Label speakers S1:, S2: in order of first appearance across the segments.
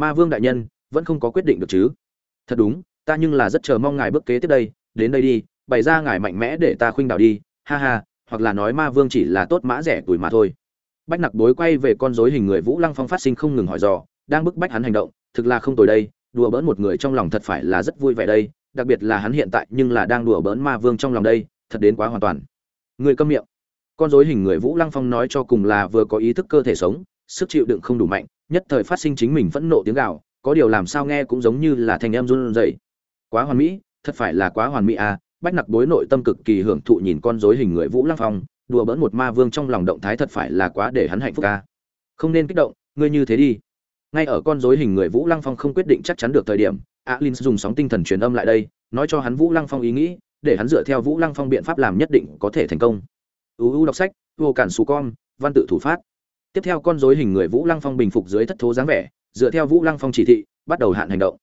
S1: ma vương đại nhân, vẫn không có quyết định được chứ? Thật đúng, ta nhưng là rất chờ mong ngài bước kế tiếp đây, đến đây đi, bày ra ngài mạnh mẽ để ta khuynh đảo đi, ha ha, hoặc là nói ma vương chỉ là tốt mã rẻ tuổi mà thôi. Bách nặc bối quay về con rối hình người vũ lăng phong phát sinh không ngừng hỏi dò, đang bức bách hắn hành động, thực là không tồi đây, đùa bỡn một người trong lòng thật phải là rất vui vẻ đây, đặc biệt là hắn hiện tại nhưng là đang đùa bỡn ma vương trong lòng đây, thật đến quá hoàn toàn. Người câm miệng. Con rối hình người vũ lăng phong nói cho cùng là vừa có ý thức cơ thể sống, sức chịu đựng không đủ mạnh nhất thời phát sinh chính mình phẫn nộ tiếng gào, có điều làm sao nghe cũng giống như là thành em run rẩy. Quá hoàn mỹ, thật phải là quá hoàn mỹ à bách nặc bối nội tâm cực kỳ hưởng thụ nhìn con rối hình người vũ lăng phong, đùa bỡn một ma vương trong lòng động thái thật phải là quá để hắn hạnh phúc à. không nên kích động, ngươi như thế đi. Ngay ở con rối hình người vũ lăng phong không quyết định chắc chắn được thời điểm, alin dùng sóng tinh thần truyền âm lại đây, nói cho hắn vũ lăng phong ý nghĩ, để hắn dựa theo vũ lăng phong biện pháp làm nhất định có thể thành công. Uu đọc sách, vô cản xù con, văn tự thủ phát tiếp theo con rối hình người vũ lăng phong bình phục dưới thất thố dáng vẻ, dựa theo vũ lăng phong chỉ thị, bắt đầu hạn hành động.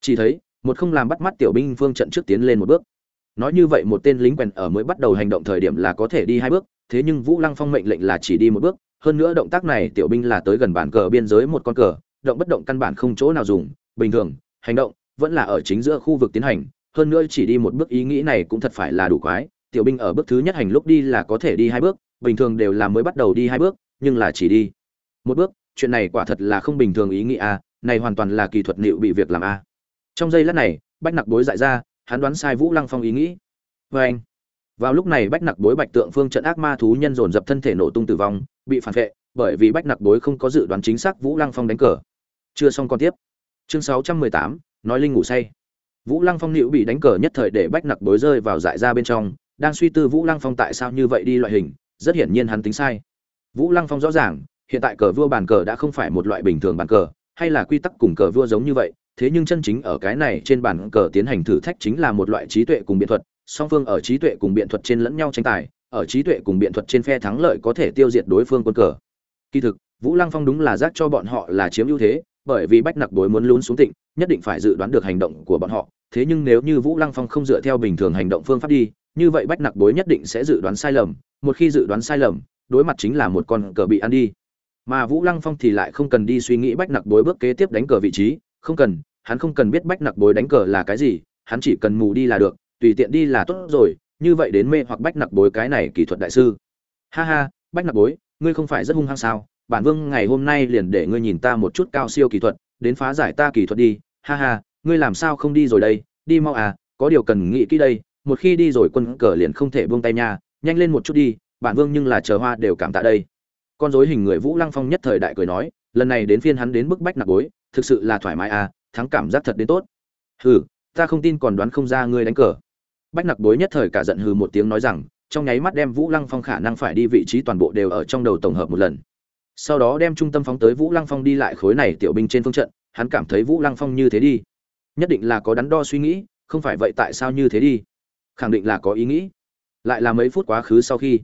S1: Chỉ thấy, một không làm bắt mắt tiểu binh phương trận trước tiến lên một bước. Nói như vậy một tên lính quèn ở mới bắt đầu hành động thời điểm là có thể đi hai bước, thế nhưng vũ lăng phong mệnh lệnh là chỉ đi một bước. Hơn nữa động tác này tiểu binh là tới gần bản cờ biên giới một con cờ, động bất động căn bản không chỗ nào dùng. Bình thường, hành động vẫn là ở chính giữa khu vực tiến hành, hơn nữa chỉ đi một bước ý nghĩ này cũng thật phải là đủ quái. Tiểu binh ở bước thứ nhất hành lúc đi là có thể đi hai bước, bình thường đều là mới bắt đầu đi hai bước nhưng là chỉ đi. Một bước, chuyện này quả thật là không bình thường ý nghĩ a, này hoàn toàn là kỳ thuật liệu bị việc làm a. Trong giây lát này, bách nặc bối dại ra, hắn đoán sai vũ lăng phong ý nghĩ. Vê anh, vào lúc này bách nặc bối bạch tượng phương trận ác ma thú nhân dồn dập thân thể nổ tung tử vong, bị phản vệ, bởi vì bách nặc bối không có dự đoán chính xác vũ lăng phong đánh cờ. Chưa xong còn tiếp. Chương sáu trăm mười tám, nói linh ngủ say. Vũ lăng phong nịu bị đánh cờ nhất thời để bách nặc bối rơi vào dại ra bên trong, đang suy tư vũ lăng phong tại sao như vậy đi loại hình, rất hiển nhiên hắn tính sai vũ lăng phong rõ ràng, hiện tại cờ vua bàn cờ đã không phải một loại bình thường bàn cờ, hay là quy tắc cùng cờ vua giống như vậy, thế nhưng chân chính ở cái này trên bàn cờ tiến hành thử thách chính là một loại trí tuệ cùng biện thuật, song phương ở trí tuệ cùng biện thuật trên lẫn nhau tranh tài, ở trí tuệ cùng biện thuật trên phe thắng lợi có thể tiêu diệt đối phương quân cờ. Kỳ thực, vũ lăng phong đúng là giác cho bọn họ là chiếm ưu thế, bởi vì bách nặc đối muốn lún xuống tịnh, nhất định phải dự đoán được hành động của bọn họ, thế nhưng nếu như vũ lăng phong không dựa theo bình thường hành động phương pháp đi, như vậy bách nặc đối nhất định sẽ dự đoán sai lầm, một khi dự đoán sai lầm đối mặt chính là một con cờ bị ăn đi. Mà vũ lăng phong thì lại không cần đi suy nghĩ bách nặc bối bước kế tiếp đánh cờ vị trí, không cần, hắn không cần biết bách nặc bối đánh cờ là cái gì, hắn chỉ cần mù đi là được, tùy tiện đi là tốt rồi, như vậy đến mê hoặc bách nặc bối cái này kỹ thuật đại sư. Ha ha, bách nặc bối, ngươi không phải rất hung hăng sao? Bản vương ngày hôm nay liền để ngươi nhìn ta một chút cao siêu kỹ thuật, đến phá giải ta kỹ thuật đi. Ha ha, ngươi làm sao không đi rồi đây? Đi mau à có điều cần nghĩ kỹ đây, một khi đi rồi quân cờ liền không thể buông tay nha, nhanh lên một chút đi bản vương nhưng là chờ hoa đều cảm tạ đây. Con rối hình người vũ lăng phong nhất thời đại cười nói, lần này đến phiên hắn đến bức bách nặc bối, thực sự là thoải mái à thắng cảm giác thật đến tốt. Hừ, ta không tin còn đoán không ra ngươi đánh cờ. Bách nặc bối nhất thời cả giận hừ một tiếng nói rằng, trong nháy mắt đem vũ lăng phong khả năng phải đi vị trí toàn bộ đều ở trong đầu tổng hợp một lần. Sau đó đem trung tâm phóng tới vũ lăng phong đi lại khối này tiểu binh trên phương trận, hắn cảm thấy vũ lăng phong như thế đi. Nhất định là có đắn đo suy nghĩ, không phải vậy tại sao như thế đi? Khẳng định là có ý nghĩ. Lại là mấy phút quá khứ sau khi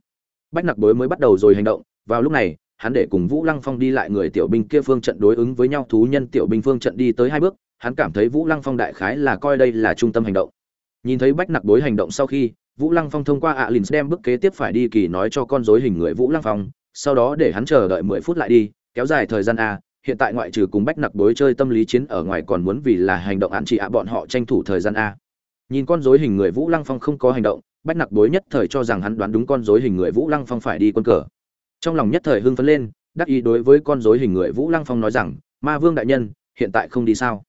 S1: bách nặc bối mới bắt đầu rồi hành động, vào lúc này, hắn để cùng vũ lăng phong đi lại người tiểu binh kia phương trận đối ứng với nhau, thú nhân tiểu binh phương trận đi tới hai bước, hắn cảm thấy vũ lăng phong đại khái là coi đây là trung tâm hành động. Nhìn thấy bách nặc bối hành động sau khi, vũ lăng phong thông qua ạ à lìn đem bước kế tiếp phải đi kỳ nói cho con dối hình người vũ lăng phong, sau đó để hắn chờ đợi mười phút lại đi, kéo dài thời gian a, hiện tại ngoại trừ cùng bách nặc bối chơi tâm lý chiến ở ngoài còn muốn vì là hành động hạn trị ạ, bọn họ tranh thủ thời gian a. Nhìn con dối hình người vũ lăng phong không có hành động bách nặc bối nhất thời cho rằng hắn đoán đúng con dối hình người vũ lăng phong phải đi quân cờ. Trong lòng nhất thời hưng phấn lên, đắc ý đối với con dối hình người vũ lăng phong nói rằng, ma vương đại nhân, hiện tại không đi sao?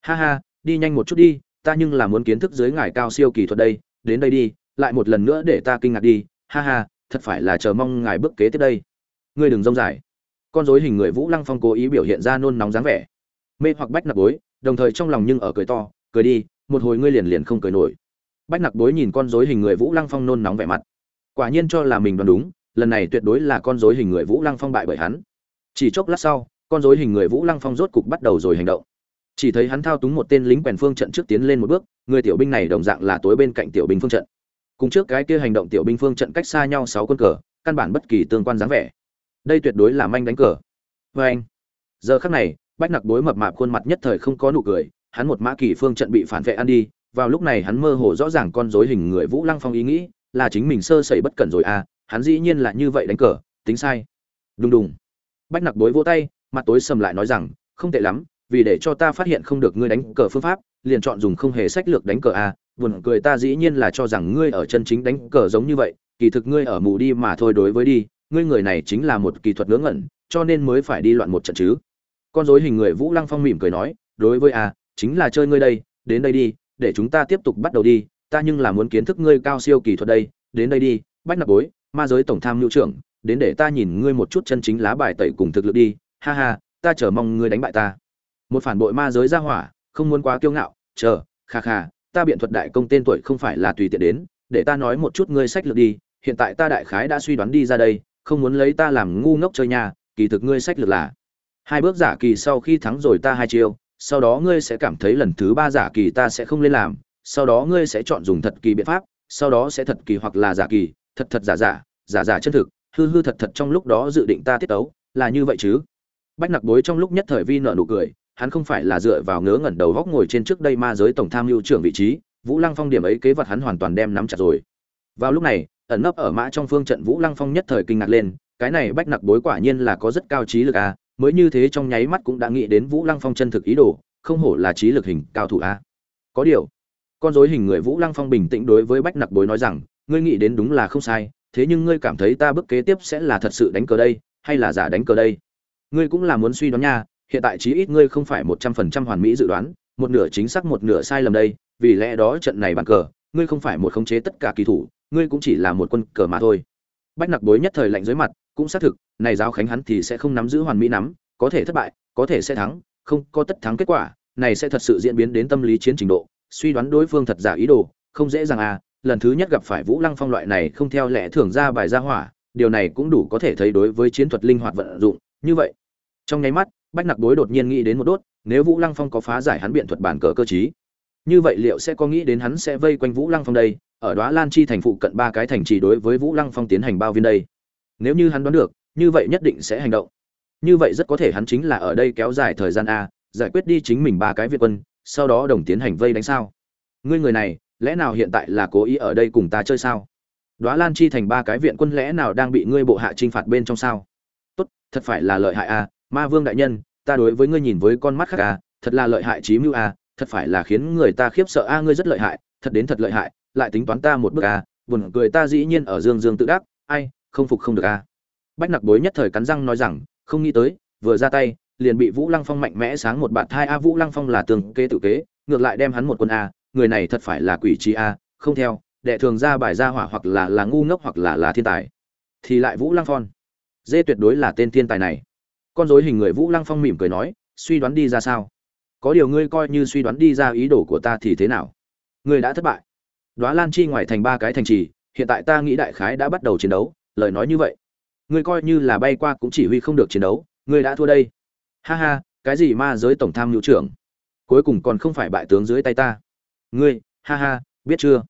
S1: Ha ha, đi nhanh một chút đi, ta nhưng là muốn kiến thức dưới ngài cao siêu kỳ thuật đây, đến đây đi, lại một lần nữa để ta kinh ngạc đi, ha ha, thật phải là chờ mong ngài bước kế tiếp đây. Ngươi đừng rông dài. Con dối hình người vũ lăng phong cố ý biểu hiện ra nôn nóng dáng vẻ. Mê hoặc bách nặc bối, đồng thời trong lòng nhưng ở cười to, cười đi, một hồi ngươi liền liền không cười nổi bách nặc Đối nhìn con dối hình người vũ lăng phong nôn nóng vẻ mặt. Quả nhiên cho là mình đoán đúng, lần này tuyệt đối là con dối hình người vũ lăng phong bại bởi hắn. Chỉ chốc lát sau, con dối hình người vũ lăng phong rốt cục bắt đầu rồi hành động. Chỉ thấy hắn thao túng một tên lính quèn phương trận trước tiến lên một bước, người tiểu binh này đồng dạng là tối bên cạnh tiểu binh phương trận. Cùng trước cái kia hành động tiểu binh phương trận cách xa nhau sáu quân cờ, căn bản bất kỳ tương quan dáng vẻ. Đây tuyệt đối là manh đánh cờ. Vê anh, giờ khắc này, bách nặc Đối mập mạp khuôn mặt nhất thời không có nụ cười, hắn một mã kỳ phương trận bị phản vệ ăn đi vào lúc này hắn mơ hồ rõ ràng con rối hình người vũ lăng phong ý nghĩ, là chính mình sơ sẩy bất cẩn rồi à hắn dĩ nhiên là như vậy đánh cờ, tính sai. Đùng đùng. Bách nặc đối vỗ tay, mặt tối sầm lại nói rằng, không tệ lắm, vì để cho ta phát hiện không được ngươi đánh cờ phương pháp, liền chọn dùng không hề sách lược đánh cờ à buồn cười ta dĩ nhiên là cho rằng ngươi ở chân chính đánh cờ giống như vậy, kỳ thực ngươi ở mù đi mà thôi đối với đi, ngươi người này chính là một kỳ thuật ngớ ngẩn, cho nên mới phải đi loạn một trận chứ. Con dối hình người vũ lăng phong mỉm cười nói, đối với a chính là chơi ngươi đây, đến đây đi để chúng ta tiếp tục bắt đầu đi, ta nhưng là muốn kiến thức ngươi cao siêu kỳ thuật đây, đến đây đi, bách nạp bối, ma giới tổng tham mưu trưởng, đến để ta nhìn ngươi một chút chân chính lá bài tẩy cùng thực lực đi, ha ha, ta chờ mong ngươi đánh bại ta. Một phản bội ma giới ra hỏa, không muốn quá kiêu ngạo, chờ, kha kha, ta biện thuật đại công tên tuổi không phải là tùy tiện đến, để ta nói một chút ngươi sách lược đi, hiện tại ta đại khái đã suy đoán đi ra đây, không muốn lấy ta làm ngu ngốc chơi nhà, kỳ thực ngươi sách lược là hai bước giả kỳ sau khi thắng rồi ta hai chiêu sau đó ngươi sẽ cảm thấy lần thứ ba giả kỳ ta sẽ không lên làm, sau đó ngươi sẽ chọn dùng thật kỳ biện pháp, sau đó sẽ thật kỳ hoặc là giả kỳ, thật thật giả giả giả giả chân thực, hư hư thật thật trong lúc đó dự định ta tiết tấu, là như vậy chứ? Bách nặc bối trong lúc nhất thời vi nợ nụ cười, hắn không phải là dựa vào ngớ ngẩn đầu góc ngồi trên trước đây ma giới tổng tham mưu trưởng vị trí, vũ lăng phong điểm ấy kế vật hắn hoàn toàn đem nắm chặt rồi. Vào lúc này, ẩn nấp ở mã trong phương trận vũ lăng phong nhất thời kinh ngạc lên, cái này bách nặc bối quả nhiên là có rất cao trí lực à mới như thế trong nháy mắt cũng đã nghĩ đến vũ lăng phong chân thực ý đồ, không hổ là trí lực hình cao thủ a. Có điều, con rối hình người vũ lăng phong bình tĩnh đối với bách nặc bối nói rằng, ngươi nghĩ đến đúng là không sai, thế nhưng ngươi cảm thấy ta bước kế tiếp sẽ là thật sự đánh cờ đây, hay là giả đánh cờ đây? Ngươi cũng là muốn suy đoán nha, hiện tại chí ít ngươi không phải một trăm phần trăm hoàn mỹ dự đoán, một nửa chính xác một nửa sai lầm đây, vì lẽ đó trận này bàn cờ, ngươi không phải một khống chế tất cả kỳ thủ, ngươi cũng chỉ là một quân cờ mà thôi. Bách nặc bối nhất thời lạnh dưới mặt cũng xác thực, này giáo khánh hắn thì sẽ không nắm giữ hoàn mỹ nắm, có thể thất bại, có thể sẽ thắng, không có tất thắng kết quả, này sẽ thật sự diễn biến đến tâm lý chiến trình độ, suy đoán đối phương thật giả ý đồ, không dễ dàng à lần thứ nhất gặp phải vũ lăng phong loại này không theo lẽ thường ra bài ra hỏa, điều này cũng đủ có thể thấy đối với chiến thuật linh hoạt vận dụng, như vậy. Trong nháy mắt, bách nặc đối đột nhiên nghĩ đến một đốt, nếu vũ lăng phong có phá giải hắn biện thuật bản cờ cơ chí như vậy liệu sẽ có nghĩ đến hắn sẽ vây quanh vũ lăng phong đây, ở đó lan chi thành phụ cận ba cái thành trì đối với vũ lăng phong tiến hành bao viên đây? Nếu như hắn đoán được, như vậy nhất định sẽ hành động. Như vậy rất có thể hắn chính là ở đây kéo dài thời gian a, giải quyết đi chính mình ba cái việt quân, sau đó đồng tiến hành vây đánh sao. Ngươi người này, lẽ nào hiện tại là cố ý ở đây cùng ta chơi sao? Đoá lan chi thành ba cái viện quân lẽ nào đang bị ngươi bộ hạ t r i n h phạt bên trong sao? Tốt, thật phải là lợi hại a, ma vương đại nhân, ta đối với ngươi nhìn với con mắt khác a, thật là lợi hại trí mưu a, thật phải là khiến người ta khiếp sợ a, ngươi rất lợi hại, thật đến thật lợi hại, lại tính toán ta một bước a, buồn cười ta dĩ nhiên ở dương dương tự đắc, ai không phục không được a bách nặc bối nhất thời cắn răng nói rằng, không nghĩ tới, vừa ra tay, liền bị vũ lăng phong mạnh mẽ sáng một bạn thai. A, vũ lăng phong là tường kế tự kế, ngược lại đem hắn một quân a, người này thật phải là quỷ trí a, không theo, đệ thường ra bài ra hỏa hoặc là là ngu ngốc hoặc là là thiên tài. Thì lại vũ lăng phong. Dê tuyệt đối là tên thiên tài này. Con dối hình người vũ lăng phong mỉm cười nói, suy đoán đi ra sao? Có điều ngươi coi như suy đoán đi ra ý đồ của ta thì thế nào? Ngươi đã thất bại. Đoá lan chi ngoài thành ba cái thành trì, hiện tại ta nghĩ đại khái đã bắt đầu chiến đấu lời nói như vậy. Ngươi coi như là bay qua cũng chỉ huy không được chiến đấu, ngươi đã thua đây. Ha ha, cái gì ma giới tổng tham mưu trưởng? Cuối cùng còn không phải bại tướng dưới tay ta. Ngươi, ha ha, biết chưa?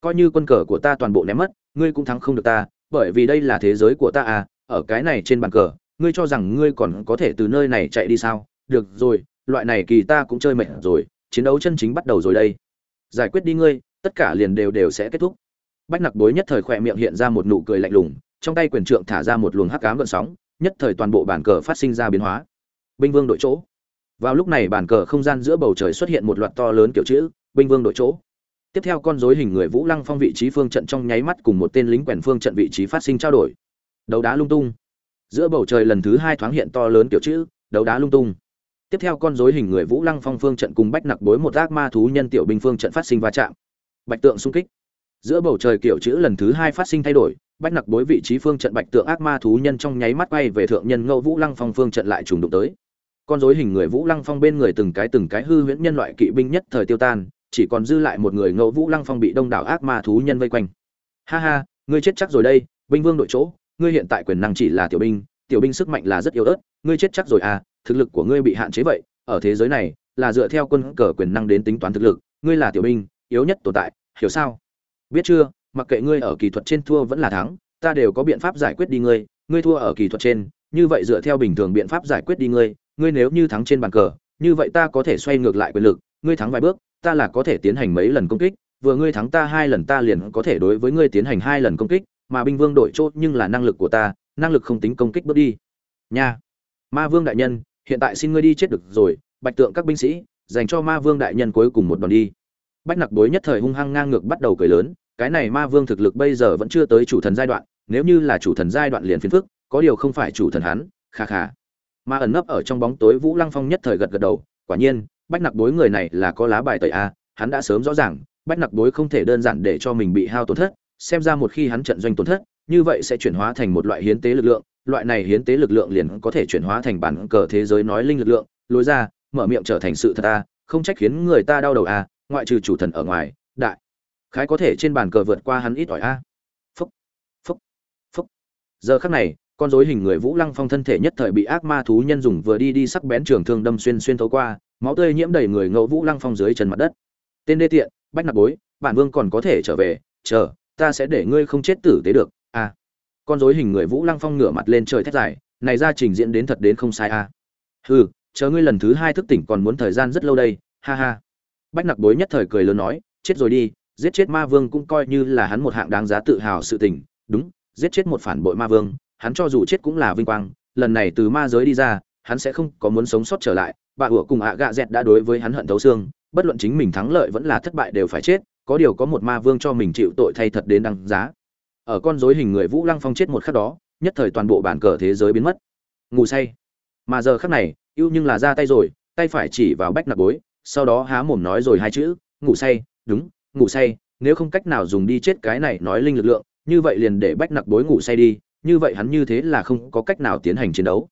S1: Coi như quân cờ của ta toàn bộ ném mất, ngươi cũng thắng không được ta, bởi vì đây là thế giới của ta à ở cái này trên bàn cờ, ngươi cho rằng ngươi còn có thể từ nơi này chạy đi sao? Được rồi, loại này kỳ ta cũng chơi mệt rồi, chiến đấu chân chính bắt đầu rồi đây. Giải quyết đi ngươi, tất cả liền đều đều sẽ kết thúc. Bách nặc bối nhất thời khỏe miệng hiện ra một nụ cười lạnh lùng trong tay quyền trượng thả ra một luồng hắc ám gợn sóng, nhất thời toàn bộ bản cờ phát sinh ra biến hóa. Binh vương đội chỗ. Vào lúc này bản cờ không gian giữa bầu trời xuất hiện một loạt to lớn kiểu chữ, binh vương đội chỗ. Tiếp theo con rối hình người vũ lăng phong vị trí phương trận trong nháy mắt cùng một tên lính quèn phương trận vị trí phát sinh trao đổi. Đấu đá lung tung. Giữa bầu trời lần thứ hai thoáng hiện to lớn kiểu chữ, đấu đá lung tung. Tiếp theo con rối hình người vũ lăng phong phương trận cùng bách nặc bối một ác ma thú nhân tiểu binh phương trận phát sinh va chạm. Bạch tượng xung kích giữa bầu trời kiểu chữ lần thứ hai phát sinh thay đổi, bách nặc bối vị trí phương trận bạch tượng ác ma thú nhân trong nháy mắt quay về thượng nhân ngẫu vũ lăng phong phương trận lại trùng đụng tới. Con rối hình người vũ lăng phong bên người từng cái từng cái hư huyễn nhân loại kỵ binh nhất thời tiêu tan, chỉ còn dư lại một người ngẫu vũ lăng phong bị đông đảo ác ma thú nhân vây quanh. Ha ha, ngươi chết chắc rồi đây, binh vương đội chỗ, ngươi hiện tại quyền năng chỉ là tiểu binh tiểu binh sức mạnh là rất yếu ớt, ngươi chết chắc rồi à thực lực của ngươi bị hạn chế vậy, ở thế giới này, là dựa theo quân cờ quyền năng đến tính toán thực lực, ngươi là tiểu binh, yếu nhất tồn tại, hiểu sao? Biết chưa, mặc kệ ngươi ở kỹ thuật trên thua vẫn là thắng, ta đều có biện pháp giải quyết đi ngươi. Ngươi thua ở kỹ thuật trên, như vậy dựa theo bình thường biện pháp giải quyết đi ngươi. Ngươi nếu như thắng trên bàn cờ, như vậy ta có thể xoay ngược lại quyền lực. Ngươi thắng vài bước, ta là có thể tiến hành mấy lần công kích. Vừa ngươi thắng ta hai lần, ta liền có thể đối với ngươi tiến hành hai lần công kích. Mà binh vương đội chốt nhưng là năng lực của ta, năng lực không tính công kích bước đi. Nha. Ma vương đại nhân, hiện tại xin ngươi đi chết được rồi. Bạch tượng các binh sĩ, dành cho ma vương đại nhân cuối cùng một đòn đi bách nặc bối nhất thời hung hăng ngang ngược bắt đầu cười lớn, cái này ma vương thực lực bây giờ vẫn chưa tới chủ thần giai đoạn, nếu như là chủ thần giai đoạn liền phiền phức, có điều không phải chủ thần hắn, kha kha. Mà ẩn nấp ở trong bóng tối vũ lăng phong nhất thời gật gật đầu, quả nhiên, bách nặc bối người này là có lá bài tẩy a, hắn đã sớm rõ ràng, bách nặc bối không thể đơn giản để cho mình bị hao tổn thất, xem ra một khi hắn trận doanh tổn thất, như vậy sẽ chuyển hóa thành một loại hiến tế lực lượng, loại này hiến tế lực lượng liền có thể chuyển hóa thành bản cờ thế giới nói linh lực lượng, lối ra, mở miệng trở thành sự thật a, không trách khiến người ta đau đầu a ngoại trừ chủ thần ở ngoài, đại khái có thể trên bàn cờ vượt qua hắn ít ỏi a. Phúc phúc phúc. Giờ khắc này, con rối hình người vũ lăng phong thân thể nhất thời bị ác ma thú nhân dùng vừa đi đi sắc bén trường thương đâm xuyên xuyên thấu qua, máu tươi nhiễm đầy người ngẫu vũ lăng phong dưới trần mặt đất. Tên đê tiện, bách nạp bối, bản vương còn có thể trở về, chờ, ta sẽ để ngươi không chết tử tế được, a. Con rối hình người vũ lăng phong ngửa mặt lên trời thét dài, này ra trình diễn đến thật đến không sai a. Hừ, chờ ngươi lần thứ hai thức tỉnh còn muốn thời gian rất lâu đây, ha ha bách nặc bối nhất thời cười lớn nói, chết rồi đi, giết chết ma vương cũng coi như là hắn một hạng đáng giá tự hào sự tình. Đúng, giết chết một phản bội ma vương, hắn cho dù chết cũng là vinh quang, lần này từ ma giới đi ra, hắn sẽ không có muốn sống sót trở lại. Bà ủa cùng ạ gạ dẹt đã đối với hắn hận thấu xương, bất luận chính mình thắng lợi vẫn là thất bại đều phải chết, có điều có một ma vương cho mình chịu tội thay thật đến đăng giá. Ở con rối hình người vũ lăng phong chết một khắc đó, nhất thời toàn bộ bản cờ thế giới biến mất. Ngủ say. Mà giờ khắc này, ưu nhưng là ra tay rồi, tay phải chỉ vào bách nạp bối sau đó há mồm nói rồi hai chữ, ngủ say, đúng, ngủ say, nếu không cách nào dùng đi chết cái này nói linh lực lượng, như vậy liền để bách nặc bối ngủ say đi, như vậy hắn như thế là không có cách nào tiến hành chiến đấu.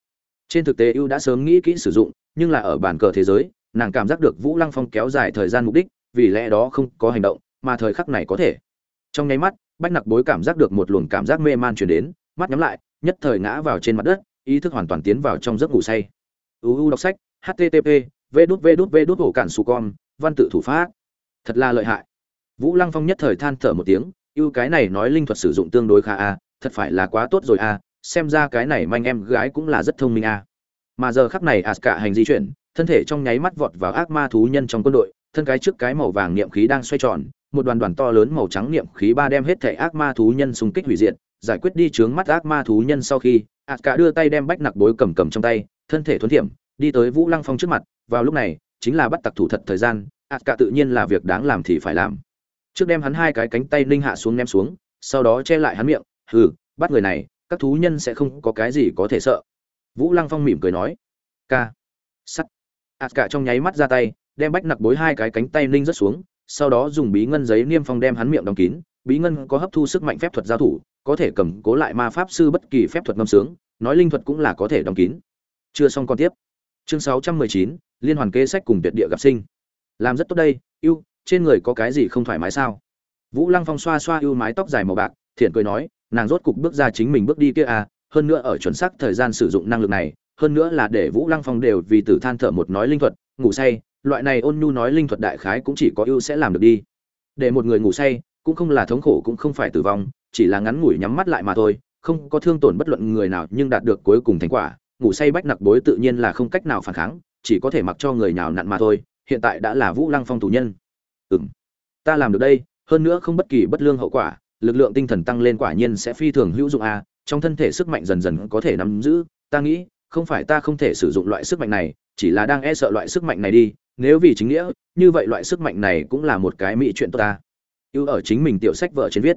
S1: Trên thực tế ưu đã sớm nghĩ kỹ sử dụng, nhưng là ở bàn cờ thế giới, nàng cảm giác được vũ lăng phong kéo dài thời gian mục đích, vì lẽ đó không có hành động, mà thời khắc này có thể. Trong nháy mắt, bách nặc bối cảm giác được một luồng cảm giác mê man chuyển đến, mắt nhắm lại, nhất thời ngã vào trên mặt đất, ý thức hoàn toàn tiến vào trong giấc ngủ say. Uu đọc sách, http vê đút vê đút vê đút ổ cản su con, văn tự thủ pháp. Thật là lợi hại. Vũ lăng phong nhất thời than thở một tiếng, ưu cái này nói linh thuật sử dụng tương đối khá a, thật phải là quá tốt rồi a, xem ra cái này manh em gái cũng là rất thông minh a. Mà giờ khắc này ạt cả hành di chuyển, thân thể trong nháy mắt vọt vào ác ma thú nhân trong quân đội, thân cái trước cái màu vàng niệm khí đang xoay tròn, một đoàn đoàn to lớn màu trắng niệm khí ba đem hết thể ác ma thú nhân xung kích hủy diệt, giải quyết đi chướng mắt ác ma thú nhân sau khi ạt cả đưa tay đem bách nặc bối cầm cầm trong tay, thân thể thuấn thiểm, đi tới vũ lăng phong trước mặt vào lúc này chính là bắt tặc thủ thật thời gian ạt cả tự nhiên là việc đáng làm thì phải làm. Trước đem hắn hai cái cánh tay linh hạ xuống ném xuống sau đó che lại hắn miệng hừ bắt người này các thú nhân sẽ không có cái gì có thể sợ. Vũ lăng phong mỉm cười nói ca sắt. Ạt cả trong nháy mắt ra tay đem bách nặc bối hai cái cánh tay linh rớt xuống sau đó dùng bí ngân giấy niêm phong đem hắn miệng đóng kín. Bí ngân có hấp thu sức mạnh phép thuật giao thủ có thể cầm cố lại ma pháp sư bất kỳ phép thuật ngâm sướng nói linh thuật cũng là có thể đóng kín. Chưa xong còn tiếp. Chương 619, liên hoàn kế sách cùng tuyệt địa gặp sinh. Làm rất tốt đây, ưu, trên người có cái gì không thoải mái sao? Vũ lăng phong xoa xoa ưu mái tóc dài màu bạc, thiện cười nói, nàng rốt cục bước ra chính mình bước đi kia à hơn nữa ở chuẩn xác thời gian sử dụng năng lực này, hơn nữa là để vũ lăng phong đều vì tử than thở một nói linh thuật, ngủ say, loại này ôn nhu nói linh thuật đại khái cũng chỉ có ưu sẽ làm được đi. Để một người ngủ say, cũng không là thống khổ cũng không phải tử vong, chỉ là ngắn ngủi nhắm mắt lại mà thôi, không có thương tổn bất luận người nào nhưng đạt được cuối cùng thành quả, ngủ say bách nặc bối tự nhiên là không cách nào phản kháng chỉ có thể mặc cho người nào nặn mà thôi hiện tại đã là vũ lăng phong tù nhân. Ừm ta làm được đây hơn nữa không bất kỳ bất lương hậu quả lực lượng tinh thần tăng lên quả nhiên sẽ phi thường hữu dụng a à, trong thân thể sức mạnh dần dần có thể nắm giữ ta nghĩ không phải ta không thể sử dụng loại sức mạnh này chỉ là đang e sợ loại sức mạnh này đi nếu vì chính nghĩa như vậy loại sức mạnh này cũng là một cái mỹ chuyện tốt ta. Ưu ở chính mình tiểu sách vợ trên viết.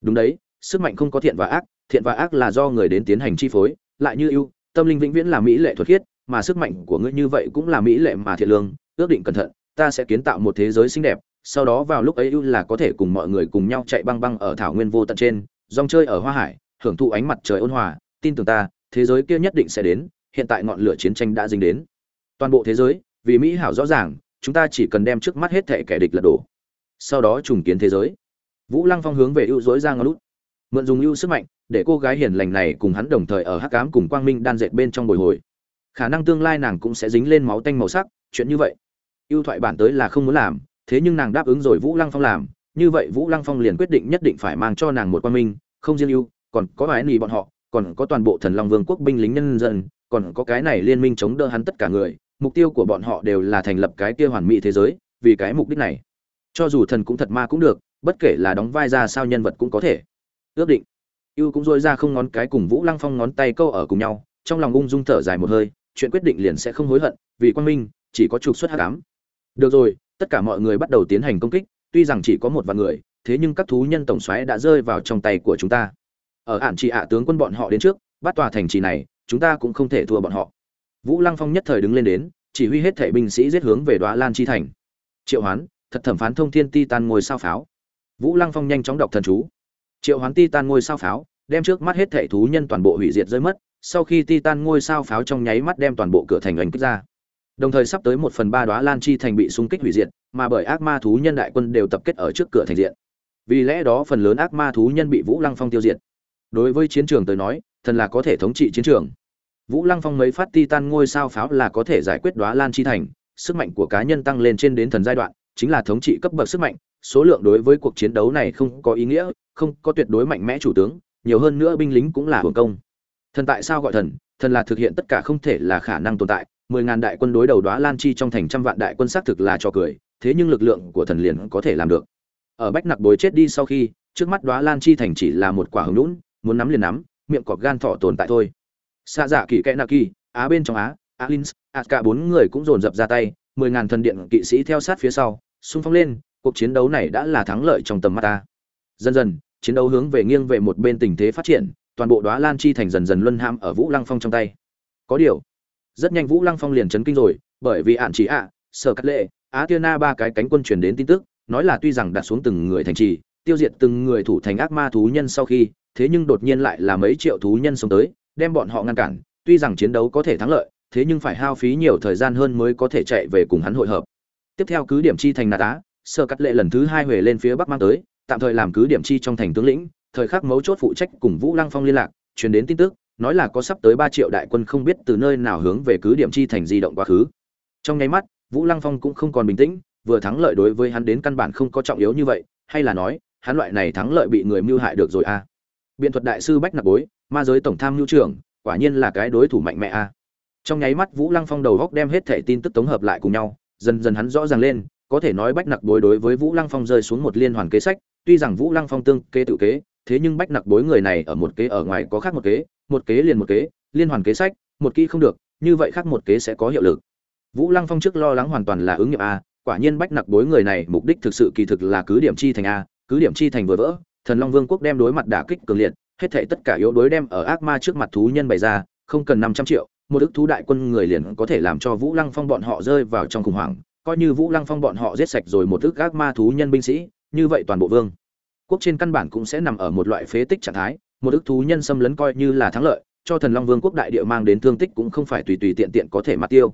S1: Đúng đấy sức mạnh không có thiện và ác thiện và ác là do người đến tiến hành chi phối lại như ưu tâm linh vĩnh viễn là mỹ lệ thuật khiết mà sức mạnh của ngươi như vậy cũng là mỹ lệ mà thiện lương, ước định cẩn thận, ta sẽ kiến tạo một thế giới xinh đẹp, sau đó vào lúc ấy ưu là có thể cùng mọi người cùng nhau chạy băng băng ở thảo nguyên vô tận trên dòng chơi ở hoa hải, hưởng thụ ánh mặt trời ôn hòa, tin tưởng ta, thế giới kia nhất định sẽ đến, hiện tại ngọn lửa chiến tranh đã dính đến. Toàn bộ thế giới, vì mỹ hảo rõ ràng, chúng ta chỉ cần đem trước mắt hết thệ kẻ địch lật đổ. Sau đó trùng kiến thế giới. Vũ lăng phong hướng về ưu dối ra ngón lút mượn dùng ưu sức mạnh, để cô gái hiền lành này cùng hắn đồng thời ở hắc cám cùng quang minh đan dệt bên trong bồi hồi khả năng tương lai nàng cũng sẽ dính lên máu tanh màu sắc, chuyện như vậy. Ưu thoại bản tới là không muốn làm, thế nhưng nàng đáp ứng rồi vũ lăng phong làm, như vậy vũ lăng phong liền quyết định nhất định phải mang cho nàng một quan minh, không riêng ưu còn có vài nì bọn họ, còn có toàn bộ thần long vương quốc binh lính nhân dân, còn có cái này liên minh chống đỡ hắn tất cả người, mục tiêu của bọn họ đều là thành lập cái kia hoàn mỹ thế giới, vì cái mục đích này. Cho dù thần cũng thật ma cũng được, bất kể là đóng vai ra sao nhân vật cũng có thể. Ước định. Ưu cũng dôi ra không ngón cái cùng vũ lăng phong ngón tay câu ở cùng nhau, trong lòng ung dung thở dài một hơi chuyện quyết định liền sẽ không hối hận vì quan minh chỉ có trục xuất hắc ám. Được rồi, tất cả mọi người bắt đầu tiến hành công kích, tuy rằng chỉ có một vài người, thế nhưng các thú nhân tổng xoáy đã rơi vào trong tay của chúng ta. Ở ản chỉ ạ tướng quân bọn họ đến trước, bắt tòa thành trì này, chúng ta cũng không thể thua bọn họ. Vũ Lăng Phong nhất thời đứng lên đến, chỉ huy hết thể binh sĩ giết hướng về đoá Lan chi thành. Triệu Hoán, thật thẩm phán thông thiên titan ngôi sao pháo. Vũ Lăng Phong nhanh chóng đọc thần chú. Triệu Hoán titan ngôi sao pháo, đem trước mắt hết thể thú nhân toàn bộ hủy diệt rơi mất, sau khi titan ngôi sao pháo trong nháy mắt đem toàn bộ cửa thành đánh kích ra. Đồng thời sắp tới một phần ba đóa lan chi thành bị xung kích hủy diệt, mà bởi ác ma thú nhân đại quân đều tập kết ở trước cửa thành diện. Vì lẽ đó phần lớn ác ma thú nhân bị Vũ Lăng Phong tiêu diệt. Đối với chiến trường tới nói, thần là có thể thống trị chiến trường. Vũ Lăng Phong mấy phát titan ngôi sao pháo là có thể giải quyết đóa lan chi thành, sức mạnh của cá nhân tăng lên trên đến thần giai đoạn, chính là thống trị cấp bậc sức mạnh, số lượng đối với cuộc chiến đấu này không có ý nghĩa, không có tuyệt đối mạnh mẽ chủ tướng, nhiều hơn nữa binh lính cũng là hưởng công. Thần tại sao gọi thần? Thần là thực hiện tất cả không thể là khả năng tồn tại, mười ngàn đại quân đối đầu đóa lan chi trong thành trăm vạn đại quân xác thực là cho cười, thế nhưng lực lượng của thần liền có thể làm được. Ở Bách Nặc Bối chết đi sau khi, trước mắt đóa lan chi thành chỉ là một quả hứng lũn, muốn nắm liền nắm, miệng cọp gan thọ tồn tại thôi. Sa dạ kỳ kẽ nạ kỳ, á bên trong á, Alins, cả bốn người cũng dồn dập ra tay, mười ngàn thần điện kỵ sĩ theo sát phía sau, xung phong lên, cuộc chiến đấu này đã là thắng lợi trong tầm mắt ta. Dần dần, chiến đấu hướng về nghiêng về một bên tình thế phát triển, toàn bộ đóa lan chi thành dần dần luân ham ở Vũ Lăng Phong trong tay. Có điều, rất nhanh Vũ Lăng Phong liền chấn kinh rồi, bởi vì ạn chỉ ạ, sở cắt lệ, á tiên na ba cái cánh quân truyền đến tin tức, nói là tuy rằng đặt xuống từng người thành trì, tiêu diệt từng người thủ thành ác ma thú nhân sau khi, thế nhưng đột nhiên lại là mấy triệu thú nhân sống tới, đem bọn họ ngăn cản, tuy rằng chiến đấu có thể thắng lợi, thế nhưng phải hao phí nhiều thời gian hơn mới có thể chạy về cùng hắn hội hợp. Tiếp theo cứ điểm chi thành nà tá, sơ cắt lệ lần thứ hai huề lên phía bắc mang tới, tạm thời làm cứ điểm chi trong thành tướng lĩnh, thời khắc mấu chốt phụ trách cùng Vũ Lăng Phong liên lạc, truyền đến tin tức, nói là có sắp tới ba triệu đại quân không biết từ nơi nào hướng về cứ điểm chi thành di động quá khứ. Trong nháy mắt, Vũ Lăng Phong cũng không còn bình tĩnh, vừa thắng lợi đối với hắn đến căn bản không có trọng yếu như vậy, hay là nói, hắn loại này thắng lợi bị người mưu hại được rồi a. À? Biện thuật đại sư Bách Nạp Bối, ma giới tổng tham nhu trưởng, quả nhiên là cái đối thủ mạnh mẽ a. Trong nháy mắt Vũ Lăng Phong đầu góc đem hết thảy tin tức tổng hợp lại cùng nhau, dần dần hắn rõ ràng lên, có thể nói Bách Nặc Bối đối với Vũ Lăng Phong rơi xuống một liên hoàn kế sách, tuy rằng Vũ Lăng Phong tương kế tự kế, thế nhưng Bách Nặc Bối người này ở một kế ở ngoài có khác một kế, một kế liền một kế, liên hoàn kế sách, một kỹ không được, như vậy khác một kế sẽ có hiệu lực. Vũ Lăng Phong trước lo lắng hoàn toàn là ứng nghiệm a, quả nhiên Bách Nặc Bối người này mục đích thực sự kỳ thực là cứ điểm chi thành a, cứ điểm chi thành vừa vỡ, Thần Long Vương quốc đem đối mặt đả kích cường liệt, hết thảy tất cả yếu đối đem ở ác ma trước mặt thú nhân bày ra, không cần 500 triệu, một ức thú đại quân người liền có thể làm cho Vũ Lăng Phong bọn họ rơi vào trong khủng hoảng, coi như Vũ Lăng Phong bọn họ giết sạch rồi một ức ác ma thú nhân binh sĩ, như vậy toàn bộ vương quốc trên căn bản cũng sẽ nằm ở một loại phế tích trạng thái, một ức thú nhân xâm lấn coi như là thắng lợi, cho Thần Long Vương quốc đại địa mang đến thương tích cũng không phải tùy tùy tiện tiện có thể mà tiêu.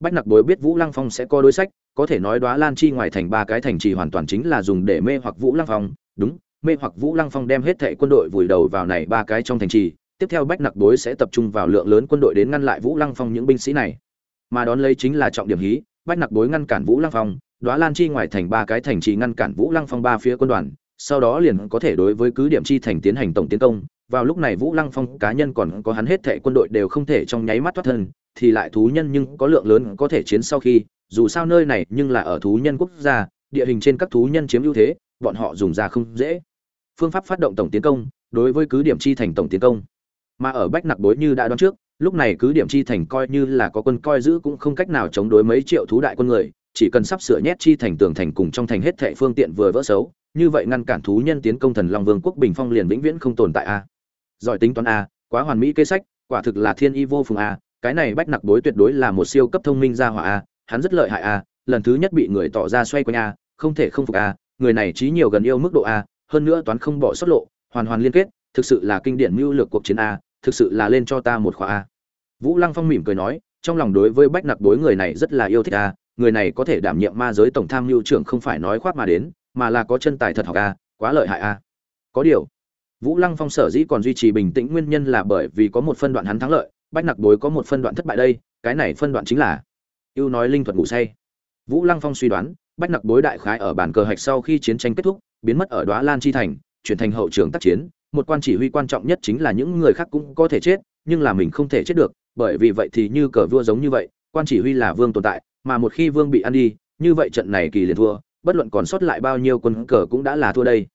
S1: Bách Nặc Bối biết Vũ Lăng Phong sẽ có đối sách, có thể nói đóa Lan Chi ngoài thành ba cái thành trì hoàn toàn chính là dùng để mê hoặc Vũ Lăng Phong, đúng, mê hoặc Vũ Lăng Phong đem hết thệ quân đội vùi đầu vào này ba cái trong thành trì, tiếp theo Bách Nặc Bối sẽ tập trung vào lượng lớn quân đội đến ngăn lại Vũ Lăng Phong những binh sĩ này. Mà đón lấy chính là trọng điểm hí, Bách Nặc Bối ngăn cản Vũ Lăng Phong, Đóa Lan Chi ngoài thành ba cái thành trì ngăn cản Vũ Lăng Phong ba phía quân đoàn, sau đó liền có thể đối với cứ điểm chi thành tiến hành tổng tiến công. Vào lúc này Vũ Lăng Phong cá nhân còn có hắn hết thệ quân đội đều không thể trong nháy mắt thoát thân, thì lại thú nhân nhưng có lượng lớn có thể chiến sau khi, dù sao nơi này nhưng là ở thú nhân quốc gia, địa hình trên các thú nhân chiếm ưu thế, bọn họ dùng ra không dễ phương pháp phát động tổng tiến công đối với cứ điểm chi thành tổng tiến công mà ở bách nặc bối như đã đoán trước lúc này cứ điểm chi thành coi như là có quân coi giữ cũng không cách nào chống đối mấy triệu thú đại quân người chỉ cần sắp sửa nhét chi thành tường thành cùng trong thành hết thệ phương tiện vừa vỡ xấu như vậy ngăn cản thú nhân tiến công thần long vương quốc bình phong liền vĩnh viễn không tồn tại a. Giỏi tính toán a quá hoàn mỹ kế sách quả thực là thiên y vô phùng a. Cái này bách nặc bối tuyệt đối là một siêu cấp thông minh gia hỏa a hắn rất lợi hại a. Lần thứ nhất bị người tỏ ra xoay quanh a không thể không phục a. Người này trí nhiều gần yêu mức độ a hơn nữa toán không bỏ sót lộ, hoàn hoàn liên kết, thực sự là kinh điển mưu lược cuộc chiến a, thực sự là lên cho ta một khóa a. Vũ Lăng Phong mỉm cười nói, trong lòng đối với Bách Nặc đối người này rất là yêu thích a, người này có thể đảm nhiệm ma giới tổng tham mưu trưởng không phải nói khoác mà đến, mà là có chân tài thật học a, quá lợi hại a. Có điều, Vũ Lăng Phong sở dĩ còn duy trì bình tĩnh nguyên nhân là bởi vì có một phân đoạn hắn thắng lợi, Bách Nặc Bối có một phân đoạn thất bại đây, cái này phân đoạn chính là yêu nói linh thuật ngủ say. Vũ Lăng Phong suy đoán, Bách Nặc bối đại khái ở bản cờ hạch sau khi chiến tranh kết thúc, biến mất ở Đóa Lan chi thành, chuyển thành hậu trường tác chiến, một quan chỉ huy quan trọng nhất chính là những người khác cũng có thể chết, nhưng là mình không thể chết được, bởi vì vậy thì như cờ vua giống như vậy, quan chỉ huy là vương tồn tại, mà một khi vương bị ăn đi, như vậy trận này kỳ liền thua, bất luận còn sót lại bao nhiêu quân cờ cũng đã là thua đây.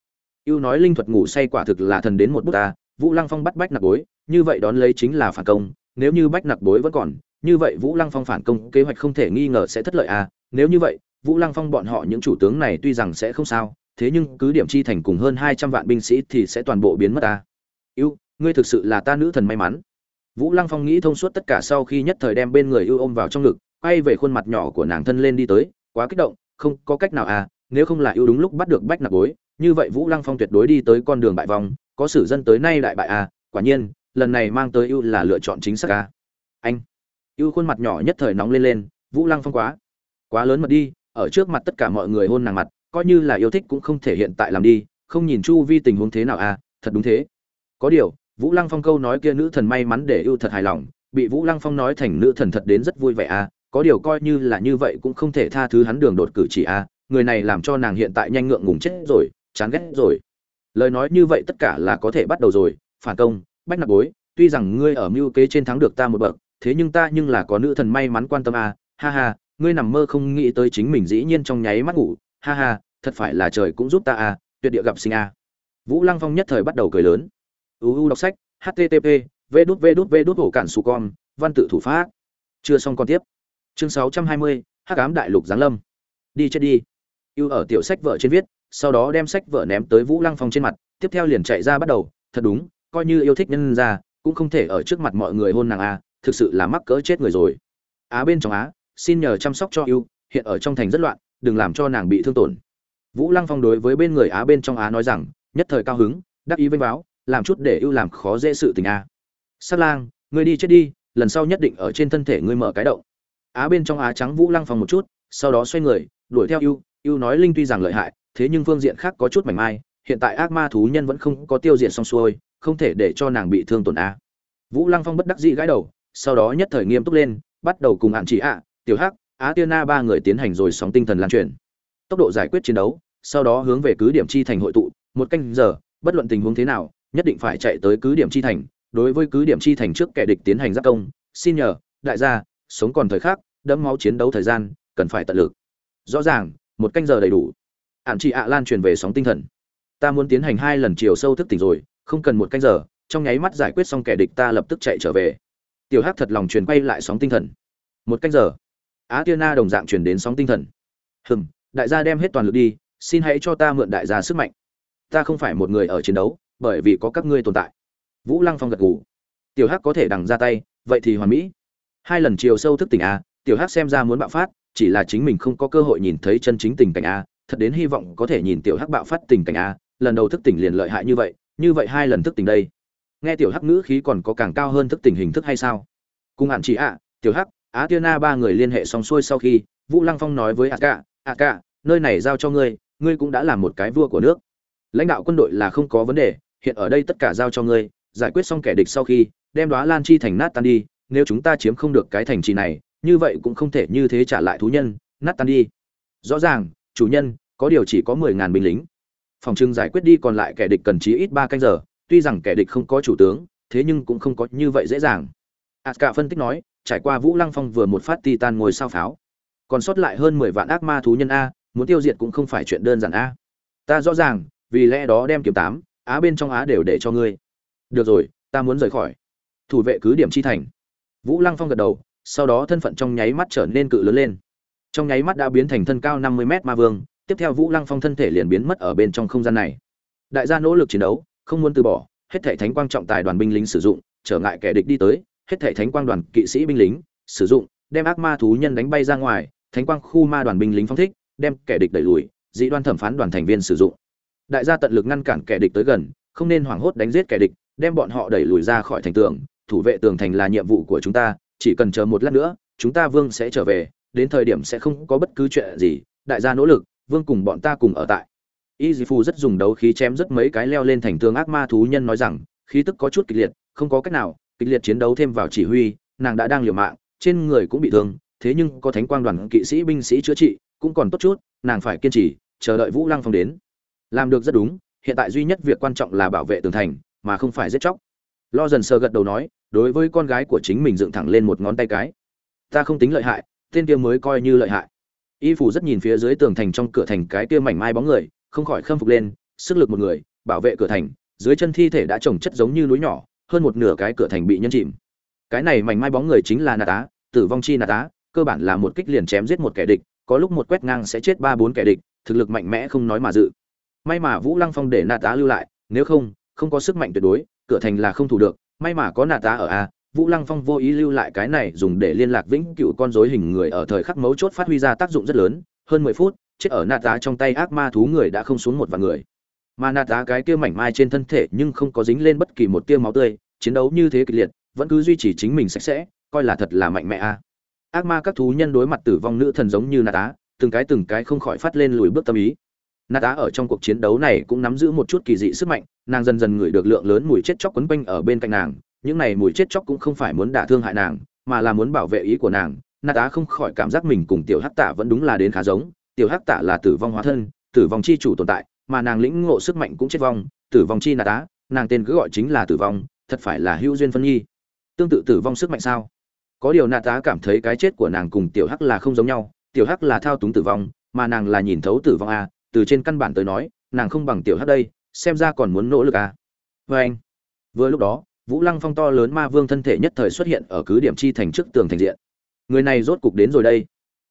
S1: Yêu nói linh thuật ngủ say quả thực là thần đến một bút ta, Vũ Lăng Phong bắt Bách Nặc Bối, như vậy đón lấy chính là phản công, nếu như Bách Nặc Bối vẫn còn, như vậy vũ lăng phong phản công kế hoạch không thể nghi ngờ sẽ thất lợi à nếu như vậy vũ lăng phong bọn họ những chủ tướng này tuy rằng sẽ không sao thế nhưng cứ điểm chi thành cùng hơn hai trăm vạn binh sĩ thì sẽ toàn bộ biến mất à. ta yêu ngươi thực sự là ta nữ thần may mắn vũ lăng phong nghĩ thông suốt tất cả sau khi nhất thời đem bên người yêu ôm vào trong ngực quay về khuôn mặt nhỏ của nàng thân lên đi tới quá kích động không có cách nào à nếu không là yêu đúng lúc bắt được bách nạp bối, như vậy vũ lăng phong tuyệt đối đi tới con đường bại vong, có sử dân tới nay đại bại à quả nhiên, lần này mang tới ưu là lựa chọn chính xác à. Anh, ưu khuôn mặt nhỏ nhất thời nóng lên lên, vũ lăng phong quá quá lớn mật đi, ở trước mặt tất cả mọi người hôn nàng mặt, coi như là yêu thích cũng không thể hiện tại làm đi, không nhìn chu vi tình huống thế nào à thật đúng thế. Có điều, vũ lăng phong câu nói kia nữ thần may mắn để ưu thật hài lòng, bị vũ lăng phong nói thành nữ thần thật đến rất vui vẻ à có điều coi như là như vậy cũng không thể tha thứ hắn đường đột cử chỉ à người này làm cho nàng hiện tại nhanh ngượng ngùng chết rồi, chán ghét rồi. Lời nói như vậy tất cả là có thể bắt đầu rồi, phản công, bách nạp bối, tuy rằng ngươi ở mưu kế trên thắng được ta một bậc, thế nhưng ta nhưng là có nữ thần may mắn quan tâm à ha ha, ngươi nằm mơ không nghĩ tới chính mình dĩ nhiên trong nháy mắt ngủ, ha ha, thật phải là trời cũng giúp ta à tuyệt địa gặp sinh a. vũ lăng phong nhất thời bắt đầu cười lớn. Uu đọc sách http v đút v đút v đút hổ cản su con văn tự thủ pháp. Chưa xong còn tiếp chương sáu trăm hai mươi, hắc ám đại lục giáng lâm. Đi chết đi. Ưu ở tiểu sách vợ trên viết, sau đó đem sách vợ ném tới vũ lăng phong trên mặt, tiếp theo liền chạy ra bắt đầu. Thật đúng, coi như yêu thích nhân ra, cũng không thể ở trước mặt mọi người hôn nàng a, thực sự là mắc cỡ chết người rồi. Á bên trong á, xin nhờ chăm sóc cho ưu hiện ở trong thành rất loạn, đừng làm cho nàng bị thương tổn. Vũ lăng phong đối với bên người á bên trong á nói rằng, nhất thời cao hứng, đắc ý vênh báo làm chút để ưu làm khó dễ sự tình a. Sát lang, ngươi đi chết đi, lần sau nhất định ở trên thân thể ngươi mở cái động á bên trong á trắng vũ lăng phong một chút, sau đó xoay người, đuổi theo ưu. Ưu nói linh tuy rằng lợi hại, thế nhưng phương diện khác có chút mảnh mai, hiện tại ác ma thú nhân vẫn không có tiêu diệt xong xuôi, không thể để cho nàng bị thương tổn a vũ lăng phong bất đắc dĩ gãi đầu, sau đó nhất thời nghiêm túc lên, bắt đầu cùng hạn chỉ ạ, tiểu hắc, á tiên na ba người tiến hành rồi sóng tinh thần lan truyền. Tốc độ giải quyết chiến đấu, sau đó hướng về cứ điểm chi thành hội tụ, một canh giờ, bất luận tình huống thế nào, nhất định phải chạy tới cứ điểm chi thành. Đối với cứ điểm chi thành trước kẻ địch tiến hành giáp công, xin nhờ, đại gia sống còn thời khắc, đẫm máu chiến đấu thời gian, cần phải tận lực. Rõ ràng, một canh giờ đầy đủ. Ạn chị ạ lan truyền về sóng tinh thần. Ta muốn tiến hành hai lần chiều sâu thức tỉnh rồi, không cần một canh giờ, trong nháy mắt giải quyết xong kẻ địch ta lập tức chạy trở về. Tiểu hắc thật lòng truyền quay lại sóng tinh thần. Một canh giờ. Á tiên na đồng dạng truyền đến sóng tinh thần. Hừm, đại gia đem hết toàn lực đi, xin hãy cho ta mượn đại gia sức mạnh. Ta không phải một người ở chiến đấu, bởi vì có các ngươi tồn tại. Vũ lăng phong gật gù. Tiểu hắc có thể đằng ra tay, vậy thì hoàn mỹ hai lần chiều sâu thức tỉnh a, tiểu hắc xem ra muốn bạo phát, chỉ là chính mình không có cơ hội nhìn thấy chân chính tình cảnh a, thật đến hy vọng có thể nhìn tiểu hắc bạo phát tình cảnh a, lần đầu thức tỉnh liền lợi hại như vậy như vậy hai lần thức tỉnh đây. Nghe tiểu hắc ngữ khí còn có càng cao hơn thức tỉnh hình thức hay sao? Cùng hạn chỉ ạ tiểu hắc, á tiên na ba người liên hệ xong xuôi sau khi, vũ lăng phong nói với a ca a ca, nơi này giao cho ngươi ngươi cũng đã là một cái vua của nước. Lãnh đạo quân đội là không có vấn đề, hiện ở đây tất cả giao cho ngươi, giải quyết xong kẻ địch sau khi, đem đoá lan chi thành nát tan đi nếu chúng ta chiếm không được cái thành trì này, như vậy cũng không thể như thế trả lại thú nhân, nát tan đi. Rõ ràng, chủ nhân, có điều chỉ có mười ngàn binh lính. Phòng trưng giải quyết đi còn lại kẻ địch cần chí ít ba canh giờ, tuy rằng kẻ địch không có chủ tướng, thế nhưng cũng không có như vậy dễ dàng. Aska phân tích nói, trải qua vũ lăng phong vừa một phát titan ngồi sao pháo. Còn sót lại hơn mười vạn ác ma thú nhân a, muốn tiêu diệt cũng không phải chuyện đơn giản a. Ta rõ ràng, vì lẽ đó đem kiếm tám, á bên trong á đều để cho ngươi. Được rồi, ta muốn rời khỏi. Thủ vệ cứ điểm chi thành vũ lăng phong gật đầu, sau đó thân phận trong nháy mắt trở nên cự lớn lên. Trong nháy mắt đã biến thành thân cao năm mươi mét ma vương, tiếp theo vũ lăng phong thân thể liền biến mất ở bên trong không gian này. Đại gia nỗ lực chiến đấu, không muốn từ bỏ, hết thảy thánh quang trọng tài đoàn binh lính sử dụng, trở ngại kẻ địch đi tới, hết thảy thánh quang đoàn kỵ sĩ binh lính sử dụng, đem ác ma thú nhân đánh bay ra ngoài, thánh quang khu ma đoàn binh lính phong thích, đem kẻ địch đẩy lùi, dị đoan thẩm phán đoàn thành viên sử dụng. Đại gia tận lực ngăn cản kẻ địch tới gần, không nên hoảng hốt đánh giết kẻ địch, đem bọn họ đẩy lùi ra khỏi thành tường thủ vệ tường thành là nhiệm vụ của chúng ta, chỉ cần chờ một lát nữa, chúng ta vương sẽ trở về, đến thời điểm sẽ không có bất cứ chuyện gì, đại gia nỗ lực, vương cùng bọn ta cùng ở tại. Y dì phù rất dùng đấu khí chém rất mấy cái leo lên thành tường ác ma thú nhân nói rằng, khí tức có chút kịch liệt, không có cách nào, kịch liệt chiến đấu thêm vào chỉ huy, nàng đã đang liều mạng, trên người cũng bị thương, thế nhưng có thánh quang đoàn kỵ sĩ binh sĩ chữa trị, cũng còn tốt chút, nàng phải kiên trì, chờ đợi vũ lăng phong đến. Làm được rất đúng, hiện tại duy nhất việc quan trọng là bảo vệ tường thành, mà không phải giết chóc. Lo dần sờ gật đầu nói đối với con gái của chính mình dựng thẳng lên một ngón tay cái. Ta không tính lợi hại, tên kia mới coi như lợi hại. Y phủ rất nhìn phía dưới tường thành trong cửa thành cái kia mảnh mai bóng người, không khỏi khâm phục lên, sức lực một người, bảo vệ cửa thành, dưới chân thi thể đã trồng chất giống như núi nhỏ, hơn một nửa cái cửa thành bị nhân chìm. Cái này mảnh mai bóng người chính là nà tá tử vong chi nà á cơ bản là một kích liền chém giết một kẻ địch, có lúc một quét ngang sẽ chết ba bốn kẻ địch, thực lực mạnh mẽ không nói mà dự. May mà vũ lăng phong để nà á lưu lại, nếu không không có sức mạnh tuyệt đối, cửa thành là không thủ được may mà có nà tá ở a, vũ lăng phong vô ý lưu lại cái này dùng để liên lạc vĩnh cựu con rối hình người ở thời khắc mấu chốt phát huy ra tác dụng rất lớn. Hơn mười phút, chết ở nà tá trong tay ác ma thú người đã không xuống một vài người. Mà nà tá cái kia mảnh mai trên thân thể nhưng không có dính lên bất kỳ một tia máu tươi, chiến đấu như thế kịch liệt, vẫn cứ duy trì chính mình sạch sẽ, coi là thật là mạnh mẽ a. Ác ma các thú nhân đối mặt tử vong nữ thần giống như nà tá, từng cái từng cái không khỏi phát lên lùi bước tâm ý nạt á ở trong cuộc chiến đấu này cũng nắm giữ một chút kỳ dị sức mạnh, nàng dần dần ngửi được lượng lớn mùi chết chóc quấn quanh ở bên cạnh nàng. Những này mùi chết chóc cũng không phải muốn đả thương hại nàng, mà là muốn bảo vệ ý của nàng. Nạt á không khỏi cảm giác mình cùng tiểu hắc tả vẫn đúng là đến khá giống. Tiểu hắc tả là tử vong hóa thân, tử vong chi chủ tồn tại, mà nàng lĩnh ngộ sức mạnh cũng chết vong. Tử vong chi nạt á, nàng tên cứ gọi chính là tử vong, thật phải là hữu duyên phân nhi. Tương tự tử vong sức mạnh sao? Có điều nạt tá cảm thấy cái chết của nàng cùng tiểu hắc là không giống nhau. Tiểu hắc là thao túng tử vong, mà nàng là nhìn thấu tử vong a từ trên căn bản tới nói nàng không bằng tiểu hắc đây xem ra còn muốn nỗ lực à? vê anh vừa lúc đó vũ lăng phong to lớn ma vương thân thể nhất thời xuất hiện ở cứ điểm chi thành trước tường thành diện người này rốt cục đến rồi đây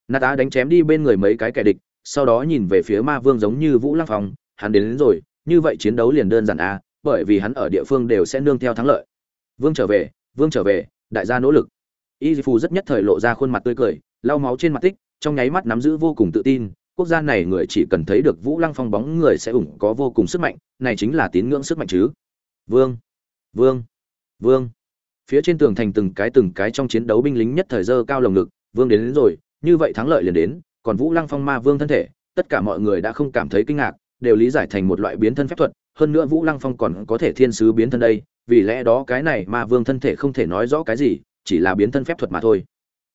S1: nát á đánh chém đi bên người mấy cái kẻ địch sau đó nhìn về phía ma vương giống như vũ lăng phong hắn đến, đến rồi như vậy chiến đấu liền đơn giản à? bởi vì hắn ở địa phương đều sẽ nương theo thắng lợi vương trở về vương trở về đại gia nỗ lực y phù rất nhất thời lộ ra khuôn mặt tươi cười lau máu trên mặt tích trong nháy mắt nắm giữ vô cùng tự tin quốc gia này người chỉ cần thấy được vũ lăng phong bóng người sẽ ủng có vô cùng sức mạnh này chính là tín ngưỡng sức mạnh chứ. Vương vương vương. Phía trên tường thành từng cái từng cái trong chiến đấu binh lính nhất thời dơ cao lồng ngực vương đến, đến rồi như vậy thắng lợi liền đến còn vũ lăng phong ma vương thân thể tất cả mọi người đã không cảm thấy kinh ngạc đều lý giải thành một loại biến thân phép thuật hơn nữa vũ lăng phong còn có thể thiên sứ biến thân đây vì lẽ đó cái này ma vương thân thể không thể nói rõ cái gì chỉ là biến thân phép thuật mà thôi.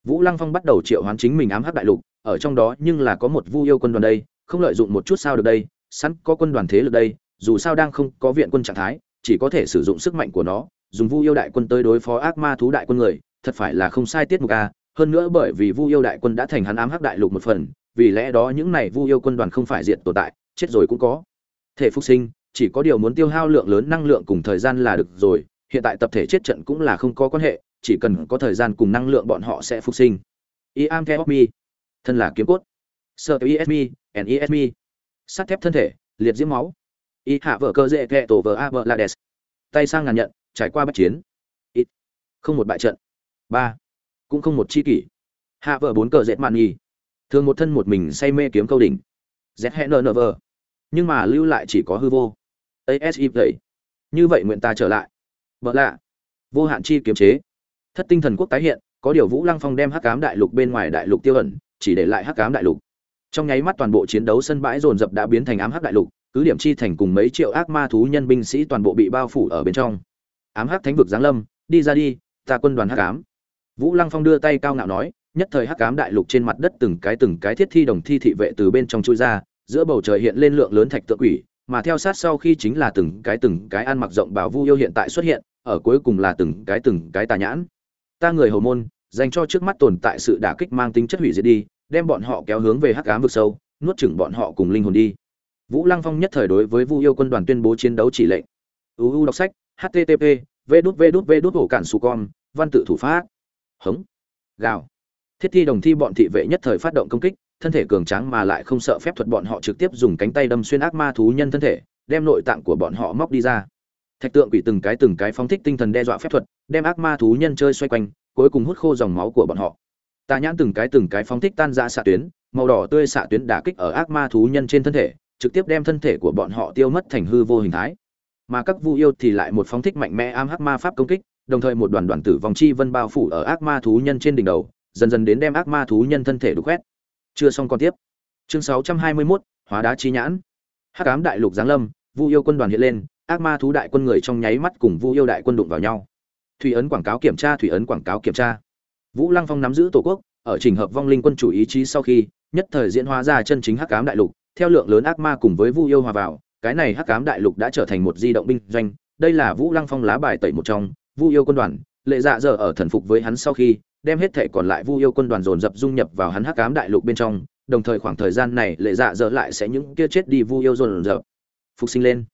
S1: Vũ lăng phong bắt đầu triệu hoán chính mình ám hắc đại lục ở trong đó nhưng là có một vu yêu quân đoàn đây, không lợi dụng một chút sao được đây, sẵn có quân đoàn thế lực đây, dù sao đang không có viện quân trạng thái, chỉ có thể sử dụng sức mạnh của nó, dùng vu yêu đại quân tới đối phó ác ma thú đại quân người, thật phải là không sai tiết mục a. Hơn nữa bởi vì vu yêu đại quân đã thành hắn ám hắc đại lục một phần, vì lẽ đó những này vu yêu quân đoàn không phải diện tồn tại, chết rồi cũng có. Thể phục sinh, chỉ có điều muốn tiêu hao lượng lớn năng lượng cùng thời gian là được rồi, hiện tại tập thể chết trận cũng là không có quan hệ, chỉ cần có thời gian cùng năng lượng bọn họ sẽ phục sinh. I am care of me thân là kiếm cốt. Sơ ism and ism sắt thép thân thể, liệt diễm máu. Y hạ vợ cơ dễ kẹ tổ vợ a vợ la đès tay sang ngàn nhận, trải qua bất chiến. Ít không một bại trận. Ba. Cũng không một chi kỷ. Hạ vợ bốn cờ dệt mạn nhì. Thường một thân một mình say mê kiếm câu đỉnh. Z hẹn nờ vờ. Nhưng mà lưu lại chỉ có hư vô. Asi vậy. Như vậy nguyện ta trở lại. Vợ lạ vô hạn chi kiếm chế. Thất tinh thần quốc tái hiện, có điều vũ lăng phong đem hắc cám đại lục bên ngoài đại lục tiêu ẩn chỉ để lại hắc ám đại lục. Trong nháy mắt toàn bộ chiến đấu sân bãi dồn dập đã biến thành ám hắc đại lục, cứ điểm chi thành cùng mấy triệu ác ma thú nhân binh sĩ toàn bộ bị bao phủ ở bên trong. Ám hắc thánh vực giáng lâm, đi ra đi, ta quân đoàn hắc ám. Vũ lăng phong đưa tay cao ngạo nói, nhất thời hắc ám đại lục trên mặt đất từng cái từng cái thiết thi đồng thi thị vệ từ bên trong chui ra, giữa bầu trời hiện lên lượng lớn thạch tượng quỷ, mà theo sát sau khi chính là từng cái từng cái ăn mặc rộng bảo vu yêu hiện tại xuất hiện, ở cuối cùng là từng cái từng cái tà nhãn. Ta người hầu môn dành cho trước mắt tồn tại sự đả kích mang tính chất hủy diệt đi, đem bọn họ kéo hướng về hắc ám vực sâu, nuốt chửng bọn họ cùng linh hồn đi. Vũ lăng phong nhất thời đối với vu yêu quân đoàn tuyên bố chiến đấu chỉ lệnh. Uu đọc sách http v đút cản con văn tự thủ pháp hống. Gào. Thiết thi đồng thi bọn thị vệ nhất thời phát động công kích, thân thể cường tráng mà lại không sợ phép thuật bọn họ trực tiếp dùng cánh tay đâm xuyên ác ma thú nhân thân thể, đem nội tạng của bọn họ móc đi ra. Thạch tượng quỷ từng cái từng cái phóng thích tinh thần đe dọa phép thuật, đem ác ma thú nhân chơi xoay quanh cuối cùng hút khô dòng máu của bọn họ. Tà nhãn từng cái từng cái phóng thích tan ra xạ tuyến màu đỏ tươi xạ tuyến đả kích ở ác ma thú nhân trên thân thể trực tiếp đem thân thể của bọn họ tiêu mất thành hư vô hình thái. Mà các vu yêu thì lại một phóng thích mạnh mẽ am hắc ma pháp công kích đồng thời một đoàn đoàn tử vòng chi vân bao phủ ở ác ma thú nhân trên đỉnh đầu dần dần đến đem ác ma thú nhân thân thể đục quét chưa xong còn tiếp. Chương 621, hóa đá chi nhãn. Hắc ám đại lục giáng lâm vu yêu quân đoàn hiện lên ác ma thú đại quân người trong nháy mắt cùng vu yêu đại quân đụng vào nhau thủy ấn quảng cáo kiểm tra, thủy ấn quảng cáo kiểm tra. Vũ lăng phong nắm giữ tổ quốc, ở trình hợp vong linh quân chủ ý chí sau khi, nhất thời diễn hóa ra chân chính hắc ám đại lục, theo lượng lớn ác ma cùng với vu yêu hòa vào, cái này hắc ám đại lục đã trở thành một di động binh doanh. Đây là vũ lăng phong lá bài tẩy một trong, vu yêu quân đoàn, lệ dạ Dở ở thần phục với hắn sau khi, đem hết thể còn lại vu yêu quân đoàn dồn dập dung nhập vào hắn hắc ám đại lục bên trong, đồng thời khoảng thời gian này lệ dạ dở lại sẽ những kia chết đi vu yêu dồn dập phục sinh lên.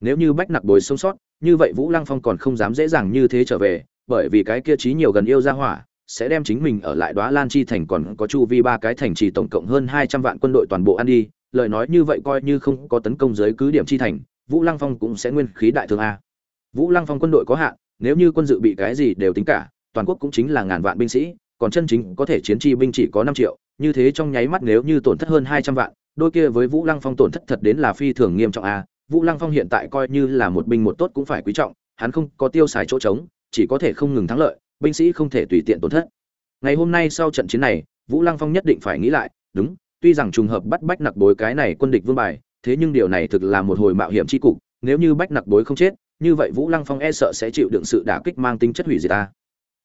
S1: Nếu như bách nặc bồi sống sót như vậy vũ lăng phong còn không dám dễ dàng như thế trở về bởi vì cái kia trí nhiều gần yêu ra hỏa sẽ đem chính mình ở lại Đóa Lan chi thành còn có chu vi ba cái thành trì tổng cộng hơn 200 vạn quân đội toàn bộ ăn đi, lời nói như vậy coi như không có tấn công giới cứ điểm chi thành, Vũ Lăng Phong cũng sẽ nguyên khí đại thương a. Vũ Lăng Phong quân đội có hạn, nếu như quân dự bị cái gì đều tính cả, toàn quốc cũng chính là ngàn vạn binh sĩ, còn chân chính có thể chiến chi binh chỉ có năm triệu, như thế trong nháy mắt nếu như tổn thất hơn 200 vạn, đôi kia với Vũ Lăng Phong tổn thất thật đến là phi thường nghiêm trọng a. Vũ Lăng Phong hiện tại coi như là một binh một tốt cũng phải quý trọng, hắn không có tiêu xài chỗ trống, chỉ có thể không ngừng thắng lợi, binh sĩ không thể tùy tiện tổn thất. Ngày hôm nay sau trận chiến này, Vũ Lăng Phong nhất định phải nghĩ lại, đúng, tuy rằng trùng hợp bắt Bách Nặc Bối cái này quân địch vương bài, thế nhưng điều này thực là một hồi mạo hiểm chi cục, nếu như Bách Nặc Bối không chết, như vậy Vũ Lăng Phong e sợ sẽ chịu đựng sự đả kích mang tính chất hủy diệt ta.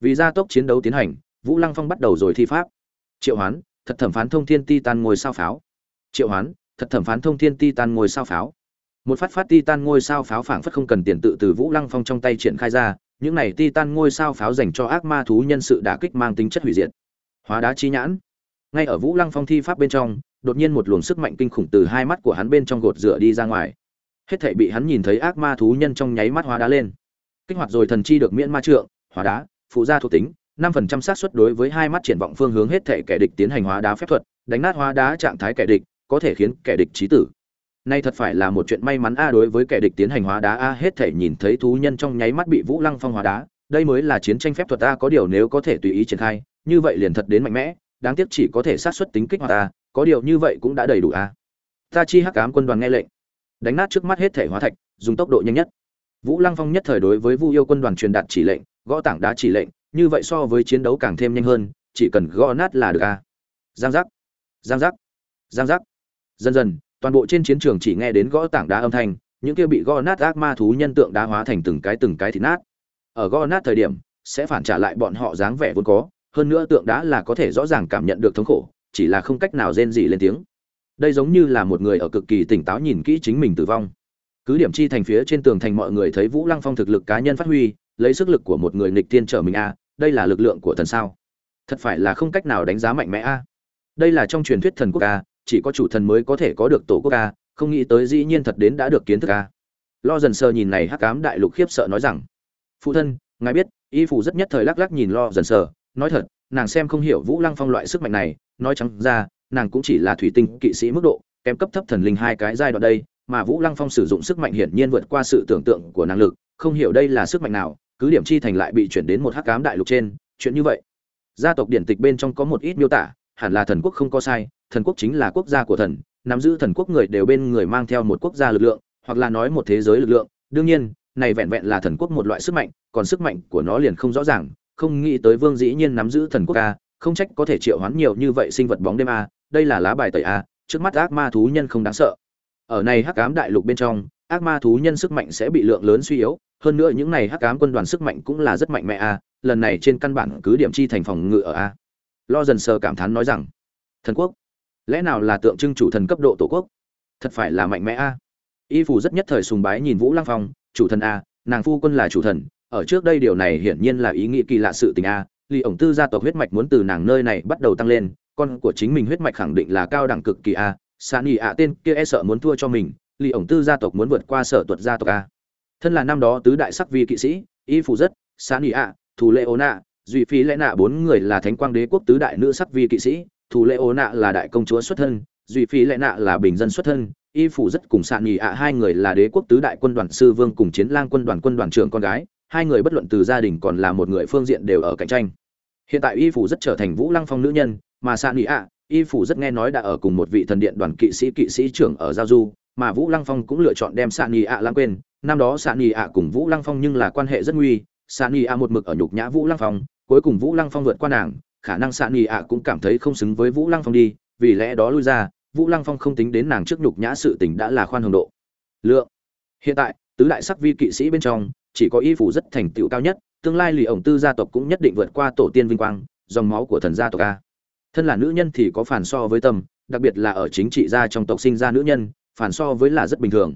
S1: Vì gia tốc chiến đấu tiến hành, Vũ Lăng Phong bắt đầu rồi thi pháp. Triệu Hoán, thật thẩm phán thông thiên titan ngồi sao pháo. Triệu Hoán, thật thẩm phán thông thiên titan ngồi sao pháo. Một phát phát titan ngôi sao pháo phảng phất không cần tiền tự từ Vũ Lăng Phong trong tay triển khai ra, những này titan ngôi sao pháo dành cho ác ma thú nhân sự đả kích mang tính chất hủy diệt. Hóa đá chi nhãn. Ngay ở Vũ Lăng Phong thi pháp bên trong, đột nhiên một luồng sức mạnh kinh khủng từ hai mắt của hắn bên trong gột rửa đi ra ngoài. Hết thảy bị hắn nhìn thấy ác ma thú nhân trong nháy mắt hóa đá lên. Kích hoạt rồi thần chi được miễn ma trượng, hóa đá, phụ gia thuộc tính, năm phần trăm xác suất đối với hai mắt triển vọng phương hướng hết thảy kẻ địch tiến hành hóa đá phép thuật, đánh nát hóa đá trạng thái kẻ địch, có thể khiến kẻ địch chí tử. Nay thật phải là một chuyện may mắn a đối với kẻ địch tiến hành hóa đá a hết thể nhìn thấy thú nhân trong nháy mắt bị Vũ Lăng Phong hóa đá, đây mới là chiến tranh phép thuật a có điều nếu có thể tùy ý triển khai, như vậy liền thật đến mạnh mẽ, đáng tiếc chỉ có thể sát xuất tính kích hoạt a, có điều như vậy cũng đã đầy đủ a. Ta chi hắc ám quân đoàn nghe lệnh, đánh nát trước mắt hết thể hóa thạch, dùng tốc độ nhanh nhất. Vũ Lăng Phong nhất thời đối với Vu Yêu quân đoàn truyền đạt chỉ lệnh, gõ tảng đá chỉ lệnh, như vậy so với chiến đấu càng thêm nhanh hơn, chỉ cần gõ nát là được a. Giang giác, giang giác, giang giác. Dần dần, toàn bộ trên chiến trường chỉ nghe đến gõ tảng đá âm thanh, những kia bị gõ nát ác ma thú nhân tượng đá hóa thành từng cái từng cái thịt nát. Ở gõ nát thời điểm, sẽ phản trả lại bọn họ dáng vẻ vốn có, hơn nữa tượng đá là có thể rõ ràng cảm nhận được thống khổ, chỉ là không cách nào rên gì lên tiếng. Đây giống như là một người ở cực kỳ tỉnh táo nhìn kỹ chính mình tử vong. Cứ điểm chi thành phía trên tường thành mọi người thấy vũ lăng phong thực lực cá nhân phát huy, lấy sức lực của một người nghịch tiên trở mình a, đây là lực lượng của thần sao? Thật phải là không cách nào đánh giá mạnh mẽ a. Đây là trong truyền thuyết thần quốc a chỉ có chủ thần mới có thể có được tổ quốc a không nghĩ tới dĩ nhiên thật đến đã được kiến thức a lo dần sơ nhìn này hắc cám đại lục khiếp sợ nói rằng, phụ thân, ngài biết, y phủ rất nhất thời lắc lắc nhìn lo dần sơ nói thật, nàng xem không hiểu vũ lăng phong loại sức mạnh này, nói trắng ra, nàng cũng chỉ là thủy tinh kỵ sĩ mức độ, kém cấp thấp thần linh hai cái giai đoạn đây, mà vũ lăng phong sử dụng sức mạnh hiển nhiên vượt qua sự tưởng tượng của năng lực, không hiểu đây là sức mạnh nào, cứ điểm chi thành lại bị chuyển đến một hắc cám đại lục trên, chuyện như vậy. Gia tộc điển tịch bên trong có một ít miêu tả, hẳn là thần quốc không có sai thần quốc chính là quốc gia của thần, nắm giữ thần quốc người đều bên người mang theo một quốc gia lực lượng, hoặc là nói một thế giới lực lượng. Đương nhiên, này vẹn vẹn là thần quốc một loại sức mạnh, còn sức mạnh của nó liền không rõ ràng. Không nghĩ tới vương dĩ nhiên nắm giữ thần quốc a, không trách có thể triệu hoán nhiều như vậy sinh vật bóng đêm a, đây là lá bài tẩy a, trước mắt ác ma thú nhân không đáng sợ. Ở này hắc ám đại lục bên trong, ác ma thú nhân sức mạnh sẽ bị lượng lớn suy yếu, hơn nữa những này hắc ám quân đoàn sức mạnh cũng là rất mạnh mẽ a, lần này trên căn bản cứ điểm chi thành phòng ngự ở a. Lo dần sờ cảm thán nói rằng, thần quốc lẽ nào là tượng trưng chủ thần cấp độ tổ quốc? Thật phải là mạnh mẽ a. Y phủ rất nhất thời sùng bái nhìn vũ lăng phong, chủ thần a, nàng phu quân là chủ thần, ở trước đây điều này hiển nhiên là ý nghĩ kỳ lạ sự tình a lì ổng tư gia tộc huyết mạch muốn từ nàng nơi này bắt đầu tăng lên, con của chính mình huyết mạch khẳng định là cao đẳng cực kỳ a san y ạ tên kia e sợ muốn thua cho mình lì ổng tư gia tộc muốn vượt qua sở tuật gia tộc a. Thân là năm đó tứ đại sắc vi kỵ sĩ, y phủ rất san y ạ, thù lệ ô nạ, duy phi lẽ nạ bốn người là thánh quang đế quốc tứ đại nữ sắc vi kỵ sĩ thủ lệ ô nạ là đại công chúa xuất thân, duy phi lệ nạ là bình dân xuất thân, y phủ rất cùng sạn nhì ạ, hai người là đế quốc tứ đại quân đoàn sư vương cùng chiến lang quân đoàn quân đoàn trưởng con gái, hai người bất luận từ gia đình còn là một người phương diện đều ở cạnh tranh. Hiện tại y phủ rất trở thành vũ lăng phong nữ nhân, mà sạn nhì ạ, y phủ rất nghe nói đã ở cùng một vị thần điện đoàn kỵ sĩ kỵ sĩ trưởng ở giao du, mà vũ lăng phong cũng lựa chọn đem sạn nhì ạ lãng quên. Năm đó sạn nhì ạ cùng vũ lăng phong nhưng là quan hệ rất nguy, sạn nhì ạ một mực ở nhục nhã vũ lăng phong, cuối cùng vũ lăng phong vượt qua nàng khả năng sạn nhì ạ cũng cảm thấy không xứng với vũ lăng phong đi, vì lẽ đó lui ra, vũ lăng phong không tính đến nàng trước nhục nhã sự tình đã là khoan hồng độ. Lượng. Hiện tại, tứ đại sắc vi kỵ sĩ bên trong, chỉ có y phủ rất thành tựu cao nhất, tương lai lì ổng tư gia tộc cũng nhất định vượt qua tổ tiên vinh quang, dòng máu của thần gia tộc a. Thân là nữ nhân thì có phản so với tâm, đặc biệt là ở chính trị gia trong tộc sinh ra nữ nhân, phản so với là rất bình thường.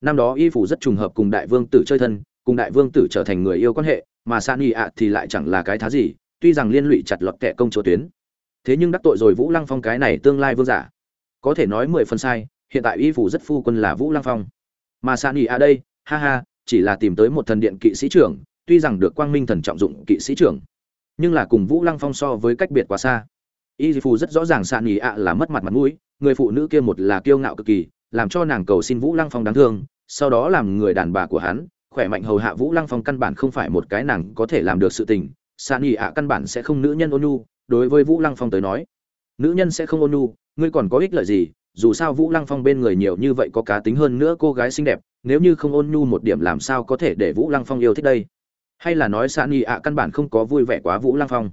S1: Năm đó y phủ rất trùng hợp cùng đại vương tử chơi thân, cùng đại vương tử trở thành người yêu quan hệ, mà san y ạ thì lại chẳng là cái thá gì tuy rằng liên lụy chặt lọt kẻ công chúa tuyến. Thế nhưng đắc tội rồi vũ lăng phong cái này tương lai vương giả. Có thể nói mười phần sai, hiện tại y phủ rất phu quân là vũ lăng phong. Mà san y a à đây, ha ha, chỉ là tìm tới một thần điện kỵ sĩ trưởng, tuy rằng được quang minh thần trọng dụng kỵ sĩ trưởng, nhưng là cùng vũ lăng phong so với cách biệt quá xa. Y phủ rất rõ ràng sạn nghỉ ạ à là mất mặt mặt mũi, người phụ nữ kia một là kiêu ngạo cực kỳ, làm cho nàng cầu xin vũ lăng phong đáng thương, sau đó làm người đàn bà của hắn, khỏe mạnh hầu hạ vũ lăng phong căn bản không phải một cái nàng có thể làm được sự tình sạn nghỉ ạ căn bản sẽ không nữ nhân ôn nhu, đối với vũ lăng phong tới nói. Nữ nhân sẽ không ôn nhu, ngươi còn có ích lợi gì, dù sao vũ lăng phong bên người nhiều như vậy có cá tính hơn nữa cô gái xinh đẹp, nếu như không ôn nhu một điểm làm sao có thể để vũ lăng phong yêu thích đây? Hay là nói sạn nghỉ ạ căn bản không có vui vẻ quá vũ lăng phong?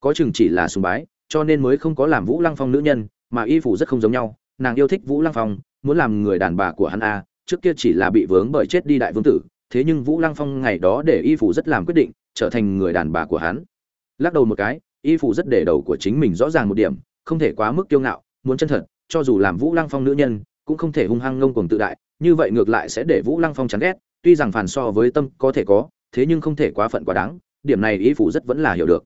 S1: Có chừng chỉ là sùng bái, cho nên mới không có làm vũ lăng phong nữ nhân, mà y phủ rất không giống nhau. Nàng yêu thích vũ lăng phong, muốn làm người đàn bà của hắn a trước kia chỉ là bị vướng bởi chết đi đại vương tử thế nhưng vũ lăng phong ngày đó để y phủ rất làm quyết định, trở thành người đàn bà của hắn. Lắc đầu một cái, y phủ rất để đầu của chính mình rõ ràng một điểm, không thể quá mức kiêu ngạo, muốn chân thật, cho dù làm vũ lăng phong nữ nhân, cũng không thể hung hăng ngông cuồng tự đại, như vậy ngược lại sẽ để vũ lăng phong chán ghét, tuy rằng phản so với tâm có thể có, thế nhưng không thể quá phận quá đáng, điểm này y phủ rất vẫn là hiểu được.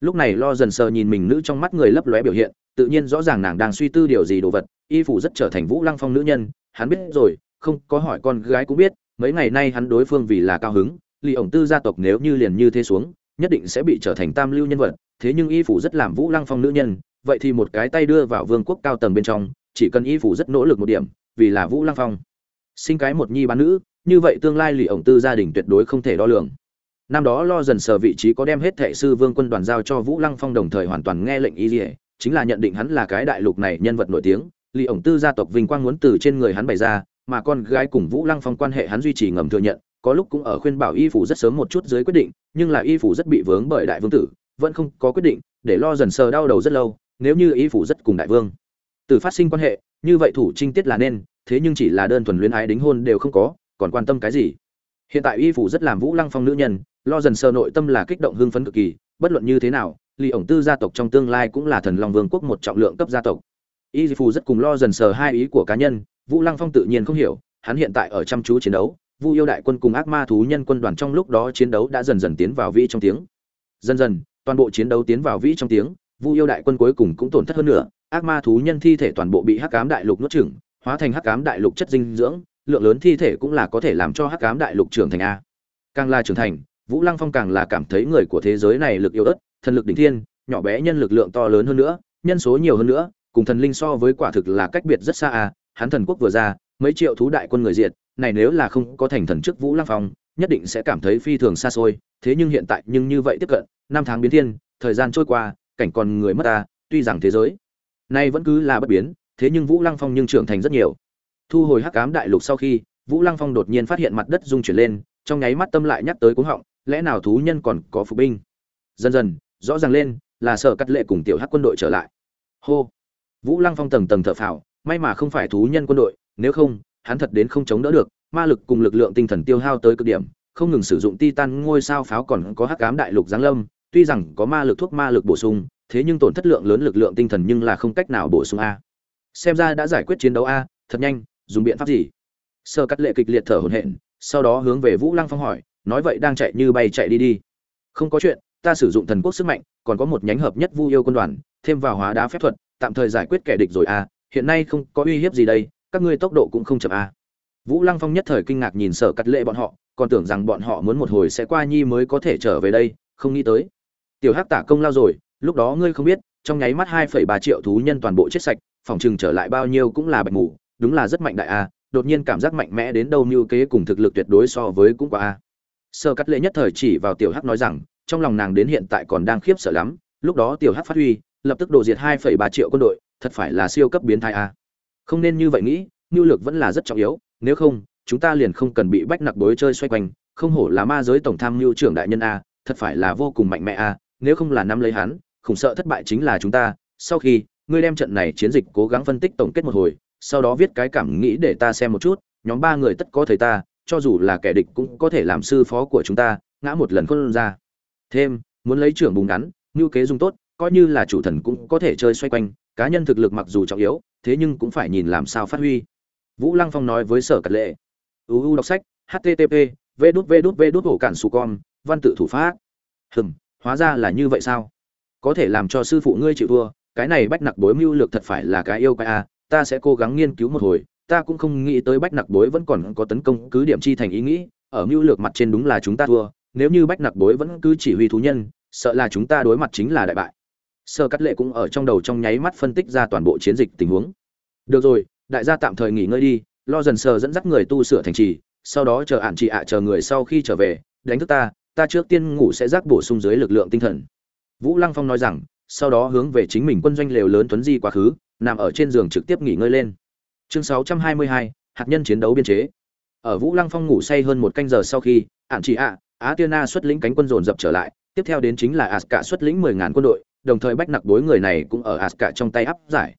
S1: Lúc này lo dần sờ nhìn mình nữ trong mắt người lấp lóe biểu hiện, tự nhiên rõ ràng nàng đang suy tư điều gì đồ vật, y phủ rất trở thành vũ lăng phong nữ nhân, hắn biết rồi, không có hỏi con gái cũng biết mấy ngày nay hắn đối phương vì là cao hứng, lì ổng tư gia tộc nếu như liền như thế xuống, nhất định sẽ bị trở thành tam lưu nhân vật, thế nhưng y phủ rất làm vũ lăng phong nữ nhân, vậy thì một cái tay đưa vào vương quốc cao tầng bên trong, chỉ cần y phủ rất nỗ lực một điểm, vì là vũ lăng phong. Sinh cái một nhi bán nữ, như vậy tương lai lì ổng tư gia đình tuyệt đối không thể đo lường. Năm đó lo dần sờ vị trí có đem hết thệ sư vương quân đoàn giao cho vũ lăng phong đồng thời hoàn toàn nghe lệnh y dỉa chính là nhận định hắn là cái đại lục này nhân vật nổi tiếng, lì ổng tư gia tộc vinh quang muốn từ trên người hắn bày ra mà con gái cùng vũ lăng phong quan hệ hắn duy trì ngầm thừa nhận, có lúc cũng ở khuyên bảo y phủ rất sớm một chút dưới quyết định, nhưng là y phủ rất bị vướng bởi đại vương tử, vẫn không có quyết định, để lo dần sờ đau đầu rất lâu, nếu như y phủ rất cùng đại vương Tử phát sinh quan hệ, như vậy thủ trinh tiết là nên, thế nhưng chỉ là đơn thuần luyến ái đính hôn đều không có, còn quan tâm cái gì? Hiện tại y phủ rất làm vũ lăng phong nữ nhân, lo dần sờ nội tâm là kích động hưng phấn cực kỳ, bất luận như thế nào, Lý ổng tư gia tộc trong tương lai cũng là thần long vương quốc một trọng lượng cấp gia tộc. Y Phủ rất cùng lo dần sờ hai ý của cá nhân vũ lăng phong tự nhiên không hiểu, hắn hiện tại ở chăm chú chiến đấu, vu yêu đại quân cùng ác ma thú nhân quân đoàn trong lúc đó chiến đấu đã dần dần tiến vào vĩ trong tiếng. Dần dần, toàn bộ chiến đấu tiến vào vĩ trong tiếng, vu yêu đại quân cuối cùng cũng tổn thất hơn nữa, ác ma thú nhân thi thể toàn bộ bị hắc Ám đại lục nuốt chửng, hóa thành hắc Ám đại lục chất dinh dưỡng, lượng lớn thi thể cũng là có thể làm cho hắc Ám đại lục trưởng thành a. Càng là trưởng thành, vũ lăng phong càng là cảm thấy người của thế giới này lực yếu ớt, thần lực đỉnh thiên, nhỏ bé nhân lực lượng to lớn hơn nữa, nhân số nhiều hơn nữa, cùng thần linh so với quả thực là cách biệt rất xa à hắn thần quốc vừa ra, mấy triệu thú đại quân người diệt, này nếu là không có thành thần trước vũ lăng phong, nhất định sẽ cảm thấy phi thường xa xôi, thế nhưng hiện tại nhưng như vậy tiếp cận, năm tháng biến thiên, thời gian trôi qua, cảnh còn người mất ta, tuy rằng thế giới nay vẫn cứ là bất biến, thế nhưng vũ lăng phong nhưng trưởng thành rất nhiều. Thu hồi hắc ám đại lục sau khi, vũ lăng phong đột nhiên phát hiện mặt đất rung chuyển lên, trong nháy mắt tâm lại nhắc tới cuống họng, lẽ nào thú nhân còn có phục binh? Dần dần, rõ ràng lên, là sở cắt lệ cùng tiểu hắc quân đội trở lại. Hô! Vũ lăng phong tầng tầng thở phào may mà không phải thú nhân quân đội, nếu không, hắn thật đến không chống đỡ được, ma lực cùng lực lượng tinh thần tiêu hao tới cực điểm, không ngừng sử dụng titan ngôi sao pháo còn có hắc ám đại lục giáng lâm, tuy rằng có ma lực thuốc ma lực bổ sung, thế nhưng tổn thất lượng lớn lực lượng tinh thần nhưng là không cách nào bổ sung a xem ra đã giải quyết chiến đấu a, thật nhanh, dùng biện pháp gì sơ cắt lệ kịch liệt thở hổn hển, sau đó hướng về vũ lăng phong hỏi, nói vậy đang chạy như bay chạy đi đi không có chuyện, ta sử dụng thần quốc sức mạnh, còn có một nhánh hợp nhất vu yêu quân đoàn, thêm vào hóa đá phép thuật, tạm thời giải quyết kẻ địch rồi a hiện nay không có uy hiếp gì đây, các ngươi tốc độ cũng không chậm à. Vũ lăng phong nhất thời kinh ngạc nhìn sở cắt lệ bọn họ, còn tưởng rằng bọn họ muốn một hồi sẽ qua nhi mới có thể trở về đây, không nghĩ tới. Tiểu hắc tả công lao rồi, lúc đó ngươi không biết, trong nháy mắt hai phẩy ba triệu thú nhân toàn bộ chết sạch, phòng trừng trở lại bao nhiêu cũng là bạch mù, đúng là rất mạnh đại a đột nhiên cảm giác mạnh mẽ đến đâu như kế cùng thực lực tuyệt đối so với cũng qua a à. sơ cắt lệ nhất thời chỉ vào tiểu hắc nói rằng, trong lòng nàng đến hiện tại còn đang khiếp sợ lắm, lúc đó tiểu hắc phát huy, lập tức đổ diệt hai phẩy ba triệu quân đội thật phải là siêu cấp biến thái a. Không nên như vậy nghĩ nhu lược vẫn là rất trọng yếu, nếu không, chúng ta liền không cần bị bách nặc bối chơi xoay quanh, không hổ là ma giới tổng tham mưu trưởng đại nhân a, thật phải là vô cùng mạnh mẽ a, nếu không là nắm lấy hắn, khủng sợ thất bại chính là chúng ta. Sau khi, ngươi đem trận này chiến dịch cố gắng phân tích tổng kết một hồi, sau đó viết cái cảm nghĩ để ta xem một chút, nhóm ba người tất có thầy ta, cho dù là kẻ địch cũng có thể làm sư phó của chúng ta, ngã một lần khôn ra. Thêm, muốn lấy trưởng bùng ngắn ngưu kế dùng tốt, coi như là chủ thần cũng có thể chơi xoay quanh cá nhân thực lực mặc dù trọng yếu, thế nhưng cũng phải nhìn làm sao phát huy. Vũ lăng phong nói với sở cật lệ. Uu đọc sách http v đút v đút v đút ổ cản su con văn tự thủ pháp. Hừm, hóa ra là như vậy sao? Có thể làm cho sư phụ ngươi chịu thua, cái này bách nặc bối mưu lược thật phải là cái yêu cái a à, ta sẽ cố gắng nghiên cứu một hồi, ta cũng không nghĩ tới bách nặc bối vẫn còn có tấn công cứ điểm chi thành ý nghĩ, ở mưu lược mặt trên đúng là chúng ta thua, nếu như bách nặc bối vẫn cứ chỉ huy thú nhân, sợ là chúng ta đối mặt chính là đại bại sơ cắt lệ cũng ở trong đầu trong nháy mắt phân tích ra toàn bộ chiến dịch tình huống. Được rồi đại gia tạm thời nghỉ ngơi đi lo dần sờ dẫn dắt người tu sửa thành trì sau đó chờ ạn chị ạ chờ người sau khi trở về đánh thức ta ta trước tiên ngủ sẽ rác bổ sung dưới lực lượng tinh thần. Vũ lăng phong nói rằng sau đó hướng về chính mình quân doanh lều lớn tuấn di quá khứ nằm ở trên giường trực tiếp nghỉ ngơi lên. Chương 622, hạt nhân chiến đấu biên chế. Ở vũ lăng phong ngủ say hơn một canh giờ sau khi ạn chị ạ á tiên na xuất lĩnh cánh quân dồn dập trở lại tiếp theo đến chính là aska xuất lĩnh mười ngàn quân đội đồng thời bách nặc đối người này cũng ở aska trong tay áp giải.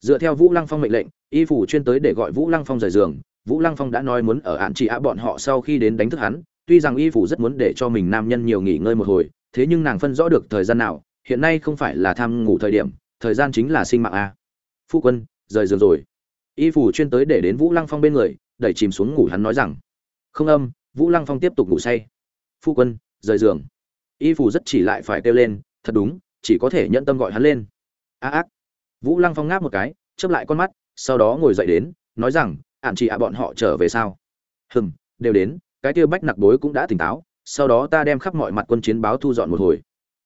S1: Dựa theo vũ lăng phong mệnh lệnh, y phủ chuyên tới để gọi vũ lăng phong rời giường. Vũ lăng phong đã nói muốn ở ạn chị ạ bọn họ sau khi đến đánh thức hắn, tuy rằng y phủ rất muốn để cho mình nam nhân nhiều nghỉ ngơi một hồi, thế nhưng nàng phân rõ được thời gian nào, hiện nay không phải là tham ngủ thời điểm, thời gian chính là sinh mạng a. Phu quân, rời giường rồi. Y phủ chuyên tới để đến vũ lăng phong bên người, đẩy chìm xuống ngủ hắn nói rằng, không âm, vũ lăng phong tiếp tục ngủ say. Phu quân, rời giường. Y phủ rất chỉ lại phải kêu lên, thật đúng chỉ có thể nhận tâm gọi hắn lên. A ác. Vũ lăng phong ngáp một cái, chớp lại con mắt, sau đó ngồi dậy đến, nói rằng ạn chị ạ, bọn họ trở về sao? Hừm, đều đến, cái tia bách nặc bối cũng đã tỉnh táo, sau đó ta đem khắp mọi mặt quân chiến báo thu dọn một hồi.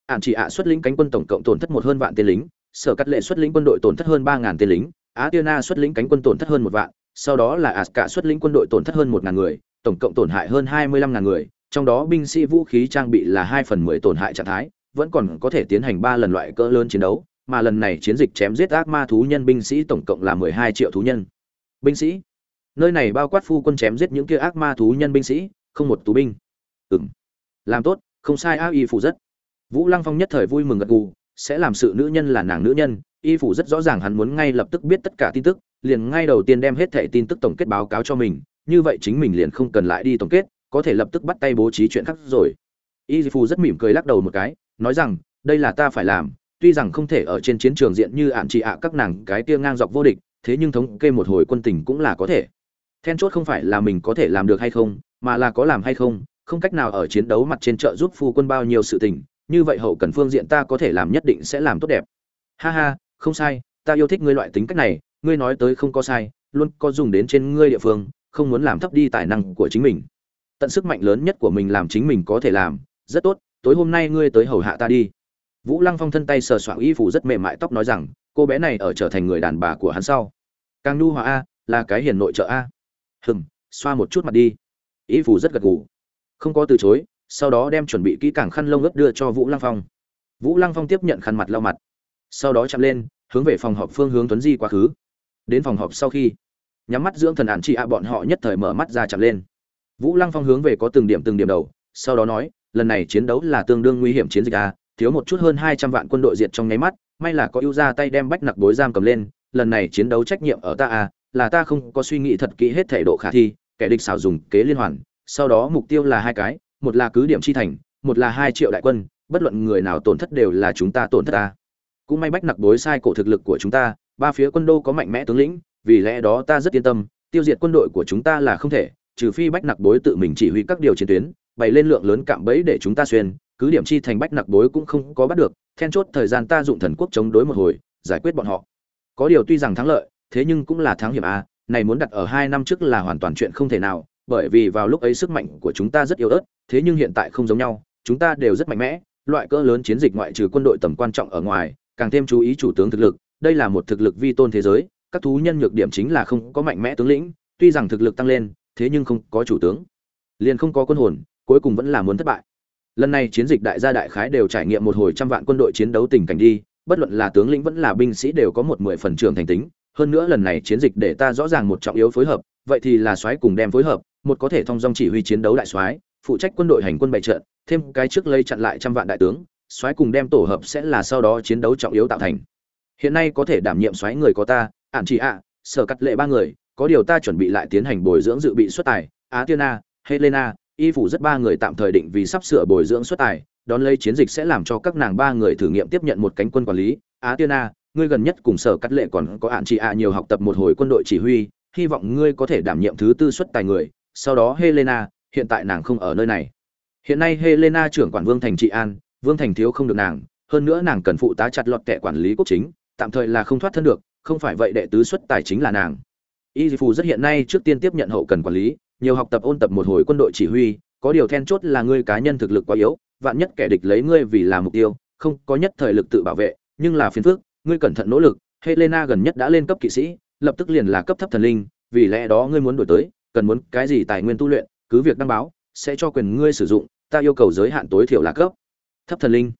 S1: Ạn chị ạ xuất lĩnh cánh quân tổng cộng tổn thất một hơn vạn tên lính, sở cắt lệ xuất lĩnh quân đội tổn thất hơn ba ngàn tên lính, á tiên na xuất lĩnh cánh quân tổn thất hơn một vạn, sau đó là cả xuất lĩnh quân đội tổn thất hơn một ngàn người, tổng cộng tổn hại hơn hai mươi lăm ngàn người, trong đó binh sĩ vũ khí trang bị là hai phần mười tổn hại trạng thái vẫn còn có thể tiến hành ba lần loại cỡ lớn chiến đấu mà lần này chiến dịch chém giết ác ma thú nhân binh sĩ tổng cộng là mười hai triệu thú nhân. Binh sĩ nơi này bao quát phu quân chém giết những kia ác ma thú nhân binh sĩ không một tù binh. Ừm, làm tốt không sai a y phụ rất. Vũ lăng phong nhất thời vui mừng gật gù sẽ làm sự nữ nhân là nàng nữ nhân y phụ rất rõ ràng hắn muốn ngay lập tức biết tất cả tin tức liền ngay đầu tiên đem hết thảy tin tức tổng kết báo cáo cho mình như vậy chính mình liền không cần lại đi tổng kết có thể lập tức bắt tay bố trí chuyện khác rồi. Y phụ rất mỉm cười lắc đầu một cái nói rằng, đây là ta phải làm, tuy rằng không thể ở trên chiến trường diện như ạn trị ạ các nàng cái tia ngang dọc vô địch, thế nhưng thống kê một hồi quân tình cũng là có thể. Then chốt không phải là mình có thể làm được hay không, mà là có làm hay không không cách nào ở chiến đấu mặt trên trợ giúp phu quân bao nhiêu sự tình, như vậy hậu cần phương diện ta có thể làm nhất định sẽ làm tốt đẹp. Ha ha, không sai, ta yêu thích ngươi loại tính cách này, ngươi nói tới không có sai, luôn có dùng đến trên ngươi địa phương, không muốn làm thấp đi tài năng của chính mình. Tận sức mạnh lớn nhất của mình làm chính mình có thể làm, rất tốt tối hôm nay ngươi tới hầu hạ ta đi. Vũ lăng phong thân tay sờ soạng y phủ rất mềm mại tóc nói rằng, cô bé này ở trở thành người đàn bà của hắn sau. Càng nhu hòa a, là cái hiền nội trợ a. Hừm, xoa một chút mặt đi. Y phủ rất gật gù. Không có từ chối, sau đó đem chuẩn bị kỹ càng khăn lông ướt đưa cho vũ lăng phong. Vũ lăng phong tiếp nhận khăn mặt lau mặt. Sau đó chạm lên, hướng về phòng họp phương hướng tuấn di quá khứ. Đến phòng họp sau khi, nhắm mắt dưỡng thần ản chị ạ, bọn họ nhất thời mở mắt ra chạm lên. Vũ lăng phong hướng về có từng điểm từng điểm đầu, sau đó nói lần này chiến đấu là tương đương nguy hiểm chiến dịch a, thiếu một chút hơn hai trăm vạn quân đội diệt trong nháy mắt, may là có ưu ra tay đem bách nặc bối giam cầm lên, lần này chiến đấu trách nhiệm ở ta a, là ta không có suy nghĩ thật kỹ hết thể độ khả thi, kẻ địch xảo dùng kế liên hoàn, sau đó mục tiêu là hai cái, một là cứ điểm chi thành, một là hai triệu đại quân, bất luận người nào tổn thất đều là chúng ta tổn thất ta cũng may bách nặc bối sai cổ thực lực của chúng ta, ba phía quân đô có mạnh mẽ tướng lĩnh, vì lẽ đó ta rất yên tâm, tiêu diệt quân đội của chúng ta là không thể, trừ phi bách nặc bối tự mình chỉ huy các điều chiến tuyến bày lên lượng lớn cạm bẫy để chúng ta xuyên, cứ điểm chi thành bách nặc bối cũng không có bắt được, then chốt thời gian ta dụng thần quốc chống đối một hồi, giải quyết bọn họ. Có điều tuy rằng thắng lợi, thế nhưng cũng là thắng hiểm a này muốn đặt ở hai năm trước là hoàn toàn chuyện không thể nào, bởi vì vào lúc ấy sức mạnh của chúng ta rất yếu ớt, thế nhưng hiện tại không giống nhau, chúng ta đều rất mạnh mẽ, loại cỡ lớn chiến dịch ngoại trừ quân đội tầm quan trọng ở ngoài, càng thêm chú ý chủ tướng thực lực, đây là một thực lực vi tôn thế giới, các thú nhân nhược điểm chính là không có mạnh mẽ tướng lĩnh, tuy rằng thực lực tăng lên, thế nhưng không có chủ tướng. Liền không có quân hồn cuối cùng vẫn là muốn thất bại. Lần này chiến dịch đại gia đại khái đều trải nghiệm một hồi trăm vạn quân đội chiến đấu tình cảnh đi, bất luận là tướng lĩnh vẫn là binh sĩ đều có một mười phần trưởng thành tính. Hơn nữa lần này chiến dịch để ta rõ ràng một trọng yếu phối hợp, vậy thì là soái cùng đem phối hợp, một có thể thông dong chỉ huy chiến đấu đại soái, phụ trách quân đội hành quân bày trận, thêm cái trước lấy chặn lại trăm vạn đại tướng, soái cùng đem tổ hợp sẽ là sau đó chiến đấu trọng yếu tạo thành. Hiện nay có thể đảm nhiệm soái người có ta, ản chỉ ạ sở cắt lệ ba người, có điều ta chuẩn bị lại tiến hành bồi dưỡng dự bị xuất tài, á tiên helena y phủ rất ba người tạm thời định vì sắp sửa bồi dưỡng xuất tài, đón lấy chiến dịch sẽ làm cho các nàng ba người thử nghiệm tiếp nhận một cánh quân quản lý. Á tiên a, ngươi gần nhất cùng sở cắt lệ còn có ạn chị ạ nhiều học tập một hồi quân đội chỉ huy, hy vọng ngươi có thể đảm nhiệm thứ tư xuất tài người. Sau đó helena, hiện tại nàng không ở nơi này. Hiện nay helena trưởng quản vương thành trị an, vương thành thiếu không được nàng, hơn nữa nàng cần phụ tá chặt lọt kẻ quản lý quốc chính, tạm thời là không thoát thân được, không phải vậy đệ tứ xuất tài chính là nàng. Y phụ rất hiện nay trước tiên tiếp nhận hậu cần quản lý nhiều học tập ôn tập một hồi quân đội chỉ huy, có điều then chốt là ngươi cá nhân thực lực quá yếu, vạn nhất kẻ địch lấy ngươi vì là mục tiêu, không có nhất thời lực tự bảo vệ, nhưng là phiền phức, ngươi cẩn thận nỗ lực, helena gần nhất đã lên cấp kỵ sĩ, lập tức liền là cấp thấp thần linh, vì lẽ đó ngươi muốn đổi tới, cần muốn cái gì tài nguyên tu luyện, cứ việc đăng báo, sẽ cho quyền ngươi sử dụng, ta yêu cầu giới hạn tối thiểu là cấp thấp thần linh.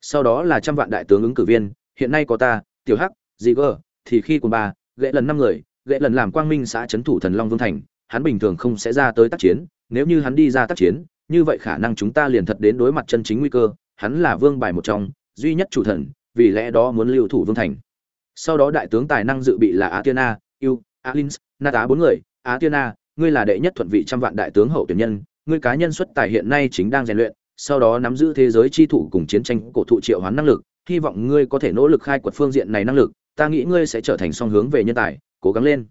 S1: Sau đó là trăm vạn đại tướng ứng cử viên, hiện nay có ta, tiểu hắc dị gờ, thì khi cùng ba gậy lần năm người gậy lần làm quang minh xã trấn thủ thần long vương thành hắn bình thường không sẽ ra tới tác chiến nếu như hắn đi ra tác chiến như vậy khả năng chúng ta liền thật đến đối mặt chân chính nguy cơ hắn là vương bài một trong duy nhất chủ thần vì lẽ đó muốn lưu thủ vương thành sau đó đại tướng tài năng dự bị là Athena, Yu, Alins, Nata bốn người. Athena, ngươi là đệ nhất thuận vị trăm vạn đại tướng hậu tuyển nhân, ngươi cá nhân xuất tài hiện nay chính đang rèn luyện, sau đó nắm giữ thế giới chi thủ cùng chiến tranh cổ thụ triệu hoán năng lực, hy vọng ngươi có thể nỗ lực khai quật phương diện này năng lực, ta nghĩ ngươi sẽ trở thành song hướng về nhân tài, cố gắng lên.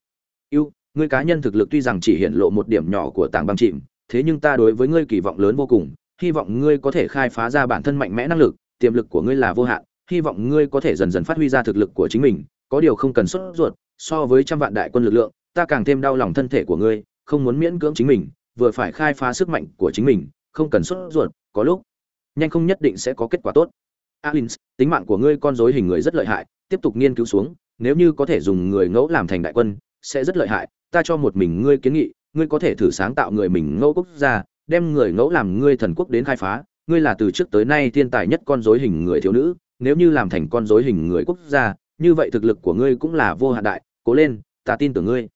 S1: U ngươi cá nhân thực lực tuy rằng chỉ hiện lộ một điểm nhỏ của tảng băng chìm, thế nhưng ta đối với ngươi kỳ vọng lớn vô cùng, hy vọng ngươi có thể khai phá ra bản thân mạnh mẽ năng lực, tiềm lực của ngươi là vô hạn, hy vọng ngươi có thể dần dần phát huy ra thực lực của chính mình, có điều không cần sốt ruột, so với trăm vạn đại quân lực lượng, ta càng thêm đau lòng thân thể của ngươi, không muốn miễn cưỡng chính mình, vừa phải khai phá sức mạnh của chính mình, không cần sốt ruột, có lúc nhanh không nhất định sẽ có kết quả tốt. Alins, tính mạng của ngươi con rối hình người rất lợi hại, tiếp tục nghiên cứu xuống, nếu như có thể dùng người ngẫu làm thành đại quân, sẽ rất lợi hại, ta cho một mình ngươi kiến nghị, ngươi có thể thử sáng tạo người mình ngẫu quốc gia, đem người ngẫu làm ngươi thần quốc đến khai phá, ngươi là từ trước tới nay thiên tài nhất con rối hình người thiếu nữ, nếu như làm thành con rối hình người quốc gia, như vậy thực lực của ngươi cũng là vô hạn đại, cố lên, ta tin tưởng ngươi.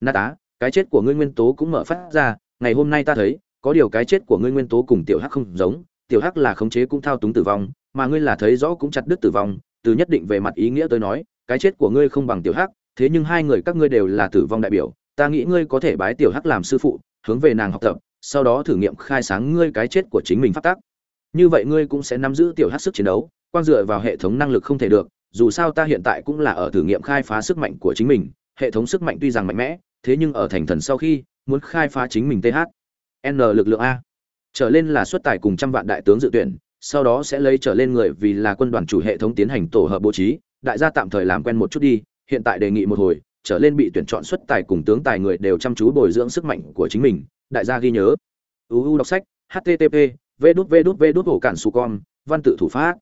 S1: Na tá, cái chết của ngươi nguyên tố cũng mở phát ra, ngày hôm nay ta thấy, có điều cái chết của ngươi nguyên tố cùng tiểu hắc không giống, tiểu hắc là khống chế cũng thao túng tử vong, mà ngươi là thấy rõ cũng chặt đứt tử vong, từ nhất định về mặt ý nghĩa tới nói, cái chết của ngươi không bằng tiểu hắc, thế nhưng hai người các ngươi đều là tử vong đại biểu, ta nghĩ ngươi có thể bái tiểu hắc làm sư phụ, hướng về nàng học tập, sau đó thử nghiệm khai sáng ngươi cái chết của chính mình phát tác. Như vậy ngươi cũng sẽ nắm giữ tiểu hắc sức chiến đấu, quan dựa vào hệ thống năng lực không thể được, dù sao ta hiện tại cũng là ở thử nghiệm khai phá sức mạnh của chính mình, hệ thống sức mạnh tuy rằng mạnh mẽ, thế nhưng ở thành thần sau khi, muốn khai phá chính mình TH. N lực lượng A. Trở lên là xuất tài cùng trăm vạn đại tướng dự tuyển, sau đó sẽ lấy trở lên người vì là quân đoàn chủ hệ thống tiến hành tổ hợp bố trí, đại gia tạm thời làm quen một chút đi, hiện tại đề nghị một hồi, trở lên bị tuyển chọn xuất tài cùng tướng tài người đều chăm chú bồi dưỡng sức mạnh của chính mình, đại gia ghi nhớ. UU đọc sách, http, vđvđvđ cản su con, văn tự thủ pháp.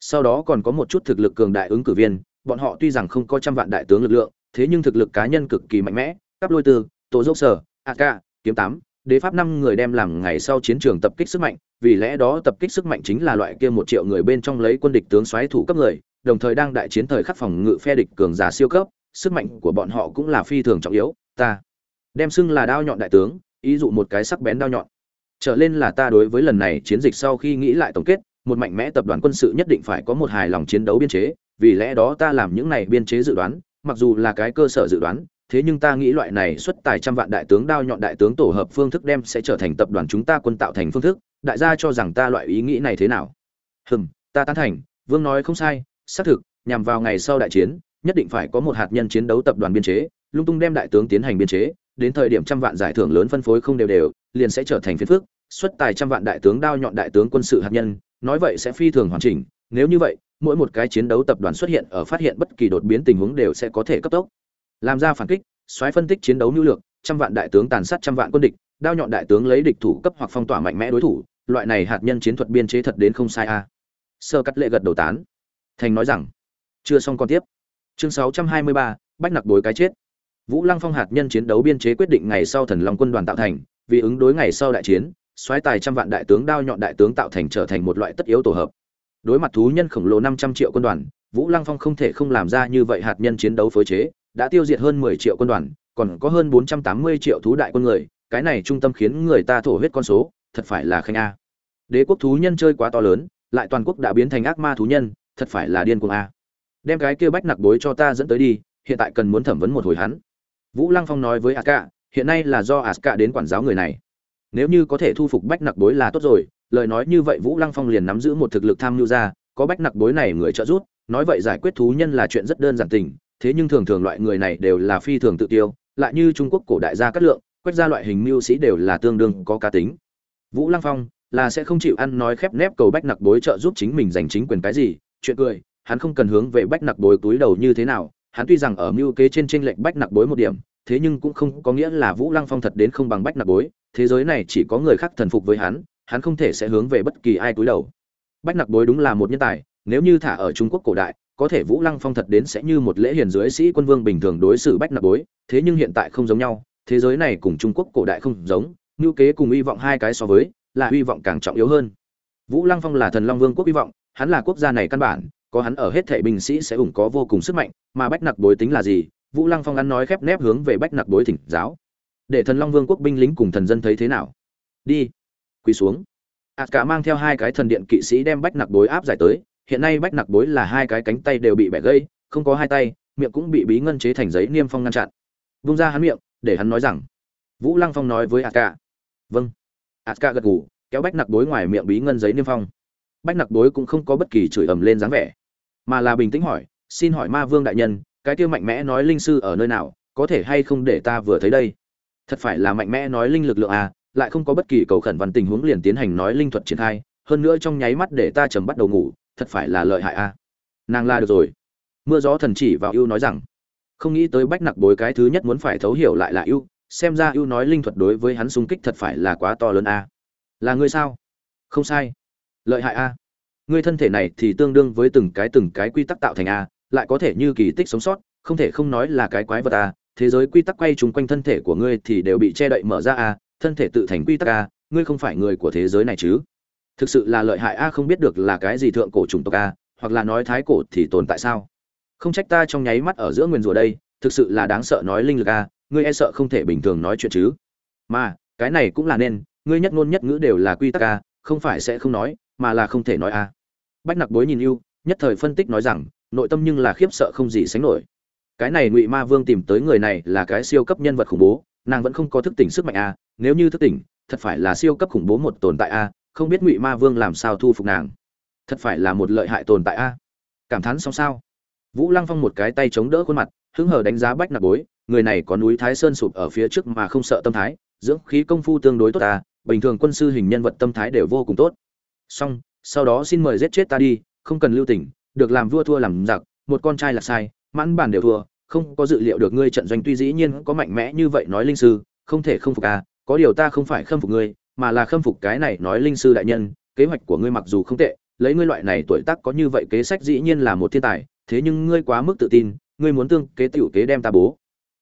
S1: Sau đó còn có một chút thực lực cường đại ứng cử viên bọn họ tuy rằng không có trăm vạn đại tướng lực lượng thế nhưng thực lực cá nhân cực kỳ mạnh mẽ. Cắp lôi tư tổ dốc sở ak kiếm tám đế pháp năm người đem làm ngày sau chiến trường tập kích sức mạnh vì lẽ đó tập kích sức mạnh chính là loại kia một triệu người bên trong lấy quân địch tướng xoáy thủ cấp người đồng thời đang đại chiến thời khắc phòng ngự phe địch cường giả siêu cấp sức mạnh của bọn họ cũng là phi thường trọng yếu ta đem xưng là đao nhọn đại tướng ý dụ một cái sắc bén đao nhọn trở lên là ta đối với lần này chiến dịch sau khi nghĩ lại tổng kết một mạnh mẽ tập đoàn quân sự nhất định phải có một hài lòng chiến đấu biên chế, vì lẽ đó ta làm những này biên chế dự đoán, mặc dù là cái cơ sở dự đoán, thế nhưng ta nghĩ loại này xuất tài trăm vạn đại tướng đao nhọn đại tướng tổ hợp phương thức đem sẽ trở thành tập đoàn chúng ta quân tạo thành phương thức, đại gia cho rằng ta loại ý nghĩ này thế nào? Hừm, ta tán thành, Vương nói không sai, xác thực, nhằm vào ngày sau đại chiến, nhất định phải có một hạt nhân chiến đấu tập đoàn biên chế, lung tung đem đại tướng tiến hành biên chế, đến thời điểm trăm vạn giải thưởng lớn phân phối không đều đều, liền sẽ trở thành phiền phức, xuất tài trăm vạn đại tướng đao nhọn đại tướng quân sự hạt nhân, nói vậy sẽ phi thường hoàn chỉnh nếu như vậy mỗi một cái chiến đấu tập đoàn xuất hiện ở phát hiện bất kỳ đột biến tình huống đều sẽ có thể cấp tốc. Làm ra phản kích xoáy phân tích chiến đấu nhu lược trăm vạn đại tướng tàn sát trăm vạn quân địch đao nhọn đại tướng lấy địch thủ cấp hoặc phong tỏa mạnh mẽ đối thủ loại này hạt nhân chiến thuật biên chế thật đến không sai a. Sơ cắt lệ gật đầu tán thành nói rằng chưa xong còn tiếp chương 623, bách nặc đối cái chết. Vũ lăng phong hạt nhân chiến đấu biên chế quyết định ngày sau thần long quân đoàn tạo thành vì ứng đối ngày sau đại chiến xoáy tài trăm vạn đại tướng đao nhọn đại tướng tạo thành trở thành một loại tất yếu tổ hợp. Đối mặt thú nhân khổng lồ năm trăm triệu quân đoàn vũ lăng phong không thể không làm ra như vậy hạt nhân chiến đấu phối chế đã tiêu diệt hơn mười triệu quân đoàn còn có hơn bốn trăm tám mươi triệu thú đại quân người cái này trung tâm khiến người ta thổ huyết con số thật phải là khanh a. Đế quốc thú nhân chơi quá to lớn lại toàn quốc đã biến thành ác ma thú nhân thật phải là điên cuồng a đem cái kia bách nặc bối cho ta dẫn tới đi, hiện tại cần muốn thẩm vấn một hồi hắn. Vũ lăng phong nói với aska hiện nay là do aska đến quản giáo người này. Nếu như có thể thu phục bách nặc bối là tốt rồi, lời nói như vậy vũ lăng phong liền nắm giữ một thực lực tham mưu ra, có bách nặc bối này người trợ giúp, nói vậy giải quyết thú nhân là chuyện rất đơn giản tình, thế nhưng thường thường loại người này đều là phi thường tự tiêu, lại như trung quốc cổ đại gia cát lượng, quét ra loại hình mưu sĩ đều là tương đương có cá tính. Vũ lăng phong là sẽ không chịu ăn nói khép nép cầu bách nặc bối trợ giúp chính mình giành chính quyền cái gì, chuyện cười hắn không cần hướng về bách nặc bối túi đầu như thế nào, hắn tuy rằng ở mưu kế trên tranh lệnh bách nặc bối một điểm, thế nhưng cũng không có nghĩa là vũ lăng phong thật đến không bằng bách nặc bối, thế giới này chỉ có người khác thần phục với hắn hắn không thể sẽ hướng về bất kỳ ai túi đầu. Bách nặc bối đúng là một nhân tài, nếu như thả ở trung quốc cổ đại, có thể vũ lăng phong thật đến sẽ như một lễ hiền dưới sĩ quân vương bình thường đối xử bách nặc bối, thế nhưng hiện tại không giống nhau, thế giới này cùng trung quốc cổ đại không giống ngữ kế cùng hy vọng hai cái so với, là hy vọng càng trọng yếu hơn. Vũ lăng phong là thần long vương quốc hy vọng, hắn là quốc gia này căn bản có hắn ở hết thảy binh sĩ sẽ ủng có vô cùng sức mạnh, mà bách nặc bối tính là gì? Vũ lăng phong ăn nói khép nép hướng về bách nặc bối thỉnh giáo. Để thần long vương quốc binh lính cùng thần dân thấy thế nào? Đi, quỳ xuống. Ạt cả mang theo hai cái thần điện kỵ sĩ đem bách nặc bối áp giải tới. Hiện nay bách nặc bối là hai cái cánh tay đều bị bẻ gãy, không có hai tay, miệng cũng bị bí ngân chế thành giấy niêm phong ngăn chặn. Vung ra hắn miệng, để hắn nói rằng, vũ lăng phong nói với ạt cả. Vâng. Ạt cả gật gù, kéo bách nặc bối ngoài miệng bí ngân giấy niêm phong. Bách nặc bối cũng không có bất kỳ chửi ầm lên dáng vẻ mà là bình tĩnh hỏi, xin hỏi ma vương đại nhân, cái kia mạnh mẽ nói linh sư ở nơi nào, có thể hay không để ta vừa thấy đây? Thật phải là mạnh mẽ nói linh lực lượng à lại không có bất kỳ cầu khẩn văn tình huống liền tiến hành nói linh thuật triển khai, hơn nữa trong nháy mắt để ta chầm bắt đầu ngủ, thật phải là lợi hại à. Nàng la được rồi. Mưa gió thần chỉ vào ưu nói rằng, không nghĩ tới bách nặc bối cái thứ nhất muốn phải thấu hiểu lại là ưu, xem ra ưu nói linh thuật đối với hắn xung kích thật phải là quá to lớn à. là ngươi sao? Không sai. Lợi hại a ngươi thân thể này thì tương đương với từng cái từng cái quy tắc tạo thành a, lại có thể như kỳ tích sống sót, không thể không nói là cái quái vật a, thế giới quy tắc quay chung quanh thân thể của ngươi thì đều bị che đậy mở ra a, thân thể tự thành quy tắc a, ngươi không phải người của thế giới này chứ? Thực sự là lợi hại a không biết được là cái gì thượng cổ chủng tộc a, hoặc là nói thái cổ thì tồn tại sao? Không trách ta trong nháy mắt ở giữa nguyên rùa đây, thực sự là đáng sợ nói linh lực a, ngươi e sợ không thể bình thường nói chuyện chứ? Mà, cái này cũng là nên, ngươi nhất ngôn nhất ngữ đều là quy tắc a, không phải sẽ không nói mà là không thể nói a. Bách nặc bối nhìn ưu, nhất thời phân tích nói rằng, nội tâm nhưng là khiếp sợ không gì sánh nổi. Cái này ngụy ma vương tìm tới người này là cái siêu cấp nhân vật khủng bố, nàng vẫn không có thức tỉnh sức mạnh a, nếu như thức tỉnh, thật phải là siêu cấp khủng bố một tồn tại a, không biết ngụy ma vương làm sao thu phục nàng. Thật phải là một lợi hại tồn tại a. Cảm thán xong sao? Vũ lăng phong một cái tay chống đỡ khuôn mặt, hứng hờ đánh giá bách nặc bối, người này có núi thái sơn sụp ở phía trước mà không sợ tâm thái, dưỡng khí công phu tương đối tốt ta bình thường quân sư hình nhân vật tâm thái đều vô cùng tốt xong, sau đó xin mời giết chết ta đi, không cần lưu tình, được làm vua thua làm giặc, một con trai là sai, mãn bản đều thua, không có dự liệu được ngươi trận doanh tuy dĩ nhiên có mạnh mẽ như vậy nói linh sư, không thể không phục à có điều ta không phải khâm phục ngươi, mà là khâm phục cái này nói linh sư đại nhân, kế hoạch của ngươi mặc dù không tệ, lấy ngươi loại này tuổi tác có như vậy kế sách dĩ nhiên là một thiên tài, thế nhưng ngươi quá mức tự tin, ngươi muốn tương kế tiểu kế đem ta bố.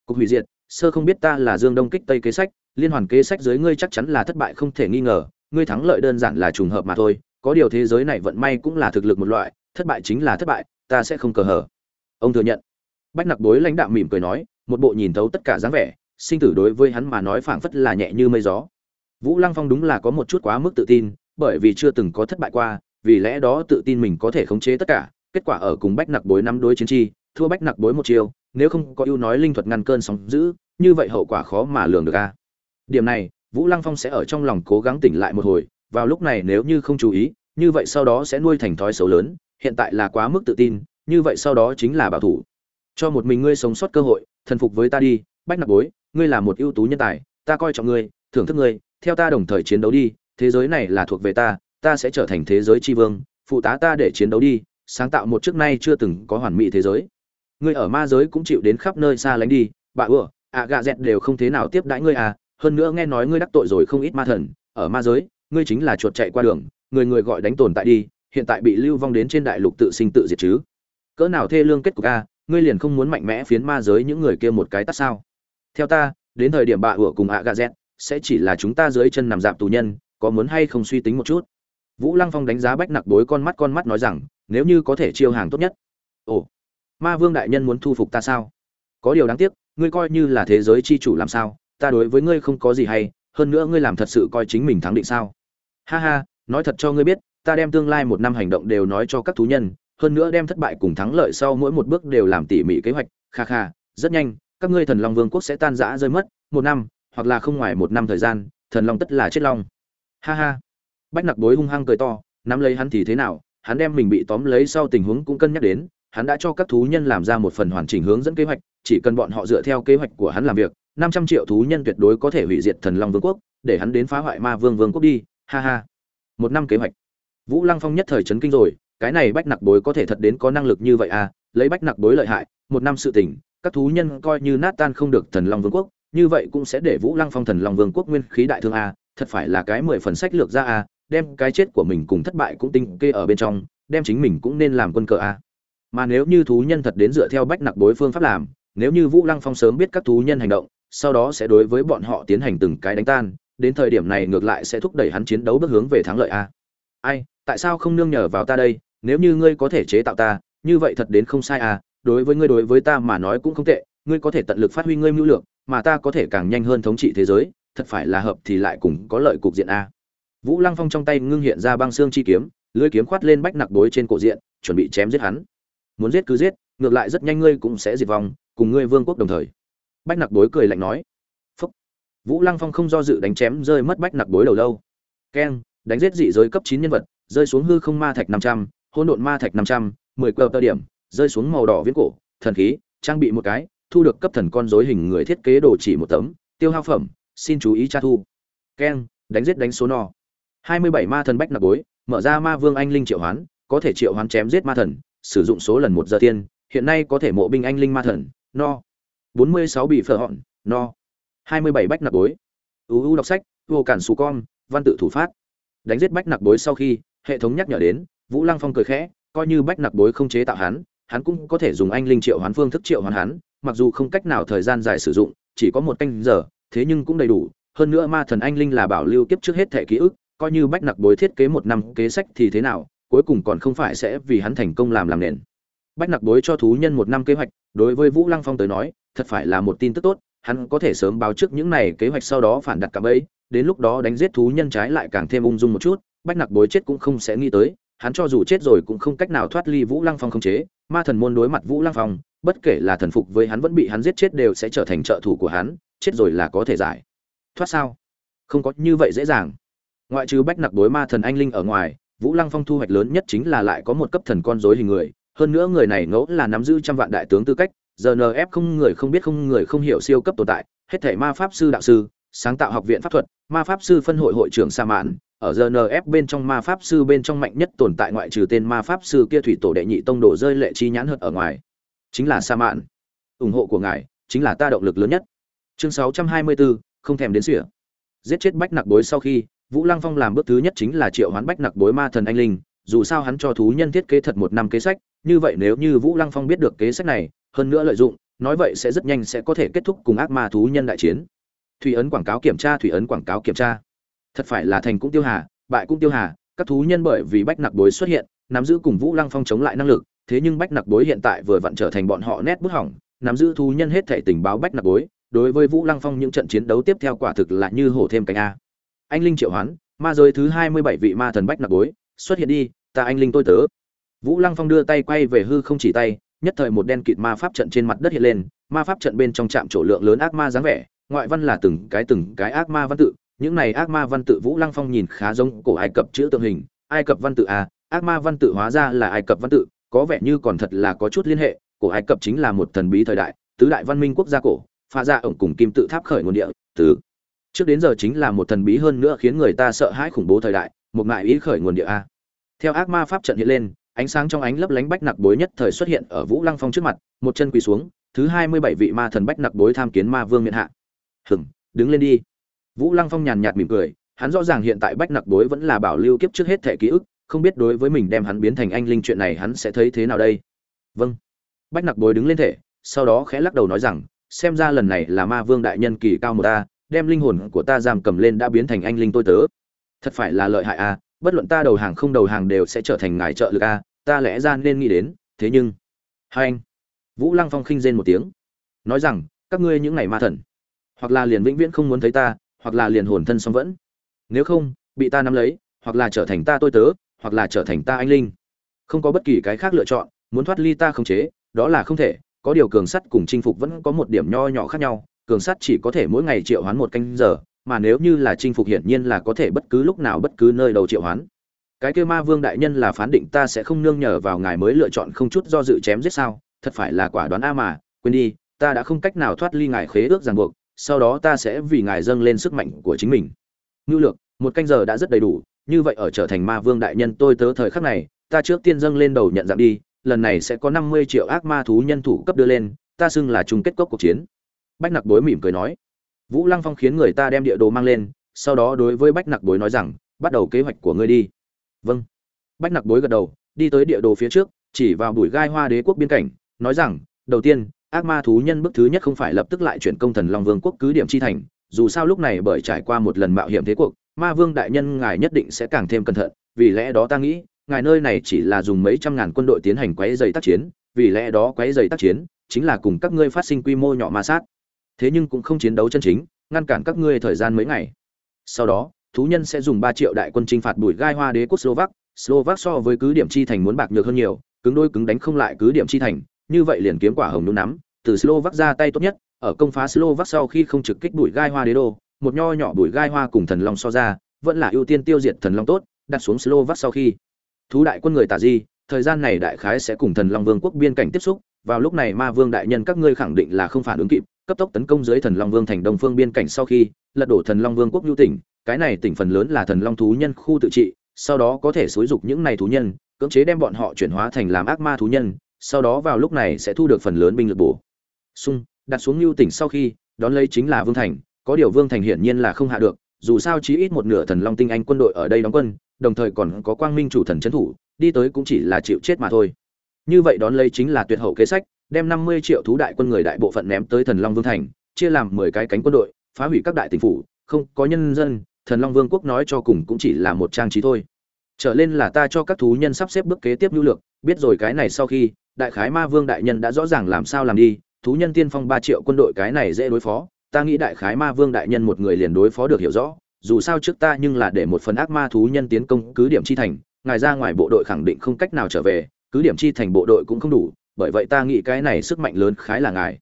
S1: Cục hủy diệt, sơ không biết ta là dương đông kích tây kế sách, liên hoàn kế sách dưới ngươi chắc chắn là thất bại không thể nghi ngờ ngươi thắng lợi đơn giản là trùng hợp mà thôi, có điều thế giới này vận may cũng là thực lực một loại, thất bại chính là thất bại, ta sẽ không cờ hở ông thừa nhận. Bách nặc bối lãnh đạo mỉm cười nói, một bộ nhìn thấu tất cả dáng vẻ, sinh tử đối với hắn mà nói phảng phất là nhẹ như mây gió. Vũ lăng phong đúng là có một chút quá mức tự tin, bởi vì chưa từng có thất bại qua, vì lẽ đó tự tin mình có thể khống chế tất cả, kết quả ở cùng bách nặc bối năm đối chiến chi, thua bách nặc bối một chiều nếu không có ưu nói linh thuật ngăn cơn sóng giữ như vậy hậu quả khó mà lường được a. Điểm này vũ lăng phong sẽ ở trong lòng cố gắng tỉnh lại một hồi, vào lúc này nếu như không chú ý, như vậy sau đó sẽ nuôi thành thói xấu lớn, hiện tại là quá mức tự tin, như vậy sau đó chính là bảo thủ. Cho một mình ngươi sống sót cơ hội, thần phục với ta đi, bách Nạp bối, ngươi là một ưu tú nhân tài, ta coi trọng ngươi, thưởng thức ngươi, theo ta đồng thời chiến đấu đi, thế giới này là thuộc về ta ta sẽ trở thành thế giới tri vương, phụ tá ta để chiến đấu đi, sáng tạo một trước nay chưa từng có hoàn mỹ thế giới. Ngươi ở ma giới cũng chịu đến khắp nơi xa lánh đi, bà ủa, ạ gạ dẹt đều không thế nào tiếp đãi ngươi à hơn nữa nghe nói ngươi đắc tội rồi không ít ma thần, ở ma giới, ngươi chính là chuột chạy qua đường, người người gọi đánh tồn tại đi, hiện tại bị lưu vong đến trên đại lục tự sinh tự diệt chứ. Cỡ nào thê lương kết cục a, ngươi liền không muốn mạnh mẽ phiến ma giới những người kia một cái tắt sao? Theo ta, đến thời điểm bạ ủa cùng ạ gà z sẽ chỉ là chúng ta dưới chân nằm dạp tù nhân, có muốn hay không suy tính một chút? Vũ lăng phong đánh giá bách nặc bối con mắt con mắt nói rằng, nếu như có thể chiêu hàng tốt nhất. Ồ, ma vương đại nhân muốn thu phục ta sao? Có điều đáng tiếc, ngươi coi như là thế giới chi chủ làm sao? Ta đối với ngươi không có gì hay, hơn nữa ngươi làm thật sự coi chính mình thắng định sao? Ha ha, nói thật cho ngươi biết, ta đem tương lai một năm hành động đều nói cho các thú nhân, hơn nữa đem thất bại cùng thắng lợi sau mỗi một bước đều làm tỉ mỉ kế hoạch. Kha kha, rất nhanh, các ngươi thần long vương quốc sẽ tan rã rơi mất, một năm, hoặc là không ngoài một năm thời gian, thần long tất là chết long. Ha ha. Bách nặc bối hung hăng cười to, nắm lấy hắn thì thế nào, hắn đem mình bị tóm lấy sau tình huống cũng cân nhắc đến, hắn đã cho các thú nhân làm ra một phần hoàn chỉnh hướng dẫn kế hoạch, chỉ cần bọn họ dựa theo kế hoạch của hắn làm việc năm trăm triệu thú nhân tuyệt đối có thể hủy diệt thần long vương quốc, để hắn đến phá hoại ma vương vương quốc đi, ha ha. Một năm kế hoạch. Vũ lăng phong nhất thời chấn kinh rồi, cái này bách nặc bối có thể thật đến có năng lực như vậy à? Lấy bách nặc bối lợi hại, một năm sự tỉnh các thú nhân coi như nát tan không được thần long vương quốc, như vậy cũng sẽ để vũ lăng phong thần long vương quốc nguyên khí đại thương à? Thật phải là cái mười phần sách lược ra à? Đem cái chết của mình cùng thất bại cũng tinh kê ở bên trong, đem chính mình cũng nên làm quân cờ à? Mà nếu như thú nhân thật đến dựa theo bách nặc bối phương pháp làm, nếu như vũ lăng phong sớm biết các thú nhân hành động sau đó sẽ đối với bọn họ tiến hành từng cái đánh tan, đến thời điểm này ngược lại sẽ thúc đẩy hắn chiến đấu bước hướng về thắng lợi a. Ai, tại sao không nương nhờ vào ta đây? Nếu như ngươi có thể chế tạo ta, như vậy thật đến không sai à đối với ngươi đối với ta mà nói cũng không tệ, ngươi có thể tận lực phát huy ngươi mưu lược, mà ta có thể càng nhanh hơn thống trị thế giới, thật phải là hợp thì lại cùng có lợi cục diện a. Vũ lăng phong trong tay ngưng hiện ra băng xương chi kiếm, lưỡi kiếm khoát lên bách nặc bối trên cổ diện, chuẩn bị chém giết hắn. Muốn giết cứ giết, ngược lại rất nhanh ngươi cũng sẽ diệt vong, cùng ngươi vương quốc đồng thời bách nặc bối cười lạnh nói. Phúc. Vũ lăng phong không do dự đánh chém rơi mất bách nặc bối đầu lâu. Keng, đánh giết dị giới cấp chín nhân vật, rơi xuống hư không ma thạch năm trăm, hỗn độn ma thạch năm trăm, mười cờ tơ điểm, rơi xuống màu đỏ viễn cổ, thần khí, trang bị một cái, thu được cấp thần con dối hình người thiết kế đồ chỉ một tấm, tiêu hao phẩm, xin chú ý tra thu. Keng, đánh giết đánh số no. Hai mươi bảy ma thần bách nặc bối, mở ra ma vương anh linh triệu hoán, có thể triệu hoán chém giết ma thần, sử dụng số lần một giờ tiên, hiện nay có thể mộ binh anh linh ma thần, no bốn mươi sáu bị phở hòn, no. hai mươi bảy bách nặc bối. Uu đọc sách vô cản xù con văn tự thủ phát. Đánh giết bách nặc bối sau khi hệ thống nhắc nhở đến vũ lăng phong cười khẽ coi như bách nặc bối không chế tạo hắn hắn cũng có thể dùng anh linh triệu hoán phương thức triệu hoán hắn mặc dù không cách nào thời gian dài sử dụng chỉ có một canh giờ thế nhưng cũng đầy đủ. Hơn nữa ma thần anh linh là bảo lưu kiếp trước hết thể ký ức coi như bách nặc bối thiết kế một năm kế sách thì thế nào cuối cùng còn không phải sẽ vì hắn thành công làm làm nền bách nặc bối cho thú nhân một năm kế hoạch, đối với vũ lăng phong tới nói, thật phải là một tin tức tốt, hắn có thể sớm báo trước những này kế hoạch sau đó phản đặt cả bẫy, đến lúc đó đánh giết thú nhân trái lại càng thêm ung dung một chút, bách nặc bối chết cũng không sẽ nghĩ tới, hắn cho dù chết rồi cũng không cách nào thoát ly vũ lăng phong không chế, ma thần môn đối mặt vũ lăng phong, bất kể là thần phục với hắn vẫn bị hắn giết chết đều sẽ trở thành trợ thủ của hắn, chết rồi là có thể giải. Thoát sao? Không có như vậy dễ dàng. Ngoại trừ bách nặc đối ma thần anh linh ở ngoài, vũ lăng phong thu hoạch lớn nhất chính là lại có một cấp thần con dối hình người hơn nữa người này ngẫu là nắm giữ trăm vạn đại tướng tư cách rnf không người không biết không người không hiểu siêu cấp tồn tại hết thể ma pháp sư đạo sư sáng tạo học viện pháp thuật ma pháp sư phân hội hội trưởng sa mạn ở rnf bên trong ma pháp sư bên trong mạnh nhất tồn tại ngoại trừ tên ma pháp sư kia thủy tổ đệ nhị tông đổ rơi lệ chi nhãn hợt ở ngoài. Chính là sa mạn. Ủng hộ của ngài chính là ta động lực lớn nhất. Chương 624, không thèm đến sỉa. Giết chết bách nặc bối sau khi vũ lăng phong làm bước thứ nhất chính là triệu hoán bách nặc bối ma thần anh linh dù sao hắn cho thú nhân thiết kế thật một năm kế sách như vậy nếu như vũ lăng phong biết được kế sách này, hơn nữa lợi dụng, nói vậy sẽ rất nhanh sẽ có thể kết thúc cùng ác ma thú nhân đại chiến. Thủy ấn quảng cáo kiểm tra, thủy ấn quảng cáo kiểm tra. Thật phải là thành cũng tiêu hà, bại cũng tiêu hà, các thú nhân bởi vì bách nặc bối xuất hiện, nắm giữ cùng vũ lăng phong chống lại năng lực, thế nhưng bách nặc bối hiện tại vừa vặn trở thành bọn họ nét bút hỏng, nắm giữ thú nhân hết thể tình báo bách nặc bối, đối với vũ lăng phong những trận chiến đấu tiếp theo quả thực là như hổ thêm cánh a. Anh linh triệu hoán, ma giới thứ hai mươi bảy vị ma thần bách nặc bối, xuất hiện đi, ta anh linh tôi tớ vũ lăng phong đưa tay quay về hư không chỉ tay, nhất thời một đen kịt ma pháp trận trên mặt đất hiện lên, ma pháp trận bên trong chạm chỗ lượng lớn ác ma dáng vẻ, ngoại văn là từng cái từng cái ác ma văn tự, những này ác ma văn tự vũ lăng phong nhìn khá giống cổ ai cập chữ tượng hình, ai cập văn tự a, ác ma văn tự hóa ra là ai cập văn tự, có vẻ như còn thật là có chút liên hệ, cổ ai cập chính là một thần bí thời đại, tứ đại văn minh quốc gia cổ, pha ra ổng cùng kim tự tháp khởi nguồn địa, từ trước đến giờ chính là một thần bí hơn nữa khiến người ta sợ hãi khủng bố thời đại, một ngại ý khởi nguồn địa a. Theo ác ma pháp trận hiện lên ánh sáng trong ánh lấp lánh bách nặc bối nhất thời xuất hiện ở vũ lăng phong trước mặt, một chân quỳ xuống, thứ hai mươi bảy vị ma thần bách nặc bối tham kiến ma vương miện hạ. Hừng đứng lên đi. Vũ lăng phong nhàn nhạt mỉm cười, hắn rõ ràng hiện tại bách nặc bối vẫn là bảo lưu kiếp trước hết thẻ ký ức, không biết đối với mình đem hắn biến thành anh linh chuyện này hắn sẽ thấy thế nào đây? Vâng. Bách nặc bối đứng lên thể, sau đó khẽ lắc đầu nói rằng, xem ra lần này là ma vương đại nhân kỳ cao một ta, đem linh hồn của ta giam cầm lên đã biến thành anh linh tôi tớ. Thật phải là lợi hại a bất luận ta đầu hàng không đầu hàng đều sẽ trở thành ngài trợ lực a, ta lẽ ra nên nghĩ đến, thế nhưng, hai anh, vũ lăng phong khinh rên một tiếng, nói rằng, các ngươi những ngày ma thần, hoặc là liền vĩnh viễn không muốn thấy ta, hoặc là liền hồn thân song vẫn. Nếu không, bị ta nắm lấy, hoặc là trở thành ta tôi tớ, hoặc là trở thành ta anh linh. Không có bất kỳ cái khác lựa chọn, muốn thoát ly ta không chế, đó là không thể, có điều cường sắt cùng chinh phục vẫn có một điểm nho nhỏ khác nhau, cường sắt chỉ có thể mỗi ngày triệu hoán một canh giờ mà nếu như là chinh phục hiển nhiên là có thể bất cứ lúc nào bất cứ nơi đầu triệu hoán. Cái kêu ma vương đại nhân là phán định ta sẽ không nương nhờ vào ngài mới lựa chọn không chút do dự chém giết sao, thật phải là quả đoán a mà, quên đi, ta đã không cách nào thoát ly ngài khế ước ràng buộc, sau đó ta sẽ vì ngài dâng lên sức mạnh của chính mình. Ngưu lược, một canh giờ đã rất đầy đủ, như vậy ở trở thành ma vương đại nhân tôi tớ thời khắc này, ta trước tiên dâng lên đầu nhận dạng đi, lần này sẽ có năm mươi triệu ác ma thú nhân thủ cấp đưa lên, ta xưng là chung kết cốc cuộc chiến. Bách nặc bối mỉm cười nói vũ lăng phong khiến người ta đem địa đồ mang lên, sau đó đối với bách nặc bối nói rằng, bắt đầu kế hoạch của ngươi đi. Vâng. Bách nặc bối gật đầu, đi tới địa đồ phía trước, chỉ vào bụi gai hoa đế quốc biên cảnh nói rằng, đầu tiên, ác ma thú nhân bước thứ nhất không phải lập tức lại chuyển công thần long vương quốc cứ điểm chi thành, dù sao lúc này bởi trải qua một lần mạo hiểm thế cuộc, ma vương đại nhân ngài nhất định sẽ càng thêm cẩn thận, vì lẽ đó ta nghĩ, ngài nơi này chỉ là dùng mấy trăm ngàn quân đội tiến hành quấy dày tác chiến, vì lẽ đó quấy dày tác chiến, chính là cùng các ngươi phát sinh quy mô nhỏ ma sát thế nhưng cũng không chiến đấu chân chính, ngăn cản các ngươi thời gian mấy ngày. Sau đó, thú nhân sẽ dùng ba triệu đại quân chinh phạt bùi gai hoa đế quốc slovak. Slovak so với cứ điểm chi thành muốn bạc nhược hơn nhiều, cứng đôi cứng đánh không lại cứ điểm chi thành, như vậy liền kiếm quả hồng đúng nắm. Từ slovak ra tay tốt nhất, ở công phá slovak sau khi không trực kích bùi gai hoa đế đô, một nho nhỏ bùi gai hoa cùng thần long so ra, vẫn là ưu tiên tiêu diệt thần long tốt, đặt xuống slovak sau khi. Thú đại quân người tả di, thời gian này đại khái sẽ cùng thần long vương quốc biên cảnh tiếp xúc, vào lúc này ma vương đại nhân các ngươi khẳng định là không phản ứng kịp cấp tốc tấn công dưới thần long vương thành đông phương biên cảnh sau khi, lật đổ thần long vương quốc nhu tỉnh, cái này tỉnh phần lớn là thần long thú nhân khu tự trị, sau đó có thể xối dục những này thú nhân, cưỡng chế đem bọn họ chuyển hóa thành làm ác ma thú nhân, sau đó vào lúc này sẽ thu được phần lớn binh lực bổ. Sung đặt xuống nhu tỉnh sau khi, đón lấy chính là vương thành, có điều vương thành hiển nhiên là không hạ được, dù sao chí ít một nửa thần long tinh anh quân đội ở đây đóng quân, đồng thời còn có quang minh chủ thần trấn thủ, đi tới cũng chỉ là chịu chết mà thôi. Như vậy đón lấy chính là tuyệt hậu kế sách đem năm mươi triệu thú đại quân người đại bộ phận ném tới thần long vương thành chia làm mười cái cánh quân đội phá hủy các đại tỉnh phủ không có nhân dân thần long vương quốc nói cho cùng cũng chỉ là một trang trí thôi. Trở lên là ta cho các thú nhân sắp xếp bước kế tiếp nhu lượng, biết rồi cái này sau khi đại khái ma vương đại nhân đã rõ ràng làm sao làm đi thú nhân tiên phong ba triệu quân đội cái này dễ đối phó ta nghĩ đại khái ma vương đại nhân một người liền đối phó được hiểu rõ dù sao trước ta nhưng là để một phần ác ma thú nhân tiến công cứ điểm chi thành ngài ra ngoài bộ đội khẳng định không cách nào trở về cứ điểm chi thành bộ đội cũng không đủ bởi vậy ta nghĩ cái này sức mạnh lớn khái là ngài.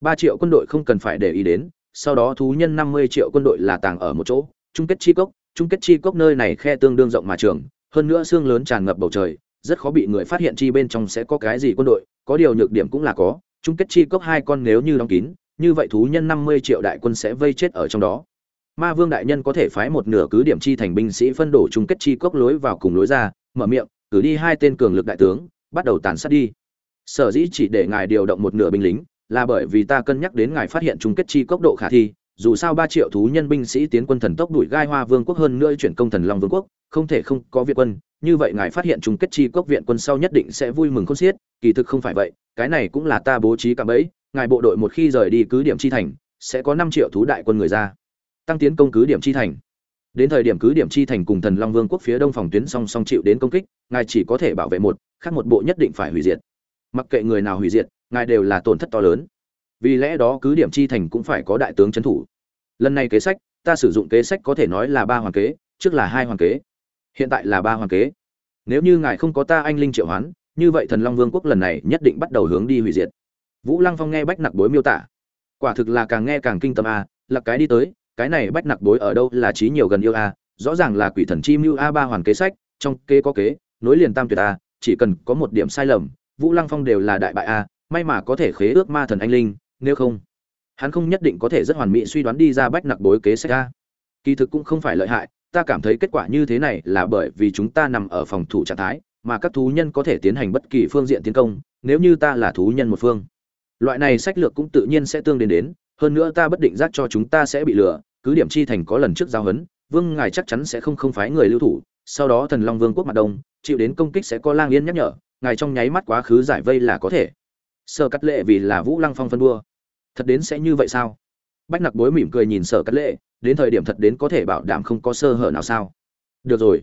S1: Ba triệu quân đội không cần phải để ý đến, sau đó thú nhân năm mươi triệu quân đội là tàng ở một chỗ, chung kết chi cốc, chung kết chi cốc nơi này khe tương đương rộng mà trường, hơn nữa xương lớn tràn ngập bầu trời, rất khó bị người phát hiện chi bên trong sẽ có cái gì quân đội, có điều nhược điểm cũng là có, chung kết chi cốc hai con nếu như đóng kín, như vậy thú nhân năm mươi triệu đại quân sẽ vây chết ở trong đó. Ma vương đại nhân có thể phái một nửa cứ điểm chi thành binh sĩ phân đổ chung kết chi cốc lối vào cùng lối ra, mở miệng, cử đi hai tên cường lực đại tướng, bắt đầu tàn sát đi sở dĩ chỉ để ngài điều động một nửa binh lính, là bởi vì ta cân nhắc đến ngài phát hiện chung kết chi cốc độ khả thi, dù sao ba triệu thú nhân binh sĩ tiến quân thần tốc đuổi gai hoa vương quốc hơn nữa chuyển công thần long vương quốc, không thể không có viện quân, như vậy ngài phát hiện chung kết chi cốc viện quân sau nhất định sẽ vui mừng khôn xiết, kỳ thực không phải vậy, cái này cũng là ta bố trí cả bẫy, ngài bộ đội một khi rời đi cứ điểm chi thành, sẽ có năm triệu thú đại quân người ra. Tăng tiến công cứ điểm chi thành. Đến thời điểm cứ điểm chi thành cùng thần long vương quốc phía đông phòng tuyến song song chịu đến công kích, ngài chỉ có thể bảo vệ một, khác một bộ nhất định phải hủy diệt mặc kệ người nào hủy diệt, ngài đều là tổn thất to lớn. Vì lẽ đó cứ điểm chi thành cũng phải có đại tướng trấn thủ. Lần này kế sách, ta sử dụng kế sách có thể nói là ba hoàng kế, trước là hai hoàng kế, hiện tại là ba hoàng kế. Nếu như ngài không có ta anh linh triệu hoán, như vậy thần long vương quốc lần này nhất định bắt đầu hướng đi hủy diệt. Vũ lăng phong nghe bách nặc bối miêu tả. Quả thực là càng nghe càng kinh tâm a là cái đi tới, cái này bách nặc bối ở đâu là trí nhiều gần yêu a, rõ ràng là quỷ thần chi mưu a ba hoàn kế sách, trong kế có kế, nối liền tam tuyệt a, chỉ cần có một điểm sai lầm vũ lăng phong đều là đại bại a may mà có thể khế ước ma thần anh linh, nếu không, hắn không nhất định có thể rất hoàn mỹ suy đoán đi ra bách nặc bối kế sách a kỳ thực cũng không phải lợi hại, ta cảm thấy kết quả như thế này là bởi vì chúng ta nằm ở phòng thủ trạng thái, mà các thú nhân có thể tiến hành bất kỳ phương diện tiến công, nếu như ta là thú nhân một phương. Loại này sách lược cũng tự nhiên sẽ tương đến đến, hơn nữa ta bất định giác cho chúng ta sẽ bị lừa, cứ điểm chi thành có lần trước giao hấn, vương ngài chắc chắn sẽ không không phái người lưu thủ, sau đó thần long vương quốc mặt đông, chịu đến công kích sẽ có lang yên nhắc nhở ngài trong nháy mắt quá khứ giải vây là có thể. Sở cắt lệ vì là vũ lăng phong phân đua. Thật đến sẽ như vậy sao? Bách nặc bối mỉm cười nhìn sở cắt lệ, đến thời điểm thật đến có thể bảo đảm không có sơ hở nào sao? Được rồi.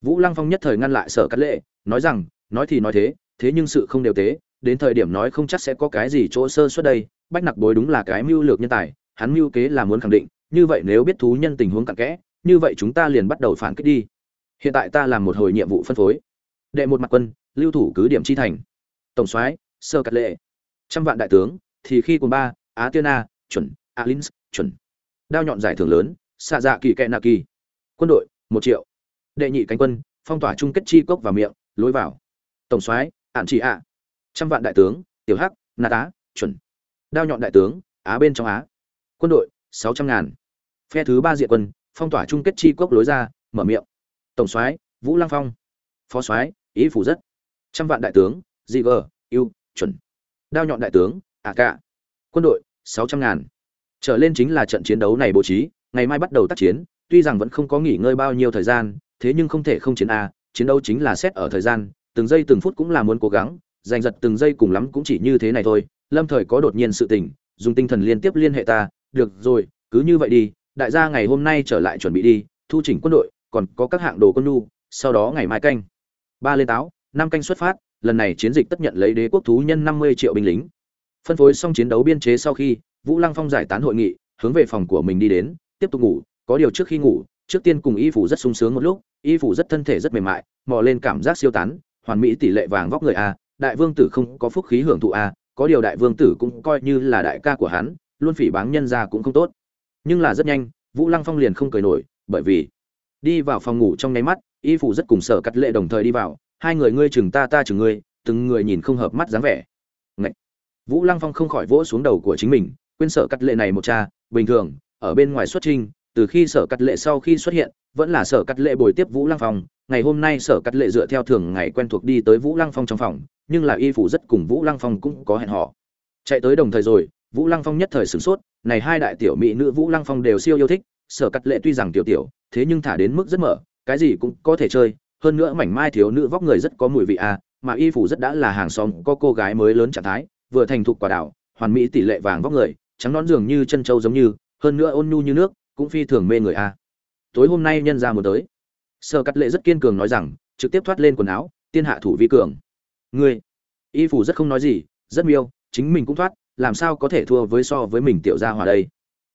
S1: Vũ lăng phong nhất thời ngăn lại sở cắt lệ, nói rằng, nói thì nói thế thế nhưng sự không đều tế đến thời điểm nói không chắc sẽ có cái gì chỗ sơ suốt đây. Bách nặc bối đúng là cái mưu lược nhân tài, hắn mưu kế là muốn khẳng định, như vậy nếu biết thú nhân tình huống cặn kẽ, như vậy chúng ta liền bắt đầu phản kích đi. Hiện tại ta làm một hồi nhiệm vụ phân phối. Đệ một mặt quân lưu thủ cứ điểm chi thành. Tổng soái, sơ cát lệ. Trăm vạn đại tướng, thì khi cùng ba á tiên a chuẩn, alins, chuẩn. Đao nhọn giải thưởng lớn xạ dạ kỳ kẹ nạ kỳ. Quân đội, một triệu. Đệ nhị cánh quân, phong tỏa chung kết chi cốc và miệng, lối vào. Tổng soái, ạn chỉ ạ. Trăm vạn đại tướng, tiểu hắc, nà tá, chuẩn. Đao nhọn đại tướng, á bên trong á. Quân đội, sáu trăm ngàn. Phe thứ ba diện quân, phong tỏa chung kết chi cốc lối ra, mở miệng. Tổng soái, vũ lăng phong. Phó soái, ý phủ rất trăm vạn đại tướng dị gờ chuẩn. Đao nhọn đại tướng ạ cả quân đội, sáu trăm ngàn. Trở lên chính là trận chiến đấu này bố trí, ngày mai bắt đầu tác chiến, tuy rằng vẫn không có nghỉ ngơi bao nhiêu thời gian, thế nhưng không thể không chiến a, chiến đấu chính là xét ở thời gian, từng giây từng phút cũng là muốn cố gắng, giành giật từng giây cùng lắm cũng chỉ như thế này thôi. Lâm thời có đột nhiên sự tình, dùng tinh thần liên tiếp liên hệ ta, được rồi, cứ như vậy đi, đại gia ngày hôm nay trở lại chuẩn bị đi, thu chỉnh quân đội, còn có các hạng đồ quân nhu, sau đó ngày mai canh. Ba lên táo năm canh xuất phát, lần này chiến dịch tất nhận lấy đế quốc thú nhân năm mươi triệu binh lính. Phân phối xong chiến đấu biên chế sau khi, vũ lăng phong giải tán hội nghị, hướng về phòng của mình đi đến, tiếp tục ngủ, có điều trước khi ngủ, trước tiên cùng y phủ rất sung sướng một lúc, y phủ rất thân thể rất mềm mại, mò lên cảm giác siêu tán, hoàn mỹ tỷ lệ vàng vóc người a, đại vương tử không có phúc khí hưởng thụ a, có điều đại vương tử cũng coi như là đại ca của hắn, luôn phỉ báng nhân ra cũng không tốt. Nhưng là rất nhanh, vũ lăng phong liền không cười nổi, bởi vì đi vào phòng ngủ trong nháy mắt, y phủ rất cùng sở cắt lệ đồng thời đi vào hai người ngươi chừng ta ta chừng ngươi, từng người nhìn không hợp mắt dáng vẻ. Ngậy! vũ lăng phong không khỏi vỗ xuống đầu của chính mình, quên sở cắt lệ này một cha, bình thường, ở bên ngoài xuất trinh từ khi sở cắt lệ sau khi xuất hiện, vẫn là sở cắt lệ bồi tiếp vũ lăng phong. Ngày hôm nay sở cắt lệ dựa theo thường ngày quen thuộc đi tới vũ lăng phong trong phòng, nhưng là y phủ rất cùng vũ lăng phong cũng có hẹn họ chạy tới đồng thời rồi, vũ lăng phong nhất thời sửng sốt, này hai đại tiểu mỹ nữ vũ lăng phong đều siêu yêu thích sở cắt lệ tuy rằng tiểu tiểu, thế nhưng thả đến mức rất mở, cái gì cũng có thể chơi hơn nữa mảnh mai thiếu nữ vóc người rất có mùi vị à mà y phủ rất đã là hàng xóm có cô gái mới lớn trạng thái, vừa thành thục quả đảo, hoàn mỹ tỷ lệ vàng vóc người, trắng nón dường như chân trâu giống như, hơn nữa ôn nhu như nước, cũng phi thường mê người a tối hôm nay nhân ra một tới. Sở cắt lệ rất kiên cường nói rằng, trực tiếp thoát lên quần áo, tiên hạ thủ vi cường. Ngươi, y phủ rất không nói gì, rất miêu, chính mình cũng thoát, làm sao có thể thua với so với mình tiểu gia hòa đây?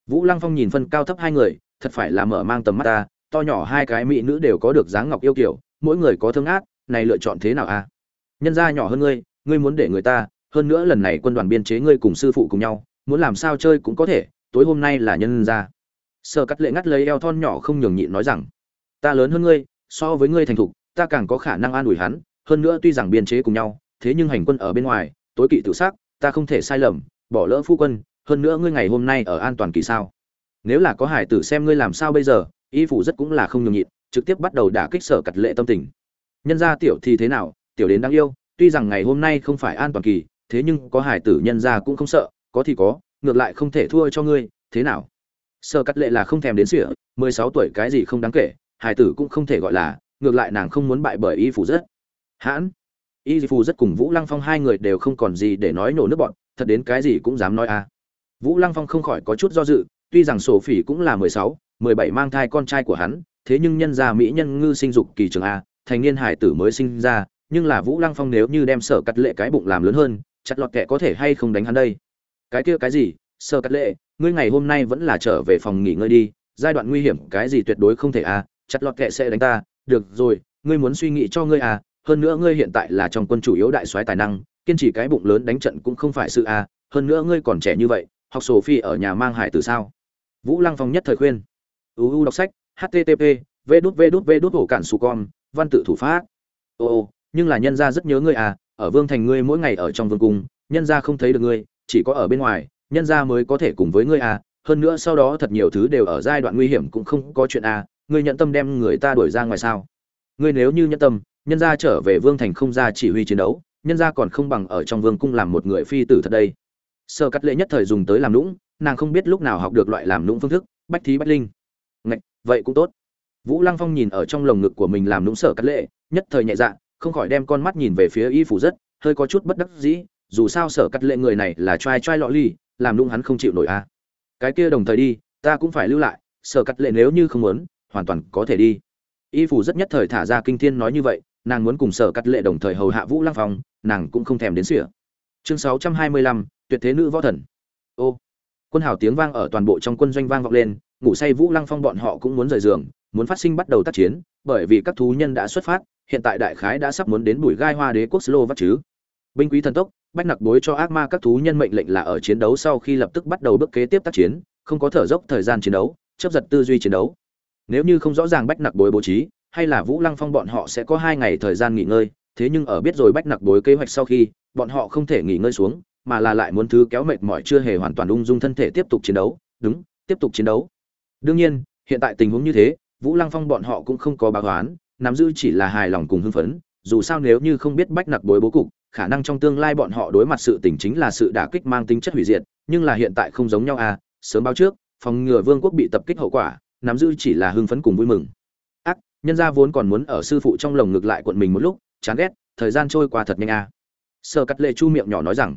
S1: Vũ lăng phong nhìn phân cao thấp hai người, thật phải là mở mang tầm mắt ta, to nhỏ hai cái mỹ nữ đều có được dáng ngọc yêu kiểu mỗi người có thương ác, này lựa chọn thế nào a nhân gia nhỏ hơn ngươi ngươi muốn để người ta, hơn nữa lần này quân đoàn biên chế ngươi cùng sư phụ cùng nhau, muốn làm sao chơi cũng có thể, tối hôm nay là nhân gia. Sơ cắt lệ ngắt lấy eo thon nhỏ không nhường nhịn nói rằng, ta lớn hơn ngươi, so với ngươi thành thục, ta càng có khả năng an ủi hắn, hơn nữa tuy rằng biên chế cùng nhau, thế nhưng hành quân ở bên ngoài, tối kỵ tự xác ta không thể sai lầm, bỏ lỡ phu quân, hơn nữa ngươi ngày hôm nay ở an toàn kỳ sao? Nếu là có hải tử xem ngươi làm sao bây giờ, y phủ rất cũng là không nhường nhịn trực tiếp bắt đầu đả kích sở cật lệ tâm tình. Nhân gia tiểu thì thế nào, tiểu đến đáng yêu, tuy rằng ngày hôm nay không phải an toàn kỳ, thế nhưng có hải tử nhân gia cũng không sợ, có thì có, ngược lại không thể thua cho ngươi, thế nào? Sở cắt lệ là không thèm đến sỉa, mười sáu tuổi cái gì không đáng kể hải tử cũng không thể gọi là, ngược lại nàng không muốn bại bởi y phủ rất hãn. Y phủ rất cùng vũ lăng phong hai người đều không còn gì để nói nổ nước bọn, thật đến cái gì cũng dám nói a à. vũ lăng phong không khỏi có chút do dự, tuy rằng sổ phỉ cũng là mười sáu, mười bảy mang thai con trai của hắn thế nhưng nhân gia mỹ nhân ngư sinh dục kỳ trường a, thành niên hải tử mới sinh ra, nhưng là vũ lăng phong nếu như đem sở cắt lệ cái bụng làm lớn hơn, chặt lọt kẻ có thể hay không đánh hắn đây? Cái kia cái gì? Sở cắt lệ, ngươi ngày hôm nay vẫn là trở về phòng nghỉ ngơi đi, giai đoạn nguy hiểm cái gì tuyệt đối không thể a, chặt lọt kẻ sẽ đánh ta, được rồi, ngươi muốn suy nghĩ cho ngươi à hơn nữa ngươi hiện tại là trong quân chủ yếu đại soái tài năng, kiên trì cái bụng lớn đánh trận cũng không phải sự a, hơn nữa ngươi còn trẻ như vậy, học sổ phi ở nhà mang hải từ sao? Vũ lăng phong nhất thời khuyên. Uu đọc sách http v đút v đút v đút hổ cản su con văn tự thủ pháp. Ô nhưng là nhân gia rất nhớ ngươi à ở vương thành ngươi mỗi ngày ở trong vương cung, nhân gia không thấy được ngươi, chỉ có ở bên ngoài, nhân gia mới có thể cùng với ngươi à. Hơn nữa sau đó thật nhiều thứ đều ở giai đoạn nguy hiểm cũng không có chuyện à. Ngươi nhận tâm đem người ta đuổi ra ngoài sao? Ngươi nếu như nhận tâm, nhân gia trở về vương thành không ra chỉ huy chiến đấu, nhân gia còn không bằng ở trong vương cung làm một người phi tử thật đây. Sơ cắt lệ nhất thời dùng tới làm lũng nàng không biết lúc nào học được loại làm lũng phương thức, bách thí bách linh vậy cũng tốt. Vũ lăng phong nhìn ở trong lồng ngực của mình làm nũng sở cắt lệ, nhất thời nhẹ dạ không khỏi đem con mắt nhìn về phía y phủ rất, hơi có chút bất đắc dĩ, dù sao sở cắt lệ người này là t r a i t r a i lọ ly làm lũng hắn không chịu nổi a. À. cái kia đồng thời đi, ta cũng phải lưu lại, sở cắt lệ nếu như không muốn, hoàn toàn có thể đi. Y phủ rất nhất thời thả ra kinh thiên nói như vậy, nàng muốn cùng sở cắt lệ đồng thời hầu hạ vũ lăng phong, nàng cũng không thèm đến sỉa chương sáu trăm hai mươi lăm, tuyệt thế nữ võ thần. Ô, quân hào tiếng vang ở toàn bộ trong quân doanh vang vọng lên ngủ say vũ lăng phong bọn họ cũng muốn rời giường, muốn phát sinh bắt đầu tác chiến, bởi vì các thú nhân đã xuất phát, hiện tại đại khái đã sắp muốn đến bụi gai hoa đế quốc vắt chứ. Binh quý thần tốc, bách nặc bối cho ác ma các thú nhân mệnh lệnh là ở chiến đấu sau khi lập tức bắt đầu bước kế tiếp tác chiến, không có thở dốc thời gian chiến đấu, chấp giật tư duy chiến đấu. Nếu như không rõ ràng bách nặc bối bố trí, hay là vũ lăng phong bọn họ sẽ có hai ngày thời gian nghỉ ngơi, thế nhưng ở biết rồi bách nặc bối kế hoạch sau khi, bọn họ không thể nghỉ ngơi xuống, mà là lại muốn thứ kéo mệt mỏi chưa hề hoàn toàn ung dung thân thể tiếp tục chiến đấu. Đúng, tiếp tục chiến đấu đương nhiên, hiện tại tình huống như thế, vũ lăng phong bọn họ cũng không có báo toán nắm giữ chỉ là hài lòng cùng hưng phấn, dù sao nếu như không biết bách nặc bối bố cục, khả năng trong tương lai bọn họ đối mặt sự tình chính là sự đả kích mang tính chất hủy diệt, nhưng là hiện tại không giống nhau à sớm báo trước, phòng ngừa vương quốc bị tập kích hậu quả, nắm giữ chỉ là hưng phấn cùng vui mừng ác, nhân gia vốn còn muốn ở sư phụ trong lồng ngực lại cuộn mình một lúc, chán ghét, thời gian trôi qua thật nhanh a à. sơ cắt lệ chu miệng nhỏ nói rằng,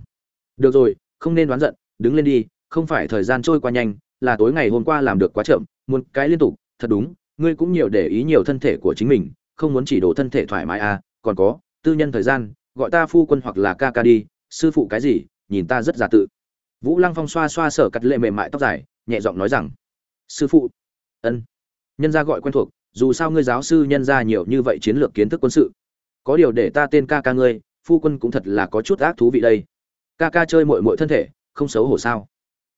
S1: được rồi, không nên đoán giận, đứng lên đi, không phải thời gian trôi qua nhanh là tối ngày hôm qua làm được quá chậm, muốn cái liên tục, thật đúng, ngươi cũng nhiều để ý nhiều thân thể của chính mình, không muốn chỉ đổ thân thể thoải mái à còn có, tư nhân thời gian, gọi ta phu quân hoặc là ca ca đi, sư phụ cái gì, nhìn ta rất giả tự. Vũ lăng phong xoa xoa sở cắt lệ mềm mại tóc dài, nhẹ giọng nói rằng, sư phụ. Ân. Nhân gia gọi quen thuộc, dù sao ngươi giáo sư nhân gia nhiều như vậy chiến lược kiến thức quân sự. Có điều để ta tên ca ca ngươi, phu quân cũng thật là có chút ác thú vị đây. Ca ca chơi mội mội thân thể, không xấu hổ sao?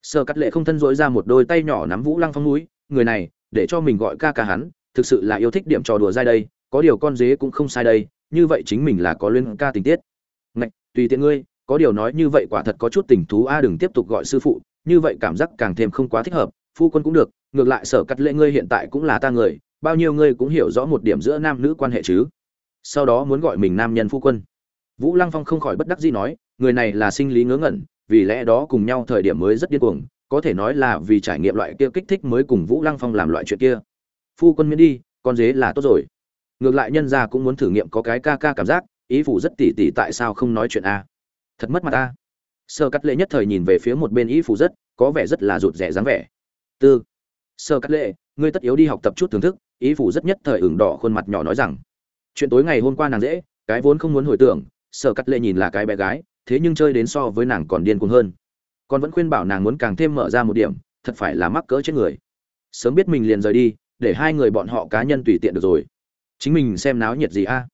S1: Sở cắt lệ không thân dối ra một đôi tay nhỏ nắm vũ lăng phong núi, người này, để cho mình gọi ca ca hắn, thực sự là yêu thích điểm trò đùa dai đây, có điều con dế cũng không sai đây, như vậy chính mình là có liên ca tình tiết. Ngạch, tùy tiện ngươi, có điều nói như vậy quả thật có chút tình thú, a, đừng tiếp tục gọi sư phụ, như vậy cảm giác càng thêm không quá thích hợp, phu quân cũng được, ngược lại sở cắt lệ ngươi hiện tại cũng là ta người, bao nhiêu ngươi cũng hiểu rõ một điểm giữa nam nữ quan hệ chứ. Sau đó muốn gọi mình nam nhân phu quân. Vũ lăng phong không khỏi bất đắc dĩ nói, người này là sinh lý ngớ ngẩn vì lẽ đó cùng nhau thời điểm mới rất điên cuồng, có thể nói là vì trải nghiệm loại kia kích thích mới cùng vũ lăng phong làm loại chuyện kia. Phu quân miễn đi, con dế là tốt rồi. Ngược lại nhân gia cũng muốn thử nghiệm có cái ca ca cảm giác, ý phủ rất tỉ tỉ tại sao không nói chuyện a. Thật mất mặt a. Sơ cắt lệ nhất thời nhìn về phía một bên ý phủ rất, có vẻ rất là rụt rẻ dáng vẻ. Tư. Sơ cắt lệ, ngươi tất yếu đi học tập chút thưởng thức, ý phủ rất nhất thời ửng đỏ khuôn mặt nhỏ nói rằng. Chuyện tối ngày hôm qua nàng dễ, cái vốn không muốn hồi tưởng, sơ cắt lệ nhìn là cái bé gái thế nhưng chơi đến so với nàng còn điên cuồng hơn. Còn vẫn khuyên bảo nàng muốn càng thêm mở ra một điểm, thật phải là mắc cỡ chết người. Sớm biết mình liền rời đi, để hai người bọn họ cá nhân tùy tiện được rồi. Chính mình xem náo nhiệt gì a?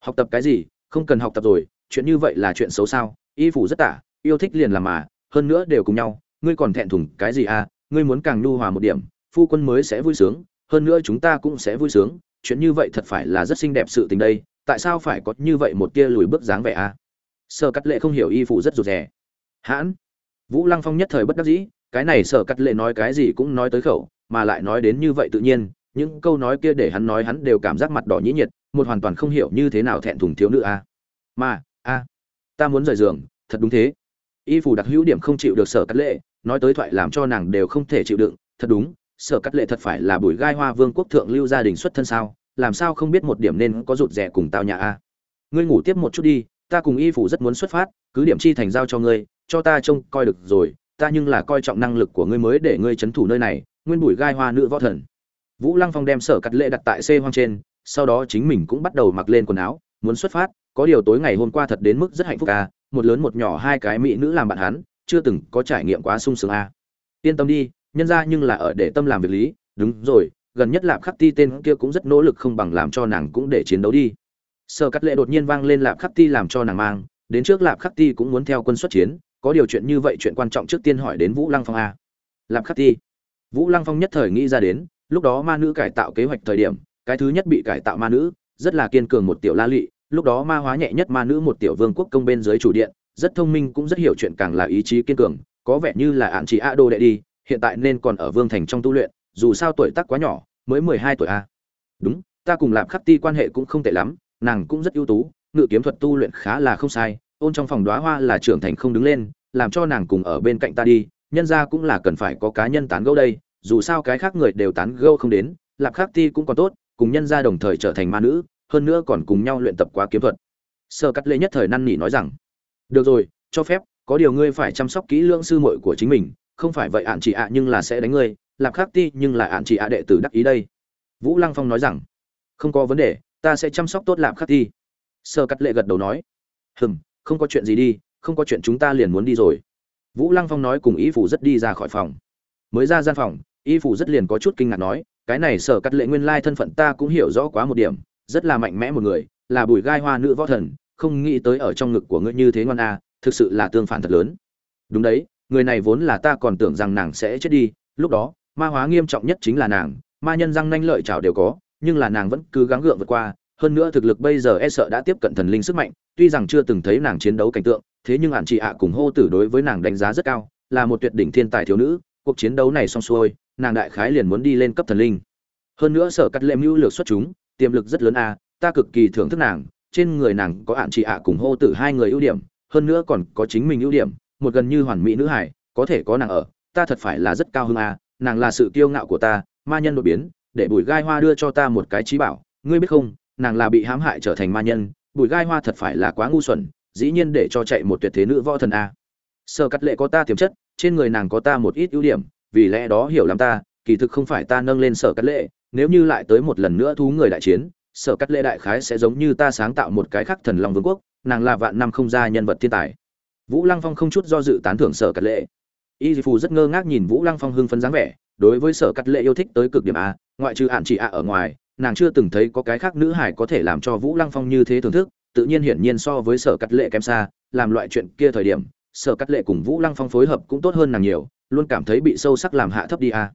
S1: Học tập cái gì? Không cần học tập rồi, chuyện như vậy là chuyện xấu sao? Y phủ rất tả, yêu thích liền làm mà, hơn nữa đều cùng nhau. Ngươi còn thẹn thùng cái gì a? Ngươi muốn càng nhu hòa một điểm, phu quân mới sẽ vui sướng, hơn nữa chúng ta cũng sẽ vui sướng. Chuyện như vậy thật phải là rất xinh đẹp sự tình đây, tại sao phải có như vậy một tia lùi bước dáng vẻ a? Sở cắt lệ không hiểu y phủ rất rụt rè. Hãn, vũ lăng phong nhất thời bất đắc dĩ, cái này sở cắt lệ nói cái gì cũng nói tới khẩu, mà lại nói đến như vậy tự nhiên, những câu nói kia để hắn nói hắn đều cảm giác mặt đỏ nhĩ nhiệt, một hoàn toàn không hiểu như thế nào thẹn thùng thiếu nữ a. Mà, a, ta muốn rời giường, thật đúng thế. Y phủ đặc hữu điểm không chịu được sở cắt lệ, nói tới thoại làm cho nàng đều không thể chịu đựng, thật đúng, sở cắt lệ thật phải là bùi gai hoa vương quốc thượng lưu gia đình xuất thân sao, làm sao không biết một điểm nên có rụt rè cùng tao nhà a. Ngươi ngủ tiếp một chút đi ta cùng y phủ rất muốn xuất phát, cứ điểm chi thành giao cho ngươi, cho ta trông coi được rồi, ta nhưng là coi trọng năng lực của ngươi mới để ngươi chấn thủ nơi này, nguyên bùi gai hoa nữ võ thần. Vũ lăng phong đem sở cắt lệ đặt tại xê hoang trên, sau đó chính mình cũng bắt đầu mặc lên quần áo, muốn xuất phát, có điều tối ngày hôm qua thật đến mức rất hạnh phúc à một lớn một nhỏ hai cái mỹ nữ làm bạn hắn, chưa từng có trải nghiệm quá sung sướng à. Yên tâm đi, nhân ra nhưng là ở để tâm làm việc lý, đúng rồi, gần nhất lạp khắc ti tên kia cũng rất nỗ lực không bằng làm cho nàng cũng để chiến đấu đi sở cắt lệ đột nhiên vang lên lạp khắc ti làm cho nàng mang, đến trước lạp khắc ti cũng muốn theo quân xuất chiến, có điều chuyện như vậy chuyện quan trọng trước tiên hỏi đến vũ lăng phong a. Lạp khắc ti, vũ lăng phong nhất thời nghĩ ra đến, lúc đó ma nữ cải tạo kế hoạch thời điểm, cái thứ nhất bị cải tạo ma nữ, rất là kiên cường một tiểu la lị, lúc đó ma hóa nhẹ nhất ma nữ một tiểu vương quốc công bên dưới chủ điện, rất thông minh cũng rất hiểu chuyện càng là ý chí kiên cường, có vẻ như là ạn chỉ a đô đệ đi, hiện tại nên còn ở vương thành trong tu luyện, dù sao tuổi tác quá nhỏ, mới mười hai tuổi a. Đúng, ta cùng lạp khắc ti quan hệ cũng không tệ lắm nàng cũng rất ưu tú, ngự kiếm thuật tu luyện khá là không sai, ôn trong phòng đóa hoa là trưởng thành không đứng lên, làm cho nàng cùng ở bên cạnh ta đi, nhân ra cũng là cần phải có cá nhân tán gẫu đây, dù sao cái khác người đều tán gẫu không đến, lạp khắc ti cũng còn tốt, cùng nhân ra đồng thời trở thành ma nữ, hơn nữa còn cùng nhau luyện tập quá kiếm thuật. Sơ cắt lệ nhất thời năn nỉ nói rằng, được rồi, cho phép, có điều ngươi phải chăm sóc kỹ lưỡng sư muội của chính mình, không phải vậy ạn chị ạ nhưng là sẽ đánh ngươi, lạp khắc ti nhưng là ạn chị ạ đệ tử đắc ý đây. Vũ lăng phong nói rằng, không có vấn đề ta sẽ chăm sóc tốt lạp khắc ti sơ cắt lệ gật đầu nói. Hừm, không có chuyện gì đi, không có chuyện chúng ta liền muốn đi rồi. Vũ lăng phong nói cùng Y phủ rất đi ra khỏi phòng. Mới ra gian phòng, y phủ rất liền có chút kinh ngạc nói, cái này sở cắt lệ nguyên lai thân phận ta cũng hiểu rõ quá một điểm, rất là mạnh mẽ một người, là bùi gai hoa nữ võ thần, không nghĩ tới ở trong ngực của ngươi như thế ngoan a, thực sự là tương phản thật lớn. Đúng đấy, người này vốn là ta còn tưởng rằng nàng sẽ chết đi, lúc đó, ma hóa nghiêm trọng nhất chính là nàng, ma nhân răng nanh lợi chảo đều có nhưng là nàng vẫn cứ gắng gượng vượt qua, hơn nữa thực lực bây giờ e sợ đã tiếp cận thần linh sức mạnh, tuy rằng chưa từng thấy nàng chiến đấu cảnh tượng, thế nhưng hạn chị ạ cùng hô tử đối với nàng đánh giá rất cao, là một tuyệt đỉnh thiên tài thiếu nữ, cuộc chiến đấu này xong xuôi, nàng đại khái liền muốn đi lên cấp thần linh. Hơn nữa sở cắt lệm mưu lược xuất chúng, tiềm lực rất lớn a, ta cực kỳ thưởng thức nàng, trên người nàng có hạn chị ạ cùng hô tử hai người ưu điểm, hơn nữa còn có chính mình ưu điểm, một gần như hoàn mỹ nữ hải, có thể có nàng ở, ta thật phải là rất cao hơn a, nàng là sự kiêu ngạo của ta, ma nhân đột biến để bùi gai hoa đưa cho ta một cái trí bảo. Ngươi biết không, nàng là bị hãm hại trở thành ma nhân, bùi gai hoa thật phải là quá ngu xuẩn, dĩ nhiên để cho chạy một tuyệt thế nữ võ thần a. Sở cắt lệ có ta tiềm chất, trên người nàng có ta một ít ưu điểm, vì lẽ đó hiểu lắm ta, kỳ thực không phải ta nâng lên sở cắt lệ, nếu như lại tới một lần nữa thú người đại chiến, sở cắt lệ đại khái sẽ giống như ta sáng tạo một cái khắc thần long vương quốc, nàng là vạn năm không ra nhân vật thiên tài. Vũ lăng phong không chút do dự tán thưởng sở cắt lệ. Y phù rất ngơ ngác nhìn vũ lăng phong hưng phấn dáng vẻ, đối với sở cắt lệ yêu thích tới cực điểm a ngoại trừ hạn chỉ ạ ở ngoài, nàng chưa từng thấy có cái khác nữ hải có thể làm cho vũ lăng phong như thế thưởng thức, tự nhiên hiển nhiên so với sở cắt lệ kém xa, làm loại chuyện kia thời điểm, sở cắt lệ cùng vũ lăng phong phối hợp cũng tốt hơn nàng nhiều, luôn cảm thấy bị sâu sắc làm hạ thấp đi a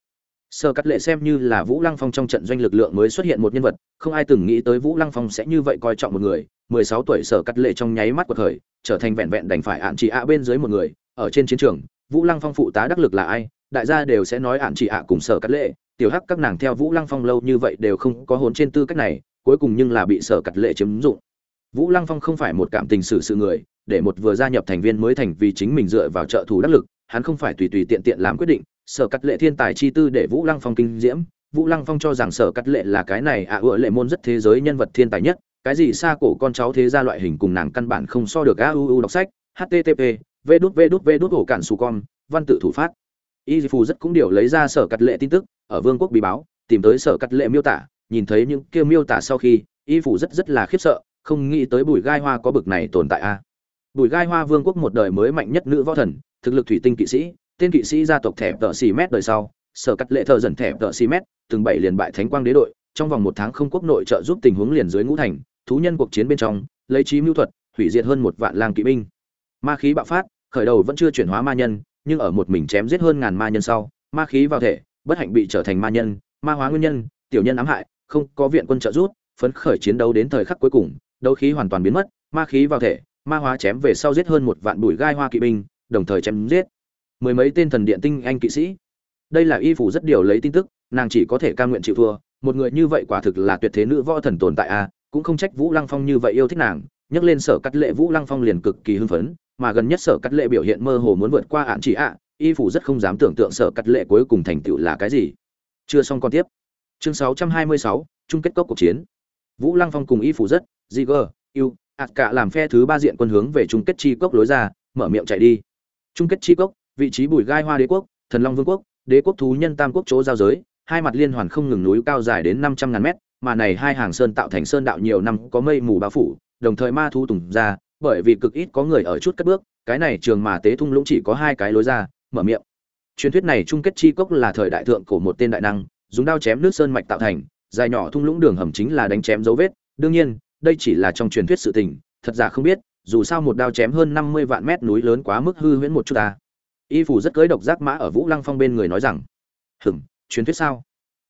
S1: sở cắt lệ xem như là vũ lăng phong trong trận doanh lực lượng mới xuất hiện một nhân vật, không ai từng nghĩ tới vũ lăng phong sẽ như vậy coi trọng một người, mười sáu tuổi sở cắt lệ trong nháy mắt của thời trở thành vẹn vẹn đành phải ạn chỉ ạ bên dưới một người, ở trên chiến trường, vũ lăng phong phụ tá đắc lực là ai, đại gia đều sẽ nói ạn chỉ ạ cùng sở cắt lệ tiểu hắc các nàng theo vũ lăng phong lâu như vậy đều không có hồn trên tư cách này cuối cùng nhưng là bị sở cặt lệ chiếm dụng. Vũ lăng phong không phải một cảm tình xử sự người để một vừa gia nhập thành viên mới thành vì chính mình dựa vào trợ thủ đắc lực hắn không phải tùy tùy tiện tiện làm quyết định sở cắt lệ thiên tài chi tư để vũ lăng phong kinh diễm. Vũ lăng phong cho rằng sở cắt lệ là cái này ạ à, lệ môn rất thế giới nhân vật thiên tài nhất cái gì xa cổ con cháu thế gia loại hình cùng nàng căn bản không so được a u u đọc sách http v đút v đút v đút ổ cản su con văn tự thủ phát. Y phù rất cũng điều lấy ra sở cắt lệ tin tức ở vương quốc bí báo, tìm tới sở cắt lệ miêu tả, nhìn thấy những kia miêu tả sau khi, y phủ rất rất là khiếp sợ, không nghĩ tới bùi gai hoa có bực này tồn tại a. À. Bùi gai hoa vương quốc một đời mới mạnh nhất nữ võ thần, thực lực thủy tinh kỵ sĩ, tên kỵ sĩ gia tộc thẻ tợ xì mét đời sau, sở cắt lệ thợ dần thẻ tợ xì mét, từng bảy liền bại thánh quang đế đội, trong vòng một tháng không quốc nội trợ giúp tình huống liền dưới ngũ thành, thú nhân cuộc chiến bên trong, lấy trí mưu thuật, hủy diệt hơn một vạn lang kỵ binh. Ma khí bạo phát, khởi đầu vẫn chưa chuyển hóa ma nhân, nhưng ở một mình chém giết hơn ngàn ma nhân sau, ma khí vào thể bất hạnh bị trở thành ma nhân, ma hóa nguyên nhân, tiểu nhân ám hại, không có viện quân trợ giúp, phấn khởi chiến đấu đến thời khắc cuối cùng, đấu khí hoàn toàn biến mất, ma khí vào thể, ma hóa chém về sau giết hơn một vạn bụi gai hoa kỵ binh, đồng thời chém giết. Mười mấy tên thần điện tinh anh kỵ sĩ. Đây là y phủ rất điều lấy tin tức, nàng chỉ có thể ca nguyện chịu thua, một người như vậy quả thực là tuyệt thế nữ võ thần tồn tại a, cũng không trách vũ lăng phong như vậy yêu thích nàng, nhắc lên sở cắt lệ vũ lăng phong liền cực kỳ hưng phấn, mà gần nhất sở cắt lệ biểu hiện mơ hồ muốn vượt qua hạn chỉ ạ y phủ rất không dám tưởng tượng sở cắt lệ cuối cùng thành tựu là cái gì. Chưa xong còn tiếp. Chương 626, chung kết cốc cuộc chiến. Vũ lăng phong cùng y phủ rất ziger yêu ạt cả làm phe thứ ba diện quân hướng về chung kết chi cốc lối ra mở miệng chạy đi. Chung kết chi cốc vị trí bùi gai hoa đế quốc thần long vương quốc đế quốc thú nhân tam quốc chỗ giao giới hai mặt liên hoàn không ngừng núi cao dài đến năm trăm ngàn mét mà này hai hàng sơn tạo thành sơn đạo nhiều năm có mây mù bao phủ đồng thời ma thu tùng ra bởi vì cực ít có người ở chút cất bước cái này trường mà tế thung lũng chỉ có hai cái lối ra mở miệng. Truyền thuyết này chung kết chi cốc là thời đại thượng của một tên đại năng, dùng đao chém nước sơn mạch tạo thành, dài nhỏ thung lũng đường hầm chính là đánh chém dấu vết. Đương nhiên, đây chỉ là trong truyền thuyết sự tình, thật giả không biết, dù sao một đao chém hơn năm mươi vạn mét núi lớn quá mức hư huyễn một chút ta. Y phủ rất cưới độc giác mã ở vũ lăng phong bên người nói rằng, hừm, truyền thuyết sao?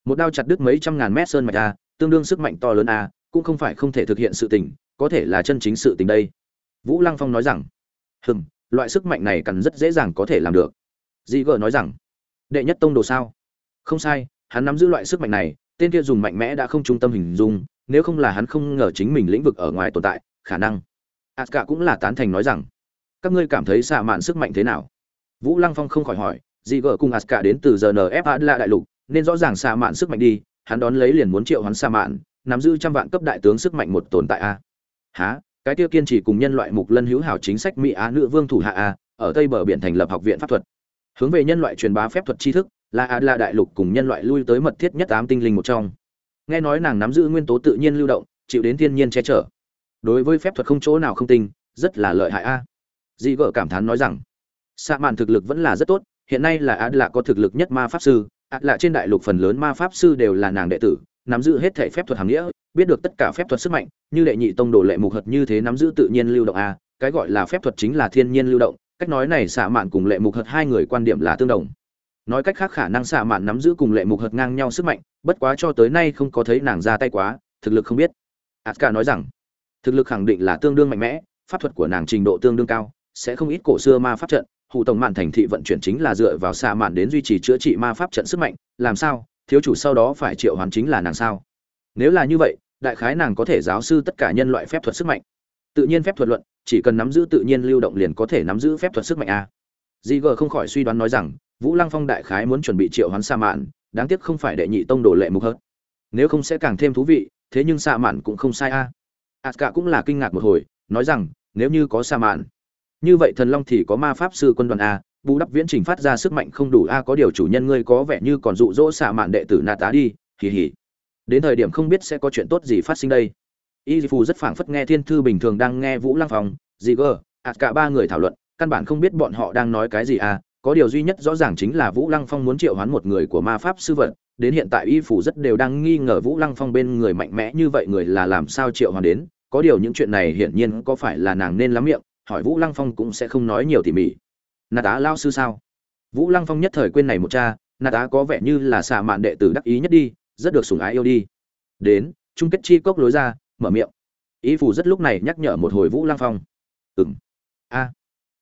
S1: Một đao chặt đứt mấy trăm ngàn mét sơn mạch a tương đương sức mạnh to lớn a cũng không phải không thể thực hiện sự tình, có thể là chân chính sự tình đây. Vũ lăng phong nói rằng, hừm, loại sức mạnh này cần rất dễ dàng có thể làm được dị gờ nói rằng, đệ nhất tông đồ sao? Không sai, hắn nắm giữ loại sức mạnh này, tên kia dùng mạnh mẽ đã không trung tâm hình dung, nếu không là hắn không ngờ chính mình lĩnh vực ở ngoài tồn tại, khả năng. Aska cũng là tán thành nói rằng, các ngươi cảm thấy xạ mạn sức mạnh thế nào? Vũ lăng phong không khỏi hỏi dị gờ cùng aska đến từ giờ nfa là đại lục, nên rõ ràng xạ mạn sức mạnh đi, hắn đón lấy liền muốn triệu hắn xạ mạn, nắm giữ trăm vạn cấp đại tướng sức mạnh một tồn tại a. Há cái tiêu kiên trì cùng nhân loại mục lân hữu hảo chính sách mỹ á nữ vương thủ hạ a, ở tây bờ biển thành lập học viện pháp thuật hướng về nhân loại truyền bá phép thuật tri thức, là a la đại lục cùng nhân loại lui tới mật thiết nhất tám tinh linh một trong. Nghe nói nàng nắm giữ nguyên tố tự nhiên lưu động, chịu đến thiên nhiên che chở. Đối với phép thuật không chỗ nào không tinh, rất là lợi hại a. Dị vợ cảm thán nói rằng xạ mạn thực lực vẫn là rất tốt, hiện nay là a la có thực lực nhất ma pháp sư a la trên đại lục phần lớn ma pháp sư đều là nàng đệ tử, nắm giữ hết thể phép thuật hàng nghĩa, biết được tất cả phép thuật sức mạnh, như đệ nhị tông đồ lệ mục hật như thế nắm giữ tự nhiên lưu động a, cái gọi là phép thuật chính là thiên nhiên lưu động cách nói này xạ mạn cùng lệ mục hợp hai người quan điểm là tương đồng. Nói cách khác khả năng xạ mạn nắm giữ cùng lệ mục hợp ngang nhau sức mạnh, bất quá cho tới nay không có thấy nàng ra tay quá, thực lực không biết. Aska nói rằng, thực lực khẳng định là tương đương mạnh mẽ, pháp thuật của nàng trình độ tương đương cao, sẽ không ít cổ xưa ma pháp trận hụ tổng mạn thành thị vận chuyển chính là dựa vào xạ mạn đến duy trì chữa trị ma pháp trận sức mạnh, làm sao, thiếu chủ sau đó phải triệu hoàn chính là nàng sao? Nếu là như vậy, đại khái nàng có thể giáo sư tất cả nhân loại phép thuật sức mạnh. Tự nhiên phép thuật luận chỉ cần nắm giữ tự nhiên lưu động liền có thể nắm giữ phép thuật sức mạnh a. Di gờ không khỏi suy đoán nói rằng, vũ lăng phong đại khái muốn chuẩn bị triệu hoán sa mạn, đáng tiếc không phải đệ nhị tông đồ lệ mục hớt nếu không sẽ càng thêm thú vị, thế nhưng sa mạn cũng không sai a. À. cả cũng là kinh ngạc một hồi, nói rằng, nếu như có sa mạn, như vậy thần long thì có ma pháp sư quân đoàn a, bù đắp viễn trình phát ra sức mạnh không đủ a, có điều chủ nhân ngươi có vẻ như còn dụ dỗ xạ mạn đệ tử nà tá đi, hì hì. Đến thời điểm không biết sẽ có chuyện tốt gì phát sinh đây y phù rất phảng phất nghe thiên thư bình thường đang nghe vũ lăng phòng gì gờ ạt cả ba người thảo luận, căn bản không biết bọn họ đang nói cái gì à. Có điều duy nhất rõ ràng chính là vũ lăng phong muốn triệu hoán một người của ma pháp sư vật. Đến hiện tại y phủ rất đều đang nghi ngờ vũ lăng phong bên người mạnh mẽ như vậy người là làm sao triệu hoán đến. Có điều những chuyện này hiển nhiên có phải là nàng nên lắm miệng, hỏi vũ lăng phong cũng sẽ không nói nhiều tỉ mỉ. Nà tá lao sư sao? Vũ lăng phong nhất thời quên này một cha, nà tá có vẻ như là xạ mạn đệ tử đắc ý nhất đi, rất được sủng ái yêu đi. Đến, chung kết chi cốc lối ra mở miệng. Ý phủ rất lúc này nhắc nhở một hồi vũ lăng phong. Ừng a.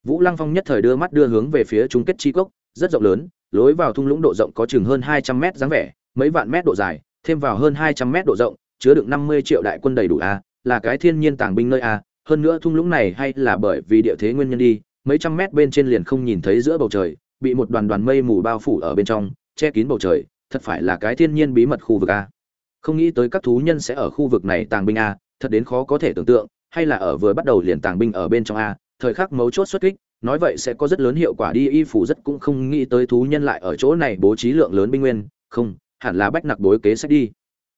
S1: Vũ lăng phong nhất thời đưa mắt đưa hướng về phía chung kết chi cốc, rất rộng lớn, lối vào thung lũng độ rộng có chừng hơn hai trăm mét dáng vẻ, mấy vạn mét độ dài, thêm vào hơn hai trăm mét độ rộng, chứa được năm mươi triệu đại quân đầy đủ a, là cái thiên nhiên tàng binh nơi a, hơn nữa thung lũng này hay là bởi vì địa thế nguyên nhân đi, mấy trăm mét bên trên liền không nhìn thấy giữa bầu trời, bị một đoàn đoàn mây mù bao phủ ở bên trong, che kín bầu trời, thật phải là cái thiên nhiên bí mật khu vực a không nghĩ tới các thú nhân sẽ ở khu vực này tàng binh a, thật đến khó có thể tưởng tượng, hay là ở vừa bắt đầu liền tàng binh ở bên trong a, thời khắc mấu chốt xuất kích, nói vậy sẽ có rất lớn hiệu quả đi, y phủ rất cũng không nghĩ tới thú nhân lại ở chỗ này bố trí lượng lớn binh nguyên, không, hẳn là bách nặc bối kế sách đi.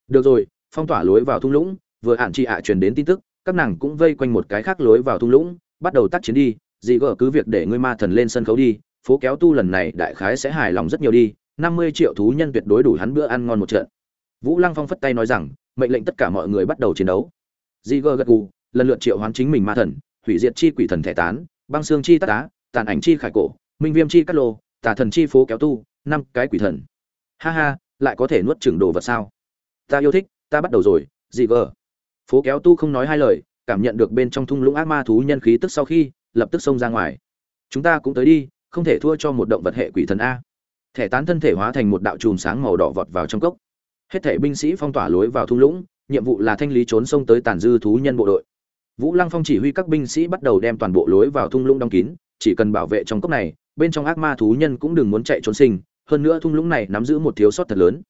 S1: Được rồi, phong tỏa lối vào thung lũng, vừa hạn chị ạ truyền đến tin tức, các nàng cũng vây quanh một cái khác lối vào thung lũng, bắt đầu tác chiến đi, dị gỡ cứ việc để ngươi ma thần lên sân khấu đi, phố kéo tu lần này đại khái sẽ hài lòng rất nhiều đi, năm mươi triệu thú nhân tuyệt đối đủ hắn bữa ăn ngon một trận vũ lăng phong phất tay nói rằng, mệnh lệnh tất cả mọi người bắt đầu chiến đấu. Di gơ gật gù, lần lượt triệu hoán chính mình ma thần, hủy diệt chi quỷ thần thẻ tán, băng xương chi tát tá tàn ảnh chi khải cổ, minh viêm chi cắt lô, tà thần chi phố kéo tu, năm cái quỷ thần. Ha ha, lại có thể nuốt chửng đồ vật sao? Ta yêu thích, ta bắt đầu rồi dị gỡ phố kéo tu không nói hai lời, cảm nhận được bên trong thung lũng ác ma thú nhân khí tức sau khi, lập tức xông ra ngoài. Chúng ta cũng tới đi, không thể thua cho một động vật hệ quỷ thần a. Thẻ tán thân thể hóa thành một đạo chùm sáng màu đỏ vọt vào trong cốc hết thể binh sĩ phong tỏa lối vào thung lũng, nhiệm vụ là thanh lý trốn sông tới tàn dư thú nhân bộ đội. Vũ lăng phong chỉ huy các binh sĩ bắt đầu đem toàn bộ lối vào thung lũng đóng kín, chỉ cần bảo vệ trong cốc này, bên trong ác ma thú nhân cũng đừng muốn chạy trốn sinh, hơn nữa thung lũng này nắm giữ một thiếu sót thật lớn.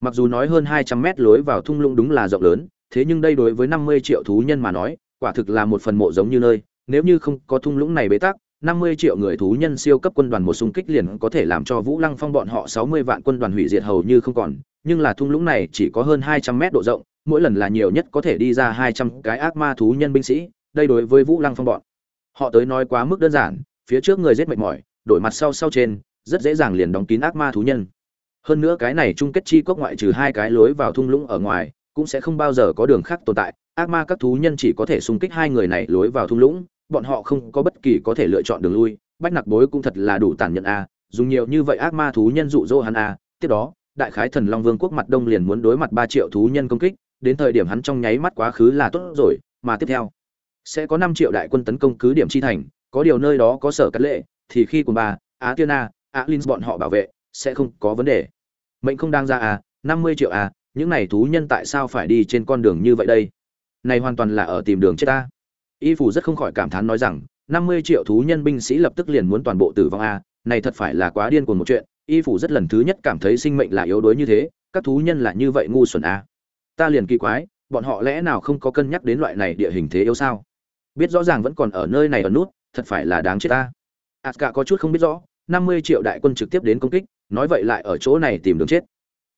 S1: Mặc dù nói hơn hai trăm mét lối vào thung lũng đúng là rộng lớn, thế nhưng đây đối với năm mươi triệu thú nhân mà nói, quả thực là một phần mộ giống như nơi, nếu như không có thung lũng này bế tắc 50 triệu người thú nhân siêu cấp quân đoàn một xung kích liền có thể làm cho Vũ Lăng Phong bọn họ 60 vạn quân đoàn hủy diệt hầu như không còn, nhưng là thung lũng này chỉ có hơn 200 mét độ rộng, mỗi lần là nhiều nhất có thể đi ra 200 cái ác ma thú nhân binh sĩ, đây đối với Vũ Lăng Phong bọn. Họ tới nói quá mức đơn giản, phía trước người giết mệt mỏi, đổi mặt sau sau trên, rất dễ dàng liền đóng kín ác ma thú nhân. Hơn nữa cái này chung kết chi quốc ngoại trừ hai cái lối vào thung lũng ở ngoài, cũng sẽ không bao giờ có đường khác tồn tại, ác ma các thú nhân chỉ có thể xung kích hai người này lối vào thung lũng, bọn họ không có bất kỳ có thể lựa chọn đường lui. Bách nặc bối cũng thật là đủ tàn nhẫn a dùng nhiều như vậy ác ma thú nhân dụ dỗ hắn a. Tiếp đó đại khái thần long vương quốc mặt đông liền muốn đối mặt ba triệu thú nhân công kích đến thời điểm hắn trong nháy mắt quá khứ là tốt rồi mà tiếp theo sẽ có năm triệu đại quân tấn công cứ điểm chi thành có điều nơi đó có sở cắt lệ thì khi cùng bà, á tiên a á linh bọn họ bảo vệ sẽ không có vấn đề. Mệnh không đang ra à năm mươi triệu à những này thú nhân tại sao phải đi trên con đường như vậy đây? Này hoàn toàn là ở tìm đường chết ta y phủ rất không khỏi cảm thán nói rằng, năm mươi triệu thú nhân binh sĩ lập tức liền muốn toàn bộ tử vong a, này thật phải là quá điên cuồng một chuyện. Y phủ rất lần thứ nhất cảm thấy sinh mệnh là yếu đuối như thế, các thú nhân là như vậy ngu xuẩn a. Ta liền kỳ quái, bọn họ lẽ nào không có cân nhắc đến loại này địa hình thế yếu sao? Biết rõ ràng vẫn còn ở nơi này ở nút, thật phải là đáng chết ta. Aska có chút không biết rõ, năm mươi triệu đại quân trực tiếp đến công kích, nói vậy lại ở chỗ này tìm đường chết.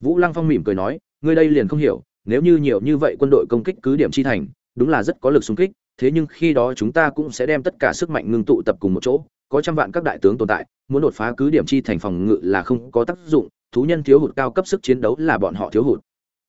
S1: Vũ lăng phong mỉm cười nói, ngươi đây liền không hiểu, nếu như nhiều như vậy quân đội công kích cứ điểm chi thành, đúng là rất có lực xung kích thế nhưng khi đó chúng ta cũng sẽ đem tất cả sức mạnh ngưng tụ tập cùng một chỗ, có trăm vạn các đại tướng tồn tại, muốn đột phá cứ điểm chi thành phòng ngự là không có tác dụng, thú nhân thiếu hụt cao cấp sức chiến đấu là bọn họ thiếu hụt.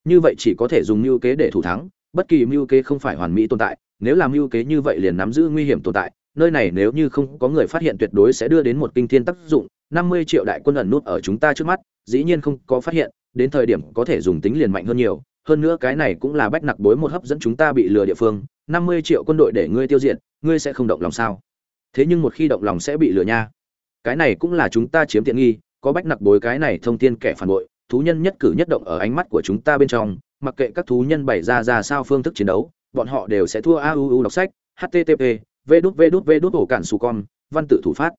S1: Như vậy chỉ có thể dùng mưu kế để thủ thắng, bất kỳ mưu kế không phải hoàn mỹ tồn tại, nếu làm mưu kế như vậy liền nắm giữ nguy hiểm tồn tại, nơi này nếu như không có người phát hiện tuyệt đối sẽ đưa đến một kinh thiên tác dụng, năm mươi triệu đại quân ẩn nút ở chúng ta trước mắt, dĩ nhiên không có phát hiện, đến thời điểm có thể dùng tính liền mạnh hơn nhiều, hơn nữa cái này cũng là bách nặc bối một hấp dẫn chúng ta bị lừa địa phương năm mươi triệu quân đội để ngươi tiêu diệt, ngươi sẽ không động lòng sao? Thế nhưng một khi động lòng sẽ bị lừa nha. Cái này cũng là chúng ta chiếm tiện nghi, có bách nặc bối cái này thông tin kẻ phản bội, thú nhân nhất cử nhất động ở ánh mắt của chúng ta bên trong, mặc kệ các thú nhân bày ra ra sao phương thức chiến đấu, bọn họ đều sẽ thua auu đọc sách http v đút v đút v đút, ổ cản su con, văn tự thủ phát.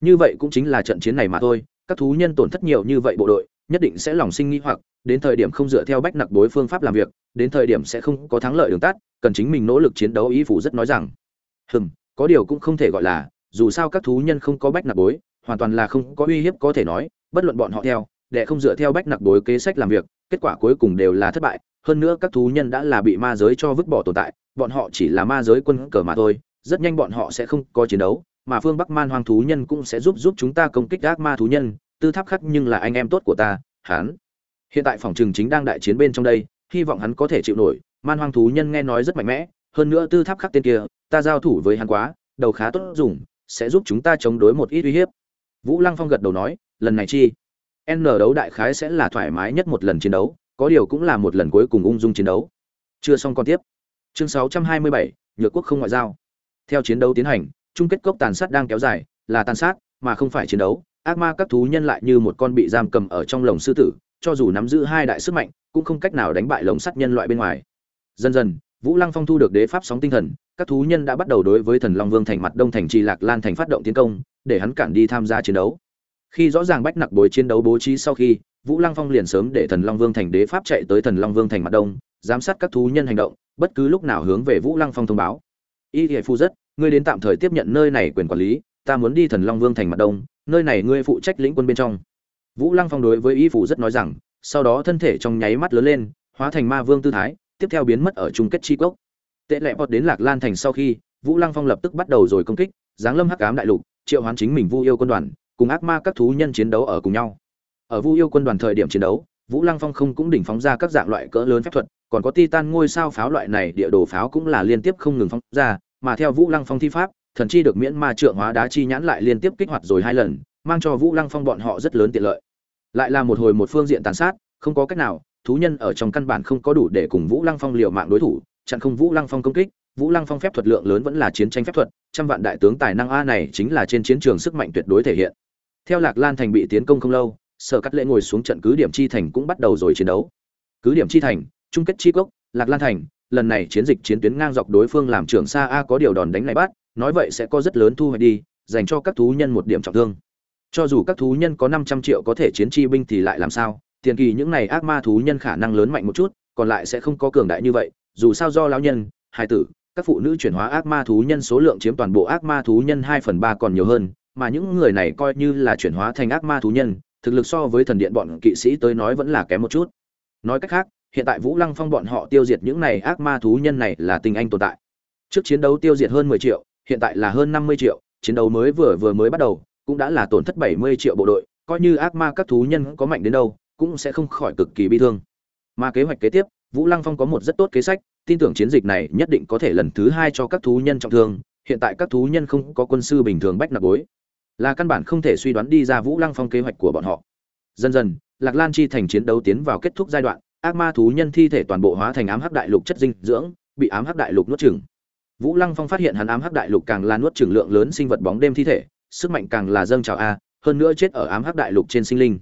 S1: Như vậy cũng chính là trận chiến này mà thôi, các thú nhân tổn thất nhiều như vậy bộ đội nhất định sẽ lòng sinh nghi hoặc, đến thời điểm không dựa theo bách nặc bối phương pháp làm việc, đến thời điểm sẽ không có thắng lợi đường tắt, cần chính mình nỗ lực chiến đấu ý phủ rất nói rằng. Hừm, có điều cũng không thể gọi là, dù sao các thú nhân không có bách nặc bối, hoàn toàn là không có uy hiếp có thể nói, bất luận bọn họ theo, để không dựa theo bách nặc bối kế sách làm việc, kết quả cuối cùng đều là thất bại. Hơn nữa các thú nhân đã là bị ma giới cho vứt bỏ tồn tại, bọn họ chỉ là ma giới quân cờ mà thôi, rất nhanh bọn họ sẽ không có chiến đấu, mà phương bắc man hoang thú nhân cũng sẽ giúp giúp chúng ta công kích ác ma thú nhân tư tháp khắc nhưng là anh em tốt của ta hắn. Hiện tại phòng trường chính đang đại chiến bên trong đây hy vọng hắn có thể chịu nổi. Man hoang thú nhân nghe nói rất mạnh mẽ hơn nữa tư tháp khắc tên kia ta giao thủ với hắn quá đầu khá tốt dùng sẽ giúp chúng ta chống đối một ít uy hiếp. Vũ lăng phong gật đầu nói lần này chi n đấu đại khái sẽ là thoải mái nhất một lần chiến đấu có điều cũng là một lần cuối cùng ung dung chiến đấu. Chưa xong còn tiếp. Chương 627, nhược quốc không ngoại giao. Theo chiến đấu tiến hành chung kết cốc tàn sát đang kéo dài là tàn sát mà không phải chiến đấu ác ma các thú nhân lại như một con bị giam cầm ở trong lồng sư tử, cho dù nắm giữ hai đại sức mạnh, cũng không cách nào đánh bại lồng sắt nhân loại bên ngoài. Dần dần, vũ lăng phong thu được đế pháp sóng tinh thần, các thú nhân đã bắt đầu đối với thần long vương thành mặt đông thành trì lạc lan thành phát động tiến công, để hắn cản đi tham gia chiến đấu. Khi rõ ràng bách nặc bối chiến đấu bố trí sau khi, vũ lăng phong liền sớm để thần long vương thành đế pháp chạy tới thần long vương thành mặt đông, giám sát các thú nhân hành động, bất cứ lúc nào hướng về vũ lăng phong thông báo. Y hệ phu rất, ngươi đến tạm thời tiếp nhận nơi này quyền quản lý ta muốn đi thần long vương thành mặt đông, nơi này ngươi phụ trách lĩnh quân bên trong. Vũ lăng phong đối với y phủ rất nói rằng, sau đó thân thể trong nháy mắt lớn lên, hóa thành ma vương tư thái, tiếp theo biến mất ở chung kết chi cốc. Tệ lệ bọt đến lạc lan thành sau khi, vũ lăng phong lập tức bắt đầu rồi công kích, giáng lâm hắc ám đại lục, triệu hoán chính mình vu yêu quân đoàn, cùng ác ma các thú nhân chiến đấu ở cùng nhau. Ở vu yêu quân đoàn thời điểm chiến đấu, vũ lăng phong không cũng đỉnh phóng ra các dạng loại cỡ lớn phép thuật, còn có titan ngôi sao pháo loại này, địa đồ pháo cũng là liên tiếp không ngừng phóng ra, mà theo vũ lăng phong thi pháp thần chi được miễn ma trượng hóa đá chi nhãn lại liên tiếp kích hoạt rồi hai lần, mang cho vũ lăng phong bọn họ rất lớn tiện lợi. Lại là một hồi một phương diện tàn sát, không có cách nào, thú nhân ở trong căn bản không có đủ để cùng vũ lăng phong liều mạng đối thủ, chặn không vũ lăng phong công kích, vũ lăng phong phép thuật lượng lớn vẫn là chiến tranh phép thuật, trăm vạn đại tướng tài năng a này chính là trên chiến trường sức mạnh tuyệt đối thể hiện. Theo lạc lan thành bị tiến công không lâu, sở cắt lễ ngồi xuống trận cứ điểm chi thành cũng bắt đầu rồi chiến đấu. Cứ điểm chi thành, chung kết chi cốc, lạc lan thành, lần này chiến dịch chiến tuyến ngang dọc đối phương làm trưởng xa a có điều đòn đánh này bắt nói vậy sẽ có rất lớn thu hoạch đi, dành cho các thú nhân một điểm trọng thương. Cho dù các thú nhân có năm trăm triệu có thể chiến chi binh thì lại làm sao? Tiền kỳ những này ác ma thú nhân khả năng lớn mạnh một chút, còn lại sẽ không có cường đại như vậy. Dù sao do lão nhân hai tử, các phụ nữ chuyển hóa ác ma thú nhân số lượng chiếm toàn bộ ác ma thú nhân hai phần ba còn nhiều hơn, mà những người này coi như là chuyển hóa thành ác ma thú nhân, thực lực so với thần điện bọn kỵ sĩ tới nói vẫn là kém một chút. Nói cách khác, hiện tại vũ lăng phong bọn họ tiêu diệt những này ác ma thú nhân này là tình anh tồn tại. Trước chiến đấu tiêu diệt hơn mười triệu hiện tại là hơn năm mươi triệu, chiến đấu mới vừa vừa mới bắt đầu, cũng đã là tổn thất bảy mươi triệu bộ đội, coi như ác ma các thú nhân có mạnh đến đâu, cũng sẽ không khỏi cực kỳ bi thương. Mà kế hoạch kế tiếp, vũ lăng phong có một rất tốt kế sách, tin tưởng chiến dịch này nhất định có thể lần thứ hai cho các thú nhân trọng thương, hiện tại các thú nhân không có quân sư bình thường bách nạp bối. Là căn bản không thể suy đoán đi ra vũ lăng phong kế hoạch của bọn họ. Dần dần, lạc lan chi thành chiến đấu tiến vào kết thúc giai đoạn, ác ma thú nhân thi thể toàn bộ hóa thành ám hắc đại lục chất dinh dưỡng, bị ám hắc đại lục nuốt chửng vũ lăng phong phát hiện hắn ám hắc đại lục càng là nuốt chửng lượng lớn sinh vật bóng đêm thi thể, sức mạnh càng là dâng trào a, hơn nữa chết ở ám hắc đại lục trên sinh linh.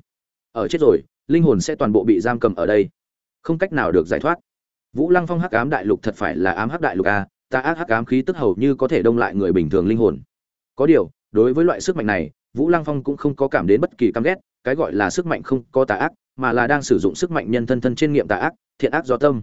S1: Ở chết rồi, linh hồn sẽ toàn bộ bị giam cầm ở đây. Không cách nào được giải thoát. Vũ lăng phong hắc ám đại lục thật phải là ám hắc đại lục a, ta ác hắc ám khí tức hầu như có thể đông lại người bình thường linh hồn. Có điều, đối với loại sức mạnh này, vũ lăng phong cũng không có cảm đến bất kỳ căm ghét, cái gọi là sức mạnh không có tà ác, mà là đang sử dụng sức mạnh nhân thân thân trên nghiệm tà ác, thiện ác do tâm.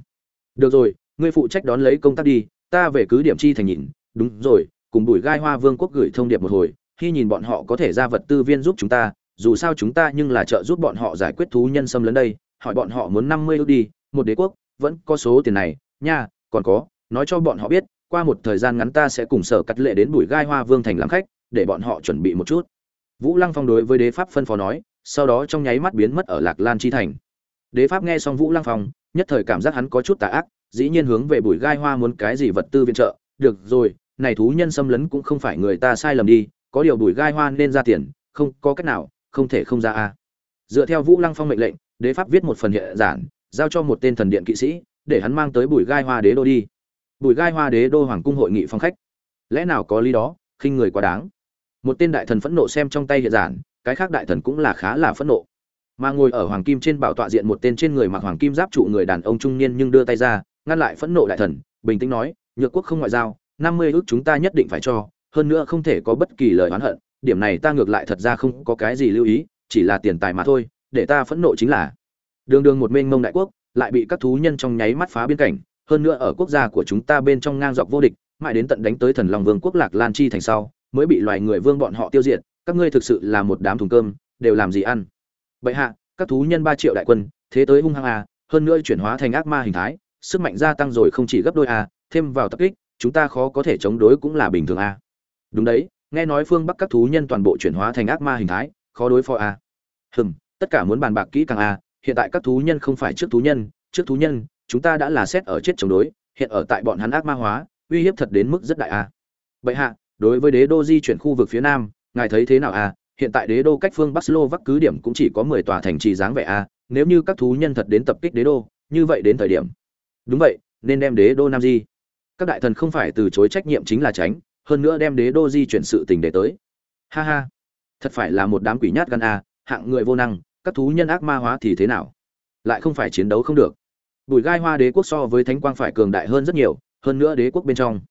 S1: Được rồi, ngươi phụ trách đón lấy công tác đi ta về cứ điểm chi thành nhìn. Đúng rồi, cùng bùi gai hoa vương quốc gửi thông điệp một hồi, khi nhìn bọn họ có thể ra vật tư viên giúp chúng ta, dù sao chúng ta nhưng là trợ giúp bọn họ giải quyết thú nhân xâm lấn đây. Hỏi bọn họ muốn năm mươi ước đi, một đế quốc, vẫn có số tiền này. Nha, còn có, nói cho bọn họ biết, qua một thời gian ngắn ta sẽ cùng sở cắt lệ đến bùi gai hoa vương thành làm khách, để bọn họ chuẩn bị một chút. Vũ lăng phong đối với đế pháp phân phó nói, sau đó trong nháy mắt biến mất ở lạc lan chi thành. Đế pháp nghe xong vũ lăng phong, nhất thời cảm giác hắn có chút tà ác dĩ nhiên hướng về bụi gai hoa muốn cái gì vật tư viện trợ. Được rồi, này thú nhân xâm lấn cũng không phải người ta sai lầm đi, có điều bụi gai hoa nên ra tiền, không có cách nào, không thể không ra a. Dựa theo vũ lăng phong mệnh lệnh, đế pháp viết một phần hiện giản, giao cho một tên thần điện kỵ sĩ, để hắn mang tới bụi gai hoa đế đô đi. Bụi gai hoa đế đô hoàng cung hội nghị phong khách. Lẽ nào có lý đó, khinh người quá đáng. Một tên đại thần phẫn nộ xem trong tay hiện giản, cái khác đại thần cũng là khá là phẫn nộ. Mà ngồi ở hoàng kim trên bảo tọa diện một tên trên người mặc hoàng kim giáp trụ người đàn ông trung niên nhưng đưa tay ra ngăn lại phẫn nộ đại thần, bình tĩnh nói, nhược quốc không ngoại giao, năm mươi ước chúng ta nhất định phải cho, hơn nữa không thể có bất kỳ lời oán hận, điểm này ta ngược lại thật ra không có cái gì lưu ý, chỉ là tiền tài mà thôi, để ta phẫn nộ chính là. Đường đường một mênh mông đại quốc, lại bị các thú nhân trong nháy mắt phá biên cảnh, hơn nữa ở quốc gia của chúng ta bên trong ngang dọc vô địch, mãi đến tận đánh tới thần long vương quốc lạc lan chi thành sau, mới bị loài người vương bọn họ tiêu diệt, các ngươi thực sự là một đám thùng cơm, đều làm gì ăn? Bệ hạ, các thú nhân ba triệu đại quân, thế tới hung hăng à hơn nữa chuyển hóa thành ác ma hình thái sức mạnh gia tăng rồi không chỉ gấp đôi à thêm vào tập kích chúng ta khó có thể chống đối cũng là bình thường à. Đúng đấy nghe nói phương bắc các thú nhân toàn bộ chuyển hóa thành ác ma hình thái khó đối phó à. Hừm tất cả muốn bàn bạc kỹ càng à hiện tại các thú nhân không phải trước thú nhân trước thú nhân chúng ta đã là xét ở chết chống đối hiện ở tại bọn hắn ác ma hóa uy hiếp thật đến mức rất đại à. Bệ hạ đối với đế đô di chuyển khu vực phía nam ngài thấy thế nào à? Hiện tại đế đô cách phương bắc Slovak cứ điểm cũng chỉ có mười tòa thành trì dáng vẻ a, nếu như các thú nhân thật đến tập kích đế đô, như vậy đến thời điểm. Đúng vậy, nên đem đế đô Nam Di. Các đại thần không phải từ chối trách nhiệm chính là tránh, hơn nữa đem đế đô di chuyển sự tình để tới. Ha ha, thật phải là một đám quỷ nhát gan a, hạng người vô năng, các thú nhân ác ma hóa thì thế nào? Lại không phải chiến đấu không được. Bùi gai hoa đế quốc so với thánh quang phải cường đại hơn rất nhiều, hơn nữa đế quốc bên trong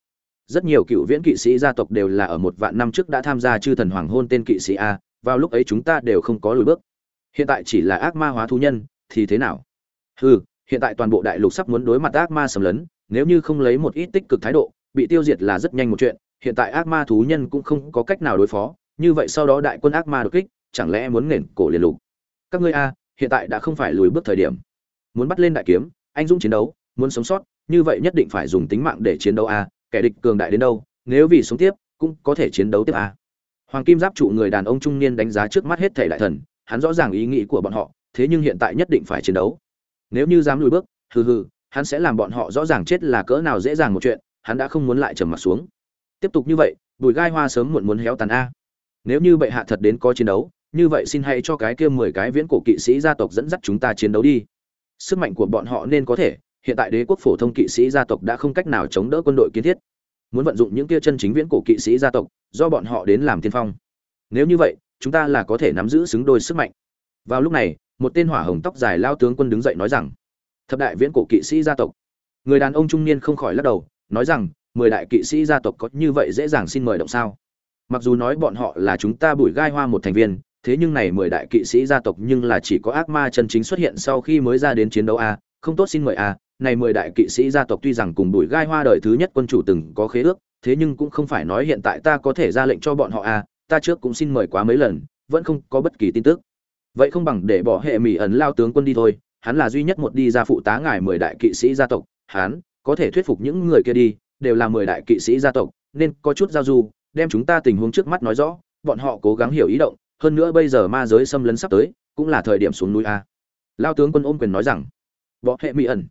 S1: rất nhiều cựu viễn kỵ sĩ gia tộc đều là ở một vạn năm trước đã tham gia chư thần hoàng hôn tên kỵ sĩ a vào lúc ấy chúng ta đều không có lùi bước hiện tại chỉ là ác ma hóa thú nhân thì thế nào hừ hiện tại toàn bộ đại lục sắp muốn đối mặt ác ma sầm lấn, nếu như không lấy một ít tích cực thái độ, bị tiêu diệt là rất nhanh một chuyện, hiện tại ác ma thú nhân cũng không có cách nào đối phó, như vậy sau đó đại quân ác ma đột kích, chẳng lẽ muốn nền cổ liền lục? Các ngươi a, hiện tại đã không phải lùi bước thời điểm. Muốn bắt lên đại kiếm, anh dũng chiến đấu, muốn sống sót, như vậy nhất định phải dùng tính mạng để chiến đấu a, kẻ địch cường đại đến đâu, nếu vì sống tiếp, cũng có thể chiến đấu tiếp a. hoàng kim giáp trụ người đàn ông trung niên đánh giá trước mắt hết thể đại thần, hắn rõ ràng ý nghĩ của bọn họ, thế nhưng hiện tại nhất định phải chiến đấu nếu như dám lùi bước, hừ hừ, hắn sẽ làm bọn họ rõ ràng chết là cỡ nào dễ dàng một chuyện, hắn đã không muốn lại trầm mặt xuống. Tiếp tục như vậy, bùi gai hoa sớm muộn muốn héo tàn a. Nếu như bệ hạ thật đến có chiến đấu, như vậy xin hãy cho cái kia mười cái viễn cổ kỵ sĩ gia tộc dẫn dắt chúng ta chiến đấu đi. Sức mạnh của bọn họ nên có thể, hiện tại đế quốc phổ thông kỵ sĩ gia tộc đã không cách nào chống đỡ quân đội kiến thiết. Muốn vận dụng những kia chân chính viễn cổ kỵ sĩ gia tộc, do bọn họ đến làm tiên phong. Nếu như vậy, chúng ta là có thể nắm giữ xứng đôi sức mạnh. Vào lúc này một tên hỏa hồng tóc dài lao tướng quân đứng dậy nói rằng, thập đại viễn cổ kỵ sĩ gia tộc. Người đàn ông trung niên không khỏi lắc đầu, nói rằng, mười đại kỵ sĩ gia tộc có như vậy dễ dàng xin mời động sao? Mặc dù nói bọn họ là chúng ta bùi gai hoa một thành viên, thế nhưng này mười đại kỵ sĩ gia tộc nhưng là chỉ có ác ma chân chính xuất hiện sau khi mới ra đến chiến đấu a, không tốt xin mời a. Này mười đại kỵ sĩ gia tộc tuy rằng cùng đuổi gai hoa đời thứ nhất quân chủ từng có khế ước, thế nhưng cũng không phải nói hiện tại ta có thể ra lệnh cho bọn họ a, ta trước cũng xin mời quá mấy lần, vẫn không có bất kỳ tin tức vậy không bằng để bỏ hệ mỹ ẩn lao tướng quân đi thôi, hắn là duy nhất một đi ra phụ tá ngài mười đại kỵ sĩ gia tộc, hắn có thể thuyết phục những người kia đi, đều là mười đại kỵ sĩ gia tộc, nên có chút giao du, đem chúng ta tình huống trước mắt nói rõ, bọn họ cố gắng hiểu ý động, hơn nữa bây giờ ma giới xâm lấn sắp tới, cũng là thời điểm xuống núi a. Lao tướng quân ôm quyền nói rằng võ hệ mỹ ẩn.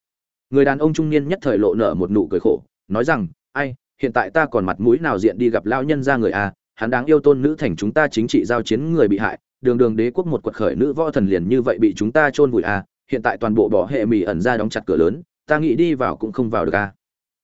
S1: Người đàn ông trung niên nhất thời lộ nở một nụ cười khổ, nói rằng, ai, hiện tại ta còn mặt mũi nào diện đi gặp lao nhân ra người a, hắn đáng yêu tôn nữ thành chúng ta chính trị giao chiến người bị hại đường đường đế quốc một quật khởi nữ võ thần liền như vậy bị chúng ta chôn vùi à hiện tại toàn bộ bỏ hệ mì ẩn ra đóng chặt cửa lớn, ta nghĩ đi vào cũng không vào được a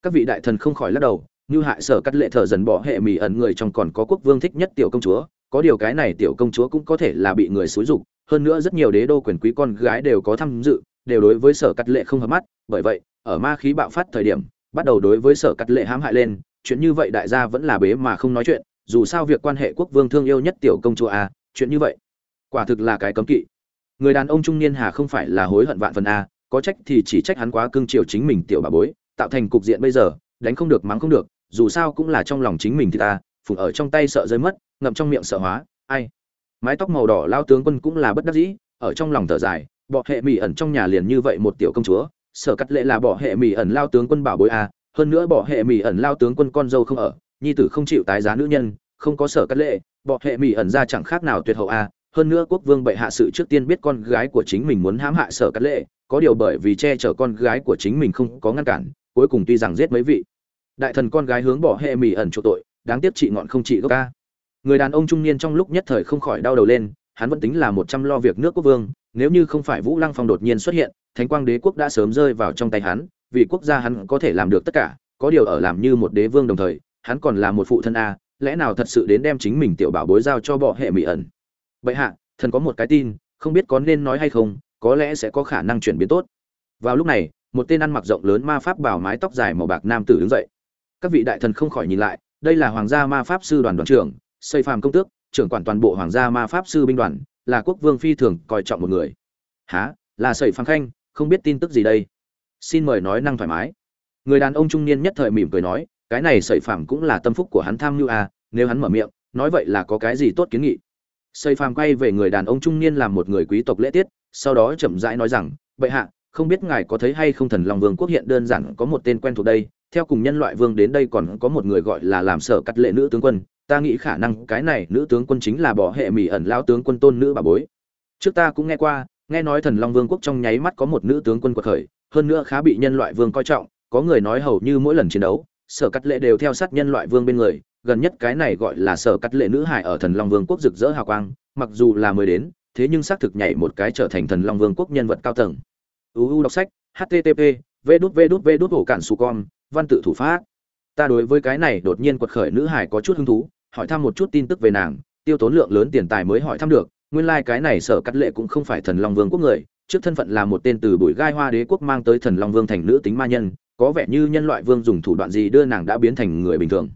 S1: các vị đại thần không khỏi lắc đầu, như hại sở cắt lệ thở dần bỏ hệ mì ẩn người trong còn có quốc vương thích nhất tiểu công chúa, có điều cái này tiểu công chúa cũng có thể là bị người xúi dục, hơn nữa rất nhiều đế đô quyền quý con gái đều có tham dự, đều đối với sở cắt lệ không hợp mắt, bởi vậy, ở ma khí bạo phát thời điểm, bắt đầu đối với sở cắt lệ hãm hại lên, chuyện như vậy đại gia vẫn là bế mà không nói chuyện, dù sao việc quan hệ quốc vương thương yêu nhất tiểu công chúa a chuyện như vậy quả thực là cái cấm kỵ. Người đàn ông trung niên hà không phải là hối hận vạn phần a, có trách thì chỉ trách hắn quá cương triều chính mình tiểu bà bối, tạo thành cục diện bây giờ, đánh không được mắng không được, dù sao cũng là trong lòng chính mình thì ta phùng ở trong tay sợ rơi mất, ngậm trong miệng sợ hóa, ai. Mái tóc màu đỏ lao tướng quân cũng là bất đắc dĩ, ở trong lòng thở dài bọ hệ mỹ ẩn trong nhà liền như vậy một tiểu công chúa, sở cắt lệ là bọ hệ mỹ ẩn lao tướng quân bảo bối a, hơn nữa bọ hệ mỹ ẩn lao tướng quân con dâu không ở, nhi tử không chịu tái giá nữ nhân, không có sở cắt lệ bọ hệ mỹ ẩn ra chẳng khác nào tuyệt hậu a hơn nữa quốc vương bệ hạ sự trước tiên biết con gái của chính mình muốn hãm hại sở cắt lệ, có điều bởi vì che chở con gái của chính mình không có ngăn cản, cuối cùng tuy rằng giết mấy vị, đại thần con gái hướng bỏ hệ mỹ ẩn chỗ tội, đáng tiếc trị ngọn không trị gốc ca. Người đàn ông trung niên trong lúc nhất thời không khỏi đau đầu lên, hắn vẫn tính là một trăm lo việc nước quốc vương, nếu như không phải vũ lăng phong đột nhiên xuất hiện, thánh quang đế quốc đã sớm rơi vào trong tay hắn, vì quốc gia hắn có thể làm được tất cả, có điều ở làm như một đế vương đồng thời, hắn còn là một phụ thân a, lẽ nào thật sự đến đem chính mình tiểu bảo bối giao cho bọ hệ mỹ ẩn? Bệ hạ, thần có một cái tin, không biết có nên nói hay không, có lẽ sẽ có khả năng chuyển biến tốt. Vào lúc này, một tên ăn mặc rộng lớn ma pháp bảo mái tóc dài màu bạc nam tử đứng dậy. Các vị đại thần không khỏi nhìn lại, đây là hoàng gia ma pháp sư đoàn đoàn trưởng, xây phàm công tước, trưởng quản toàn bộ hoàng gia ma pháp sư binh đoàn, là quốc vương phi thường coi trọng một người. Há là sẩy phàm khanh, không biết tin tức gì đây? Xin mời nói năng thoải mái. Người đàn ông trung niên nhất thời mỉm cười nói, cái này sẩy phàm cũng là tâm phúc của hắn tham mưu à nếu hắn mở miệng, nói vậy là có cái gì tốt kiến nghị? Xây phàm quay về người đàn ông trung niên làm một người quý tộc lễ tiết, sau đó chậm rãi nói rằng, bệ hạ, không biết ngài có thấy hay không thần long vương quốc hiện đơn giản có một tên quen thuộc đây, theo cùng nhân loại vương đến đây còn có một người gọi là làm sở cắt lệ nữ tướng quân, ta nghĩ khả năng cái này nữ tướng quân chính là bỏ hệ mỉ ẩn lão tướng quân tôn nữ bà bối. Trước ta cũng nghe qua, nghe nói thần long vương quốc trong nháy mắt có một nữ tướng quân quật khởi, hơn nữa khá bị nhân loại vương coi trọng, có người nói hầu như mỗi lần chiến đấu, sở cắt lệ đều theo sát nhân loại vương bên người gần nhất cái này gọi là sở cắt lệ nữ hải ở thần long vương quốc rực rỡ hào quang, mặc dù là mới đến, thế nhưng xác thực nhảy một cái trở thành thần long vương quốc nhân vật cao tầng. Uu đọc sách http v đút v đút v đút hổ cản su com văn tự thủ pháp. Ta đối với cái này đột nhiên quật khởi nữ hải có chút hứng thú, hỏi thăm một chút tin tức về nàng, tiêu tốn lượng lớn tiền tài mới hỏi thăm được, nguyên lai like cái này sở cắt lệ cũng không phải thần long vương quốc người, trước thân phận là một tên từ bụi gai hoa đế quốc mang tới thần long vương thành nữ tính ma nhân, có vẻ như nhân loại vương dùng thủ đoạn gì đưa nàng đã biến thành người bình thường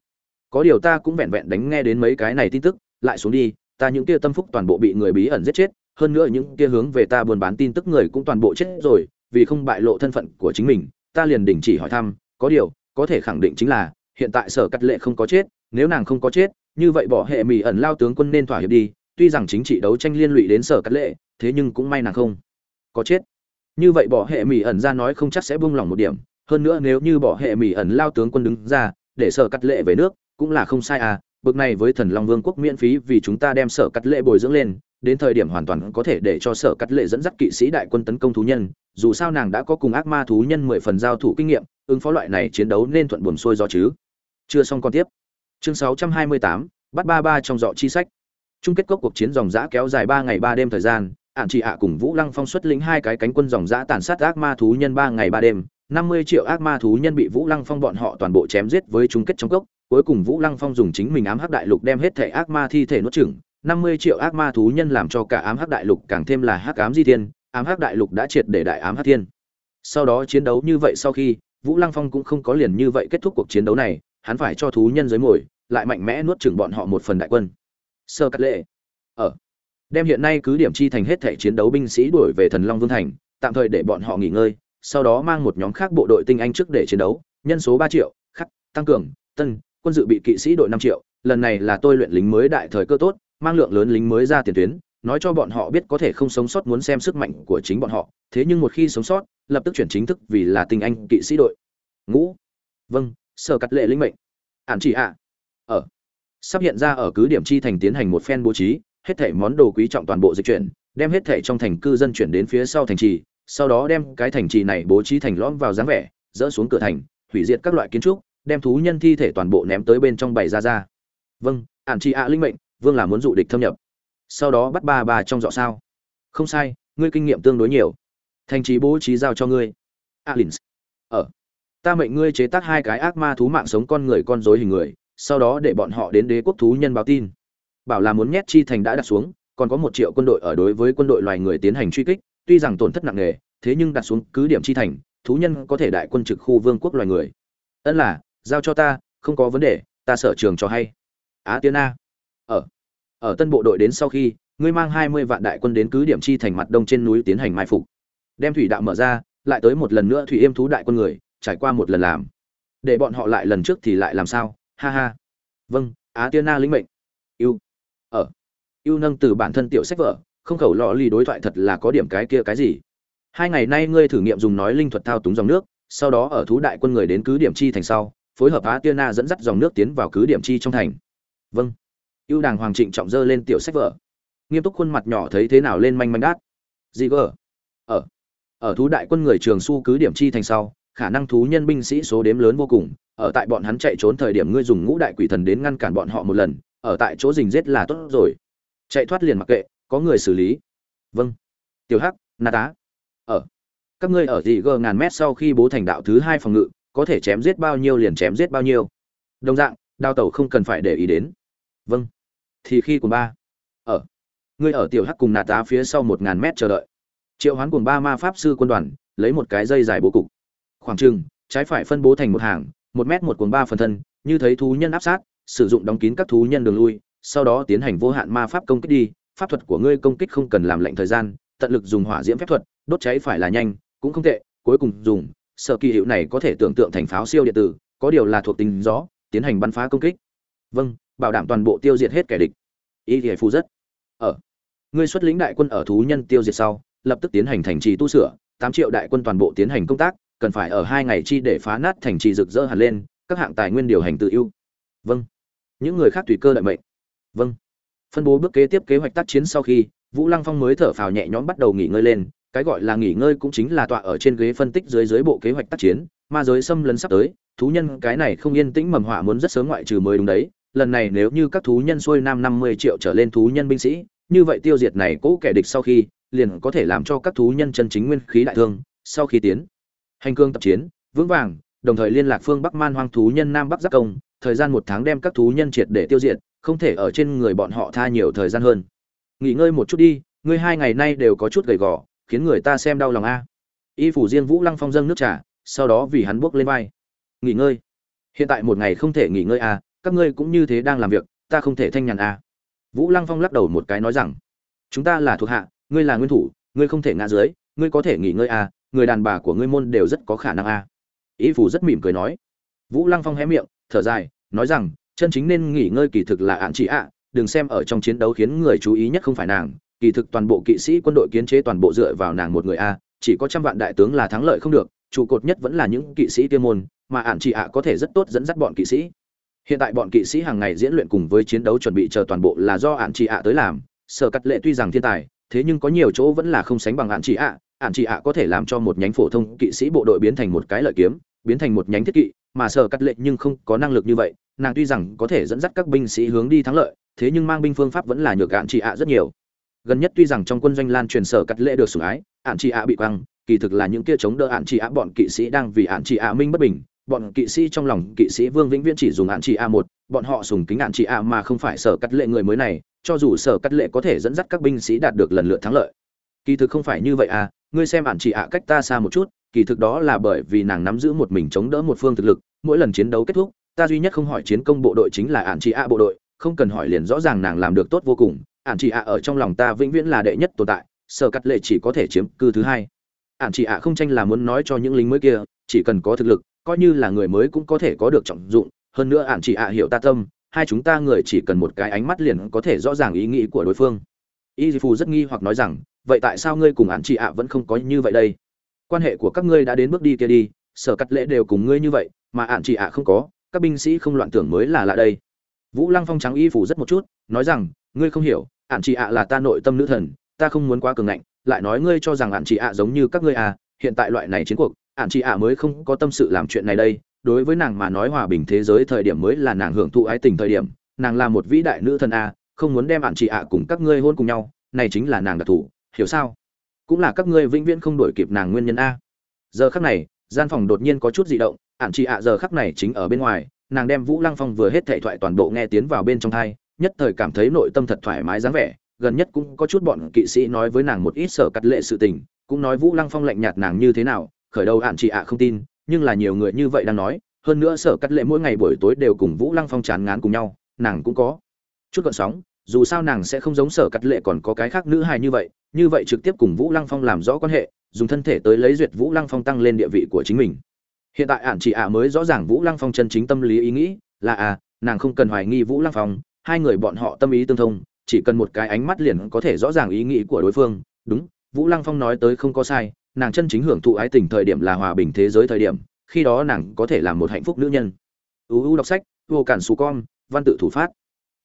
S1: có điều ta cũng vẹn vẹn đánh nghe đến mấy cái này tin tức, lại xuống đi, ta những kia tâm phúc toàn bộ bị người bí ẩn giết chết, hơn nữa những kia hướng về ta buôn bán tin tức người cũng toàn bộ chết rồi, vì không bại lộ thân phận của chính mình, ta liền đình chỉ hỏi thăm, có điều, có thể khẳng định chính là, hiện tại sở cắt lệ không có chết, nếu nàng không có chết, như vậy bỏ hệ mỹ ẩn lao tướng quân nên thỏa hiệp đi, tuy rằng chính trị đấu tranh liên lụy đến sở cắt lệ, thế nhưng cũng may nàng không có chết. Như vậy bỏ hệ mỹ ẩn ra nói không chắc sẽ buông lỏng một điểm, hơn nữa nếu như bỏ hệ mỹ ẩn lao tướng quân đứng ra, để sở cắt lệ về nước cũng là không sai à bực này với thần long vương quốc miễn phí vì chúng ta đem sở cắt lệ bồi dưỡng lên, đến thời điểm hoàn toàn có thể để cho sở cắt lệ dẫn dắt kỵ sĩ đại quân tấn công thú nhân, dù sao nàng đã có cùng ác ma thú nhân mười phần giao thủ kinh nghiệm, ứng phó loại này chiến đấu nên thuận buồm xuôi gió chứ. Chưa xong còn tiếp. Chương sáu trăm hai mươi tám, bắt ba ba trong dọ chi sách. Chung kết cốc cuộc chiến dòng giã kéo dài ba ngày ba đêm thời gian ạn chị ạ cùng vũ lăng phong xuất lĩnh hai cái cánh quân dòng giã tàn sát ác ma thú nhân ba ngày ba đêm, năm mươi triệu ác ma thú nhân bị vũ lăng phong bọn họ toàn bộ chém giết với chung kết trong cốc cuối cùng vũ lăng phong dùng chính mình ám hắc đại lục đem hết thể ác ma thi thể nuốt chửng, năm mươi triệu ác ma thú nhân làm cho cả ám hắc đại lục càng thêm là hắc ám di thiên, ám hắc đại lục đã triệt để đại ám hắc thiên. Sau đó chiến đấu như vậy sau khi, vũ lăng phong cũng không có liền như vậy kết thúc cuộc chiến đấu này, hắn phải cho thú nhân giới mồi, lại mạnh mẽ nuốt chửng bọn họ một phần đại quân. Sơ cắt lệ. Ở. Đem hiện nay cứ điểm chi thành hết thể chiến đấu binh sĩ đuổi về thần long vương thành, tạm thời để bọn họ nghỉ ngơi, sau đó mang một nhóm khác bộ đội tinh anh trước để chiến đấu, nhân số ba triệu, khắc, tăng cường, tân quân dự bị kỵ sĩ đội năm triệu, lần này là tôi luyện lính mới đại thời cơ tốt, mang lượng lớn lính mới ra tiền tuyến, nói cho bọn họ biết có thể không sống sót muốn xem sức mạnh của chính bọn họ, thế nhưng một khi sống sót, lập tức chuyển chính thức vì là tinh anh kỵ sĩ đội. Ngũ. Vâng sở cắt lệ linh mệnh. Ản chỉ ạ. Ở. Sắp hiện ra ở cứ điểm chi thành tiến hành một phen bố trí, hết thảy món đồ quý trọng toàn bộ dịch chuyển, đem hết thảy trong thành cư dân chuyển đến phía sau thành trì, sau đó đem cái thành trì này bố trí thành lõm vào dáng vẻ, dỡ xuống cửa thành, hủy diệt các loại kiến trúc đem thú nhân thi thể toàn bộ ném tới bên trong bày ra ra. Vâng ản chỉ ạ linh mệnh, vương là muốn dụ địch thâm nhập. Sau đó bắt ba bà trong dọ sao. Không sai, ngươi kinh nghiệm tương đối nhiều. Thành trí bố trí giao cho ngươi. Alins ở ờ. ta mệnh ngươi chế tác hai cái ác ma thú mạng sống con người con dối hình người, sau đó để bọn họ đến đế quốc thú nhân báo tin. Bảo là muốn nhét chi thành đã đặt xuống, còn có một triệu quân đội ở đối với quân đội loài người tiến hành truy kích, tuy rằng tổn thất nặng nề, thế nhưng đặt xuống cứ điểm chi thành, thú nhân có thể đại quân trực khu vương quốc loài người. Ân là giao cho ta, không có vấn đề, ta sở trường cho hay. Á tiên a, ở ở tân bộ đội đến sau khi, ngươi mang hai mươi vạn đại quân đến cứ điểm chi thành mặt đông trên núi tiến hành mai phục. Đem thủy đạo mở ra, lại tới một lần nữa thủy yêm thú đại quân người, trải qua một lần làm. Để bọn họ lại lần trước thì lại làm sao? Ha ha. Vâng á tiên na lĩnh mệnh. Yêu, ở, yêu nâng từ bản thân tiểu sách vở, không khẩu lọ lì đối thoại thật là có điểm cái kia cái gì. Hai ngày nay ngươi thử nghiệm dùng nói linh thuật thao túng dòng nước, sau đó ở thú đại quân người đến cứ điểm chi thành sau phối hợp á tiên na dẫn dắt dòng nước tiến vào cứ điểm chi trong thành. Vâng. Ưu đàng hoàng trịnh trọng dơ lên tiểu sách vở. Nghiêm túc khuôn mặt nhỏ thấy thế nào lên manh manh đát. Gì cơ ở. Ở thú đại quân người trường su cứ điểm chi thành sau, khả năng thú nhân binh sĩ số đếm lớn vô cùng. Ở tại bọn hắn chạy trốn thời điểm ngươi dùng ngũ đại quỷ thần đến ngăn cản bọn họ một lần. Ở tại chỗ rình rết là tốt rồi. Chạy thoát liền mặc kệ, có người xử lý. Vâng. Tiểu hắc, na tá. Ở. Các ngươi ở dị gờ ngàn mét sau khi bố thành đạo thứ hai phòng ngự có thể chém giết bao nhiêu liền chém giết bao nhiêu. Đồng dạng, đao tẩu không cần phải để ý đến. Vâng. Thì khi cùng ba ở, ngươi ở tiểu hắc cùng nà tá phía sau một ngàn mét chờ đợi. Triệu hoán cùng ba ma pháp sư quân đoàn, lấy một cái dây dài bố cục. Khoảng trừng trái phải phân bố thành một hàng, một mét một cuồng ba phần thân, như thấy thú nhân áp sát, sử dụng đóng kín các thú nhân đường lui, sau đó tiến hành vô hạn ma pháp công kích đi. Pháp thuật của ngươi công kích không cần làm lệnh thời gian, tận lực dùng hỏa diễm phép thuật, đốt cháy phải là nhanh, cũng không tệ, cuối cùng dùng sở kỳ hiệu này có thể tưởng tượng thành pháo siêu điện tử, có điều là thuộc tính gió, tiến hành bắn phá công kích. Vâng bảo đảm toàn bộ tiêu diệt hết kẻ địch. Y thì phu rất. Ở. Ngươi xuất lĩnh đại quân ở thú nhân tiêu diệt sau, lập tức tiến hành thành trì tu sửa, tám triệu đại quân toàn bộ tiến hành công tác, cần phải ở hai ngày chi để phá nát thành trì rực rỡ hẳn lên, các hạng tài nguyên điều hành tự ưu. Vâng. Những người khác tùy cơ đợi mệnh. Vâng. Phân bố bước kế tiếp kế hoạch tác chiến sau khi, vũ lăng phong mới thở phào nhẹ nhõm bắt đầu nghỉ ngơi lên cái gọi là nghỉ ngơi cũng chính là tọa ở trên ghế phân tích dưới dưới bộ kế hoạch tác chiến, ma giới xâm lấn sắp tới, thú nhân cái này không yên tĩnh mầm họa muốn rất sớm ngoại trừ mới đúng đấy, lần này nếu như các thú nhân xuôi nam năm mươi triệu trở lên thú nhân binh sĩ, như vậy tiêu diệt này cũ kẻ địch sau khi, liền có thể làm cho các thú nhân chân chính nguyên khí đại thương, sau khi tiến hành cương tập chiến, vững vàng, đồng thời liên lạc phương bắc man hoang thú nhân nam bắc giác công, thời gian một tháng đem các thú nhân triệt để tiêu diệt, không thể ở trên người bọn họ tha nhiều thời gian hơn. Nghỉ ngơi một chút đi, ngươi hai ngày nay đều có chút gầy gò khiến người ta xem đau lòng a. Y phủ riêng vũ lăng phong dâng nước trà, sau đó vì hắn buốc lên vai. Nghỉ ngơi. Hiện tại một ngày không thể nghỉ ngơi a, các ngươi cũng như thế đang làm việc, ta không thể thanh nhàn a. Vũ lăng phong lắc đầu một cái nói rằng, chúng ta là thuộc hạ, ngươi là nguyên thủ, ngươi không thể ngã dưới, ngươi có thể nghỉ ngơi a, người đàn bà của ngươi môn đều rất có khả năng a. Ý phủ rất mỉm cười nói. Vũ lăng phong hé miệng, thở dài, nói rằng, chân chính nên nghỉ ngơi kỳ thực là ạn chị ạ, đừng xem ở trong chiến đấu khiến người chú ý nhất không phải nàng kỳ thực toàn bộ kỵ sĩ quân đội kiến chế toàn bộ dựa vào nàng một người a, chỉ có trăm vạn đại tướng là thắng lợi không được, trụ cột nhất vẫn là những kỵ sĩ tiêu môn, mà ạn chị ạ có thể rất tốt dẫn dắt bọn kỵ sĩ. Hiện tại bọn kỵ sĩ hàng ngày diễn luyện cùng với chiến đấu chuẩn bị chờ toàn bộ là do ạn chị ạ tới làm, sở cắt lệ tuy rằng thiên tài, thế nhưng có nhiều chỗ vẫn là không sánh bằng ạn chị ạ ạn chị ạ có thể làm cho một nhánh phổ thông kỵ sĩ bộ đội biến thành một cái lợi kiếm, biến thành một nhánh thiết kỵ, mà sở cắt lệ nhưng không có năng lực như vậy, nàng tuy rằng có thể dẫn dắt các binh sĩ hướng đi thắng lợi, thế nhưng mang binh phương pháp vẫn là nhược ạn chị ạ rất nhiều gần nhất tuy rằng trong quân doanh lan truyền sở cắt lệ được sủng ái ạn chị ạ bị quăng, kỳ thực là những kia chống đỡ ạn chị ạ bọn kỵ sĩ đang vì ạn chị ạ minh bất bình. Bọn kỵ sĩ trong lòng kỵ sĩ vương vĩnh viễn chỉ dùng ạn chị ạ một, bọn họ sùng kính ạn chị ạ mà không phải sở cắt lệ người mới này, cho dù sở cắt lệ có thể dẫn dắt các binh sĩ đạt được lần lượt thắng lợi. Kỳ thực không phải như vậy à ngươi xem ạn chị ạ cách ta xa một chút, kỳ thực đó là bởi vì nàng nắm giữ một mình chống đỡ một phương thực lực, mỗi lần chiến đấu kết thúc, ta duy nhất không hỏi chiến công bộ đội chính là ạn chị ạ bộ đội, không cần hỏi liền rõ ràng nàng làm được tốt vô cùng. Ản chị ạ ở trong lòng ta vĩnh viễn là đệ nhất tồn tại, sở cắt lệ chỉ có thể chiếm cư thứ hai. Ản chị ạ không tranh là muốn nói cho những lính mới kia, chỉ cần có thực lực, coi như là người mới cũng có thể có được trọng dụng. Hơn nữa Ản chị ạ hiểu ta tâm, hai chúng ta người chỉ cần một cái ánh mắt liền có thể rõ ràng ý nghĩ của đối phương. Y phù rất nghi hoặc nói rằng, vậy tại sao ngươi cùng Ản chị ạ vẫn không có như vậy đây? Quan hệ của các ngươi đã đến bước đi kia đi, sở cắt lệ đều cùng ngươi như vậy, mà Ản chị ạ không có, các binh sĩ không loạn tưởng mới là lạ đây. Vũ lăng phong trắng y phủ rất một chút, nói rằng, ngươi không hiểu ạn chị ạ là ta nội tâm nữ thần, ta không muốn quá cường ngạnh, lại nói ngươi cho rằng ạn chị ạ giống như các ngươi à hiện tại loại này chiến cuộc, ạn chị ạ mới không có tâm sự làm chuyện này đây, đối với nàng mà nói hòa bình thế giới thời điểm mới là nàng hưởng thụ ái tình thời điểm, nàng là một vĩ đại nữ thần à? không muốn đem ạn chị ạ cùng các ngươi hôn cùng nhau, này chính là nàng đặc thù, hiểu sao cũng là các ngươi vĩnh viễn không đổi kịp nàng nguyên nhân a giờ khắc này, gian phòng đột nhiên có chút dị động, ạn chị ạ giờ khắc này chính ở bên ngoài, nàng đem vũ lăng phong vừa hết thệ thoại toàn bộ nghe tiến vào bên trong thai nhất thời cảm thấy nội tâm thật thoải mái dáng vẻ, gần nhất cũng có chút bọn kỵ sĩ nói với nàng một ít sở cắt lệ sự tình, cũng nói vũ lăng phong lạnh nhạt nàng như thế nào, khởi đầu ạn chị ạ không tin, nhưng là nhiều người như vậy đang nói, hơn nữa sở cắt lệ mỗi ngày buổi tối đều cùng vũ lăng phong chán ngán cùng nhau, nàng cũng có chút gợn sóng, dù sao nàng sẽ không giống sở cắt lệ còn có cái khác nữ hài như vậy như vậy trực tiếp cùng vũ lăng phong làm rõ quan hệ, dùng thân thể tới lấy duyệt vũ lăng phong tăng lên địa vị của chính mình. Hiện tại ạn chị ạ mới rõ ràng vũ lăng phong chân chính tâm lý ý nghĩ, là à nàng không cần hoài nghi vũ lăng phong hai người bọn họ tâm ý tương thông, chỉ cần một cái ánh mắt liền có thể rõ ràng ý nghĩ của đối phương. Đúng, vũ lăng phong nói tới không có sai, nàng chân chính hưởng thụ ái tình thời điểm là hòa bình thế giới thời điểm, khi đó nàng có thể là một hạnh phúc nữ nhân. Uu đọc sách, vô cản xù con, văn tự thủ phát.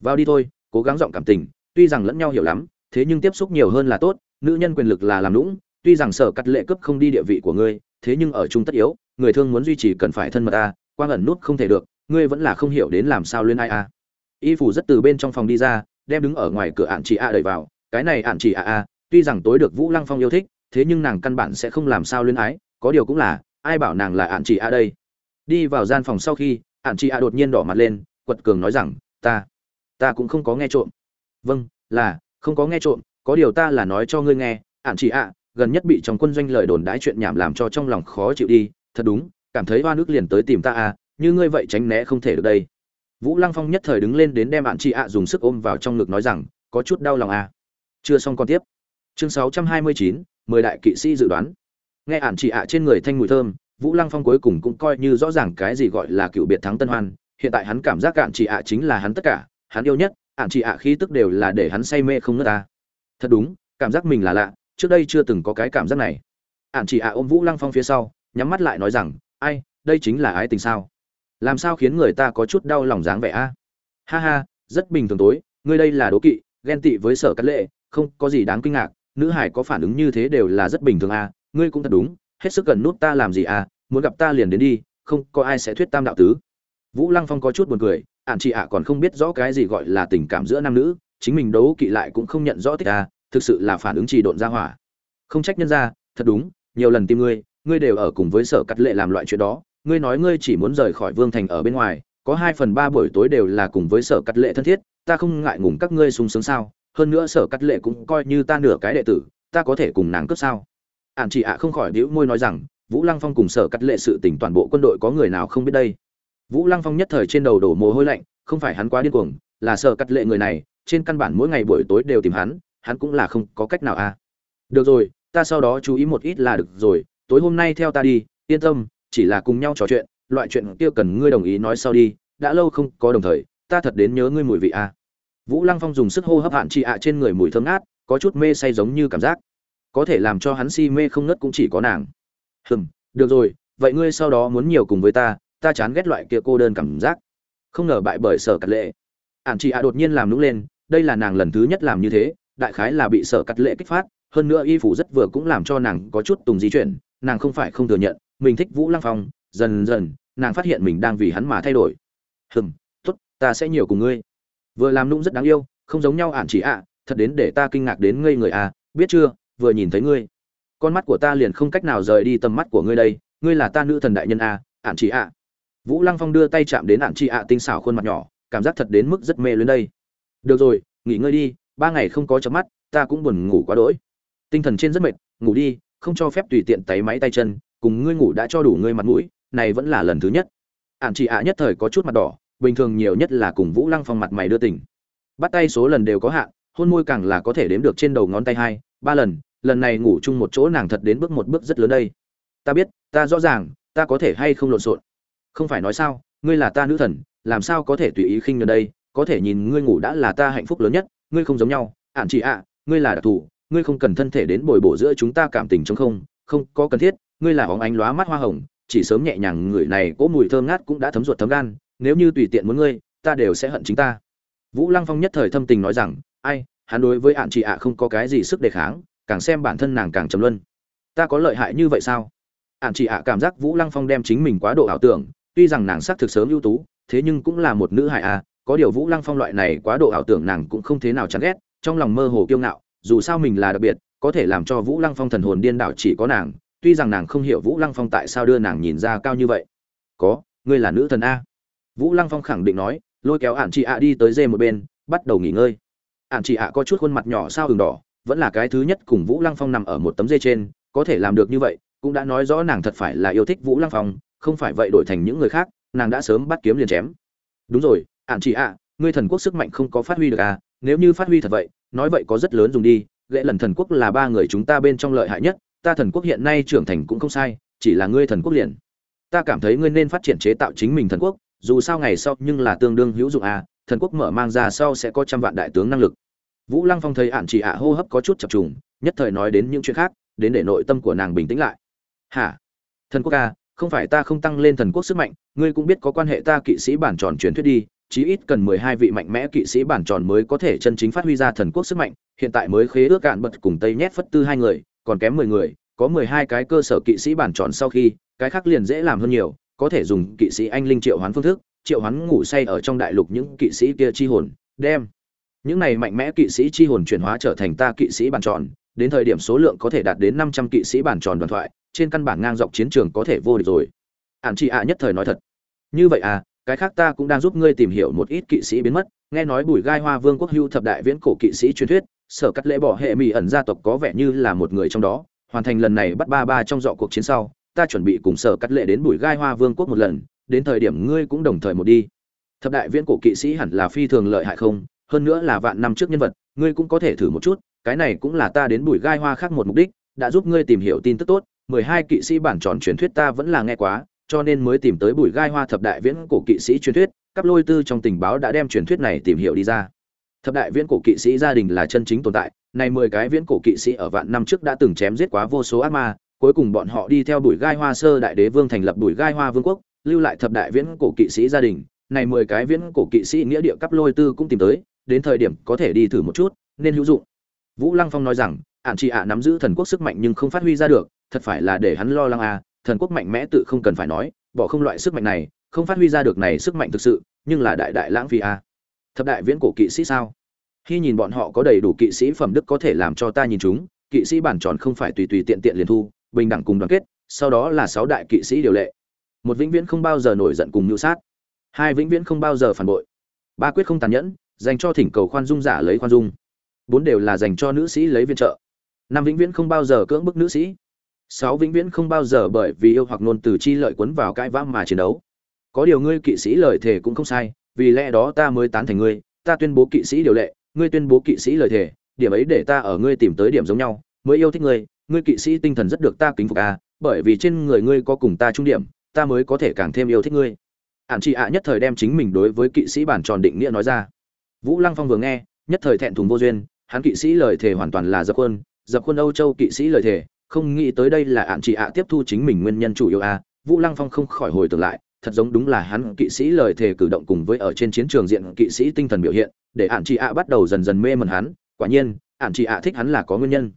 S1: Vào đi thôi, cố gắng giọng cảm tình, tuy rằng lẫn nhau hiểu lắm, thế nhưng tiếp xúc nhiều hơn là tốt, nữ nhân quyền lực là làm lũng tuy rằng sở cắt lệ cấp không đi địa vị của ngươi, thế nhưng ở chung tất yếu, người thương muốn duy trì cần phải thân mật a quang ẩn nút không thể được, ngươi vẫn là không hiểu đến làm sao lên ai a y phủ rất từ bên trong phòng đi ra, đem đứng ở ngoài cửa ạn chị a đẩy vào, cái này ạn chị a a à, tuy rằng tối được vũ lăng phong yêu thích, thế nhưng nàng căn bản sẽ không làm sao luyến ái, có điều cũng là, ai bảo nàng là ạn chị a đây? Đi vào gian phòng sau khi ạn chị a đột nhiên đỏ mặt lên, quật cường nói rằng, ta ta cũng không có nghe trộm. Vâng là, không có nghe trộm, có điều ta là nói cho ngươi nghe ạn chị a gần nhất bị trong quân doanh lời đồn đãi chuyện nhảm làm cho trong lòng khó chịu đi, thật đúng, cảm thấy hoa nước liền tới tìm ta à như ngươi vậy tránh né không thể được đây vũ lăng phong nhất thời đứng lên đến đem bạn chị ạ dùng sức ôm vào trong ngực nói rằng có chút đau lòng à. Chưa xong còn tiếp. Chương 629, mười đại kỵ sĩ dự đoán. Nghe ản chị ạ trên người thanh mùi thơm vũ lăng phong cuối cùng cũng coi như rõ ràng cái gì gọi là cựu biệt thắng tân hoan. Hiện tại hắn cảm giác ản chị ạ chính là hắn tất cả hắn yêu nhất ản chị ạ khí tức đều là để hắn say mê không ngớt ta. Thật đúng cảm giác mình là lạ trước đây chưa từng có cái cảm giác này. Ản chị ạ ôm vũ lăng phong phía sau nhắm mắt lại nói rằng ai đây chính là ái tình sao? Làm sao khiến người ta có chút đau lòng dáng vẻ a? Ha ha, rất bình thường tối, ngươi đây là đố kỵ, ghen tị với sở cắt lệ, không có gì đáng kinh ngạc, nữ hải có phản ứng như thế đều là rất bình thường a, ngươi cũng thật đúng, hết sức cần nút ta làm gì à muốn gặp ta liền đến đi, không có ai sẽ thuyết tam đạo tứ. Vũ lăng phong có chút buồn cười ạn chị ạ còn không biết rõ cái gì gọi là tình cảm giữa nam nữ, chính mình đấu kỵ lại cũng không nhận rõ tích ta thực sự là phản ứng trì độn ra hỏa. Không trách nhân ra, thật đúng, nhiều lần tìm ngươi ngươi đều ở cùng với sở cắt lệ làm loại chuyện đó ngươi nói ngươi chỉ muốn rời khỏi vương thành ở bên ngoài, có hai phần ba buổi tối đều là cùng với sở cắt lệ thân thiết, ta không ngại ngùng các ngươi sung sướng sao, hơn nữa sở cắt lệ cũng coi như ta nửa cái đệ tử, ta có thể cùng nàng cướp sao? Ạn chị ạ không khỏi đĩu môi nói rằng, vũ lăng phong cùng sở cắt lệ sự tỉnh toàn bộ quân đội có người nào không biết đây? Vũ lăng phong nhất thời trên đầu đổ mồ hôi lạnh, không phải hắn quá điên cuồng, là sở cắt lệ người này, trên căn bản mỗi ngày buổi tối đều tìm hắn hắn cũng là không có cách nào à? Được rồi, ta sau đó chú ý một ít là được rồi, tối hôm nay theo ta đi, yên tâm chỉ là cùng nhau trò chuyện, loại chuyện kia cần ngươi đồng ý nói sau đi, đã lâu không có đồng thời, ta thật đến nhớ ngươi mùi vị à. vũ lăng phong dùng sức hô hấp hạn chị ạ trên người mùi thơm ngát, có chút mê say giống như cảm giác. Có thể làm cho hắn si mê không ngất cũng chỉ có nàng. Hừm, được rồi, vậy ngươi sau đó muốn nhiều cùng với ta ta chán ghét loại kia cô đơn cảm giác. Không ngờ bại bởi sở cắt lệ. Ạn chị ạ đột nhiên làm nũng lên, đây là nàng lần thứ nhất làm như thế, đại khái là bị sở cắt lệ kích phát, hơn nữa y phủ rất vừa cũng làm cho nàng có chút tùng di chuyển, nàng không phải không thừa nhận mình thích vũ lăng phong, dần dần, nàng phát hiện mình đang vì hắn mà thay đổi. Hừm, tốt, ta sẽ nhiều cùng ngươi. Vừa làm nũng rất đáng yêu, không giống nhau ản chỉ ạ, thật đến để ta kinh ngạc đến ngây người à biết chưa, vừa nhìn thấy ngươi. Con mắt của ta liền không cách nào rời đi tầm mắt của ngươi đây, ngươi là ta nữ thần đại nhân a ản chỉ ạ. Vũ lăng phong đưa tay chạm đến ản chỉ ạ tinh xảo khuôn mặt nhỏ, cảm giác thật đến mức rất mê luyến đây. Được rồi, nghỉ ngơi đi, ba ngày không có chấm mắt, ta cũng buồn ngủ quá đỗi. Tinh thần trên rất mệt, ngủ đi, không cho phép tùy tiện tay máy tay chân cùng ngươi ngủ đã cho đủ ngươi mặt mũi, này vẫn là lần thứ nhất. Ạn chị ạ nhất thời có chút mặt đỏ, bình thường nhiều nhất là cùng vũ lăng phong mặt mày đưa tỉnh bắt tay số lần đều có hạn, hôn môi càng là có thể đếm được trên đầu ngón tay hai, ba lần lần này ngủ chung một chỗ nàng thật đến bước một bước rất lớn đây. Ta biết, ta rõ ràng, ta có thể hay không lộn xộn. Không phải nói sao, ngươi là ta nữ thần, làm sao có thể tùy ý khinh nhờ đây, có thể nhìn ngươi ngủ đã là ta hạnh phúc lớn nhất, ngươi không giống nhau. Ạn chị ạ, ngươi là đặc thù, ngươi không cần thân thể đến bồi bổ giữa chúng ta cảm tình chống không không có cần thiết ngươi là óng ánh lóa mắt hoa hồng, chỉ sớm nhẹ nhàng người này cỗ mùi thơm ngát cũng đã thấm ruột thấm gan, nếu như tùy tiện muốn ngươi, ta đều sẽ hận chính ta. Vũ lăng phong nhất thời thâm tình nói rằng, ai, hắn đối với ạn chị ạ không có cái gì sức đề kháng, càng xem bản thân nàng càng trầm luân. Ta có lợi hại như vậy sao? Ạn chị ạ cảm giác vũ lăng phong đem chính mình quá độ ảo tưởng, tuy rằng nàng sắc thực sớm ưu tú, thế nhưng cũng là một nữ hại à có điều vũ lăng phong loại này quá độ ảo tưởng nàng cũng không thế nào chán ghét, trong lòng mơ hồ kiêu ngạo, dù sao mình là đặc biệt, có thể làm cho vũ lăng phong thần hồn điên đảo chỉ có nàng tuy rằng nàng không hiểu vũ lăng phong tại sao đưa nàng nhìn ra cao như vậy. Có, ngươi là nữ thần a. Vũ lăng phong khẳng định nói, lôi kéo ạn chị ạ đi tới dê một bên, bắt đầu nghỉ ngơi. Ạn chị ạ có chút khuôn mặt nhỏ sao hừng đỏ, vẫn là cái thứ nhất cùng vũ lăng phong nằm ở một tấm dê trên, có thể làm được như vậy, cũng đã nói rõ nàng thật phải là yêu thích vũ lăng phong, không phải vậy đổi thành những người khác, nàng đã sớm bắt kiếm liền chém. Đúng rồi ạn chị ạ, ngươi thần quốc sức mạnh không có phát huy được à nếu như phát huy thật vậy, nói vậy có rất lớn dùng đi lệ lần thần quốc là ba người chúng ta bên trong lợi hại nhất ta thần quốc hiện nay trưởng thành cũng không sai chỉ là ngươi thần quốc liền. Ta cảm thấy ngươi nên phát triển chế tạo chính mình thần quốc dù sao ngày sau nhưng là tương đương hữu dụng à thần quốc mở mang ra sau sẽ có trăm vạn đại tướng năng lực. Vũ lăng phong thấy ạn chỉ ạ hô hấp có chút chập trùng nhất thời nói đến những chuyện khác đến để nội tâm của nàng bình tĩnh lại. Hả? Thần quốc à, không phải ta không tăng lên thần quốc sức mạnh ngươi cũng biết có quan hệ ta kỵ sĩ bản tròn truyền thuyết đi chí ít cần mười hai vị mạnh mẽ kỵ sĩ bản tròn mới có thể chân chính phát huy ra thần quốc sức mạnh hiện tại mới khế ước cạn bật cùng tây nhét phất tư hai người còn kém mười người, có mười hai cái cơ sở kỵ sĩ bản tròn sau khi, cái khác liền dễ làm hơn nhiều, có thể dùng kỵ sĩ anh linh triệu hoán phương thức, triệu hoán ngủ say ở trong đại lục những kỵ sĩ kia chi hồn, đem. Những này mạnh mẽ kỵ sĩ chi hồn chuyển hóa trở thành ta kỵ sĩ bản tròn, đến thời điểm số lượng có thể đạt đến năm trăm kỵ sĩ bản tròn đoàn thoại, trên căn bản ngang dọc chiến trường có thể vô địch rồi. Ạn chị ạ nhất thời nói thật. Như vậy à cái khác ta cũng đang giúp ngươi tìm hiểu một ít kỵ sĩ biến mất, nghe nói bùi gai hoa vương quốc hưu thập đại viễn cổ kỵ sĩ truyền thuyết sở cắt lễ bỏ hệ mỹ ẩn gia tộc có vẻ như là một người trong đó, hoàn thành lần này bắt ba ba trong dọ cuộc chiến sau, ta chuẩn bị cùng sở cắt lễ đến bùi gai hoa vương quốc một lần, đến thời điểm ngươi cũng đồng thời một đi. Thập đại viễn cổ kỵ sĩ hẳn là phi thường lợi hại không? Hơn nữa là vạn năm trước nhân vật, ngươi cũng có thể thử một chút, cái này cũng là ta đến bùi gai hoa khác một mục đích, đã giúp ngươi tìm hiểu tin tức tốt, mười hai kỵ sĩ bản tròn truyền thuyết ta vẫn là nghe quá, cho nên mới tìm tới bùi gai hoa thập đại viễn cổ kỵ sĩ truyền thuyết các lôi tư trong tình báo đã đem truyền thuyết này tìm hiểu đi ra thập đại viễn cổ kỵ sĩ gia đình là chân chính tồn tại này mười cái viễn cổ kỵ sĩ ở vạn năm trước đã từng chém giết quá vô số ác ma, cuối cùng bọn họ đi theo đuổi gai hoa sơ đại đế vương thành lập đuổi gai hoa vương quốc, lưu lại thập đại viễn cổ kỵ sĩ gia đình. Này mười cái viễn cổ kỵ sĩ nghĩa địa cấp lôi tư cũng tìm tới, đến thời điểm có thể đi thử một chút, nên hữu dụng. Vũ lăng phong nói rằng ạn chị ạ nắm giữ thần quốc sức mạnh nhưng không phát huy ra được, thật phải là để hắn lo lắng à thần quốc mạnh mẽ tự không cần phải nói, bỏ không loại sức mạnh này, không phát huy ra được này sức mạnh thực sự, nhưng là đại đại lãng phí à thập đại viễn cổ kỵ sĩ sao? Khi nhìn bọn họ có đầy đủ kỵ sĩ phẩm đức có thể làm cho ta nhìn chúng, kỵ sĩ bản tròn không phải tùy tùy tiện tiện liền thu, bình đẳng cùng đoàn kết, sau đó là sáu đại kỵ sĩ điều lệ. Một vĩnh viễn không bao giờ nổi giận cùng nhu sát. Hai vĩnh viễn không bao giờ phản bội. Ba quyết không tàn nhẫn, dành cho thỉnh cầu khoan dung giả lấy khoan dung. Bốn đều là dành cho nữ sĩ lấy viện trợ. Năm vĩnh viễn không bao giờ cưỡng bức nữ sĩ. Sáu vĩnh viễn không bao giờ bởi vì yêu hoặc nôn từ chi lợi quấn vào cãi vã mà chiến đấu. Có điều ngươi kỵ sĩ lời thề cũng không sai vì lẽ đó ta mới tán thành ngươi, ta tuyên bố kỵ sĩ điều lệ, ngươi tuyên bố kỵ sĩ lời thề, điểm ấy để ta ở ngươi tìm tới điểm giống nhau, mới yêu thích ngươi ngươi kỵ sĩ tinh thần rất được ta kính phục à bởi vì trên người ngươi có cùng ta trung điểm, ta mới có thể càng thêm yêu thích ngươi. Ạn chị ạ nhất thời đem chính mình đối với kỵ sĩ bản tròn định nghĩa nói ra. Vũ lăng phong vừa nghe, nhất thời thẹn thùng vô duyên, hắn kỵ sĩ lời thề hoàn toàn là dập quân dập quân âu châu kỵ sĩ lời thề, không nghĩ tới đây là ạn chị ạ tiếp thu chính mình nguyên nhân chủ yếu a vũ lăng phong không khỏi hồi tưởng lại thật giống đúng là hắn kỵ sĩ lời thề cử động cùng với ở trên chiến trường diện kỵ sĩ tinh thần biểu hiện, để ạn chị ạ bắt đầu dần dần mê mẩn hắn, quả nhiên ạn chị ạ thích hắn là có nguyên nhân.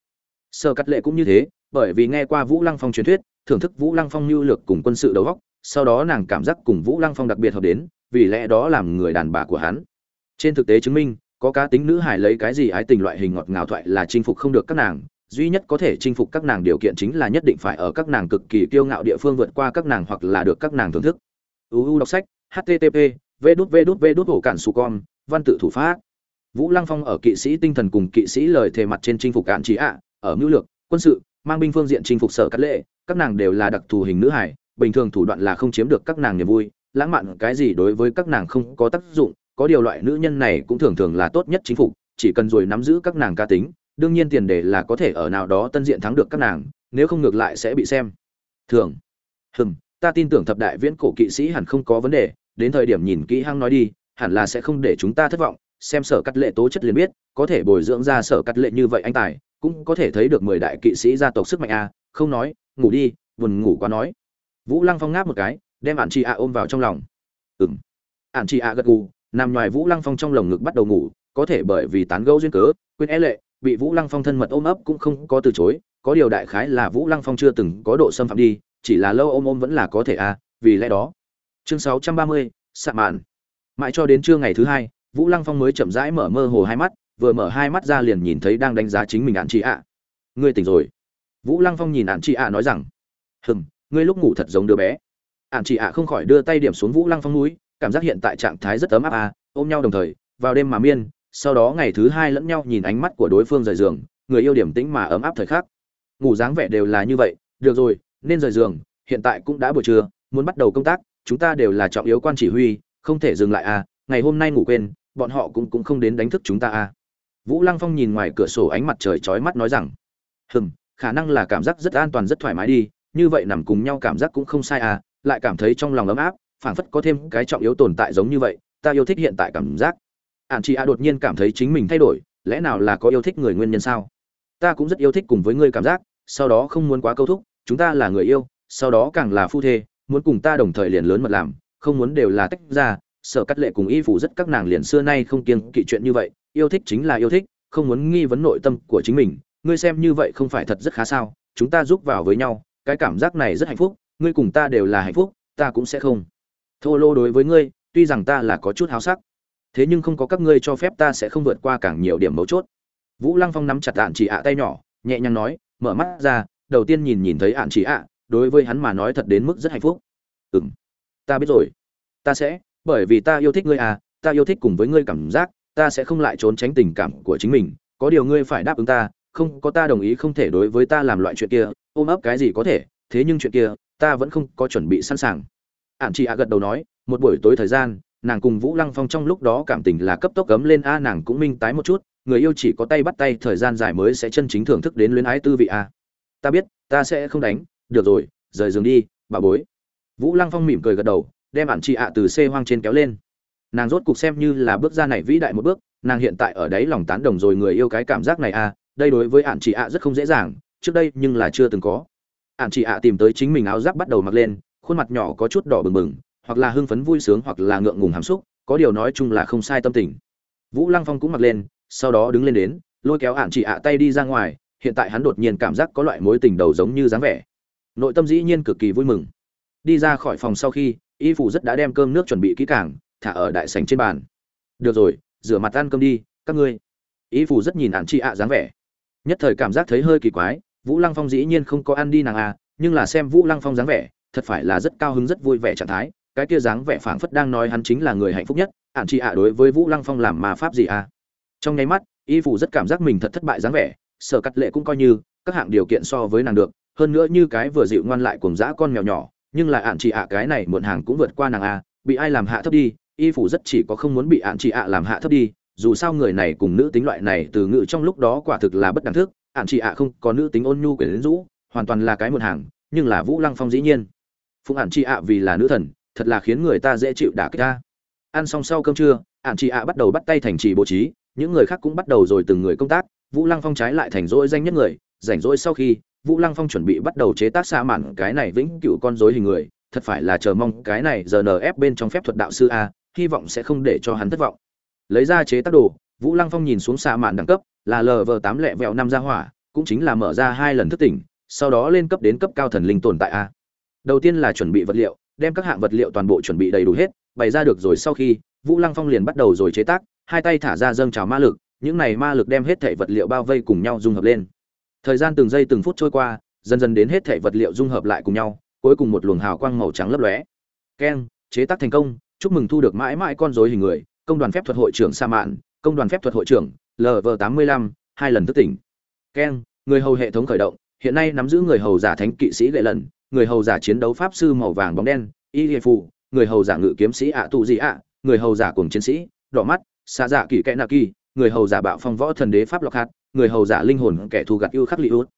S1: Sơ cắt lệ cũng như thế, bởi vì nghe qua vũ lăng phong truyền thuyết, thưởng thức vũ lăng phong lưu lược cùng quân sự đầu góc sau đó nàng cảm giác cùng vũ lăng phong đặc biệt hợp đến, vì lẽ đó làm người đàn bà của hắn. Trên thực tế chứng minh, có cá tính nữ hải lấy cái gì ái tình loại hình ngọt ngào thoại là chinh phục không được các nàng, duy nhất có thể chinh phục các nàng điều kiện chính là nhất định phải ở các nàng cực kỳ kiêu ngạo địa phương vượt qua các nàng hoặc là được các nàng thưởng thức uu đọc sách http v đút v đút v đút hổ cản su con, văn tự thủ pháp. Vũ lăng phong ở kỵ sĩ tinh thần cùng kỵ sĩ lời thề mặt trên chinh phục cạn trí ạ, ở mưu lược, quân sự, mang binh phương diện chinh phục sở cắt lệ, các nàng đều là đặc thù hình nữ hải, bình thường thủ đoạn là không chiếm được các nàng niềm vui, lãng mạn cái gì đối với các nàng không có tác dụng, có điều loại nữ nhân này cũng thường thường là tốt nhất chính phục, chỉ cần rồi nắm giữ các nàng ca tính, đương nhiên tiền đề là có thể ở nào đó tân diện thắng được các nàng, nếu không ngược lại sẽ bị xem. Thường. Hừm ta tin tưởng thập đại viễn cổ kỵ sĩ hẳn không có vấn đề, đến thời điểm nhìn kỹ hăng nói đi, hẳn là sẽ không để chúng ta thất vọng, xem sở cắt lệ tố chất liền biết, có thể bồi dưỡng ra sở cắt lệ như vậy anh tài, cũng có thể thấy được mười đại kỵ sĩ gia tộc sức mạnh a, không nói, ngủ đi, buồn ngủ quá nói. Vũ lăng phong ngáp một cái, đem ạn chị ạ ôm vào trong lòng. Ừng ạn chị ạ gật gù, nằm ngoài vũ lăng phong trong lồng ngực bắt đầu ngủ, có thể bởi vì tán gẫu duyên cớ, quên é e lệ, bị vũ lăng phong thân mật ôm ấp cũng không có từ chối, có điều đại khái là vũ lăng phong chưa từng có độ xâm phạm đi chỉ là lâu ôm ôm vẫn là có thể à vì lẽ đó. Chương sáu trăm ba mươi, sạ mạn. Mãi cho đến trưa ngày thứ hai, vũ lăng phong mới chậm rãi mở mơ hồ hai mắt, vừa mở hai mắt ra liền nhìn thấy đang đánh giá chính mình ạn chị ạ ngươi tỉnh rồi. Vũ lăng phong nhìn ạn chị ạ nói rằng, hừm, ngươi lúc ngủ thật giống đứa bé. Ạn chị ạ không khỏi đưa tay điểm xuống vũ lăng phong núi, cảm giác hiện tại trạng thái rất ấm áp à ôm nhau đồng thời, vào đêm mà miên, sau đó ngày thứ hai lẫn nhau nhìn ánh mắt của đối phương rời giường, người yêu điểm tĩnh mà ấm áp thời khắc. Ngủ dáng vẻ đều là như vậy, được rồi nên rời giường, hiện tại cũng đã buổi trưa, muốn bắt đầu công tác, chúng ta đều là trọng yếu quan chỉ huy, không thể dừng lại à ngày hôm nay ngủ quên, bọn họ cũng cũng không đến đánh thức chúng ta à. Vũ lăng phong nhìn ngoài cửa sổ ánh mặt trời chói mắt nói rằng, hừm, khả năng là cảm giác rất an toàn rất thoải mái đi, như vậy nằm cùng nhau cảm giác cũng không sai à lại cảm thấy trong lòng ấm áp, phảng phất có thêm cái trọng yếu tồn tại giống như vậy, ta yêu thích hiện tại cảm giác. Ạn chị a đột nhiên cảm thấy chính mình thay đổi, lẽ nào là có yêu thích người nguyên nhân sao? Ta cũng rất yêu thích cùng với ngươi cảm giác, sau đó không muốn quá câu thúc chúng ta là người yêu, sau đó càng là phu thê, muốn cùng ta đồng thời liền lớn mật làm, không muốn đều là tách ra sợ cắt lệ cùng y phủ rất các nàng liền xưa nay không kiêng kỵ chuyện như vậy, yêu thích chính là yêu thích, không muốn nghi vấn nội tâm của chính mình, ngươi xem như vậy không phải thật rất khá sao, chúng ta giúp vào với nhau, cái cảm giác này rất hạnh phúc, ngươi cùng ta đều là hạnh phúc, ta cũng sẽ không. Thô lô đối với ngươi, tuy rằng ta là có chút háo sắc, thế nhưng không có các ngươi cho phép ta sẽ không vượt qua càng nhiều điểm mấu chốt. Vũ lăng phong nắm chặt đạn chỉ ạ tay nhỏ, nhẹ nhàng nói, mở mắt ra đầu tiên nhìn nhìn thấy ạn chỉ ạ, đối với hắn mà nói thật đến mức rất hạnh phúc. Ừ m ta biết rồi. Ta sẽ, bởi vì ta yêu thích ngươi à ta yêu thích cùng với ngươi cảm giác, ta sẽ không lại trốn tránh tình cảm của chính mình. Có điều ngươi phải đáp ứng ta, không, có ta đồng ý không thể đối với ta làm loại chuyện kia, ôm ấp cái gì có thể, thế nhưng chuyện kia, ta vẫn không có chuẩn bị sẵn sàng. Ạn chị ạ gật đầu nói, một buổi tối thời gian, nàng cùng vũ lăng phong trong lúc đó cảm tình là cấp tốc cấm lên a, nàng cũng minh tái một chút, người yêu chỉ có tay bắt tay, thời gian dài mới sẽ chân chính thưởng thức đến luyến ái tư vị a ta biết, ta sẽ không đánh. Được rồi, rời giường đi, bà bối. Vũ lăng phong mỉm cười gật đầu, đem ản chị ạ từ xê hoang trên kéo lên. Nàng rốt cục xem như là bước ra này vĩ đại một bước, nàng hiện tại ở đấy lòng tán đồng rồi người yêu cái cảm giác này à? đây đối với ản chị ạ rất không dễ dàng, trước đây nhưng là chưa từng có. Ản chị ạ tìm tới chính mình áo giáp bắt đầu mặc lên, khuôn mặt nhỏ có chút đỏ bừng bừng, hoặc là hưng phấn vui sướng hoặc là ngượng ngùng hàm xúc, có điều nói chung là không sai tâm tình. Vũ lăng phong cũng mặc lên, sau đó đứng lên đến, lôi kéo ạn chị ạ tay đi ra ngoài hiện tại hắn đột nhiên cảm giác có loại mối tình đầu giống như dáng vẻ. Nội tâm dĩ nhiên cực kỳ vui mừng. Đi ra khỏi phòng sau khi, y phủ rất đã đem cơm nước chuẩn bị kỹ càng, thả ở đại sành trên bàn. Được rồi, rửa mặt ăn cơm đi, các ngươi. Y phủ rất nhìn ạn chị ạ dáng vẻ. Nhất thời cảm giác thấy hơi kỳ quái, vũ lăng phong dĩ nhiên không có ăn đi nàng à nhưng là xem vũ lăng phong dáng vẻ, thật phải là rất cao hứng, rất vui vẻ trạng thái. Cái kia dáng vẻ phảng phất đang nói hắn chính là người hạnh phúc nhất ạn chị ạ đối với vũ lăng phong làm mà pháp gì à trong nháy mắt, y phủ rất cảm giác mình thật thất bại dáng vẻ sở cắt lệ cũng coi như, các hạng điều kiện so với nàng được, hơn nữa như cái vừa dịu ngoan lại cùng dã con mèo nhỏ, nhưng là ạn chị ạ cái này muộn hàng cũng vượt qua nàng a, bị ai làm hạ thấp đi, y phủ rất chỉ có không muốn bị ạn chị ạ làm hạ thấp đi, dù sao người này cùng nữ tính loại này từ ngữ trong lúc đó quả thực là bất đẳng thức, ạn chị ạ không có nữ tính ôn nhu quyển rũ hoàn toàn là cái muộn hàng, nhưng là vũ lăng phong dĩ nhiên. Phụng ạn chị ạ vì là nữ thần, thật là khiến người ta dễ chịu đả kích ta. Ăn xong sau cơm trưa, ạn chị ạ bắt đầu bắt tay thành trì bố trí, những người khác cũng bắt đầu rồi từng người công tác vũ lăng phong trái lại thành rỗi danh nhất người, rảnh rỗi sau khi, vũ lăng phong chuẩn bị bắt đầu chế tác xa mạn cái này vĩnh cựu con rối hình người, thật phải là chờ mong cái này giờ nf bên trong phép thuật đạo sư a, hy vọng sẽ không để cho hắn thất vọng. Lấy ra chế tác đồ, vũ lăng phong nhìn xuống xa mạn đẳng cấp, là lv tám lẹ vẹo năm ra hỏa, cũng chính là mở ra hai lần thức tỉnh, sau đó lên cấp đến cấp cao thần linh tồn tại a. Đầu tiên là chuẩn bị vật liệu, đem các hạng vật liệu toàn bộ chuẩn bị đầy đủ hết, bày ra được rồi sau khi, vũ lăng phong liền bắt đầu rồi chế tác, hai tay thả ra dâng trào ma lực những này ma lực đem hết thể vật liệu bao vây cùng nhau dung hợp lên. Thời gian từng giây từng phút trôi qua, dần dần đến hết thể vật liệu dung hợp lại cùng nhau, cuối cùng một luồng hào quang màu trắng lấp lóe. Keng, chế tác thành công, chúc mừng thu được mãi mãi con rối hình người, công đoàn phép thuật hội trưởng sa mạn, công đoàn phép thuật hội trưởng lv tám mươi lăm, hai lần thức tỉnh. Keng, người hầu hệ thống khởi động, hiện nay nắm giữ người hầu giả thánh kỵ sĩ gậy lần, người hầu giả chiến đấu pháp sư màu vàng bóng đen, y hệ phụ người hầu giả ngự kiếm sĩ ạ tụ gì ạ, người hầu giả cùng chiến sĩ, đỏ mắt xa dạ kỳ kẽ nạ kỳ người hầu giả bạo phong võ thần đế pháp lọc hạt người hầu giả linh hồn kẻ thù gặt ưu khắc li út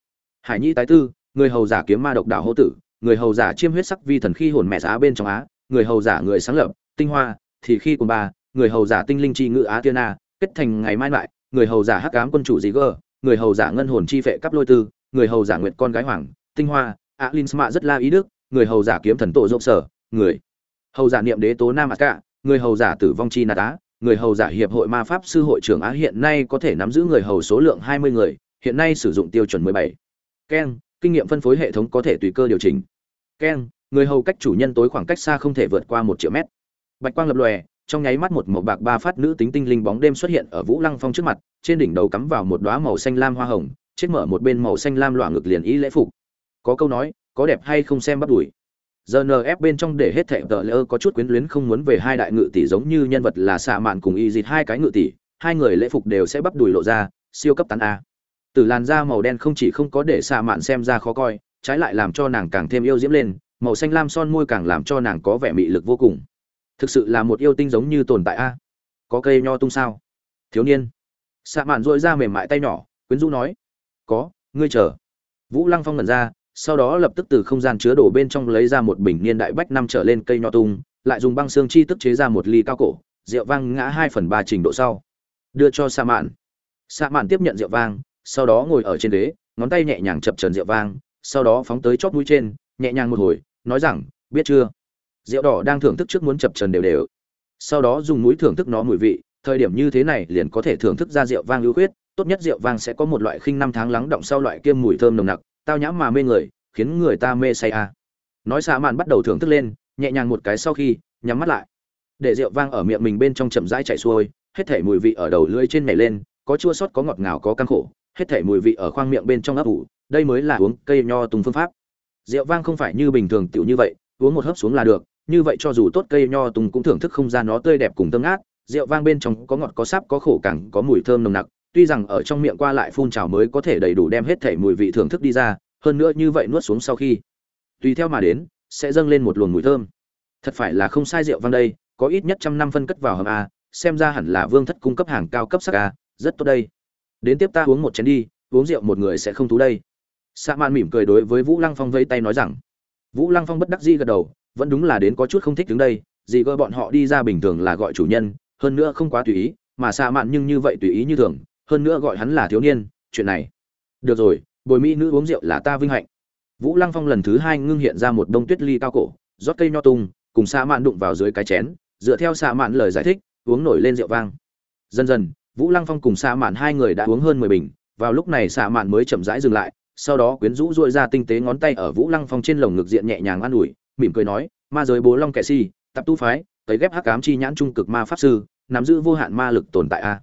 S1: hải nhi tái tư người hầu giả kiếm ma độc đảo hô tử người hầu giả chiêm huyết sắc vi thần khi hồn mẹ giá bên trong á người hầu giả người sáng lập tinh hoa thì khi cùng ba người hầu giả tinh linh chi ngự á tiên a, kết thành ngày mai lại người hầu giả hắc ám quân chủ gì gơ người hầu giả ngân hồn chi phệ cấp lôi tư người hầu giả nguyệt con gái hoàng tinh hoa a linh sma rất la ý đức người hầu giả kiếm thần tổ rộng sở người hầu giả niệm đế tố nam ác cả người hầu giả tử vong chi na tá người hầu giả hiệp hội ma pháp sư hội trưởng á hiện nay có thể nắm giữ người hầu số lượng 20 người, hiện nay sử dụng tiêu chuẩn 17. Ken, kinh nghiệm phân phối hệ thống có thể tùy cơ điều chỉnh. Ken, người hầu cách chủ nhân tối khoảng cách xa không thể vượt qua 1 triệu mét. Bạch quang lập lòe, trong nháy mắt một màu bạc ba phát nữ tính tinh linh bóng đêm xuất hiện ở Vũ Lăng Phong trước mặt, trên đỉnh đầu cắm vào một đóa màu xanh lam hoa hồng, chết mở một bên màu xanh lam loạn ngực liền ý lễ phục. Có câu nói, có đẹp hay không xem bắt đuổi GNF bên trong để hết thệ tợ lỡ có chút quyến luyến không muốn về hai đại ngự tỷ giống như nhân vật là xạ mạn cùng y dịt hai cái ngự tỷ, hai người lễ phục đều sẽ bắp đùi lộ ra, siêu cấp tán a. Từ làn da màu đen không chỉ không có để xạ mạn xem ra khó coi, trái lại làm cho nàng càng thêm yêu diễm lên, màu xanh lam son môi càng làm cho nàng có vẻ mị lực vô cùng. Thực sự là một yêu tinh giống như tồn tại a. Có cây nho tung sao? Thiếu niên. Xạ mạn duỗi ra mềm mại tay nhỏ, quyến rũ nói: "Có, ngươi chờ." Vũ Lăng Phong ngẩn ra, sau đó lập tức từ không gian chứa đồ bên trong lấy ra một bình niên đại bách năm trở lên cây nho tung lại dùng băng xương chi tức chế ra một ly cao cổ rượu vang ngã hai phần ba trình độ sau. Đưa cho sa mạn. Sa mạn tiếp nhận rượu vang sau đó ngồi ở trên đế, ngón tay nhẹ nhàng chập trần rượu vang sau đó phóng tới chót mũi trên nhẹ nhàng một hồi nói rằng biết chưa? Rượu đỏ đang thưởng thức trước muốn chập trần đều đều. Sau đó dùng mũi thưởng thức nó mùi vị thời điểm như thế này liền có thể thưởng thức ra rượu vang ưu khuyết tốt nhất rượu vang sẽ có một loại khinh năm tháng lắng động sau loại kiêm mùi thơm nồng nặc tao nhãm mà mê người, khiến người ta mê say à. nói xạ mạn bắt đầu thưởng thức lên, nhẹ nhàng một cái sau khi, nhắm mắt lại để rượu vang ở miệng mình bên trong chậm rãi chảy xuôi, hết thể mùi vị ở đầu lưỡi trên nhảy lên, có chua sót có ngọt ngào có căng khổ, hết thể mùi vị ở khoang miệng bên trong ấp ủ, đây mới là uống cây nho tùng phương pháp rượu vang không phải như bình thường tiểu như vậy, uống một hớp xuống là được, như vậy cho dù tốt cây nho tùng cũng thưởng thức không ra nó tươi đẹp cùng tâm ngát. rượu vang bên trong có ngọt có sáp có khổ cẳng có mùi thơm nồng nặc tuy rằng ở trong miệng qua lại phun trào mới có thể đầy đủ đem hết thể mùi vị thưởng thức đi ra, hơn nữa như vậy nuốt xuống sau khi, tùy theo mà đến, sẽ dâng lên một luồng mùi thơm. Thật phải là không sai rượu vang đây, có ít nhất trăm năm phân cất vào hầm a, xem ra hẳn là vương thất cung cấp hàng cao cấp sắc a, rất tốt đây. Đến tiếp ta uống một chén đi, uống rượu một người sẽ không thú đây. Sa mạn mỉm cười đối với vũ lăng phong vây tay nói rằng. Vũ lăng phong bất đắc dĩ gật đầu, vẫn đúng là đến có chút không thích đứng đây gì gọi bọn họ đi ra bình thường là gọi chủ nhân, hơn nữa không quá tùy ý, mà sa mạn nhưng như vậy tùy ý như thường hơn nữa gọi hắn là thiếu niên, chuyện này. Được rồi, bồi mỹ nữ uống rượu là ta vinh hạnh. Vũ lăng phong lần thứ hai ngưng hiện ra một đông tuyết ly cao cổ, rót cây nho tung, cùng xạ mạn đụng vào dưới cái chén, dựa theo xạ mạn lời giải thích, uống nổi lên rượu vang. Dần dần, vũ lăng phong cùng xạ mạn hai người đã uống hơn mười bình, vào lúc này xạ mạn mới chậm rãi dừng lại, sau đó quyến rũ dội ra tinh tế ngón tay ở vũ lăng phong trên lồng ngực diện nhẹ nhàng an ủi, mỉm cười nói, ma giới bố long kệ si, tập tu phái, tấy ghép hắc ám chi nhãn trung cực ma pháp sư, nắm giữ vô hạn ma lực tồn tại a.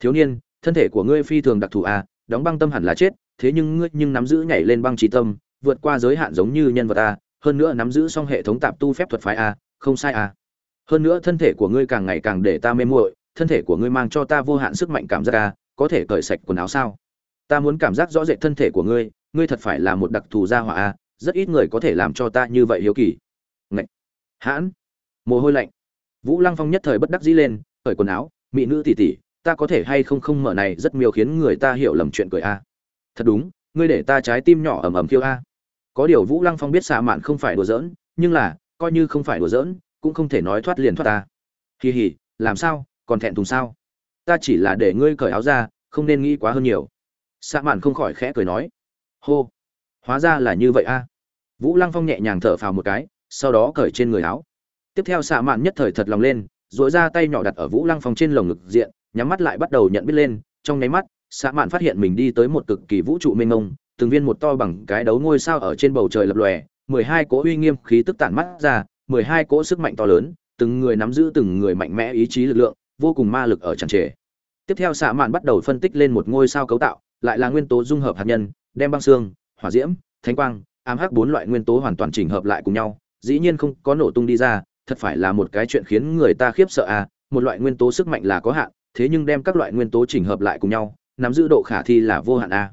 S1: Thiếu niên thân thể của ngươi phi thường đặc thù a đóng băng tâm hẳn là chết, thế nhưng ngươi nhưng nắm giữ nhảy lên băng trí tâm, vượt qua giới hạn giống như nhân vật a hơn nữa nắm giữ xong hệ thống tạp tu phép thuật phái a không sai a hơn nữa thân thể của ngươi càng ngày càng để ta mê muội, thân thể của ngươi mang cho ta vô hạn sức mạnh cảm giác a có thể cởi sạch quần áo sao? Ta muốn cảm giác rõ rệt thân thể của ngươi ngươi thật phải là một đặc thù gia hỏa a rất ít người có thể làm cho ta như vậy hiếu kỳ. Ngậy! hãn. Mồ hôi lạnh. Vũ lăng phong nhất thời bất đắc dĩ lên, cởi quần áo, mỹ nữ tỷ tỷ ta có thể hay không không mở này rất miêu khiến người ta hiểu lầm chuyện cười a. Thật đúng, ngươi để ta trái tim nhỏ ầm ầm khiêu a. Có điều vũ lăng phong biết xạ mạn không phải đùa giỡn, nhưng là, coi như không phải đùa giỡn, cũng không thể nói thoát liền thoát ta. Kỳ hỉ làm sao, còn thẹn thùng sao? Ta chỉ là để ngươi cởi áo ra, không nên nghĩ quá hơn nhiều. Xạ mạn không khỏi khẽ cười nói. Hô, hóa ra là như vậy a. Vũ lăng phong nhẹ nhàng thở phào một cái, sau đó cởi trên người áo. Tiếp theo xạ mạn nhất thời thật lòng lên dội ra tay nhỏ đặt ở vũ lăng phong trên lồng ngực diện nhắm mắt lại bắt đầu nhận biết lên, trong nháy mắt xạ mạn phát hiện mình đi tới một cực kỳ vũ trụ mênh mông, từng viên một to bằng cái đấu ngôi sao ở trên bầu trời lập lòe, mười hai cỗ uy nghiêm khí tức tản mắt ra, mười hai cỗ sức mạnh to lớn, từng người nắm giữ từng người mạnh mẽ ý chí lực lượng, vô cùng ma lực ở tràn trề. Tiếp theo xạ mạn bắt đầu phân tích lên một ngôi sao cấu tạo, lại là nguyên tố dung hợp hạt nhân, đem băng xương, hỏa diễm, thánh quang, ám hắc bốn loại nguyên tố hoàn toàn chỉnh hợp lại cùng nhau, dĩ nhiên không có nổ tung đi ra, thật phải là một cái chuyện khiến người ta khiếp sợ à một loại nguyên tố sức mạnh là có hạn thế nhưng đem các loại nguyên tố chỉnh hợp lại cùng nhau, nắm giữ độ khả thi là vô hạn a.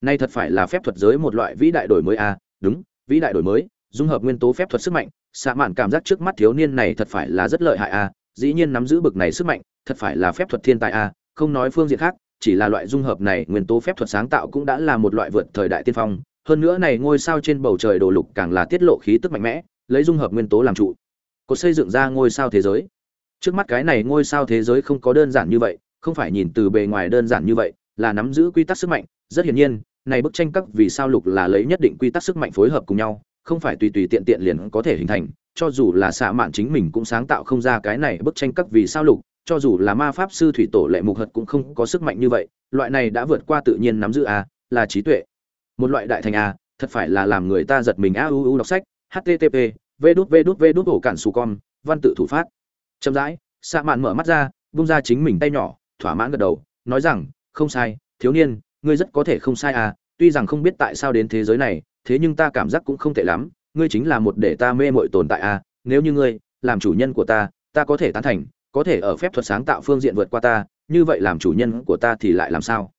S1: Nay thật phải là phép thuật giới một loại vĩ đại đổi mới a, đúng, vĩ đại đổi mới, dung hợp nguyên tố phép thuật sức mạnh, xạ mạn cảm giác trước mắt thiếu niên này thật phải là rất lợi hại a, dĩ nhiên nắm giữ bực này sức mạnh, thật phải là phép thuật thiên tài a, không nói phương diện khác, chỉ là loại dung hợp này nguyên tố phép thuật sáng tạo cũng đã là một loại vượt thời đại tiên phong, hơn nữa này ngôi sao trên bầu trời đồ lục càng là tiết lộ khí tức mạnh mẽ, lấy dung hợp nguyên tố làm trụ. Có xây dựng ra ngôi sao thế giới trước mắt cái này ngôi sao thế giới không có đơn giản như vậy, không phải nhìn từ bề ngoài đơn giản như vậy, là nắm giữ quy tắc sức mạnh. Rất hiển nhiên, này bức tranh các vì sao lục là lấy nhất định quy tắc sức mạnh phối hợp cùng nhau, không phải tùy tùy tiện tiện liền có thể hình thành. Cho dù là xạ mạn chính mình cũng sáng tạo không ra cái này bức tranh các vì sao lục, cho dù là ma pháp sư thủy tổ lệ mục hật cũng không có sức mạnh như vậy. Loại này đã vượt qua tự nhiên nắm giữ a, là trí tuệ. Một loại đại thành a, thật phải là làm người ta giật mình a u u đọc sách. Http v đút v đút v đút ổ cản xù con văn tự thủ phát chậm rãi xạ mạn mở mắt ra bung ra chính mình tay nhỏ, thỏa mãn gật đầu, nói rằng, không sai, thiếu niên, ngươi rất có thể không sai à tuy rằng không biết tại sao đến thế giới này, thế nhưng ta cảm giác cũng không tệ lắm, ngươi chính là một để ta mê mội tồn tại à nếu như ngươi, làm chủ nhân của ta ta có thể tán thành, có thể ở phép thuật sáng tạo phương diện vượt qua ta, như vậy làm chủ nhân của ta thì lại làm sao?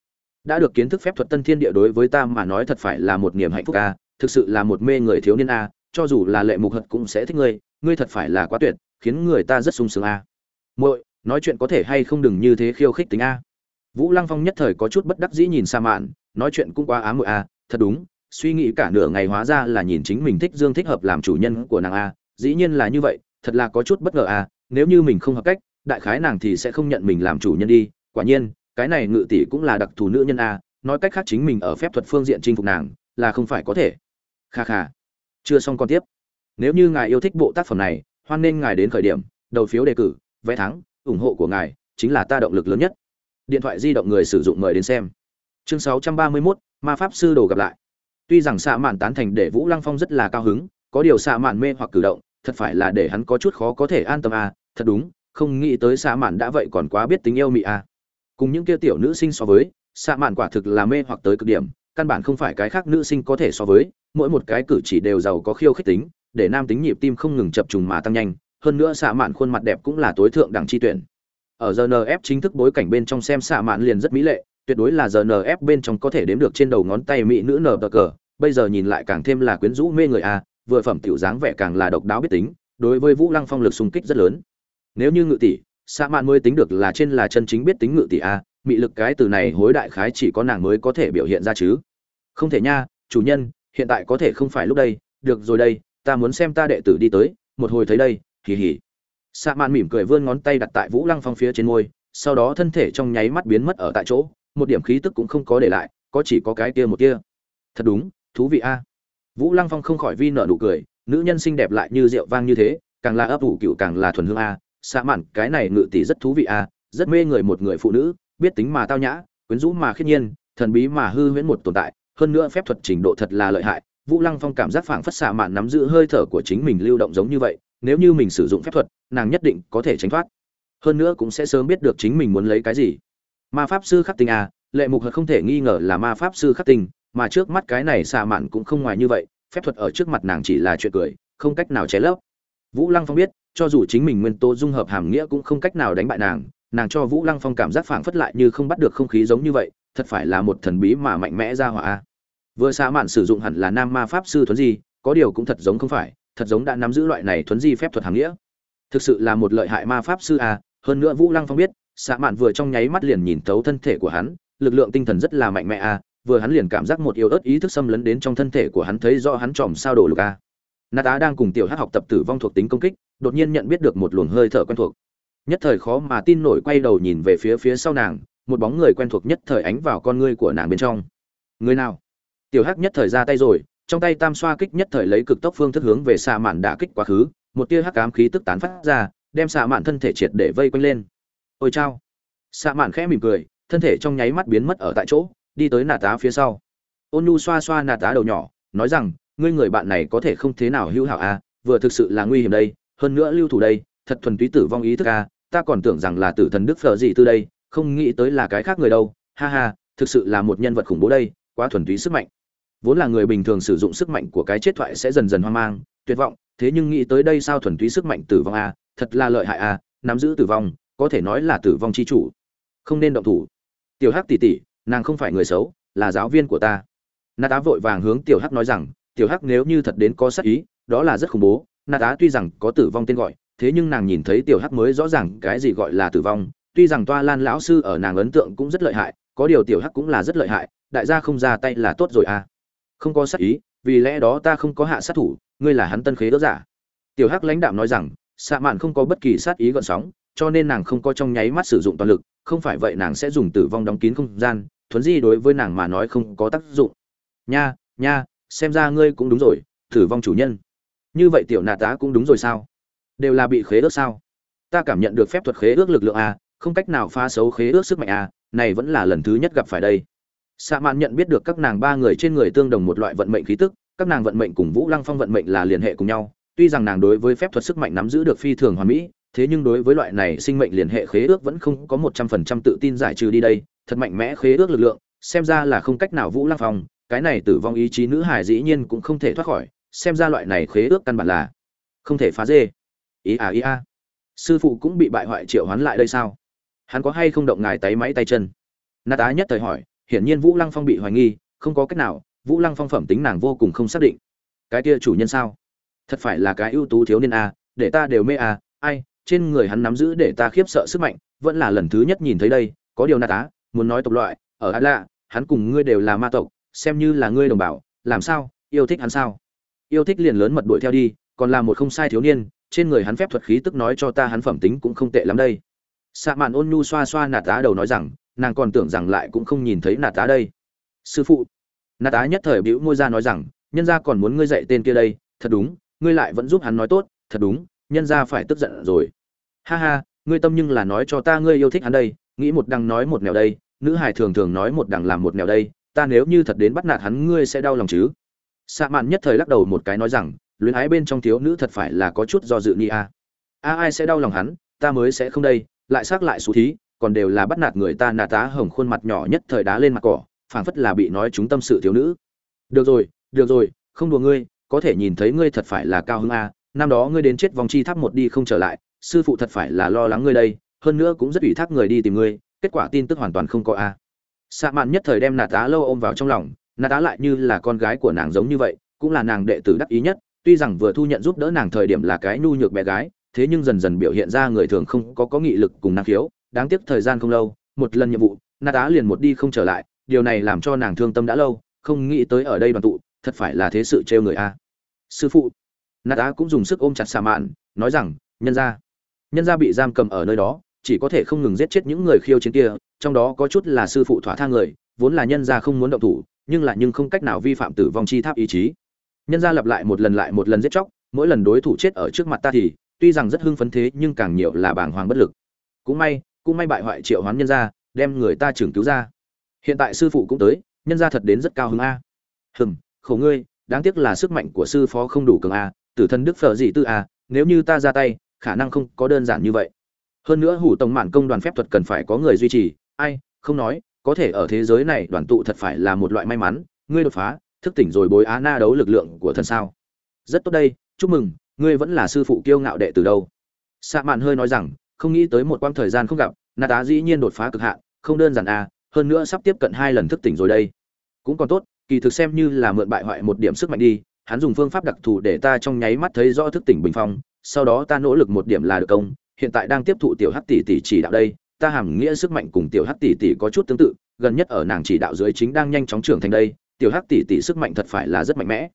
S1: Đã được kiến thức phép thuật tân thiên địa đối với ta mà nói thật phải là một niềm hạnh phúc à thực sự là một mê người thiếu niên à cho dù là lệ mục hật cũng sẽ thích ngươi ngươi thật phải là quá tuyệt khiến người ta rất sung sướng à muội, nói chuyện có thể hay không đừng như thế khiêu khích tính a. Vũ lăng phong nhất thời có chút bất đắc dĩ nhìn sa mạn, nói chuyện cũng quá ám muội a, thật đúng, suy nghĩ cả nửa ngày hóa ra là nhìn chính mình thích dương thích hợp làm chủ nhân của nàng a, dĩ nhiên là như vậy, thật là có chút bất ngờ a, nếu như mình không hợp cách, đại khái nàng thì sẽ không nhận mình làm chủ nhân đi, quả nhiên, cái này ngự tỷ cũng là đặc thù nữ nhân a, nói cách khác chính mình ở phép thuật phương diện chinh phục nàng, là không phải có thể. Kha kha. Chưa xong còn tiếp. Nếu như ngài yêu thích bộ tác phẩm này hoan nên ngài đến khởi điểm đầu phiếu đề cử vé thắng ủng hộ của ngài chính là ta động lực lớn nhất. Điện thoại di động người sử dụng mời đến xem. Chương 631, ma pháp sư đồ gặp lại. Tuy rằng xạ mạn tán thành để vũ lăng phong rất là cao hứng có điều xạ mạn mê hoặc cử động thật phải là để hắn có chút khó có thể an tâm à thật đúng không nghĩ tới xạ mạn đã vậy còn quá biết tình yêu mị à. Cùng những kia tiểu nữ sinh so với xạ mạn quả thực là mê hoặc tới cực điểm căn bản không phải cái khác nữ sinh có thể so với mỗi một cái cử chỉ đều giàu có khiêu khích tính để nam tính nhịp tim không ngừng chập trùng mà tăng nhanh, hơn nữa xạ mạn khuôn mặt đẹp cũng là tối thượng đẳng chi tuyển. Ở GNF chính thức bối cảnh bên trong xem xạ mạn liền rất mỹ lệ, tuyệt đối là GNF bên trong có thể đếm được trên đầu ngón tay mỹ nữ nở cờ, bây giờ nhìn lại càng thêm là quyến rũ mê người a, vừa phẩm tiểu dáng vẻ càng là độc đáo biết tính, đối với vũ lăng phong lực xung kích rất lớn. Nếu như ngự tỷ, xạ mạn mới tính được là trên là chân chính biết tính ngự tỷ a, mị lực cái từ này hối đại khái chỉ có nàng mới có thể biểu hiện ra chứ. Không thể nha, chủ nhân, hiện tại có thể không phải lúc đây, được rồi đây ta muốn xem ta đệ tử đi tới một hồi thấy đây hì hì xạ Mạn mỉm cười vươn ngón tay đặt tại Vũ Lăng Phong phía trên môi, sau đó thân thể trong nháy mắt biến mất ở tại chỗ, một điểm khí tức cũng không có để lại, có chỉ có cái kia một kia. Thật đúng, thú vị a. Vũ Lăng Phong không khỏi vi nở nụ cười, nữ nhân xinh đẹp lại như rượu vang như thế, càng là ấp ủ cựu càng là thuần hương a. xạ Mạn, cái này ngự tỷ rất thú vị a, rất mê người một người phụ nữ, biết tính mà tao nhã, quyến rũ mà khiết nhiên, thần bí mà hư huyễn một tồn tại, hơn nữa phép thuật trình độ thật là lợi hại. Vũ Lăng Phong cảm giác phảng phất xạ Mạn nắm giữ hơi thở của chính mình lưu động giống như vậy, nếu như mình sử dụng phép thuật nàng nhất định có thể tránh thoát. Hơn nữa cũng sẽ sớm biết được chính mình muốn lấy cái gì. Ma pháp sư khắc tinh à lệ mục không thể nghi ngờ là ma pháp sư khắc tinh mà trước mắt cái này xạ mạn cũng không ngoài như vậy phép thuật ở trước mặt nàng chỉ là chuyện cười không cách nào chế lấp. Vũ lăng phong biết cho dù chính mình nguyên tố dung hợp hàm nghĩa cũng không cách nào đánh bại nàng nàng cho vũ lăng phong cảm giác phảng phất lại như không bắt được không khí giống như vậy thật phải là một thần bí mà mạnh mẽ ra hỏa vừa xạ mạn sử dụng hẳn là nam ma pháp sư thuấn di, có điều cũng thật giống không phải thật giống đã nắm giữ loại này thuấn di phép thuật hàng nghĩa thực sự là một lợi hại ma pháp sư à? hơn nữa vũ lăng phong biết xạ mạn vừa trong nháy mắt liền nhìn tấu thân thể của hắn lực lượng tinh thần rất là mạnh mẽ à. vừa hắn liền cảm giác một yếu ớt ý thức xâm lấn đến trong thân thể của hắn thấy do hắn tròm sao đổ lục a nát tá đang cùng tiểu hát học tập tử vong thuộc tính công kích đột nhiên nhận biết được một luồng hơi thở quen thuộc nhất thời khó mà tin nổi quay đầu nhìn về phía phía sau nàng một bóng người quen thuộc nhất thời ánh vào con ngươi của nàng bên trong người nào tiểu hắc nhất thời ra tay rồi trong tay tam xoa kích nhất thời lấy cực tốc phương thức hướng về xạ mạn đả kích quá khứ một tia hắc ám khí tức tán phát ra đem xạ mạn thân thể triệt để vây quanh lên. Ôi chao. Xạ mạn khẽ mỉm cười thân thể trong nháy mắt biến mất ở tại chỗ đi tới nà tá phía sau. Ôn nhu xoa xoa nà tá đầu nhỏ nói rằng ngươi người bạn này có thể không thế nào hữu hảo a à, vừa thực sự là nguy hiểm đây hơn nữa lưu thủ đây thật thuần túy tử vong ý thức a à, ta còn tưởng rằng là tử thần đức phở gì từ đây không nghĩ tới là cái khác người đâu ha ha thực sự là một nhân vật khủng bố đây quá thuần túy sức mạnh vốn là người bình thường sử dụng sức mạnh của cái chết thoại sẽ dần dần hoang mang, tuyệt vọng, thế nhưng nghĩ tới đây sao thuần túy sức mạnh tử vong a, thật là lợi hại a, nắm giữ tử vong, có thể nói là tử vong chi chủ. Không nên động thủ. Tiểu hắc tỷ tỷ, nàng không phải người xấu, là giáo viên của ta. Na tá vội vàng hướng tiểu hắc nói rằng, tiểu hắc nếu như thật đến có sắc ý, đó là rất khủng bố. Na tá tuy rằng có tử vong tên gọi, thế nhưng nàng nhìn thấy tiểu hắc mới rõ ràng cái gì gọi là tử vong. Tuy rằng toa lan lão sư ở nàng ấn tượng cũng rất lợi hại, có điều tiểu hắc cũng là rất lợi hại, đại gia không ra tay là tốt rồi a không có sát ý, vì lẽ đó ta không có hạ sát thủ, ngươi là hắn tân khế đỡ giả. Tiểu hắc lãnh đạm nói rằng xạ mạn không có bất kỳ sát ý gợn sóng, cho nên nàng không có trong nháy mắt sử dụng toàn lực, không phải vậy nàng sẽ dùng tử vong đóng kín không gian, thuấn di đối với nàng mà nói không có tác dụng. Nha nha, xem ra ngươi cũng đúng rồi, tử vong chủ nhân. Như vậy tiểu nà tá cũng đúng rồi sao? Đều là bị khế ước sao? Ta cảm nhận được phép thuật khế ước lực lượng a, không cách nào phá xấu khế ước sức mạnh a, này vẫn là lần thứ nhất gặp phải đây. Sạ Mạn nhận biết được các nàng ba người trên người tương đồng một loại vận mệnh khí tức, các nàng vận mệnh cùng Vũ Lăng Phong vận mệnh là liên hệ cùng nhau. Tuy rằng nàng đối với phép thuật sức mạnh nắm giữ được phi thường hoàn mỹ, thế nhưng đối với loại này sinh mệnh liên hệ khế ước vẫn không có một trăm phần trăm tự tin giải trừ đi đây, thật mạnh mẽ khế ước lực lượng, xem ra là không cách nào Vũ Lăng Phong, cái này tử vong ý chí nữ hài dĩ nhiên cũng không thể thoát khỏi, xem ra loại này khế ước căn bản là không thể phá dê. Ý à ý a. Sư phụ cũng bị bại hoại triệu hoán lại đây sao? Hắn có hay không động ngài tay máy tay chân? Na tá nhất thời hỏi, hiển nhiên Vũ Lăng Phong bị hoài nghi, không có cách nào, Vũ Lăng Phong phẩm tính nàng vô cùng không xác định. Cái kia chủ nhân sao? Thật phải là cái ưu tú thiếu niên a, để ta đều mê a, ai, trên người hắn nắm giữ để ta khiếp sợ sức mạnh, vẫn là lần thứ nhất nhìn thấy đây, có điều na tá, muốn nói tộc loại, ở A Lạ, hắn cùng ngươi đều là ma tộc, xem như là ngươi đồng bào, làm sao, yêu thích hắn sao? Yêu thích liền lớn mật đuổi theo đi, còn là một không sai thiếu niên, trên người hắn phép thuật khí tức nói cho ta hắn phẩm tính cũng không tệ lắm đây. Sạ Mạn Ôn Nhu xoa xoa nạt tá đầu nói rằng, nàng còn tưởng rằng lại cũng không nhìn thấy nạt tá đây. Sư phụ nạt tá nhất thời bĩu môi ra nói rằng, nhân gia còn muốn ngươi dạy tên kia đây, thật đúng, ngươi lại vẫn giúp hắn nói tốt, thật đúng, nhân gia phải tức giận rồi. Ha ha, ngươi tâm nhưng là nói cho ta ngươi yêu thích hắn đây, nghĩ một đằng nói một nẻo đây, nữ hài thường thường nói một đằng làm một nẻo đây, ta nếu như thật đến bắt nạt hắn ngươi sẽ đau lòng chứ? Xạ mạn nhất thời lắc đầu một cái nói rằng, luyến ái bên trong thiếu nữ thật phải là có chút do dự ni a. A ai sẽ đau lòng hắn, ta mới sẽ không đây, lại xác lại xú thí còn đều là bắt nạt người ta nà tá hồng khuôn mặt nhỏ nhất thời đá lên mặt cỏ, phảng phất là bị nói chúng tâm sự thiếu nữ. Được rồi được rồi, không đùa ngươi, có thể nhìn thấy ngươi thật phải là cao hứng a, năm đó ngươi đến chết vòng chi tháp một đi không trở lại, sư phụ thật phải là lo lắng ngươi đây, hơn nữa cũng rất ủy thác người đi tìm ngươi, kết quả tin tức hoàn toàn không có a. Xạ mạn nhất thời đem nà tá lâu ôm vào trong lòng, nà tá lại như là con gái của nàng giống như vậy, cũng là nàng đệ tử đắc ý nhất, tuy rằng vừa thu nhận giúp đỡ nàng thời điểm là cái nhu nhược bé gái, thế nhưng dần dần biểu hiện ra người thường không có có nghị lực cùng năng khiếu đáng tiếc thời gian không lâu, một lần nhiệm vụ na tá liền một đi không trở lại, điều này làm cho nàng thương tâm đã lâu, không nghĩ tới ở đây đoàn tụ, thật phải là thế sự trêu người a. Sư phụ na tá cũng dùng sức ôm chặt xà mạn, nói rằng, nhân ra nhân ra bị giam cầm ở nơi đó, chỉ có thể không ngừng giết chết những người khiêu chiến kia, trong đó có chút là sư phụ thỏa thang người, vốn là nhân ra không muốn động thủ, nhưng là nhưng không cách nào vi phạm tử vong chi tháp ý chí. Nhân ra lặp lại một lần lại một lần giết chóc, mỗi lần đối thủ chết ở trước mặt ta thì, tuy rằng rất hưng phấn thế nhưng càng nhiều là bàng hoàng bất lực. Cũng may cũng may bại hoại triệu hoán nhân ra đem người ta trưởng cứu ra. Hiện tại sư phụ cũng tới, nhân ra thật đến rất cao hứng a. Hừm, khổ ngươi, đáng tiếc là sức mạnh của sư phó không đủ cường a, tử thân đức phở dị tư a, nếu như ta ra tay, khả năng không có đơn giản như vậy. Hơn nữa hủ tổng mạn công đoàn phép thuật cần phải có người duy trì, ai, không nói, có thể ở thế giới này đoàn tụ thật phải là một loại may mắn, ngươi đột phá, thức tỉnh rồi bối á na đấu lực lượng của thân sao. Rất tốt đây, chúc mừng, ngươi vẫn là sư phụ kiêu ngạo đệ từ đâu. Xạ mạn hơi nói rằng không nghĩ tới một quãng thời gian không gặp, na tá dĩ nhiên đột phá cực hạn, không đơn giản à hơn nữa sắp tiếp cận hai lần thức tỉnh rồi đây. Cũng còn tốt, kỳ thực xem như là mượn bại hoại một điểm sức mạnh đi, hắn dùng phương pháp đặc thù để ta trong nháy mắt thấy rõ thức tỉnh bình phong, sau đó ta nỗ lực một điểm là được công, hiện tại đang tiếp thụ tiểu hắc tỷ tỷ chỉ đạo đây, ta hàm nghĩa sức mạnh cùng tiểu hắc tỷ tỷ có chút tương tự, gần nhất ở nàng chỉ đạo dưới chính đang nhanh chóng trưởng thành đây, tiểu hắc tỷ tỷ sức mạnh thật phải là rất mạnh mẽ.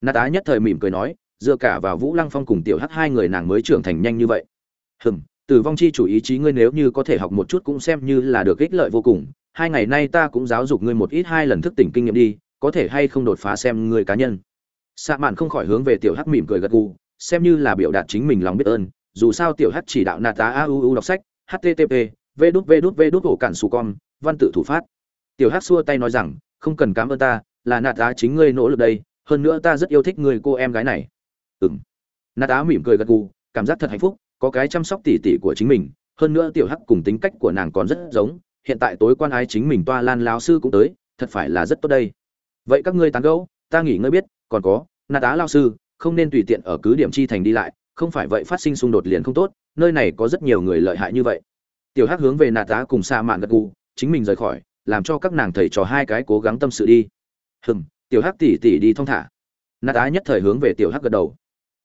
S1: Na tá nhất thời mỉm cười nói, dựa cả vào vũ lăng phong cùng tiểu hắc hai người nàng mới trưởng thành nhanh như vậy. Hừm tử vong chi chủ ý chí ngươi nếu như có thể học một chút cũng xem như là được ích lợi vô cùng. Hai ngày nay ta cũng giáo dục ngươi một ít hai lần thức tỉnh kinh nghiệm đi, có thể hay không đột phá xem ngươi cá nhân. Xạ mạn không khỏi hướng về tiểu hắc mỉm cười gật gù, xem như là biểu đạt chính mình lòng biết ơn, dù sao tiểu hắc chỉ đạo nạt tá a u u đọc sách http v đút v đút v đút ổ cản su con, văn tự thủ phát. Tiểu hắc xua tay nói rằng, không cần cảm ơn ta, là nạt tá chính ngươi nỗ lực đây, hơn nữa ta rất yêu thích người cô em gái này. Ừm. Nạt tá mỉm cười gật gù, cảm giác thật hạnh phúc có cái chăm sóc tỉ tỉ của chính mình, hơn nữa tiểu hắc cùng tính cách của nàng còn rất giống, hiện tại tối quan ái chính mình toa lan lão sư cũng tới, thật phải là rất tốt đây. Vậy các ngươi tán gẫu, ta nghỉ ngơi biết, còn có, na tá lao sư, không nên tùy tiện ở cứ điểm chi thành đi lại, không phải vậy phát sinh xung đột liền không tốt, nơi này có rất nhiều người lợi hại như vậy. Tiểu hắc hướng về nà tá cùng sa mạn gật gù, chính mình rời khỏi, làm cho các nàng thầy trò hai cái cố gắng tâm sự đi. Hừm, tiểu hắc tỉ tỉ đi thong thả. Nà tá nhất thời hướng về tiểu hắc gật đầu.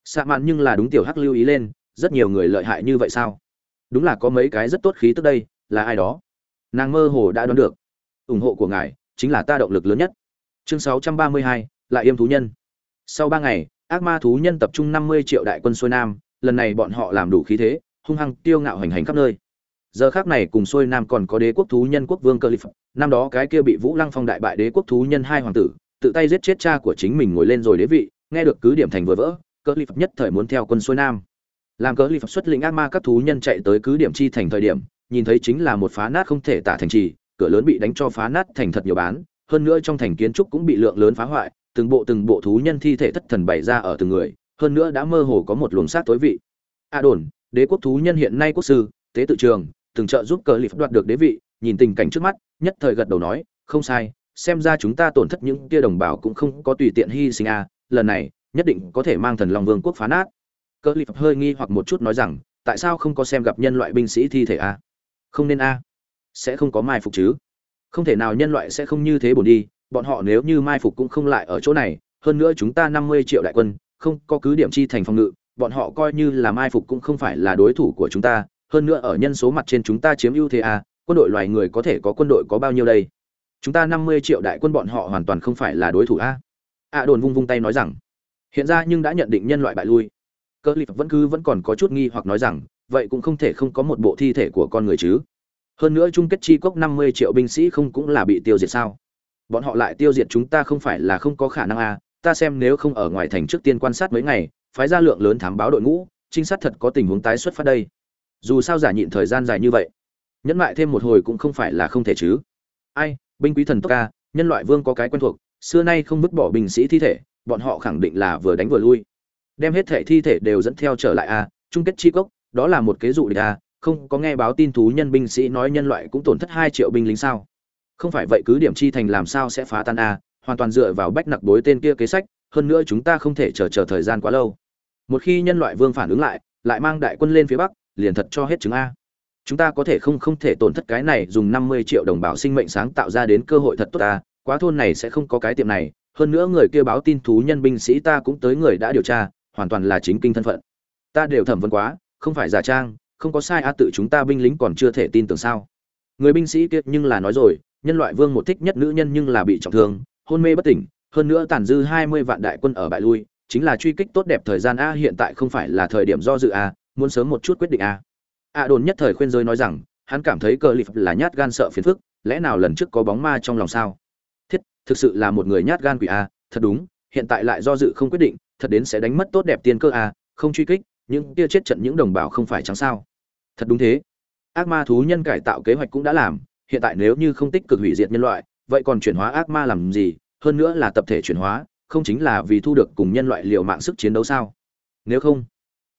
S1: Sa mạn nhưng là đúng tiểu hắc lưu ý lên rất nhiều người lợi hại như vậy sao? Đúng là có mấy cái rất tốt khí tức đây là ai đó? Nàng mơ hồ đã đoán được. Ủng hộ của ngài chính là ta động lực lớn nhất. Chương 632, lại yêm thú nhân. Sau ba ngày ác ma thú nhân tập trung 50 triệu đại quân xuôi nam lần này bọn họ làm đủ khí thế hung hăng tiêu ngạo hành hành khắp nơi. Giờ khác này cùng xuôi nam còn có đế quốc thú nhân quốc vương cơ lip năm đó cái kia bị vũ lăng phong đại bại đế quốc thú nhân hai hoàng tử tự tay giết chết cha của chính mình ngồi lên rồi đế vị nghe được cứ điểm thành vừa vỡ cơ lip nhất thời muốn theo quân xuôi nam làm cớ lip xuất lĩnh ác ma các thú nhân chạy tới cứ điểm chi thành thời điểm, nhìn thấy chính là một phá nát không thể tả thành trì, cửa lớn bị đánh cho phá nát thành thật nhiều bán, hơn nữa trong thành kiến trúc cũng bị lượng lớn phá hoại, từng bộ từng bộ thú nhân thi thể thất thần bày ra ở từng người, hơn nữa đã mơ hồ có một luồng sát tối vị. A đồn, đế quốc thú nhân hiện nay quốc sư, tế tự trường, từng trợ giúp cờ lip đoạt được đế vị, nhìn tình cảnh trước mắt, nhất thời gật đầu nói, không sai, xem ra chúng ta tổn thất những tia đồng bào cũng không có tùy tiện hy sinh a, lần này, nhất định có thể mang thần long vương quốc phá nát cơ lip hơi nghi hoặc một chút nói rằng tại sao không có xem gặp nhân loại binh sĩ thi thể a? Không nên a. Sẽ không có mai phục chứ. Không thể nào nhân loại sẽ không như thế bổn đi bọn họ nếu như mai phục cũng không lại ở chỗ này hơn nữa chúng ta năm mươi triệu đại quân không có cứ điểm chi thành phòng ngự bọn họ coi như là mai phục cũng không phải là đối thủ của chúng ta hơn nữa ở nhân số mặt trên chúng ta chiếm ưu thế à, quân đội loài người có thể có quân đội có bao nhiêu đây? Chúng ta năm mươi triệu đại quân bọn họ hoàn toàn không phải là đối thủ a. A đồn vung vung tay nói rằng hiện ra nhưng đã nhận định nhân loại bại lui cơ lip vẫn cứ vẫn còn có chút nghi hoặc nói rằng, vậy cũng không thể không có một bộ thi thể của con người chứ. Hơn nữa chung kết chi cốc năm mươi triệu binh sĩ không cũng là bị tiêu diệt sao? Bọn họ lại tiêu diệt chúng ta không phải là không có khả năng à? Ta xem nếu không ở ngoài thành trước tiên quan sát mấy ngày, phái ra lượng lớn thám báo đội ngũ, trinh sát thật có tình huống tái xuất phát đây. Dù sao giả nhịn thời gian dài như vậy, nhẫn lại thêm một hồi cũng không phải là không thể chứ. Ai, binh quý thần tốc ca, nhân loại vương có cái quen thuộc, xưa nay không vứt bỏ binh sĩ thi thể, bọn họ khẳng định là vừa đánh vừa lui đem hết thể thi thể đều dẫn theo trở lại a à, chung kết chi cốc đó là một kế dụ địch a à, không có nghe báo tin thú nhân binh sĩ nói nhân loại cũng tổn thất hai triệu binh lính sao? Không phải vậy cứ điểm chi thành làm sao sẽ phá tan a hoàn toàn dựa vào bách nặc bối tên kia kế sách hơn nữa chúng ta không thể chờ chờ thời gian quá lâu. Một khi nhân loại vương phản ứng lại lại mang đại quân lên phía bắc liền thật cho hết chứng a. Chúng ta có thể không không thể tổn thất cái này dùng năm mươi triệu đồng bào sinh mệnh sáng tạo ra đến cơ hội thật tốt ta quá thôn này sẽ không có cái tiệm này. Hơn nữa người kia báo tin thú nhân binh sĩ ta cũng tới người đã điều tra hoàn toàn là chính kinh thân phận. Ta đều thẩm vấn quá, không phải giả trang, không có sai a tự chúng ta binh lính còn chưa thể tin tưởng sao. Người binh sĩ kiệt nhưng là nói rồi, nhân loại vương một thích nhất nữ nhân nhưng là bị trọng thương, hôn mê bất tỉnh, hơn nữa tàn dư hai mươi vạn đại quân ở bại lui, chính là truy kích tốt đẹp thời gian a hiện tại không phải là thời điểm do dự a muốn sớm một chút quyết định a a đồn nhất thời khuyên giới nói rằng, hắn cảm thấy cờ lip là nhát gan sợ phiền phức, lẽ nào lần trước có bóng ma trong lòng sao? Thiết, thực sự là một người nhát gan quỷ a thật đúng, hiện tại lại do dự không quyết định thật đến sẽ đánh mất tốt đẹp tiên cơ à không truy kích, những kia chết trận những đồng bào không phải trắng sao. Thật đúng thế. Ác ma thú nhân cải tạo kế hoạch cũng đã làm, hiện tại nếu như không tích cực hủy diệt nhân loại, vậy còn chuyển hóa ác ma làm gì? Hơn nữa là tập thể chuyển hóa, không chính là vì thu được cùng nhân loại liều mạng sức chiến đấu sao? Nếu không,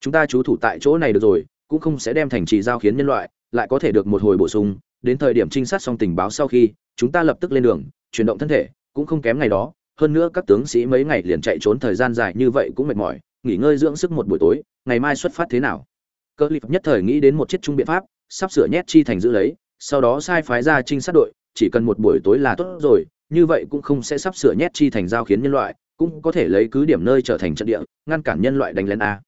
S1: chúng ta chú thủ tại chỗ này được rồi, cũng không sẽ đem thành trì giao khiến nhân loại, lại có thể được một hồi bổ sung, đến thời điểm trinh sát xong tình báo sau khi, chúng ta lập tức lên đường, chuyển động thân thể, cũng không kém ngày đó hơn nữa các tướng sĩ mấy ngày liền chạy trốn thời gian dài như vậy cũng mệt mỏi, nghỉ ngơi dưỡng sức một buổi tối, ngày mai xuất phát thế nào? Cơ lip nhất thời nghĩ đến một chiếc trung biện pháp, sắp sửa nhét chi thành giữ lấy, sau đó sai phái ra trinh sát đội, chỉ cần một buổi tối là tốt rồi, như vậy cũng không sẽ sắp sửa nhét chi thành giao khiến nhân loại, cũng có thể lấy cứ điểm nơi trở thành trận địa, ngăn cản nhân loại đánh lén a.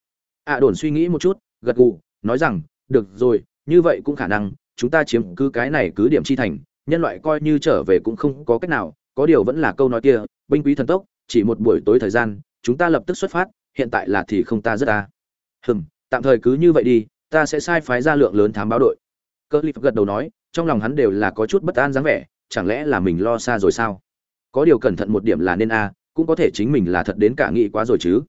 S1: A đồn suy nghĩ một chút, gật gù, nói rằng, được rồi, như vậy cũng khả năng, chúng ta chiếm cứ cái này cứ điểm chi thành, nhân loại coi như trở về cũng không có cách nào, có điều vẫn là câu nói kia binh quý thần tốc, chỉ một buổi tối thời gian, chúng ta lập tức xuất phát, hiện tại là thì không ta rất ta hừm, tạm thời cứ như vậy đi, ta sẽ sai phái ra lượng lớn thám báo đội. Cơ lip gật đầu nói, trong lòng hắn đều là có chút bất an dáng vẻ, chẳng lẽ là mình lo xa rồi sao? Có điều cẩn thận một điểm là nên a, cũng có thể chính mình là thật đến cả nghĩ quá rồi chứ.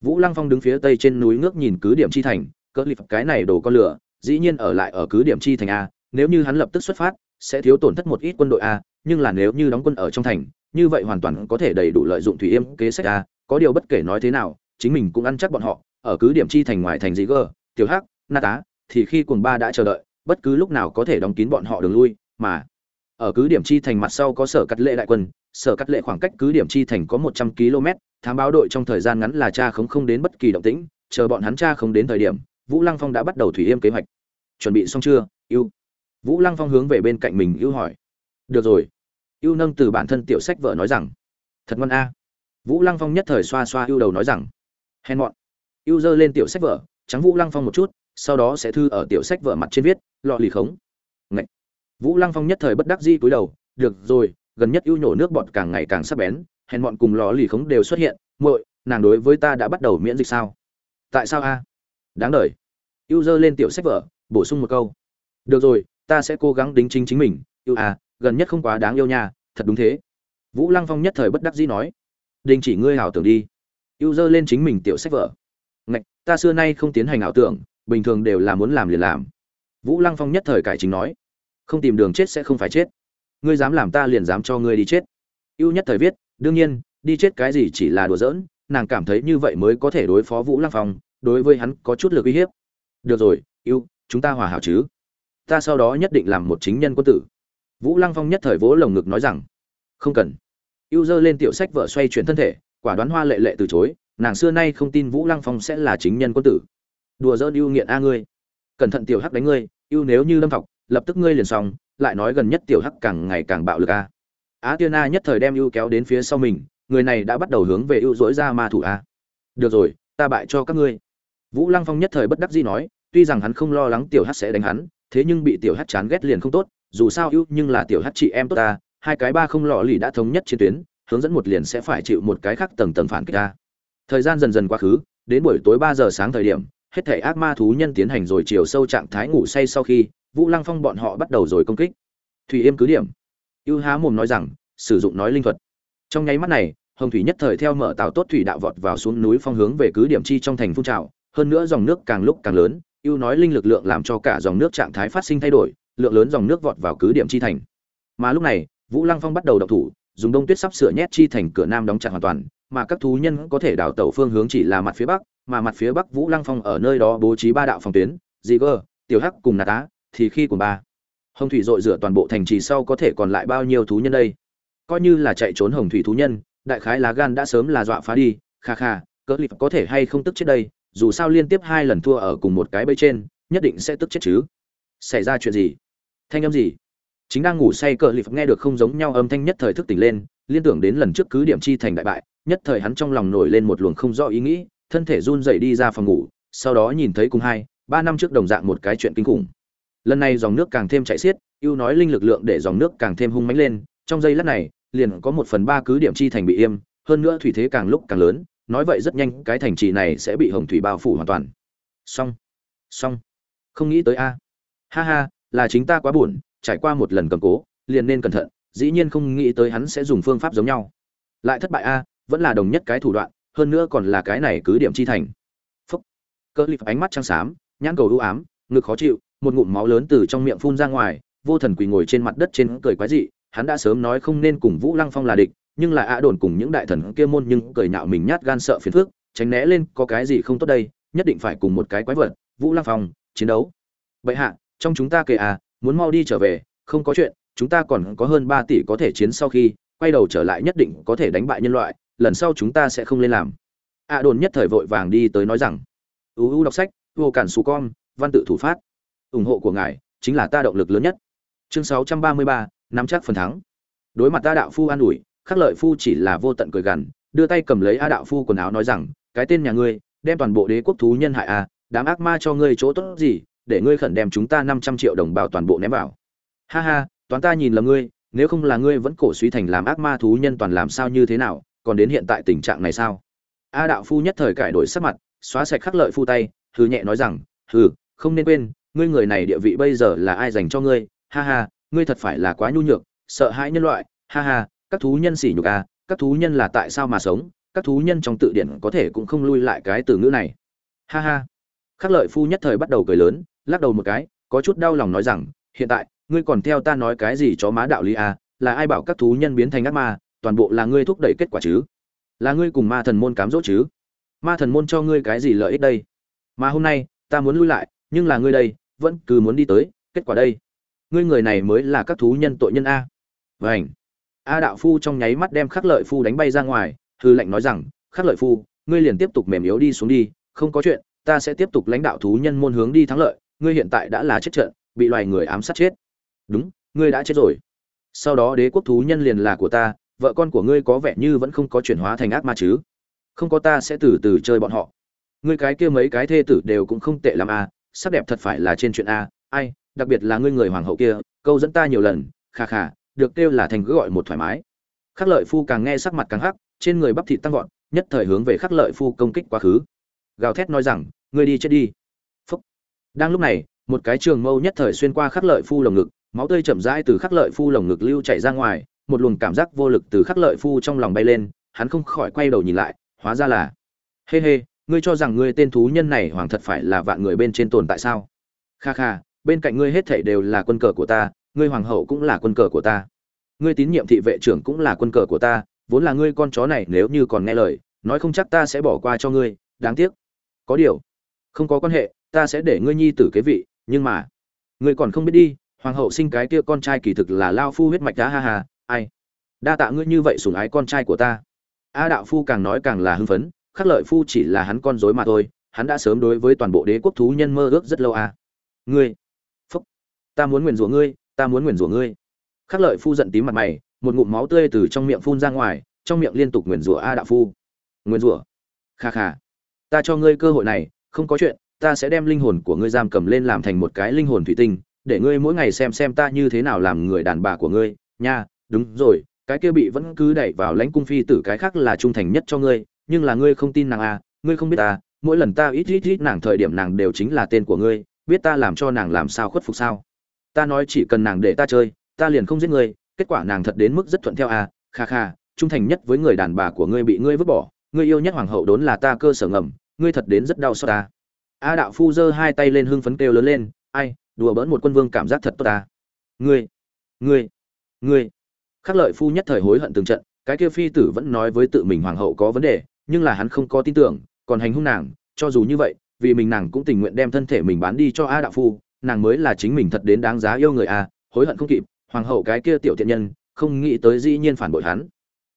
S1: Vũ lăng phong đứng phía tây trên núi ngước nhìn cứ điểm chi thành, cơ lip cái này đồ con lửa, dĩ nhiên ở lại ở cứ điểm chi thành a, nếu như hắn lập tức xuất phát, sẽ thiếu tổn thất một ít quân đội a nhưng là nếu như đóng quân ở trong thành, như vậy hoàn toàn có thể đầy đủ lợi dụng thủy yêm kế sách a. Có điều bất kể nói thế nào, chính mình cũng ăn chắc bọn họ, ở cứ điểm chi thành ngoài thành gì gờ tiểu hắc na tá thì khi cuồng ba đã chờ đợi, bất cứ lúc nào có thể đóng kín bọn họ đường lui, mà ở cứ điểm chi thành mặt sau có sở cắt lệ đại quân, sở cắt lệ khoảng cách cứ điểm chi thành có một trăm km, thám báo đội trong thời gian ngắn là cha không không đến bất kỳ động tĩnh, chờ bọn hắn cha không đến thời điểm, vũ lăng phong đã bắt đầu thủy yêm kế hoạch. Chuẩn bị xong chưa? Ưu. Vũ lăng phong hướng về bên cạnh mình, ưu hỏi. Được rồi ưu nâng từ bản thân tiểu sách vợ nói rằng, thật ngon a. Vũ lăng phong nhất thời xoa xoa ưu đầu nói rằng, hèn mọn. Ưu dơ lên tiểu sách vợ, trắng vũ lăng phong một chút, sau đó sẽ thư ở tiểu sách vợ mặt trên viết, lọ lì khống. Ngậy. vũ lăng phong nhất thời bất đắc di cúi đầu, được rồi, gần nhất ưu nhổ nước bọt càng ngày càng sắc bén, hèn mọn cùng lọ lì khống đều xuất hiện, muội, nàng đối với ta đã bắt đầu miễn dịch sao? Tại sao a? Đáng đời. Ưu dơ lên tiểu sách vợ, bổ sung một câu, được rồi, ta sẽ cố gắng đính chính chính mình. Ưu à gần nhất không quá đáng yêu nha, thật đúng thế. Vũ lăng phong nhất thời bất đắc dĩ nói, đình chỉ ngươi hảo tưởng đi. Ưu dơ lên chính mình tiểu sách vở. ngạch, ta xưa nay không tiến hành ảo tưởng, bình thường đều là muốn làm liền làm. Vũ lăng phong nhất thời cải chính nói, không tìm đường chết sẽ không phải chết. Ngươi dám làm ta liền dám cho ngươi đi chết. Ưu nhất thời viết, đương nhiên, đi chết cái gì chỉ là đùa giỡn, nàng cảm thấy như vậy mới có thể đối phó vũ lăng phong, đối với hắn có chút lực uy hiếp. Được rồi, ưu, chúng ta hòa hảo chứ. Ta sau đó nhất định làm một chính nhân quân tử vũ lăng phong nhất thời vỗ lồng ngực nói rằng, không cần. Ưu dơ lên tiểu sách vợ xoay chuyển thân thể, quả đoán hoa lệ lệ từ chối, nàng xưa nay không tin vũ lăng phong sẽ là chính nhân quân tử. Đùa dơ ưu nghiện a ngươi. Cẩn thận tiểu hắc đánh ngươi, ưu nếu như lâm thọc, lập tức ngươi liền xong, lại nói gần nhất tiểu hắc càng ngày càng bạo lực a. Á tiên a nhất thời đem ưu kéo đến phía sau mình, người này đã bắt đầu hướng về ưu dối ra ma thủ a. Được rồi, ta bại cho các ngươi. Vũ lăng phong nhất thời bất đắc dĩ nói, tuy rằng hắn không lo lắng tiểu hắc sẽ đánh hắn, thế nhưng bị tiểu hắc chán ghét liền không tốt dù sao ưu nhưng là tiểu hắc chị em tốt ta, hai cái ba không lọ lì đã thống nhất chiến tuyến, hướng dẫn một liền sẽ phải chịu một cái khác tầng tầng phản kích ta. Thời gian dần dần quá khứ, đến buổi tối ba giờ sáng thời điểm, hết thể ác ma thú nhân tiến hành rồi chiều sâu trạng thái ngủ say sau khi, vũ lăng phong bọn họ bắt đầu rồi công kích. Thủy yêm cứ điểm. Ưu há mồm nói rằng, sử dụng nói linh thuật. Trong nháy mắt này, hồng thủy nhất thời theo mở tàu tốt thủy đạo vọt vào xuống núi phong hướng về cứ điểm chi trong thành phun trào, hơn nữa dòng nước càng lúc càng lớn, ưu nói linh lực lượng làm cho cả dòng nước trạng thái phát sinh thay đổi lượng lớn dòng nước vọt vào cứ điểm chi thành. Mà lúc này, vũ lăng phong bắt đầu động thủ, dùng đông tuyết sắp sửa nhét chi thành cửa nam đóng chặt hoàn toàn, mà các thú nhân có thể đào tẩu phương hướng chỉ là mặt phía bắc, mà mặt phía bắc vũ lăng phong ở nơi đó bố trí ba đạo phòng tuyến gì cơ tiểu hắc cùng nạt á thì khi của ba. Hồng thủy dội rửa toàn bộ thành trì sau có thể còn lại bao nhiêu thú nhân đây? Coi như là chạy trốn hồng thủy thú nhân, đại khái lá gan đã sớm là dọa phá đi, kha kha, cỡ lịp có thể hay không tức chết đây? Dù sao liên tiếp hai lần thua ở cùng một cái bẫy trên, nhất định sẽ tức chết chứ. Xảy ra chuyện gì? Thanh âm gì? Chính đang ngủ say cờ lip nghe được không giống nhau âm thanh nhất thời thức tỉnh lên, liên tưởng đến lần trước cứ điểm chi thành đại bại, nhất thời hắn trong lòng nổi lên một luồng không rõ ý nghĩ, thân thể run dậy đi ra phòng ngủ, sau đó nhìn thấy cùng hai, ba năm trước đồng dạng một cái chuyện kinh khủng. Lần này dòng nước càng thêm chạy xiết, ưu nói linh lực lượng để dòng nước càng thêm hung mãnh lên, trong giây lát này, liền có một phần ba cứ điểm chi thành bị im hơn nữa thủy thế càng lúc càng lớn, nói vậy rất nhanh cái thành trì này sẽ bị hồng thủy bao phủ hoàn toàn. Xong. Xong. Không nghĩ tới a. Ha ha là chính ta quá buồn trải qua một lần cầm cố liền nên cẩn thận dĩ nhiên không nghĩ tới hắn sẽ dùng phương pháp giống nhau. Lại thất bại a vẫn là đồng nhất cái thủ đoạn hơn nữa còn là cái này cứ điểm chi thành. Phốc. cơ lip ánh mắt trăng xám nhãn cầu u ám ngực khó chịu một ngụm máu lớn từ trong miệng phun ra ngoài vô thần quỳ ngồi trên mặt đất trên cười quái dị hắn đã sớm nói không nên cùng vũ lăng phong là địch nhưng lại ạ đồn cùng những đại thần kia môn nhưng cười nhạo mình nhát gan sợ phiền phức, tránh né lên có cái gì không tốt đây nhất định phải cùng một cái quái vật vũ lăng phong chiến đấu. Bệ hạ trong chúng ta kể à muốn mau đi trở về không có chuyện chúng ta còn có hơn ba tỷ có thể chiến sau khi quay đầu trở lại nhất định có thể đánh bại nhân loại lần sau chúng ta sẽ không lên làm. A đồn nhất thời vội vàng đi tới nói rằng uu đọc sách vô cản xù con văn tự thủ phát. Ủng hộ của ngài chính là ta động lực lớn nhất. Chương 633, nắm chắc phần thắng. Đối mặt ta đạo phu an ủi khắc lợi phu chỉ là vô tận cười gằn đưa tay cầm lấy a đạo phu quần áo nói rằng cái tên nhà ngươi đem toàn bộ đế quốc thú nhân hại a đám ác ma cho ngươi chỗ tốt gì để ngươi khẩn đem chúng ta năm trăm triệu đồng bào toàn bộ ném vào. Ha ha, toán ta nhìn là ngươi, nếu không là ngươi vẫn cổ suý thành làm ác ma thú nhân toàn làm sao như thế nào, còn đến hiện tại tình trạng này sao? A đạo phu nhất thời cải đổi sắc mặt, xóa sạch khắc lợi phu tay, hừ nhẹ nói rằng, hừ, không nên quên, ngươi người này địa vị bây giờ là ai dành cho ngươi? Ha ha, ngươi thật phải là quá nhu nhược, sợ hãi nhân loại. Ha ha, các thú nhân sỉ nhục à các thú nhân là tại sao mà sống? Các thú nhân trong tự điển có thể cũng không lui lại cái từ ngữ này. Ha ha. Khắc lợi phu nhất thời bắt đầu cười lớn lắc đầu một cái, có chút đau lòng nói rằng, hiện tại, ngươi còn theo ta nói cái gì chó má đạo lý à? Là ai bảo các thú nhân biến thành ác ma? Toàn bộ là ngươi thúc đẩy kết quả chứ? Là ngươi cùng ma thần môn cám dỗ chứ? Ma thần môn cho ngươi cái gì lợi ích đây? Mà hôm nay, ta muốn lui lại, nhưng là ngươi đây, vẫn cứ muốn đi tới, kết quả đây. Ngươi người này mới là các thú nhân tội nhân a. Vảnh a đạo phu trong nháy mắt đem khắc lợi phu đánh bay ra ngoài, hư lệnh nói rằng, khắc lợi phu, ngươi liền tiếp tục mềm yếu đi xuống đi, không có chuyện, ta sẽ tiếp tục lãnh đạo thú nhân môn hướng đi thắng lợi ngươi hiện tại đã là chết trận, bị loài người ám sát chết. Đúng, ngươi đã chết rồi. Sau đó đế quốc thú nhân liền là của ta, vợ con của ngươi có vẻ như vẫn không có chuyển hóa thành ác ma chứ. Không có ta sẽ từ từ chơi bọn họ. Ngươi cái kia mấy cái thê tử đều cũng không tệ l ắ m à sắc đẹp thật phải là trên chuyện a ai, đặc biệt là ngươi người hoàng hậu kia, câu dẫn ta nhiều lần khà khà được kêu là thành cứ gọi một thoải mái. Khắc lợi phu càng nghe sắc mặt càng hắc, trên người bắp thịt tăng vọt, nhất thời hướng về khắc lợi phu công kích quá khứ. Gào thét nói rằng, ngươi đi chết đi đang lúc này, một cái trường mâu nhất thời xuyên qua khắc lợi phu lồng ngực, máu tươi chậm rãi từ khắc lợi phu lồng ngực lưu chảy ra ngoài, một luồng cảm giác vô lực từ khắc lợi phu trong lòng bay lên, hắn không khỏi quay đầu nhìn lại, hóa ra là, hê hê, ngươi cho rằng ngươi tên thú nhân này hoàng thật phải là vạn người bên trên tồn tại sao? Kha kha, bên cạnh ngươi hết thảy đều là quân cờ của ta, ngươi hoàng hậu cũng là quân cờ của ta. Ngươi tín nhiệm thị vệ trưởng cũng là quân cờ của ta, vốn là ngươi con chó này nếu như còn nghe lời, nói không chắc ta sẽ bỏ qua cho ngươi, đáng tiếc. Có điều, không có quan hệ ta sẽ để ngươi nhi tử kế vị, nhưng mà, ngươi còn không biết đi, hoàng hậu sinh cái kia con trai kỳ thực là lao phu huyết mạch đá ha ha, ai? Đa tạ ngươi như vậy sủng ái con trai của ta. A đạo phu càng nói càng là hưng phấn, khắc lợi phu chỉ là hắn con dối mà thôi, hắn đã sớm đối với toàn bộ đế quốc thú nhân mơ ước rất lâu à. ngươi, phúc, ta muốn nguyền rủa ngươi, ta muốn nguyền rủa ngươi. Khắc lợi phu giận tím mặt mày, một ngụm máu tươi từ trong miệng phun ra ngoài, trong miệng liên tục nguyền rủa a đạo phu. Nguyền rủa? Kha kha, ta cho ngươi cơ hội này, không có chuyện ta sẽ đem linh hồn của ngươi giam cầm lên làm thành một cái linh hồn thủy tinh, để ngươi mỗi ngày xem xem ta như thế nào làm người đàn bà của ngươi. Nha, đúng rồi, cái kia bị vẫn cứ đẩy vào lãnh cung phi tử cái khác là trung thành nhất cho ngươi, nhưng là ngươi không tin nàng à ngươi không biết ta mỗi lần ta ít ít ít nàng thời điểm nàng đều chính là tên của ngươi, biết ta làm cho nàng làm sao khuất phục sao? Ta nói chỉ cần nàng để ta chơi, ta liền không giết ngươi, kết quả nàng thật đến mức rất thuận theo à kha kha, trung thành nhất với người đàn bà của ngươi bị ngươi vứt bỏ, ngươi yêu nhất hoàng hậu đốn là ta cơ sở ngầm, ngươi thật đến rất đau xót ta a đạo phu giơ hai tay lên hưng phấn kêu lớn lên, ai, đùa bỡn một quân vương cảm giác thật tốt ta. Ngươi ngươi ngươi. Khắc lợi phu nhất thời hối hận từng trận, cái kia phi tử vẫn nói với tự mình hoàng hậu có vấn đề, nhưng là hắn không có tin tưởng, còn hành hung nàng, cho dù như vậy, vì mình nàng cũng tình nguyện đem thân thể mình bán đi cho a đạo phu, nàng mới là chính mình thật đến đáng giá yêu người a, hối hận không kịp, hoàng hậu cái kia tiểu thiện nhân, không nghĩ tới dĩ nhiên phản bội hắn.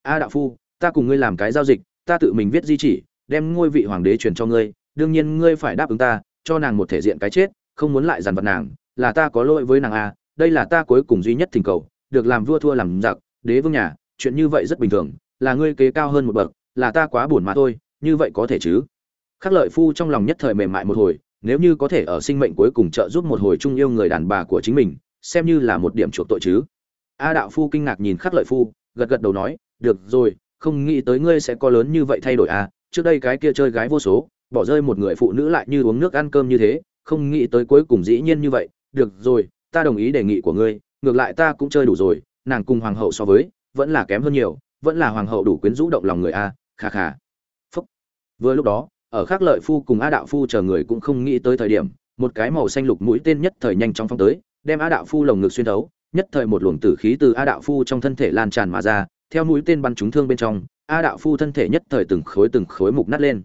S1: A đạo phu, ta cùng ngươi làm cái giao dịch, ta tự mình viết di chỉ, đem ngôi vị hoàng đế truyền cho ngươi đương nhiên ngươi phải đáp ứng ta, cho nàng một thể diện cái chết, không muốn lại dằn vặt nàng, là ta có lỗi với nàng a đây là ta cuối cùng duy nhất thỉnh cầu, được làm vua thua làm giặc, đế vương nhà, chuyện như vậy rất bình thường, là ngươi kế cao hơn một bậc, là ta quá buồn mà thôi, như vậy có thể chứ? Khắc lợi phu trong lòng nhất thời mềm mại một hồi, nếu như có thể ở sinh mệnh cuối cùng trợ giúp một hồi chung yêu người đàn bà của chính mình, xem như là một điểm chuộc tội chứ. A đạo phu kinh ngạc nhìn khắc lợi phu, gật gật đầu nói, được rồi, không nghĩ tới ngươi sẽ có lớn như vậy thay đổi à trước đây cái kia chơi gái vô số bỏ rơi một người phụ nữ lại như uống nước ăn cơm như thế, không nghĩ tới cuối cùng dĩ nhiên như vậy, được rồi, ta đồng ý đề nghị của ngươi, ngược lại ta cũng chơi đủ rồi, nàng cùng hoàng hậu so với, vẫn là kém hơn nhiều, vẫn là hoàng hậu đủ quyến rũ động lòng người a khà khà phúc. Vừa lúc đó, ở khác lợi phu cùng a đạo phu chờ người cũng không nghĩ tới thời điểm, một cái màu xanh lục mũi tên nhất thời nhanh chóng phong tới, đem a đạo phu lồng ngực xuyên thấu, nhất thời một luồng tử khí từ a đạo phu trong thân thể lan tràn mà ra, theo mũi tên bắn trúng thương bên trong, a đạo phu thân thể nhất thời từng khối từng khối mục nát lên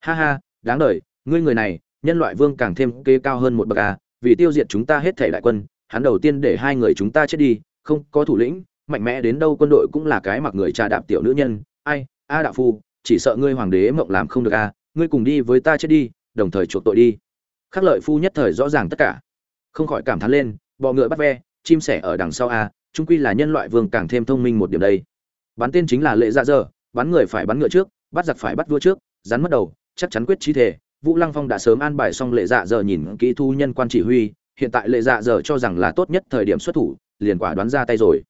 S1: ha ha, đáng đời, ngươi người này, nhân loại vương càng thêm kê cao hơn một bậc à? vì tiêu diệt chúng ta hết thể đại quân, hắn đầu tiên để hai người chúng ta chết đi, không có thủ lĩnh, mạnh mẽ đến đâu quân đội cũng là cái mặc người trà đạp tiểu nữ nhân ai, a đạo phu, chỉ sợ ngươi hoàng đế mộng làm không được à? ngươi cùng đi với ta chết đi, đồng thời chuộc tội đi khắc lợi phu nhất thời rõ ràng tất cả không khỏi cảm thán lên, bọ ngựa bắt ve, chim sẻ ở đằng sau à, a trung quy là nhân loại vương càng thêm thông minh một điểm đây bắn tên chính là lệ dạ dơ bắn người phải bắn ngựa trước, bắt giặc phải bắt vua trước, rắn mất đầu chắc chắn quyết trí thể, vũ lăng phong đã sớm an bài xong lệ dạ giờ nhìn kỹ thu nhân quan chỉ huy, hiện tại lệ dạ giờ cho rằng là tốt nhất thời điểm xuất thủ, liền quả đoán ra tay rồi.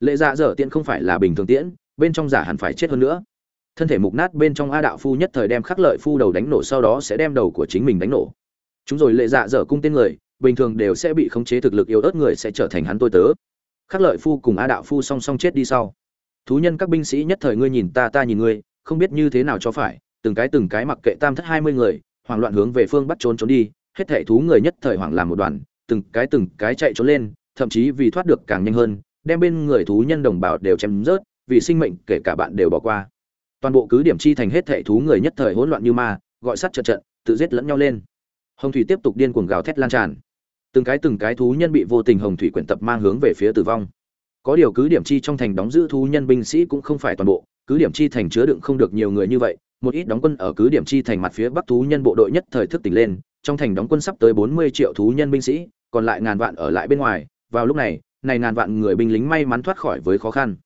S1: Lệ dạ giờ tiễn không phải là bình thường tiễn, bên trong giả hẳn phải chết hơn nữa. Thân thể mục nát bên trong a đạo phu nhất thời đem khắc lợi phu đầu đánh nổ sau đó sẽ đem đầu của chính mình đánh nổ. Chúng rồi lệ dạ dở cung tên người, bình thường đều sẽ bị khống chế thực lực yếu ớt người sẽ trở thành hắn tôi tớ. Khắc lợi phu cùng a đạo phu song song chết đi sau. Thú nhân các binh sĩ nhất thời ngươi nhìn ta ta nhìn ngươi, không biết như thế nào cho phải từng cái từng cái mặc kệ tam thất hai mươi người, hoảng loạn hướng về phương bắt trốn trốn đi, hết thảy thú người nhất thời hoảng làm một đoàn, từng cái từng cái chạy trốn lên, thậm chí vì thoát được càng nhanh hơn, đem bên người thú nhân đồng bào đều chém rớt, vì sinh mệnh kể cả bạn đều bỏ qua. Toàn bộ cứ điểm chi thành hết thảy thú người nhất thời hỗn loạn như ma, gọi sắt trận trận, tự giết lẫn nhau lên. Hồng thủy tiếp tục điên cuồng gào thét lan tràn. Từng cái từng cái thú nhân bị vô tình hồng thủy quyển tập mang hướng về phía tử vong. Có điều cứ điểm chi trong thành đóng giữ thú nhân binh sĩ cũng không phải toàn bộ cứ điểm chi thành chứa đựng không được nhiều người như vậy, một ít đóng quân ở cứ điểm chi thành mặt phía bắc thú nhân bộ đội nhất thời thức tỉnh lên, trong thành đóng quân sắp tới bốn mươi triệu thú nhân binh sĩ, còn lại ngàn vạn ở lại bên ngoài, vào lúc này này ngàn vạn người binh lính may mắn thoát khỏi với khó khăn.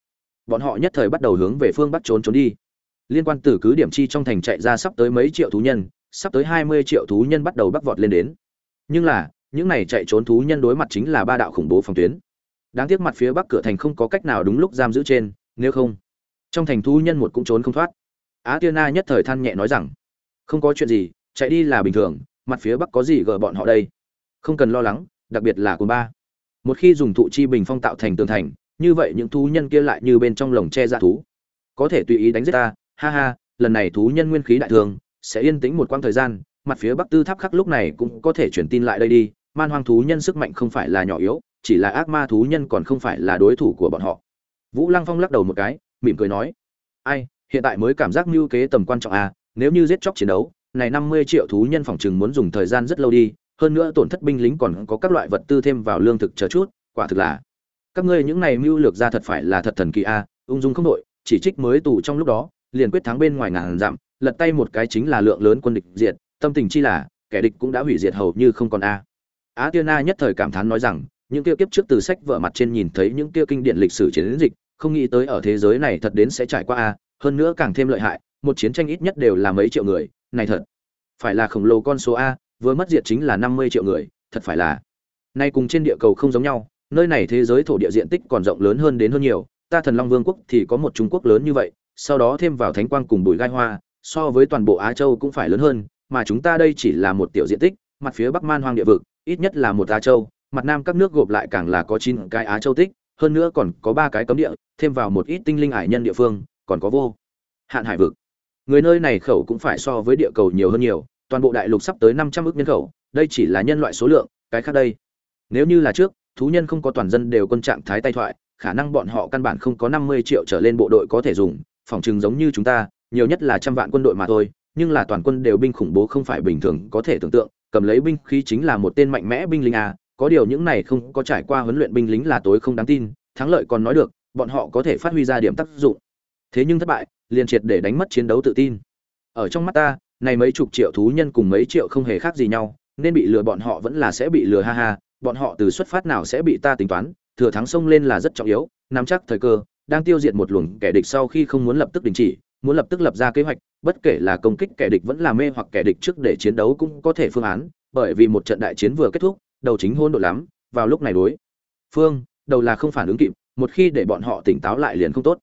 S1: Bọn họ nhất thời bắt đầu hướng về phương bắc trốn trốn đi. Liên quan từ cứ điểm chi trong thành chạy ra sắp tới mấy triệu thú nhân, sắp tới hai mươi triệu thú nhân bắt đầu bắc vọt lên đến. Nhưng là, những này chạy trốn thú nhân đối mặt chính là ba đạo khủng bố phòng tuyến. Đáng tiếc mặt phía bắc cửa thành không có cách nào đúng lúc giam giữ trên, nếu không trong thành thú nhân một cũng trốn không thoát. Á tiên na nhất thời than nhẹ nói rằng, không có chuyện gì, chạy đi là bình thường, mặt phía bắc có gì gờ bọn họ đây? Không cần lo lắng, đặc biệt là cồn ba. Một khi dùng thụ chi bình phong tạo thành tường thành, như vậy những thú nhân kia lại như bên trong lồng che dạ thú. Có thể tùy ý đánh giết ta, ha ha, lần này thú nhân nguyên khí đại thường, sẽ yên tĩnh một quãng thời gian, mặt phía bắc tư tháp khắc lúc này cũng có thể chuyển tin lại đây đi, man hoang thú nhân sức mạnh không phải là nhỏ yếu, chỉ là ác ma thú nhân còn không phải là đối thủ của bọn họ. Vũ lăng phong lắc đầu một cái mỉm cười nói ai hiện tại mới cảm giác mưu kế tầm quan trọng à nếu như giết chóc chiến đấu này năm mươi triệu thú nhân phòng chừng muốn dùng thời gian rất lâu đi hơn nữa tổn thất binh lính còn có các loại vật tư thêm vào lương thực chờ chút quả thực là các ngươi những này mưu lược ra thật phải là thật thần kỳ a à, ung dung không đội chỉ trích mới tù trong lúc đó liền quyết thắng bên ngoài ngàn dặm lật tay một cái chính là lượng lớn quân địch diệt tâm tình chi là kẻ địch cũng đã hủy diệt hầu như không còn a á tiên nhất thời cảm thán nói rằng những kia kiếp trước từ sách vợ mặt trên nhìn thấy những kia kinh điển lịch sử chiến dịch không nghĩ tới ở thế giới này thật đến sẽ trải qua a, hơn nữa càng thêm lợi hại, một chiến tranh ít nhất đều là mấy triệu người, này thật. Phải là khổng lồ con số a, vừa mất diệt chính là năm mươi triệu người, thật phải là. Nay cùng trên địa cầu không giống nhau, nơi này thế giới thổ địa diện tích còn rộng lớn hơn đến hơn nhiều, ta thần long vương quốc thì có một trung quốc lớn như vậy, sau đó thêm vào thánh quang cùng bụi gai hoa, so với toàn bộ á châu cũng phải lớn hơn, mà chúng ta đây chỉ là một tiểu diện tích, mặt phía bắc man hoang địa vực, ít nhất là một á châu, mặt nam các nước gộp lại càng là có chín cái á châu tích hơn nữa còn có ba cái cấm địa, thêm vào một ít tinh linh hải nhân địa phương, còn có vô hạn hải vực. Người nơi này khẩu cũng phải so với địa cầu nhiều hơn nhiều, toàn bộ đại lục sắp tới năm trăm ước nhân khẩu, đây chỉ là nhân loại số lượng, cái khác đây. Nếu như là trước, thú nhân không có toàn dân đều quân trạng thái tay thoại, khả năng bọn họ căn bản không có năm mươi triệu trở lên bộ đội có thể dùng, phòng chừng giống như chúng ta, nhiều nhất là trăm vạn quân đội mà thôi, nhưng là toàn quân đều binh khủng bố không phải bình thường có thể tưởng tượng, cầm lấy binh khí chính là một tên mạnh mẽ binh lính a có điều những này không có trải qua huấn luyện binh lính là tối không đáng tin, thắng lợi còn nói được, bọn họ có thể phát huy ra điểm tác dụng. Thế nhưng thất bại, liền triệt để đánh mất chiến đấu tự tin. Ở trong mắt ta, này mấy chục triệu thú nhân cùng mấy triệu không hề khác gì nhau, nên bị lừa bọn họ vẫn là sẽ bị lừa ha ha, bọn họ từ xuất phát nào sẽ bị ta tính toán, thừa thắng xông lên là rất trọng yếu, nắm chắc thời cơ, đang tiêu diệt một luồng kẻ địch sau khi không muốn lập tức đình chỉ, muốn lập tức lập ra kế hoạch, bất kể là công kích kẻ địch vẫn là mê hoặc kẻ địch trước để chiến đấu cũng có thể phương án, bởi vì một trận đại chiến vừa kết thúc đầu chính hôn đội lắm, vào lúc này đối. Phương, đầu là không phản ứng kịp, một khi để bọn họ tỉnh táo lại liền không tốt.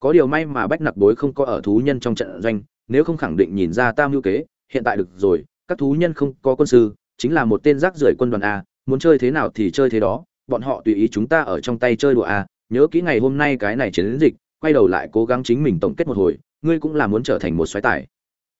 S1: Có điều may mà bách nặc bối không có ở thú nhân trong trận doanh, nếu không khẳng định nhìn ra tam hữu kế, hiện tại được rồi, các thú nhân không có quân sư, chính là một tên rác rưởi quân đoàn a, muốn chơi thế nào thì chơi thế đó, bọn họ tùy ý chúng ta ở trong tay chơi đùa a, nhớ kỹ ngày hôm nay cái này chiến dịch, quay đầu lại cố gắng chính mình tổng kết một hồi, ngươi cũng là muốn trở thành một xoáy tài.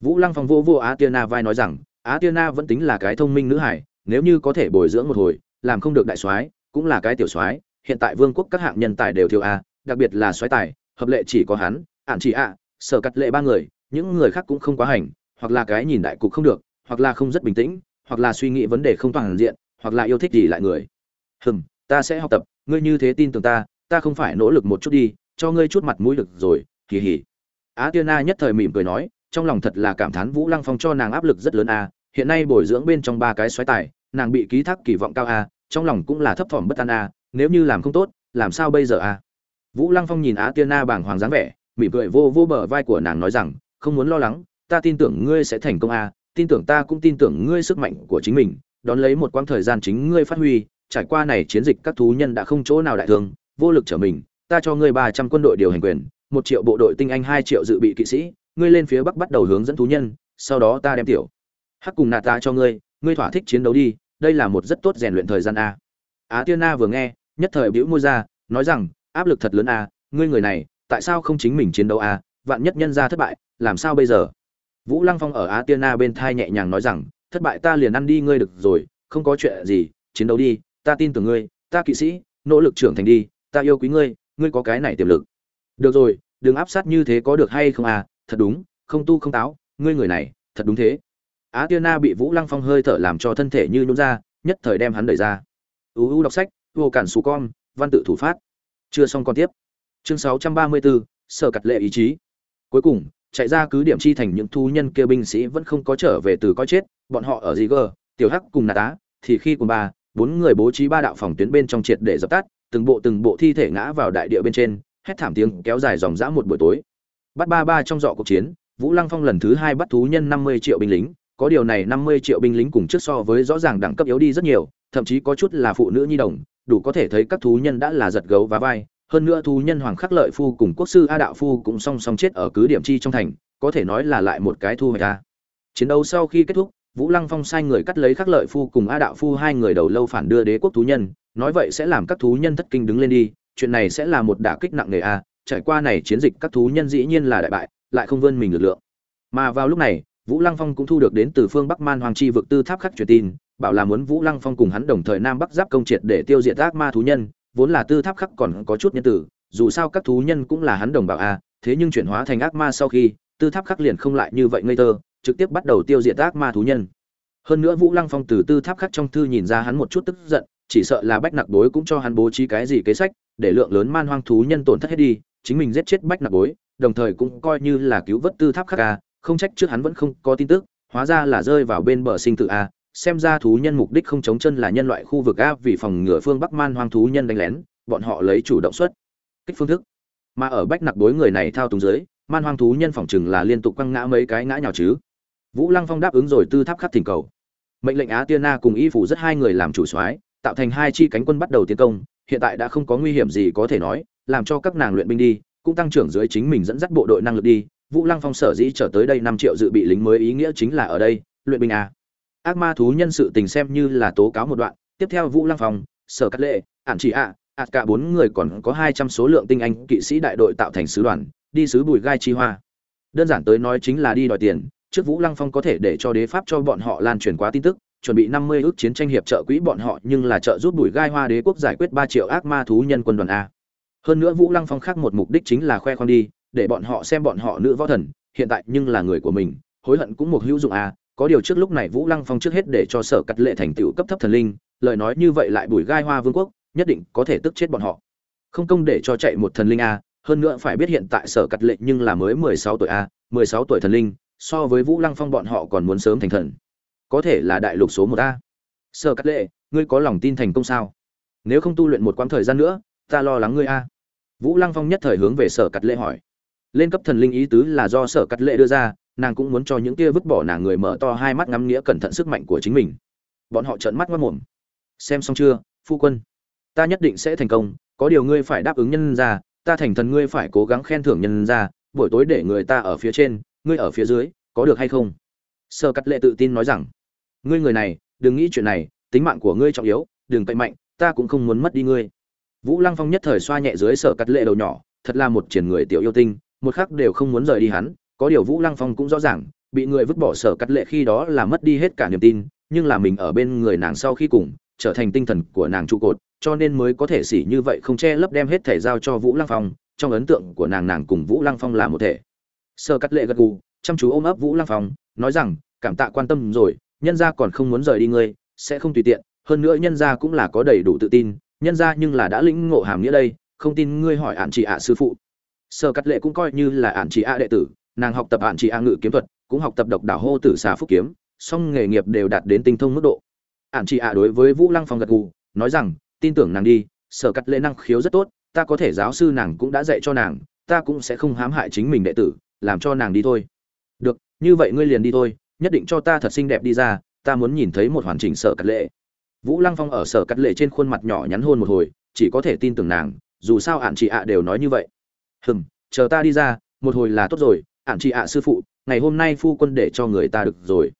S1: Vũ lăng phong vô vô á tiên na vai nói rằng, á tiên na vẫn tính là cái thông minh nữ hải nếu như có thể bồi dưỡng một hồi, làm không được đại soái, cũng là cái tiểu soái, hiện tại vương quốc các hạng nhân tài đều thiếu a, đặc biệt là soái tài, hợp lệ chỉ có hắn ản chỉ a sở cắt lệ ba người, những người khác cũng không quá hành, hoặc là cái nhìn đại cục không được, hoặc là không rất bình tĩnh, hoặc là suy nghĩ vấn đề không toàn diện, hoặc là yêu thích gì lại người. Hừm, ta sẽ học tập, ngươi như thế tin tưởng ta ta không phải nỗ lực một chút đi, cho ngươi chút mặt mũi được rồi, kỳ hỉ. Á tiên na nhất thời mỉm cười nói, trong lòng thật là cảm thán vũ lăng phong cho nàng áp lực rất lớn a, hiện nay bồi dưỡng bên trong ba cái xoáy tài nàng bị ký thác kỳ vọng cao a, trong lòng cũng là thấp thỏm bất an a, nếu như làm không tốt, làm sao bây giờ a? Vũ lăng phong nhìn á tiên na bảng hoàng dáng vẻ, mỉm cười vô vô bờ vai của nàng nói rằng, không muốn lo lắng, ta tin tưởng ngươi sẽ thành công a, tin tưởng ta cũng tin tưởng ngươi sức mạnh của chính mình. Đón lấy một quãng thời gian chính ngươi phát huy, trải qua này chiến dịch các thú nhân đã không chỗ nào đại thương, vô lực trở mình, ta cho ngươi ba trăm quân đội điều hành quyền, một triệu bộ đội tinh anh, hai triệu dự bị kỵ sĩ, ngươi lên phía bắc bắt đầu hướng dẫn thú nhân, sau đó ta đem tiểu. Hắc cùng nạ ta cho ngươi ngươi thỏa thích chiến đấu đi, đây là một rất tốt rèn luyện thời gian a. Á tiên na vừa nghe, nhất thời bĩu môi ra, nói rằng, áp lực thật lớn a, ngươi người này, tại sao không chính mình chiến đấu a, vạn nhất nhân ra thất bại, làm sao bây giờ? Vũ lăng phong ở á tiên na bên thai nhẹ nhàng nói rằng, thất bại ta liền ăn đi ngươi được rồi, không có chuyện gì, chiến đấu đi, ta tin tưởng ngươi, ta kỵ sĩ, nỗ lực trưởng thành đi, ta yêu quý ngươi ngươi có cái này tiềm lực. Được rồi, đừng áp sát như thế có được hay không à thật đúng, không tu không táo, ngươi người này, thật đúng thế á tiên na bị vũ lăng phong hơi thở làm cho thân thể như nhún ra nhất thời đem hắn đẩy ra. Uu đọc sách vô cản xù con văn tự thủ phát. Chưa xong còn tiếp. Chương 634, sở cặt lệ ý chí. Cuối cùng chạy ra cứ điểm chi thành những thú nhân kia binh sĩ vẫn không có trở về từ coi chết bọn họ ở gì gờ tiểu hắc cùng nà tá thì khi cùng ba bốn người bố trí ba đạo phòng tuyến bên trong triệt để dập tắt từng bộ từng bộ thi thể ngã vào đại địa bên trên hét thảm tiếng kéo dài dòng dã một buổi tối. Bắt ba ba trong dọ cuộc chiến vũ lăng phong lần thứ hai bắt thú nhân năm mươi triệu binh lính có điều này năm mươi triệu binh lính cùng trước so với rõ ràng đẳng cấp yếu đi rất nhiều, thậm chí có chút là phụ nữ nhi đồng, đủ có thể thấy các thú nhân đã là giật gấu và vai. Hơn nữa thú nhân hoàng khắc lợi phu cùng quốc sư a đạo phu cũng song song chết ở cứ điểm chi trong thành, có thể nói là lại một cái thu hoạch a chiến đấu sau khi kết thúc, vũ lăng phong sai người cắt lấy khắc lợi phu cùng a đạo phu hai người đầu lâu phản đưa đế quốc thú nhân, nói vậy sẽ làm các thú nhân thất kinh đứng lên đi, chuyện này sẽ là một đả kích nặng nề a, trải qua này chiến dịch các thú nhân dĩ nhiên là đại bại, lại không vươn mình lực lượng. Mà vào lúc này vũ lăng phong cũng thu được đến từ phương bắc man hoàng chi vực tư tháp khắc truyền tin, bảo là muốn vũ lăng phong cùng hắn đồng thời nam bắc giáp công triệt để tiêu diệt ác ma thú nhân, vốn là tư tháp khắc còn có chút nhân tử, dù sao các thú nhân cũng là hắn đồng bào a, thế nhưng chuyển hóa thành ác ma sau khi, tư tháp khắc liền không lại như vậy ngây thơ, trực tiếp bắt đầu tiêu diệt ác ma thú nhân. Hơn nữa vũ lăng phong từ tư tháp khắc trong thư nhìn ra hắn một chút tức giận, chỉ sợ là bách nặc bối cũng cho hắn bố trí cái gì kế sách, để lượng lớn man hoang thú nhân tổn thất hết đi, chính mình giết chết bách nặc bối, đồng thời cũng coi như là cứu vớt tư tháp khắc a không trách trước hắn vẫn không có tin tức, hóa ra là rơi vào bên bờ sinh tự a, xem ra thú nhân mục đích không chống chân là nhân loại khu vực a vì phòng ngừa phương bắc man hoang thú nhân đánh lén, bọn họ lấy chủ động xuất, kích phương thức. Mà ở bách nặc đối người này thao túng dưới, man hoang thú nhân phòng chừng là liên tục quăng ngã mấy cái ngã nhào chứ. Vũ lăng phong đáp ứng rồi tư tháp khắc thỉnh cầu. Mệnh lệnh á tiên na cùng y phủ rất hai người làm chủ soái, tạo thành hai chi cánh quân bắt đầu tiến công, hiện tại đã không có nguy hiểm gì có thể nói, làm cho các nàng luyện binh đi, cũng tăng trưởng dưới chính mình dẫn dắt bộ đội năng lực đi vũ lăng phong sở dĩ trở tới đây năm triệu dự bị lính mới ý nghĩa chính là ở đây, luyện binh a ác ma thú nhân sự tình xem như là tố cáo một đoạn, tiếp theo vũ lăng phong, sở cắt lệ, ản chỉ ạ, ạt cả bốn người còn có hai trăm số lượng tinh anh kỵ sĩ đại đội tạo thành sứ đoàn, đi sứ bùi gai chi hoa. Đơn giản tới nói chính là đi đòi tiền, trước vũ lăng phong có thể để cho đế pháp cho bọn họ lan truyền quá tin tức, chuẩn bị năm mươi ước chiến tranh hiệp trợ quỹ bọn họ nhưng là trợ giúp bùi gai hoa đế quốc giải quyết ba triệu ác ma thú nhân quân đoàn a. Hơn nữa vũ lăng phong khác một mục đích chính là khoe khoang đi để bọn họ xem bọn họ nữ võ thần, hiện tại nhưng là người của mình, hối hận cũng một hữu dụng à có điều trước lúc này vũ lăng phong trước hết để cho sở cắt lệ thành tựu cấp thấp thần linh, lời nói như vậy lại bùi gai hoa vương quốc, nhất định có thể tức chết bọn họ. Không công để cho chạy một thần linh à hơn nữa phải biết hiện tại sở cắt lệ nhưng là mới mười sáu tuổi à mười sáu tuổi thần linh, so với vũ lăng phong bọn họ còn muốn sớm thành thần. Có thể là đại lục số một a sở cắt lệ, ngươi có lòng tin thành công sao? Nếu không tu luyện một quãng thời gian nữa, ta lo lắng ngươi a vũ lăng phong nhất thời hướng về sở cắt lệ hỏi lên cấp thần linh ý tứ là do sở cắt lệ đưa ra, nàng cũng muốn cho những kia vứt bỏ nàng người mở to hai mắt ngắm nghĩa cẩn thận sức mạnh của chính mình. Bọn họ trợn mắt mất mồm. Xem xong chưa, phu quân? Ta nhất định sẽ thành công, có điều ngươi phải đáp ứng nhân ra ta thành thần ngươi phải cố gắng khen thưởng nhân ra buổi tối để người ta ở phía trên, ngươi ở phía dưới, có được hay không? Sơ cắt lệ tự tin nói rằng, ngươi người này, đừng nghĩ chuyện này, tính mạng của ngươi trọng yếu, đừng cậy mạnh, ta cũng không muốn mất đi ngươi. Vũ lăng phong nhất thời xoa nhẹ dưới sở cắt lệ đầu nhỏ, thật là một triển người tiểu yêu tinh một khắc đều không muốn rời đi hắn, có điều vũ lăng phong cũng rõ ràng, bị người vứt bỏ sở cắt lệ khi đó là mất đi hết cả niềm tin, nhưng là mình ở bên người nàng sau khi cùng, trở thành tinh thần của nàng trụ cột, cho nên mới có thể xỉ như vậy không che lấp đem hết thể giao cho vũ lăng phong, trong ấn tượng của nàng nàng cùng vũ lăng phong là một thể. Sở cắt lệ gật gù, chăm chú ôm ấp vũ lăng phong, nói rằng, cảm tạ quan tâm rồi, nhân gia còn không muốn rời đi ngươi, sẽ không tùy tiện, hơn nữa nhân gia cũng là có đầy đủ tự tin, nhân gia nhưng là đã lĩnh ngộ hàm nghĩa đây, không tin ngươi hỏi ạn chị ạ sư phụ sơ cắt lệ cũng coi như là ạn chị a đệ tử, nàng học tập ạn chị a ngự kiếm thuật, cũng học tập độc đảo hô tử xà phúc kiếm, song nghề nghiệp đều đạt đến tinh thông mức độ. Ạn chị a đối với vũ lăng phong gật gù, nói rằng, tin tưởng nàng đi, sở cắt lệ năng khiếu rất tốt, ta có thể giáo sư nàng cũng đã dạy cho nàng, ta cũng sẽ không hãm hại chính mình đệ tử, làm cho nàng đi thôi. Được, như vậy ngươi liền đi thôi, nhất định cho ta thật xinh đẹp đi ra, ta muốn nhìn thấy một hoàn chỉnh sở cắt lệ. Vũ lăng phong ở sở cắt lệ trên khuôn mặt nhỏ nhắn hôn một hồi, chỉ có thể tin tưởng nàng, dù sao ạn chị ạ đều nói như vậy hừm, chờ ta đi ra, một hồi là tốt rồi ạn chị ạ sư phụ, ngày hôm nay phu quân để cho người ta được rồi.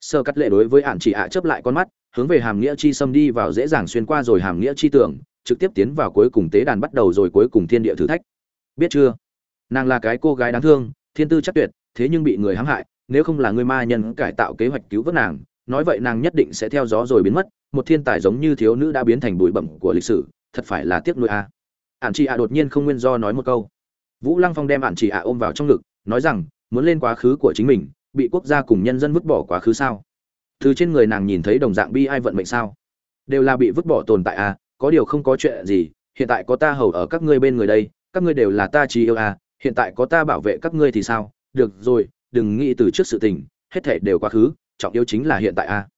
S1: Sơ cắt lệ đối với ạn chị ạ chớp lại con mắt, hướng về hàm nghĩa chi xâm đi vào dễ dàng xuyên qua rồi hàm nghĩa chi tưởng trực tiếp tiến vào cuối cùng tế đàn bắt đầu rồi cuối cùng thiên địa thử thách. Biết chưa? Nàng là cái cô gái đáng thương, thiên tư chắc tuyệt, thế nhưng bị người hãm hại, nếu không là người ma nhân cải tạo kế hoạch cứu vớt nàng, nói vậy nàng nhất định sẽ theo gió rồi biến mất, một thiên tài giống như thiếu nữ đã biến thành bụi bẩm của lịch sử, thật phải là tiếc nuôi a. Ản chị ạ đột nhiên không nguyên do nói một câu vũ lăng phong đem bạn chỉ ạ ôm vào trong ngực, nói rằng, muốn lên quá khứ của chính mình, bị quốc gia cùng nhân dân vứt bỏ quá khứ sao? Từ trên người nàng nhìn thấy đồng dạng bi ai vận mệnh sao? Đều là bị vứt bỏ tồn tại à có điều không có chuyện gì, hiện tại có ta hầu ở các ngươi bên người đây, các ngươi đều là ta trí yêu à hiện tại có ta bảo vệ các ngươi thì sao? Được rồi, đừng nghĩ từ trước sự tình, hết thể đều quá khứ, trọng yếu chính là hiện tại à.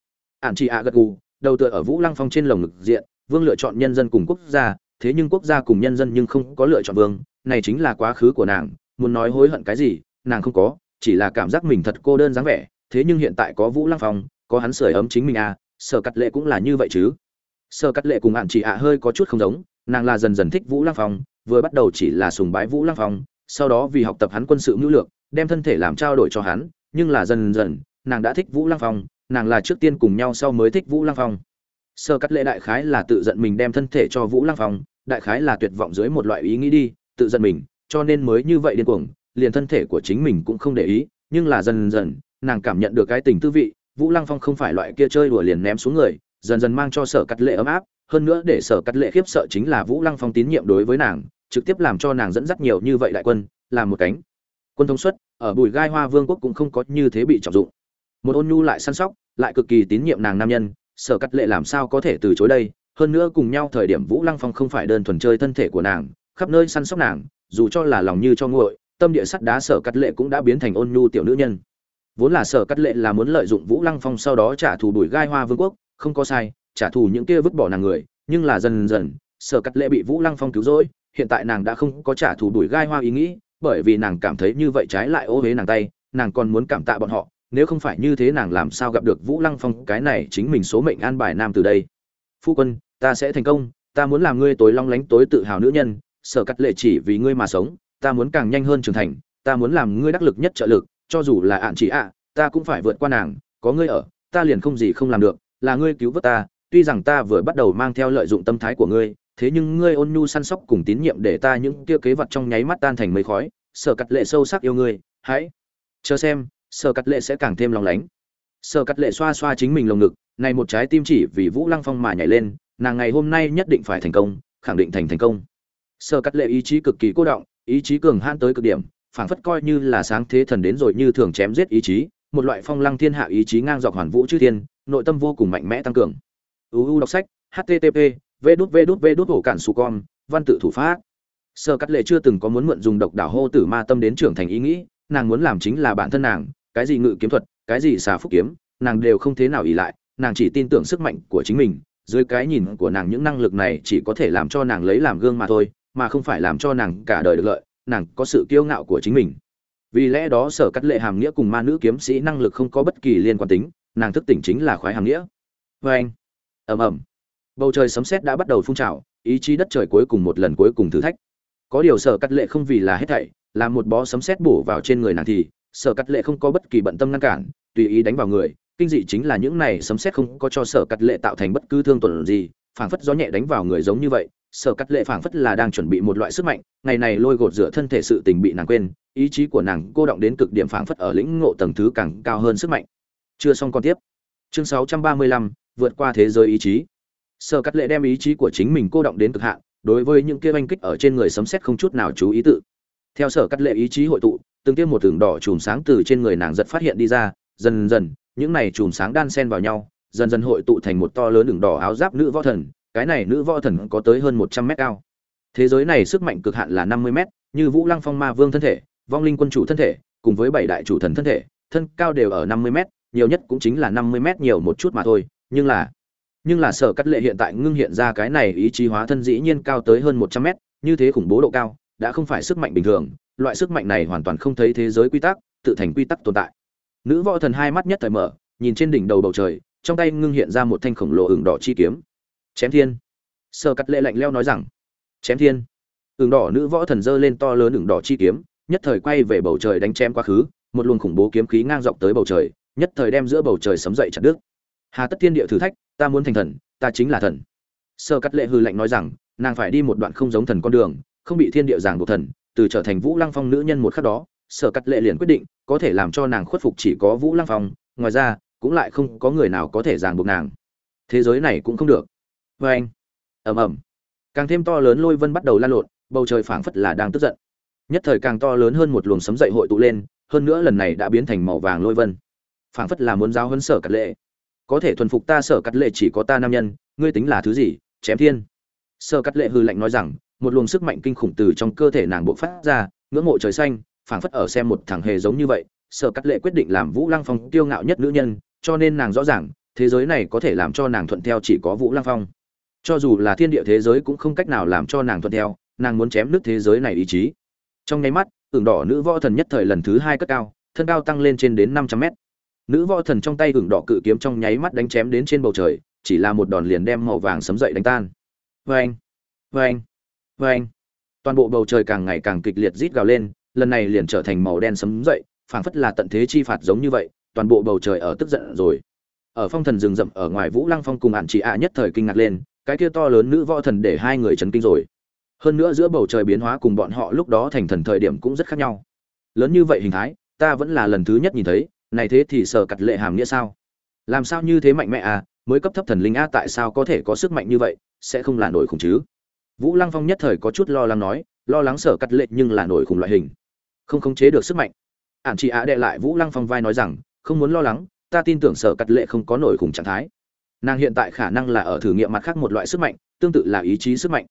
S1: Ản chị ạ gật gù, đầu tựa ở vũ lăng phong trên lồng ngực diện, vương lựa chọn nhân dân cùng quốc gia, thế nhưng quốc gia cùng nhân dân nhưng không có lựa chọn vương này chính là quá khứ của nàng, muốn nói hối hận cái gì, nàng không có, chỉ là cảm giác mình thật cô đơn dáng vẻ, thế nhưng hiện tại có vũ lăng phong, có hắn sưởi ấm chính mình à sở cắt lệ cũng là như vậy chứ. Sở cắt lệ cùng hạn chị ạ hơi có chút không giống, nàng là dần dần thích vũ lăng phong, vừa bắt đầu chỉ là sùng bái vũ lăng phong, sau đó vì học tập hắn quân sự ngữ lược, đem thân thể làm trao đổi cho hắn, nhưng là dần dần, nàng đã thích vũ lăng phong, nàng là trước tiên cùng nhau sau mới thích vũ lăng phong. Sơ cắt lệ đại khái là tự giận mình đem thân thể cho vũ lăng phong, đại khái là tuyệt vọng dưới một loại ý nghĩ đi tự giận mình, cho nên mới như vậy điên cuồng, liền thân thể của chính mình cũng không để ý, nhưng là dần dần, nàng cảm nhận được cái tình tư vị, vũ lăng phong không phải loại kia chơi đùa liền ném xuống người, dần dần mang cho sở cắt lệ ấm áp, hơn nữa để sở cắt lệ khiếp sợ chính là vũ lăng phong tín nhiệm đối với nàng, trực tiếp làm cho nàng dẫn dắt nhiều như vậy đại quân, làm một cánh. Quân thông suất, ở bùi gai hoa vương quốc cũng không có như thế bị trọng dụng. Một ôn nhu lại săn sóc, lại cực kỳ tín nhiệm nàng nam nhân, sở cắt lệ làm sao có thể từ chối đây? Hơn nữa cùng nhau thời điểm vũ lăng phong không phải đơn thuần chơi thân thể của nàng khắp nơi săn sóc nàng, dù cho là lòng như cho nguội, tâm địa sắt đá sở cắt lệ cũng đã biến thành ôn nhu tiểu nữ nhân. Vốn là sở cắt lệ là muốn lợi dụng vũ lăng phong sau đó trả thù đuổi gai hoa vương quốc, không có sai, trả thù những kia vứt bỏ nàng người, nhưng là dần dần, sở cắt lệ bị vũ lăng phong cứu rỗi, hiện tại nàng đã không có trả thù đuổi gai hoa ý nghĩ, bởi vì nàng cảm thấy như vậy trái lại ô huế nàng tay, nàng còn muốn cảm tạ bọn họ, nếu không phải như thế nàng làm sao gặp được vũ lăng phong, cái này chính mình số mệnh an bài nam từ đây. Phu quân, ta sẽ thành công, ta muốn làm ngươi tối long lánh tối tự hào nữ nhân sở cắt lệ chỉ vì ngươi mà sống, ta muốn càng nhanh hơn trưởng thành, ta muốn làm ngươi đắc lực nhất trợ lực, cho dù là ạn chỉ ạ, ta cũng phải vượt qua nàng, có ngươi ở, ta liền không gì không làm được, là ngươi cứu vớt ta, tuy rằng ta vừa bắt đầu mang theo lợi dụng tâm thái của ngươi, thế nhưng ngươi ôn nhu săn sóc cùng tín nhiệm để ta những kia kế vật trong nháy mắt tan thành mây khói, sở cắt lệ sâu sắc yêu ngươi, hãy chờ xem, sở cắt lệ sẽ càng thêm lòng lánh. Sở cắt lệ xoa xoa chính mình lồng ngực, này một trái tim chỉ vì vũ lăng phong mà nhảy lên, nàng ngày hôm nay nhất định phải thành công, khẳng định thành thành công sở cắt lệ ý chí cực kỳ cô động, ý chí cường hãn tới cực điểm, phảng phất coi như là sáng thế thần đến rồi như thường chém giết ý chí, một loại phong lăng thiên hạ ý chí ngang dọc hoàn vũ chư thiên, nội tâm vô cùng mạnh mẽ tăng cường. Uu đọc sách http v đút v đút v đút ổ cản su con, văn tự thủ pháp. Sơ cắt lệ chưa từng có muốn mượn dùng độc đảo hô tử ma tâm đến trưởng thành ý nghĩ, nàng muốn làm chính là bản thân nàng, cái gì ngự kiếm thuật, cái gì xà phúc kiếm, nàng đều không thế nào ỉ lại, nàng chỉ tin tưởng sức mạnh của chính mình, dưới cái nhìn của nàng những năng lực này chỉ có thể làm cho nàng lấy làm gương mà thôi mà không phải làm cho nàng cả đời được lợi nàng có sự kiêu ngạo của chính mình. Vì lẽ đó sở cắt lệ hàm nghĩa cùng ma nữ kiếm sĩ năng lực không có bất kỳ liên quan tính nàng thức tỉnh chính là khoái hàm nghĩa. Vê anh. Ầm ầm, bầu trời sấm sét đã bắt đầu phun trào ý chí đất trời cuối cùng một lần cuối cùng thử thách. Có điều sở cắt lệ không vì là hết thảy làm một bó sấm sét bổ vào trên người nàng thì sở cắt lệ không có bất kỳ bận tâm ngăn cản tùy ý đánh vào người. Kinh dị chính là những này sấm sét không có cho sở cắt lệ tạo thành bất cứ thương tổn gì phảng phất gió nhẹ đánh vào người giống như vậy sở cắt lệ phảng phất là đang chuẩn bị một loại sức mạnh ngày này lôi gột rửa thân thể sự tình bị nàng quên ý chí của nàng cô động đến cực điểm phảng phất ở lĩnh ngộ tầng thứ càng cao hơn sức mạnh. Chưa xong còn tiếp. Chương 635, vượt qua thế giới ý chí. Sở cắt lệ đem ý chí của chính mình cô động đến cực hạn đối với những kia oanh kích ở trên người sấm sét không chút nào chú ý tự. Theo sở cắt lệ ý chí hội tụ từng tiêm một tường đỏ chùm sáng từ trên người nàng giật phát hiện đi ra dần dần những này chùm sáng đan xen vào nhau dần dần hội tụ thành một to lớn đường đỏ áo giáp nữ võ thần cái này nữ võ thần có tới hơn một trăm mét cao. Thế giới này sức mạnh cực hạn là năm mươi mét, như vũ lăng phong ma vương thân thể, vong linh quân chủ thân thể, cùng với bảy đại chủ thần thân thể, thân cao đều ở năm mươi mét, nhiều nhất cũng chính là năm mươi mét nhiều một chút mà thôi, nhưng là nhưng là sở cắt lệ hiện tại ngưng hiện ra cái này ý chí hóa thân dĩ nhiên cao tới hơn một trăm mét, như thế khủng bố độ cao, đã không phải sức mạnh bình thường, loại sức mạnh này hoàn toàn không thấy thế giới quy tắc, tự thành quy tắc tồn tại. Nữ võ thần hai mắt nhất thời mở, nhìn trên đỉnh đầu bầu trời, trong tay ngưng hiện ra một thanh khổng lồ ửng đỏ chi kiếm chém thiên. Sơ cắt lệ lạnh leo nói rằng, chém thiên. Ừng đỏ nữ võ thần dơ lên to lớn ừng đỏ chi kiếm, nhất thời quay về bầu trời đánh chém quá khứ, một luồng khủng bố kiếm khí ngang dọc tới bầu trời, nhất thời đem giữa bầu trời sấm dậy chặt đứt. Hà tất Thiên địa thử thách, ta muốn thành thần, ta chính là thần. Sơ cắt lệ hư lạnh nói rằng, nàng phải đi một đoạn không giống thần con đường, không bị thiên địa giảng buộc thần, từ trở thành vũ lăng phong nữ nhân một khắc đó sở cắt lệ liền quyết định, có thể làm cho nàng khuất phục chỉ có vũ lăng phong, ngoài ra, cũng lại không có người nào có thể ràng buộc nàng. Thế giới này cũng không được vê anh. Ầm ầm. Càng thêm to lớn lôi vân bắt đầu lan lộn, bầu trời phảng phất là đang tức giận. Nhất thời càng to lớn hơn một luồng sấm dậy hội tụ lên, hơn nữa lần này đã biến thành màu vàng lôi vân. Phảng phất là muốn giao hơn sở cắt lệ. Có thể thuần phục ta sở cắt lệ chỉ có ta nam nhân, ngươi tính là thứ gì, chém thiên. Sở cắt lệ hư lạnh nói rằng, một luồng sức mạnh kinh khủng từ trong cơ thể nàng bộ phát ra, ngưỡng mộ trời xanh, phảng phất ở xem một thằng hề giống như vậy, sở cắt lệ quyết định làm vũ lăng phong kiêu ngạo nhất nữ nhân, cho nên nàng rõ ràng, thế giới này có thể làm cho nàng thuận theo chỉ có vũ lăng phong cho dù là thiên địa thế giới cũng không cách nào làm cho nàng thuận theo, nàng muốn chém nước thế giới này ý chí. Trong nháy mắt, ửng đỏ nữ võ thần nhất thời lần thứ hai cất cao, thân cao tăng lên trên đến năm trăm mét. Nữ võ thần trong tay ửng đỏ cự kiếm trong nháy mắt đánh chém đến trên bầu trời, chỉ là một đòn liền đem màu vàng sấm dậy đánh tan. Vê anh vê anh vê anh toàn bộ bầu trời càng ngày càng kịch liệt rít gào lên, lần này liền trở thành màu đen sấm dậy, phảng phất là tận thế chi phạt giống như vậy, toàn bộ bầu trời ở tức giận rồi. Ở phong thần rừng rậm ở ngoài vũ lăng phong cùng ạn chị ạ nhất thời kinh ngạc lên cái kia to lớn nữ võ thần để hai người chấn kinh rồi. Hơn nữa giữa bầu trời biến hóa cùng bọn họ lúc đó thành thần thời điểm cũng rất khác nhau. Lớn như vậy hình thái, ta vẫn là lần thứ nhất nhìn thấy, này thế thì sở cặt lệ hàm nghĩa sao? Làm sao như thế mạnh mẽ à mới cấp thấp thần linh a tại sao có thể có sức mạnh như vậy, sẽ không là nổi khủng chứ? Vũ lăng phong nhất thời có chút lo lắng nói, lo lắng sở cắt lệ nhưng là nổi khủng loại hình. Không khống chế được sức mạnh. Ản chị ạ đệ lại vũ lăng phong vai nói rằng, không muốn lo lắng, ta tin tưởng sở cắt lệ không có nổi khủng trạng thái nàng hiện tại khả năng là ở thử nghiệm mặt khác một loại sức mạnh, tương tự là ý chí sức mạnh.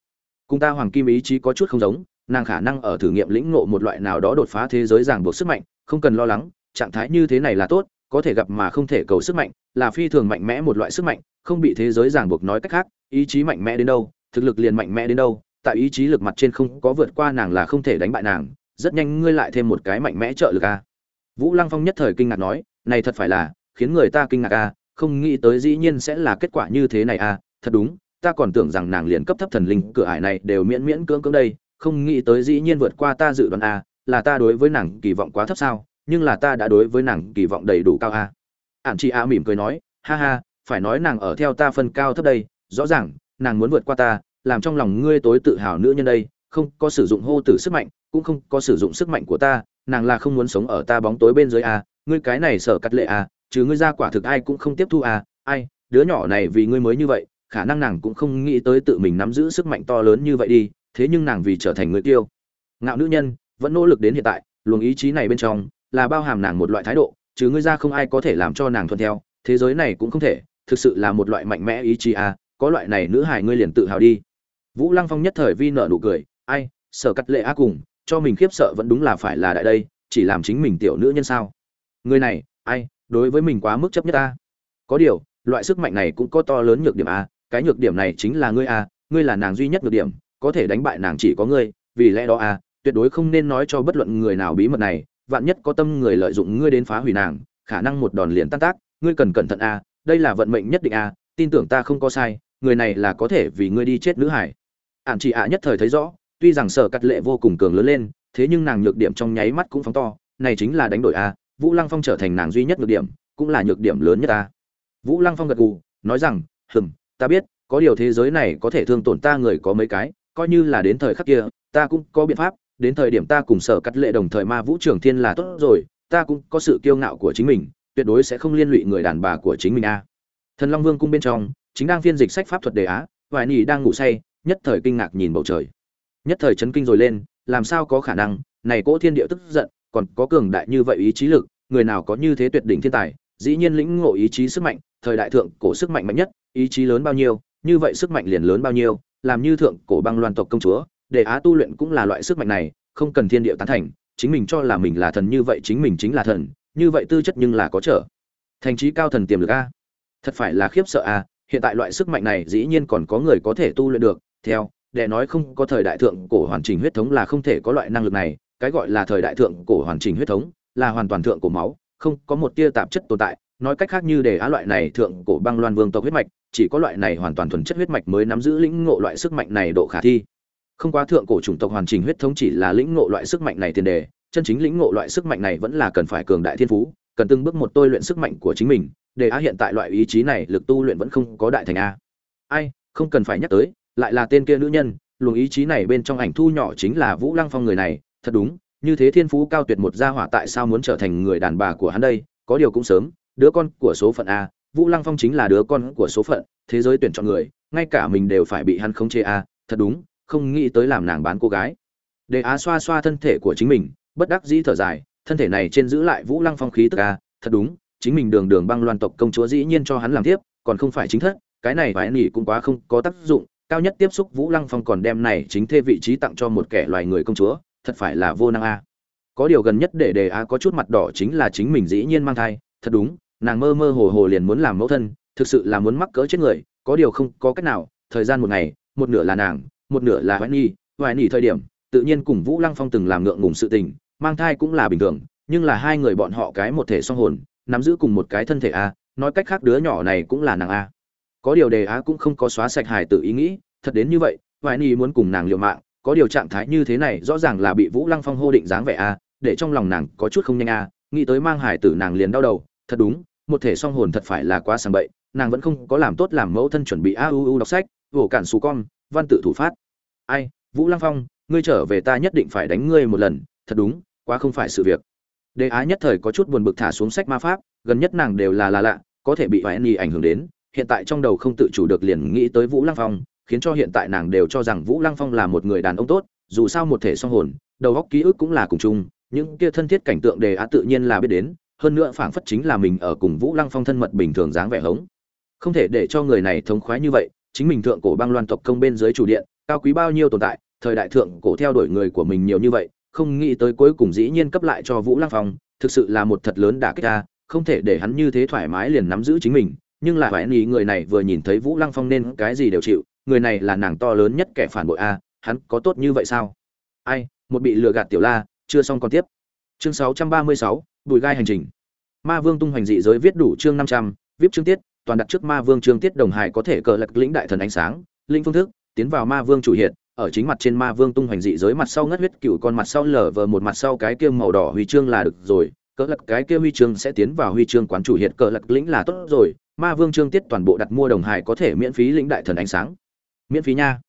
S1: Cùng ta hoàng kim ý chí có chút không giống, nàng khả năng ở thử nghiệm lĩnh ngộ một loại nào đó đột phá thế giới ràng buộc sức mạnh, không cần lo lắng, trạng thái như thế này là tốt, có thể gặp mà không thể cầu sức mạnh, là phi thường mạnh mẽ một loại sức mạnh, không bị thế giới ràng buộc nói cách khác, ý chí mạnh mẽ đến đâu, thực lực liền mạnh mẽ đến đâu, tại ý chí lực mặt trên không có vượt qua nàng là không thể đánh bại nàng, rất nhanh ngươi lại thêm một cái mạnh mẽ trợ lực a. Vũ lăng phong nhất thời kinh ngạc nói, này thật phải là, khiến người ta kinh ngạc a không nghĩ tới dĩ nhiên sẽ là kết quả như thế này à? thật đúng, ta còn tưởng rằng nàng liền cấp thấp thần linh cửa ải này đều miễn miễn cưỡng cưỡng đây, không nghĩ tới dĩ nhiên vượt qua ta dự đoán à? là ta đối với nàng kỳ vọng quá thấp sao, nhưng là ta đã đối với nàng kỳ vọng đầy đủ cao à? ạn chị a mỉm cười nói, ha ha, phải nói nàng ở theo ta phân cao thấp đây, rõ ràng, nàng muốn vượt qua ta, làm trong lòng ngươi tối tự hào nữ nhân đây, không có sử dụng hô tử sức mạnh, cũng không có sử dụng sức mạnh của ta, nàng là không muốn sống ở ta bóng tối bên dưới à? ngươi cái này sợ cắt lệ à? Chứ ngươi ra quả thực ai cũng không tiếp thu à ai, đứa nhỏ này vì ngươi mới như vậy, khả năng nàng cũng không nghĩ tới tự mình nắm giữ sức mạnh to lớn như vậy đi, thế nhưng nàng vì trở thành người tiêu ngạo nữ nhân, vẫn nỗ lực đến hiện tại, luồng ý chí này bên trong, là bao hàm nàng một loại thái độ chứ ngươi ra không ai có thể làm cho nàng thuận theo, thế giới này cũng không thể, thực sự là một loại mạnh mẽ ý chí à có loại này nữ hài ngươi liền tự hào đi. Vũ lăng phong nhất thời vi nợ nụ cười, ai, sở cắt lệ á cùng, cho mình khiếp sợ vẫn đúng là phải là đại đây, chỉ làm chính mình tiểu nữ nhân sao. Người này, ai đối với mình quá mức chấp nhất ta. Có điều, loại sức mạnh này cũng có to lớn nhược điểm a cái nhược điểm này chính là ngươi a ngươi là nàng duy nhất nhược điểm, có thể đánh bại nàng chỉ có ngươi, vì lẽ đó a tuyệt đối không nên nói cho bất luận người nào bí mật này, vạn nhất có tâm người lợi dụng ngươi đến phá hủy nàng, khả năng một đòn liền tan tác, ngươi cần cẩn thận a đây là vận mệnh nhất định a tin tưởng ta không có sai, người này là có thể vì ngươi đi chết nữ hải. Ạn chị ạ nhất thời thấy rõ, tuy rằng sở cắt lệ vô cùng cường lớn lên, thế nhưng nàng nhược điểm trong nháy mắt cũng phóng to, này chính là đánh đổi a vũ lăng phong trở thành nàng duy nhất nhược điểm, cũng là nhược điểm lớn nhất ta. Vũ lăng phong gật gù, nói rằng, hừm, ta biết, có điều thế giới này có thể thương tổn ta người có mấy cái, coi như là đến thời khắc kia, ta cũng có biện pháp, đến thời điểm ta cùng sở cắt lệ đồng thời ma vũ trường thiên là tốt rồi, ta cũng có sự kiêu ngạo của chính mình, tuyệt đối sẽ không liên lụy người đàn bà của chính mình a. Thần long vương cung bên trong, chính đang phiên dịch sách pháp thuật đề á vài nỉ đang ngủ say, nhất thời kinh ngạc nhìn bầu trời. Nhất thời chấn kinh rồi lên, làm sao có khả năng, này cỗ thiên địa tức giận, còn có cường đại như vậy ý chí lực người nào có như thế tuyệt đỉnh thiên tài, dĩ nhiên lĩnh ngộ ý chí sức mạnh, thời đại thượng cổ sức mạnh mạnh nhất, ý chí lớn bao nhiêu, như vậy sức mạnh liền lớn bao nhiêu, làm như thượng cổ băng loan tộc công chúa, để á tu luyện cũng là loại sức mạnh này, không cần thiên địa tán thành, chính mình cho là mình là thần như vậy chính mình chính là thần, như vậy tư chất nhưng là có trở. Thành trí cao thần tiềm lực a. Thật phải là khiếp sợ a, hiện tại loại sức mạnh này dĩ nhiên còn có người có thể tu luyện được, theo, để nói không có thời đại thượng cổ hoàn chỉnh huyết thống là không thể có loại năng lực này, cái gọi là thời đại thượng cổ hoàn chỉnh huyết thống là hoàn toàn thượng cổ máu, không có một tia tạp chất tồn tại. Nói cách khác như để á loại này thượng cổ băng loan vương tộc huyết mạch, chỉ có loại này hoàn toàn thuần chất huyết mạch mới nắm giữ lĩnh ngộ loại sức mạnh này độ khả thi. Không quá thượng cổ chủng tộc hoàn chỉnh huyết thống chỉ là lĩnh ngộ loại sức mạnh này tiền đề, chân chính lĩnh ngộ loại sức mạnh này vẫn là cần phải cường đại thiên phú, cần từng bước một tôi luyện sức mạnh của chính mình. Để á hiện tại loại ý chí này, lực tu luyện vẫn không có đại thành a. Ai, không cần phải nhắc tới, lại là tên kia nữ nhân, luồng ý chí này bên trong ảnh thu nhỏ chính là vũ lăng phong người này. Thật đúng như thế thiên phú cao tuyệt một gia hỏa tại sao muốn trở thành người đàn bà của hắn đây? Có điều cũng sớm, đứa con của số phận a, vũ lăng phong chính là đứa con của số phận, thế giới tuyển chọn người, ngay cả mình đều phải bị hắn khống chế a, thật đúng, không nghĩ tới làm nàng bán cô gái. Để á xoa xoa thân thể của chính mình, bất đắc dĩ thở dài, thân thể này trên giữ lại vũ lăng phong khí tức a, thật đúng, chính mình đường đường băng loan tộc công chúa dĩ nhiên cho hắn làm tiếp còn không phải chính thất, cái này phải nỉ cũng quá không có tác dụng, cao nhất tiếp xúc vũ lăng phong còn đem này chính thê vị trí tặng cho một kẻ loài người công chúa thật phải là vô năng a. Có điều gần nhất để đề a có chút mặt đỏ chính là chính mình dĩ nhiên mang thai, thật đúng, nàng mơ mơ hồ hồ liền muốn làm mẫu thân, thực sự là muốn mắc cỡ chết người, có điều không có cách nào, thời gian một ngày, một nửa là nàng, một nửa là hoài nhi hoài nhi thời điểm, tự nhiên cùng vũ lăng phong từng làm ngượng ngùng sự tình, mang thai cũng là bình thường, nhưng là hai người bọn họ cái một thể song hồn, nắm giữ cùng một cái thân thể a, nói cách khác đứa nhỏ này cũng là nàng a. Có điều đề á cũng không có xóa sạch hài tự ý nghĩ, thật đến như vậy, hoài nhi muốn cùng nàng liều mạng có điều trạng thái như thế này rõ ràng là bị vũ lăng phong hô định dáng vẻ a, để trong lòng nàng có chút không nhanh a, nghĩ tới mang hải tử nàng liền đau đầu, thật đúng, một thể song hồn thật phải là quá sàng bậy, nàng vẫn không có làm tốt làm mẫu thân chuẩn bị a u u đọc sách vỗ cản xù con, văn tự thủ phát. Ai, vũ lăng phong, ngươi trở về ta nhất định phải đánh ngươi một lần, thật đúng, quá không phải sự việc. Đề á nhất thời có chút buồn bực thả xuống sách ma pháp, gần nhất nàng đều là là lạ, có thể bị hoài ni ảnh hưởng đến, hiện tại trong đầu không tự chủ được liền nghĩ tới vũ lăng phong khiến cho hiện tại nàng đều cho rằng vũ lăng phong là một người đàn ông tốt, dù sao một thể song hồn, đầu óc ký ức cũng là cùng chung, những kia thân thiết cảnh tượng đề á tự nhiên là biết đến, hơn nữa phảng phất chính là mình ở cùng vũ lăng phong thân mật bình thường dáng vẻ hống. Không thể để cho người này thống khoái như vậy, chính mình thượng cổ băng loan tộc công bên dưới chủ điện, cao quý bao nhiêu tồn tại, thời đại thượng cổ theo đuổi người của mình nhiều như vậy, không nghĩ tới cuối cùng dĩ nhiên cấp lại cho vũ lăng phong, thực sự là một thật lớn đả kích ta, không thể để hắn như thế thoải mái liền nắm giữ chính mình, nhưng lại phải nghĩ người này vừa nhìn thấy vũ lăng phong nên cái gì đều chịu người này là nàng to lớn nhất kẻ phản bội a hắn có tốt như vậy sao? Ai một bị lừa gạt tiểu la chưa xong còn tiếp. Chương 636, bùi gai hành trình. Ma vương tung hoành dị giới viết đủ chương 500, viết chương tiết toàn đặt trước ma vương chương tiết đồng hải có thể cờ lật lĩnh đại thần ánh sáng linh phương thức tiến vào ma vương chủ hiện ở chính mặt trên ma vương tung hoành dị giới mặt sau ngất huyết cựu con mặt sau lở vờ một mặt sau cái kia màu đỏ huy chương là được rồi cỡ lật cái kia huy chương sẽ tiến vào huy chương quán chủ hiện cờ lật lĩnh là tốt rồi ma vương chương tiết toàn bộ đặt mua đồng hải có thể miễn phí lĩnh đại thần ánh sáng miễn phí nha.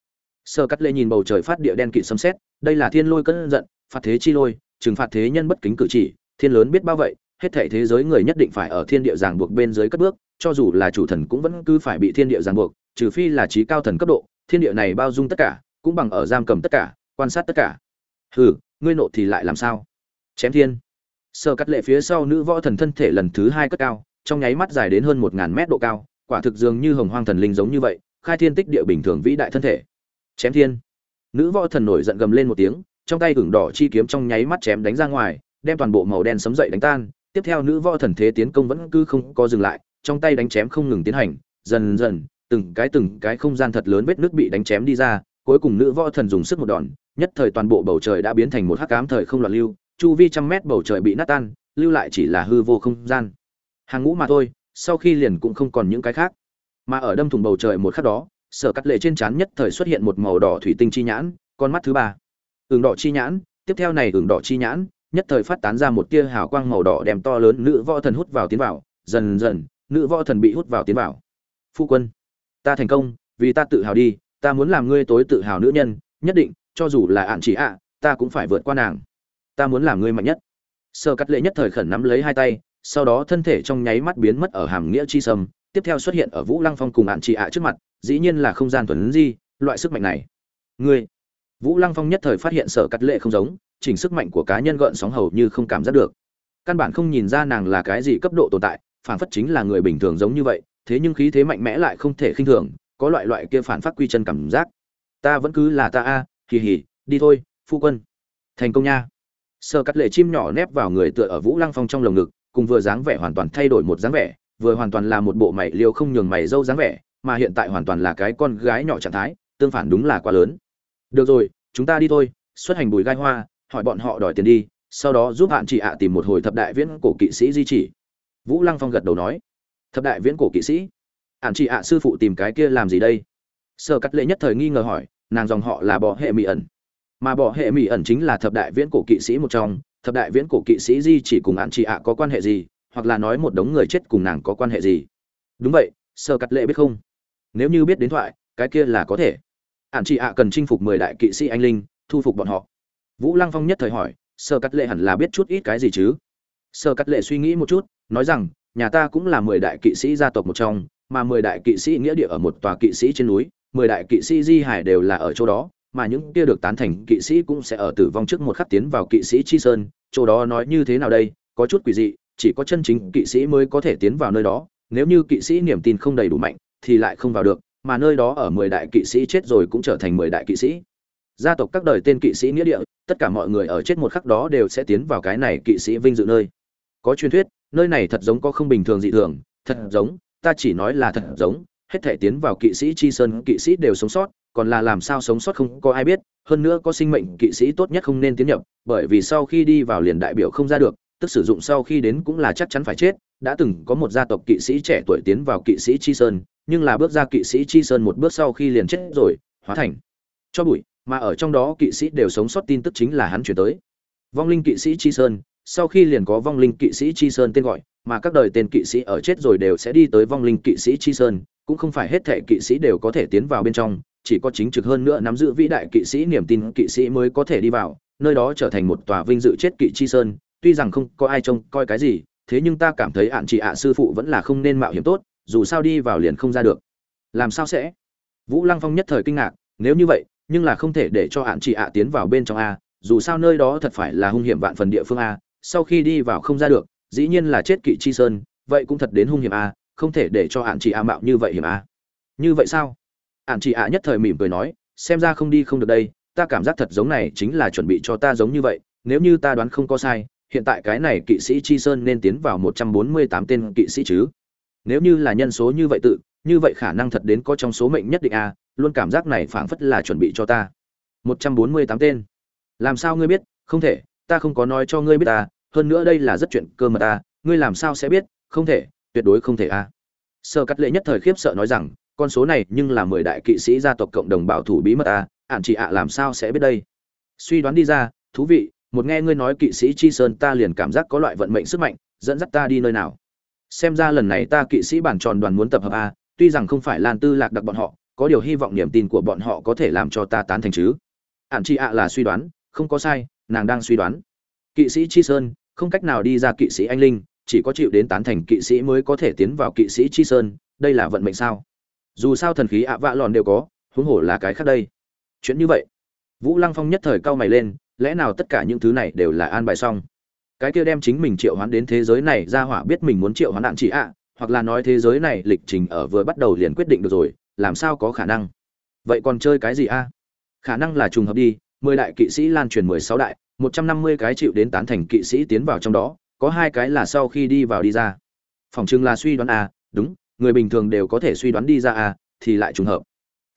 S1: Sơ cắt lệ nhìn bầu trời phát địa đen kịt xâm xét đây là thiên lôi cơn giận, phạt thế chi lôi, trừng phạt thế nhân bất kính cử chỉ, thiên lớn biết bao vậy, hết thảy thế giới người nhất định phải ở thiên địa giảng buộc bên dưới cất bước, cho dù là chủ thần cũng vẫn cứ phải bị thiên địa giảng buộc, trừ phi là trí cao thần cấp độ, thiên địa này bao dung tất cả, cũng bằng ở giam cầm tất cả, quan sát tất cả. Hừ, ngươi nộ thì lại làm sao? Chém thiên. Sơ cắt lệ phía sau nữ võ thần thân thể lần thứ hai cất cao, trong nháy mắt dài đến hơn một ngàn mét độ cao, quả thực dường như hồng hoang thần linh giống như vậy khai thiên tích địa bình thường vĩ đại thân thể. Chém thiên. Nữ võ thần nổi giận gầm lên một tiếng, trong tay gừng đỏ chi kiếm trong nháy mắt chém đánh ra ngoài, đem toàn bộ màu đen sấm dậy đánh tan. Tiếp theo nữ võ thần thế tiến công vẫn cứ không có dừng lại, trong tay đánh chém không ngừng tiến hành, dần dần, từng cái từng cái không gian thật lớn vết nước bị đánh chém đi ra, cuối cùng nữ võ thần dùng sức một đòn, nhất thời toàn bộ bầu trời đã biến thành một hắc ám thời không loạn lưu, chu vi trăm mét bầu trời bị nát tan, lưu lại chỉ là hư vô không gian. Hàng ngũ mà thôi, sau khi liền cũng không còn những cái khác mà ở đâm thùng bầu trời một khắc đó, sở cắt lệ trên trán nhất thời xuất hiện một màu đỏ thủy tinh chi nhãn, con mắt thứ ba. Ửng đỏ chi nhãn, tiếp theo này ửng đỏ chi nhãn, nhất thời phát tán ra một tia hào quang màu đỏ đem to lớn nữ võ thần hút vào tiến vào, dần dần, nữ võ thần bị hút vào tiến vào. Phu quân, ta thành công, vì ta tự hào đi, ta muốn làm ngươi tối tự hào nữ nhân, nhất định, cho dù là ạn chỉ ạ, ta cũng phải vượt qua nàng. Ta muốn làm ngươi mạnh nhất. Sơ cắt lệ nhất thời khẩn nắm lấy hai tay, sau đó thân thể trong nháy mắt biến mất ở hàm nghĩa chi sầm tiếp theo xuất hiện ở vũ lăng phong cùng ạn chị ạ trước mặt dĩ nhiên là không gian tuần di loại sức mạnh này. Ngươi vũ lăng phong nhất thời phát hiện sở cắt lệ không giống chỉnh sức mạnh của cá nhân gợn sóng hầu như không cảm giác được. Căn bản không nhìn ra nàng là cái gì cấp độ tồn tại phản phất chính là người bình thường giống như vậy thế nhưng khí thế mạnh mẽ lại không thể khinh thường có loại loại kia phản phát quy chân cảm giác. Ta vẫn cứ là ta a à, kỳ đi thôi phu quân. Thành công nha. Sơ cắt lệ chim nhỏ nép vào người tựa ở vũ lăng phong trong lồng ngực cùng vừa dáng vẻ hoàn toàn thay đổi một dáng vẻ vừa hoàn toàn là một bộ mày liêu không nhường mày dâu dáng vẻ, mà hiện tại hoàn toàn là cái con gái nhỏ trạng thái, tương phản đúng là quá lớn. Được rồi, chúng ta đi thôi, xuất hành bùi gai hoa, hỏi bọn họ đòi tiền đi, sau đó giúp hạn chị ạ tìm một hồi thập đại viễn cổ kỵ sĩ di chỉ. Vũ lăng phong gật đầu nói. Thập đại viễn cổ kỵ sĩ? Hạn chị ạ sư phụ tìm cái kia làm gì đây? Sơ cắt lệ nhất thời nghi ngờ hỏi, nàng dòng họ là bỏ hệ mỹ ẩn. Mà bỏ hệ mỹ ẩn chính là thập đại viễn cổ kỵ sĩ một trong, thập đại viễn cổ kỵ sĩ di chỉ cùng hạn chị ạ có quan hệ gì? Hoặc là nói một đống người chết cùng nàng có quan hệ gì. Đúng vậy, sơ cắt lệ biết không? Nếu như biết đến thoại, cái kia là có thể. Hạn chị ạ cần chinh phục mười đại kỵ sĩ anh linh, thu phục bọn họ. Vũ lăng phong nhất thời hỏi, sơ cắt lệ hẳn là biết chút ít cái gì chứ? Sơ cắt lệ suy nghĩ một chút, nói rằng, nhà ta cũng là mười đại kỵ sĩ gia tộc một trong, mà mười đại kỵ sĩ nghĩa địa ở một tòa kỵ sĩ trên núi, mười đại kỵ sĩ di hải đều là ở chỗ đó, mà những kia được tán thành kỵ sĩ cũng sẽ ở tử vong trước một khắc tiến vào kỵ sĩ chi sơn. Chỗ đó nói như thế nào đây? Có chút quỷ dị chỉ có chân chính kỵ sĩ mới có thể tiến vào nơi đó, nếu như kỵ sĩ niềm tin không đầy đủ mạnh, thì lại không vào được, mà nơi đó ở mười đại kỵ sĩ chết rồi cũng trở thành mười đại kỵ sĩ. Gia tộc các đời tên kỵ sĩ nghĩa địa, tất cả mọi người ở chết một khắc đó đều sẽ tiến vào cái này kỵ sĩ vinh dự nơi. Có truyền thuyết, nơi này thật giống có không bình thường dị thường, thật giống, ta chỉ nói là thật giống, hết thể tiến vào kỵ sĩ chi sơn, kỵ sĩ đều sống sót, còn là làm sao sống sót không có ai biết, hơn nữa có sinh mệnh kỵ sĩ tốt nhất không nên tiến nhập, bởi vì sau khi đi vào liền đại biểu không ra được tức sử dụng sau khi đến cũng là chắc chắn phải chết đã từng có một gia tộc kỵ sĩ trẻ tuổi tiến vào kỵ sĩ chi sơn nhưng là bước ra kỵ sĩ chi sơn một bước sau khi liền chết rồi hóa thành cho bụi mà ở trong đó kỵ sĩ đều sống sót tin tức chính là hắn chuyển tới vong linh kỵ sĩ chi sơn sau khi liền có vong linh kỵ sĩ chi sơn tên gọi mà các đời tên kỵ sĩ ở chết rồi đều sẽ đi tới vong linh kỵ sĩ chi sơn cũng không phải hết thệ kỵ sĩ đều có thể tiến vào bên trong chỉ có chính trực hơn nữa nắm giữ vĩ đại kỵ sĩ niềm tin kỵ sĩ mới có thể đi vào nơi đó trở thành một tòa vinh dự chết kỵ chi sơn tuy rằng không có ai trông coi cái gì, thế nhưng ta cảm thấy ạn chị ạ sư phụ vẫn là không nên mạo hiểm tốt, dù sao đi vào liền không ra được. Làm sao sẽ? Vũ lăng phong nhất thời kinh ngạc, nếu như vậy, nhưng là không thể để cho ạn chị ạ tiến vào bên trong a, dù sao nơi đó thật phải là hung hiểm vạn phần địa phương a, sau khi đi vào không ra được, dĩ nhiên là chết kỵ chi sơn, vậy cũng thật đến hung hiểm a, không thể để cho ạn chị ạ mạo như vậy hiểm a. Như vậy sao? Ạn chị ạ nhất thời mỉm cười nói, xem ra không đi không được đây, ta cảm giác thật giống này chính là chuẩn bị cho ta giống như vậy, nếu như ta đoán không có sai hiện tại cái này kỵ sĩ chi sơn nên tiến vào một trăm bốn mươi tám tên kỵ sĩ chứ. Nếu như là nhân số như vậy tự, như vậy khả năng thật đến có trong số mệnh nhất định a luôn cảm giác này phảng phất là chuẩn bị cho ta. Một trăm bốn mươi tám tên. Làm sao ngươi biết? Không thể, ta không có nói cho ngươi biết ta hơn nữa đây là rất chuyện cơ mật ta, ngươi làm sao sẽ biết? Không thể, tuyệt đối không thể a sơ cắt lệ nhất thời khiếp sợ nói rằng, con số này nhưng là mười đại kỵ sĩ gia tộc cộng đồng bảo thủ bí mật a ạn chị ạ làm sao sẽ biết đây? Suy đoán đi ra, thú vị một nghe ngươi nói kỵ sĩ chi sơn ta liền cảm giác có loại vận mệnh sức mạnh, dẫn dắt ta đi nơi nào. Xem ra lần này ta kỵ sĩ bản tròn đoàn muốn tập hợp a, tuy rằng không phải lan tư lạc đặc bọn họ, có điều hy vọng niềm tin của bọn họ có thể làm cho ta tán thành chứ. Ạn chị ạ là suy đoán, không có sai, nàng đang suy đoán. Kỵ sĩ chi sơn, không cách nào đi ra kỵ sĩ anh linh, chỉ có chịu đến tán thành kỵ sĩ mới có thể tiến vào kỵ sĩ chi sơn, đây là vận mệnh sao? Dù sao thần khí ạ vạ lòn đều có, huống hồ là cái khác đây. Chuyện như vậy. Vũ lăng phong nhất thời cao mày lên lẽ nào tất cả những thứ này đều là an bài xong? Cái kia đem chính mình triệu hoán đến thế giới này ra hỏa biết mình muốn triệu hoán đạn chị ạ, hoặc là nói thế giới này lịch trình ở vừa bắt đầu liền quyết định được rồi, làm sao có khả năng? Vậy còn chơi cái gì a khả năng là trùng hợp đi, mười đại kỵ sĩ lan truyền mười sáu đại, một trăm năm mươi cái chịu đến tán thành kỵ sĩ tiến vào trong đó, có hai cái là sau khi đi vào đi ra. Phòng chừng là suy đoán a, đúng, người bình thường đều có thể suy đoán đi ra a, thì lại trùng hợp.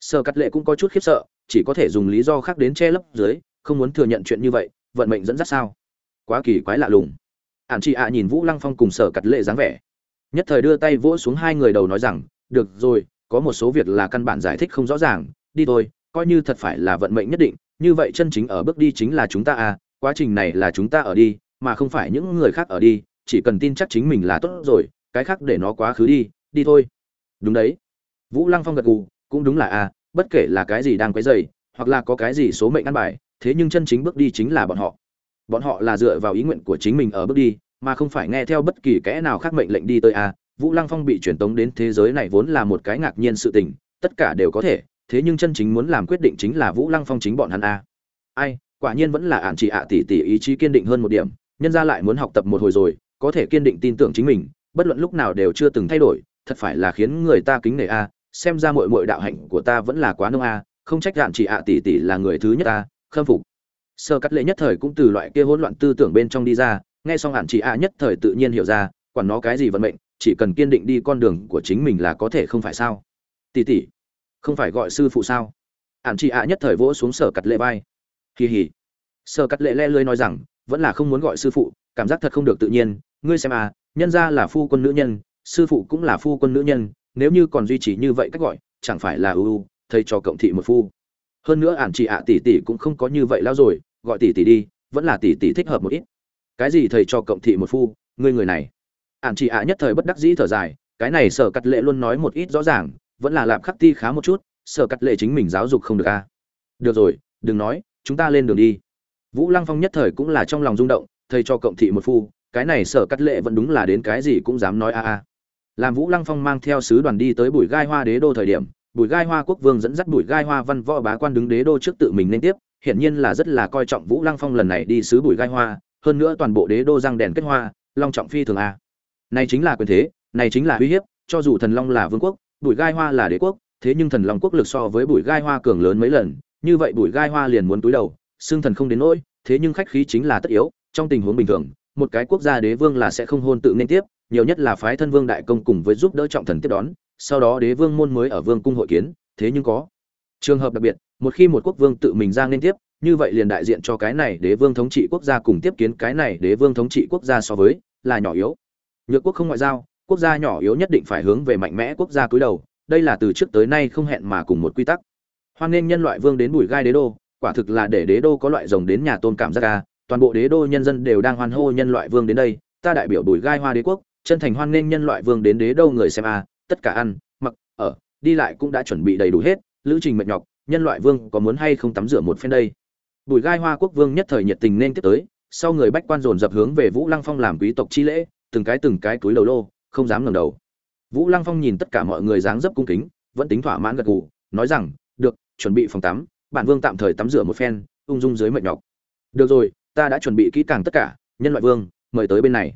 S1: Sơ cắt lệ cũng có chút khiếp sợ, chỉ có thể dùng lý do khác đến che lấp dưới không muốn thừa nhận chuyện như vậy, vận mệnh dẫn dắt sao? Quá kỳ quái lạ lùng. Ạn chị ạ nhìn vũ lăng phong cùng sở cặt lệ dáng vẻ. Nhất thời đưa tay vỗ xuống hai người đầu nói rằng, được rồi, có một số việc là căn bản giải thích không rõ ràng, đi thôi, coi như thật phải là vận mệnh nhất định, như vậy chân chính ở bước đi chính là chúng ta à quá trình này là chúng ta ở đi, mà không phải những người khác ở đi, chỉ cần tin chắc chính mình là tốt rồi, cái khác để nó quá khứ đi đi thôi. Đúng đấy. Vũ lăng phong gật gù, cũng đúng là à bất kể là cái gì đang quấy dày hoặc là có cái gì số mệnh ăn bài thế nhưng chân chính bước đi chính là bọn họ. Bọn họ là dựa vào ý nguyện của chính mình ở bước đi, mà không phải nghe theo bất kỳ kẽ nào khác mệnh lệnh đi tới a, vũ lăng phong bị truyền tống đến thế giới này vốn là một cái ngạc nhiên sự tình, tất cả đều có thể, thế nhưng chân chính muốn làm quyết định chính là vũ lăng phong chính bọn hắn a. Ai, quả nhiên vẫn là ạn chị ạ tỷ tỷ ý chí kiên định hơn một điểm, nhân ra lại muốn học tập một hồi rồi, có thể kiên định tin tưởng chính mình, bất luận lúc nào đều chưa từng thay đổi, thật phải là khiến người ta kính nể a, xem ra mội mội đạo hạnh của ta vẫn là quá nông a, không trách ạn chị ạ tỷ tỷ là người thứ nhất a khâm phục. Sơ cắt lệ nhất thời cũng từ loại kia hỗn loạn tư tưởng bên trong đi ra, nghe xong hạn chị ạ nhất thời tự nhiên hiểu ra, quản nó cái gì vận mệnh, chỉ cần kiên định đi con đường của chính mình là có thể không phải sao? Tỉ tỉ, không phải gọi sư phụ sao? Hạn chị ạ nhất thời vỗ xuống sở cắt lệ vai. Hì hì. Sở cắt lệ le lưới nói rằng, vẫn là không muốn gọi sư phụ, cảm giác thật không được tự nhiên. Ngươi xem à nhân ra là phu quân nữ nhân, sư phụ cũng là phu quân nữ nhân, nếu như còn duy trì như vậy cách gọi, chẳng phải là ưu thầy cho cộng thị một phu hơn nữa ản chị ạ tỷ tỷ cũng không có như vậy lao rồi, gọi tỷ tỷ đi, vẫn là tỷ tỷ thích hợp một ít. Cái gì thầy cho cộng thị một phu, ngươi người này. Ản chị ạ nhất thời bất đắc dĩ thở dài, cái này sở cắt lệ luôn nói một ít rõ ràng, vẫn là lạp khắc ti khá một chút, sở cắt lệ chính mình giáo dục không được a à. được rồi, đừng nói, chúng ta lên đường đi. Vũ lăng phong nhất thời cũng là trong lòng rung động, thầy cho cộng thị một phu, cái này sở cắt lệ vẫn đúng là đến cái gì cũng dám nói a a làm vũ lăng phong mang theo sứ đoàn đi tới bụi gai hoa đế đô thời điểm bùi gai hoa quốc vương dẫn dắt bùi gai hoa văn võ bá quan đứng đế đô trước tự mình nên tiếp, hiển nhiên là rất là coi trọng vũ lăng phong lần này đi sứ bùi gai hoa, hơn nữa toàn bộ đế đô răng đèn kết hoa, long trọng phi thường a. Này chính là quyền thế, này chính là uy hiếp, cho dù thần long là vương quốc, bùi gai hoa là đế quốc, thế nhưng thần long quốc lực so với bùi gai hoa cường lớn mấy lần, như vậy bùi gai hoa liền muốn túi đầu, xương thần không đến nỗi, thế nhưng khách khí chính là tất yếu, trong tình huống bình thường, một cái quốc gia đế vương là sẽ không hôn tự nên tiếp, nhiều nhất là phái thân vương đại công cùng với giúp đỡ trọng thần tiếp đón sau đó đế vương môn mới ở vương cung hội kiến, thế nhưng có. Trường hợp đặc biệt, một khi một quốc vương tự mình ra liên tiếp, như vậy liền đại diện cho cái này đế vương thống trị quốc gia cùng tiếp kiến cái này đế vương thống trị quốc gia so với là nhỏ yếu. Nhược quốc không ngoại giao, quốc gia nhỏ yếu nhất định phải hướng về mạnh mẽ quốc gia cúi đầu, đây là từ trước tới nay không hẹn mà cùng một quy tắc. Hoan nghênh nhân loại vương đến bùi gai đế đô, quả thực là để đế đô có loại rồng đến nhà tôn cảm giác ca toàn bộ đế đô nhân dân đều đang hoan hô nhân loại vương đến đây, ta đại biểu bùi gai hoa đế quốc, chân thành hoan nghênh nhân loại vương đến đế đô người xem a tất cả ăn, mặc, ở, đi lại cũng đã chuẩn bị đầy đủ hết, lữ trình mệt nhọc, nhân loại vương có muốn hay không tắm rửa một phen đây? Bùi gai hoa quốc vương nhất thời nhiệt tình nên tiếp tới, sau người bách quan dồn dập hướng về vũ lăng phong làm quý tộc chi lễ, từng cái từng cái túi đầu lô, không dám ngẩng đầu. Vũ lăng phong nhìn tất cả mọi người dáng dấp cung kính, vẫn tính thỏa mãn gật gù, nói rằng, được, chuẩn bị phòng tắm, bản vương tạm thời tắm rửa một phen, ung dung dưới mệt nhọc. Được rồi, ta đã chuẩn bị kỹ càng tất cả, nhân loại vương, mời tới bên này.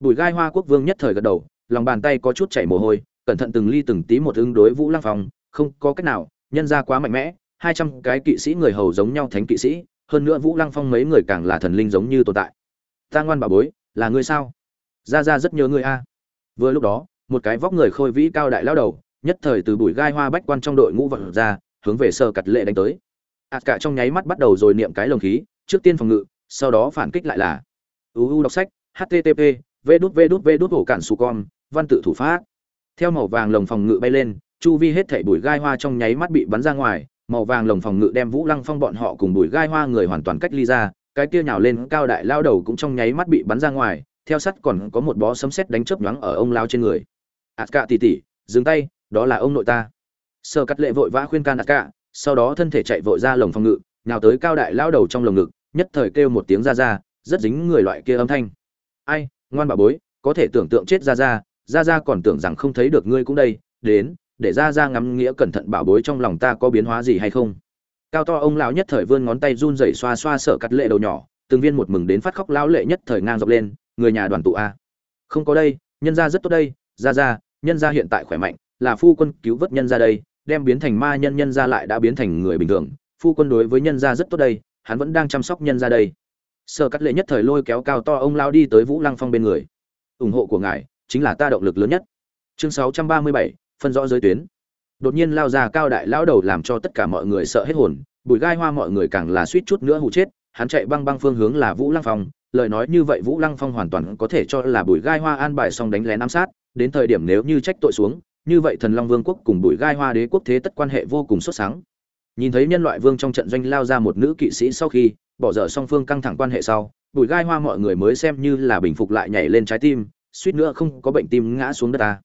S1: Bùi gai hoa quốc vương nhất thời gật đầu, lòng bàn tay có chút chảy mồ hôi cẩn thận từng ly từng tí một ứng đối vũ lăng phong, không có cách nào, nhân ra quá mạnh mẽ, hai trăm cái kỵ sĩ người hầu giống nhau thánh kỵ sĩ, hơn nữa vũ lăng phong mấy người càng là thần linh giống như tồn tại. Ta ngoan bà bối, là ngươi sao? Ra ra rất nhớ ngươi a. Vừa lúc đó, một cái vóc người khôi vĩ cao đại lao đầu, nhất thời từ bụi gai hoa bách quan trong đội ngũ vật ra, hướng về sơ cật lệ đánh tới. À cả trong nháy mắt bắt đầu rồi niệm cái lồng khí, trước tiên phòng ngự, sau đó phản kích lại là. Uu đọc sách http v vđút v v hổ cản su con, văn tự thủ pháp theo màu vàng lồng phòng ngự bay lên, chu vi hết thảy bụi gai hoa trong nháy mắt bị bắn ra ngoài, màu vàng lồng phòng ngự đem vũ lăng phong bọn họ cùng bụi gai hoa người hoàn toàn cách ly ra, cái kia nhào lên cao đại lao đầu cũng trong nháy mắt bị bắn ra ngoài, theo sắt còn có một bó sấm sét đánh chớp nhoáng ở ông lao trên người. Ạt cạ tỉ tỉ, dừng tay, đó là ông nội ta. Sơ cắt lệ vội vã khuyên can ạt cạ sau đó thân thể chạy vội ra lồng phòng ngự, nhào tới cao đại lao đầu trong lồng ngực, nhất thời kêu một tiếng ra ra, rất dính người loại kia âm thanh. Ai, ngoan bà bối, có thể tưởng tượng chết ra ra ra ra còn tưởng rằng không thấy được ngươi cũng đây, đến, để ra ra ngắm nghĩa cẩn thận bảo bối trong lòng ta có biến hóa gì hay không? Cao to ông lão nhất thời vươn ngón tay run rẩy xoa xoa sợ cắt lệ đầu nhỏ, từng viên một mừng đến phát khóc lão lệ nhất thời ngang dọc lên, người nhà đoàn tụ a. Không có đây, nhân gia rất tốt đây ra ra nhân gia hiện tại khỏe mạnh, là phu quân cứu vớt nhân gia đây, đem biến thành ma nhân nhân gia lại đã biến thành người bình thường, phu quân đối với nhân gia rất tốt đây, hắn vẫn đang chăm sóc nhân gia đây. Sợ cắt lệ nhất thời lôi kéo cao to ông lão đi tới vũ lăng phong bên người. Ủng hộ của ngài chính là ta động lực lớn nhất. Chương 637, phân rõ giới tuyến. Đột nhiên lao ra cao đại lão đầu làm cho tất cả mọi người sợ hết hồn bùi gai hoa mọi người càng là suýt chút nữa hụ chết hắn chạy băng băng phương hướng là vũ lăng phong lời nói như vậy vũ lăng phong hoàn toàn có thể cho là bùi gai hoa an bài xong đánh lén ám sát đến thời điểm nếu như trách tội xuống như vậy thần long vương quốc cùng bùi gai hoa đế quốc thế tất quan hệ vô cùng xuất sáng. Nhìn thấy nhân loại vương trong trận doanh lao ra một nữ kỵ sĩ sau khi bỏ dở song phương căng thẳng quan hệ sau bùi gai hoa mọi người mới xem như là bình phục lại nhảy lên trái tim suýt nữa không có bệnh tim ngã xuống đất ta.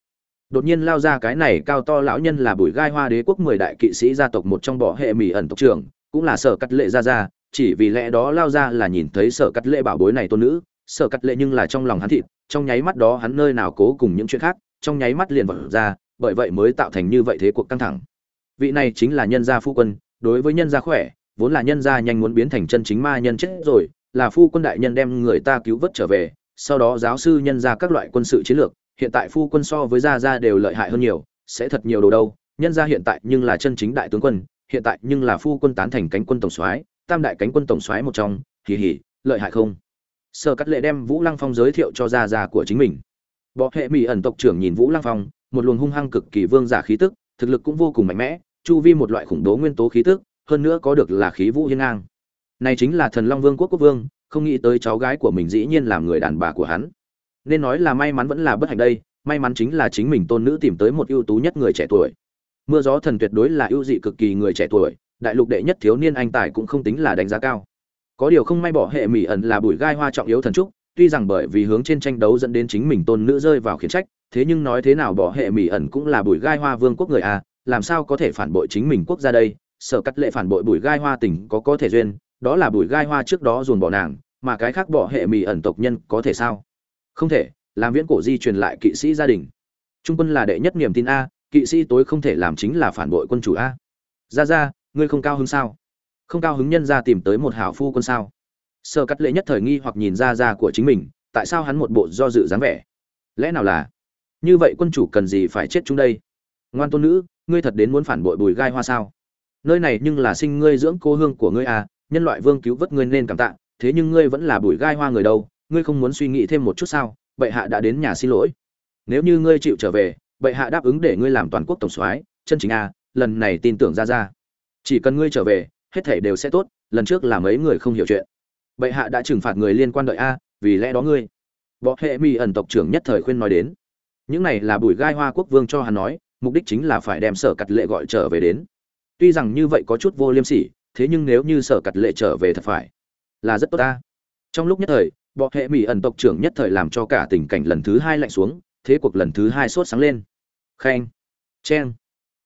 S1: Đột nhiên lao ra cái này cao to lão nhân là bùi gai hoa đế quốc mười đại kỵ sĩ gia tộc một trong bỏ hệ mỹ ẩn tộc trưởng, cũng là sở cắt lệ gia gia, chỉ vì lẽ đó lao ra là nhìn thấy sở cắt lệ bảo bối này tôn nữ, sở cắt lệ nhưng là trong lòng hắn thịt, trong nháy mắt đó hắn nơi nào cố cùng những chuyện khác, trong nháy mắt liền vật ra, bởi vậy mới tạo thành như vậy thế cuộc căng thẳng. Vị này chính là nhân gia phu quân, đối với nhân gia khỏe, vốn là nhân gia nhanh muốn biến thành chân chính ma nhân chết rồi, là phu quân đại nhân đem người ta cứu vớt trở về sau đó giáo sư nhân ra các loại quân sự chiến lược, hiện tại phu quân so với gia gia đều lợi hại hơn nhiều, sẽ thật nhiều đồ đâu. Nhân gia hiện tại nhưng là chân chính đại tướng quân, hiện tại nhưng là phu quân tán thành cánh quân tổng soái, tam đại cánh quân tổng soái một trong, hì hì, lợi hại không? Sở cắt lệ đem vũ lăng phong giới thiệu cho gia gia của chính mình. Bọ hệ mỹ ẩn tộc trưởng nhìn vũ lăng phong, một luồng hung hăng cực kỳ vương giả khí tức, thực lực cũng vô cùng mạnh mẽ, chu vi một loại khủng bố nguyên tố khí tức, hơn nữa có được là khí vũ hiên ngang. Này chính là thần long vương quốc quốc vương không nghĩ tới cháu gái của mình dĩ nhiên làm người đàn bà của hắn. Nên nói là may mắn vẫn là bất hạnh đây, may mắn chính là chính mình tôn nữ tìm tới một ưu tú nhất người trẻ tuổi. Mưa gió thần tuyệt đối là ưu dị cực kỳ người trẻ tuổi, đại lục đệ nhất thiếu niên anh tài cũng không tính là đánh giá cao. Có điều không may bỏ hệ mỹ ẩn là bụi gai hoa trọng yếu thần trúc, tuy rằng bởi vì hướng trên tranh đấu dẫn đến chính mình tôn nữ rơi vào khiển trách, thế nhưng nói thế nào bỏ hệ mỹ ẩn cũng là bụi gai hoa vương quốc người a làm sao có thể phản bội chính mình quốc gia đây? Sở cắt lệ phản bội bụi gai hoa tỉnh có có thể duyên, đó là bụi gai hoa trước đó dồn bỏ nàng mà cái khác bỏ hệ mì ẩn tộc nhân có thể sao? Không thể, làm viễn cổ di truyền lại kỵ sĩ gia đình. Trung quân là đệ nhất niềm tin a, kỵ sĩ tối không thể làm chính là phản bội quân chủ a. Ra ra ngươi không cao hứng sao? Không cao hứng nhân ra tìm tới một hảo phu quân sao? Sơ cắt lệ nhất thời nghi hoặc nhìn ra ra của chính mình, tại sao hắn một bộ do dự dáng vẻ? Lẽ nào là, như vậy quân chủ cần gì phải chết chúng đây? Ngoan tôn nữ, ngươi thật đến muốn phản bội bùi gai hoa sao? Nơi này nhưng là sinh ngươi dưỡng cô hương của ngươi à nhân loại vương cứu vớt ngươi nên cảm tạ thế nhưng ngươi vẫn là bụi gai hoa người đâu, ngươi không muốn suy nghĩ thêm một chút sao? Bệ hạ đã đến nhà xin lỗi. Nếu như ngươi chịu trở về, bệ hạ đáp ứng để ngươi làm toàn quốc tổng soái, chân chính a, lần này tin tưởng ra ra. Chỉ cần ngươi trở về, hết thể đều sẽ tốt, lần trước là mấy người không hiểu chuyện. Bệ hạ đã trừng phạt người liên quan đợi a, vì lẽ đó ngươi. Võ hệ mi ẩn tộc trưởng nhất thời khuyên nói đến. Những này là bùi gai hoa quốc vương cho hắn nói, mục đích chính là phải đem sở cặt lệ gọi trở về đến. Tuy rằng như vậy có chút vô liêm sỉ, thế nhưng nếu như sở cặt lệ trở về thật phải là rất tốt ta. Trong lúc nhất thời, bọ hệ mỹ ẩn tộc trưởng nhất thời làm cho cả tình cảnh lần thứ hai lạnh xuống, thế cuộc lần thứ hai sốt sáng lên. Khen chen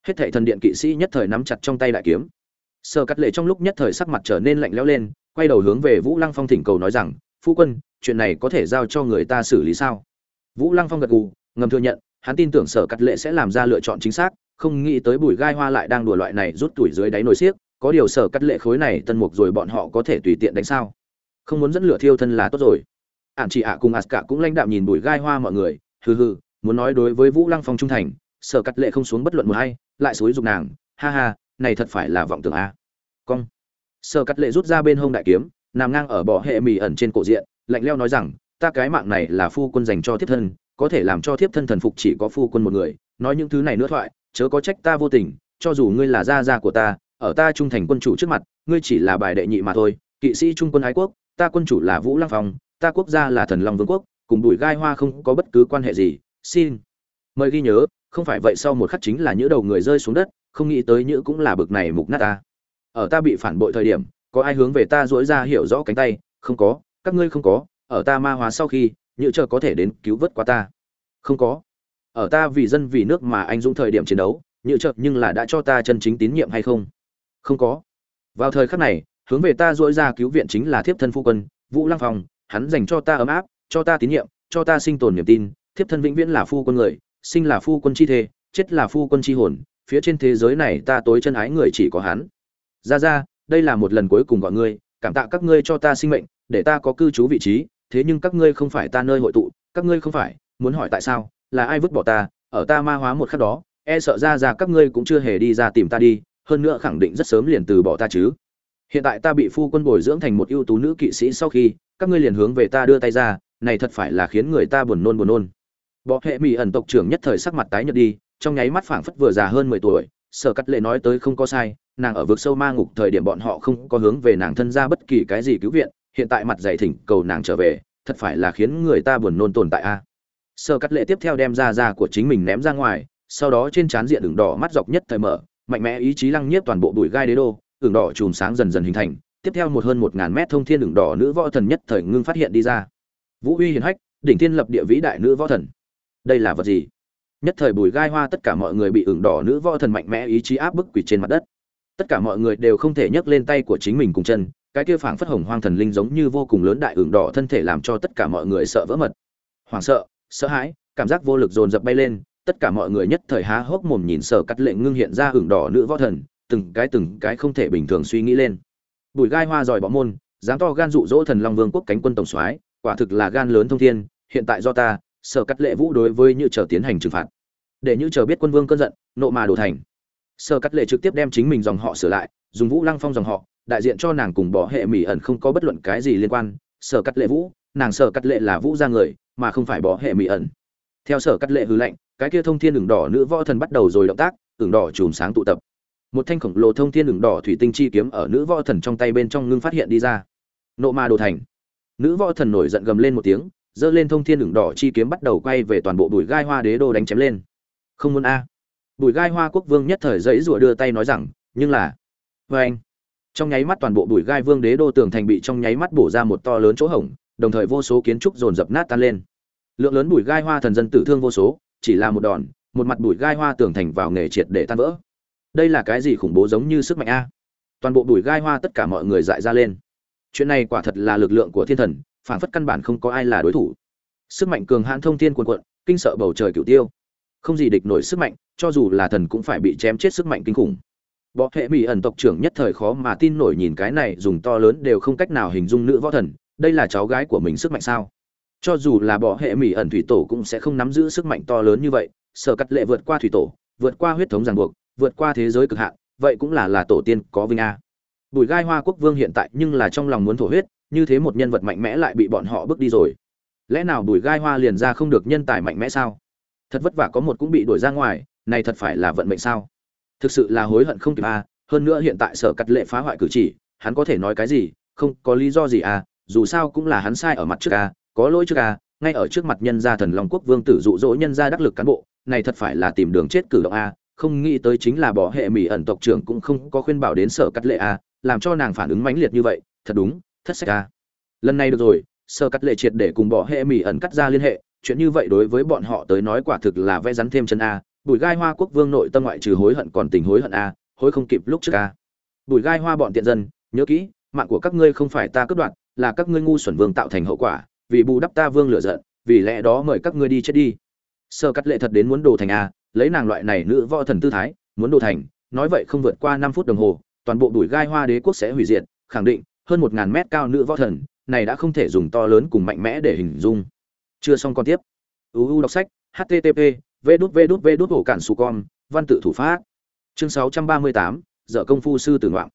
S1: hết thệ thần điện kỵ sĩ nhất thời nắm chặt trong tay đại kiếm. Sơ cắt lệ trong lúc nhất thời sắc mặt trở nên lạnh lẽo lên, quay đầu hướng về vũ lăng phong thỉnh cầu nói rằng, phu quân, chuyện này có thể giao cho người ta xử lý sao? Vũ lăng phong gật gù, ngầm thừa nhận, hắn tin tưởng sở cắt lệ sẽ làm ra lựa chọn chính xác, không nghĩ tới bùi gai hoa lại đang đùa loại này rút tuổi dưới đáy nồi xiếc có điều sở cắt lệ khối này tân mục rồi bọn họ có thể tùy tiện đánh sao? Không muốn dẫn lửa thiêu thân là tốt rồi. Ạn chị ạ cùng ạt cả cũng lãnh đạm nhìn bụi gai hoa mọi người, hừ hừ, muốn nói đối với vũ lăng phong trung thành, sở cắt lệ không xuống bất luận một hay lại xúi dục nàng, ha ha, này thật phải là vọng tưởng a. Cong. Sở cắt lệ rút ra bên hông đại kiếm, nằm ngang ở bỏ hệ mì ẩn trên cổ diện, lạnh leo nói rằng, ta cái mạng này là phu quân dành cho thiếp thân, có thể làm cho thiếp thân thần phục chỉ có phu quân một người, nói những thứ này nữa thoại, chớ có trách ta vô tình, cho dù ngươi là gia gia của ta ở ta trung thành quân chủ trước mặt, ngươi chỉ là bài đệ nhị mà thôi, kỵ sĩ trung quân ái quốc, ta quân chủ là vũ lăng phong, ta quốc gia là thần long vương quốc, cùng đùi gai hoa không có bất cứ quan hệ gì, xin mời ghi nhớ, không phải vậy sau một khắc chính là những đầu người rơi xuống đất, không nghĩ tới những cũng là bực này mục nát ta. Ở ta bị phản bội thời điểm, có ai hướng về ta dỗi ra hiểu rõ cánh tay? Không có, các ngươi không có, ở ta ma hóa sau khi nhựa chờ có thể đến cứu vớt qua ta. Không có. Ở ta vì dân vì nước mà anh dũng thời điểm chiến đấu nhựa chợt nhưng là đã cho ta chân chính tín nhiệm hay không? Không có. Vào thời khắc này, hướng về ta dỗi ra cứu viện chính là thiếp thân phu quân, vũ lăng phong, hắn dành cho ta ấm áp, cho ta tín nhiệm, cho ta sinh tồn niềm tin, thiếp thân vĩnh viễn là phu quân người, sinh là phu quân chi thê chết là phu quân chi hồn, phía trên thế giới này ta tối chân ái người chỉ có hắn. Ra ra, đây là một lần cuối cùng gọi ngươi, cảm tạ các ngươi cho ta sinh mệnh, để ta có cư trú vị trí, thế nhưng các ngươi không phải ta nơi hội tụ, các ngươi không phải, muốn hỏi tại sao, là ai vứt bỏ ta, ở ta ma hóa một khắc đó e sợ ra ra các ngươi cũng chưa hề đi ra tìm ta đi hơn nữa khẳng định rất sớm liền từ bỏ ta chứ. Hiện tại ta bị phu quân bồi dưỡng thành một ưu tú nữ kỵ sĩ sau khi, các ngươi liền hướng về ta đưa tay ra, này thật phải là khiến người ta buồn nôn buồn nôn. Bọ hệ mỹ ẩn tộc trưởng nhất thời sắc mặt tái nhợt đi, trong nháy mắt phảng phất vừa già hơn mười tuổi, sở cắt lệ nói tới không có sai, nàng ở vực sâu ma ngục thời điểm bọn họ không có hướng về nàng thân ra bất kỳ cái gì cứu viện, hiện tại mặt dày thỉnh cầu nàng trở về, thật phải là khiến người ta buồn nôn tồn tại a. Sở cắt lệ tiếp theo đem ra ra của chính mình ném ra ngoài, sau đó trên trán diện đường đỏ mắt dọc nhất thời mở mạnh mẽ ý chí lăng nhiếp toàn bộ bụi gai đế đô, ửng đỏ chùm sáng dần dần hình thành, tiếp theo một hơn một ngàn mét thông thiên ửng đỏ nữ võ thần nhất thời ngưng phát hiện đi ra. Vũ uy hiển hách, đỉnh thiên lập địa vĩ đại nữ võ thần. Đây là vật gì? Nhất thời bùi gai hoa tất cả mọi người bị ửng đỏ nữ võ thần mạnh mẽ ý chí áp bức quỷ trên mặt đất. Tất cả mọi người đều không thể nhấc lên tay của chính mình cùng chân, cái kia phảng phất hồng hoang thần linh giống như vô cùng lớn đại ửng đỏ thân thể làm cho tất cả mọi người sợ vỡ mật. Hoảng sợ sợ hãi, cảm giác vô lực dồn dập bay lên tất cả mọi người nhất thời há hốc mồm nhìn Sở cắt lệnh ngưng hiện ra hưởng đỏ nữ võ thần, từng cái từng cái không thể bình thường suy nghĩ lên. Bùi gai hoa giỏi bọ môn dám to gan dụ dỗ thần long vương quốc cánh quân tổng soái, quả thực là gan lớn thông thiên, hiện tại do ta, sở cắt lệ vũ đối với như chờ tiến hành trừng phạt. Để như chờ biết quân vương cơn giận, nộ mà đổ thành. Sở cắt lệ trực tiếp đem chính mình dòng họ sửa lại, dùng vũ lăng phong dòng họ, đại diện cho nàng cùng bỏ hệ mỹ ẩn không có bất luận cái gì liên quan. Sở cắt lệ vũ, nàng sở cắt lệ là vũ ra người, mà không phải bỏ hệ mỹ ẩn. Theo sở cắt lệ hư lệnh cái kia thông thiên đường đỏ nữ võ thần bắt đầu rồi động tác, đường đỏ chùm sáng tụ tập. Một thanh khổng lồ thông thiên đường đỏ thủy tinh chi kiếm ở nữ võ thần trong tay bên trong ngưng phát hiện đi ra. Nộ ma đồ thành. Nữ võ thần nổi giận gầm lên một tiếng, giơ lên thông thiên đường đỏ chi kiếm bắt đầu quay về toàn bộ bụi gai hoa đế đô đánh chém lên. Không muốn a. Bụi gai hoa quốc vương nhất thời giãy rủa đưa tay nói rằng, nhưng là vê anh. Trong nháy mắt toàn bộ bụi gai vương đế đô tường thành bị trong nháy mắt bổ ra một to lớn chỗ hổng, đồng thời vô số kiến trúc dồn dập nát tan lên. Lượng lớn bụi gai hoa thần dân tử thương vô số chỉ là một đòn, một mặt bụi gai hoa tường thành vào nghề triệt để tan vỡ. Đây là cái gì khủng bố giống như sức mạnh a? Toàn bộ bụi gai hoa tất cả mọi người dại ra lên. Chuyện này quả thật là lực lượng của thiên thần phản phất căn bản không có ai là đối thủ. Sức mạnh cường hãn thông thiên quần quận kinh sợ bầu trời cửu tiêu. Không gì địch nổi sức mạnh, cho dù là thần cũng phải bị chém chết sức mạnh kinh khủng. Bọ hệ mỹ ẩn tộc trưởng nhất thời khó mà tin nổi nhìn cái này, dùng to lớn đều không cách nào hình dung nữ võ thần, đây là cháu gái của mình sức mạnh sao? Cho dù là bỏ hệ mỹ ẩn thủy tổ cũng sẽ không nắm giữ sức mạnh to lớn như vậy, sở cắt lệ vượt qua thủy tổ, vượt qua huyết thống ràng buộc, vượt qua thế giới cực hạn, vậy cũng là là tổ tiên có vinh a. Bùi gai hoa quốc vương hiện tại nhưng là trong lòng muốn thổ huyết, như thế một nhân vật mạnh mẽ lại bị bọn họ bước đi rồi. Lẽ nào bùi gai hoa liền ra không được nhân tài mạnh mẽ sao? Thật vất vả có một cũng bị đuổi ra ngoài, này thật phải là vận mệnh sao? Thực sự là hối hận không kịp a, hơn nữa hiện tại sở cắt lệ phá hoại cử chỉ, hắn có thể nói cái gì? Không, có lý do gì à dù sao cũng là hắn sai ở mặt trước a có lỗi trước a, ngay ở trước mặt nhân gia thần long quốc vương tử dụ dỗ nhân gia đắc lực cán bộ, này thật phải là tìm đường chết cử động a, không nghĩ tới chính là bỏ hệ mỹ ẩn tộc trưởng cũng không có khuyên bảo đến sở cắt lệ a, làm cho nàng phản ứng mãnh liệt như vậy, thật đúng, thất sách a. Lần này được rồi, sở cắt lệ triệt để cùng bỏ hệ mỹ ẩn cắt ra liên hệ, chuyện như vậy đối với bọn họ tới nói quả thực là vẽ rắn thêm chân a, bùi gai hoa quốc vương nội tâm ngoại trừ hối hận còn tình hối hận a, hối không kịp lúc trước a. Bùi gai hoa bọn tiện dân, nhớ kỹ, mạng của các ngươi không phải ta cướp đoạt, là các ngươi ngu xuẩn vương tạo thành hậu quả vì bù đắp ta vương lửa giận, vì lẽ đó mời các ngươi đi chết đi. Sơ cắt lệ thật đến muốn đồ thành a lấy nàng loại này nữ võ thần tư thái, muốn đồ thành, nói vậy không vượt qua năm phút đồng hồ, toàn bộ bùi gai hoa đế quốc sẽ hủy diệt, khẳng định, hơn một ngàn mét cao nữ võ thần, này đã không thể dùng to lớn cùng mạnh mẽ để hình dung. Chưa xong con tiếp. Uu đọc sách http v đút v đút v đút hổ cản su con văn tự thủ pháp. Chương sáu trăm ba mươi tám, dở công phu sư tử ngoạn.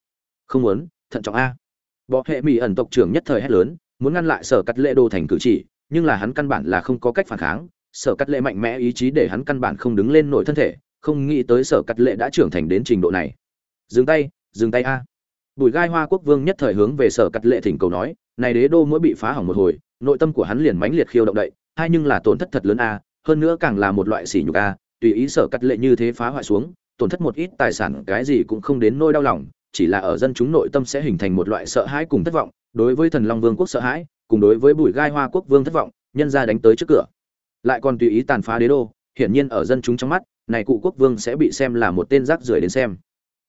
S1: Không muốn, thận trọng a. Bọ hệ mỹ ẩn tộc trưởng nhất thời hét lớn muốn ngăn lại sở cắt lệ đồ thành cử chỉ, nhưng là hắn căn bản là không có cách phản kháng. Sở cắt lệ mạnh mẽ ý chí để hắn căn bản không đứng lên nổi thân thể, không nghĩ tới sở cắt lệ đã trưởng thành đến trình độ này. Dừng tay dừng tay a. Bùi gai hoa quốc vương nhất thời hướng về sở cắt lệ thỉnh cầu nói, này đế đô mỗi bị phá hỏng một hồi, nội tâm của hắn liền mãnh liệt khiêu động đậy, hai nhưng là tổn thất thật lớn a, hơn nữa càng là một loại sỉ nhục a, tùy ý sở cắt lệ như thế phá hoại xuống, tổn thất một ít tài sản, cái gì cũng không đến nỗi đau lòng chỉ là ở dân chúng nội tâm sẽ hình thành một loại sợ hãi cùng thất vọng, đối với thần long vương quốc sợ hãi, cùng đối với bùi gai hoa quốc vương thất vọng, nhân ra đánh tới trước cửa. Lại còn tùy ý tàn phá đế đô, hiển nhiên ở dân chúng trong mắt, này cụ quốc vương sẽ bị xem là một tên rác rưởi đến xem.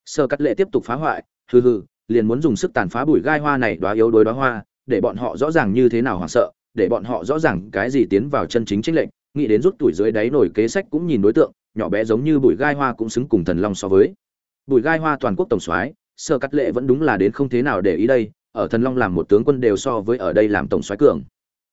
S1: Sơ cắt lệ tiếp tục phá hoại, hừ hừ, liền muốn dùng sức tàn phá bụi gai hoa này đóa yếu đối đóa hoa, để bọn họ rõ ràng như thế nào hoảng sợ, để bọn họ rõ ràng cái gì tiến vào chân chính chính lệnh nghĩ đến rút tuổi dưới đáy nổi kế sách cũng nhìn đối tượng, nhỏ bé giống như bụi gai hoa cũng xứng cùng thần long so với. Bụi gai hoa toàn quốc tổng soái sơ cắt lệ vẫn đúng là đến không thế nào để ý đây, ở thần long làm một tướng quân đều so với ở đây làm tổng soái cường.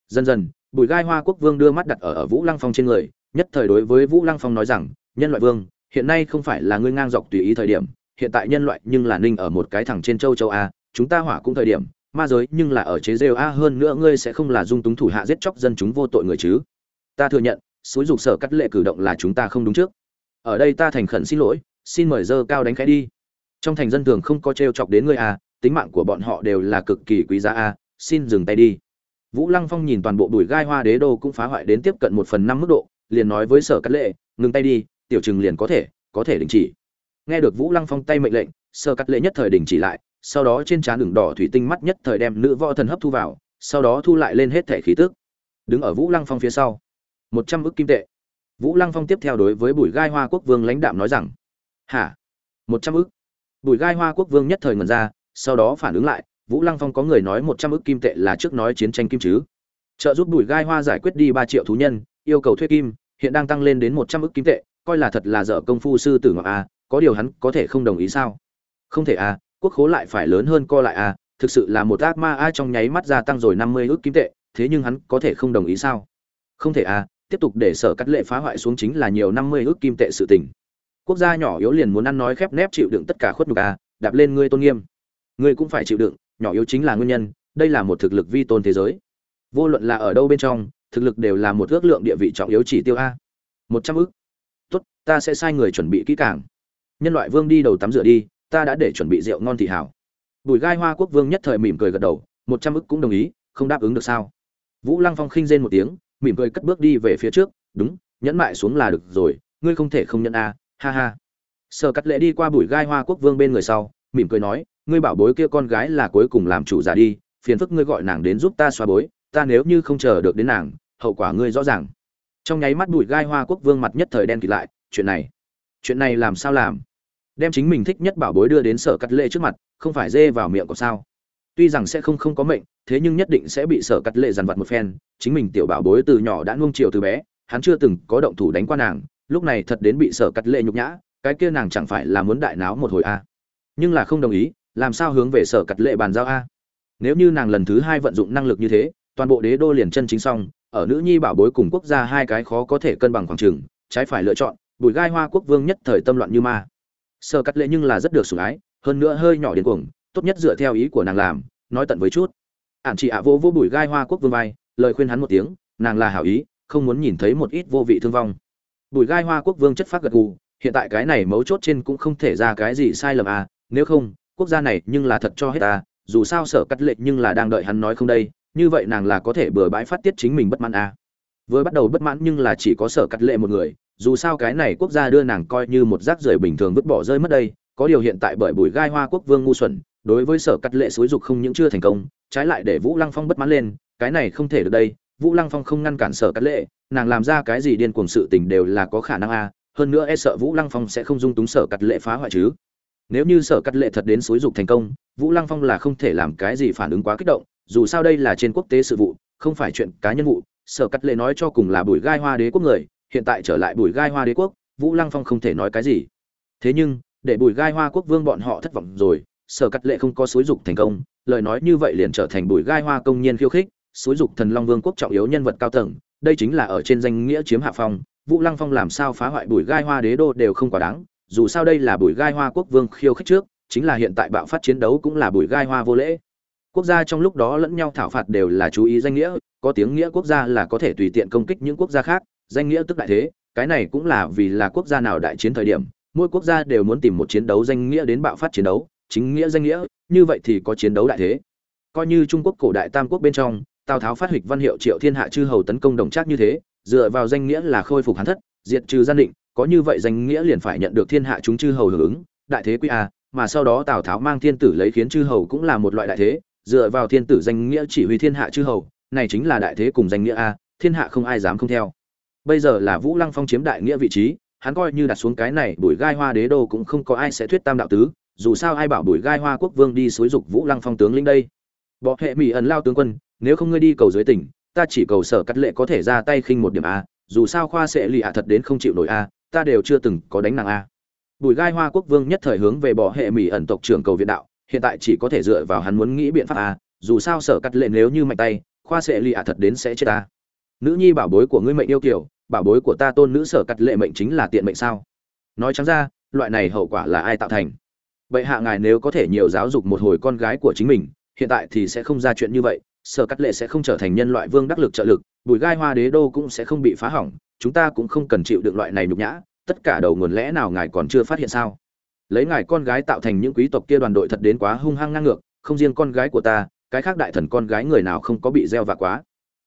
S1: Dần dần, bùi gai hoa quốc vương đưa mắt đặt ở ở vũ lăng phong trên người, nhất thời đối với vũ lăng phong nói rằng, nhân loại vương, hiện nay không phải là ngươi ngang dọc tùy ý thời điểm, hiện tại nhân loại nhưng là ninh ở một cái thẳng trên châu châu a, chúng ta hỏa cũng thời điểm, ma giới nhưng là ở chế rêu a, hơn nữa ngươi sẽ không là dung túng thủ hạ giết chóc dân chúng vô tội người chứ? Ta thừa nhận, xúi dục sở cắt lệ cử động là chúng ta không đúng trước. Ở đây ta thành khẩn xin lỗi, xin mời dơ cao đánh khẽ đi trong thành dân thường không có t chọc đến ngươi a tính mạng của bọn họ đều là cực kỳ quý giá a xin dừng tay đi. Vũ lăng phong nhìn toàn bộ bụi gai hoa đế đô cũng phá hoại đến tiếp cận một phần năm mức độ, liền nói với sở cắt lệ, ngừng tay đi, tiểu trừng liền có thể có thể đình chỉ. Nghe được vũ lăng phong tay mệnh lệnh sơ cắt lệ nhất thời đình chỉ lại, sau đó trên trán đường đỏ thủy tinh mắt nhất thời đem nữ võ thần hấp thu vào, sau đó thu lại lên hết thể khí tức. Đứng ở vũ lăng phong phía sau, một trăm ức kim tệ. Vũ lăng phong tiếp theo đối với bụi gai hoa quốc vương lãnh đạm nói rằng, hả? Một trăm ức? Bùi gai hoa quốc vương nhất thời ngần ra, sau đó phản ứng lại, vũ lăng phong có người nói một trăm ức kim tệ là trước nói chiến tranh kim chứ. Trợ giúp bùi gai hoa giải quyết đi ba triệu thú nhân, yêu cầu thuê kim, hiện đang tăng lên đến một trăm ức kim tệ, coi là thật là dở công phu sư tử ngọc a có điều hắn có thể không đồng ý sao? Không thể a quốc khố lại phải lớn hơn co lại a thực sự là một ác ma a trong nháy mắt gia tăng rồi năm mươi ức kim tệ, thế nhưng hắn có thể không đồng ý sao? Không thể a tiếp tục để sở cắt lệ phá hoại xuống chính là nhiều năm mươi ước kim tệ sự tình quốc gia nhỏ yếu liền muốn ăn nói khép nép chịu đựng tất cả khuất nhục à đạp lên ngươi tôn nghiêm. Ngươi cũng phải chịu đựng, nhỏ yếu chính là nguyên nhân, đây là một thực lực vi tôn thế giới. Vô luận là ở đâu bên trong, thực lực đều là một ước lượng địa vị trọng yếu chỉ tiêu a. Một trăm ước tốt, ta sẽ sai người chuẩn bị kỹ càng. Nhân loại vương đi đầu tắm rửa đi, ta đã để chuẩn bị rượu ngon thị hảo. Bùi gai hoa quốc vương nhất thời mỉm cười gật đầu, một trăm ước cũng đồng ý, không đáp ứng được sao? Vũ lăng phong khinh rên một tiếng, mỉm cười cất bước đi về phía trước, đúng, nhẫn mại xuống là được rồi, ngươi không thể không nhận a ha ha. Sở cắt lệ đi qua bụi gai hoa quốc vương bên người sau, mỉm cười nói, ngươi bảo bối kia con gái là cuối cùng làm chủ giả đi, phiền phức ngươi gọi nàng đến giúp ta xóa bối, ta nếu như không chờ được đến nàng, hậu quả ngươi rõ ràng. Trong nháy mắt bụi gai hoa quốc vương mặt nhất thời đen kịt lại, chuyện này chuyện này làm sao làm? Đem chính mình thích nhất bảo bối đưa đến sở cắt lệ trước mặt, không phải dê vào miệng có sao? Tuy rằng sẽ không không có mệnh, thế nhưng nhất định sẽ bị sở cắt lệ dằn vặt một phen, chính mình tiểu bảo bối từ nhỏ đã nuông chiều từ bé, hắn chưa từng có động thủ đánh qua nàng lúc này thật đến bị sở cắt lệ nhục nhã, cái kia nàng chẳng phải là muốn đại náo một hồi a nhưng là không đồng ý, làm sao hướng về sở cắt lệ bàn giao a? Nếu như nàng lần thứ hai vận dụng năng lực như thế, toàn bộ đế đô liền chân chính xong, ở nữ nhi bảo bối cùng quốc gia hai cái khó có thể cân bằng khoảng trường, trái phải lựa chọn, bùi gai hoa quốc vương nhất thời tâm loạn như ma. Sở cắt lệ nhưng là rất được sủng ái, hơn nữa hơi nhỏ điên cuồng, tốt nhất dựa theo ý của nàng làm, nói tận với chút. Ản chị ạ vô vô bùi gai hoa quốc vương vai, lời khuyên hắn một tiếng, nàng là hảo ý, không muốn nhìn thấy một ít vô vị thương vong bùi gai hoa quốc vương chất phát gật gù, hiện tại cái này mấu chốt trên cũng không thể ra cái gì sai lầm à nếu không, quốc gia này nhưng là thật cho hết ta dù sao sở cắt lệ nhưng là đang đợi hắn nói không đây, như vậy nàng là có thể bừa bãi phát tiết chính mình bất mãn à. Vừa bắt đầu bất mãn nhưng là chỉ có sở cắt lệ một người, dù sao cái này quốc gia đưa nàng coi như một rác rưởi bình thường vứt bỏ rơi mất đây, có điều hiện tại bởi bùi gai hoa quốc vương ngu xuẩn, đối với sở cắt lệ xúi dục không những chưa thành công, trái lại để vũ lăng phong bất mãn lên, cái này không thể được đây, vũ lăng phong không ngăn cản sở cắt lệ nàng làm ra cái gì điên cuồng sự tình đều là có khả năng a, hơn nữa e sợ vũ lăng phong sẽ không dung túng sở cắt lệ phá hoại chứ. Nếu như sở cắt lệ thật đến xối dục thành công, vũ lăng phong là không thể làm cái gì phản ứng quá kích động, dù sao đây là trên quốc tế sự vụ, không phải chuyện cá nhân vụ. Sở cắt lệ nói cho cùng là bùi gai hoa đế quốc người, hiện tại trở lại bùi gai hoa đế quốc, vũ lăng phong không thể nói cái gì. Thế nhưng, để bùi gai hoa quốc vương bọn họ thất vọng rồi, sở cắt lệ không có xối dục thành công, lời nói như vậy liền trở thành bùi gai hoa công nhiên khiêu khích xối dục thần long vương quốc trọng yếu nhân vật cao tầng đây chính là ở trên danh nghĩa chiếm hạ phong, vũ lăng phong làm sao phá hoại bùi gai hoa đế đô đều không quá đáng, dù sao đây là bùi gai hoa quốc vương khiêu khích trước, chính là hiện tại bạo phát chiến đấu cũng là bùi gai hoa vô lễ. Quốc gia trong lúc đó lẫn nhau thảo phạt đều là chú ý danh nghĩa, có tiếng nghĩa quốc gia là có thể tùy tiện công kích những quốc gia khác, danh nghĩa tức đại thế, cái này cũng là vì là quốc gia nào đại chiến thời điểm, mỗi quốc gia đều muốn tìm một chiến đấu danh nghĩa đến bạo phát chiến đấu, chính nghĩa danh nghĩa, như vậy thì có chiến đấu đại thế. Coi như trung quốc cổ đại tam quốc bên trong tào tháo phát hịch văn hiệu triệu thiên hạ chư hầu tấn công đồng trác như thế, dựa vào danh nghĩa là khôi phục hắn thất, diệt trừ gian định, có như vậy danh nghĩa liền phải nhận được thiên hạ chúng chư hầu hưởng ứng, đại thế quy a mà sau đó tào tháo mang thiên tử lấy khiến chư hầu cũng là một loại đại thế, dựa vào thiên tử danh nghĩa chỉ huy thiên hạ chư hầu, này chính là đại thế cùng danh nghĩa a thiên hạ không ai dám không theo. Bây giờ là vũ lăng phong chiếm đại nghĩa vị trí, hắn coi như đặt xuống cái này bùi gai hoa đế đô cũng không có ai sẽ thuyết tam đạo tứ, dù sao ai bảo bùi gai hoa quốc vương đi xúi dục vũ lăng phong tướng linh đây? Bỏ hệ mỹ ẩn lao tướng quân nếu không ngươi đi cầu dưới tỉnh ta chỉ cầu sở cắt lệ có thể ra tay khinh một điểm a, dù sao khoa sẽ lì ạ thật đến không chịu nổi a, ta đều chưa từng có đánh nàng a. Bùi gai hoa quốc vương nhất thời hướng về bỏ hệ mỹ ẩn tộc trưởng cầu viện đạo, hiện tại chỉ có thể dựa vào hắn muốn nghĩ biện pháp a, dù sao sở cắt lệ nếu như mạnh tay, khoa sẽ lì ạ thật đến sẽ chết ta nữ nhi bảo bối của ngươi mệnh yêu kiểu bảo bối của ta tôn nữ sở cắt lệ mệnh chính là tiện mệnh sao? Nói trắng ra, loại này hậu quả là ai tạo thành? Vậy hạ ngài nếu có thể nhiều giáo dục một hồi con gái của chính mình, hiện tại thì sẽ không ra chuyện như vậy sở cắt lệ sẽ không trở thành nhân loại vương đắc lực trợ lực, bùi gai hoa đế đô cũng sẽ không bị phá hỏng, chúng ta cũng không cần chịu được loại này nhục nhã, tất cả đầu nguồn lẽ nào ngài còn chưa phát hiện sao? Lấy ngài con gái tạo thành những quý tộc kia đoàn đội thật đến quá hung hăng ngang ngược, không riêng con gái của ta, cái khác đại thần con gái người nào không có bị gieo vạ quá?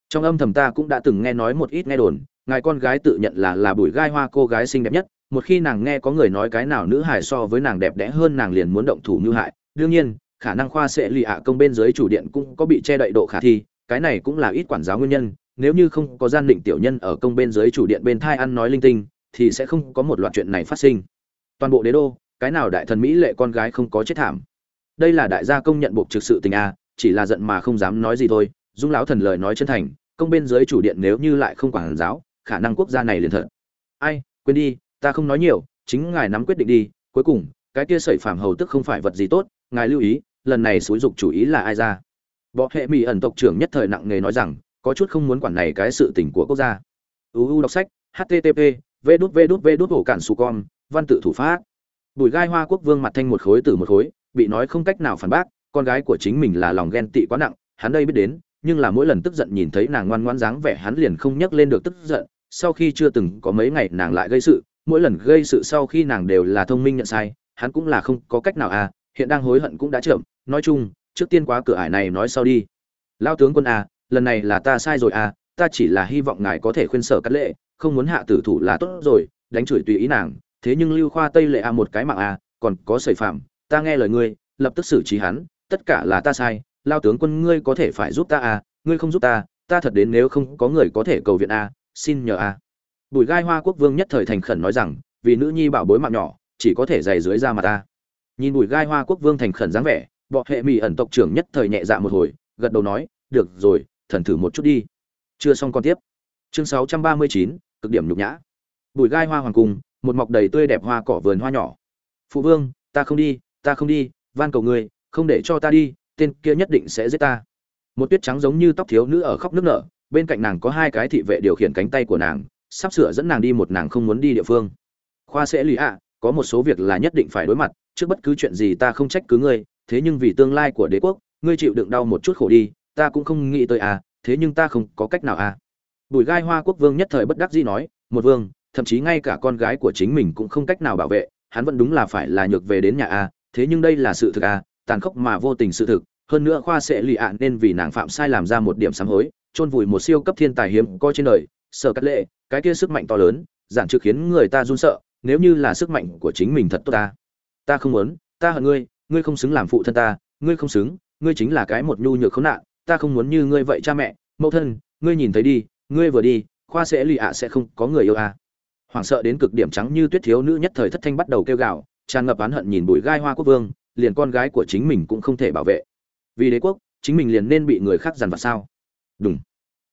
S1: Trong âm thầm ta cũng đã từng nghe nói một ít nghe đồn, ngài con gái tự nhận là là bùi gai hoa cô gái xinh đẹp nhất, một khi nàng nghe có người nói cái nào nữ hải so với nàng đẹp đẽ hơn nàng liền muốn động thủ như hại. Đương nhiên khả năng khoa sẽ lì ạ công bên dưới chủ điện cũng có bị che đậy độ khả thi, cái này cũng là ít quản giáo nguyên nhân, nếu như không có gian định tiểu nhân ở công bên dưới chủ điện bên thai ăn nói linh tinh, thì sẽ không có một loạt chuyện này phát sinh. Toàn bộ đế đô, cái nào đại thần mỹ lệ con gái không có chết thảm. Đây là đại gia công nhận buộc trực sự tình a, chỉ là giận mà không dám nói gì thôi, dung lão thần lời nói chân thành, công bên dưới chủ điện nếu như lại không quản giáo, khả năng quốc gia này liền thật. Ai, quên đi, ta không nói nhiều, chính ngài nắm quyết định đi, cuối cùng, cái kia sẩy phàm hầu tức không phải vật gì tốt, ngài lưu ý lần này xúi dục chủ ý là ai ra? Bọ hệ mỹ ẩn tộc trưởng nhất thời nặng nề nói rằng, có chút không muốn quản này cái sự tình của quốc gia. Uu đọc sách http v đút v đút v đút hổ cản su con, văn tự thủ pháp. Bùi gai hoa quốc vương mặt thanh một khối từ một khối, bị nói không cách nào phản bác, con gái của chính mình là lòng ghen tị quá nặng, hắn đây biết đến, nhưng là mỗi lần tức giận nhìn thấy nàng ngoan ngoan dáng vẻ hắn liền không nhắc lên được tức giận, sau khi chưa từng có mấy ngày nàng lại gây sự, mỗi lần gây sự sau khi nàng đều là thông minh nhận sai, hắn cũng là không có cách nào à hiện đang hối hận cũng đã chậm nói chung trước tiên quá cửa ải này nói sau đi. Lao tướng quân à lần này là ta sai rồi à ta chỉ là hy vọng ngài có thể khuyên sở cắt lệ không muốn hạ tử thủ là tốt rồi đánh chửi tùy ý nàng thế nhưng lưu khoa tây lệ a một cái mạng a còn có sởi phạm ta nghe lời ngươi lập tức xử trí hắn tất cả là ta sai lao tướng quân ngươi có thể phải giúp ta à, ngươi không giúp ta ta thật đến nếu không có người có thể cầu viện a xin nhờ a bùi gai hoa quốc vương nhất thời thành khẩn nói rằng vì nữ nhi bảo bối mạng nhỏ chỉ có thể dày dưới ra mà ta. Nhìn bùi gai hoa quốc vương thành khẩn dáng vẻ bọ hệ mỹ ẩn tộc trưởng nhất thời nhẹ dạ một hồi gật đầu nói được rồi thần thử một chút đi. Chưa xong con tiếp. Chương sáu trăm ba mươi chín cực điểm nhục nhã. Bụi gai hoa hoàng cung một mọc đầy tươi đẹp hoa cỏ vườn hoa nhỏ. Phụ vương ta không đi ta không đi van cầu người, không để cho ta đi tên kia nhất định sẽ giết ta. Một tuyết trắng giống như tóc thiếu nữ ở khóc nước nở bên cạnh nàng có hai cái thị vệ điều khiển cánh tay của nàng sắp sửa dẫn nàng đi một nàng không muốn đi địa phương. Khoa sẽ lì ạ có một số việc là nhất định phải đối mặt trước bất cứ chuyện gì ta không trách cứ ngươi thế nhưng vì tương lai của đế quốc ngươi chịu đựng đau một chút khổ đi ta cũng không nghĩ tới à thế nhưng ta không có cách nào à bùi gai hoa quốc vương nhất thời bất đắc dĩ nói một vương thậm chí ngay cả con gái của chính mình cũng không cách nào bảo vệ hắn vẫn đúng là phải là nhược về đến nhà à. thế nhưng đây là sự thực à, tàn khốc mà vô tình sự thực hơn nữa khoa sẽ lì ạ nên vì nàng phạm sai làm ra một điểm sám hối chôn vùi một siêu cấp thiên tài hiếm coi trên đời sợ cắt lệ cái kia sức mạnh to lớn giản trực khiến người ta run sợ nếu như là sức mạnh của chính mình thật tốt ta ta không muốn ta hận ngươi ngươi không xứng làm phụ thân ta, ngươi không xứng, ngươi chính là cái một nhu nhược khốn nạn, ta không muốn như ngươi vậy cha mẹ. Mẫu thân, ngươi nhìn thấy đi, ngươi vừa đi, khoa sẽ lì ạ sẽ không có người yêu à. Hoảng sợ đến cực điểm trắng như tuyết thiếu nữ nhất thời thất thanh bắt đầu kêu gào, tràn ngập oán hận nhìn bụi gai hoa quốc vương, liền con gái của chính mình cũng không thể bảo vệ. Vì đế quốc, chính mình liền nên bị người khác dằn vặt sao? Đúng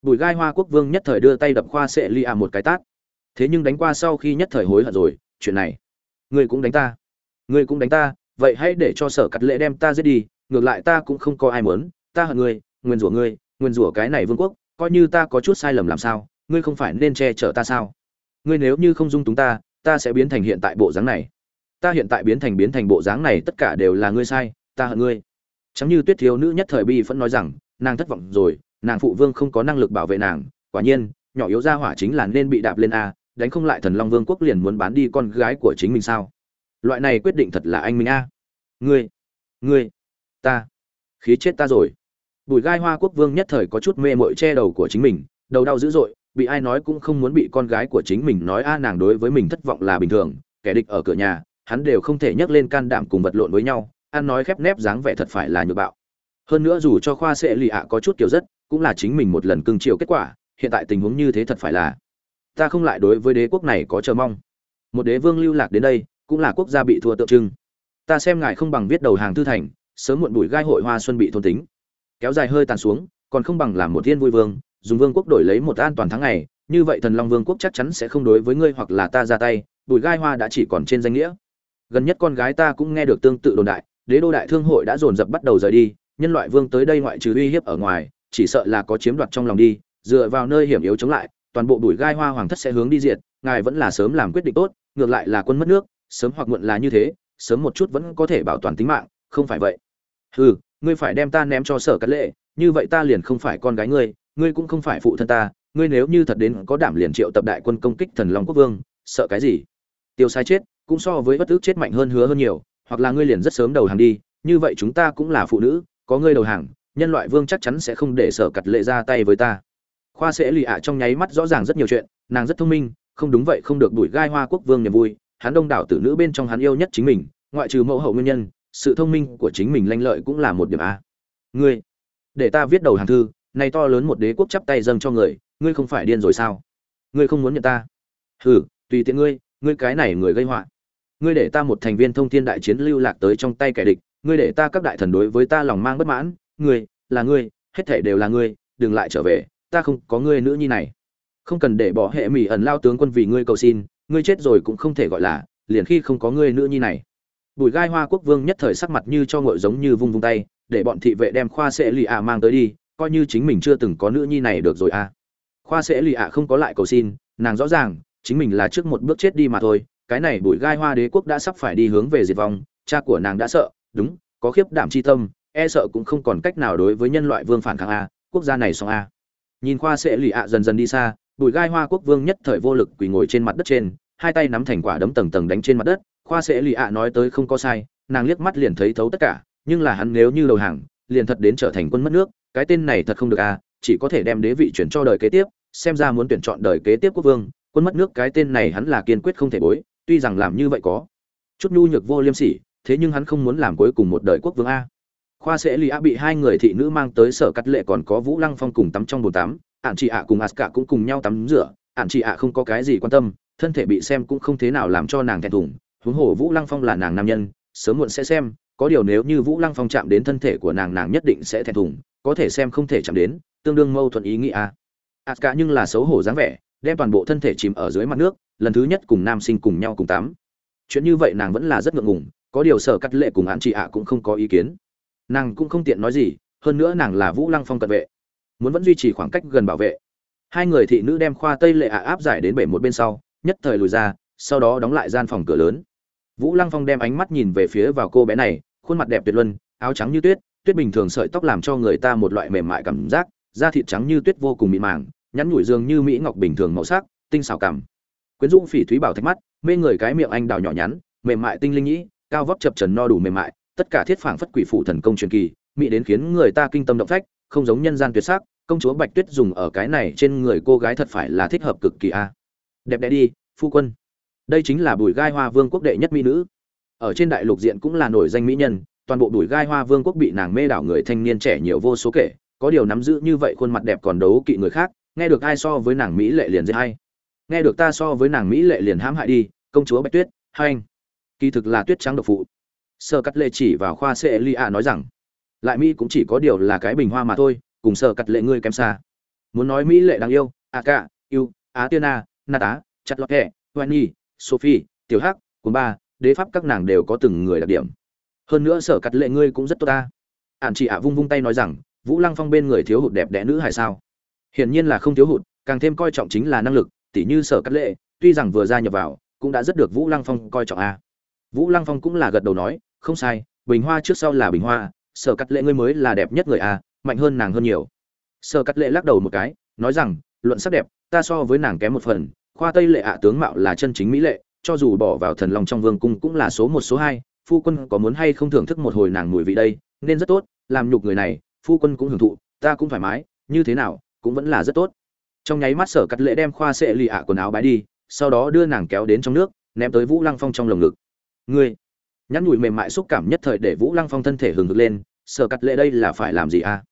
S1: bụi gai hoa quốc vương nhất thời đưa tay đập khoa sẽ li à một cái tát. Thế nhưng đánh qua sau khi nhất thời hối hận rồi, chuyện này, ngươi cũng đánh ta. Ngươi cũng đánh ta vậy hãy để cho sở cắt lệ đem ta giết đi, ngược lại ta cũng không có ai muốn, ta hận ngươi nguyên rủa ngươi nguyên rủa cái này vương quốc, coi như ta có chút sai lầm làm sao, ngươi không phải nên che chở ta sao? Ngươi nếu như không dung túng ta ta sẽ biến thành hiện tại bộ dáng này. Ta hiện tại biến thành biến thành bộ dáng này, tất cả đều là ngươi sai, ta hận ngươi. Chẳng như tuyết thiếu nữ nhất thời bi vẫn nói rằng, nàng thất vọng rồi, nàng phụ vương không có năng lực bảo vệ nàng, quả nhiên, nhỏ yếu gia hỏa chính là nên bị đạp lên a, đánh không lại thần long vương quốc liền muốn bán đi con gái của chính mình sao? Loại này quyết định thật là anh minh a. Ngươi ngươi, ta, khí chết ta rồi. Bùi gai hoa quốc vương nhất thời có chút mê mội che đầu của chính mình, đầu đau dữ dội, bị ai nói cũng không muốn bị con gái của chính mình nói a nàng đối với mình thất vọng là bình thường, kẻ địch ở cửa nhà, hắn đều không thể nhấc lên can đảm cùng vật lộn với nhau, ăn nói khép nép dáng vẻ thật phải là nhược bạo. Hơn nữa dù cho khoa sẽ lì ạ có chút kiểu rất, cũng là chính mình một lần cưng chiều kết quả, hiện tại tình huống như thế thật phải là. Ta không lại đối với đế quốc này có chờ mong. Một đế vương lưu lạc đến đây cũng là quốc gia bị thua tượng trưng. Ta xem ngài không bằng viết đầu hàng thư thành, sớm muộn bụi gai hội hoa xuân bị thôn tính. Kéo dài hơi tàn xuống, còn không bằng làm một thiên vui vương, dùng vương quốc đổi lấy một an toàn tháng ngày, như vậy thần long vương quốc chắc chắn sẽ không đối với ngươi hoặc là ta ra tay bụi gai hoa đã chỉ còn trên danh nghĩa. Gần nhất con gái ta cũng nghe được tương tự đồn đại, đế đô đại thương hội đã dồn dập bắt đầu rời đi, nhân loại vương tới đây ngoại trừ uy hiếp ở ngoài, chỉ sợ là có chiếm đoạt trong lòng đi, dựa vào nơi hiểm yếu chống lại, toàn bộ bụi gai hoa hoàng thất sẽ hướng đi diệt, ngài vẫn là sớm làm quyết định tốt, ngược lại là quân mất nước sớm hoặc muộn là như thế, sớm một chút vẫn có thể bảo toàn tính mạng, không phải vậy. Hừ, ngươi phải đem ta ném cho sở cắt lệ, như vậy ta liền không phải con gái ngươi ngươi cũng không phải phụ thân ta, ngươi nếu như thật đến có đảm liền triệu tập đại quân công kích thần long quốc vương, sợ cái gì? Tiêu sai chết, cũng so với bất ước chết mạnh hơn hứa hơn nhiều, hoặc là ngươi liền rất sớm đầu hàng đi, như vậy chúng ta cũng là phụ nữ, có ngươi đầu hàng, nhân loại vương chắc chắn sẽ không để sở cặt lệ ra tay với ta. Khoa sẽ lì ạ trong nháy mắt rõ ràng rất nhiều chuyện, nàng rất thông minh, không đúng vậy không được đuổi gai hoa quốc vương niềm vui hắn đông đảo tử nữ bên trong hắn yêu nhất chính mình, ngoại trừ mẫu hậu nguyên nhân, sự thông minh của chính mình lanh lợi cũng là một điểm a. Ngươi, để ta viết đầu hàng thư, này to lớn một đế quốc chắp tay dâng cho người, ngươi không phải điên rồi sao? Ngươi không muốn nhận ta? Hừ, tùy tiện ngươi ngươi cái này người gây họa. Ngươi để ta một thành viên thông thiên đại chiến lưu lạc tới trong tay kẻ địch, ngươi để ta các đại thần đối với ta lòng mang bất mãn. Ngươi, là ngươi, hết thảy đều là ngươi, đừng lại trở về, ta không có ngươi nữ nhi này. Không cần để bỏ hệ mỹ ẩn lao tướng quân vì ngươi cầu xin ngươi chết rồi cũng không thể gọi là, liền khi không có ngươi nữ nhi này. Bùi gai hoa quốc vương nhất thời sắc mặt như cho ngội giống như vung vung tay, để bọn thị vệ đem khoa sẽ lì ạ mang tới đi, coi như chính mình chưa từng có nữ nhi này được rồi à. Khoa sẽ lì ạ không có lại cầu xin, nàng rõ ràng, chính mình là trước một bước chết đi mà thôi, cái này bùi gai hoa đế quốc đã sắp phải đi hướng về diệt vong, cha của nàng đã sợ, đúng, có khiếp đảm chi tâm e sợ cũng không còn cách nào đối với nhân loại vương phản kháng a quốc gia này xong a nhìn khoa sẽ lì ạ dần dần đi xa bùi gai hoa quốc vương nhất thời vô lực quỳ ngồi trên mặt đất trên, hai tay nắm thành quả đấm tầng tầng đánh trên mặt đất, khoa sẽ lì ạ nói tới không có sai, nàng liếc mắt liền thấy thấu tất cả, nhưng là hắn nếu như đầu hàng, liền thật đến trở thành quân mất nước, cái tên này thật không được a chỉ có thể đem đế vị chuyển cho đời kế tiếp, xem ra muốn tuyển chọn đời kế tiếp quốc vương, quân mất nước cái tên này hắn là kiên quyết không thể bối, tuy rằng làm như vậy có chút nhu nhược vô liêm sỉ, thế nhưng hắn không muốn làm cuối cùng một đời quốc vương a. Khoa sẽ lì a bị hai người thị nữ mang tới sở cắt lệ còn có vũ lăng phong cùng tắm trong bồn tắm ạn chị ạ cùng aska cũng cùng nhau tắm rửa ạn chị ạ không có cái gì quan tâm, thân thể bị xem cũng không thế nào làm cho nàng thẹn thùng. Huống hồ vũ lăng phong là nàng nam nhân, sớm muộn sẽ xem, có điều nếu như vũ lăng phong chạm đến thân thể của nàng nàng nhất định sẽ thẹn thùng, có thể xem không thể chạm đến, tương đương mâu thuẫn ý nghĩa aska nhưng là xấu hổ dáng vẻ, đem toàn bộ thân thể chìm ở dưới mặt nước, lần thứ nhất cùng nam sinh cùng nhau cùng tắm. Chuyện như vậy nàng vẫn là rất ngượng ngùng, có điều sở cắt lệ cùng ản chị ạ cũng không có ý kiến. Nàng cũng không tiện nói gì, hơn nữa nàng là vũ lăng phong cận vệ muốn vẫn duy trì khoảng cách gần bảo vệ. Hai người thị nữ đem khoa tây lệ ạ áp giải đến bể một bên sau, nhất thời lùi ra, sau đó đóng lại gian phòng cửa lớn. Vũ lăng phong đem ánh mắt nhìn về phía vào cô bé này, khuôn mặt đẹp tuyệt luân, áo trắng như tuyết tuyết bình thường sợi tóc làm cho người ta một loại mềm mại cảm giác, da thịt trắng như tuyết vô cùng mịn màng, nhắn nhủi dường như mỹ ngọc bình thường màu sắc, tinh xảo cảm. Quyến rũ phỉ thúy bảo thạch mắt, mê người cái miệng anh đào nhỏ nhắn, mềm mại tinh linh nhĩ, cao vóc chập trần no đủ mềm mại, tất cả thiết phảng phất quỷ phụ thần công truyền kỳ, mỹ đến khiến người ta kinh tâm động phách, không giống nhân gian tuyệt sắc công chúa bạch tuyết dùng ở cái này trên người cô gái thật phải là thích hợp cực kỳ a. À. Đẹp đẽ đi, phu quân. Đây chính là bùi gai hoa vương quốc đệ nhất mỹ nữ. Ở trên đại lục diện cũng là nổi danh mỹ nhân, toàn bộ bùi gai hoa vương quốc bị nàng mê đảo người thanh niên trẻ nhiều vô số kể, có điều nắm giữ như vậy khuôn mặt đẹp còn đấu kỵ người khác, nghe được ai so với nàng mỹ lệ liền dễ hay. Nghe được ta so với nàng mỹ lệ liền hãm hại đi, công chúa bạch tuyết hai anh. Kỳ thực là tuyết trắng độc phụ. Sơ cắt lệ chỉ vào khoa xe li a nói rằng, lại mỹ cũng chỉ có điều là cái bình hoa mà thôi cùng sở cắt lệ ngươi kém xa. Muốn nói mỹ lệ đáng yêu a ca yêu á tiên a na tá chặt lọt hẹ hoan nhi sophie, tiểu hắc cuốn ba, đế pháp các nàng đều có từng người đặc điểm. Hơn nữa sở cắt lệ ngươi cũng rất tốt ta. Ạn chị ạ vung vung tay nói rằng, vũ lăng phong bên người thiếu hụt đẹp đẽ nữ hay sao? Hiển nhiên là không thiếu hụt, càng thêm coi trọng chính là năng lực, tỉ như sở cắt lệ, tuy rằng vừa gia nhập vào, cũng đã rất được vũ lăng phong coi trọng a. Vũ lăng phong cũng là gật đầu nói, không sai, bình hoa trước sau là bình hoa, sở cắt lệ ngươi mới là đẹp nhất người a mạnh hơn nàng hơn nhiều. Sở cắt lệ lắc đầu một cái, nói rằng, luận sắc đẹp, ta so với nàng kém một phần, khoa tây lệ ạ tướng mạo là chân chính mỹ lệ, cho dù bỏ vào thần lòng trong vương cung cũng là số một số hai, phu quân có muốn hay không thưởng thức một hồi nàng mùi vị đây, nên rất tốt, làm nhục người này, phu quân cũng hưởng thụ, ta cũng thoải mái, như thế nào, cũng vẫn là rất tốt. Trong nháy mắt sở cắt lệ đem khoa sệ lì ạ quần áo bái đi, sau đó đưa nàng kéo đến trong nước, ném tới vũ lăng phong trong lồng ngực. Ngươi, nhắn nhủi mềm mại xúc cảm nhất thời để vũ lăng phong thân thể hừng hực lên, sở cắt lệ đây là phải làm gì à?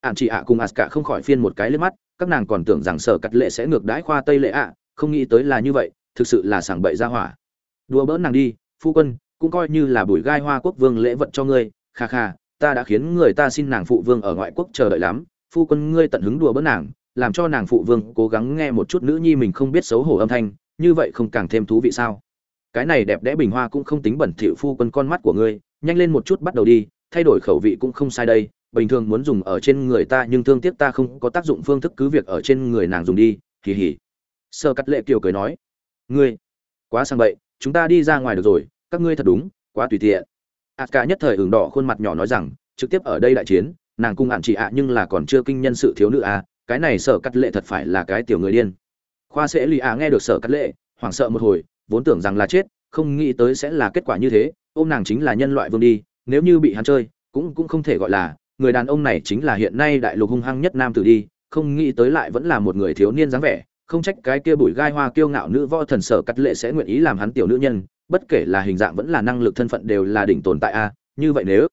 S1: Ạn chị ạ cùng ạt cả không khỏi phiên một cái lên mắt, các nàng còn tưởng rằng sở cắt lệ sẽ ngược đãi khoa tây lệ ạ, không nghĩ tới là như vậy, thực sự là sảng bậy ra hỏa. Đùa bỡn nàng đi, phu quân, cũng coi như là bùi gai hoa quốc vương lễ vật cho ngươi, kha kha, ta đã khiến người ta xin nàng phụ vương ở ngoại quốc chờ đợi lắm, phu quân ngươi tận hứng đùa bỡn nàng, làm cho nàng phụ vương cố gắng nghe một chút nữ nhi mình không biết xấu hổ âm thanh, như vậy không càng thêm thú vị sao? Cái này đẹp đẽ bình hoa cũng không tính bẩn thỉu phu quân con mắt của ngươi, nhanh lên một chút bắt đầu đi, thay đổi khẩu vị cũng không sai đây bình thường muốn dùng ở trên người ta nhưng thương tiếc ta không có tác dụng phương thức cứ việc ở trên người nàng dùng đi, kỳ hỉ. Sơ cắt lệ kiều cười nói, ngươi, quá sang bậy, chúng ta đi ra ngoài được rồi, các ngươi thật đúng, quá tùy tiện. Ạt cả nhất thời ửng đỏ khuôn mặt nhỏ nói rằng, trực tiếp ở đây đại chiến, nàng cung ạn chị ạ nhưng là còn chưa kinh nhân sự thiếu nữ à cái này sở cắt lệ thật phải là cái tiểu người điên. Khoa sẽ lì ạ nghe được sở cắt lệ, hoảng sợ một hồi, vốn tưởng rằng là chết, không nghĩ tới sẽ là kết quả như thế, ôm nàng chính là nhân loại vương đi, nếu như bị hắn chơi, cũng cũng không thể gọi là người đàn ông này chính là hiện nay đại lục hung hăng nhất nam tử đi, không nghĩ tới lại vẫn là một người thiếu niên dáng vẻ, không trách cái kia bụi gai hoa kiêu ngạo nữ võ thần sở cắt lệ sẽ nguyện ý làm hắn tiểu nữ nhân, bất kể là hình dạng vẫn là năng lực thân phận đều là đỉnh tồn tại a, như vậy nếu,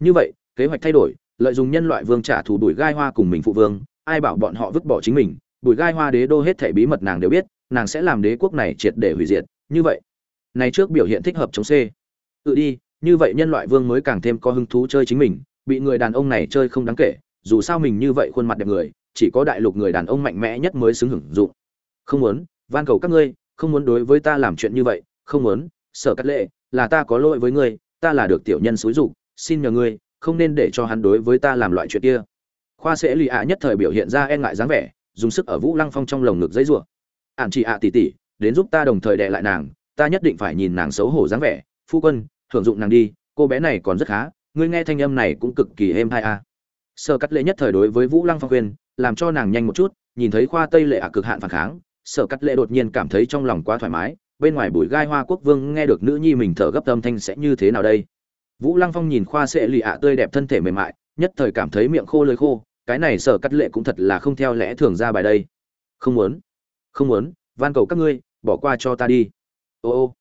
S1: như vậy, kế hoạch thay đổi, lợi dụng nhân loại vương trả thù đuổi gai hoa cùng mình phụ vương, ai bảo bọn họ vứt bỏ chính mình, bụi gai hoa đế đô hết thể bí mật nàng đều biết, nàng sẽ làm đế quốc này triệt để hủy diệt, như vậy. Này trước biểu hiện thích hợp chống c. Tự đi, như vậy nhân loại vương mới càng thêm có hứng thú chơi chính mình bị người đàn ông này chơi không đáng kể, dù sao mình như vậy khuôn mặt đẹp người, chỉ có đại lục người đàn ông mạnh mẽ nhất mới xứng hưởng dụng. Không muốn, van cầu các ngươi, không muốn đối với ta làm chuyện như vậy, không muốn sợ cắt lệ, là ta có lỗi với ngươi, ta là được tiểu nhân xúi dục, xin nhờ ngươi, không nên để cho hắn đối với ta làm loại chuyện kia. Khoa sẽ lì ạ nhất thời biểu hiện ra e ngại dáng vẻ, dùng sức ở vũ lăng phong trong lồng ngực dãy rủa. Ạn chị ạ tỉ tỉ đến giúp ta đồng thời đè lại nàng, ta nhất định phải nhìn nàng xấu hổ dáng vẻ, phu quân, hưởng dụng nàng đi, cô bé này còn rất khá ngươi nghe thanh âm này cũng cực kỳ êm hai a à. sơ cắt lệ nhất thời đối với vũ lăng phong khuyên, làm cho nàng nhanh một chút, nhìn thấy khoa tây lệ ạ cực hạn phản kháng, sở cắt lệ đột nhiên cảm thấy trong lòng quá thoải mái, bên ngoài bụi gai hoa quốc vương nghe được nữ nhi mình thở gấp âm thanh sẽ như thế nào đây? Vũ lăng phong nhìn khoa sệ lì ạ tươi đẹp thân thể mềm mại, nhất thời cảm thấy miệng khô lưỡi khô, cái này sở cắt lệ cũng thật là không theo lẽ thường ra bài đây. Không muốn không muốn, van cầu các ngươi, bỏ qua cho ta đi. Ô ô,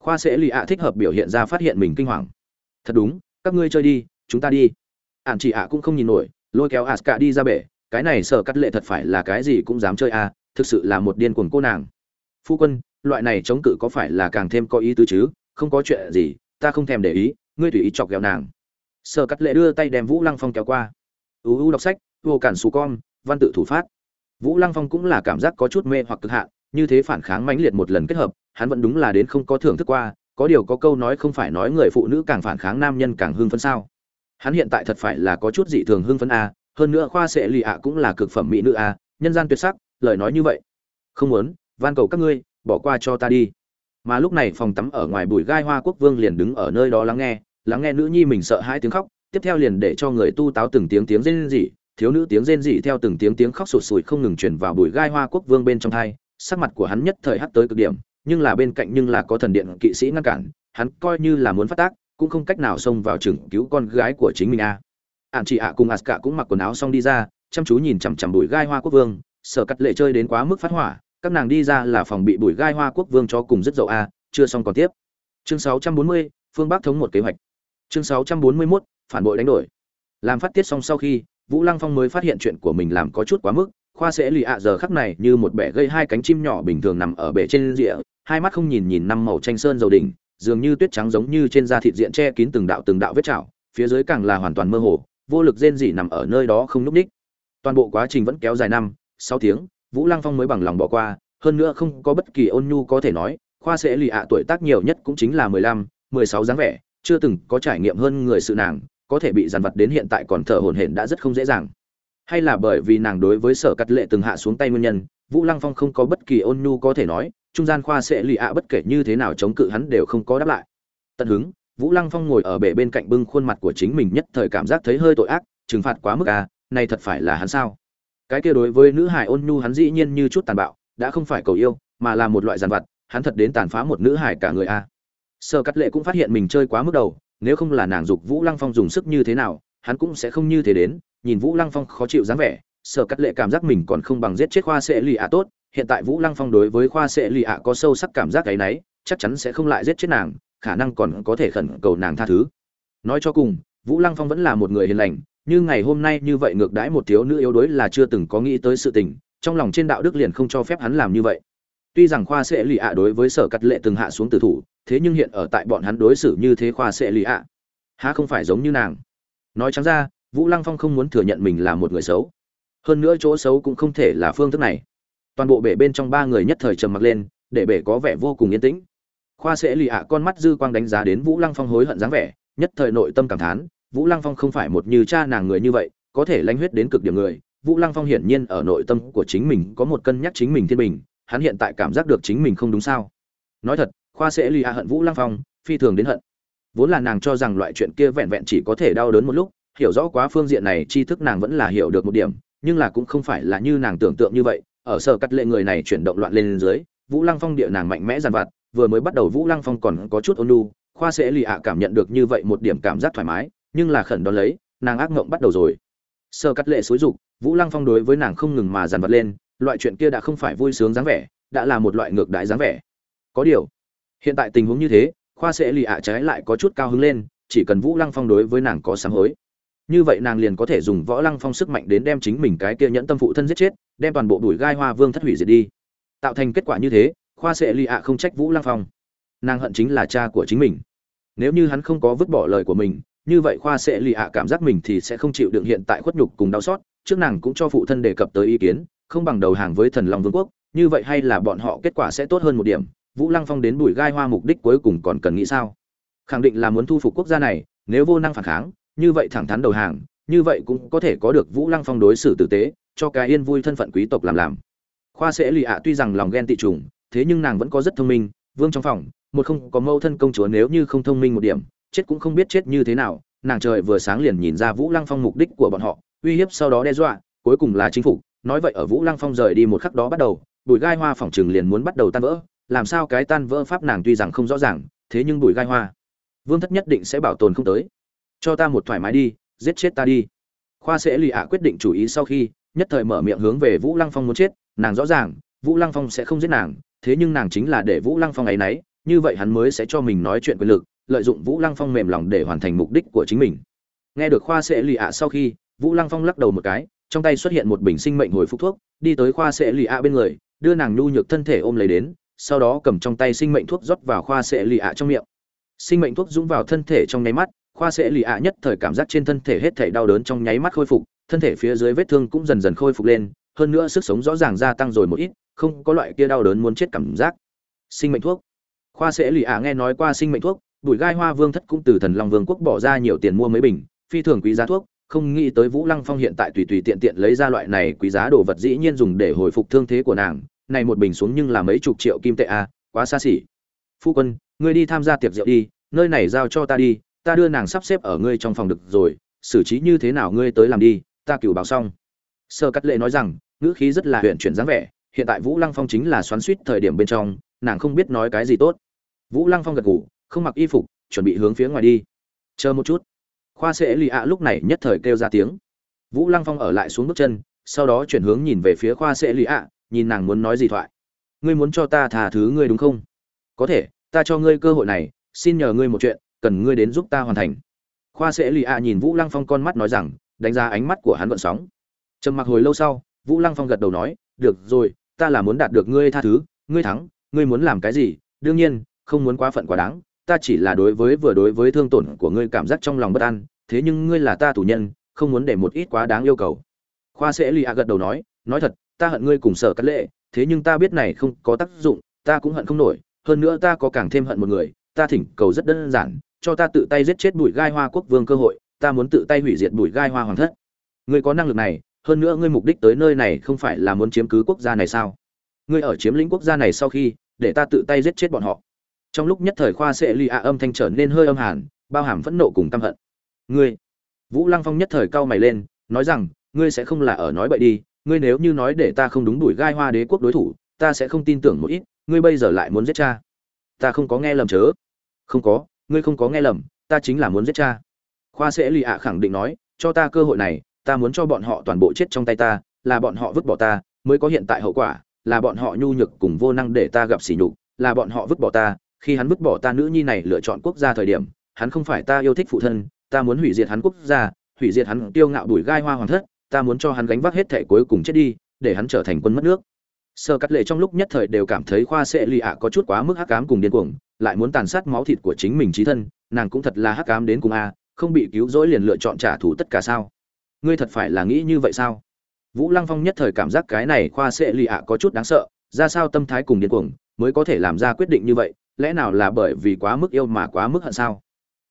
S1: khoa sẽ lì ạ thích hợp biểu hiện ra phát hiện mình kinh hoàng. Thật đúng các ngươi chơi đi, chúng ta đi. Ạn chị ạ cũng không nhìn nổi, lôi kéo aska đi ra bể, cái này sở cắt lệ thật phải là cái gì cũng dám chơi à thực sự là một điên cuồng cô nàng. Phu quân, loại này chống cự có phải là càng thêm có ý tứ chứ? Không có chuyện gì, ta không thèm để ý, ngươi tùy ý chọc ghẹo nàng. Sở cắt lệ đưa tay đem vũ lăng phong kéo qua. Uu đọc sách, vô cản xù con, văn tự thủ phát. Vũ lăng phong cũng là cảm giác có chút mê hoặc cực hạn, như thế phản kháng mãnh liệt một lần kết hợp, hắn vẫn đúng là đến không có thưởng thức qua có điều có câu nói không phải nói người phụ nữ càng phản kháng nam nhân càng hưng phấn sao? Hắn hiện tại thật phải là có chút dị thường hưng phấn a, hơn nữa khoa sệ lì ạ cũng là cực phẩm mỹ nữ a, nhân gian tuyệt sắc, lời nói như vậy. Không muốn, van cầu các ngươi, bỏ qua cho ta đi. Mà lúc này phòng tắm ở ngoài bụi gai hoa quốc vương liền đứng ở nơi đó lắng nghe lắng nghe nữ nhi mình sợ hai tiếng khóc, tiếp theo liền để cho người tu táo từng tiếng tiếng rên rỉ, thiếu nữ tiếng rên rỉ theo từng tiếng tiếng khóc sụt sùi không ngừng truyền vào bụi gai hoa quốc vương bên trong thai, sắc mặt của hắn nhất thời hắt tới cực điểm nhưng là bên cạnh nhưng là có thần điện kỵ sĩ ngăn cản hắn coi như là muốn phát tác cũng không cách nào xông vào trường cứu con gái của chính mình a. À. ạn chị ạ cùng aska cũng mặc quần áo xong đi ra chăm chú nhìn chằm chằm bụi gai hoa quốc vương sở cắt lệ chơi đến quá mức phát hỏa các nàng đi ra là phòng bị bụi gai hoa quốc vương cho cùng rất dậu a chưa xong còn tiếp. Chương 640, phương bắc thống một kế hoạch. Chương 641, phản bội đánh đổi. Làm phát tiết xong sau khi vũ lăng phong mới phát hiện chuyện của mình làm có chút quá mức khoa sẽ lì ạ giờ khắc này như một bể gây hai cánh chim nhỏ bình thường nằm ở bể trên rìa, hai mắt không nhìn nhìn năm màu tranh sơn dầu đỉnh, dường như tuyết trắng giống như trên da thịt diện che kín từng đạo từng đạo vết chảo, phía dưới càng là hoàn toàn mơ hồ, vô lực rên rỉ nằm ở nơi đó không núp ních toàn bộ quá trình vẫn kéo dài năm, sáu tiếng, vũ lăng phong mới bằng lòng bỏ qua, hơn nữa không có bất kỳ ôn nhu có thể nói, khoa sẽ lì ạ tuổi tác nhiều nhất cũng chính là mười lăm, mười sáu dáng vẻ, chưa từng có trải nghiệm hơn người sự nàng, có thể bị dàn vật đến hiện tại còn thở hổn hển đã rất không dễ dàng hay là bởi vì nàng đối với sở cắt lệ từng hạ xuống tay nguyên nhân, vũ lăng phong không có bất kỳ ôn nhu có thể nói, trung gian khoa sẽ lì ạ bất kể như thế nào chống cự hắn đều không có đáp lại tận hứng, vũ lăng phong ngồi ở bể bên cạnh bưng khuôn mặt của chính mình nhất thời cảm giác thấy hơi tội ác, trừng phạt quá mức à này thật phải là hắn sao cái kia đối với nữ hải ôn nhu hắn dĩ nhiên như chút tàn bạo, đã không phải cầu yêu, mà là một loại giàn vật hắn thật đến tàn phá một nữ hải cả người a à. sở cắt lệ cũng phát hiện mình chơi quá mức đầu, nếu không là nàng dục vũ lăng phong dùng sức như thế nào, hắn cũng sẽ không như thế đến nhìn vũ lăng phong khó chịu dáng vẻ, sở cắt lệ cảm giác mình còn không bằng giết chết khoa sệ lì ạ tốt, hiện tại vũ lăng phong đối với khoa sệ lì ạ có sâu sắc cảm giác cái nấy, chắc chắn sẽ không lại giết chết nàng, khả năng còn có thể khẩn cầu nàng tha thứ. Nói cho cùng, vũ lăng phong vẫn là một người hiền lành, như ngày hôm nay như vậy ngược đãi một thiếu nữ yếu đuối là chưa từng có nghĩ tới sự tình, trong lòng trên đạo đức liền không cho phép hắn làm như vậy. Tuy rằng khoa sệ lì ạ đối với sở cắt lệ từng hạ xuống từ thủ, thế nhưng hiện ở tại bọn hắn đối xử như thế khoa sệ lì ạ, há không phải giống như nàng. Nói trắng ra vũ lăng phong không muốn thừa nhận mình là một người xấu. Hơn nữa chỗ xấu cũng không thể là phương thức này. Toàn bộ bể bên trong ba người nhất thời trầm mặc lên, để bể có vẻ vô cùng yên tĩnh. Khoa sẽ lì ạ, con mắt dư quang đánh giá đến vũ lăng phong hối hận dáng vẻ, nhất thời nội tâm cảm thán, vũ lăng phong không phải một như cha nàng người như vậy, có thể lanh huyết đến cực điểm người. Vũ lăng phong hiển nhiên ở nội tâm của chính mình có một cân nhắc chính mình thiên bình, hắn hiện tại cảm giác được chính mình không đúng sao. Nói thật, khoa sẽ lì ạ hận vũ lăng phong, phi thường đến hận. Vốn là nàng cho rằng loại chuyện kia vẹn vẹn chỉ có thể đau đớn một lúc hiểu rõ quá phương diện này, tri thức nàng vẫn là hiểu được một điểm, nhưng là cũng không phải là như nàng tưởng tượng như vậy. Ở sở cắt lệ người này chuyển động loạn lên dưới, vũ lăng phong địa nàng mạnh mẽ dàn vặt, vừa mới bắt đầu vũ lăng phong còn có chút ôn lu khoa sẽ lì ạ cảm nhận được như vậy một điểm cảm giác thoải mái, nhưng là khẩn đón lấy, nàng ác mộng bắt đầu rồi. Sở cắt lệ xúi dục, vũ lăng phong đối với nàng không ngừng mà dàn vặt lên, loại chuyện kia đã không phải vui sướng dáng vẻ, đã là một loại ngược đại dáng vẻ. Có điều, hiện tại tình huống như thế, khoa sẽ lì ạ trái lại có chút cao hứng lên, chỉ cần vũ lăng phong đối với nàng có sám hối như vậy nàng liền có thể dùng võ lăng phong sức mạnh đến đem chính mình cái kia nhẫn tâm phụ thân giết chết, đem toàn bộ đuổi gai hoa vương thất hủy diệt đi. Tạo thành kết quả như thế, khoa sẽ lì ạ không trách vũ lăng phong. Nàng hận chính là cha của chính mình. Nếu như hắn không có vứt bỏ lời của mình, như vậy khoa sẽ lì ạ cảm giác mình thì sẽ không chịu đựng hiện tại khuất nhục cùng đau xót, trước nàng cũng cho phụ thân đề cập tới ý kiến, không bằng đầu hàng với thần long vương quốc, như vậy hay là bọn họ kết quả sẽ tốt hơn một điểm, vũ lăng phong đến bùi gai hoa mục đích cuối cùng còn cần nghĩ sao? Khẳng định là muốn thu phục quốc gia này, nếu vô năng phản kháng như vậy thẳng thắn đầu hàng, như vậy cũng có thể có được vũ lăng phong đối xử tử tế, cho cái yên vui thân phận quý tộc làm làm. Khoa sẽ lì ạ tuy rằng lòng ghen tị trùng, thế nhưng nàng vẫn có rất thông minh, vương trong phòng, một không có mâu thân công chúa nếu như không thông minh một điểm, chết cũng không biết chết như thế nào, nàng trời vừa sáng liền nhìn ra vũ lăng phong mục đích của bọn họ, uy hiếp sau đó đe dọa, cuối cùng là chính phủ nói vậy ở vũ lăng phong rời đi một khắc đó bắt đầu, bụi gai hoa phòng trường liền muốn bắt đầu tan vỡ, làm sao cái tan vỡ pháp nàng tuy rằng không rõ ràng, thế nhưng bụi gai hoa, vương thất nhất định sẽ bảo tồn không tới cho ta một thoải mái đi, giết chết ta đi. Khoa sẽ lì ạ quyết định chủ ý sau khi, nhất thời mở miệng hướng về vũ lăng phong muốn chết. Nàng rõ ràng, vũ lăng phong sẽ không giết nàng, thế nhưng nàng chính là để vũ lăng phong ấy nấy, như vậy hắn mới sẽ cho mình nói chuyện quyền lực, lợi dụng vũ lăng phong mềm lòng để hoàn thành mục đích của chính mình. Nghe được khoa sẽ lì ạ sau khi, vũ lăng phong lắc đầu một cái, trong tay xuất hiện một bình sinh mệnh hồi phục thuốc, đi tới khoa sẽ lì ạ bên người, đưa nàng nhu nhược thân thể ôm lấy đến, sau đó cầm trong tay sinh mệnh thuốc rót vào khoa sẽ lì ạ trong miệng. Sinh mệnh thuốc dũng vào thân thể trong nháy mắt khoa sẽ lì ạ nhất thời cảm giác trên thân thể hết thể đau đớn trong nháy mắt khôi phục, thân thể phía dưới vết thương cũng dần dần khôi phục lên, hơn nữa sức sống rõ ràng gia tăng rồi một ít, không có loại kia đau đớn muốn chết cảm giác. Sinh mệnh thuốc. Khoa sẽ lì ạ nghe nói qua sinh mệnh thuốc bùi gai hoa vương thất cũng từ thần long vương quốc bỏ ra nhiều tiền mua mấy bình, phi thường quý giá thuốc, không nghĩ tới vũ lăng phong hiện tại tùy tùy tiện tiện lấy ra loại này quý giá đồ vật dĩ nhiên dùng để hồi phục thương thế của nàng, này một bình xuống nhưng là mấy chục triệu kim tệ a quá xa xỉ. Phu quân, ngươi đi tham gia tiệc rượu đi, nơi này giao cho ta đi ta đưa nàng sắp xếp ở ngươi trong phòng được rồi, xử trí như thế nào ngươi tới làm đi, ta cửu báo xong. Sơ cắt lệ nói rằng, ngữ khí rất là huyện chuyển dáng vẻ, hiện tại vũ lăng phong chính là xoắn suýt thời điểm bên trong, nàng không biết nói cái gì tốt. Vũ lăng phong gật ngủ không mặc y phục, chuẩn bị hướng phía ngoài đi. Chờ một chút. Khoa sẽ lì ạ lúc này nhất thời kêu ra tiếng. Vũ lăng phong ở lại xuống bước chân, sau đó chuyển hướng nhìn về phía khoa sẽ lì ạ, nhìn nàng muốn nói gì thoại. Ngươi muốn cho ta thả thứ ngươi đúng không? Có thể, ta cho ngươi cơ hội này, xin nhờ ngươi một chuyện cần ngươi đến giúp ta hoàn thành. Khoa sẽ lì ạ nhìn vũ lăng phong con mắt nói rằng, đánh giá ánh mắt của hắn vận sóng. Trầm mặc hồi lâu sau, vũ lăng phong gật đầu nói, được rồi, ta là muốn đạt được ngươi tha thứ, ngươi thắng, ngươi muốn làm cái gì? Đương nhiên, không muốn quá phận quá đáng, ta chỉ là đối với vừa đối với thương tổn của ngươi cảm giác trong lòng bất an, thế nhưng ngươi là ta tù nhân, không muốn để một ít quá đáng yêu cầu. Khoa sẽ lì ạ gật đầu nói nói thật, ta hận ngươi cùng sở cắt lệ, thế nhưng ta biết này không có tác dụng, ta cũng hận không nổi, hơn nữa ta có càng thêm hận một người, ta thỉnh cầu rất đơn giản cho ta tự tay giết chết bụi gai hoa quốc vương cơ hội, ta muốn tự tay hủy diệt bụi gai hoa hoàng thất. Ngươi có năng lực này, hơn nữa ngươi mục đích tới nơi này không phải là muốn chiếm cứ quốc gia này sao? Ngươi ở chiếm lĩnh quốc gia này sau khi, để ta tự tay giết chết bọn họ. Trong lúc nhất thời khoa sẽ lì ạ âm thanh trở nên hơi âm hàn, bao hàm phẫn nộ cùng căm hận. Ngươi. Vũ lăng phong nhất thời cau mày lên, nói rằng, ngươi sẽ không là ở nói bậy đi, ngươi nếu như nói để ta không đúng đuổi gai hoa đế quốc đối thủ, ta sẽ không tin tưởng một ít, ngươi bây giờ lại muốn giết cha. Ta không có nghe lầm chớ. Không có ngươi không có nghe lầm, ta chính là muốn giết cha. Khoa sẽ lì ạ khẳng định nói, cho ta cơ hội này, ta muốn cho bọn họ toàn bộ chết trong tay ta, là bọn họ vứt bỏ ta, mới có hiện tại hậu quả, là bọn họ nhu nhược cùng vô năng để ta gặp sỉ nhục, là bọn họ vứt bỏ ta. Khi hắn vứt bỏ ta nữ nhi này lựa chọn quốc gia thời điểm, hắn không phải ta yêu thích phụ thân, ta muốn hủy diệt hắn quốc gia, hủy diệt hắn tiêu ngạo đuổi gai hoa hoàng thất, ta muốn cho hắn gánh vác hết thể cuối cùng chết đi, để hắn trở thành quân mất nước. Sơ cắt lệ trong lúc nhất thời đều cảm thấy khoa sẽ lì ạ có chút quá mức hắc ám cùng điên cuồng lại muốn tàn sát máu thịt của chính mình trí thân, nàng cũng thật là hắc ám đến cùng a, không bị cứu rỗi liền lựa chọn trả thù tất cả sao? Ngươi thật phải là nghĩ như vậy sao? Vũ lăng phong nhất thời cảm giác cái này khoa sẽ lì ạ có chút đáng sợ, ra sao tâm thái cùng điên cuồng mới có thể làm ra quyết định như vậy, lẽ nào là bởi vì quá mức yêu mà quá mức hận sao?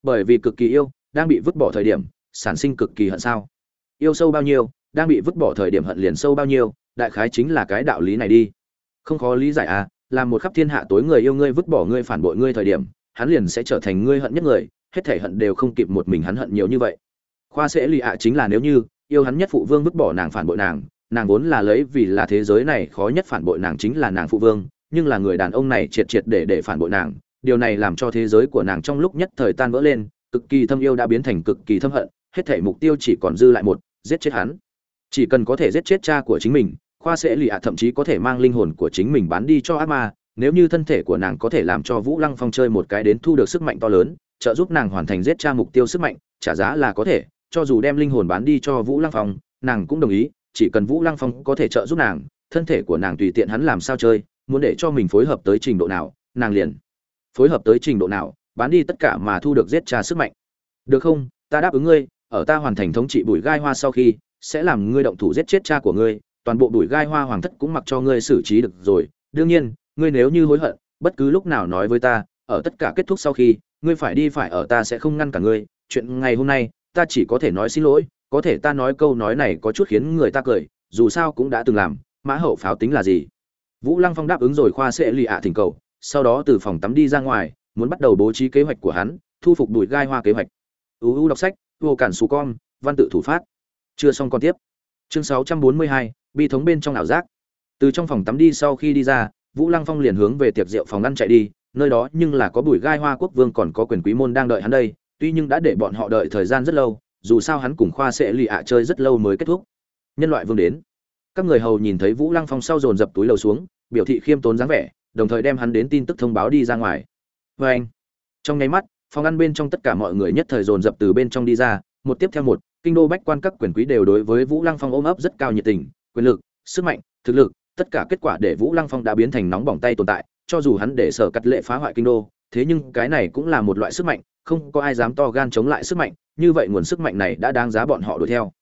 S1: Bởi vì cực kỳ yêu, đang bị vứt bỏ thời điểm, sản sinh cực kỳ hận sao? Yêu sâu bao nhiêu, đang bị vứt bỏ thời điểm hận liền sâu bao nhiêu, đại khái chính là cái đạo lý này đi. Không khó lý giải à làm một khắp thiên hạ tối người yêu ngươi vứt bỏ ngươi phản bội ngươi thời điểm, hắn liền sẽ trở thành ngươi hận nhất người, hết thể hận đều không kịp một mình hắn hận nhiều như vậy. Khoa sẽ lì ạ chính là nếu như, yêu hắn nhất phụ vương vứt bỏ nàng phản bội nàng nàng vốn là lấy vì là thế giới này khó nhất phản bội nàng chính là nàng phụ vương, nhưng là người đàn ông này triệt triệt để để phản bội nàng, điều này làm cho thế giới của nàng trong lúc nhất thời tan vỡ lên, cực kỳ thâm yêu đã biến thành cực kỳ thâm hận, hết thể mục tiêu chỉ còn dư lại một, giết chết hắn. Chỉ cần có thể giết chết cha của chính mình khoa sẽ lì ạ thậm chí có thể mang linh hồn của chính mình bán đi cho ác ma, nếu như thân thể của nàng có thể làm cho vũ lăng phong chơi một cái đến thu được sức mạnh to lớn, trợ giúp nàng hoàn thành giết cha mục tiêu sức mạnh, trả giá là có thể, cho dù đem linh hồn bán đi cho vũ lăng phong, nàng cũng đồng ý, chỉ cần vũ lăng phong có thể trợ giúp nàng, thân thể của nàng tùy tiện hắn làm sao chơi, muốn để cho mình phối hợp tới trình độ nào, nàng liền phối hợp tới trình độ nào, bán đi tất cả mà thu được giết cha sức mạnh. Được không? Ta đáp ứng ngươi, ở ta hoàn thành thống trị bùi gai hoa sau khi, sẽ làm ngươi động thủ giết chết cha của ngươi toàn bộ đuổi gai hoa hoàng thất cũng mặc cho ngươi xử trí được rồi. Đương nhiên, ngươi nếu như hối hận, bất cứ lúc nào nói với ta, ở tất cả kết thúc sau khi, ngươi phải đi phải ở ta sẽ không ngăn cả ngươi. Chuyện ngày hôm nay, ta chỉ có thể nói xin lỗi, có thể ta nói câu nói này có chút khiến người ta cười, dù sao cũng đã từng làm, mã hậu pháo tính là gì? Vũ lăng phong đáp ứng rồi khoa sẽ lì ạ thỉnh cầu, sau đó từ phòng tắm đi ra ngoài, muốn bắt đầu bố trí kế hoạch của hắn, thu phục đùi gai hoa kế hoạch. Uu đọc sách, vô cản xù con, văn tự thủ phát. Chưa xong còn tiếp chương 642, bi thống bên trong ảo giác. Từ trong phòng tắm đi sau khi đi ra vũ lăng phong liền hướng về tiệc rượu phòng ngăn chạy đi nơi đó nhưng là có bùi gai hoa quốc vương còn có quyền quý môn đang đợi hắn đây tuy nhưng đã để bọn họ đợi thời gian rất lâu dù sao hắn cùng khoa sẽ lì ạ chơi rất lâu mới kết thúc. Nhân loại vương đến. Các người hầu nhìn thấy vũ lăng phong sau dồn dập túi lầu xuống biểu thị khiêm tốn dáng vẻ đồng thời đem hắn đến tin tức thông báo đi ra ngoài. Vê anh trong nháy mắt phòng ăn bên trong tất cả mọi người nhất thời dồn dập từ bên trong đi ra một tiếp theo một kinh đô bách quan các quyền quý đều đối với vũ lăng phong ôm ấp rất cao nhiệt tình, quyền lực, sức mạnh, thực lực, tất cả kết quả để vũ lăng phong đã biến thành nóng bỏng tay tồn tại, cho dù hắn để sở cắt lệ phá hoại kinh đô, thế nhưng cái này cũng là một loại sức mạnh, không có ai dám to gan chống lại sức mạnh, như vậy nguồn sức mạnh này đã đáng giá bọn họ đuổi theo.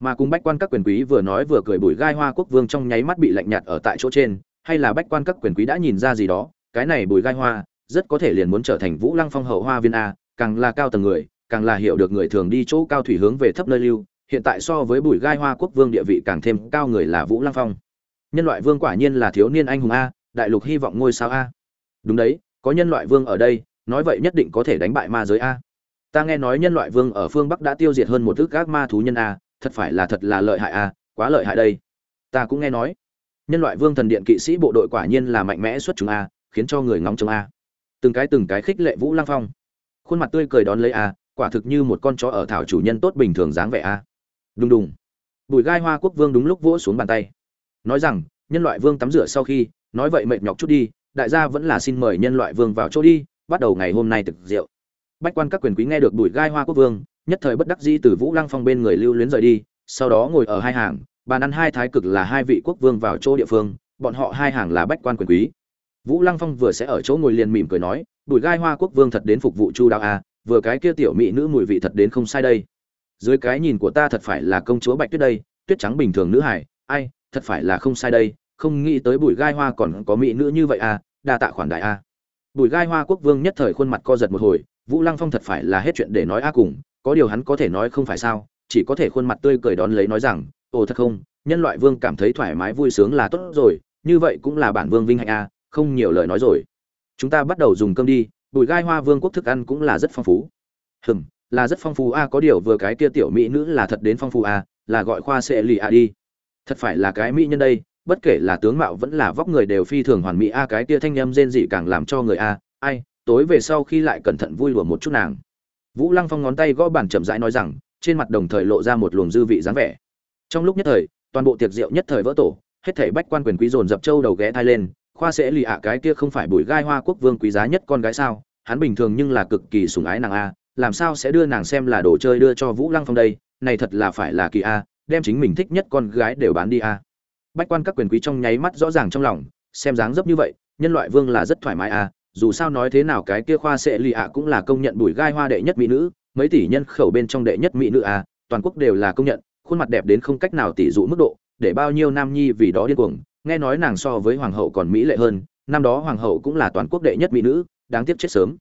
S1: Mà cùng bách quan các quyền quý vừa nói vừa cười bùi gai hoa quốc vương trong nháy mắt bị lạnh nhạt ở tại chỗ trên, hay là bách quan các quyền quý đã nhìn ra gì đó, cái này bùi gai hoa, rất có thể liền muốn trở thành vũ lăng phong hậu hoa viên a, càng là cao tầng người càng là hiểu được người thường đi chỗ cao thủy hướng về thấp nơi lưu, hiện tại so với bùi gai hoa quốc vương địa vị càng thêm cao người là vũ lăng phong. Nhân loại vương quả nhiên là thiếu niên anh hùng a, đại lục hy vọng ngôi sao a. Đúng đấy, có nhân loại vương ở đây, nói vậy nhất định có thể đánh bại ma giới a. Ta nghe nói nhân loại vương ở phương bắc đã tiêu diệt hơn một ước các ma thú nhân a, thật phải là thật là lợi hại a, quá lợi hại đây. Ta cũng nghe nói. Nhân loại vương thần điện kỵ sĩ bộ đội quả nhiên là mạnh mẽ xuất chúng a, khiến cho người ngóng trông a. Từng cái từng cái khích lệ vũ lăng phong. Khuôn mặt tươi cười đón lấy a quả thực như một con chó ở thảo chủ nhân tốt bình thường dáng vẻ a. Đùng đùng. Bùi gai hoa quốc vương đúng lúc vỗ xuống bàn tay. Nói rằng, nhân loại vương tắm rửa sau khi, nói vậy mệt nhọc chút đi, đại gia vẫn là xin mời nhân loại vương vào chỗ đi, bắt đầu ngày hôm nay thực rượu. Bách quan các quyền quý nghe được bùi gai hoa quốc vương, nhất thời bất đắc dĩ từ vũ lăng phong bên người lưu luyến rời đi, sau đó ngồi ở hai hàng, bàn ăn hai thái cực là hai vị quốc vương vào chỗ địa phương, bọn họ hai hàng là bách quan quyền quý. Vũ lăng phong vừa sẽ ở chỗ ngồi liền mỉm cười nói, bùi gai hoa quốc vương thật đến phục vụ chu đạo a vừa cái kia tiểu mỹ nữ mùi vị thật đến không sai đây. Dưới cái nhìn của ta thật phải là công chúa bạch tuyết đây, tuyết trắng bình thường nữ hải ai, thật phải là không sai đây, không nghĩ tới bụi gai hoa còn có mỹ nữ như vậy à đa tạ khoản đại a. Bụi gai hoa quốc vương nhất thời khuôn mặt co giật một hồi, vũ lăng phong thật phải là hết chuyện để nói a cùng, có điều hắn có thể nói không phải sao, chỉ có thể khuôn mặt tươi cười đón lấy nói rằng, ồ, thật không, nhân loại vương cảm thấy thoải mái vui sướng là tốt rồi, như vậy cũng là bản vương vinh hạnh a, không nhiều lời nói rồi. Chúng ta bắt đầu dùng cơm đi bùi gai hoa vương quốc thức ăn cũng là rất phong phú. Hừm, là rất phong phú. A có điều vừa cái kia tiểu mỹ nữ là thật đến phong phú a là gọi khoa sệ lì a đi. Thật phải là cái mỹ nhân đây, bất kể là tướng mạo vẫn là vóc người đều phi thường hoàn mỹ. A cái kia thanh âm rên dị càng làm cho người a ai, tối về sau khi lại cẩn thận vui lùa một chút nàng. Vũ lăng phong ngón tay gõ bàn chậm rãi nói rằng, trên mặt đồng thời lộ ra một luồng dư vị dáng vẻ. Trong lúc nhất thời, toàn bộ tiệc rượu nhất thời vỡ tổ, hết thảy bách quan quyền quý dồn dập châu đầu ghé thai lên. Khoa sẽ lì ạ cái kia không phải bùi gai hoa quốc vương quý giá nhất con gái sao? Hắn bình thường nhưng là cực kỳ sủng ái nàng a, làm sao sẽ đưa nàng xem là đồ chơi đưa cho vũ lăng phong đây? Này thật là phải là kỳ a, đem chính mình thích nhất con gái đều bán đi a. Bách quan các quyền quý trong nháy mắt rõ ràng trong lòng, xem dáng dấp như vậy, nhân loại vương là rất thoải mái a, dù sao nói thế nào cái kia khoa sẽ lì ạ cũng là công nhận bùi gai hoa đệ nhất mỹ nữ, mấy tỷ nhân khẩu bên trong đệ nhất mỹ nữ a, toàn quốc đều là công nhận, khuôn mặt đẹp đến không cách nào tỉ dụ mức độ, để bao nhiêu nam nhi vì đó điên cuồng, nghe nói nàng so với hoàng hậu còn mỹ lệ hơn, năm đó hoàng hậu cũng là toàn quốc đệ nhất mỹ nữ đáng tiếc chết sớm.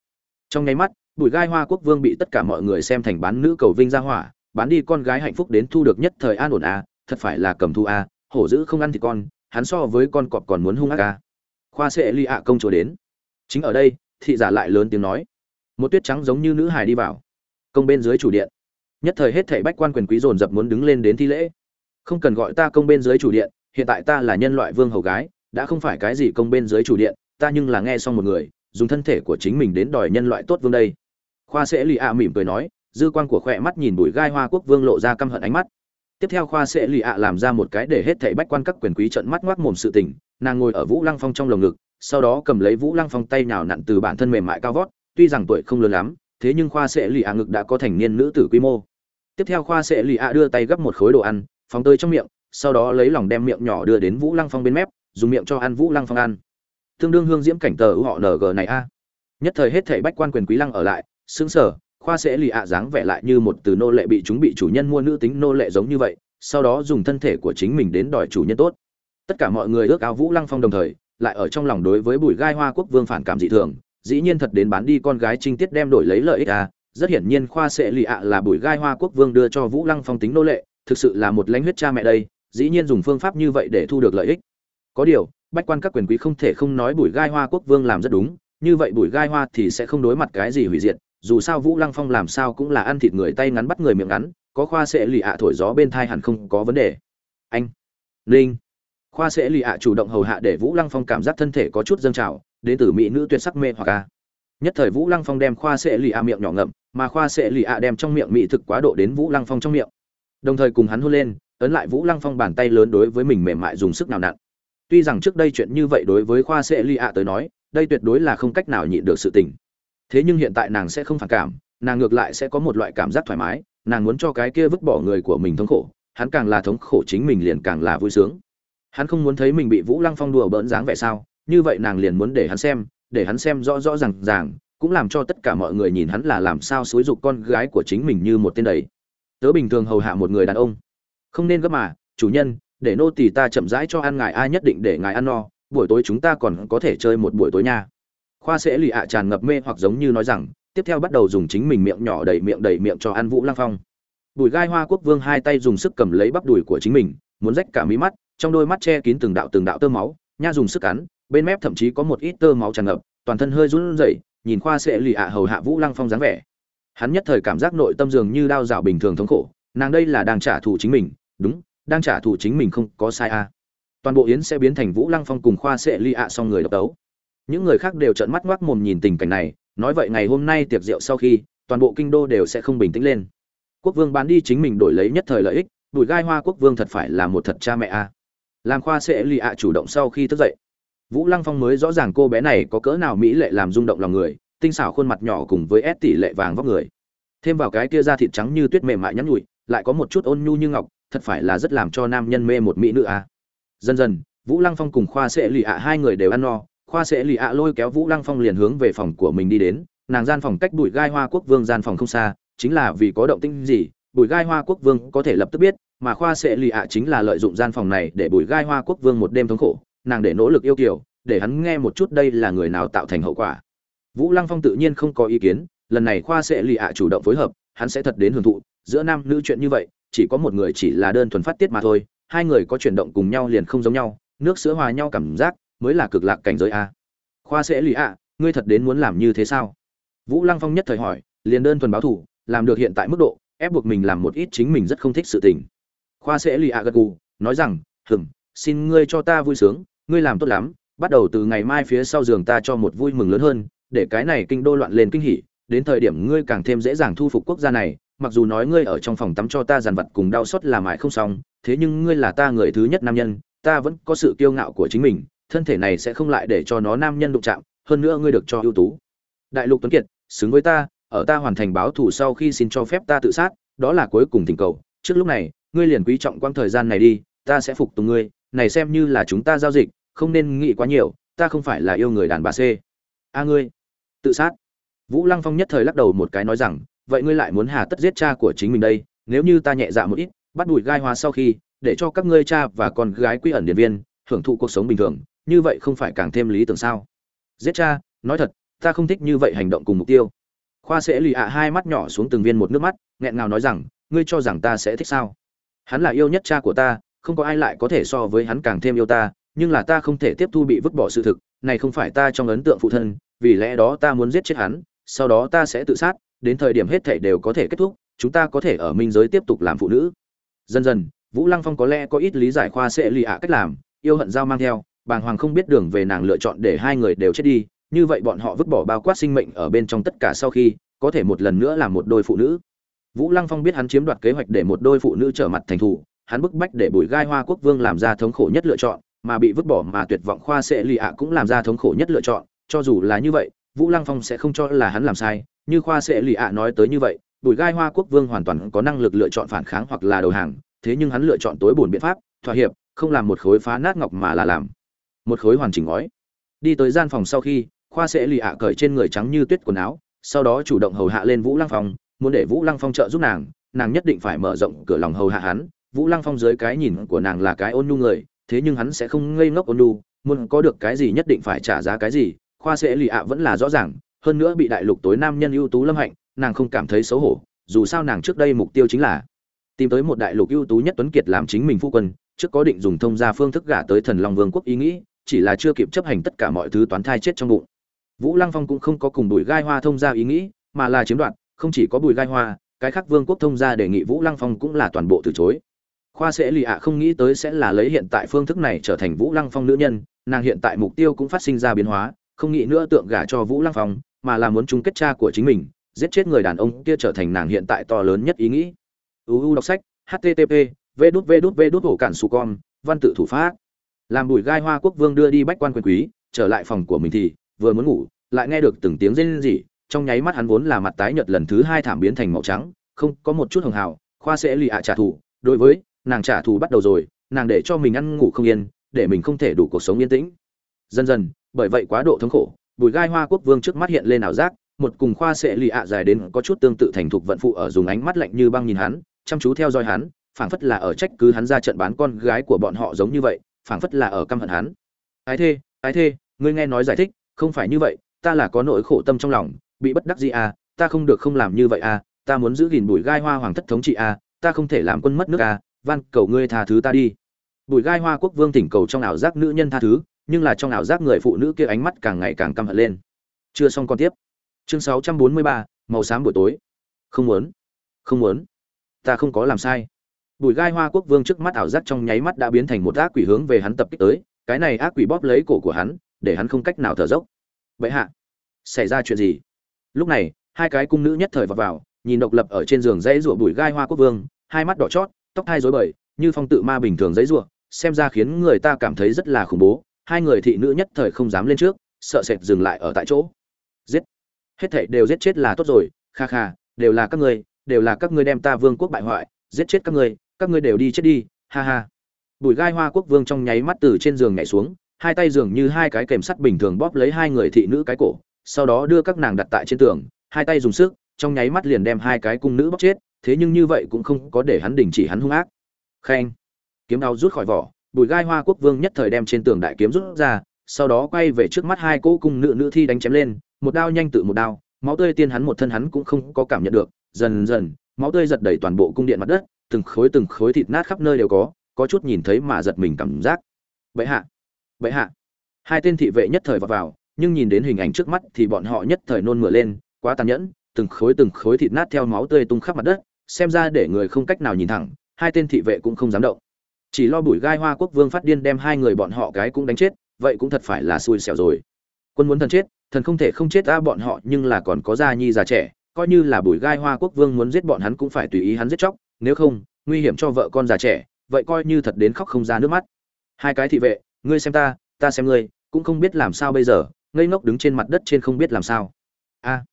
S1: Trong nháy mắt bùi gai hoa quốc vương bị tất cả mọi người xem thành bán nữ cầu vinh ra hỏa, bán đi con gái hạnh phúc đến thu được nhất thời an ổn a thật phải là cầm thu a hổ dữ không ăn thì con, hắn so với con cọp còn muốn hung ác a khoa sẽ ly ạ công chúa đến. Chính ở đây, thị giả lại lớn tiếng nói. Một tuyết trắng giống như nữ hài đi vào. Công bên dưới chủ điện. Nhất thời hết thảy bách quan quyền quý dồn dập muốn đứng lên đến thi lễ. Không cần gọi ta công bên dưới chủ điện, hiện tại ta là nhân loại vương hầu gái, đã không phải cái gì công bên dưới chủ điện, ta nhưng là nghe xong một người dùng thân thể của chính mình đến đòi nhân loại tốt vương đây. Khoa sẽ lì ạ mỉm cười nói, dư quan của khỏe mắt nhìn bùi gai hoa quốc vương lộ ra căm hận ánh mắt. Tiếp theo khoa sẽ lì ạ làm ra một cái để hết thảy bách quan các quyền quý trận mắt ngoác mồm sự tình, nàng ngồi ở vũ lăng phong trong lồng ngực, sau đó cầm lấy vũ lăng phong tay nào nặn từ bản thân mềm mại cao vót, tuy rằng tuổi không lớn lắm, thế nhưng khoa sẽ lì ạ ngực đã có thành niên nữ tử quy mô. Tiếp theo khoa sẽ lì ạ đưa tay gấp một khối đồ ăn, phóng tơi trong miệng, sau đó lấy lòng đem miệng nhỏ đưa đến vũ lăng phong bên mép, dùng miệng cho ăn vũ lăng phong ăn tương đương hương diễm cảnh tờ họ ng này a. Nhất thời hết thảy bách quan quyền quý lăng ở lại xứng sở khoa sẽ lì ạ dáng vẻ lại như một từ nô lệ bị chúng bị chủ nhân mua nữ tính nô lệ giống như vậy, sau đó dùng thân thể của chính mình đến đòi chủ nhân tốt. Tất cả mọi người ước ao vũ lăng phong đồng thời, lại ở trong lòng đối với bùi gai hoa quốc vương phản cảm dị thường, dĩ nhiên thật đến bán đi con gái trinh tiết đem đổi lấy lợi ích à rất hiển nhiên khoa sẽ lì ạ là bùi gai hoa quốc vương đưa cho vũ lăng phong tính nô lệ, thực sự là một lãnh huyết cha mẹ đây, dĩ nhiên dùng phương pháp như vậy để thu được lợi ích. Có điều bách quan các quyền quý không thể không nói bùi gai hoa quốc vương làm rất đúng, như vậy bùi gai hoa thì sẽ không đối mặt cái gì hủy diệt, dù sao vũ lăng phong làm sao cũng là ăn thịt người tay ngắn bắt người miệng ngắn, có khoa sẽ lì ạ thổi gió bên thai hẳn không có vấn đề. Anh, linh. Khoa sẽ lì ạ chủ động hầu hạ để vũ lăng phong cảm giác thân thể có chút dâng trào, đến từ mỹ nữ tuyệt sắc mê hoặc a. Nhất thời vũ lăng phong đem khoa sẽ lì ạ miệng nhỏ ngậm, mà khoa sẽ lì ạ đem trong miệng mỹ thực quá độ đến vũ lăng phong trong miệng. Đồng thời cùng hắn hôn lên, ấn lại vũ lăng phong bàn tay lớn đối với mình mềm mại dùng sức nào nặn tuy rằng trước đây chuyện như vậy đối với khoa sẽ li ạ tới nói, đây tuyệt đối là không cách nào nhịn được sự tình. Thế nhưng hiện tại nàng sẽ không phản cảm, nàng ngược lại sẽ có một loại cảm giác thoải mái, nàng muốn cho cái kia vứt bỏ người của mình thống khổ, hắn càng là thống khổ chính mình liền càng là vui sướng. Hắn không muốn thấy mình bị vũ lăng phong đùa bỡn dáng vẻ sao, như vậy nàng liền muốn để hắn xem, để hắn xem rõ rõ r à n g ràng, cũng làm cho tất cả mọi người nhìn hắn là làm sao xúi dục con gái của chính mình như một tên đầy tớ bình thường hầu hạ một người đàn ông. Không nên gấp mà, chủ nhân để nô tỳ ta chậm rãi cho ăn ngài ai nhất định để ngài ăn no, buổi tối chúng ta còn có thể chơi một buổi tối nha. Khoa sẽ lì ạ tràn ngập mê hoặc giống như nói rằng, tiếp theo bắt đầu dùng chính mình miệng nhỏ đầy miệng đầy miệng cho ăn vũ lăng phong. Bùi gai hoa quốc vương hai tay dùng sức cầm lấy bắp đùi của chính mình, muốn rách cả mí mắt, trong đôi mắt che kín từng đạo từng đạo tơ máu, nha dùng sức cắn, bên mép thậm chí có một ít tơ máu tràn ngập, toàn thân hơi run rẩy, nhìn khoa sẽ lì ạ hầu hạ vũ lăng phong dáng vẻ. Hắn nhất thời cảm giác nội tâm dường như đau rào bình thường thống khổ, nàng đây là đang trả thù chính mình, đúng đang trả thù chính mình không có sai a. À. toàn bộ yến sẽ biến thành vũ lăng phong cùng khoa sẽ ly ạ xong người độc đấu. Những người khác đều trợn mắt ngoác mồm nhìn tình cảnh này, nói vậy ngày hôm nay tiệc rượu sau khi, toàn bộ kinh đô đều sẽ không bình tĩnh lên. Quốc vương bán đi chính mình đổi lấy nhất thời lợi ích đùi gai hoa quốc vương thật phải là một thật cha mẹ a. À làm khoa sẽ lì ạ chủ động sau khi thức dậy, vũ lăng phong mới rõ ràng cô bé này có cỡ nào mỹ lệ làm rung động lòng người, tinh xảo khuôn mặt nhỏ cùng với ép tỷ lệ vàng vóc người. Thêm vào cái kia da thịt trắng như tuyết mềm mại nhắn nhụi lại có một chút ôn nhu như ngọc thật phải là rất làm cho nam nhân mê một mỹ nữ à. dần dần, vũ lăng phong cùng khoa sẽ lì ạ hai người đều ăn no. Khoa sẽ lì ạ lôi kéo vũ lăng phong liền hướng về phòng của mình đi đến. Nàng gian phòng cách bụi gai hoa quốc vương gian phòng không xa, chính là vì có động tinh gì, bụi gai hoa quốc vương có thể lập tức biết, mà khoa sẽ lì ạ chính là lợi dụng gian phòng này để bùi gai hoa quốc vương một đêm thống khổ. Nàng để nỗ lực yêu kiều, để hắn nghe một chút đây là người nào tạo thành hậu quả. Vũ lăng phong tự nhiên không có ý kiến, lần này khoa sẽ lì ạ chủ động phối hợp, hắn sẽ thật đến hưởng thụ. Giữa nam nữ chuyện như vậy chỉ có một người chỉ là đơn thuần phát tiết mà thôi, hai người có chuyển động cùng nhau liền không giống nhau, nước sữa hòa nhau cảm giác mới là cực lạc cảnh giới a. Khoa sẽ lì ạ, ngươi thật đến muốn làm như thế sao? Vũ lăng phong nhất thời hỏi, liền đơn thuần báo thủ làm được hiện tại mức độ, ép buộc mình làm một ít chính mình rất không thích sự tình. Khoa sẽ lì ạ gật gù, nói rằng, hừm, xin ngươi cho ta vui sướng, ngươi làm tốt lắm, bắt đầu từ ngày mai phía sau giường ta cho một vui mừng lớn hơn, để cái này kinh đô loạn lên kinh hỉ, đến thời điểm ngươi càng thêm dễ dàng thu phục quốc gia này mặc dù nói ngươi ở trong phòng tắm cho ta dàn vật cùng đau xót làm mãi không xong, thế nhưng ngươi là ta người thứ nhất nam nhân, ta vẫn có sự kiêu ngạo của chính mình, thân thể này sẽ không lại để cho nó nam nhân đụng chạm, hơn nữa ngươi được cho ưu tú. Đại lục tuấn kiệt, xứng với ta, ở ta hoàn thành báo thù sau khi xin cho phép ta tự sát, đó là cuối cùng tình cầu. Trước lúc này, ngươi liền quý trọng quang thời gian này đi, ta sẽ phục tùng ngươi, này xem như là chúng ta giao dịch, không nên nghĩ quá nhiều, ta không phải là yêu người đàn bà c. A ngươi, tự sát. Vũ lăng phong nhất thời lắc đầu một cái nói rằng vậy ngươi lại muốn hà tất giết cha của chính mình đây, nếu như ta nhẹ dạ một ít, bắt đùi gai hoa sau khi, để cho các ngươi cha và con gái quy ẩn điện viên hưởng thụ cuộc sống bình thường, như vậy không phải càng thêm lý tưởng sao? Giết cha, nói thật, ta không thích như vậy hành động cùng mục tiêu. Khoa sẽ lì ạ hai mắt nhỏ xuống từng viên một nước mắt, nghẹn ngào nói rằng, ngươi cho rằng ta sẽ thích sao? Hắn là yêu nhất cha của ta, không có ai lại có thể so với hắn càng thêm yêu ta, nhưng là ta không thể tiếp thu bị vứt bỏ sự thực, này không phải ta trong ấn tượng phụ thân, vì lẽ đó ta muốn giết chết hắn, sau đó ta sẽ tự sát đến thời điểm hết thảy đều có thể kết thúc chúng ta có thể ở minh giới tiếp tục làm phụ nữ. Dần dần vũ lăng phong có lẽ có ít lý giải khoa sẽ lì ạ cách làm yêu hận giao mang theo bàng hoàng không biết đường về nàng lựa chọn để hai người đều chết đi như vậy bọn họ vứt bỏ bao quát sinh mệnh ở bên trong tất cả sau khi có thể một lần nữa làm một đôi phụ nữ. Vũ Lăng Phong biết hắn chiếm đoạt kế hoạch để một đôi phụ nữ trở mặt thành thủ, hắn bức bách để Bùi Gai Hoa Quốc Vương làm ra thống khổ nhất lựa chọn, mà bị vứt bỏ mà tuyệt vọng khoa sẽ lì ạ cũng làm ra thống khổ nhất lựa chọn. Cho dù là như vậy vũ lăng phong sẽ không cho là hắn làm sai như khoa sẽ lì ạ nói tới như vậy, bùi gai hoa quốc vương hoàn toàn có năng lực lựa chọn phản kháng hoặc là đầu hàng, thế nhưng hắn lựa chọn tối bổn biện pháp, thỏa hiệp, không làm một khối phá nát ngọc mà là làm. Một khối hoàn chỉnh ngói. Đi tới gian phòng sau khi, khoa sẽ lì ạ cởi trên người trắng như tuyết quần áo, sau đó chủ động hầu hạ lên vũ lăng phong, muốn để vũ lăng phong trợ giúp nàng nàng nhất định phải mở rộng cửa lòng hầu hạ hắn. Vũ lăng phong dưới cái nhìn của nàng là cái ôn nhu người, thế nhưng hắn sẽ không ngây ngốc ôn nhu, muốn có được cái gì nhất định phải trả giá cái gì, khoa sẽ lì ạ vẫn là rõ ràng hơn nữa bị đại lục tối nam nhân ưu tú lâm hạnh, nàng không cảm thấy xấu hổ, dù sao nàng trước đây mục tiêu chính là tìm tới một đại lục ưu tú nhất tuấn kiệt làm chính mình phu quân, trước có định dùng thông gia phương thức gả tới thần long vương quốc ý nghĩ, chỉ là chưa kịp chấp hành tất cả mọi thứ toán thai chết trong bụng. Vũ lăng phong cũng không có cùng bùi gai hoa thông gia ý nghĩ, mà là chiếm đoạt, không chỉ có bùi gai hoa, cái khác vương quốc thông gia đề nghị vũ lăng phong cũng là toàn bộ từ chối. Khoa sẽ lì ạ không nghĩ tới sẽ là lấy hiện tại phương thức này trở thành vũ lăng phong nữ nhân, nàng hiện tại mục tiêu cũng phát sinh ra biến hóa không nghĩ nữa tượng gả cho vũ lăng phong, mà là muốn chung kết cha của chính mình, giết chết người đàn ông kia trở thành nàng hiện tại to lớn nhất ý nghĩ. Uu đọc sách http v đút cản su con, văn tự thủ pháp. Làm bùi gai hoa quốc vương đưa đi bách quan quyền quý, trở lại phòng của mình thì, vừa muốn ngủ, lại nghe được từng tiếng rên rỉ, trong nháy mắt hắn vốn là mặt tái nhợt lần thứ hai thảm biến thành màu trắng, không có một chút hường hào, khoa sẽ lì ạ trả thù. Đối với, nàng trả thù bắt đầu rồi, nàng để cho mình ăn ngủ không yên, để mình không thể đủ cuộc sống yên tĩnh. Dần dần bởi vậy quá độ thống khổ, bùi gai hoa quốc vương trước mắt hiện lên ảo giác, một cùng khoa sẽ lì ạ dài đến có chút tương tự thành thục vận phụ ở dùng ánh mắt lạnh như băng nhìn hắn, chăm chú theo dõi hắn, phảng phất là ở trách cứ hắn ra trận bán con gái của bọn họ giống như vậy, phảng phất là ở căm hận hắn. Ái thê ái thê, ngươi nghe nói giải thích, không phải như vậy, ta là có nỗi khổ tâm trong lòng, bị bất đắc gì à ta không được không làm như vậy à ta muốn giữ gìn bùi gai hoa hoàng thất thống trị à ta không thể làm quân mất nước à van cầu ngươi tha thứ ta đi. Bùi gai hoa quốc vương tỉnh cầu trong ảo giác nữ nhân tha thứ nhưng là trong ảo giác người phụ nữ kia ánh mắt càng ngày càng căm hận lên. Chưa xong con tiếp. Chương 643, màu xám buổi tối. Không muốn không muốn. Ta không có làm sai. Bùi gai hoa quốc vương trước mắt ảo giác trong nháy mắt đã biến thành một ác quỷ hướng về hắn tập kích tới cái này ác quỷ bóp lấy cổ của hắn để hắn không cách nào thở dốc. Vậy hạ xảy ra chuyện gì? Lúc này hai cái cung nữ nhất thời vọt vào nhìn độc lập ở trên giường dãy rủa bùi gai hoa quốc vương hai mắt đỏ chót tóc hai rối bời như phong tự ma bình thường dãy rủa xem ra khiến người ta cảm thấy rất là khủng bố hai người thị nữ nhất thời không dám lên trước, sợ sệt dừng lại ở tại chỗ. Giết. Hết thảy đều giết chết là tốt rồi, kha kha, đều là các ngươi, đều là các ngươi đem ta vương quốc bại hoại, giết chết các ngươi các ngươi đều đi chết đi, ha ha. Bùi gai hoa quốc vương trong nháy mắt từ trên giường nhảy xuống, hai tay dường như hai cái kềm sắt bình thường bóp lấy hai người thị nữ cái cổ, sau đó đưa các nàng đặt tại trên tường, hai tay dùng sức, trong nháy mắt liền đem hai cái cung nữ bóp chết, thế nhưng như vậy cũng không có để hắn đình chỉ hắn hung ác. Khen. Kiếm đao rút khỏi vỏ bùi gai hoa quốc vương nhất thời đem trên tường đại kiếm rút ra, sau đó quay về trước mắt hai cỗ cung nữ nữ thi đánh chém lên, một đao nhanh tự một đao, máu tươi tiên hắn một thân hắn cũng không có cảm nhận được, dần dần, máu tươi giật đầy toàn bộ cung điện mặt đất, từng khối từng khối thịt nát khắp nơi đều có có chút nhìn thấy mà giật mình cảm giác. Vậy hạ vậy hạ. Hai tên thị vệ nhất thời vào vào, nhưng nhìn đến hình ảnh trước mắt thì bọn họ nhất thời nôn mửa lên, quá tàn nhẫn, từng khối từng khối thịt nát theo máu tươi tung khắp mặt đất, xem ra để người không cách nào nhìn thẳng, hai tên thị vệ cũng không dám động chỉ lo bụi gai hoa quốc vương phát điên đem hai người bọn họ cái cũng đánh chết, vậy cũng thật phải là xui xẻo rồi. Quân muốn thần chết, thần không thể không chết ra bọn họ nhưng là còn có gia nhi già trẻ, coi như là bụi gai hoa quốc vương muốn giết bọn hắn cũng phải tùy ý hắn giết chóc, nếu không, nguy hiểm cho vợ con già trẻ, vậy coi như thật đến khóc không ra nước mắt. Hai cái thị vệ, ngươi xem ta ta xem ngươi, cũng không biết làm sao bây giờ, ngây ngốc đứng trên mặt đất trên không biết làm sao. A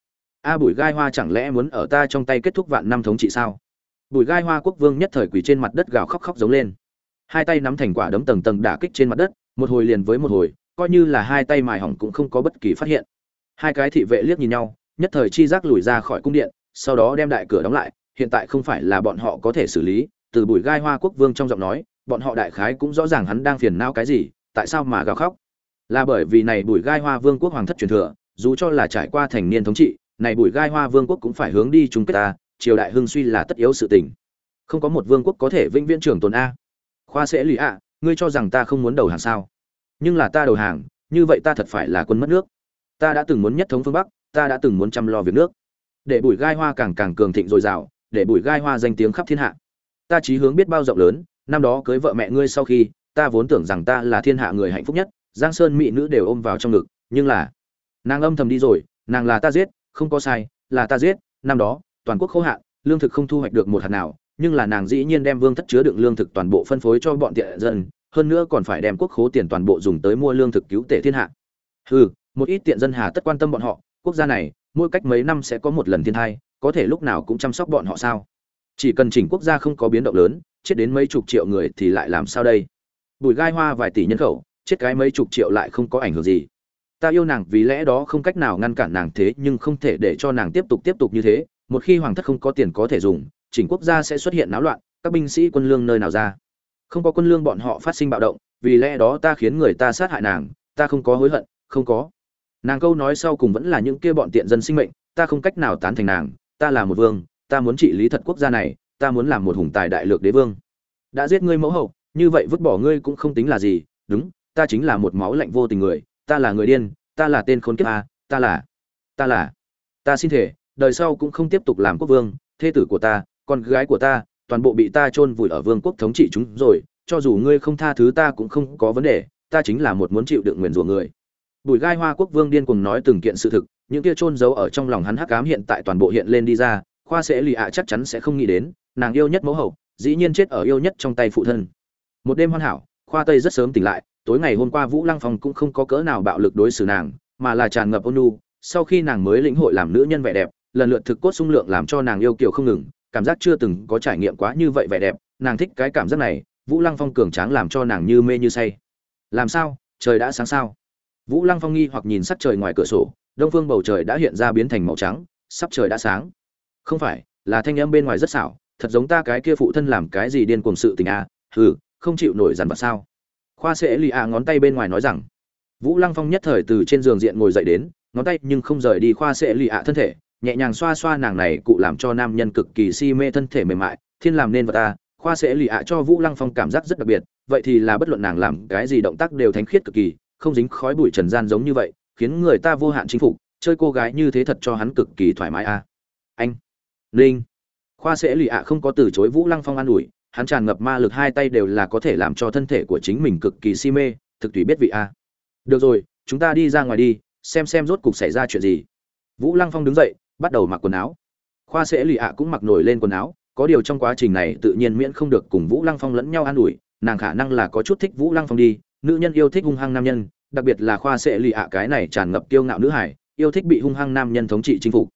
S1: a bụi gai hoa chẳng lẽ muốn ở ta trong tay kết thúc vạn năm thống trị sao? Bụi gai hoa quốc vương nhất thời quỳ trên mặt đất gào khóc khóc giống lên hai tay nắm thành quả đấm tầng tầng đả kích trên mặt đất, một hồi liền với một hồi, coi như là hai tay mài hỏng cũng không có bất kỳ phát hiện. Hai cái thị vệ liếc nhìn nhau, nhất thời chi giác lùi ra khỏi cung điện, sau đó đem đại cửa đóng lại, hiện tại không phải là bọn họ có thể xử lý, từ bụi gai hoa quốc vương trong giọng nói, bọn họ đại khái cũng rõ ràng hắn đang phiền não cái gì, tại sao mà gào khóc. Là bởi vì này bụi gai hoa vương quốc hoàng thất truyền thừa, dù cho là trải qua thành niên thống trị, này bụi gai hoa vương quốc cũng phải hướng đi chung kết ta, triều đại hưng suy là tất yếu sự tình. Không có một vương quốc có thể vĩnh viễn trưởng tồn a khoa sẽ lì ạ, ngươi cho rằng ta không muốn đầu hàng sao? Nhưng là ta đầu hàng, như vậy ta thật phải là quân mất nước. Ta đã từng muốn nhất thống phương bắc, ta đã từng muốn chăm lo việc nước. Để bùi gai hoa càng càng cường thịnh dồi dào, để bùi gai hoa danh tiếng khắp thiên hạ. Ta chí hướng biết bao rộng lớn, năm đó cưới vợ mẹ ngươi sau khi, ta vốn tưởng rằng ta là thiên hạ người hạnh phúc nhất, giang sơn mỹ nữ đều ôm vào trong ngực, nhưng là, nàng âm thầm đi rồi, nàng là ta giết, không có sai, là ta giết, năm đó, toàn quốc khô hạn, lương thực không thu hoạch được một hạt nào nhưng là nàng dĩ nhiên đem vương thất chứa đựng lương thực toàn bộ phân phối cho bọn tiện dân, hơn nữa còn phải đem quốc khố tiền toàn bộ dùng tới mua lương thực cứu tể thiên hạ. Hừ, một ít tiện dân hà tất quan tâm bọn họ, quốc gia này, mỗi cách mấy năm sẽ có một lần thiên tai, có thể lúc nào cũng chăm sóc bọn họ sao? Chỉ cần chỉnh quốc gia không có biến động lớn, chết đến mấy chục triệu người thì lại làm sao đây? Bùi gai hoa vài tỷ nhân khẩu, chết cái mấy chục triệu lại không có ảnh hưởng gì. Ta yêu nàng vì lẽ đó không cách nào ngăn cản nàng thế nhưng không thể để cho nàng tiếp tục tiếp tục như thế, một khi hoàng thất không có tiền có thể dùng chỉnh quốc gia sẽ xuất hiện náo loạn, các binh sĩ quân lương nơi nào ra? Không có quân lương bọn họ phát sinh bạo động, vì lẽ đó ta khiến người ta sát hại nàng, ta không có hối hận, không có. Nàng câu nói sau cùng vẫn là những kia bọn tiện dân sinh mệnh, ta không cách nào tán thành nàng, ta là một vương, ta muốn trị lý thật quốc gia này, ta muốn làm một hùng tài đại lược đế vương. Đã giết ngươi mẫu hậu, như vậy vứt bỏ ngươi cũng không tính là gì, đúng, ta chính là một máu lạnh vô tình người, ta là người điên, ta là tên khốn kiếp a, ta là ta là, ta xin thể, đời sau cũng không tiếp tục làm quốc vương, thê tử của ta con gái của ta, toàn bộ bị ta chôn vùi ở vương quốc thống trị chúng rồi, cho dù ngươi không tha thứ ta cũng không có vấn đề, ta chính là một muốn chịu đựng nguyền rủa người. Bùi gai hoa quốc vương điên cuồng nói từng kiện sự thực, những kia chôn giấu ở trong lòng hắn hắc ám hiện tại toàn bộ hiện lên đi ra, khoa sẽ lì ạ chắc chắn sẽ không nghĩ đến, nàng yêu nhất mẫu hậu, dĩ nhiên chết ở yêu nhất trong tay phụ thân. Một đêm hoàn hảo, khoa tây rất sớm tỉnh lại, tối ngày hôm qua vũ lăng phong cũng không có cỡ nào bạo lực đối xử nàng, mà là tràn ngập ôn nhu, sau khi nàng mới lĩnh hội làm nữ nhân vẻ đẹp, lần lượt thực cốt sung lượng làm cho nàng yêu kiều không ngừng cảm giác chưa từng có trải nghiệm quá như vậy vẻ đẹp, nàng thích cái cảm giác này, vũ lăng phong cường tráng làm cho nàng như mê như say. Làm sao? Trời đã sáng sao? Vũ lăng phong nghi hoặc nhìn sắc trời ngoài cửa sổ, đông phương bầu trời đã hiện ra biến thành màu trắng, sắp trời đã sáng. Không phải, là thanh âm bên ngoài rất xảo, thật giống ta cái kia phụ thân làm cái gì điên cuồng sự tình à? Hừ, không chịu nổi dằn vặt sao? Khoa sẽ lì à ngón tay bên ngoài nói rằng. Vũ lăng phong nhất thời từ trên giường diện ngồi dậy đến, ngón tay nhưng không rời đi khoa sẽ lì ạ thân thể nhẹ nhàng xoa xoa nàng này cụ làm cho nam nhân cực kỳ si mê thân thể mềm mại, thiên làm nên vật ta, khoa sẽ lì ạ cho vũ lăng phong cảm giác rất đặc biệt, vậy thì là bất luận nàng làm cái gì động tác đều thánh khiết cực kỳ, không dính khói bụi trần gian giống như vậy, khiến người ta vô hạn chính phục, chơi cô gái như thế thật cho hắn cực kỳ thoải mái a. À. anh, linh. Khoa sẽ lì ạ không có từ chối vũ lăng phong an ủi, hắn tràn ngập ma lực hai tay đều là có thể làm cho thân thể của chính mình cực kỳ si mê, thực tùy biết vị a. Được rồi, chúng ta đi ra ngoài đi, xem xem rốt cục xảy ra chuyện gì. Vũ lăng phong đứng dậy bắt đầu mặc quần áo. Khoa sẽ lì ạ cũng mặc nổi lên quần áo, có điều trong quá trình này tự nhiên miễn không được cùng vũ lăng phong lẫn nhau an ủi, nàng khả năng là có chút thích vũ lăng phong đi, nữ nhân yêu thích hung hăng nam nhân, đặc biệt là khoa sẽ lì ạ cái này tràn ngập kiêu ngạo nữ hải yêu thích bị hung hăng nam nhân thống trị chinh phục.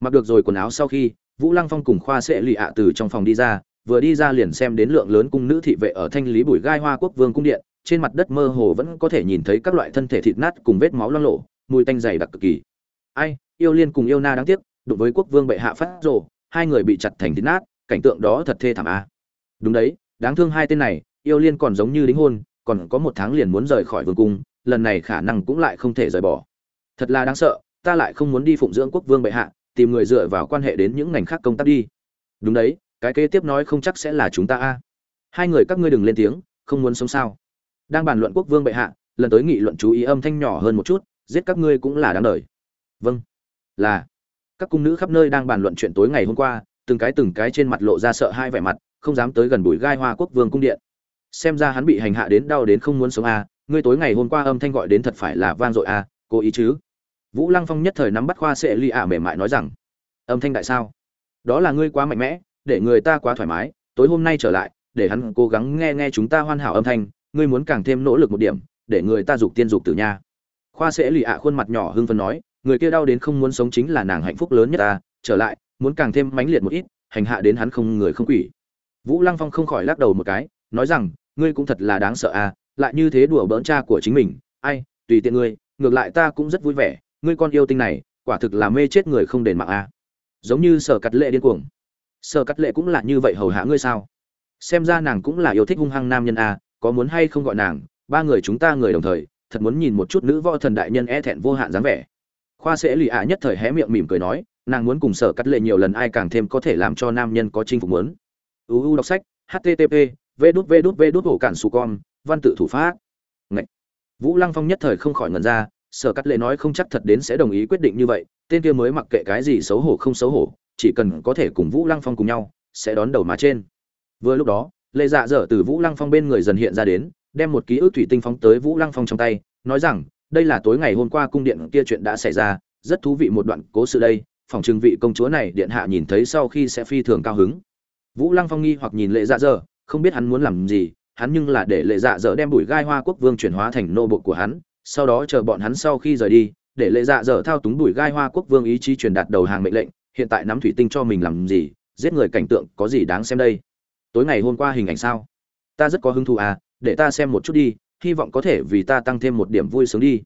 S1: Mặc được rồi quần áo sau khi, vũ lăng phong cùng khoa sẽ lì ạ từ trong phòng đi ra, vừa đi ra liền xem đến lượng lớn cung nữ thị vệ ở thanh lý bùi gai hoa quốc vương cung điện, trên mặt đất mơ hồ vẫn có thể nhìn thấy các loại thân thể thịt nát cùng vết máu loang lộ mùi tanh dày đặc cực kỳ. Ai yêu liên cùng yêu na đáng tiếc, đụng với quốc vương bệ hạ phát rồ, hai người bị chặt thành thịt nát, cảnh tượng đó thật thê thảm a. Đúng đấy, đáng thương hai tên này, yêu liên còn giống như đính hôn, còn có một tháng liền muốn rời khỏi vương cung, lần này khả năng cũng lại không thể rời bỏ. Thật là đáng sợ, ta lại không muốn đi phụng dưỡng quốc vương bệ hạ, tìm người dựa vào quan hệ đến những ngành khác công tác đi. Đúng đấy, cái kế tiếp nói không chắc sẽ là chúng ta a. Hai người các ngươi đừng lên tiếng, không muốn sống sao. Đang bàn luận quốc vương bệ hạ, lần tới nghị luận chú ý âm thanh nhỏ hơn một chút, giết các ngươi cũng là đáng đời. Vâng là, các cung nữ khắp nơi đang bàn luận chuyện tối ngày hôm qua, từng cái từng cái trên mặt lộ ra sợ hai vẻ mặt, không dám tới gần bùi gai hoa quốc vương cung điện. Xem ra hắn bị hành hạ đến đau đến không muốn sống a ngươi tối ngày hôm qua âm thanh gọi đến thật phải là vang dội a cố ý chứ? Vũ lăng phong nhất thời nắm bắt khoa sệ ly ả mềm mại nói rằng, âm thanh đại sao? Đó là ngươi quá mạnh mẽ, để người ta quá thoải mái, tối hôm nay trở lại, để hắn cố gắng nghe nghe chúng ta hoàn hảo âm thanh, ngươi muốn càng thêm nỗ lực một điểm, để người ta dục tiên dục tử nha. Khoa sẽ lì ạ khuôn mặt nhỏ hưng phấn nói người kia đau đến không muốn sống chính là nàng hạnh phúc lớn nhất ta, trở lại, muốn càng thêm mãnh liệt một ít, hành hạ đến hắn không người không quỷ. Vũ lăng phong không khỏi lắc đầu một cái, nói rằng, ngươi cũng thật là đáng sợ à lại như thế đùa bỡn cha của chính mình, ai, tùy tiện ngươi, ngược lại ta cũng rất vui vẻ, ngươi con yêu tinh này, quả thực là mê chết người không đền mạng à. Giống như sở cắt lệ điên cuồng. Sở cắt lệ cũng là như vậy hầu hạ ngươi sao? Xem ra nàng cũng là yêu thích hung hăng nam nhân à có muốn hay không gọi nàng, ba người chúng ta người đồng thời, thật muốn nhìn một chút nữ võ thần đại nhân e thẹn vô hạn dáng vẻ khoa sẽ lì ạ nhất thời hé miệng mỉm cười nói, nàng muốn cùng sở cắt lệ nhiều lần, ai càng thêm có thể làm cho nam nhân có chinh phục muốn. Uu đọc sách http v đút v đút v đút hổ cản su con, văn tự thủ pháp. Ngậy. vũ lăng phong nhất thời không khỏi ngần ra, sở cắt lệ nói không chắc thật đến sẽ đồng ý quyết định như vậy, tên kia mới mặc kệ cái gì xấu hổ không xấu hổ, chỉ cần có thể cùng vũ lăng phong cùng nhau, sẽ đón đầu má trên. Vừa lúc đó lệ dạ dở từ vũ lăng phong bên người dần hiện ra đến, đem một ký ức thủy tinh phóng tới vũ lăng phong trong tay, nói rằng đây là tối ngày hôm qua cung điện kia chuyện đã xảy ra, rất thú vị một đoạn cố sự đây, phòng trừng vị công chúa này điện hạ nhìn thấy sau khi sẽ phi thường cao hứng. Vũ lăng phong nghi hoặc nhìn lệ dạ dở, không biết hắn muốn làm gì, hắn nhưng là để lệ dạ dở đem bụi gai hoa quốc vương chuyển hóa thành nô bộc của hắn, sau đó chờ bọn hắn sau khi rời đi, để lệ dạ dở thao túng bụi gai hoa quốc vương ý chí truyền đạt đầu hàng mệnh lệnh, hiện tại nắm thủy tinh cho mình làm gì, giết người cảnh tượng có gì đáng xem đây? Tối ngày hôm qua hình ảnh sao? Ta rất có hứng thú à để ta xem một chút đi hy vọng có thể vì ta tăng thêm một điểm vui sướng đi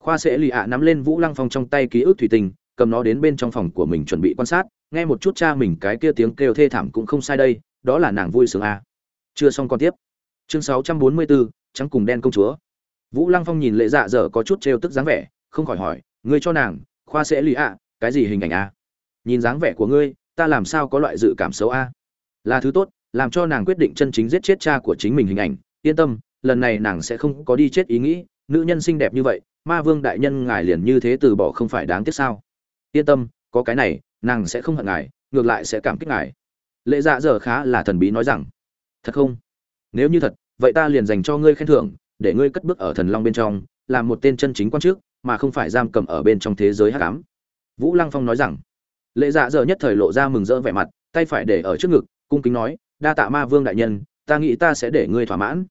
S1: khoa sẽ lì ạ nắm lên vũ lăng phong trong tay ký ức thủy tinh cầm nó đến bên trong phòng của mình chuẩn bị quan sát nghe một chút cha mình cái kia tiếng kêu thê thảm cũng không sai đây đó là nàng vui sướng à. chưa xong còn tiếp chương 644, trắng cùng đen công chúa vũ lăng phong nhìn lệ dạ dở có chút trêu tức dáng vẻ không khỏi hỏi ngươi cho nàng khoa sẽ lì ạ cái gì hình ảnh à? nhìn dáng vẻ của ngươi ta làm sao có loại dự cảm xấu a là thứ tốt làm cho nàng quyết định chân chính giết chết cha của chính mình hình ảnh yên tâm lần này nàng sẽ không có đi chết ý nghĩ, nữ nhân xinh đẹp như vậy, ma vương đại nhân ngài liền như thế từ bỏ không phải đáng tiếc sao? Yên tâm, có cái này, nàng sẽ không hận ngài, ngược lại sẽ cảm kích ngài. Lệ dạ dở khá là thần bí nói rằng, thật không? Nếu như thật, vậy ta liền dành cho ngươi khen thưởng, để ngươi cất bước ở thần long bên trong, làm một tên chân chính quan chức mà không phải giam cầm ở bên trong thế giới hắc ám. Vũ lăng phong nói rằng, lệ dạ dở nhất thời lộ ra mừng rỡ vẻ mặt, tay phải để ở trước ngực, cung kính nói, đa tạ ma vương đại nhân, ta nghĩ ta sẽ để ngươi thỏa mãn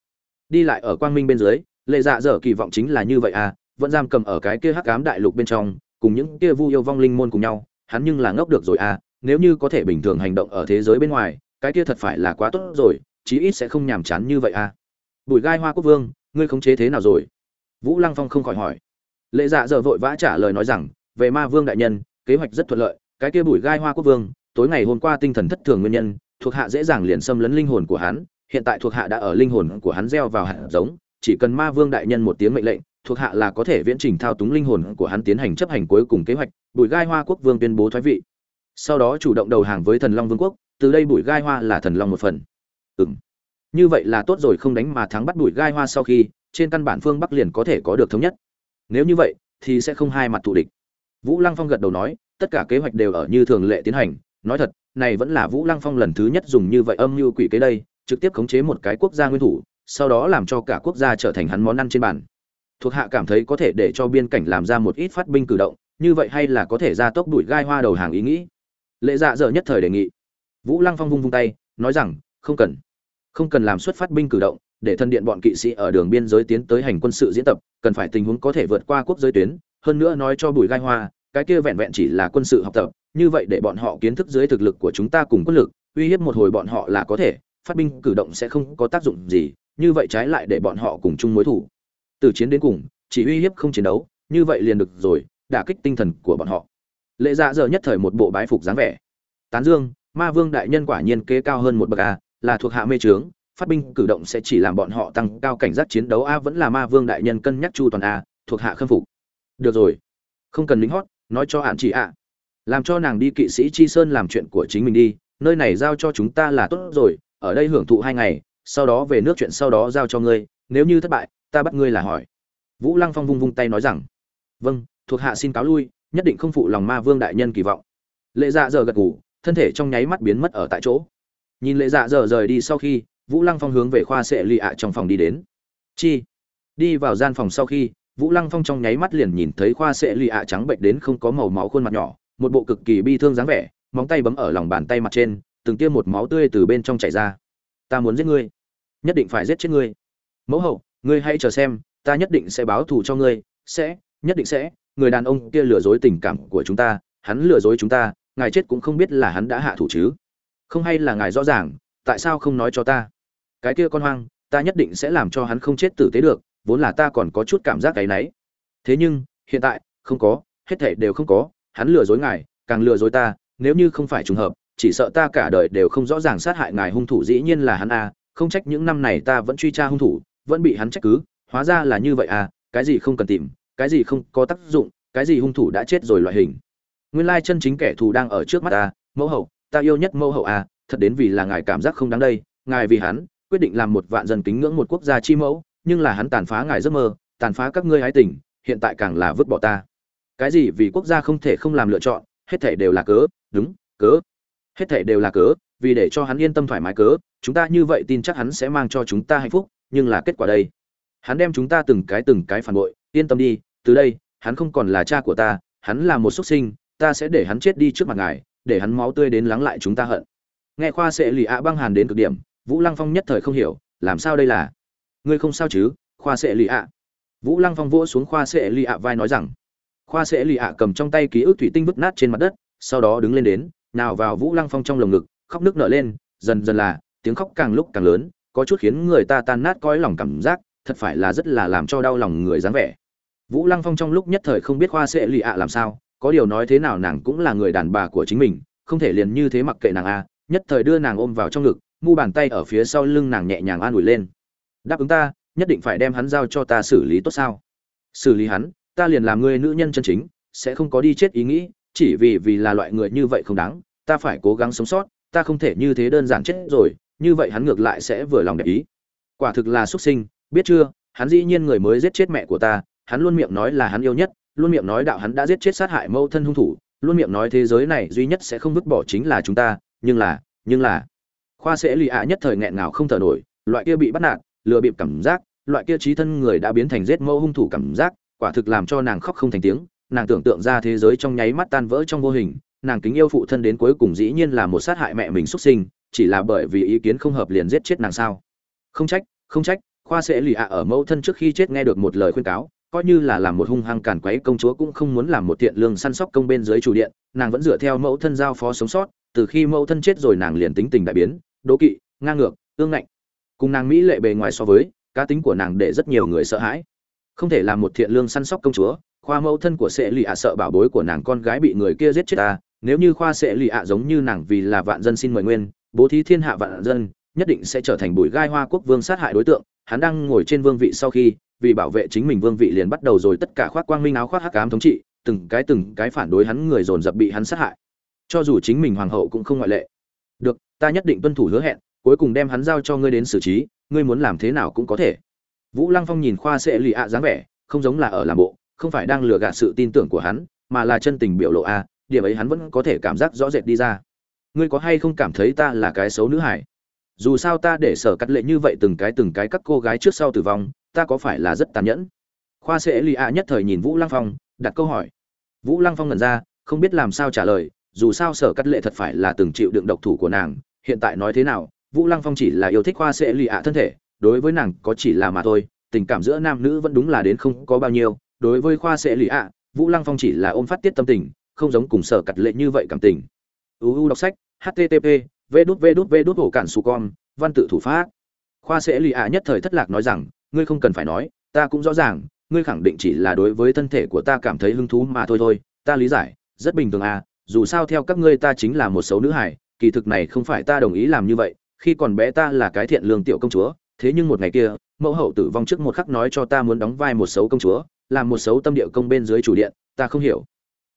S1: đi lại ở quang minh bên dưới, lệ dạ dở kỳ vọng chính là như vậy à vẫn giam cầm ở cái kia hắc cám đại lục bên trong, cùng những kia vu yêu vong linh môn cùng nhau, hắn nhưng là ngốc được rồi à nếu như có thể bình thường hành động ở thế giới bên ngoài, cái kia thật phải là quá tốt rồi, chí ít sẽ không nhàm chán như vậy à. Bùi gai hoa quốc vương, ngươi khống chế thế nào rồi? Vũ lăng phong không khỏi hỏi. Lệ dạ dở vội vã trả lời nói rằng, về ma vương đại nhân, kế hoạch rất thuận lợi, cái kia bùi gai hoa quốc vương, tối ngày hôm qua tinh thần thất thường nguyên nhân, thuộc hạ dễ dàng liền xâm lấn linh hồn của hắn hiện tại thuộc hạ đã ở linh hồn của hắn gieo vào hạt giống, chỉ cần ma vương đại nhân một tiếng mệnh lệnh, thuộc hạ là có thể viễn trình thao túng linh hồn của hắn tiến hành chấp hành cuối cùng kế hoạch, bùi gai hoa quốc vương tuyên bố thoái vị. Sau đó chủ động đầu hàng với thần long vương quốc, từ đây bùi gai hoa là thần long một phần. Ừm. như vậy là tốt rồi, không đánh mà thắng bắt bùi gai hoa sau khi, trên căn bản phương bắc liền có thể có được thống nhất. Nếu như vậy, thì sẽ không hai mặt thù địch. Vũ lăng phong gật đầu nói, tất cả kế hoạch đều ở như thường lệ tiến hành. Nói thật, này vẫn là vũ lăng phong lần thứ nhất dùng như vậy âm mưu quỷ kế đây trực tiếp khống chế một cái quốc gia nguyên thủ, sau đó làm cho cả quốc gia trở thành hắn món ăn trên bàn. Thuộc hạ cảm thấy có thể để cho biên cảnh làm ra một ít phát binh cử động, như vậy hay là có thể ra tốc đuổi gai hoa đầu hàng ý nghĩ. Lệ dạ dở nhất thời đề nghị. Vũ lăng phong vung vung tay, nói rằng, không cần. Không cần làm xuất phát binh cử động, để thân điện bọn kỵ sĩ ở đường biên giới tiến tới hành quân sự diễn tập, cần phải tình huống có thể vượt qua quốc giới tuyến, hơn nữa nói cho bùi gai hoa, cái kia vẹn vẹn chỉ là quân sự học tập, như vậy để bọn họ kiến thức dưới thực lực của chúng ta cùng quân lực, uy hiếp một hồi bọn họ là có thể phát binh cử động sẽ không có tác dụng gì, như vậy trái lại để bọn họ cùng chung mối thủ. Từ chiến đến cùng, chỉ uy hiếp không chiến đấu, như vậy liền được rồi, đả kích tinh thần của bọn họ. Lệ dạ giờ nhất thời một bộ bái phục dáng vẻ. Tán dương, ma vương đại nhân quả nhiên kế cao hơn một bậc a, là thuộc hạ mê trướng, phát binh cử động sẽ chỉ làm bọn họ tăng cao cảnh giác chiến đấu a vẫn là ma vương đại nhân cân nhắc chu toàn a, thuộc hạ khâm phục. Được rồi. Không cần lính hót, nói cho hạn chị ạ. Làm cho nàng đi kỵ sĩ chi sơn làm chuyện của chính mình đi, nơi này giao cho chúng ta là tốt rồi ở đây hưởng thụ hai ngày, sau đó về nước chuyện sau đó giao cho ngươi, nếu như thất bại, ta bắt ngươi là hỏi. Vũ lăng phong vung vung tay nói rằng vâng thuộc hạ xin cáo lui, nhất định không phụ lòng ma vương đại nhân kỳ vọng. Lệ dạ giờ gật ngủ, thân thể trong nháy mắt biến mất ở tại chỗ. Nhìn lệ dạ giờ rời đi sau khi, vũ lăng phong hướng về khoa sệ lì ạ trong phòng đi đến. Chi? Đi vào gian phòng sau khi, vũ lăng phong trong nháy mắt liền nhìn thấy khoa sệ lì ạ trắng bệnh đến không có màu máu khuôn mặt nhỏ, một bộ cực kỳ bi thương dáng vẻ, móng tay bấm ở lòng bàn tay mặt trên từng tiêm một máu tươi từ bên trong chảy ra. Ta muốn giết ngươi. Nhất định phải giết chết ngươi. Mẫu hậu, ngươi hãy chờ xem, ta nhất định sẽ báo thù cho ngươi, sẽ, nhất định sẽ. Người đàn ông kia lừa dối tình cảm của chúng ta, hắn lừa dối chúng ta, ngài chết cũng không biết là hắn đã hạ thủ chứ. Không hay là ngài rõ ràng, tại sao không nói cho ta? Cái kia con hoang, ta nhất định sẽ làm cho hắn không chết tử tế được, vốn là ta còn có chút cảm giác cái náy thế nhưng, hiện tại, không có, hết thảy đều không có, hắn lừa dối ngài, càng lừa dối ta, nếu như không phải trùng hợp chỉ sợ ta cả đời đều không rõ ràng sát hại ngài hung thủ dĩ nhiên là hắn a, không trách những năm này ta vẫn truy tra hung thủ, vẫn bị hắn trách cứ, hóa ra là như vậy à cái gì không cần tìm, cái gì không có tác dụng, cái gì hung thủ đã chết rồi loại hình. Nguyên lai chân chính kẻ thù đang ở trước mắt ta mẫu hậu, ta yêu nhất mẫu hậu à thật đến vì là ngài cảm giác không đáng đây, ngài vì hắn, quyết định làm một vạn dân kính ngưỡng một quốc gia chi mẫu, nhưng là hắn tàn phá ngài giấc mơ, tàn phá các ngươi hái tình, hiện tại càng là vứt bỏ ta. Cái gì vì quốc gia không thể không làm lựa chọn, hết thể đều là cớ, đúng, cớ hết thảy đều là cớ, vì để cho hắn yên tâm thoải mái cớ, chúng ta như vậy tin chắc hắn sẽ mang cho chúng ta hạnh phúc, nhưng là kết quả đây? Hắn đem chúng ta từng cái từng cái phản bội, yên tâm đi, từ đây, hắn không còn là cha của ta, hắn là một xuất sinh, ta sẽ để hắn chết đi trước mặt ngài, để hắn máu tươi đến lắng lại chúng ta hận. Nghe khoa sẽ lì ạ băng hàn đến cực điểm, vũ lăng phong nhất thời không hiểu, làm sao đây là? Ngươi không sao chứ, khoa sẽ lì ạ? Vũ lăng phong vỗ xuống khoa sẽ lì ạ vai nói rằng, khoa sẽ lì ạ cầm trong tay ký ức thủy tinh vứt nát trên mặt đất, sau đó đứng lên đến nào vào vũ lăng phong trong lồng ngực, khóc nước nở lên, dần dần là, tiếng khóc càng lúc càng lớn, có chút khiến người ta tan nát cõi lòng cảm giác, thật phải là rất là làm cho đau lòng người dáng vẻ. Vũ lăng phong trong lúc nhất thời không biết khoa sẽ lì ạ làm sao, có điều nói thế nào nàng cũng là người đàn bà của chính mình, không thể liền như thế mặc kệ nàng a, nhất thời đưa nàng ôm vào trong ngực, mu bàn tay ở phía sau lưng nàng nhẹ nhàng an ủi lên. Đáp ứng ta, nhất định phải đem hắn giao cho ta xử lý tốt sao? Xử lý hắn, ta liền làm ngươi nữ nhân chân chính, sẽ không có đi chết ý nghĩ chỉ vì vì là loại người như vậy không đáng, ta phải cố gắng sống sót, ta không thể như thế đơn giản chết rồi, như vậy hắn ngược lại sẽ vừa lòng đẹp ý. Quả thực là xuất sinh, biết chưa, hắn dĩ nhiên người mới giết chết mẹ của ta, hắn luôn miệng nói là hắn yêu nhất, luôn miệng nói đạo hắn đã giết chết sát hại mẫu thân hung thủ, luôn miệng nói thế giới này duy nhất sẽ không vứt bỏ chính là chúng ta, nhưng là nhưng là. Khoa sẽ lì ạ nhất thời nghẹn ngào không thở nổi, loại kia bị bắt nạt, lừa bịp cảm giác, loại kia trí thân người đã biến thành giết mẫu hung thủ cảm giác, quả thực làm cho nàng khóc không thành tiếng nàng tưởng tượng ra thế giới trong nháy mắt tan vỡ trong vô hình, nàng kính yêu phụ thân đến cuối cùng dĩ nhiên là một sát hại mẹ mình xuất sinh, chỉ là bởi vì ý kiến không hợp liền giết chết nàng sao? Không trách không trách, khoa sẽ lì ạ ở mẫu thân trước khi chết nghe được một lời khuyên cáo, coi như là làm một hung hăng càn quấy công chúa cũng không muốn làm một thiện lương săn sóc công bên dưới chủ điện, nàng vẫn dựa theo mẫu thân giao phó sống sót, từ khi mẫu thân chết rồi nàng liền tính tình đại biến, đố kỵ, ngang ngược, ương ngạnh. Cùng nàng mỹ lệ bề ngoài so với, cá tính của nàng để rất nhiều người sợ hãi. Không thể làm một thiện lương săn sóc công chúa khoa mẫu thân của Sệ lì ạ sợ bảo bối của nàng con gái bị người kia giết chết ta, nếu như khoa Sệ lì ạ giống như nàng vì là vạn dân xin mời nguyên, bố thí thiên hạ vạn dân, nhất định sẽ trở thành bụi gai hoa quốc vương sát hại đối tượng. Hắn đang ngồi trên vương vị sau khi, vì bảo vệ chính mình vương vị liền bắt đầu rồi tất cả khoác quang minh áo khoác hắc ám thống trị, từng cái từng cái phản đối hắn người dồn dập bị hắn sát hại. Cho dù chính mình hoàng hậu cũng không ngoại lệ. Được, ta nhất định tuân thủ hứa hẹn, cuối cùng đem hắn giao cho ngươi đến xử trí, ngươi muốn làm thế nào cũng có thể. Vũ lăng phong nhìn khoa sẽ lì ạ dáng vẻ, không giống là ở làm bộ không phải đang lừa gạt sự tin tưởng của hắn, mà là chân tình biểu lộ a, điểm ấy hắn vẫn có thể cảm giác rõ rệt đi ra. Ngươi có hay không cảm thấy ta là cái xấu nữ hải dù sao ta để sở cắt lệ như vậy từng cái từng cái các cô gái trước sau tử vong, ta có phải là rất tàn nhẫn? Khoa sẽ lì ạ nhất thời nhìn vũ lăng phong, đặt câu hỏi. Vũ lăng phong ngẩn ra, không biết làm sao trả lời, dù sao sở cắt lệ thật phải là từng chịu đựng độc thủ của nàng, hiện tại nói thế nào, vũ lăng phong chỉ là yêu thích khoa sẽ lì ạ thân thể, đối với nàng có chỉ là mà thôi, tình cảm giữa nam nữ vẫn đúng là đến không có bao nhiêu đối với khoa sẽ lì ạ, vũ lăng phong chỉ là ôm phát tiết tâm tình, không giống cùng sở cặt lệ như vậy cảm tình. Uu đọc sách http v đút v đút v đút hổ cản su con, văn tự thủ pháp. Khoa sẽ lì ạ nhất thời thất lạc nói rằng, ngươi không cần phải nói, ta cũng rõ ràng, ngươi khẳng định chỉ là đối với thân thể của ta cảm thấy hứng thú mà thôi thôi, ta lý giải, rất bình thường à dù sao theo các ngươi ta chính là một xấu nữ hải kỳ thực này không phải ta đồng ý làm như vậy, khi còn bé ta là cái thiện lương tiểu công chúa, thế nhưng một ngày kia, mẫu hậu tử vong trước một khắc nói cho ta muốn đóng vai một xấu công chúa làm một xấu tâm địa công bên dưới chủ điện ta không hiểu.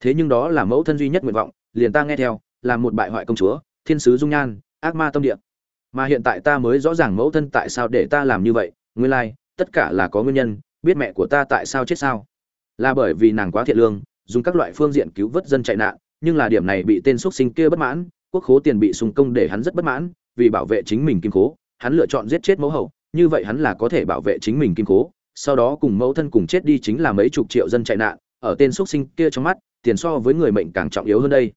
S1: Thế nhưng đó là mẫu thân duy nhất nguyện vọng liền ta nghe theo làm một bại hoại công chúa thiên sứ dung nhan ác ma tâm địa. Mà hiện tại ta mới rõ ràng mẫu thân tại sao để ta làm như vậy nguyên lai tất cả là có nguyên nhân biết mẹ của ta tại sao chết sao? Là bởi vì nàng quá thiện lương dùng các loại phương diện cứu vớt dân chạy nạn nhưng là điểm này bị tên xuất sinh kia bất mãn quốc khố tiền bị sùng công để hắn rất bất mãn vì bảo vệ chính mình kim cố, hắn lựa chọn giết chết mẫu hậu như vậy hắn là có thể bảo vệ chính mình kim cố sau đó cùng mẫu thân cùng chết đi chính là mấy chục triệu dân chạy nạn ở tên xuất sinh kia trong mắt tiền so với người mệnh càng trọng yếu hơn đây.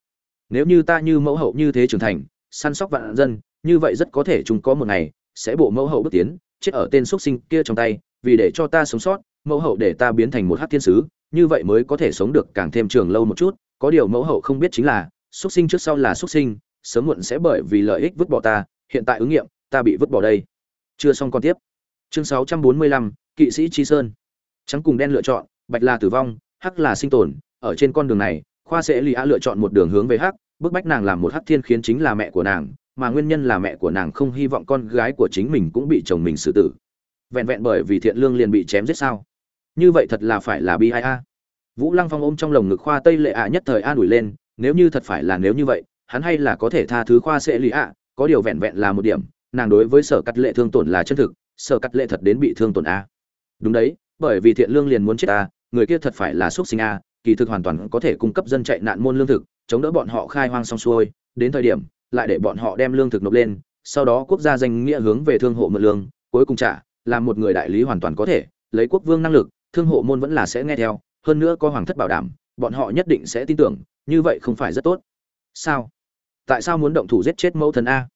S1: Nếu như ta như mẫu hậu như thế trưởng thành săn sóc vạn dân như vậy rất có thể chúng có một ngày sẽ bộ mẫu hậu bước tiến chết ở tên xuất sinh kia trong tay vì để cho ta sống sót mẫu hậu để ta biến thành một hát thiên sứ như vậy mới có thể sống được càng thêm trường lâu một chút. Có điều mẫu hậu không biết chính là xuất sinh trước sau là xuất sinh sớm muộn sẽ bởi vì lợi ích vứt bỏ ta hiện tại ứng nghiệm ta bị vứt bỏ đây. Chưa xong còn tiếp. Chương 645, kỵ sĩ chi sơn. Trắng cùng đen lựa chọn, bạch là tử vong, hắc là sinh tồn. Ở trên con đường này, khoa sẽ lì a lựa chọn một đường hướng về hắc, bức bách nàng làm một hắc thiên khiến chính là mẹ của nàng, mà nguyên nhân là mẹ của nàng không hy vọng con gái của chính mình cũng bị chồng mình xử tử. Vẹn vẹn bởi vì thiện lương liền bị chém giết sao? Như vậy thật là phải là bi ai a. Vũ lăng phong ôm trong lồng ngực khoa tây lệ ạ nhất thời an ủi lên, nếu như thật phải là nếu như vậy, hắn hay là có thể tha thứ khoa sẽ lì ạ, có điều vẹn vẹn là một điểm, nàng đối với sở cắt lệ thương tổn là chân thực, sở cắt lệ thật đến bị thương tổn a đúng đấy bởi vì thiện lương liền muốn chết ta, người kia thật phải là xuất sinh a kỳ thực hoàn toàn có thể cung cấp dân chạy nạn môn lương thực chống đỡ bọn họ khai hoang xong xuôi đến thời điểm lại để bọn họ đem lương thực nộp lên sau đó quốc gia danh nghĩa hướng về thương hộ mượn lương cuối cùng trả là một người đại lý hoàn toàn có thể lấy quốc vương năng lực thương hộ môn vẫn là sẽ nghe theo hơn nữa có hoàng thất bảo đảm bọn họ nhất định sẽ tin tưởng như vậy không phải rất tốt. Sao? Tại sao muốn động thủ giết chết mẫu thần a?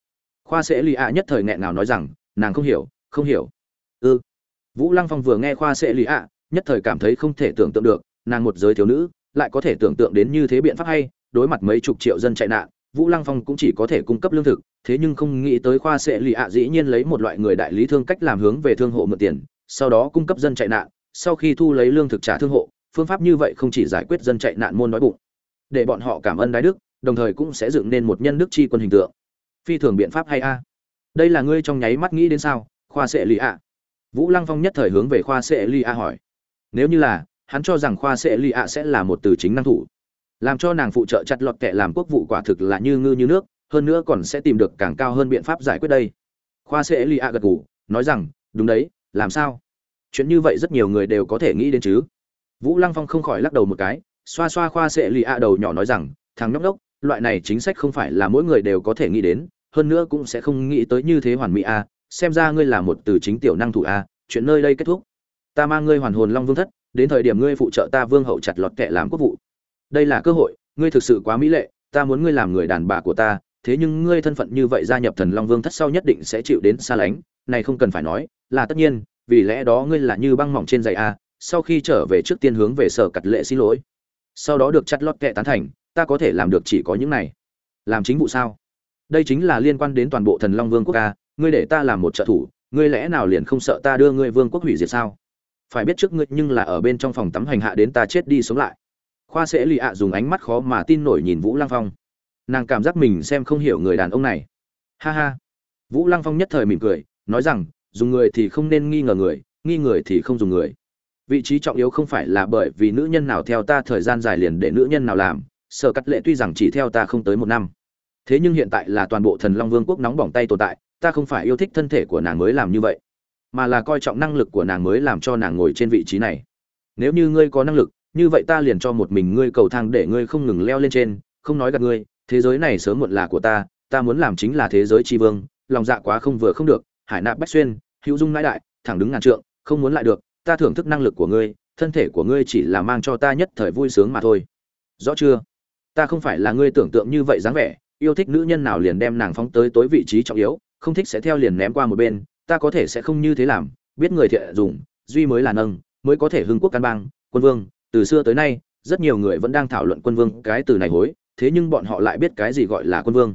S1: Khoa sẽ lì ạ nhất thời nghẹn nào nói rằng nàng không hiểu không hiểu. Ư vũ lăng phong vừa nghe khoa sệ lì ạ, nhất thời cảm thấy không thể tưởng tượng được, nàng một giới thiếu nữ, lại có thể tưởng tượng đến như thế biện pháp hay, đối mặt mấy chục triệu dân chạy nạn, vũ lăng phong cũng chỉ có thể cung cấp lương thực, thế nhưng không nghĩ tới khoa sệ lì ạ dĩ nhiên lấy một loại người đại lý thương cách làm hướng về thương hộ mượn tiền, sau đó cung cấp dân chạy nạn, sau khi thu lấy lương thực trả thương hộ, phương pháp như vậy không chỉ giải quyết dân chạy nạn môn đói bụng. Để bọn họ cảm ơn đái đức, đồng thời cũng sẽ dựng nên một nhân đức tri quân hình tượng. Phi thường biện pháp hay a. Đây là ngươi trong nháy mắt nghĩ đến sao, khoa sệ lì ạ? Vũ lăng phong nhất thời hướng về khoa Sệ Li A hỏi. Nếu như là, hắn cho rằng khoa Sệ Li A sẽ là một từ chính năng thủ. Làm cho nàng phụ trợ chặt lọt kệ làm quốc vụ quả thực là như ngư như nước, hơn nữa còn sẽ tìm được càng cao hơn biện pháp giải quyết đây. Khoa Sệ Li A gật gù, nói rằng, đúng đấy, làm sao? Chuyện như vậy rất nhiều người đều có thể nghĩ đến chứ. Vũ lăng phong không khỏi lắc đầu một cái, xoa xoa khoa Sệ lì A đầu nhỏ nói rằng, thằng nhóc đốc loại này chính sách không phải là mỗi người đều có thể nghĩ đến, hơn nữa cũng sẽ không nghĩ tới như thế hoàn mỹ a xem ra ngươi là một từ chính tiểu năng thủ a, chuyện nơi đây kết thúc. Ta mang ngươi hoàn hồn long vương thất, đến thời điểm ngươi phụ trợ ta vương hậu chặt lọt kệ làm quốc vụ. Đây là cơ hội, ngươi thực sự quá mỹ lệ, ta muốn ngươi làm người đàn bà của ta, thế nhưng ngươi thân phận như vậy gia nhập thần long vương thất sau nhất định sẽ chịu đến xa lánh, này không cần phải nói, là tất nhiên, vì lẽ đó ngươi là như băng mỏng trên giày a, sau khi trở về trước tiên hướng về sở cặt lệ xin lỗi. Sau đó được chặt lót kệ tán thành, ta có thể làm được chỉ có những này. Làm chính vụ sao? Đây chính là liên quan đến toàn bộ thần long vương quốc ca ngươi để ta làm một trợ thủ, ngươi lẽ nào liền không sợ ta đưa ngươi vương quốc hủy diệt sao? Phải biết trước ngươi nhưng là ở bên trong phòng tắm hành hạ đến ta chết đi sống lại. Khoa sẽ lì ạ dùng ánh mắt khó mà tin nổi nhìn vũ lăng phong. Nàng cảm giác mình xem không hiểu người đàn ông này. Ha ha. Vũ lăng phong nhất thời mỉm cười, nói rằng, dùng người thì không nên nghi ngờ người, nghi người thì không dùng người. Vị trí trọng yếu không phải là bởi vì nữ nhân nào theo ta thời gian dài liền để nữ nhân nào làm, sở cắt lệ tuy rằng chỉ theo ta không tới một năm. Thế nhưng hiện tại là toàn bộ thần long vương quốc nóng bỏng tay tồn tại ta không phải yêu thích thân thể của nàng mới làm như vậy, mà là coi trọng năng lực của nàng mới làm cho nàng ngồi trên vị trí này. Nếu như ngươi có năng lực, như vậy ta liền cho một mình ngươi cầu thang để ngươi không ngừng leo lên trên, không nói gặp ngươi, thế giới này sớm muộn là của ta ta muốn làm chính là thế giới tri vương, lòng dạ quá không vừa không được, hải nạp bách xuyên, hữu dung nãi đại, thẳng đứng ngàn trượng, không muốn lại được, ta thưởng thức năng lực của ngươi, thân thể của ngươi chỉ là mang cho ta nhất thời vui sướng mà thôi. Rõ chưa? Ta không phải là ngươi tưởng tượng như vậy dáng vẻ, yêu thích nữ nhân nào liền đem nàng phóng tới tối vị trí trọng yếu không thích sẽ theo liền ném qua một bên, ta có thể sẽ không như thế làm, biết người thiện dùng, duy mới là nâng, mới có thể hưng quốc căn bang, quân vương. Từ xưa tới nay, rất nhiều người vẫn đang thảo luận quân vương cái từ này hối, thế nhưng bọn họ lại biết cái gì gọi là quân vương.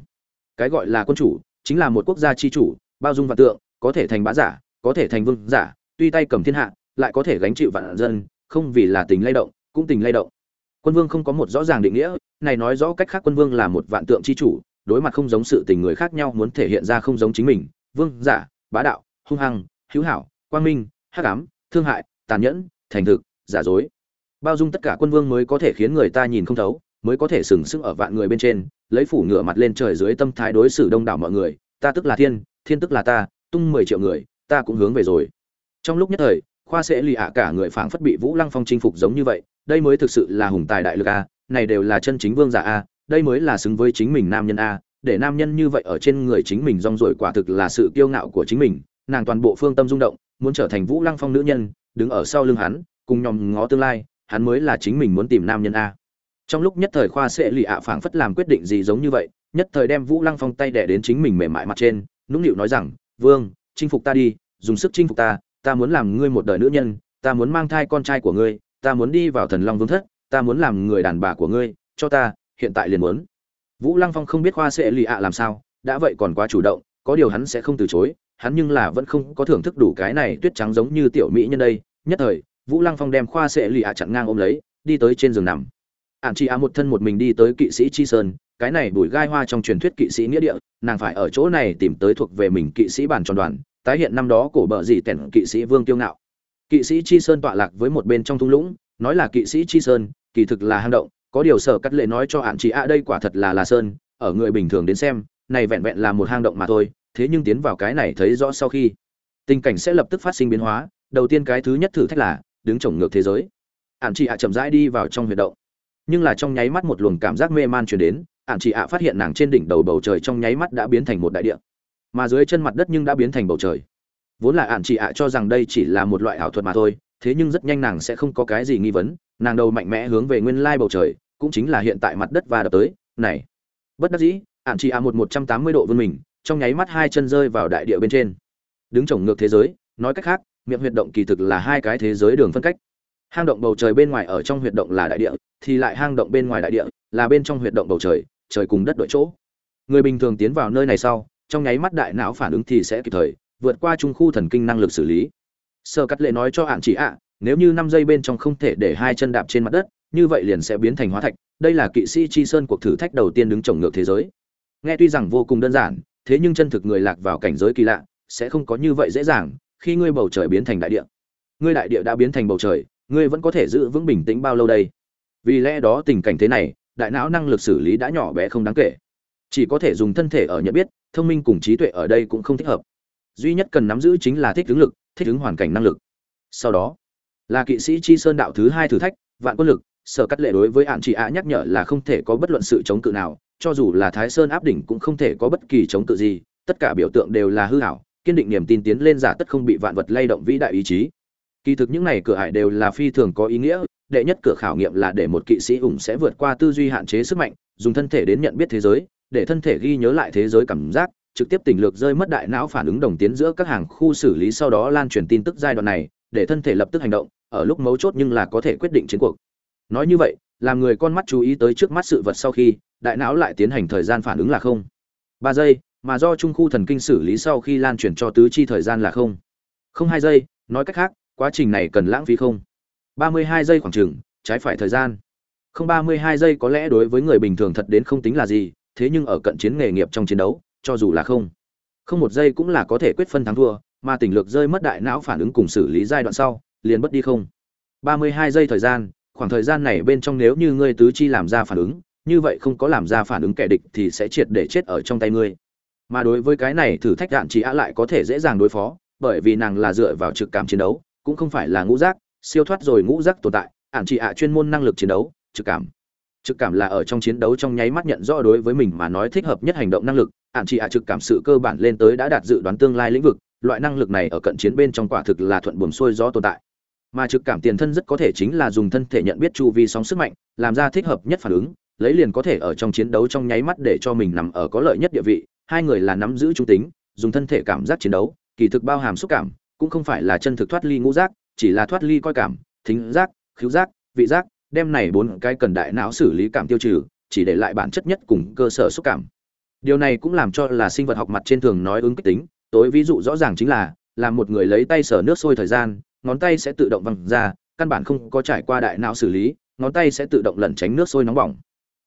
S1: Cái gọi là quân chủ, chính là một quốc gia chi chủ, bao dung vạn tượng, có thể thành bá giả, có thể thành vương giả, tuy tay cầm thiên hạ, lại có thể gánh chịu vạn dân, không vì là tình lay động, cũng tình lay động. Quân vương không có một rõ ràng định nghĩa, này nói rõ cách khác quân vương là một vạn tượng chi chủ đối mặt không giống sự tình người khác nhau muốn thể hiện ra không giống chính mình, vương, giả, bá đạo, hung hăng, hữu hảo, quang minh, hắc ám, thương hại, tàn nhẫn, thành thực, giả dối. Bao dung tất cả quân vương mới có thể khiến người ta nhìn không thấu, mới có thể sừng sững ở vạn người bên trên, lấy phủ ngửa mặt lên trời dưới tâm thái đối xử đông đảo mọi người, ta tức là thiên thiên tức là ta, tung mười triệu người, ta cũng hướng về rồi. Trong lúc nhất thời, khoa sẽ lì ạ cả người phảng phất bị vũ lăng phong chinh phục giống như vậy, đây mới thực sự là hùng tài đại lực a, này đều là chân chính vương giả a đây mới là xứng với chính mình nam nhân a, để nam nhân như vậy ở trên người chính mình rong ruổi quả thực là sự kiêu ngạo của chính mình. Nàng toàn bộ phương tâm rung động, muốn trở thành vũ lăng phong nữ nhân, đứng ở sau lưng hắn, cùng nhòm ngó tương lai, hắn mới là chính mình muốn tìm nam nhân a. Trong lúc nhất thời khoa sẽ lì ạ phảng phất làm quyết định gì giống như vậy, nhất thời đem vũ lăng phong tay đẻ đến chính mình mềm mại mặt trên, nũng nịu nói rằng, vương, chinh phục ta đi, dùng sức chinh phục ta ta muốn làm ngươi một đời nữ nhân, ta muốn mang thai con trai của ngươi, ta muốn đi vào thần long vương thất, ta muốn làm người đàn bà của ngươi, cho ta hiện tại liền muốn. Vũ lăng phong không biết khoa sẽ lì ạ làm sao, đã vậy còn quá chủ động, có điều hắn sẽ không từ chối, hắn nhưng là vẫn không có thưởng thức đủ cái này tuyết trắng giống như tiểu mỹ nhân đây. Nhất thời, vũ lăng phong đem khoa sẽ lì ạ chặn ngang ôm lấy, đi tới trên giường nằm. Ạn chị ạ một thân một mình đi tới kỵ sĩ chi sơn, cái này bùi gai hoa trong truyền thuyết kỵ sĩ nghĩa địa, nàng phải ở chỗ này tìm tới thuộc về mình kỵ sĩ bản tròn đoàn, tái hiện năm đó cổ bờ gì tẻn kỵ sĩ vương tiêu ngạo. Kỵ sĩ chi sơn tọa lạc với một bên trong thung lũng, nói là kỵ sĩ chi sơn, kỳ thực là hang động có điều sở cắt lệ nói cho hạn chị ạ đây quả thật là là sơn, ở người bình thường đến xem, này vẹn vẹn là một hang động mà thôi, thế nhưng tiến vào cái này thấy rõ sau khi, tình cảnh sẽ lập tức phát sinh biến hóa, đầu tiên cái thứ nhất thử thách là, đứng trồng ngược thế giới. Hạn chị ạ chậm rãi đi vào trong huyệt động. Nhưng là trong nháy mắt một luồng cảm giác mê man truyền đến, hạn chị ạ phát hiện nàng trên đỉnh đầu bầu trời trong nháy mắt đã biến thành một đại địa. Mà dưới chân mặt đất nhưng đã biến thành bầu trời. Vốn là hạn chị ạ cho rằng đây chỉ là một loại ảo thuật mà thôi thế nhưng rất nhanh nàng sẽ không có cái gì nghi vấn, nàng đầu mạnh mẽ hướng về nguyên lai bầu trời, cũng chính là hiện tại mặt đất và đập tới, này, bất đắc dĩ ạn chị a một một trăm tám mươi độ vươn mình, trong nháy mắt hai chân rơi vào đại địa bên trên. Đứng trồng ngược thế giới, nói cách khác, miệng huyệt động kỳ thực là hai cái thế giới đường phân cách. Hang động bầu trời bên ngoài ở trong huyệt động là đại địa, thì lại hang động bên ngoài đại địa, là bên trong huyệt động bầu trời trời cùng đất đổi chỗ. Người bình thường tiến vào nơi này sau, trong nháy mắt đại não phản ứng thì sẽ kịp thời, vượt qua trung khu thần kinh năng lực xử lý sơ cắt lệ nói cho ạn chỉ ạ, nếu như năm giây bên trong không thể để hai chân đạp trên mặt đất, như vậy liền sẽ biến thành hóa thạch, đây là kỵ sĩ chi sơn cuộc thử thách đầu tiên đứng trồng ngược thế giới. Nghe tuy rằng vô cùng đơn giản, thế nhưng chân thực người lạc vào cảnh giới kỳ lạ, sẽ không có như vậy dễ dàng, khi ngươi bầu trời biến thành đại địa. Ngươi đại địa đã biến thành bầu trời, ngươi vẫn có thể giữ vững bình tĩnh bao lâu đây? Vì lẽ đó tình cảnh thế này, đại não năng lực xử lý đã nhỏ bé không đáng kể. Chỉ có thể dùng thân thể ở nhận biết, thông minh cùng trí tuệ ở đây cũng không thích hợp duy nhất cần nắm giữ chính là thích ứng lực, thích ứng hoàn cảnh năng lực. Sau đó, là kỵ sĩ chi sơn đạo thứ hai thử thách, vạn quân lực, sở cắt lệ đối với hạn chị ạ nhắc nhở là không thể có bất luận sự chống cự nào, cho dù là thái sơn áp đỉnh cũng không thể có bất kỳ chống cự gì, tất cả biểu tượng đều là hư hảo kiên định niềm tin tiến lên giả tất không bị vạn vật lay động vĩ đại ý chí. Kỳ thực những này cửa hải đều là phi thường có ý nghĩa, đệ nhất cửa khảo nghiệm là để một kỵ sĩ ủng sẽ vượt qua tư duy hạn chế sức mạnh, dùng thân thể đến nhận biết thế giới, để thân thể ghi nhớ lại thế giới cảm giác trực tiếp tỉnh lược rơi mất đại não phản ứng đồng tiến giữa các hàng khu xử lý sau đó lan truyền tin tức giai đoạn này, để thân thể lập tức hành động, ở lúc mấu chốt nhưng là có thể quyết định chiến cuộc. Nói như vậy, làm người con mắt chú ý tới trước mắt sự vật sau khi, đại não lại tiến hành thời gian phản ứng là không. Ba giây, mà do trung khu thần kinh xử lý sau khi lan truyền cho tứ chi thời gian là không. Không hai giây, nói cách khác, quá trình này cần lãng phí không. Ba mươi hai giây khoảng chừng, trái phải thời gian. Không ba mươi hai giây có lẽ đối với người bình thường thật đến không tính là gì, thế nhưng ở cận chiến nghề nghiệp trong chiến đấu cho dù là không. Không một giây cũng là có thể quyết phân thắng thua, mà tỉnh lược rơi mất đại não phản ứng cùng xử lý giai đoạn sau, liền mất đi không. Ba mươi hai giây thời gian, khoảng thời gian này bên trong nếu như ngươi tứ chi làm ra phản ứng, như vậy không có làm ra phản ứng kẻ địch thì sẽ triệt để chết ở trong tay ngươi. Mà đối với cái này thử thách đạn chị ạ lại có thể dễ dàng đối phó, bởi vì nàng là dựa vào trực cảm chiến đấu, cũng không phải là ngũ giác, siêu thoát rồi ngũ giác tồn tại ạn chị ạ chuyên môn năng lực chiến đấu, trực cảm trực cảm là ở trong chiến đấu trong nháy mắt nhận rõ đối với mình mà nói thích hợp nhất hành động năng lực ạn chị ạ trực cảm sự cơ bản lên tới đã đạt dự đoán tương lai lĩnh vực, loại năng lực này ở cận chiến bên trong quả thực là thuận buồm xuôi gió tồn tại. Mà trực cảm tiền thân rất có thể chính là dùng thân thể nhận biết chu vi sóng sức mạnh, làm ra thích hợp nhất phản ứng, lấy liền có thể ở trong chiến đấu trong nháy mắt để cho mình nằm ở có lợi nhất địa vị, hai người là nắm giữ trung tính, dùng thân thể cảm giác chiến đấu, kỳ thực bao hàm xúc cảm, cũng không phải là chân thực thoát ly ngũ giác, chỉ là thoát ly coi cảm, thính giác khứu giác, vị giác đem này bốn cái cần đại não xử lý cảm tiêu trừ, chỉ để lại bản chất nhất cùng cơ sở xúc cảm. Điều này cũng làm cho là sinh vật học mặt trên thường nói ứng kích tính, tối ví dụ rõ ràng chính là làm một người lấy tay sờ nước sôi thời gian, ngón tay sẽ tự động văng ra, căn bản không có trải qua đại não xử lý, ngón tay sẽ tự động lẩn tránh nước sôi nóng bỏng.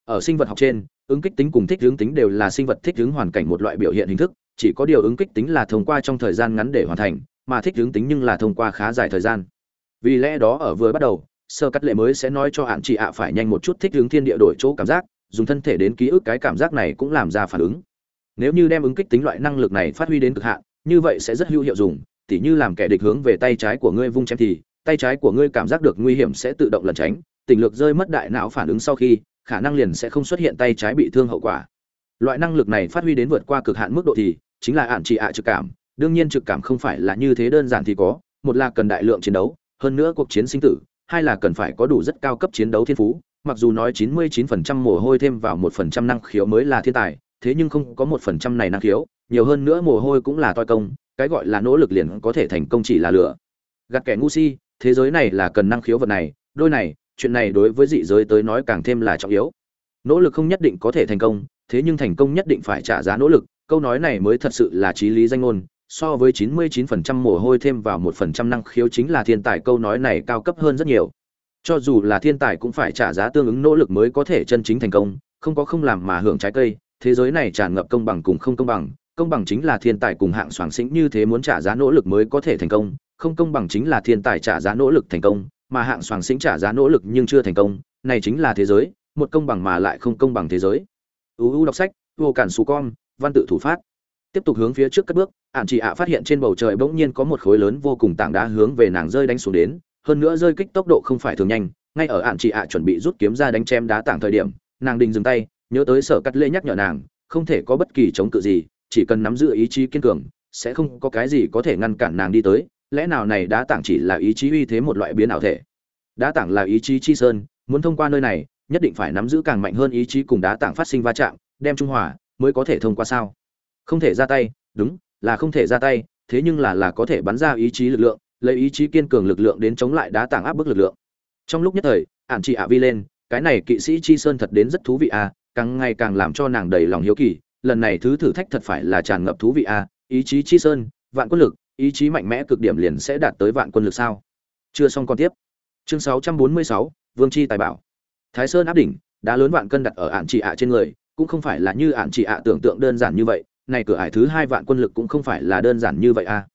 S1: Ở sinh vật học trên, ứng kích tính cùng thích ứng tính đều là sinh vật thích ứng hoàn cảnh một loại biểu hiện hình thức, chỉ có điều ứng kích tính là thông qua trong thời gian ngắn để hoàn thành, mà thích ứng tính nhưng là thông qua khá dài thời gian. Vì lẽ đó ở vừa bắt đầu sơ cắt lệ mới sẽ nói cho hạn chị ạ phải nhanh một chút thích ứng thiên địa đổi chỗ cảm giác, dùng thân thể đến ký ức cái cảm giác này cũng làm ra phản ứng. Nếu như đem ứng kích tính loại năng lực này phát huy đến cực hạn, như vậy sẽ rất hữu hiệu dùng, tỉ như làm kẻ địch hướng về tay trái của ngươi vung chém thì, tay trái của ngươi cảm giác được nguy hiểm sẽ tự động lẩn tránh, tình lực rơi mất đại não phản ứng sau khi, khả năng liền sẽ không xuất hiện tay trái bị thương hậu quả. Loại năng lực này phát huy đến vượt qua cực hạn mức độ thì, chính là hạn trị ạ trực cảm. Đương nhiên trực cảm không phải là như thế đơn giản thì có, một là cần đại lượng chiến đấu, hơn nữa cuộc chiến sinh tử hai là cần phải có đủ rất cao cấp chiến đấu thiên phú, mặc dù nói 99% mồ hôi thêm vào 1% năng khiếu mới là thiên tài, thế nhưng không có 1% này năng khiếu, nhiều hơn nữa mồ hôi cũng là toi công, cái gọi là nỗ lực liền có thể thành công chỉ là lửa. Gạt kẻ ngu si, thế giới này là cần năng khiếu vật này, đôi này, chuyện này đối với dị giới tới nói càng thêm là trọng yếu. Nỗ lực không nhất định có thể thành công, thế nhưng thành công nhất định phải trả giá nỗ lực, câu nói này mới thật sự là trí lý danh ngôn so với 99% mồ hôi thêm vào 1% năng khiếu chính là thiên tài, câu nói này cao cấp hơn rất nhiều. Cho dù là thiên tài cũng phải trả giá tương ứng nỗ lực mới có thể chân chính thành công, không có không làm mà hưởng trái cây, thế giới này tràn ngập công bằng cùng không công bằng công bằng chính là thiên tài cùng hạng soàng xĩnh như thế muốn trả giá nỗ lực mới có thể thành công, không công bằng chính là thiên tài trả giá nỗ lực thành công, mà hạng soàng xĩnh trả giá nỗ lực nhưng chưa thành công, này chính là thế giới, một công bằng mà lại không công bằng thế giới. Uu đọc sách, vô cản sù con, văn tự thủ phát tiếp tục hướng phía trước cất bước ạn chị ạ phát hiện trên bầu trời bỗng nhiên có một khối lớn vô cùng tảng đá hướng về nàng rơi đánh xuống đến, hơn nữa rơi kích tốc độ không phải thường nhanh, ngay ở ạn chị ạ chuẩn bị rút kiếm ra đánh chém đá tảng thời điểm, nàng đình dừng tay, nhớ tới sở cắt lê nhắc nhở nàng, không thể có bất kỳ chống cự gì, chỉ cần nắm giữ ý chí kiên cường, sẽ không có cái gì có thể ngăn cản nàng đi tới, lẽ nào này đá tảng chỉ là ý chí uy thế một loại biến ảo thể? Đá tảng là ý chí chi sơn, muốn thông qua nơi này, nhất định phải nắm giữ càng mạnh hơn ý chí cùng đá tảng phát sinh va chạm, đem trung hòa, mới có thể thông qua sao? Không thể ra tay đúng là không thể ra tay thế nhưng là là có thể bắn ra ý chí lực lượng lấy ý chí kiên cường lực lượng đến chống lại đá tảng áp bức lực lượng. Trong lúc nhất thời ản chị ạ vi lên cái này kỵ sĩ chi sơn thật đến rất thú vị à càng ngày càng làm cho nàng đầy lòng hiếu kỳ lần này thứ thử thách thật phải là tràn ngập thú vị à ý chí chi sơn vạn quân lực ý chí mạnh mẽ cực điểm liền sẽ đạt tới vạn quân lực sao? Chưa xong còn tiếp. Chương 646, vương chi tài bảo. Thái sơn áp đỉnh đá lớn vạn cân đặt ở ản chị ạ trên người cũng không phải là như ản chị ạ tưởng tượng đơn giản như vậy này cửa ải thứ hai vạn quân lực cũng không phải là đơn giản như vậy à.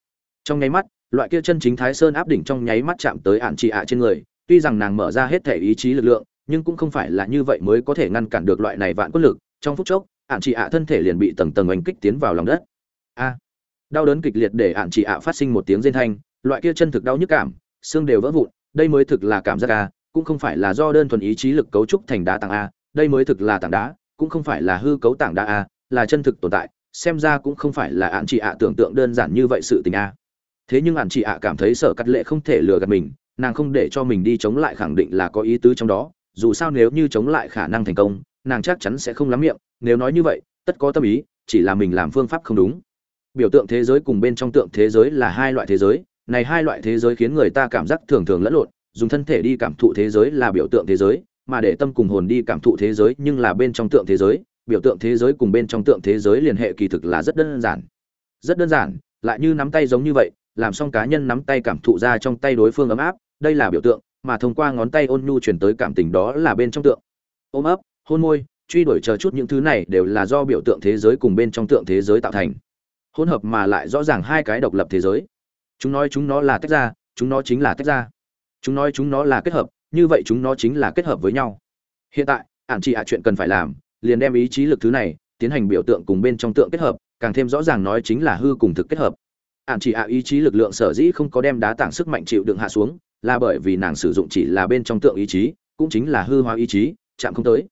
S1: Trong nháy mắt, loại kia chân chính thái sơn áp đỉnh trong nháy mắt chạm tới ạn chị ạ trên người, tuy rằng nàng mở ra hết thể ý chí lực lượng, nhưng cũng không phải là như vậy mới có thể ngăn cản được loại này vạn quân lực. Trong phút chốc, ạn chị ạ thân thể liền bị tầng tầng oanh kích tiến vào lòng đất. A! Đau đớn kịch liệt để ạn chị ạ phát sinh một tiếng rên thanh, loại kia chân thực đau nhức cảm, xương đều vỡ vụn, đây mới thực là cảm giác a, cũng không phải là do đơn thuần ý chí lực cấu trúc thành đá tảng a, đây mới thực là tảng đá, cũng không phải là hư cấu tảng đá a, là chân thực tồn tại xem ra cũng không phải là ạn chị ạ tưởng tượng đơn giản như vậy sự tình a. Thế nhưng ạn chị ạ cảm thấy sợ cắt lệ không thể lừa gạt mình, nàng không để cho mình đi chống lại khẳng định là có ý tứ trong đó, dù sao nếu như chống lại khả năng thành công, nàng chắc chắn sẽ không lắm miệng, nếu nói như vậy, tất có tâm ý, chỉ là mình làm phương pháp không đúng. Biểu tượng thế giới cùng bên trong tượng thế giới là hai loại thế giới, này hai loại thế giới khiến người ta cảm giác thường thường lẫn lộn, dùng thân thể đi cảm thụ thế giới là biểu tượng thế giới, mà để tâm cùng hồn đi cảm thụ thế giới nhưng là bên trong tượng thế giới biểu tượng thế giới cùng bên trong tượng thế giới liên hệ kỳ thực là rất đơn giản. Rất đơn giản, lại như nắm tay giống như vậy, làm xong cá nhân nắm tay cảm thụ ra trong tay đối phương ấm áp, đây là biểu tượng, mà thông qua ngón tay ôn nhu truyền tới cảm tình đó là bên trong tượng. Ôm ấp, hôn môi, truy đuổi chờ chút những thứ này đều là do biểu tượng thế giới cùng bên trong tượng thế giới tạo thành. Hỗn hợp mà lại rõ ràng hai cái độc lập thế giới. Chúng nói chúng nó là tách ra, chúng nó chính là tách ra. Chúng nói chúng nó là kết hợp, như vậy chúng nó chính là kết hợp với nhau. Hiện tại ạn chị hạ chuyện cần phải làm liền đem ý chí lực thứ này tiến hành biểu tượng cùng bên trong tượng kết hợp, càng thêm rõ ràng nói chính là hư cùng thực kết hợp. Ạn chị ạ, ý chí lực lượng sở dĩ không có đem đá tảng sức mạnh chịu đựng hạ xuống, là bởi vì nàng sử dụng chỉ là bên trong tượng ý chí, cũng chính là hư hóa ý chí, chạm không tới.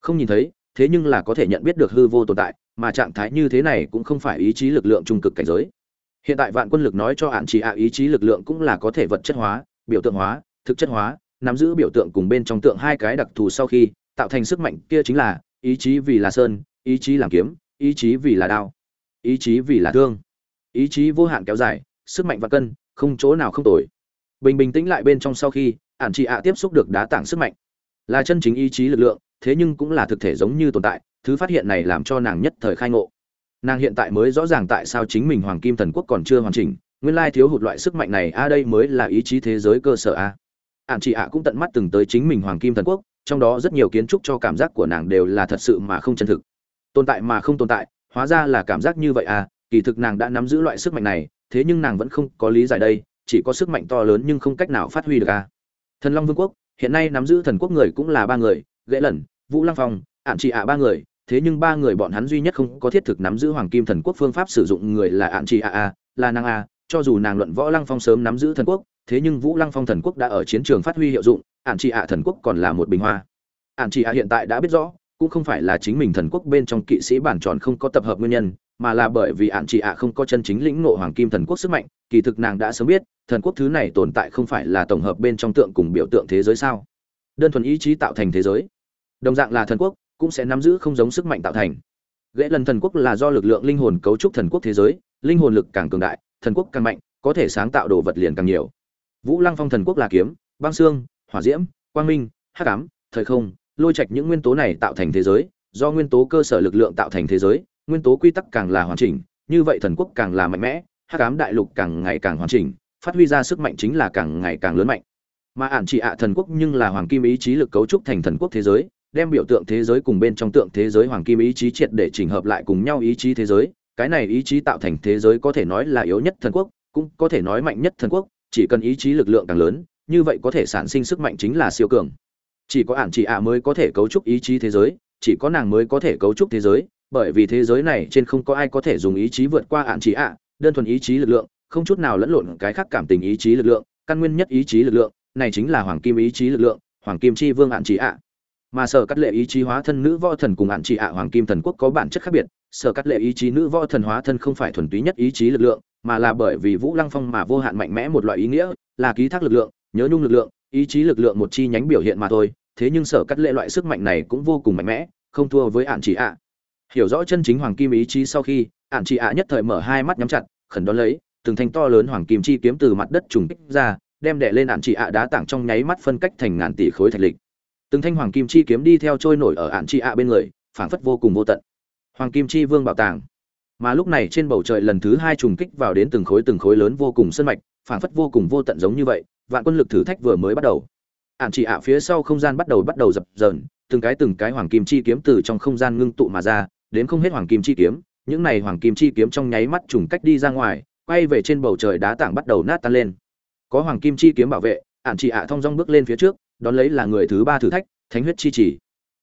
S1: Không nhìn thấy, thế nhưng là có thể nhận biết được hư vô tồn tại, mà trạng thái như thế này cũng không phải ý chí lực lượng trung cực cảnh giới. Hiện tại vạn quân lực nói cho ạn chỉ ạ, ý chí lực lượng cũng là có thể vật chất hóa, biểu tượng hóa, thực chất hóa, nắm giữ biểu tượng cùng bên trong tượng hai cái đặc thù sau khi, tạo thành sức mạnh kia chính là ý chí vì là sơn, ý chí làm kiếm, ý chí vì là đao, ý chí vì là thương. Ý chí vô hạn kéo dài, sức mạnh và cân, không chỗ nào không tồi. Bình bình tĩnh lại bên trong sau khi, ản chị ạ tiếp xúc được đá tảng sức mạnh. Là chân chính ý chí lực lượng, thế nhưng cũng là thực thể giống như tồn tại, thứ phát hiện này làm cho nàng nhất thời khai ngộ. Nàng hiện tại mới rõ ràng tại sao chính mình hoàng kim thần quốc còn chưa hoàn chỉnh, nguyên lai thiếu hụt loại sức mạnh này, a, đây mới là ý chí thế giới cơ sở a. Ản chị ạ cũng tận mắt từng tới chính mình hoàng kim thần quốc trong đó rất nhiều kiến trúc cho cảm giác của nàng đều là thật sự mà không chân thực. Tồn tại mà không tồn tại, hóa ra là cảm giác như vậy à kỳ thực nàng đã nắm giữ loại sức mạnh này, thế nhưng nàng vẫn không có lý giải đây, chỉ có sức mạnh to lớn nhưng không cách nào phát huy được à. Thần long vương quốc, hiện nay nắm giữ thần quốc người cũng là ba người ghệ lẩn, vũ lăng phong ạn chị ạ ba người, thế nhưng ba người bọn hắn duy nhất không có thiết thực nắm giữ hoàng kim thần quốc phương pháp sử dụng người là ạn chị ạ a là nàng a cho dù nàng luận võ lăng phong sớm nắm giữ thần quốc, thế nhưng vũ lăng phong thần quốc đã ở chiến trường phát huy hiệu dụng ạn chị ạ thần quốc còn là một bình hoa. Ạn chị ạ hiện tại đã biết rõ, cũng không phải là chính mình thần quốc bên trong kỵ sĩ bản tròn không có tập hợp nguyên nhân, mà là bởi vì ạn chị ạ không có chân chính lĩnh ngộ hoàng kim thần quốc sức mạnh, kỳ thực nàng đã sớm biết, thần quốc thứ này tồn tại không phải là tổng hợp bên trong tượng cùng biểu tượng thế giới sao. Đơn thuần ý chí tạo thành thế giới. Đồng dạng là thần quốc, cũng sẽ nắm giữ không giống sức mạnh tạo thành. Ghế lần thần quốc là do lực lượng linh hồn cấu trúc thần quốc thế giới, linh hồn lực càng cường đại, thần quốc càng mạnh, có thể sáng tạo đồ vật liền càng nhiều. Vũ lăng phong thần quốc là kiếm, băng xương hỏa diễm, quang minh, hắc ám, thời không, lôi trạch những nguyên tố này tạo thành thế giới. Do nguyên tố cơ sở lực lượng tạo thành thế giới, nguyên tố quy tắc càng là hoàn chỉnh, như vậy thần quốc càng là mạnh mẽ, hắc ám đại lục càng ngày càng hoàn chỉnh, phát huy ra sức mạnh chính là càng ngày càng lớn mạnh. Mà ản chỉ ạ thần quốc nhưng là hoàng kim ý chí lực cấu trúc thành thần quốc thế giới, đem biểu tượng thế giới cùng bên trong tượng thế giới hoàng kim ý chí triệt để chỉnh hợp lại cùng nhau ý chí thế giới. Cái này ý chí tạo thành thế giới có thể nói là yếu nhất thần quốc, cũng có thể nói mạnh nhất thần quốc, chỉ cần ý chí lực lượng càng lớn như vậy có thể sản sinh sức mạnh chính là siêu cường. Chỉ có ản chỉ ạ mới có thể cấu trúc ý chí thế giới, chỉ có nàng mới có thể cấu trúc thế giới, bởi vì thế giới này trên không có ai có thể dùng ý chí vượt qua ản chỉ ạ, đơn thuần ý chí lực lượng, không chút nào lẫn lộn cái khác cảm tình ý chí lực lượng, căn nguyên nhất ý chí lực lượng, này chính là hoàng kim ý chí lực lượng, hoàng kim chi vương ạn chỉ ạ. Mà sở cắt lệ ý chí hóa thân nữ võ thần cùng ạn chỉ ạ hoàng kim thần quốc có bản chất khác biệt, sở cắt lệ ý chí nữ võ thần hóa thân không phải thuần túy nhất ý chí lực lượng, mà là bởi vì vũ lăng phong mà vô hạn mạnh mẽ một loại ý nghĩa, là ký thác lực lượng nhớ nhung lực lượng, ý chí lực lượng một chi nhánh biểu hiện mà thôi, thế nhưng sở cắt lệ loại sức mạnh này cũng vô cùng mạnh mẽ, không thua với ạn chỉ ạ. Hiểu rõ chân chính hoàng kim ý chí sau khi ạn chỉ ạ nhất thời mở hai mắt nhắm chặt, khẩn đón lấy, từng thanh to lớn hoàng kim chi kiếm từ mặt đất trùng kích ra, đem đệ lên ạn chỉ ạ đá tảng trong nháy mắt phân cách thành ngàn tỷ khối thạch lịch. Từng thanh hoàng kim chi kiếm đi theo trôi nổi ở ạn chỉ ạ bên người, phảng phất vô cùng vô tận. Hoàng kim chi vương bảo tàng. Mà lúc này trên bầu trời lần thứ hai trùng kích vào đến từng khối từng khối lớn vô cùng sân mạch, phảng phất vô cùng vô tận giống như vậy vạn quân lực thử thách vừa mới bắt đầu. Ạn chỉ ạ phía sau không gian bắt đầu bắt đầu dập dờn, từng cái từng cái hoàng kim chi kiếm từ trong không gian ngưng tụ mà ra, đến không hết hoàng kim chi kiếm, những này hoàng kim chi kiếm trong nháy mắt trùng cách đi ra ngoài, quay về trên bầu trời đá tảng bắt đầu nát tan lên. Có hoàng kim chi kiếm bảo vệ ạn chỉ ạ thong dong bước lên phía trước, đón lấy là người thứ ba thử thách, thánh huyết chi chỉ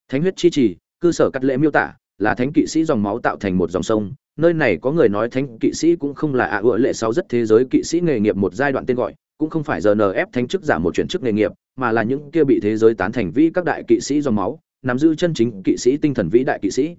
S1: thánh huyết chi chỉ cơ sở cắt lễ miêu tả, là thánh kỵ sĩ dòng máu tạo thành một dòng sông, nơi này có người nói thánh kỵ sĩ cũng không là ạ à lệ sáu rất thế giới kỵ sĩ nghề nghiệp một giai đoạn tên gọi cũng không phải giờ thánh chức giả một chuyển chức nghề nghiệp, mà là những kia bị thế giới tán thành vĩ các đại kỵ sĩ dòng máu, nắm giữ chân chính kỵ sĩ tinh thần vĩ đại kỵ sĩ.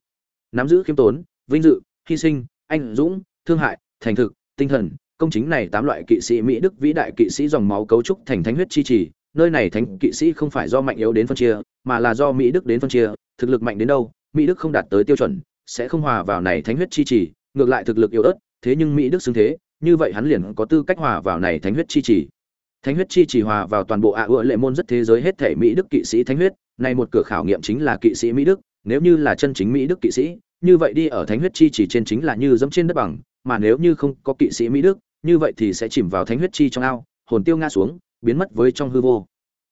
S1: Nắm giữ khiêm tốn, vinh dự, hy sinh, anh dũng, thương hại, thành thực, tinh thần, công chính này tám loại kỵ sĩ mỹ đức vĩ đại kỵ sĩ dòng máu cấu trúc thành thánh huyết chi trì, nơi này thánh kỵ sĩ không phải do mạnh yếu đến phân chia, mà là do mỹ đức đến phân chia, thực lực mạnh đến đâu, mỹ đức không đạt tới tiêu chuẩn, sẽ không hòa vào này thánh huyết chi trì, ngược lại thực lực yếu ớt, thế nhưng mỹ đức xứng thế như vậy hắn liền có tư cách hòa vào này thánh huyết chi trì. Thánh huyết chi trì hòa vào toàn bộ ạ ựa lệ môn rất thế giới hết thể mỹ đức kỵ sĩ thánh huyết. Này một cửa khảo nghiệm chính là kỵ sĩ mỹ đức, nếu như là chân chính mỹ đức kỵ sĩ, như vậy đi ở thánh huyết chi chỉ trên chính là như dẫm trên đất bằng, mà nếu như không có kỵ sĩ mỹ đức, như vậy thì sẽ chìm vào thánh huyết chi trong ao, hồn tiêu ngã xuống, biến mất với trong hư vô.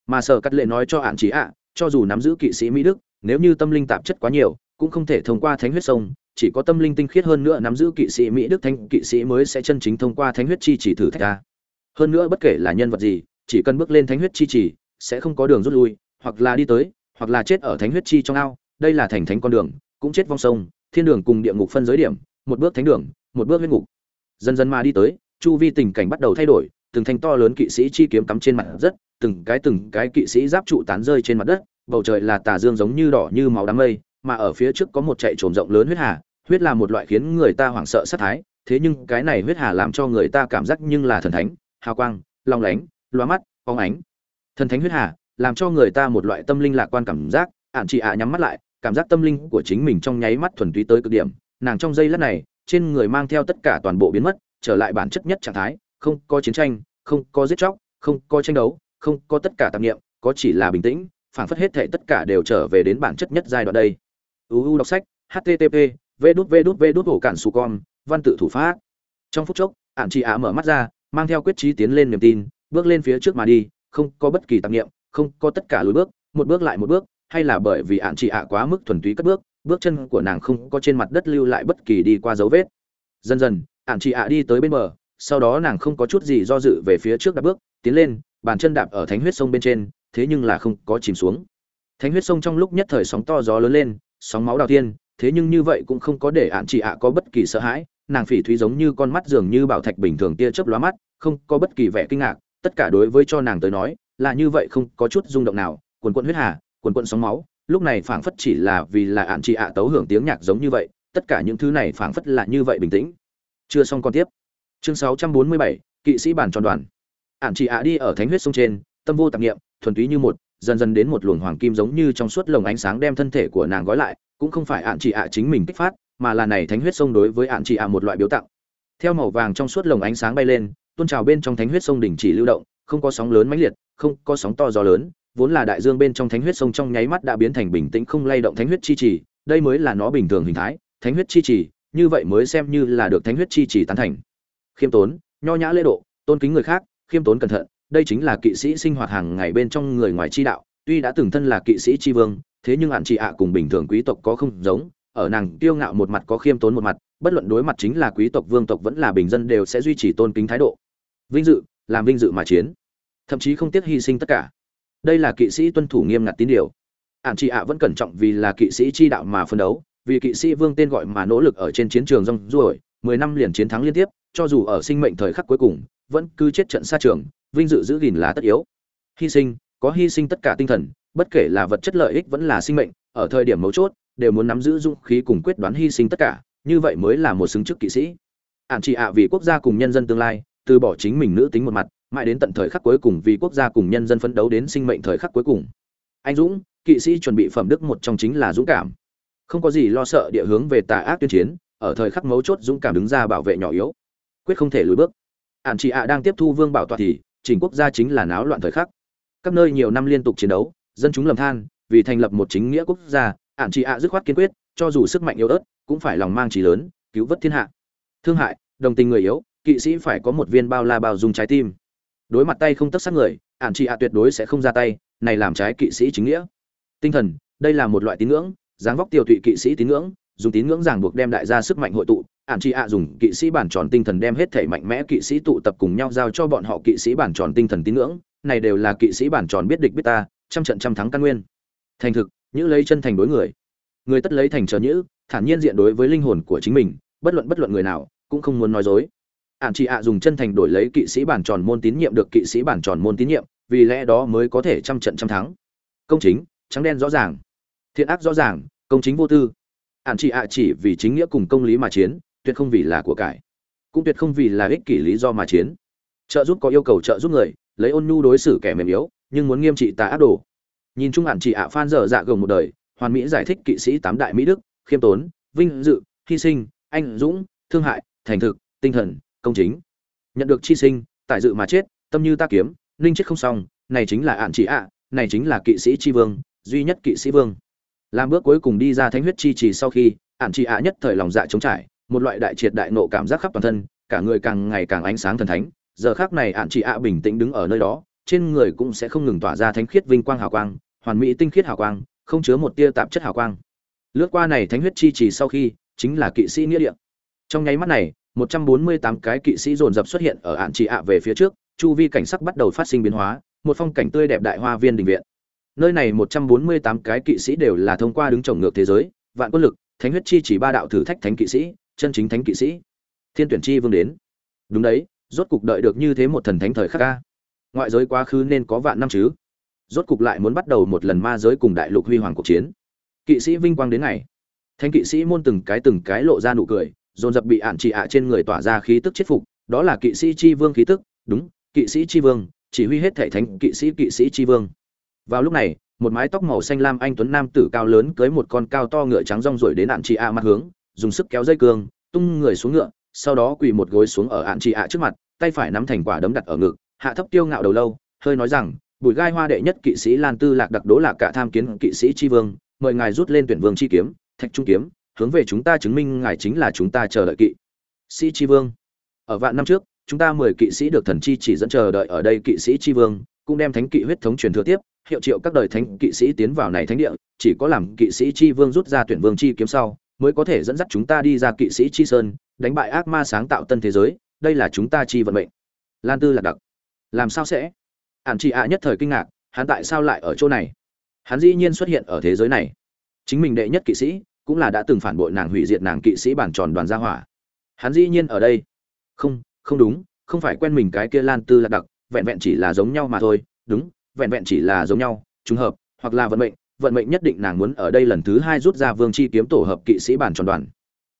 S1: Mà sở cắt lệ nói cho hạn chỉ ạ, cho dù nắm giữ kỵ sĩ mỹ đức, nếu như tâm linh tạp chất quá nhiều, cũng không thể thông qua thánh huyết sông chỉ có tâm linh tinh khiết hơn nữa nắm giữ kỵ sĩ mỹ đức thánh, kỵ sĩ mới sẽ chân chính thông qua thánh huyết chi chỉ thử thách ta. Hơn nữa bất kể là nhân vật gì, chỉ cần bước lên thánh huyết chi chỉ, sẽ không có đường rút lui, hoặc là đi tới, hoặc là chết ở thánh huyết chi trong ao. Đây là thành thánh con đường, cũng chết vong sông, thiên đường cùng địa ngục phân giới điểm, một bước thánh đường, một bước huyết ngục. Dần dần mà đi tới, chu vi tình cảnh bắt đầu thay đổi, từng thanh to lớn kỵ sĩ chi kiếm cắm trên mặt đất, từng cái từng cái kỵ sĩ giáp trụ tán rơi trên mặt đất, bầu trời là tà dương giống như đỏ như máu đám mây mà ở phía trước có một chạy trồm rộng lớn huyết hà, huyết là một loại khiến người ta hoảng sợ sát thái, thế nhưng cái này huyết hà làm cho người ta cảm giác nhưng là thần thánh, hào quang, long lánh loa mắt, phóng ánh. Thần thánh huyết hà làm cho người ta một loại tâm linh lạc quan cảm giác ạn chị ạ nhắm mắt lại, cảm giác tâm linh của chính mình trong nháy mắt thuần túy tới cực điểm, nàng trong giây lát này, trên người mang theo tất cả toàn bộ biến mất, trở lại bản chất nhất trạng thái, không có chiến tranh, không có giết chóc, không có tranh đấu, không có tất cả tạp niệm, có chỉ là bình tĩnh, phảng phất hết thể tất cả đều trở về đến bản chất nhất giai đoạn đây uu đọc sách http v đút v đút v đút hổ cản su con văn tự thủ pháp. Trong phút chốc ạn chị ạ mở mắt ra, mang theo quyết trí tiến lên niềm tin, bước lên phía trước mà đi, không có bất kỳ tạp niệm, không có tất cả lối bước, một bước lại một bước, hay là bởi vì ạn chị ạ quá mức thuần túy cất bước bước chân của nàng không có trên mặt đất lưu lại bất kỳ đi qua dấu vết. Dần dần ạn chị ạ đi tới bên bờ, sau đó nàng không có chút gì do dự về phía trước đạp bước, tiến lên, bàn chân đạp ở thánh huyết sông bên trên, thế nhưng là không có chìm xuống. Thánh huyết sông trong lúc nhất thời sóng to gió lớn lên sóng máu đào tiên thế nhưng như vậy cũng không có để ạn chị ạ có bất kỳ sợ hãi nàng phỉ thúy giống như con mắt dường như bảo thạch bình thường tia chớp lóa mắt không có bất kỳ vẻ kinh ngạc tất cả đối với cho nàng tới nói là như vậy không có chút rung động nào quần quận huyết hà quần quận sóng máu lúc này phảng phất chỉ là vì là ạn chị ạ tấu hưởng tiếng nhạc giống như vậy tất cả những thứ này phảng phất là như vậy bình tĩnh. Chưa xong còn tiếp. Chương 647, kỵ sĩ bản tròn đoàn. Ạn chị ạ đi ở thánh huyết sông trên tâm vô tạp nghiệm thuần túy như một dần dần đến một luồng hoàng kim giống như trong suốt lồng ánh sáng đem thân thể của nàng gói lại cũng không phải ạn chị ạ chính mình kích phát mà là này thánh huyết sông đối với ạn chị ạ một loại biểu tặng theo màu vàng trong suốt lồng ánh sáng bay lên tôn trào bên trong thánh huyết sông đỉnh chỉ lưu động không có sóng lớn mãnh liệt không có sóng to gió lớn vốn là đại dương bên trong thánh huyết sông trong nháy mắt đã biến thành bình tĩnh không lay động thánh huyết chi trì, đây mới là nó bình thường hình thái, thánh huyết chi trì, như vậy mới xem như là được thánh huyết chi trì tán thành. Khiêm tốn, nho nhã lễ độ, tôn kính người khác, khiêm tốn cẩn thận, đây chính là kỵ sĩ sinh hoạt hàng ngày bên trong người ngoài chi đạo, tuy đã từng thân là kỵ sĩ chi vương, thế nhưng hạn chị ạ cùng bình thường quý tộc có không giống, ở nàng kiêu ngạo một mặt có khiêm tốn một mặt, bất luận đối mặt chính là quý tộc vương tộc vẫn là bình dân đều sẽ duy trì tôn kính thái độ. Vinh dự, làm vinh dự mà chiến, thậm chí không tiếc hy sinh tất cả. Đây là kỵ sĩ tuân thủ nghiêm ngặt tín điều. Ạn chị ạ vẫn cẩn trọng vì là kỵ sĩ chi đạo mà phân đấu vì kỵ sĩ vương tên gọi mà nỗ lực ở trên chiến trường rong ruổi mười năm liền chiến thắng liên tiếp cho dù ở sinh mệnh thời khắc cuối cùng vẫn cứ chết trận xa trường vinh dự giữ gìn là tất yếu. Hy sinh, có hy sinh tất cả tinh thần, bất kể là vật chất lợi ích vẫn là sinh mệnh, ở thời điểm mấu chốt, đều muốn nắm giữ dũng khí cùng quyết đoán hy sinh tất cả, như vậy mới là một xứng chức kỵ sĩ. Ạn chị ạ vì quốc gia cùng nhân dân tương lai, từ bỏ chính mình nữ tính một mặt, mãi đến tận thời khắc cuối cùng vì quốc gia cùng nhân dân phấn đấu đến sinh mệnh thời khắc cuối cùng. Anh dũng, kỵ sĩ chuẩn bị phẩm đức một trong chính là dũng cảm. Không có gì lo sợ địa hướng về tà ác tuyên chiến, ở thời khắc mấu chốt dũng cảm đứng ra bảo vệ nhỏ yếu, quyết không thể lùi bước. Ạn chị ạ đang tiếp thu vương bảo tọa thì chỉnh quốc gia chính là náo loạn thời khắc. Các nơi nhiều năm liên tục chiến đấu, dân chúng lầm than, vì thành lập một chính nghĩa quốc gia ạn trị ạ dứt khoát kiên quyết, cho dù sức mạnh yếu ớt, cũng phải lòng mang trí lớn, cứu vớt thiên hạ. Thương hại, đồng tình người yếu, kỵ sĩ phải có một viên bao la bao dung trái tim. Đối mặt tay không tất sát người ạn trị ạ tuyệt đối sẽ không ra tay, này làm trái kỵ sĩ chính nghĩa. Tinh thần, đây là một loại tín ngưỡng, dáng vóc tiêu thụy kỵ sĩ tín ngưỡng dùng tín ngưỡng ràng buộc đem đại gia sức mạnh hội tụ ạn chị ạ dùng kỵ sĩ bản tròn tinh thần đem hết thể mạnh mẽ kỵ sĩ tụ tập cùng nhau giao cho bọn họ kỵ sĩ bản tròn tinh thần tín ngưỡng, này đều là kỵ sĩ bản tròn biết địch biết ta, trăm trận trăm thắng căn nguyên. Thành thực như lấy chân thành đối người. Người tất lấy thành trở nhữ, thản nhiên diện đối với linh hồn của chính mình, bất luận bất luận người nào, cũng không muốn nói dối. Ạn chị ạ dùng chân thành đổi lấy kỵ sĩ bản tròn môn tín nhiệm được kỵ sĩ bản tròn môn tín nhiệm, vì lẽ đó mới có thể trăm trận trăm thắng. Công chính, trắng đen rõ ràng. Thiện ác rõ ràng, công chính vô tư ạn chị ạ chỉ vì chính nghĩa cùng công lý mà chiến, tuyệt không vì là của cải. Cũng tuyệt không vì là ích kỷ lý do mà chiến. Trợ giúp có yêu cầu trợ giúp người, lấy ôn nhu đối xử kẻ mềm yếu, nhưng muốn nghiêm trị tà ác đồ. Nhìn chung ạn chị ạ phan dở dạ gồng một đời, hoàn mỹ giải thích kỵ sĩ tám đại mỹ đức, khiêm tốn, vinh dự, hy sinh, anh dũng, thương hại, thành thực, tinh thần, công chính. Nhận được chi sinh tại dự mà chết, tâm như ta kiếm, ninh chết không xong, này chính là ạn chị ạ, này chính là kỵ sĩ tri vương, duy nhất kỵ sĩ vương làm bước cuối cùng đi ra thánh huyết chi trì sau khi ạn chị ạ nhất thời lòng dạ chống trải, một loại đại triệt đại nộ cảm giác khắp toàn thân, cả người càng ngày càng ánh sáng thần thánh. Giờ khác này ạn chị ạ bình tĩnh đứng ở nơi đó, trên người cũng sẽ không ngừng tỏa ra thánh khiết vinh quang hào quang, hoàn mỹ tinh khiết hào quang, không chứa một tia tạp chất hào quang. Lướt qua này thánh huyết chi trì sau khi, chính là kỵ sĩ nghĩa địa. Trong nháy mắt này 148 cái kỵ sĩ dồn dập xuất hiện ở ạn chị ạ về phía trước, chu vi cảnh sắc bắt đầu phát sinh biến hóa, một phong cảnh tươi đẹp đại hoa viên đình viện nơi này 148 cái kỵ sĩ đều là thông qua đứng trồng ngược thế giới, vạn quân lực, thánh huyết chi chỉ ba đạo thử thách thánh kỵ sĩ, chân chính thánh kỵ sĩ. Thiên tuyển chi vương đến. Đúng đấy, rốt cục đợi được như thế một thần thánh thời khắc ca ngoại giới quá khứ nên có vạn năm chứ. Rốt cục lại muốn bắt đầu một lần ma giới cùng đại lục huy hoàng cuộc chiến. Kỵ sĩ vinh quang đến ngày. Thánh kỵ sĩ môn từng cái từng cái lộ ra nụ cười, dồn dập bị ạn trị ạ trên người tỏa ra khí tức chết phục, đó là kỵ sĩ chi vương khí tức. Đúng, kỵ sĩ chi vương, chỉ huy hết thể thánh kỵ sĩ kỵ sĩ chi vương vào lúc này, một mái tóc màu xanh lam anh tuấn nam tử cao lớn cưới một con cao to ngựa trắng rong rồi đến ạn chị ạ mặt hướng, dùng sức kéo dây cương, tung người xuống ngựa, sau đó quỳ một gối xuống ở ạn chị ạ trước mặt, tay phải nắm thành quả đấm đặt ở ngực, hạ thấp tiêu ngạo đầu lâu, hơi nói rằng, bùi gai hoa đệ nhất kỵ sĩ lan tư lạc đặc đố lạc cả tham kiến kỵ sĩ Tri vương, mời ngài rút lên tuyển vương chi kiếm, thạch trung kiếm, hướng về chúng ta chứng minh ngài chính là chúng ta chờ đợi kỵ sĩ Tri vương. Ở vạn năm trước, chúng ta mười kỵ sĩ được thần chi chỉ dẫn chờ đợi ở đây kỵ sĩ Tri vương, cũng đem thánh kỵ huyết thống truyền thừa tiếp hiệu triệu các đời thánh kỵ sĩ tiến vào này thánh địa, chỉ có làm kỵ sĩ chi vương rút ra tuyển vương chi kiếm sau, mới có thể dẫn dắt chúng ta đi ra kỵ sĩ chi sơn, đánh bại ác ma sáng tạo tân thế giới, đây là chúng ta chi vận mệnh. Lan tư là đặc. Làm sao sẽ? Hàn chị ạ nhất thời kinh ngạc, hắn tại sao lại ở chỗ này? Hắn dĩ nhiên xuất hiện ở thế giới này. Chính mình đệ nhất kỵ sĩ, cũng là đã từng phản bội nàng hủy diệt nàng kỵ sĩ bản tròn đoàn gia hỏa. Hắn dĩ nhiên ở đây. Không không đúng, không phải quen mình cái kia lan tư lạc đặc, vẹn vẹn chỉ là giống nhau mà thôi. Đúng vẹn vẹn chỉ là giống nhau, trùng hợp, hoặc là vận mệnh vận mệnh nhất định nàng muốn ở đây lần thứ hai rút ra vương chi kiếm tổ hợp kỵ sĩ bản tròn đoàn.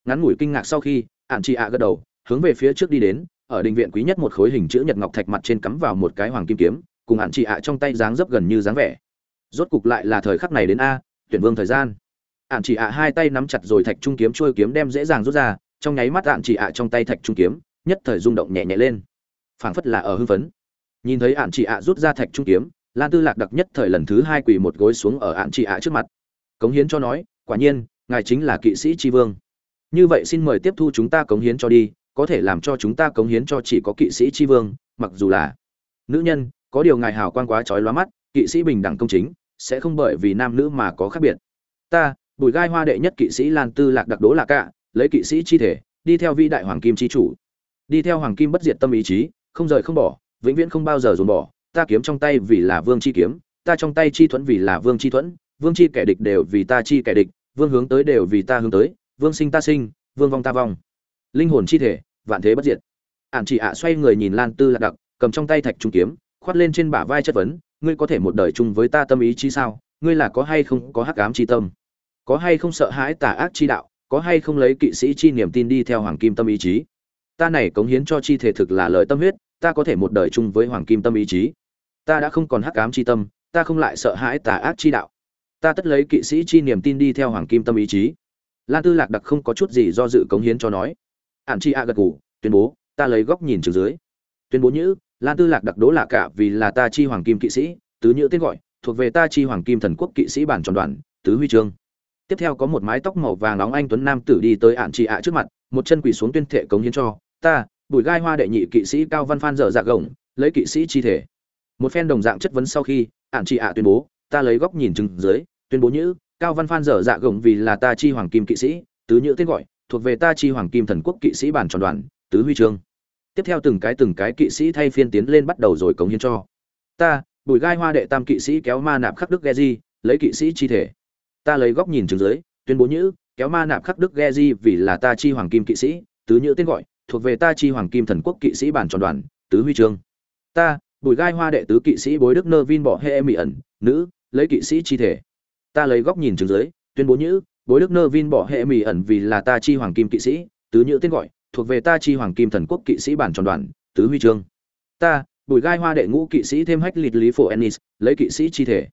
S1: Ngắn ngủi kinh ngạc sau khi ạn chị ạ gật đầu, hướng về phía trước đi đến, ở đình viện quý nhất một khối hình chữ nhật ngọc thạch mặt trên cắm vào một cái hoàng kim kiếm, cùng ạn chị ạ trong tay dáng dấp gần như dáng vẻ. Rốt cục lại là thời khắc này đến a, tuyển vương thời gian. Ạn chị ạ hai tay nắm chặt rồi thạch trung kiếm trôi kiếm đem dễ dàng rút ra, trong nháy mắt ạn chị ạ trong tay thạch trung kiếm, nhất thời rung động nhẹ nhẹ lên. Phảng phất là ở hưng phấn. Nhìn thấy ạn chị ạ rút ra thạch trung kiếm lan tư lạc đặc nhất thời lần thứ hai quỳ một gối xuống ở ạn chị ạ trước mặt. Cống hiến cho nói, quả nhiên, ngài chính là kỵ sĩ tri vương. Như vậy xin mời tiếp thu chúng ta cống hiến cho đi, có thể làm cho chúng ta cống hiến cho chỉ có kỵ sĩ tri vương, mặc dù là nữ nhân, có điều ngài hào quang quá trói lóa mắt, kỵ sĩ bình đẳng công chính, sẽ không bởi vì nam nữ mà có khác biệt. Ta, bùi gai hoa đệ nhất kỵ sĩ lan tư lạc đặc đố là cả lấy kỵ sĩ chi thể, đi theo vĩ đại hoàng kim chi chủ. Đi theo hoàng kim bất diệt tâm ý chí, không rời không bỏ, vĩnh viễn không bao giờ dồn bỏ ta kiếm trong tay vì là vương chi kiếm, ta trong tay chi thuẫn vì là vương chi thuẫn, vương chi kẻ địch đều vì ta chi kẻ địch, vương hướng tới đều vì ta hướng tới, vương sinh ta sinh, vương vong ta vong. Linh hồn chi thể, vạn thế bất diệt. Ản chỉ ạ xoay người nhìn lan tư lạc đặc, cầm trong tay thạch trung kiếm, khoát lên trên bả vai chất vấn, ngươi có thể một đời chung với ta tâm ý chi sao, ngươi là có hay không có hắc ám chi tâm? Có hay không sợ hãi tà ác chi đạo, có hay không lấy kỵ sĩ chi niềm tin đi theo hoàng kim tâm ý chí? Ta này cống hiến cho chi thể thực là lời tâm huyết, ta có thể một đời chung với hoàng kim tâm ý chí ta đã không còn hắc ám chi tâm, ta không lại sợ hãi tà ác chi đạo. Ta tất lấy kỵ sĩ chi niềm tin đi theo hoàng kim tâm ý chí. Lan tư lạc đặc không có chút gì do dự cống hiến cho nói. Ạn chi a gật gù, tuyên bố, ta lấy góc nhìn từ dưới. Tuyên bố nhữ, lan tư lạc đặc đố là cả vì là ta chi hoàng kim kỵ sĩ, tứ nhữ tên gọi, thuộc về ta chi hoàng kim thần quốc kỵ sĩ bản tròn đoàn, tứ huy chương. Tiếp theo có một mái tóc màu vàng nóng anh tuấn nam tử đi tới ạn chị ạ trước mặt, một chân quỳ xuống tuyên thệ cống hiến cho, ta, bùi gai hoa đệ nhị kỵ sĩ cao văn phan dở dạ gồng, lấy kỵ sĩ chi thể một phen đồng dạng chất vấn sau khi ạn chị ạ tuyên bố, ta lấy góc nhìn chừng dưới, tuyên bố nhữ, cao văn phan dở dạ gồng vì là ta chi hoàng kim kỵ sĩ, tứ nhữ tên gọi, thuộc về ta chi hoàng kim thần quốc kỵ sĩ bản tròn đoàn, tứ huy chương. Tiếp theo từng cái từng cái kỵ sĩ thay phiên tiến lên bắt đầu rồi cống hiến cho. Ta, bùi gai hoa đệ tam kỵ sĩ kéo ma nạp khắc đức ghe di, lấy kỵ sĩ chi thể. Ta lấy góc nhìn chừng dưới, tuyên bố nhữ, kéo ma nạp khắc đức ghe di vì là ta chi hoàng kim kỵ sĩ, tứ nhữ tên gọi, thuộc về ta chi hoàng kim thần quốc kỵ sĩ bản tròn đoàn, tứ huy chương. Ta bùi gai hoa đệ tứ kỵ sĩ bối đức nơ vin bỏ hê mỹ ẩn, nữ, lấy kỵ sĩ chi thể. Ta lấy góc nhìn trường giới tuyên bố nhữ, bối đức nơ vin bỏ hệ mỹ ẩn vì là ta chi hoàng kim kỵ sĩ, tứ nhữ tên gọi, thuộc về ta chi hoàng kim thần quốc kỵ sĩ bản tròn đoàn, tứ huy chương. Ta, bùi gai hoa đệ ngũ kỵ sĩ thêm hách lịt lý phổ ennis, lấy kỵ sĩ chi thể.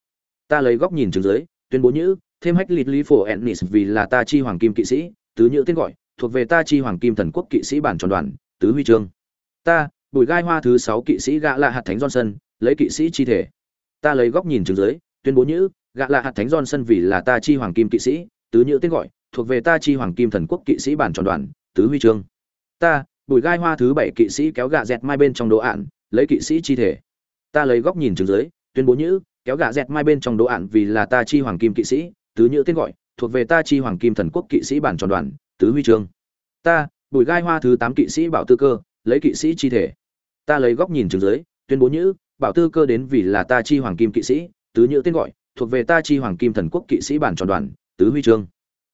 S1: Ta lấy góc nhìn trường giới tuyên bố nhữ, thêm hách lịt lý phổ ennis vì là ta chi hoàng kim kỵ sĩ, tứ nhữ tên gọi, thuộc về ta chi hoàng kim thần quốc kỵ sĩ bản tròn đoàn, tứ huy chương. Ta bùi gai hoa thứ sáu kỵ sĩ gã là hạt thánh johnson, lấy kỵ sĩ chi thể. Ta lấy góc nhìn trường dưới, tuyên bố nhữ gã là hạt thánh johnson vì là ta chi hoàng kim kỵ sĩ, tứ nhữ tên gọi, thuộc về ta chi hoàng kim thần quốc kỵ sĩ bản tròn đoàn, tứ huy chương. Ta, bùi gai hoa thứ bảy kỵ sĩ kéo gạ dẹt mai bên trong đồ ạn lấy kỵ sĩ chi thể. Ta lấy góc nhìn trường dưới, tuyên bố nhữ, kéo gạ dẹt mai bên trong đồ ạn vì là ta chi hoàng kim kỵ sĩ, tứ nhữ tên gọi, thuộc về ta chi hoàng kim thần quốc kỵ sĩ bản tròn đoàn, tứ huy chương. Ta, bùi gai hoa thứ tám kỵ sĩ bảo tư cơ, lấy kỵ sĩ chi thể ta lấy góc nhìn chứng dưới, tuyên bố nhữ, bảo tư cơ đến vì là ta chi hoàng kim kỵ sĩ, tứ nhữ tên gọi, thuộc về ta chi hoàng kim thần quốc kỵ sĩ bản tròn đoàn, tứ huy chương.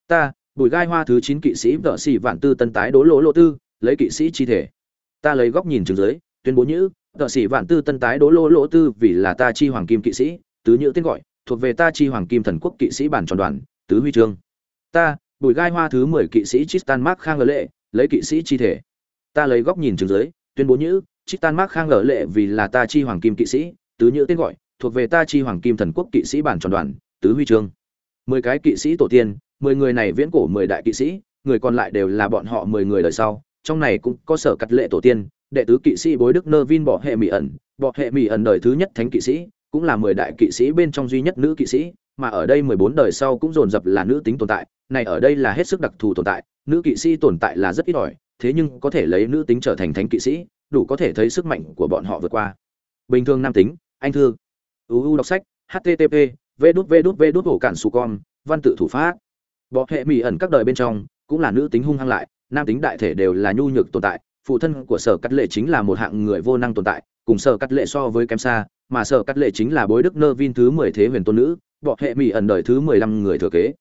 S1: Ta, bùi gai hoa thứ chín kỵ sĩ vợ xỉ vạn tư tân tái đố lỗ lỗ tư, lấy kỵ sĩ chi thể. Ta lấy góc nhìn chứng dưới, tuyên bố nhữ, vợ xỉ vạn tư tân tái đố lỗ lỗ tư vì là ta chi hoàng kim kỵ sĩ, tứ nhữ tên gọi, thuộc về ta chi hoàng kim thần quốc kỵ sĩ bản tròn đoàn, tứ huy chương. Ta, bùi gai hoa thứ mười kỵ sĩ tristan mark khang lệ, lấy kỵ sĩ chi thể. Ta lấy góc nhìn chứng dưới, tuyên bố nhữ trích tan mác khang lệ vì là ta chi hoàng kim kỵ sĩ, tứ nhữ tên gọi, thuộc về ta chi hoàng kim thần quốc kỵ sĩ bản tròn đoàn, tứ huy chương. Mười cái kỵ sĩ tổ tiên, mười người này viễn cổ mười đại kỵ sĩ, người còn lại đều là bọn họ mười người đời sau. Trong này cũng có sở cắt lệ tổ tiên, đệ tứ kỵ sĩ bối đức nơ vin bỏ hệ mỹ ẩn. Bỏ hệ mỹ ẩn đời thứ nhất thánh kỵ sĩ, cũng là mười đại kỵ sĩ bên trong duy nhất nữ kỵ sĩ, mà ở đây mười bốn đời sau cũng dồn dập là nữ tính tồn tại. Này ở đây là hết sức đặc thù tồn tại, nữ kỵ sĩ tồn tại là rất ít ỏi, thế nhưng có thể lấy nữ tính trở thành thánh kỵ sĩ đủ có thể thấy sức mạnh của bọn họ vượt qua bình thường nam tính anh thư uu đọc sách http v đút v đút v đút hổ cản su con văn tự thủ pháp bọ hệ mỹ ẩn các đời bên trong, cũng là nữ tính hung hăng lại, nam tính đại thể đều là nhu nhược tồn tại, phụ thân của Sở Cắt Lệ chính là một hạng người vô năng tồn tại, cùng Sở Cắt Lệ so với kém xa, mà Sở Cắt Lệ chính là bối đức nơ vin thứ mười thế huyền tôn nữ, bọ hệ mỹ ẩn đời thứ mười lăm người thừa kế.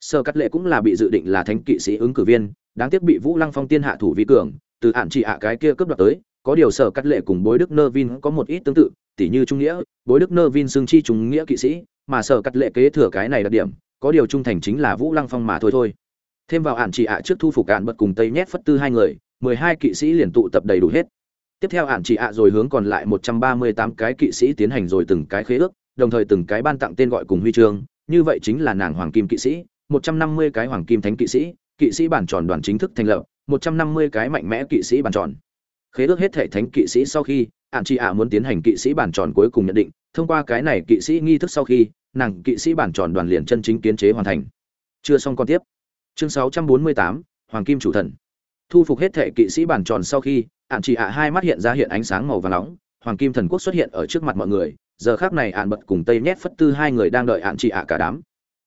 S1: Sở Cắt Lệ cũng là bị dự định là thánh kỵ sĩ ứng cử viên, đáng tiếc bị Vũ Lăng Phong tiên hạ thủ vi cường, từ hạn chỉ ạ cái kia cướp đoạt tới, có điều Sở Cắt Lệ cùng bối đức nơ vin có một ít tương tự, tỉ như trung nghĩa, bối đức nơ vin xưng chi trung nghĩa kỵ sĩ, mà Sở Cắt Lệ kế thừa cái này đặc điểm, có điều trung thành chính là Vũ Lăng Phong mà thôi thôi. Thêm vào ản chỉ ạ trước thu phục ạn bật cùng tây nhét phất tư hai người mười hai kỵ sĩ liền tụ tập đầy đủ hết. Tiếp theo ản chỉ ạ rồi hướng còn lại một trăm ba mươi tám cái kỵ sĩ tiến hành rồi từng cái khế ước đồng thời từng cái ban tặng tên gọi cùng huy chương như vậy chính là nàng hoàng kim kỵ sĩ một trăm năm mươi cái hoàng kim thánh kỵ sĩ kỵ sĩ bản tròn đoàn chính thức thành lập một trăm năm mươi cái mạnh mẽ kỵ sĩ bản tròn khế ước hết thể thánh kỵ sĩ sau khi ạn chị ạ muốn tiến hành kỵ sĩ bản tròn cuối cùng nhận định thông qua cái này kỵ sĩ nghi thức sau khi nàng kỵ sĩ bản tròn đoàn liền chân chính kiến chế hoàn thành. Chưa xong con tiếp. Chương 648, hoàng kim chủ thần. Thu phục hết thể kỵ sĩ bản tròn sau khi ạn chị ạ hai mắt hiện ra hiện ánh sáng màu vàng nóng hoàng kim thần quốc xuất hiện ở trước mặt mọi người giờ khác này ạn bật cùng tây nhét phất tư hai người đang đợi ạn chị ạ cả đám.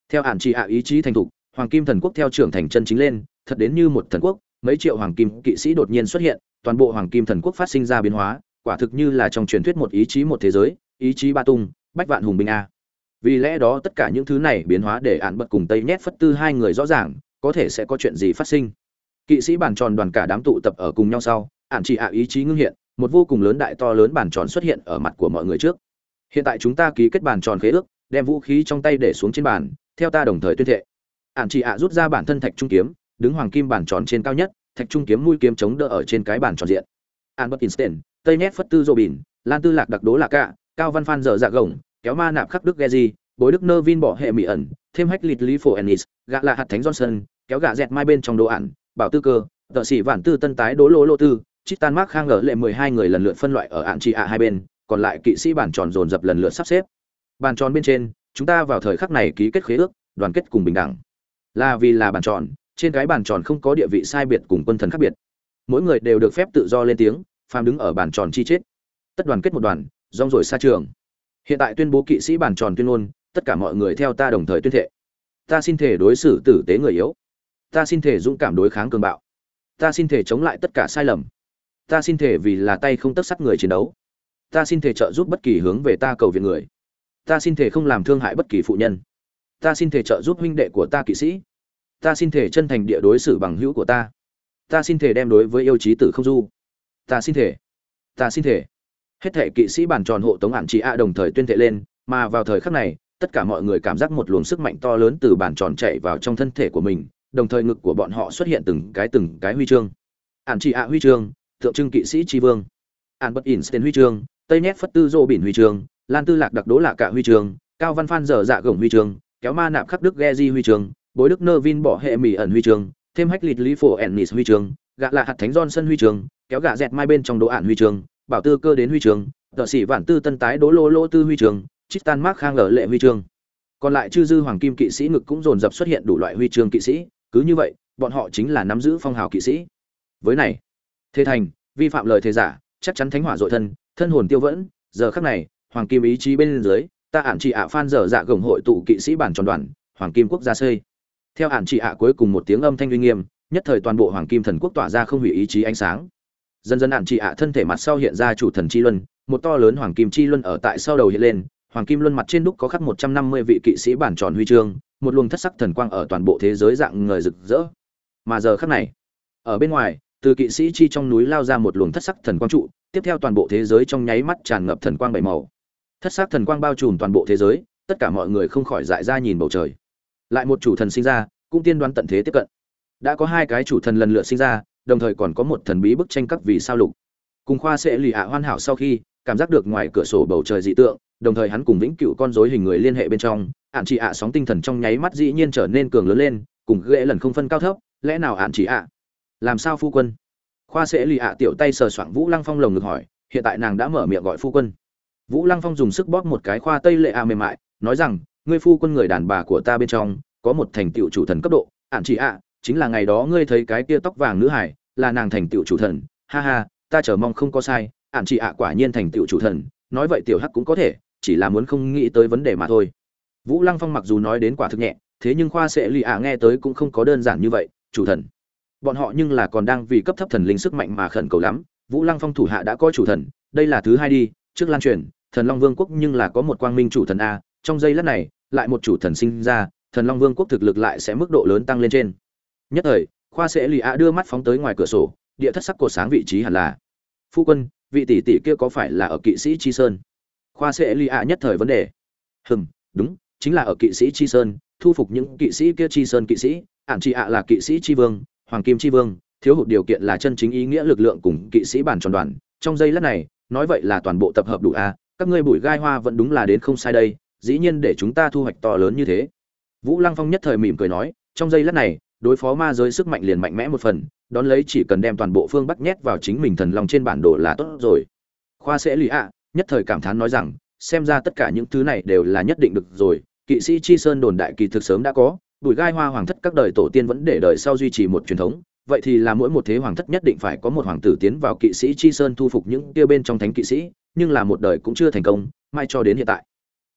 S1: Theo ạn chị ạ ý chí thành thục hoàng kim thần quốc theo trưởng thành chân chính lên thật đến như một thần quốc mấy triệu hoàng kim kỵ sĩ đột nhiên xuất hiện toàn bộ hoàng kim thần quốc phát sinh ra biến hóa, quả thực như là trong truyền thuyết một ý chí một thế giới, ý chí ba tung, bách vạn hùng binh a. Vì lẽ đó tất cả những thứ này biến hóa để ạn bật cùng tây nhét phất tư hai người rõ ràng, có thể sẽ có chuyện gì phát sinh. Kỵ sĩ bàn tròn đoàn cả đám tụ tập ở cùng nhau sau ạn chỉ ạ ý chí ngưng hiện, một vô cùng lớn đại to lớn bàn tròn xuất hiện ở mặt của mọi người trước. Hiện tại chúng ta ký kết bàn tròn khế ước, đem vũ khí trong tay để xuống trên bàn, theo ta đồng thời tuyên thệ. Ạn chỉ ạ rút ra bản thân thạch trung kiếm, đứng hoàng kim bàn tròn trên cao nhất thạch trung kiếm mũi kiếm chống đỡ ở trên cái bàn tròn diện an bất instant tây nét phất tư dô bìn lan tư lạc đặc đố lạc cạ, cao văn phan dở dạ gồng kéo ma nạp khắc đức geji bối đức nơ vin bỏ hệ mỹ ẩn thêm hách lịt lý phổ ennis gạ là hạt thánh johnson kéo gạ dẹt mai bên trong đồ ản bảo tư cơ tợ sĩ vạn tư tân tái đố lô lô tư Chitan Mark Khang ở lệ 12 người lần lượt phân loại ở ạn trị ạ hai bên, còn lại kỵ sĩ bản tròn dồn dập lần lượt sắp xếp. Bàn tròn bên trên, chúng ta vào thời khắc này ký kết khế ước, đoàn kết cùng bình đẳng. Là vì là bàn tròn, trên cái bàn tròn không có địa vị sai biệt cùng quân thần khác biệt. Mỗi người đều được phép tự do lên tiếng, phàm đứng ở bàn tròn chi chết. Tất đoàn kết một đoàn, rong rồi xa trường. Hiện tại tuyên bố kỵ sĩ bàn tròn tuyên ngôn, tất cả mọi người theo ta đồng thời tuyên thệ. Ta xin thể đối xử tử tế người yếu. Ta xin thể dũng cảm đối kháng cường bạo. Ta xin thể chống lại tất cả sai lầm. Ta xin thể vì là tay không tất sắt người chiến đấu. Ta xin thể trợ giúp bất kỳ hướng về ta cầu viện người. Ta xin thể không làm thương hại bất kỳ phụ nhân. Ta xin thể trợ giúp huynh đệ của ta kỵ sĩ. Ta xin thể chân thành địa đối xử bằng hữu của ta. Ta xin thể đem đối với yêu chí tử không du. Ta xin thể. Ta xin thể hết thể kỵ sĩ bản tròn hộ tống ản chị ạ đồng thời tuyên thệ lên, mà vào thời khắc này, tất cả mọi người cảm giác một luồng sức mạnh to lớn từ bản tròn chạy vào trong thân thể của mình, đồng thời ngực của bọn họ xuất hiện từng cái từng cái huy chương ản chị ạ huy chương, tượng trưng kỵ sĩ tri vương ản bất instant huy chương, tây nhét phất tư dô bỉn huy chương, lan tư lạc đặc đố lạ cả huy chương, cao văn phan dở dạ gồng huy chương, kéo ma nạp khắc đức ghe di huy chương bối đức nơ vin bỏ hệ mỹ ẩn huy chương, thêm hách lịt lý phổ ennis huy chương, gạ là hạt thánh johnson huy chương, kéo gạ dẹt mai bên trong đồ ản huy chương, bảo tư cơ đến huy chương tợ sĩ vạn tư tân tái đố lô lô tư huy chương, chít tan mác khang ở lệ huy chương. Còn lại chư dư hoàng kim kỵ sĩ ngực cũng dồn dập xuất hiện đủ loại huy chương kỵ sĩ, cứ như vậy, bọn họ chính là nắm giữ phong hào kỵ sĩ. Với này, thế thành, vi phạm lời thế giả, chắc chắn thánh hỏa dội thân thân hồn tiêu vẫn, giờ khắc này, hoàng kim ý chí bên dưới, ta ản trị ạ phan dở dạ gồng hội tụ kỵ sĩ bản tròn đoàn, hoàng kim quốc gia xây theo ản trị ạ cuối cùng một tiếng âm thanh uy nghiêm, nhất thời toàn bộ hoàng kim thần quốc tỏa ra không hủy ý chí ánh sáng. Dần dần ản trị ạ thân thể mặt sau hiện ra chủ thần chi luân, một to lớn hoàng kim chi luân ở tại sau đầu hiện lên. Hoàng kim luân mặt trên đúc có khắc một trăm năm mươi vị kỵ sĩ bản tròn huy chương, một luồng thất sắc thần quang ở toàn bộ thế giới dạng người rực rỡ. Mà giờ khắc này, ở bên ngoài, từ kỵ sĩ chi trong núi lao ra một luồng thất sắc thần quang trụ, tiếp theo toàn bộ thế giới trong nháy mắt tràn ngập thần quang bảy màu. Thất sắc thần quang bao trùm toàn bộ thế giới, tất cả mọi người không khỏi dại ra nhìn bầu trời lại một chủ thần sinh ra, cũng tiên đoán tận thế tiếp cận. Đã có hai cái chủ thần lần lượt sinh ra, đồng thời còn có một thần bí bức tranh các vì sao lục. Cùng khoa sẽ lì ạ hoàn hảo sau khi, cảm giác được ngoài cửa sổ bầu trời dị tượng, đồng thời hắn cùng vĩnh cựu con rối hình người liên hệ bên trong, ạn chị ạ sóng tinh thần trong nháy mắt dĩ nhiên trở nên cường lớn lên, cùng ghệ lần không phân cao thấp, lẽ nào ạn chị ạ? Làm sao phu quân? Khoa sẽ lì ạ tiểu tay sờ soạng vũ lăng phong lồng ngực hỏi, hiện tại nàng đã mở miệng gọi phu quân. Vũ lăng phong dùng sức bóp một cái khoa tây lệ ạ mềm mại, nói rằng ngươi phu quân người đàn bà của ta bên trong, có một thành tựu chủ thần cấp độ ạn chị ạ, chính là ngày đó ngươi thấy cái tia tóc vàng nữ hải, là nàng thành tựu chủ thần. Ha ha, ta chờ mong không có sai ạn chị ạ quả nhiên thành tựu chủ thần, nói vậy tiểu hắc cũng có thể, chỉ là muốn không nghĩ tới vấn đề mà thôi. Vũ lăng phong mặc dù nói đến quả thực nhẹ, thế nhưng khoa sẽ lì ạ nghe tới cũng không có đơn giản như vậy, chủ thần. Bọn họ nhưng là còn đang vì cấp thấp thần linh sức mạnh mà khẩn cầu lắm, vũ lăng phong thủ hạ đã có chủ thần, đây là thứ hai đi, trước lan truyền, thần long vương quốc nhưng là có một quang minh chủ thần a trong giây lát này, lại một chủ thần sinh ra, thần long vương quốc thực lực lại sẽ mức độ lớn tăng lên trên. Nhất thời, khoa sẽ lì ạ đưa mắt phóng tới ngoài cửa sổ, địa thất sắc cột sáng vị trí hẳn là. Phu quân, vị tỷ tỷ kia có phải là ở kỵ sĩ chi sơn? Khoa sẽ lì ạ nhất thời vấn đề. Hừm, đúng, chính là ở kỵ sĩ chi sơn, thu phục những kỵ sĩ kia chi sơn kỵ sĩ ạn chị ạ là kỵ sĩ chi vương, hoàng kim chi vương, thiếu hụt điều kiện là chân chính ý nghĩa lực lượng cùng kỵ sĩ bản tròn đoàn. Trong giây lát này, nói vậy là toàn bộ tập hợp đủ a, các ngươi bụi gai hoa vẫn đúng là đến không sai đây dĩ nhiên để chúng ta thu hoạch to lớn như thế. Vũ lăng phong nhất thời mỉm cười nói, trong giây lát này, đối phó ma giới sức mạnh liền mạnh mẽ một phần, đón lấy chỉ cần đem toàn bộ phương bắc nhét vào chính mình thần long trên bản đồ là tốt rồi. Khoa sẽ lì ạ, nhất thời cảm thán nói rằng, xem ra tất cả những thứ này đều là nhất định được rồi, kỵ sĩ chi sơn đồn đại kỳ thực sớm đã có bùi gai hoa hoàng thất các đời tổ tiên vẫn để đời sau duy trì một truyền thống, vậy thì là mỗi một thế hoàng thất nhất định phải có một hoàng tử tiến vào kỵ sĩ chi sơn thu phục những kia bên trong thánh kỵ sĩ, nhưng là một đời cũng chưa thành công, mai cho đến hiện tại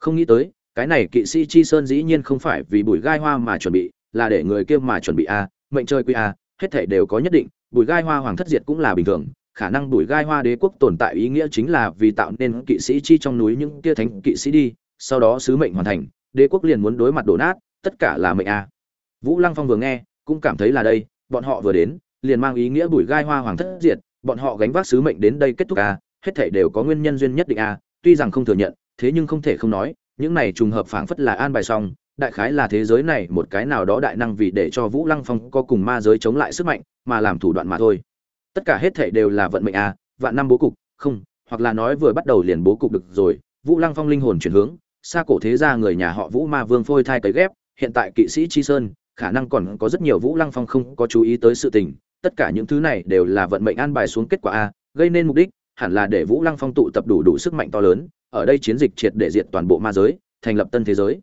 S1: không nghĩ tới, cái này kỵ sĩ chi sơn dĩ nhiên không phải vì bùi gai hoa mà chuẩn bị, là để người kia mà chuẩn bị a mệnh chơi quy a hết thể đều có nhất định, bùi gai hoa hoàng thất diệt cũng là bình thường, khả năng bùi gai hoa đế quốc tồn tại ý nghĩa chính là vì tạo nên kỵ sĩ chi trong núi những kia thánh kỵ sĩ đi, sau đó sứ mệnh hoàn thành, đế quốc liền muốn đối mặt đổ nát, tất cả là mệnh a vũ lăng phong vừa nghe, cũng cảm thấy là đây, bọn họ vừa đến, liền mang ý nghĩa bùi gai hoa hoàng thất diệt, bọn họ gánh vác sứ mệnh đến đây kết thúc a hết thể đều có nguyên nhân duyên nhất định a tuy rằng không thừa nhận thế nhưng không thể không nói những này trùng hợp phảng phất là an bài xong đại khái là thế giới này một cái nào đó đại năng vì để cho Vũ Lăng Phong có cùng ma giới chống lại sức mạnh, mà làm thủ đoạn mà thôi. Tất cả hết thảy đều là vận mệnh à, vạn năm bố cục, không, hoặc là nói vừa bắt đầu liền bố cục được rồi, Vũ Lăng Phong linh hồn chuyển hướng, xa cổ thế gia người nhà họ Vũ Ma Vương phôi thai cấy ghép, hiện tại kỵ sĩ Chi Sơn, khả năng còn có rất nhiều Vũ Lăng Phong không có chú ý tới sự tình, tất cả những thứ này đều là vận mệnh an bài xuống kết quả a gây nên mục đích hẳn là để vũ lăng phong tụ tập đủ đủ sức mạnh to lớn, ở đây chiến dịch triệt để diệt toàn bộ ma giới, thành lập tân thế giới.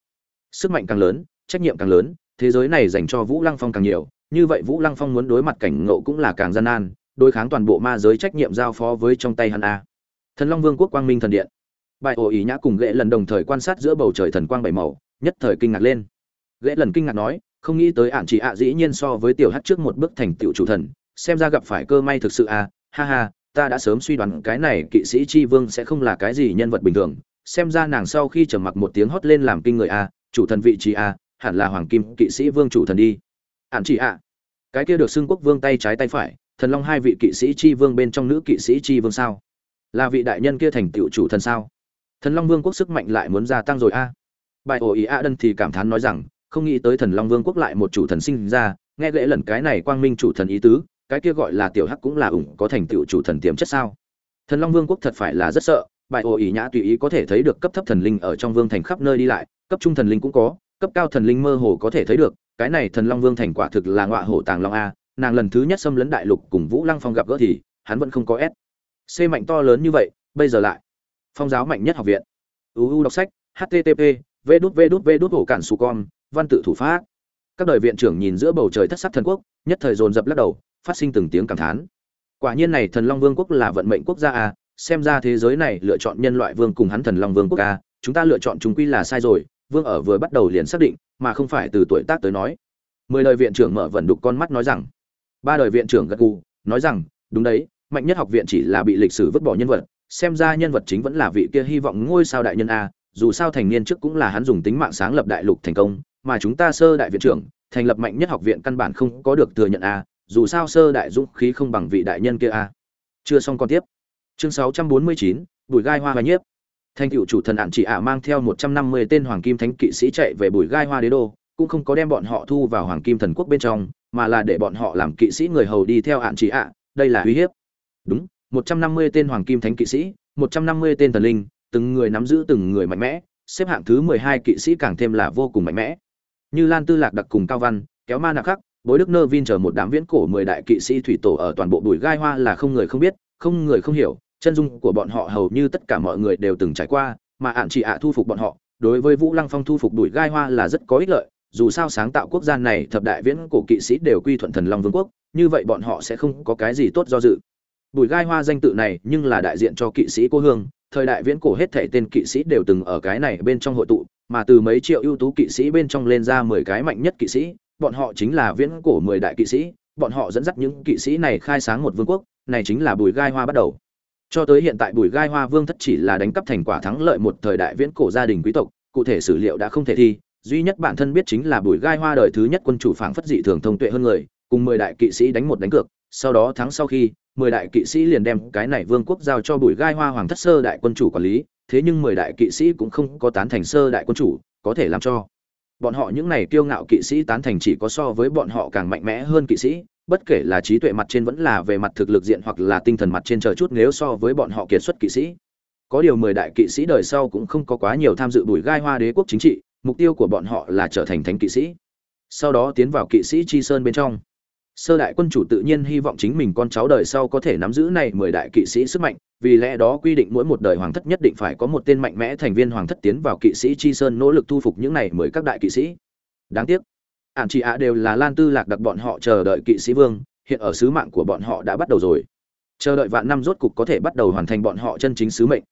S1: Sức mạnh càng lớn, trách nhiệm càng lớn, thế giới này dành cho vũ lăng phong càng nhiều, như vậy vũ lăng phong muốn đối mặt cảnh ngộ cũng là càng gian nan, đối kháng toàn bộ ma giới trách nhiệm giao phó với trong tay hắn a. Thần long vương quốc quang minh thần điện. Bài ổ ý nhã cùng ghệ lần đồng thời quan sát giữa bầu trời thần quang bảy màu, nhất thời kinh ngạc lên. Ghệ lần kinh ngạc nói, không nghĩ tới ản chỉ ạ dĩ nhiên so với tiểu Hắc trước một bước thành tiểu chủ thần, xem ra gặp phải cơ may thực sự à ha ha ta đã sớm suy đoán cái này kỵ sĩ chi vương sẽ không là cái gì nhân vật bình thường. Xem ra nàng sau khi trầm mặc một tiếng hót lên làm kinh người a chủ thần vị trí a hẳn là hoàng kim kỵ sĩ vương chủ thần đi. Hẳn chỉ a, cái kia được xưng quốc vương tay trái tay phải thần long hai vị kỵ sĩ chi vương bên trong nữ kỵ sĩ chi vương sao? Là vị đại nhân kia thành tựu chủ thần sao? Thần long vương quốc sức mạnh lại muốn gia tăng rồi a bài ổ ý a đân thì cảm thán nói rằng không nghĩ tới thần long vương quốc lại một chủ thần sinh ra nghe lễ lần cái này quang minh chủ thần ý tứ cái kia gọi là tiểu hắc cũng là ủng có thành tựu chủ thần tiềm chất sao? Thần long vương quốc thật phải là rất sợ bại ô ý nhã tùy ý có thể thấy được cấp thấp thần linh ở trong vương thành khắp nơi đi lại, cấp trung thần linh cũng có, cấp cao thần linh mơ hồ có thể thấy được, cái này thần long vương thành quả thực là ngọa hổ tàng long a, nàng lần thứ nhất xâm lấn đại lục cùng vũ lăng phong gặp gỡ thì, hắn vẫn không có s c mạnh to lớn như vậy, bây giờ lại. Phong giáo mạnh nhất học viện. Uu đọc sách http v đút v đút v đút hổ cản su con, văn tự thủ pháp. Các đời viện trưởng nhìn giữa bầu trời thất sắc thần quốc, nhất thời dồn dập lắc đầu phát sinh từng tiếng cảm thán. Quả nhiên này thần long vương quốc là vận mệnh quốc gia a, xem ra thế giới này lựa chọn nhân loại vương cùng hắn thần long vương quốc a, chúng ta lựa chọn chúng quy là sai rồi, vương ở vừa bắt đầu liền xác định, mà không phải từ tuổi tác tới nói. Mười đời viện trưởng mở vận đục con mắt nói rằng, ba đời viện trưởng gật gù, nói rằng, đúng đấy, mạnh nhất học viện chỉ là bị lịch sử vứt bỏ nhân vật, xem ra nhân vật chính vẫn là vị kia hy vọng ngôi sao đại nhân a, dù sao thành niên trước cũng là hắn dùng tính mạng sáng lập đại lục thành công, mà chúng ta sơ đại viện trưởng, thành lập mạnh nhất học viện căn bản không có được thừa nhận a dù sao sơ đại dũng khí không bằng vị đại nhân kia a chưa xong còn tiếp. Chương 649, bùi gai hoa và nhiếp. Thành cựu chủ thần ạn chỉ ạ mang theo 150 tên hoàng kim thánh kỵ sĩ chạy về bùi gai hoa đế đô cũng không có đem bọn họ thu vào hoàng kim thần quốc bên trong mà là để bọn họ làm kỵ sĩ người hầu đi theo ạn chỉ ạ đây là uy hiếp. Đúng 150 tên hoàng kim thánh kỵ sĩ 150 tên thần linh từng người nắm giữ từng người mạnh mẽ xếp hạng thứ 12 kỵ sĩ càng thêm là vô cùng mạnh mẽ. Như lan tư lạc đặc cùng cao văn kéo ma nạp khắc bối đức nơ vin chờ một đám viễn cổ mười đại kỵ sĩ thủy tổ ở toàn bộ bùi gai hoa là không người không biết, không người không hiểu, chân dung của bọn họ hầu như tất cả mọi người đều từng trải qua, mà ạn chị ạ thu phục bọn họ, đối với vũ lăng phong thu phục bùi gai hoa là rất có ích lợi, dù sao sáng tạo quốc gia này, thập đại viễn cổ kỵ sĩ đều quy thuận thần long vương quốc, như vậy bọn họ sẽ không có cái gì tốt do dự. Bùi gai hoa danh tự này nhưng là đại diện cho kỵ sĩ cô hương, thời đại viễn cổ hết thảy tên kỵ sĩ đều từng ở cái này bên trong hội tụ, mà từ mấy triệu ưu tú kỵ sĩ bên trong lên ra mười cái mạnh nhất kỵ sĩ bọn họ chính là viễn cổ mười đại kỵ sĩ, bọn họ dẫn dắt những kỵ sĩ này khai sáng một vương quốc, này chính là bùi gai hoa bắt đầu. Cho tới hiện tại bùi gai hoa vương thất chỉ là đánh cắp thành quả thắng lợi một thời đại viễn cổ gia đình quý tộc, cụ thể sử liệu đã không thể thi, duy nhất bản thân biết chính là bùi gai hoa đời thứ nhất quân chủ phảng phất dị thường thông tuệ hơn người, cùng mười đại kỵ sĩ đánh một đánh cược, sau đó thắng sau khi, mười đại kỵ sĩ liền đem cái này vương quốc giao cho bùi gai hoa hoàng thất sơ đại quân chủ quản lý, thế nhưng mười đại kỵ sĩ cũng không có tán thành sơ đại quân chủ, có thể làm cho bọn họ những này kiêu ngạo kỵ sĩ tán thành chỉ có so với bọn họ càng mạnh mẽ hơn kỵ sĩ, bất kể là trí tuệ mặt trên vẫn là về mặt thực lực diện hoặc là tinh thần mặt trên chờ chút nếu so với bọn họ kiệt xuất kỵ sĩ. Có điều mười đại kỵ sĩ đời sau cũng không có quá nhiều tham dự bùi gai hoa đế quốc chính trị, mục tiêu của bọn họ là trở thành thánh kỵ sĩ. Sau đó tiến vào kỵ sĩ chi sơn bên trong. Sơ đại quân chủ tự nhiên hy vọng chính mình con cháu đời sau có thể nắm giữ này mười đại kỵ sĩ sức mạnh vì lẽ đó quy định mỗi một đời hoàng thất nhất định phải có một tên mạnh mẽ thành viên hoàng thất tiến vào kỵ sĩ chi sơn nỗ lực thu phục những này mới các đại kỵ sĩ. Đáng tiếc ạn chị ạ đều là lan tư lạc đặc bọn họ chờ đợi kỵ sĩ vương, hiện ở sứ mạng của bọn họ đã bắt đầu rồi. Chờ đợi vạn năm rốt cục có thể bắt đầu hoàn thành bọn họ chân chính sứ mệnh.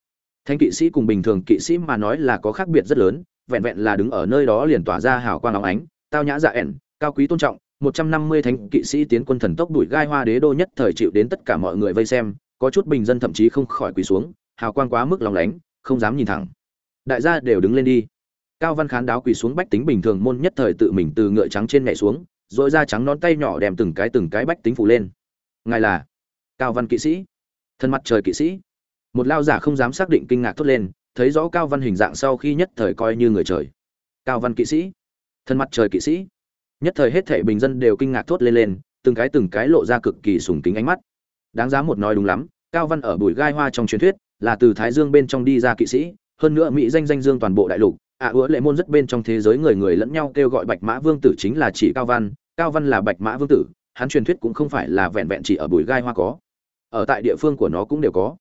S1: Thanh kỵ sĩ cùng bình thường kỵ sĩ mà nói là có khác biệt rất lớn, vẹn vẹn là đứng ở nơi đó liền tỏa ra hào quang óng ánh, tao nhã dạ ẻn, cao quý tôn trọng, một trăm năm mươi thánh kỵ sĩ tiến quân thần tốc đuổi gai hoa đế đô nhất thời chịu đến tất cả mọi người vây xem có chút bình dân thậm chí không khỏi quỳ xuống, hào quang quá mức lòng lánh, không dám nhìn thẳng. Đại gia đều đứng lên đi. Cao văn khán đáo quỳ xuống bách tính bình thường môn nhất thời tự mình từ ngựa trắng trên nhảy xuống, rồi da trắng nón tay nhỏ đem từng cái từng cái bách tính phủ lên. Ngài là cao văn kỵ sĩ. Thân mặt trời kỵ sĩ. Một lao giả không dám xác định kinh ngạc thốt lên, thấy rõ cao văn hình dạng sau khi nhất thời coi như người trời. Cao văn kỵ sĩ. Thân mặt trời kỵ sĩ. Nhất thời hết thảy bình dân đều kinh ngạc thốt lên lên, từng cái từng cái lộ ra cực kỳ sùng kính ánh mắt đáng giá một nói đúng lắm cao văn ở bùi gai hoa trong truyền thuyết là từ thái dương bên trong đi ra kỵ sĩ hơn nữa mỹ danh danh dương toàn bộ đại lục. Ạ à, ứa lệ môn rất bên trong thế giới người người lẫn nhau kêu gọi bạch mã vương tử chính là chỉ cao văn. Cao văn là bạch mã vương tử hắn truyền thuyết cũng không phải là vẹn vẹn chỉ ở bùi gai hoa có. Ở tại địa phương của nó cũng đều có.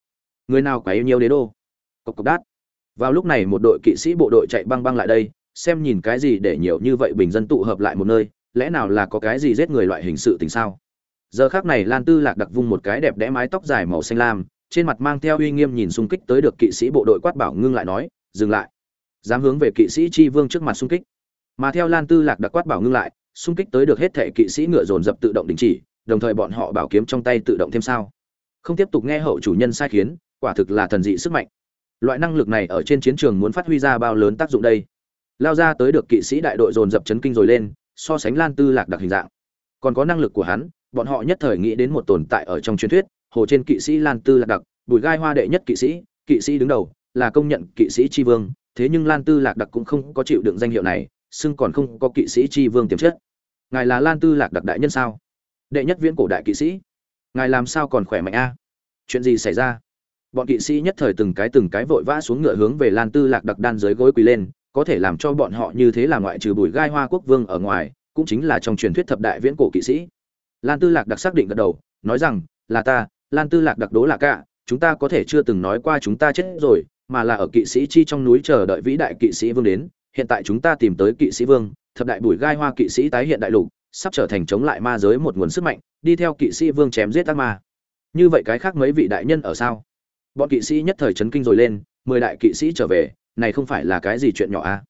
S1: Người nào quá yêu nhiều đế đô? Cộc cộc đát. Vào lúc này một đội kỵ sĩ bộ đội chạy băng băng lại đây xem nhìn cái gì để nhiều như vậy bình dân tụ hợp lại một nơi lẽ nào là có cái gì giết người loại hình sự tình sao? Giờ khác này lan tư lạc đặc vung một cái đẹp đẽ mái tóc dài màu xanh lam, trên mặt mang theo uy nghiêm nhìn xung kích tới được kỵ sĩ bộ đội quát bảo ngưng lại nói, dừng lại. Dám hướng về kỵ sĩ chi vương trước mặt xung kích. Mà theo lan tư lạc đặc quát bảo ngưng lại, xung kích tới được hết thệ kỵ sĩ ngựa dồn dập tự động đình chỉ, đồng thời bọn họ bảo kiếm trong tay tự động thêm sao. Không tiếp tục nghe hậu chủ nhân sai khiến, quả thực là thần dị sức mạnh. Loại năng lực này ở trên chiến trường muốn phát huy ra bao lớn tác dụng đây? Lao ra tới được kỵ sĩ đại đội dồn dập chấn kinh rồi lên, so sánh lan tư lạc đặc hình dạng. Còn có năng lực của hắn bọn họ nhất thời nghĩ đến một tồn tại ở trong truyền thuyết, hồ trên kỵ sĩ lan tư lạc đặc, bùi gai hoa đệ nhất kỵ sĩ kỵ sĩ đứng đầu, là công nhận kỵ sĩ tri vương, thế nhưng lan tư lạc đặc cũng không có chịu đựng danh hiệu này, xưng còn không có kỵ sĩ tri vương tiềm chất. Ngài là lan tư lạc đặc đại nhân sao? Đệ nhất viễn cổ đại kỵ sĩ. Ngài làm sao còn khỏe mạnh a? Chuyện gì xảy ra? Bọn kỵ sĩ nhất thời từng cái từng cái vội vã xuống ngựa hướng về lan tư lạc đặc đan dưới gối quỳ lên, có thể làm cho bọn họ như thế là ngoại trừ bùi gai hoa quốc vương ở ngoài, cũng chính là trong truyền thuyết thập đại viễn cổ kỵ sĩ lan tư lạc đặc xác định gật đầu, nói rằng, là ta, lan tư lạc đặc đố là cả chúng ta có thể chưa từng nói qua chúng ta chết rồi, mà là ở kỵ sĩ chi trong núi chờ đợi vĩ đại kỵ sĩ vương đến, hiện tại chúng ta tìm tới kỵ sĩ vương, thập đại bùi gai hoa kỵ sĩ tái hiện đại lục, sắp trở thành chống lại ma giới một nguồn sức mạnh, đi theo kỵ sĩ vương chém giết ác ma. Như vậy cái khác mấy vị đại nhân ở sao? Bọn kỵ sĩ nhất thời chấn kinh rồi lên, mười đại kỵ sĩ trở về, này không phải là cái gì chuyện nhỏ à?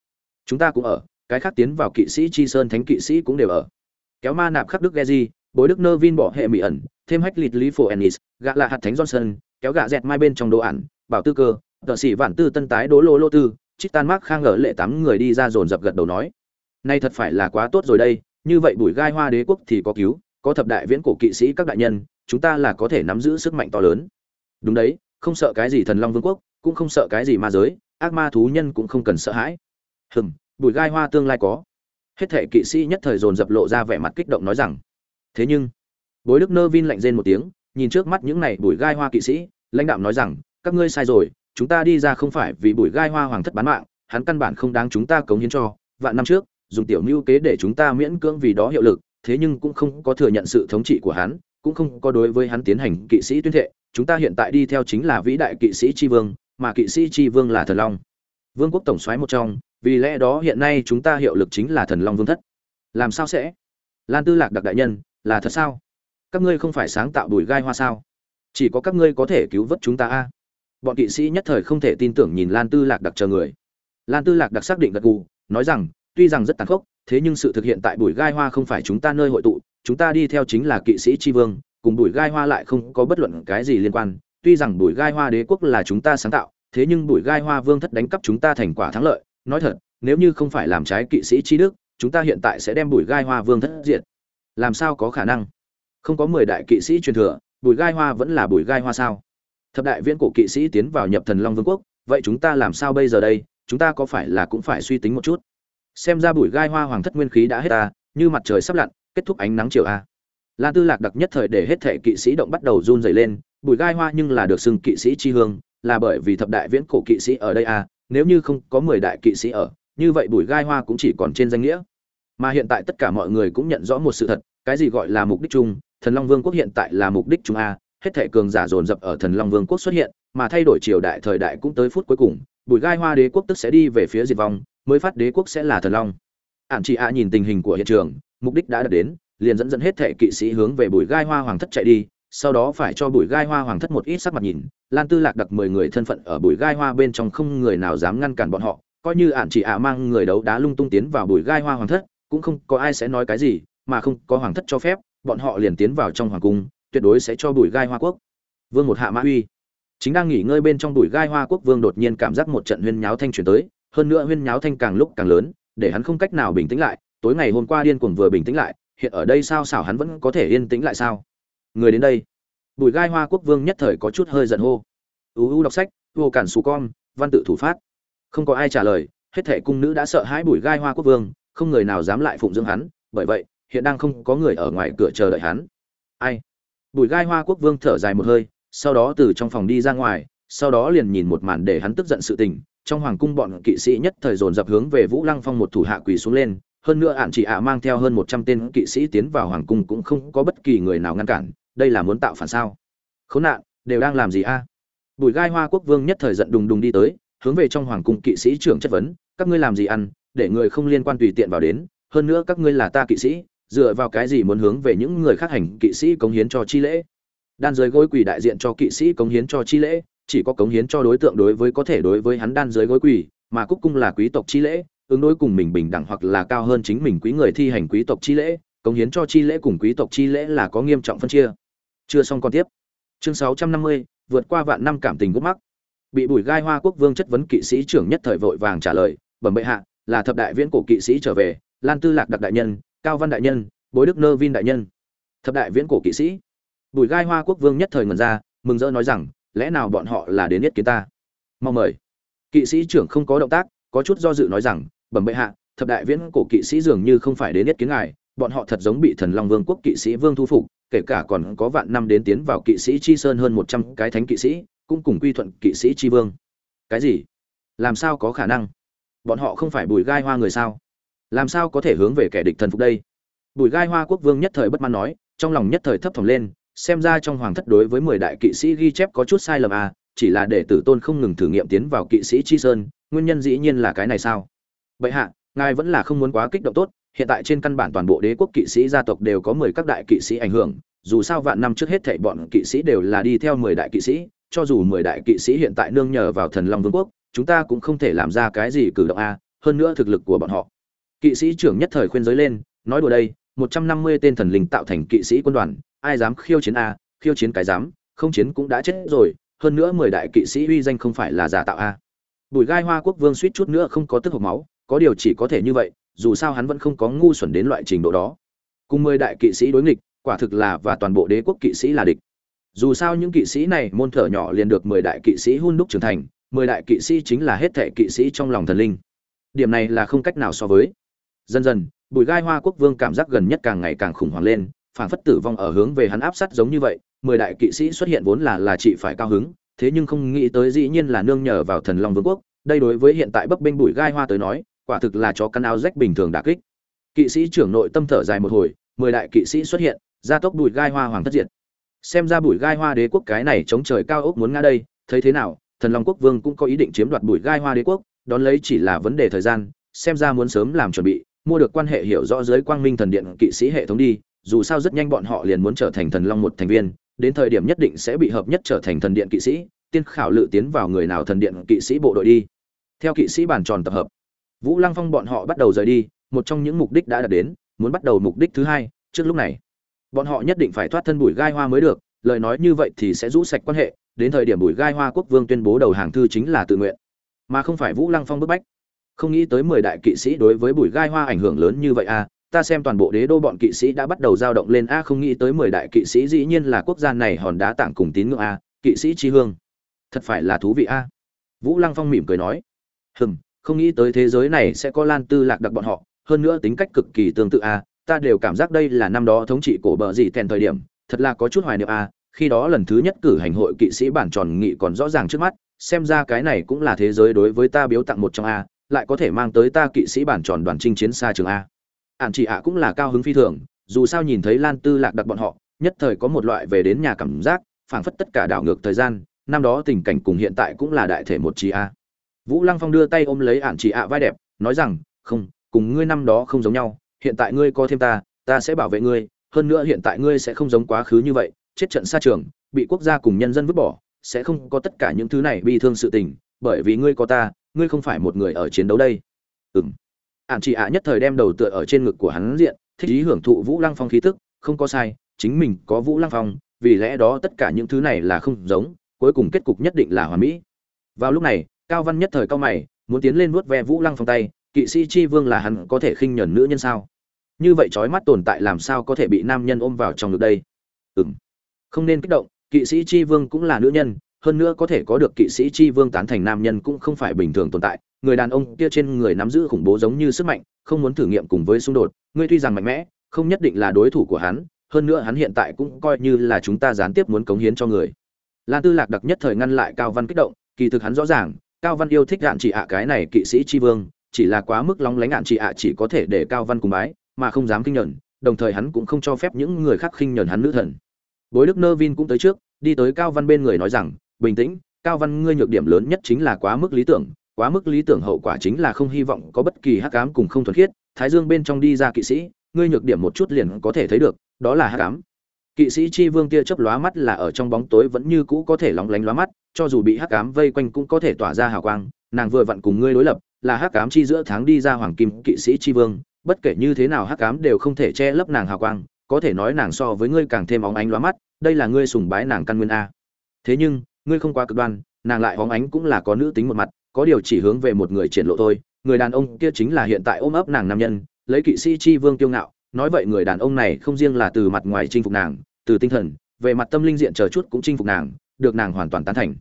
S1: Chúng ta cũng ở, cái khác tiến vào kỵ sĩ chi sơn thánh kỵ sĩ cũng đều ở. Kéo ma nạp khắc đức geji bối đức nơ vin bỏ hệ mỹ ẩn, thêm hách lịt lý phổ ennis, gạ là hạt thánh johnson, kéo gạ dẹt mai bên trong đồ ản, bảo tư cơ, tợ sĩ vạn tư tân tái đố lô lô tư trích tan mác khang ở lệ tám người đi ra dồn dập gật đầu nói. Nay thật phải là quá tốt rồi đây, như vậy bùi gai hoa đế quốc thì có cứu, có thập đại viễn cổ kỵ sĩ các đại nhân, chúng ta là có thể nắm giữ sức mạnh to lớn. Đúng đấy, không sợ cái gì thần long vương quốc, cũng không sợ cái gì ma giới, ác ma thú nhân cũng không cần sợ hãi. Hừm, bùi gai hoa tương lai có. Hết thể kỵ sĩ nhất thời dồn dập lộ ra vẻ mặt kích động nói rằng thế nhưng, bối đức nơ vin lạnh rên một tiếng, nhìn trước mắt những này bùi gai hoa kỵ sĩ, lãnh đạo nói rằng, các ngươi sai rồi, chúng ta đi ra không phải vì bùi gai hoa hoàng thất bán mạng, hắn căn bản không đáng chúng ta cống hiến cho. Vạn năm trước, dùng tiểu mưu kế để chúng ta miễn cưỡng vì đó hiệu lực, thế nhưng cũng không có thừa nhận sự thống trị của hắn, cũng không có đối với hắn tiến hành kỵ sĩ tuyên thệ. Chúng ta hiện tại đi theo chính là vĩ đại kỵ sĩ tri vương, mà kỵ sĩ tri vương là thần long. Vương quốc tổng soái một trong, vì lẽ đó hiện nay chúng ta hiệu lực chính là thần long vương thất. Làm sao sẽ? Lan tư lạc đặc đại nhân là thật sao? Các ngươi không phải sáng tạo đùi gai hoa sao? Chỉ có các ngươi có thể cứu vớt chúng ta a. Bọn kỵ sĩ nhất thời không thể tin tưởng nhìn lan tư lạc đặc chờ người. Lan tư lạc đặc xác định gật gù, nói rằng, tuy rằng rất tàn khốc, thế nhưng sự thực hiện tại bùi gai hoa không phải chúng ta nơi hội tụ, chúng ta đi theo chính là kỵ sĩ tri vương, cùng bùi gai hoa lại không có bất luận cái gì liên quan. Tuy rằng bùi gai hoa đế quốc là chúng ta sáng tạo, thế nhưng bùi gai hoa vương thất đánh cắp chúng ta thành quả thắng lợi. Nói thật, nếu như không phải làm trái kỵ sĩ tri đức, chúng ta hiện tại sẽ đem bùi gai hoa vương thất diệt làm sao có khả năng? Không có mười đại kỵ sĩ truyền thừa, bùi gai hoa vẫn là bùi gai hoa sao? Thập đại viễn cổ kỵ sĩ tiến vào nhập thần long vương quốc, vậy chúng ta làm sao bây giờ đây? Chúng ta có phải là cũng phải suy tính một chút? Xem ra bùi gai hoa hoàng thất nguyên khí đã hết ta, như mặt trời sắp lặn, kết thúc ánh nắng chiều a. Lan tư lạc đặc nhất thời để hết thể kỵ sĩ động bắt đầu run dày lên, bùi gai hoa nhưng là được xưng kỵ sĩ tri hương, là bởi vì thập đại viễn cổ kỵ sĩ ở đây a, nếu như không có mười đại kỵ sĩ ở, như vậy bùi gai hoa cũng chỉ còn trên danh nghĩa. Mà hiện tại tất cả mọi người cũng nhận rõ một sự thật cái gì gọi là mục đích chung, thần long vương quốc hiện tại là mục đích chung a, hết thể cường giả dồn dập ở thần long vương quốc xuất hiện, mà thay đổi triều đại thời đại cũng tới phút cuối cùng, bùi gai hoa đế quốc tức sẽ đi về phía diệt vong, mới phát đế quốc sẽ là thần long. Ản chị a nhìn tình hình của hiện trường, mục đích đã đạt đến, liền dẫn dẫn hết thể kỵ sĩ hướng về bùi gai hoa hoàng thất chạy đi, sau đó phải cho bùi gai hoa hoàng thất một ít sắc mặt nhìn, lan tư lạc đặc mười người thân phận ở bùi gai hoa bên trong không người nào dám ngăn cản bọn họ, coi như ản chị ạ mang người đấu đá lung tung tiến vào bùi gai hoa hoàng thất, cũng không có ai sẽ nói cái gì mà không có hoàng thất cho phép, bọn họ liền tiến vào trong hoàng cung, tuyệt đối sẽ cho bùi gai hoa quốc. Vương một hạ mã uy. Chính đang nghỉ ngơi bên trong bùi gai hoa quốc vương đột nhiên cảm giác một trận huyên nháo thanh chuyển tới, hơn nữa huyên nháo thanh càng lúc càng lớn, để hắn không cách nào bình tĩnh lại, tối ngày hôm qua điên cuồng vừa bình tĩnh lại, hiện ở đây sao xảo hắn vẫn có thể yên tĩnh lại sao? Người đến đây. Bùi gai hoa quốc vương nhất thời có chút hơi giận hô. Uu đọc sách, vô cản xù con, văn tự thủ phát. Không có ai trả lời, hết thể cung nữ đã sợ hãi bùi gai hoa quốc vương, không người nào dám lại phụng dưỡng hắn, bởi vậy hiện đang không có người ở ngoài cửa chờ đợi hắn. Ai? Bùi gai hoa quốc vương thở dài một hơi, sau đó từ trong phòng đi ra ngoài, sau đó liền nhìn một màn để hắn tức giận sự tình. Trong hoàng cung bọn kỵ sĩ nhất thời dồn dập hướng về vũ lăng phong một thủ hạ quỳ xuống lên, hơn nữa ạn chỉ ạ mang theo hơn một trăm tên kỵ sĩ tiến vào hoàng cung cũng không có bất kỳ người nào ngăn cản. Đây là muốn tạo phản sao? Khốn nạn, đều đang làm gì a? Bùi gai hoa quốc vương nhất thời giận đùng đùng đi tới, hướng về trong hoàng cung kỵ sĩ trưởng chất vấn, các ngươi làm gì ăn, để người không liên quan tùy tiện vào đến, hơn nữa các ngươi là ta kỵ sĩ dựa vào cái gì muốn hướng về những người khác hành kỵ sĩ cống hiến cho chi lễ? Đan giới gối quỳ đại diện cho kỵ sĩ cống hiến cho chi lễ chỉ có cống hiến cho đối tượng đối với có thể đối với hắn đan giới gối quỳ mà cúc cung là quý tộc chi lễ ứng đối cùng mình bình đẳng hoặc là cao hơn chính mình quý người thi hành quý tộc chi lễ cống hiến cho chi lễ cùng quý tộc chi lễ là có nghiêm trọng phân chia. Chưa xong còn tiếp. Chương 650, vượt qua vạn năm cảm tình gút mắc. Bị bùi gai hoa quốc vương chất vấn kỵ sĩ trưởng nhất thời vội vàng trả lời bẩm bệ hạ là thập đại viễn cổ kỵ sĩ trở về lan tư lạc đặc đại nhân cao văn đại nhân, bối đức nơ vin đại nhân. Thập đại viễn cổ kỵ sĩ. Bùi gai hoa quốc vương nhất thời ngần ra, mừng rỡ nói rằng, lẽ nào bọn họ là đến nhất kiến ta? Mong mời. Kỵ sĩ trưởng không có động tác, có chút do dự nói rằng, bẩm bệ hạ, thập đại viễn cổ kỵ sĩ dường như không phải đến nhất kiến ngài, bọn họ thật giống bị thần long vương quốc kỵ sĩ vương thu phục, kể cả còn có vạn năm đến tiến vào kỵ sĩ chi sơn hơn một trăm cái thánh kỵ sĩ, cũng cùng quy thuận kỵ sĩ chi vương. Cái gì? Làm sao có khả năng? Bọn họ không phải bùi gai hoa người sao? Làm sao có thể hướng về kẻ địch thần phục đây? Bùi gai hoa quốc vương nhất thời bất mãn nói, trong lòng nhất thời thấp thỏm lên, xem ra trong hoàng thất đối với mười đại kỵ sĩ ghi chép có chút sai lầm à chỉ là để tử tôn không ngừng thử nghiệm tiến vào kỵ sĩ chi sơn, nguyên nhân dĩ nhiên là cái này sao? Vậy hạ, ngài vẫn là không muốn quá kích động tốt, hiện tại trên căn bản toàn bộ đế quốc kỵ sĩ gia tộc đều có mười các đại kỵ sĩ ảnh hưởng, dù sao vạn năm trước hết thảy bọn kỵ sĩ đều là đi theo mười đại kỵ sĩ, cho dù mười đại kỵ sĩ hiện tại nương nhờ vào thần long vương quốc, chúng ta cũng không thể làm ra cái gì cử động a hơn nữa thực lực của bọn họ kỵ sĩ trưởng nhất thời khuyên giới lên, nói đùa đây, một trăm năm mươi tên thần linh tạo thành kỵ sĩ quân đoàn, ai dám khiêu chiến a, khiêu chiến cái dám, không chiến cũng đã chết rồi, hơn nữa mười đại kỵ sĩ uy danh không phải là giả tạo a. Bùi gai hoa quốc vương suýt chút nữa không có tức hộc máu, có điều chỉ có thể như vậy, dù sao hắn vẫn không có ngu xuẩn đến loại trình độ đó. Cùng mười đại kỵ sĩ đối nghịch, quả thực là và toàn bộ đế quốc kỵ sĩ là địch. Dù sao những kỵ sĩ này, môn thở nhỏ liền được mười đại kỵ sĩ hun đúc trưởng thành, mười đại kỵ sĩ chính là hết thệ kỵ sĩ trong lòng thần linh. Điểm này là không cách nào so với dần dần bùi gai hoa quốc vương cảm giác gần nhất càng ngày càng khủng hoảng lên phản phất tử vong ở hướng về hắn áp sát giống như vậy, mười đại kỵ sĩ xuất hiện vốn là là chị phải cao hứng, thế nhưng không nghĩ tới dĩ nhiên là nương nhờ vào thần long vương quốc, đây đối với hiện tại bấp bênh bùi gai hoa tới nói, quả thực là chó căn áo rách bình thường đả kích. Kỵ sĩ trưởng nội tâm thở dài một hồi, mười đại kỵ sĩ xuất hiện, gia tốc bùi gai hoa hoàng thất diệt. Xem ra bùi gai hoa đế quốc cái này chống trời cao ốc muốn ngã đây, thấy thế nào, thần long quốc vương cũng có ý định chiếm đoạt bùi gai hoa đế quốc, đón lấy chỉ là vấn đề thời gian, xem ra muốn sớm làm chuẩn bị mua được quan hệ hiểu rõ dưới quang minh thần điện kỵ sĩ hệ thống đi, dù sao rất nhanh bọn họ liền muốn trở thành thần long một thành viên, đến thời điểm nhất định sẽ bị hợp nhất trở thành thần điện kỵ sĩ, tiên khảo lự tiến vào người nào thần điện kỵ sĩ bộ đội đi. Theo kỵ sĩ bàn tròn tập hợp, vũ lăng phong bọn họ bắt đầu rời đi, một trong những mục đích đã đạt đến, muốn bắt đầu mục đích thứ hai, trước lúc này. Bọn họ nhất định phải thoát thân bùi gai hoa mới được, lời nói như vậy thì sẽ rũ sạch quan hệ, đến thời điểm bùi gai hoa quốc vương tuyên bố đầu hàng thư chính là tự nguyện. Mà không phải vũ lăng phong bức bách không nghĩ tới mười đại kỵ sĩ đối với bùi gai hoa ảnh hưởng lớn như vậy a ta xem toàn bộ đế đô bọn kỵ sĩ đã bắt đầu dao động lên a, không nghĩ tới mười đại kỵ sĩ dĩ nhiên là quốc gia này hòn đá tảng cùng tín ngưỡng a, kỵ sĩ tri hương. Thật phải là thú vị a. Vũ lăng phong mỉm cười nói. Hừm, không nghĩ tới thế giới này sẽ có lan tư lạc đặc bọn họ, hơn nữa tính cách cực kỳ tương tự a, ta đều cảm giác đây là năm đó thống trị cổ bờ gì thèn thời điểm, thật là có chút hoài niệm a, khi đó lần thứ nhất cử hành hội kỵ sĩ bản tròn nghị còn rõ ràng trước mắt, xem ra cái này cũng là thế giới đối với ta biếu tặng một trong a lại có thể mang tới ta kỵ sĩ bản tròn đoàn chinh chiến xa trường a. Ản chị ạ cũng là cao hứng phi thường, dù sao nhìn thấy lan tư lạc đặc bọn họ, nhất thời có một loại về đến nhà cảm giác, phảng phất tất cả đảo ngược thời gian, năm đó tình cảnh cùng hiện tại cũng là đại thể một chị a. Vũ lăng phong đưa tay ôm lấy ản chị ạ vai đẹp, nói rằng, không, cùng ngươi năm đó không giống nhau, hiện tại ngươi có thêm ta ta sẽ bảo vệ ngươi, hơn nữa hiện tại ngươi sẽ không giống quá khứ như vậy, chết trận xa trường, bị quốc gia cùng nhân dân vứt bỏ, sẽ không có tất cả những thứ này bi thương sự tình, bởi vì ngươi có ta ngươi không phải một người ở chiến đấu đây. Ừm. Ạn chị ạ nhất thời đem đầu tựa ở trên ngực của hắn diện, thích ý hưởng thụ vũ lăng phong khí tức, không có sai, chính mình có vũ lăng phong, vì lẽ đó tất cả những thứ này là không giống, cuối cùng kết cục nhất định là hoàn mỹ. Vào lúc này, cao văn nhất thời cao mày, muốn tiến lên nuốt ve vũ lăng phong tay, kỵ sĩ chi vương là hắn có thể khinh nhẫn nữ nhân sao? Như vậy trói mắt tồn tại làm sao có thể bị nam nhân ôm vào trong ngực đây? Ừm. Không nên kích động, kỵ sĩ chi vương cũng là nữ nhân hơn nữa có thể có được kỵ sĩ chi vương tán thành nam nhân cũng không phải bình thường tồn tại. Người đàn ông kia trên người nắm giữ khủng bố giống như sức mạnh, không muốn thử nghiệm cùng với xung đột. Ngươi tuy rằng mạnh mẽ, không nhất định là đối thủ của hắn, hơn nữa hắn hiện tại cũng coi như là chúng ta gián tiếp muốn cống hiến cho người. Lan tư lạc đặc nhất thời ngăn lại cao văn kích động, kỳ thực hắn rõ ràng, cao văn yêu thích đạn chỉ ạ cái này kỵ sĩ chi vương, chỉ là quá mức lóng lánh ạn chị ạ chỉ có thể để cao văn cùng bái, mà không dám kinh nhẫn, đồng thời hắn cũng không cho phép những người khác khinh nhẫn hắn nữ thần. Bối đức nơ vin cũng tới trước, đi tới cao văn bên người nói rằng bình tĩnh, cao văn ngươi nhược điểm lớn nhất chính là quá mức lý tưởng, quá mức lý tưởng hậu quả chính là không hy vọng có bất kỳ hắc ám cùng không thuần khiết, thái dương bên trong đi ra kỵ sĩ, ngươi nhược điểm một chút liền có thể thấy được, đó là hắc ám. Kỵ sĩ chi vương tia chớp lóa mắt là ở trong bóng tối vẫn như cũ có thể lóng lánh lóa mắt, cho dù bị hắc ám vây quanh cũng có thể tỏa ra hào quang, nàng vừa vặn cùng ngươi đối lập, là hắc ám chi giữa tháng đi ra hoàng kim kỵ sĩ chi vương, bất kể như thế nào hắc ám đều không thể che lấp nàng hào quang, có thể nói nàng so với ngươi càng thêm óng ánh lóa mắt, đây là ngươi sùng bái nàng căn nguyên a. Thế nhưng ngươi không quá cực đoan, nàng lại hóng ánh cũng là có nữ tính một mặt, có điều chỉ hướng về một người triển lộ thôi. Người đàn ông kia chính là hiện tại ôm ấp nàng nam nhân, lấy kỵ sĩ chi vương kiêu ngạo. Nói vậy người đàn ông này không riêng là từ mặt ngoài chinh phục nàng, từ tinh thần, về mặt tâm linh diện chờ chút cũng chinh phục nàng, được nàng hoàn toàn tán thành.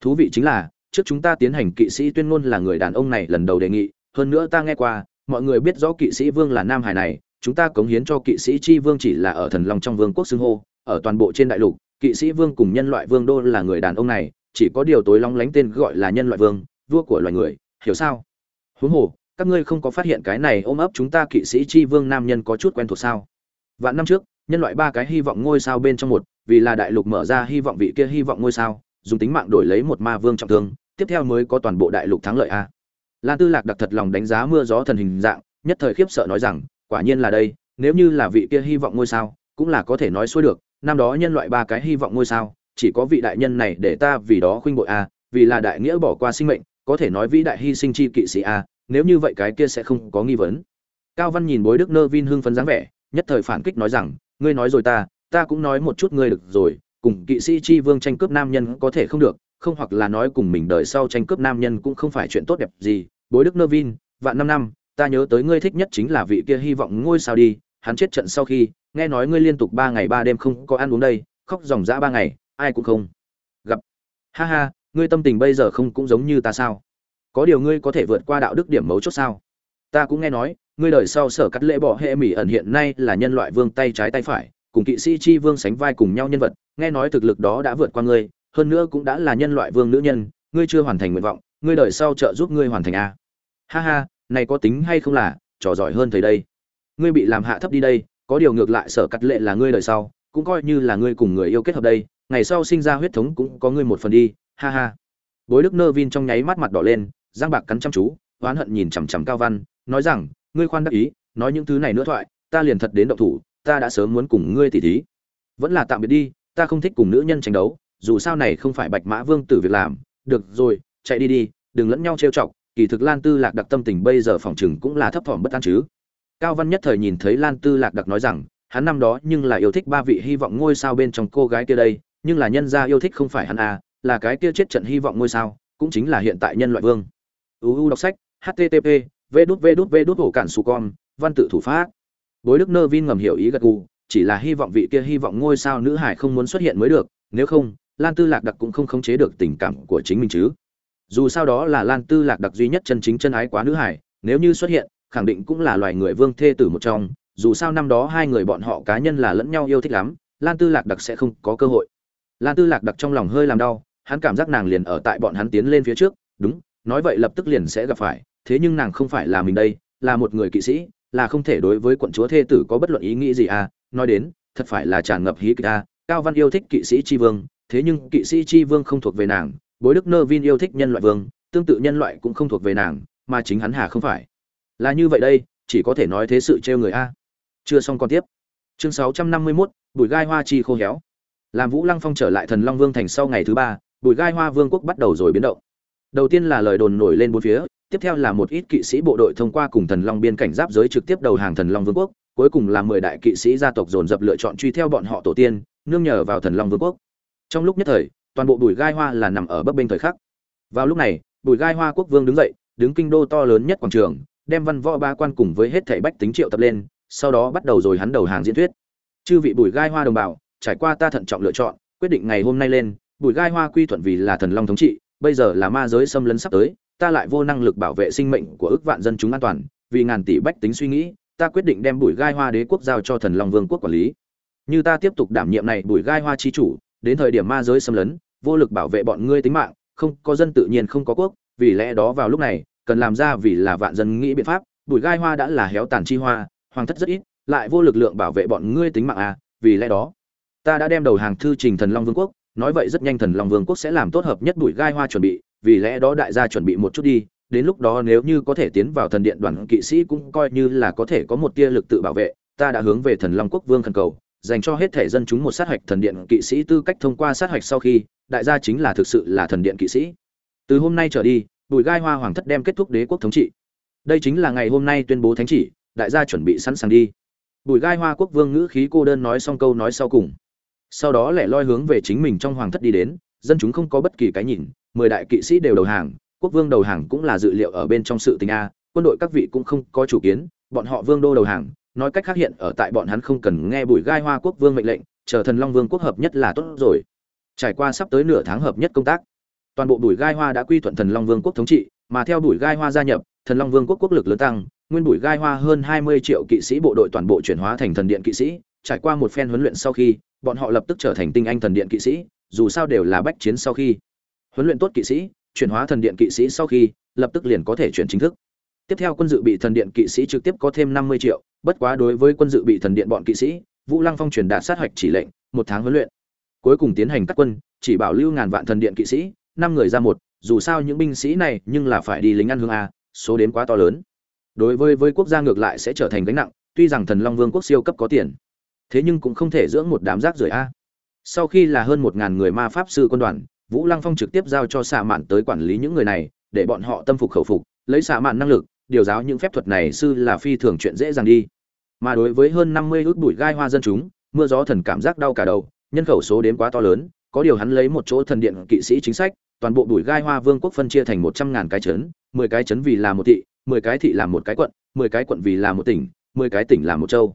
S1: Thú vị chính là, trước chúng ta tiến hành kỵ sĩ tuyên ngôn là người đàn ông này lần đầu đề nghị. Hơn nữa ta nghe qua, mọi người biết rõ kỵ sĩ vương là nam hải này, chúng ta cống hiến cho kỵ sĩ chi vương chỉ là ở thần long trong vương quốc xưng hô, ở toàn bộ trên đại lục kỵ sĩ vương cùng nhân loại vương đô là người đàn ông này, chỉ có điều tối long lánh tên gọi là nhân loại vương, vua của loài người, hiểu sao? Huống hồ, các ngươi không có phát hiện cái này ôm ấp chúng ta kỵ sĩ chi vương nam nhân có chút quen thuộc sao? Vạn năm trước, nhân loại ba cái hy vọng ngôi sao bên trong một, vì là đại lục mở ra hy vọng vị kia hy vọng ngôi sao, dùng tính mạng đổi lấy một ma vương trọng thương, tiếp theo mới có toàn bộ đại lục thắng lợi a. Lan tư lạc đặc thật lòng đánh giá mưa gió thần hình dạng, nhất thời khiếp sợ nói rằng, quả nhiên là đây, nếu như là vị kia hy vọng ngôi sao cũng là có thể nói xuôi được, năm đó nhân loại ba cái hy vọng ngôi sao, chỉ có vị đại nhân này để ta vì đó khuynh bội a, vì là đại nghĩa bỏ qua sinh mệnh, có thể nói vĩ đại hy sinh chi kỵ sĩ a, nếu như vậy cái kia sẽ không có nghi vấn. Cao văn nhìn bối đức nơ vin hưng phấn dáng vẻ, nhất thời phản kích nói rằng, ngươi nói rồi ta ta cũng nói một chút ngươi được rồi, cùng kỵ sĩ chi vương tranh cướp nam nhân có thể không được, không hoặc là nói cùng mình đời sau tranh cướp nam nhân cũng không phải chuyện tốt đẹp gì. Bối đức nơ vin, vạn năm năm, ta nhớ tới ngươi thích nhất chính là vị kia hy vọng ngôi sao đi hắn chết trận sau khi, nghe nói ngươi liên tục ba ngày ba đêm không có ăn uống đây, khóc dòng dã ba ngày, ai cũng không gặp. Ha ha, ngươi tâm tình bây giờ không cũng giống như ta sao? Có điều ngươi có thể vượt qua đạo đức điểm mấu chốt sao? Ta cũng nghe nói, ngươi đời sau sở cắt lễ bỏ hệ mỹ ẩn hiện nay là nhân loại vương tay trái tay phải, cùng kỵ sĩ chi vương sánh vai cùng nhau nhân vật, nghe nói thực lực đó đã vượt qua ngươi, hơn nữa cũng đã là nhân loại vương nữ nhân, ngươi chưa hoàn thành nguyện vọng, ngươi đời sau trợ giúp ngươi hoàn thành a ha ha, này có tính hay không là, trò giỏi hơn thầy đây ngươi bị làm hạ thấp đi đây, có điều ngược lại sở cắt lệ là ngươi đời sau, cũng coi như là ngươi cùng người yêu kết hợp đây, ngày sau sinh ra huyết thống cũng có ngươi một phần đi, ha ha. Bối đức nơ vin trong nháy mắt mặt đỏ lên, giang bạc cắn chăm chú, oán hận nhìn chằm chằm cao văn, nói rằng, ngươi khoan đắc ý, nói những thứ này nữa thoại, ta liền thật đến động thủ, ta đã sớm muốn cùng ngươi tỉ thí. Vẫn là tạm biệt đi, ta không thích cùng nữ nhân tranh đấu, dù sao này không phải bạch mã vương tử việc làm. Được rồi, chạy đi đi, đừng lẫn nhau trêu chọc, kỳ thực lan tư lạc đặc tâm tình bây giờ phòng chừng cũng là thấp thỏm bất an chứ cao văn nhất thời nhìn thấy lan tư lạc đặc nói rằng, hắn năm đó nhưng là yêu thích ba vị hy vọng ngôi sao bên trong cô gái kia đây, nhưng là nhân gia yêu thích không phải hắn à là cái kia chết trận hy vọng ngôi sao, cũng chính là hiện tại nhân loại vương. Uu đọc sách http v đút v đút v đút, hổ cản su con, văn tự thủ pháp. Bối đức nơ vin ngầm hiểu ý gật gù, chỉ là hy vọng vị kia hy vọng ngôi sao nữ hải không muốn xuất hiện mới được, nếu không, lan tư lạc đặc cũng không khống chế được tình cảm của chính mình chứ. Dù sao đó là lan tư lạc đặc duy nhất chân chính chân ái quá nữ hải, nếu như xuất hiện khẳng định cũng là loài người vương thê tử một trong, dù sao năm đó hai người bọn họ cá nhân là lẫn nhau yêu thích lắm, lan tư lạc đặc sẽ không có cơ hội. Lan tư lạc đặc trong lòng hơi làm đau, hắn cảm giác nàng liền ở tại bọn hắn tiến lên phía trước, đúng, nói vậy lập tức liền sẽ gặp phải, thế nhưng nàng không phải là mình đây, là một người kỵ sĩ, là không thể đối với quận chúa thê tử có bất luận ý nghĩ gì à nói đến, thật phải là tràn ngập hí kịch à cao văn yêu thích kỵ sĩ tri vương, thế nhưng kỵ sĩ tri vương không thuộc về nàng, bối đức nơ vin yêu thích nhân loại vương, tương tự nhân loại cũng không thuộc về nàng, mà chính hắn hà không phải là như vậy đây chỉ có thể nói thế sự trêu người a. Chưa xong còn tiếp. Chương sáu trăm năm mươi 651, bùi gai hoa chi khô héo. Làm vũ lăng phong trở lại thần long vương thành sau ngày thứ ba bùi gai hoa vương quốc bắt đầu rồi biến động. Đầu tiên là lời đồn nổi lên bốn phía tiếp theo là một ít kỵ sĩ bộ đội thông qua cùng thần long biên cảnh giáp giới trực tiếp đầu hàng thần long vương quốc cuối cùng là mười đại kỵ sĩ gia tộc dồn dập lựa chọn truy theo bọn họ tổ tiên nương nhờ vào thần long vương quốc. Trong lúc nhất thời toàn bộ bùi gai hoa là nằm ở bấp bênh thời khắc. Vào lúc này bùi gai hoa quốc vương đứng dậy đứng kinh đô to lớn nhất quảng trường đem văn võ ba quan cùng với hết thảy bách tính triệu tập lên, sau đó bắt đầu rồi hắn đầu hàng diễn thuyết. Chư vị bùi gai hoa đồng bào, trải qua ta thận trọng lựa chọn, quyết định ngày hôm nay lên, bùi gai hoa quy thuận vì là thần long thống trị, bây giờ là ma giới xâm lấn sắp tới, ta lại vô năng lực bảo vệ sinh mệnh của ước vạn dân chúng an toàn, vì ngàn tỷ bách tính suy nghĩ, ta quyết định đem bùi gai hoa đế quốc giao cho thần long vương quốc quản lý. Như ta tiếp tục đảm nhiệm này bùi gai hoa chi chủ, đến thời điểm ma giới xâm lấn, vô lực bảo vệ bọn ngươi tính mạng, không, có dân tự nhiên không có quốc, vì lẽ đó vào lúc này cần làm ra vì là vạn dân nghĩ biện pháp bụi gai hoa đã là héo tàn chi hoa, hoàng thất rất ít, lại vô lực lượng bảo vệ bọn ngươi tính mạng à vì lẽ đó, ta đã đem đầu hàng thư trình thần long vương quốc, nói vậy rất nhanh thần long vương quốc sẽ làm tốt hợp nhất bụi gai hoa chuẩn bị, vì lẽ đó đại gia chuẩn bị một chút đi, đến lúc đó nếu như có thể tiến vào thần điện đoàn kỵ sĩ cũng coi như là có thể có một tia lực tự bảo vệ, ta đã hướng về thần long quốc vương khẩn cầu, dành cho hết thể dân chúng một sát hạch thần điện kỵ sĩ tư cách thông qua sát hạch sau khi, đại gia chính là thực sự là thần điện kỵ sĩ. Từ hôm nay trở đi bùi gai hoa hoàng thất đem kết thúc đế quốc thống trị. Đây chính là ngày hôm nay tuyên bố thánh chỉ, đại gia chuẩn bị sẵn sàng đi. Bùi gai hoa quốc vương ngữ khí cô đơn nói xong câu nói sau cùng. Sau đó lẻ loi hướng về chính mình trong hoàng thất đi đến, dân chúng không có bất kỳ cái nhìn, mười đại kỵ sĩ đều đầu hàng, quốc vương đầu hàng cũng là dự liệu ở bên trong sự tình a, quân đội các vị cũng không có chủ kiến, bọn họ vương đô đầu hàng, nói cách khác hiện ở tại bọn hắn không cần nghe bùi gai hoa quốc vương mệnh lệnh, chờ thần long vương quốc hợp nhất là tốt rồi. Trải qua sắp tới nửa tháng hợp nhất công tác toàn bộ bùi gai hoa đã quy thuận thần long vương quốc thống trị, mà theo bùi gai hoa gia nhập, thần long vương quốc quốc lực lớn tăng, nguyên bùi gai hoa hơn hai mươi triệu kỵ sĩ bộ đội toàn bộ chuyển hóa thành thần điện kỵ sĩ. Trải qua một phen huấn luyện sau khi, bọn họ lập tức trở thành tinh anh thần điện kỵ sĩ, dù sao đều là bách chiến sau khi. Huấn luyện tốt kỵ sĩ, chuyển hóa thần điện kỵ sĩ sau khi, lập tức liền có thể chuyển chính thức. Tiếp theo quân dự bị thần điện kỵ sĩ trực tiếp có thêm năm mươi triệu, bất quá đối với quân dự bị thần điện bọn kỵ sĩ, vũ lăng phong truyền đạt sát hạch chỉ lệnh, một tháng huấn luyện. Cuối cùng tiến hành các quân, chỉ bảo lưu ngàn vạn thần điện kỵ sĩ năm người ra một, dù sao những binh sĩ này nhưng là phải đi lính ăn hương a, số đến quá to lớn. Đối với với quốc gia ngược lại sẽ trở thành gánh nặng, tuy rằng thần long vương quốc siêu cấp có tiền. Thế nhưng cũng không thể dưỡng một đám rác rưởi a. Sau khi là hơn một ngàn người ma pháp sư quân đoàn, vũ lăng phong trực tiếp giao cho xạ mạn tới quản lý những người này, để bọn họ tâm phục khẩu phục, lấy xạ mạn năng lực, điều giáo những phép thuật này sư là phi thường chuyện dễ dàng đi. Mà đối với hơn năm mươi ước bụi gai hoa dân chúng, mưa gió thần cảm giác đau cả đầu, nhân khẩu số đến quá to lớn, có điều hắn lấy một chỗ thần điện kỵ sĩ chính sách toàn bộ bụi gai hoa vương quốc phân chia thành một trăm ngàn cái trấn, mười cái trấn vì là một thị, mười cái thị là một cái quận, mười cái quận vì là một tỉnh, mười cái tỉnh là một châu.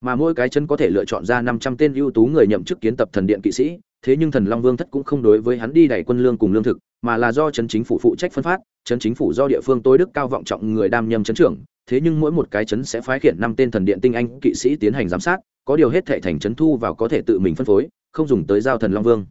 S1: Mà mỗi cái trấn có thể lựa chọn ra năm trăm tên ưu tú người nhậm chức kiến tập thần điện kỵ sĩ, thế nhưng thần long vương thất cũng không đối với hắn đi đẩy quân lương cùng lương thực, mà là do trấn chính phủ phụ trách phân phát, trấn chính phủ do địa phương tối đức cao vọng trọng người đam nhâm trấn trưởng, thế nhưng mỗi một cái trấn sẽ phái khiển năm tên thần điện tinh anh kỵ sĩ tiến hành giám sát, có điều hết thệ thành trấn thu vào có thể tự mình phân phối, không dùng tới giao thần long vương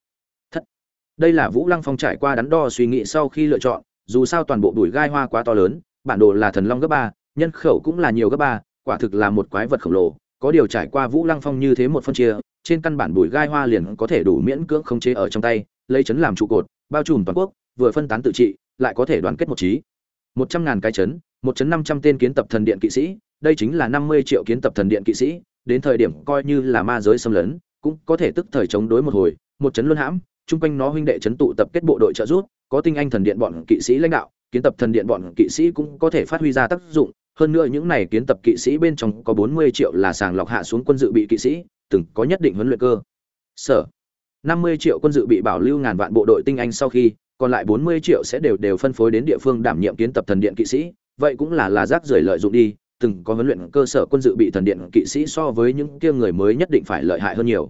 S1: đây là vũ lăng phong trải qua đắn đo suy nghĩ sau khi lựa chọn, dù sao toàn bộ đùi gai hoa quá to lớn, bản đồ là thần long gấp ba, nhân khẩu cũng là nhiều gấp ba, quả thực là một quái vật khổng lồ. Có điều trải qua vũ lăng phong như thế một phân chia, trên căn bản bùi gai hoa liền có thể đủ miễn cưỡng khống chế ở trong tay, lấy chấn làm trụ cột, bao trùm toàn quốc, vừa phân tán tự trị, lại có thể đoàn kết một trí một trăm ngàn cái chấn, một chấn năm trăm tên kiến tập thần điện kỵ sĩ, đây chính là năm mươi triệu kiến tập thần điện kỵ sĩ, đến thời điểm coi như là ma giới xâm lấn, cũng có thể tức thời chống đối một hồi, một chấn luân hãm chung quanh nó huynh đệ chấn tụ tập kết bộ đội trợ giúp có tinh anh thần điện bọn kỵ sĩ lãnh đạo kiến tập thần điện bọn kỵ sĩ cũng có thể phát huy ra tác dụng hơn nữa những này kiến tập kỵ sĩ bên trong có 40 triệu là sàng lọc hạ xuống quân dự bị kỵ sĩ, từng có nhất định huấn luyện cơ. Sở 50 triệu quân dự bị bảo lưu ngàn vạn bộ đội tinh anh sau khi, còn lại 40 triệu sẽ đều đều phân phối đến địa phương đảm nhiệm kiến tập thần điện kỵ sĩ, vậy cũng là là rác rưởi lợi dụng đi, từng có huấn luyện cơ sở quân dự bị thần điện kỵ sĩ so với những kia người mới nhất định phải lợi hại hơn nhiều.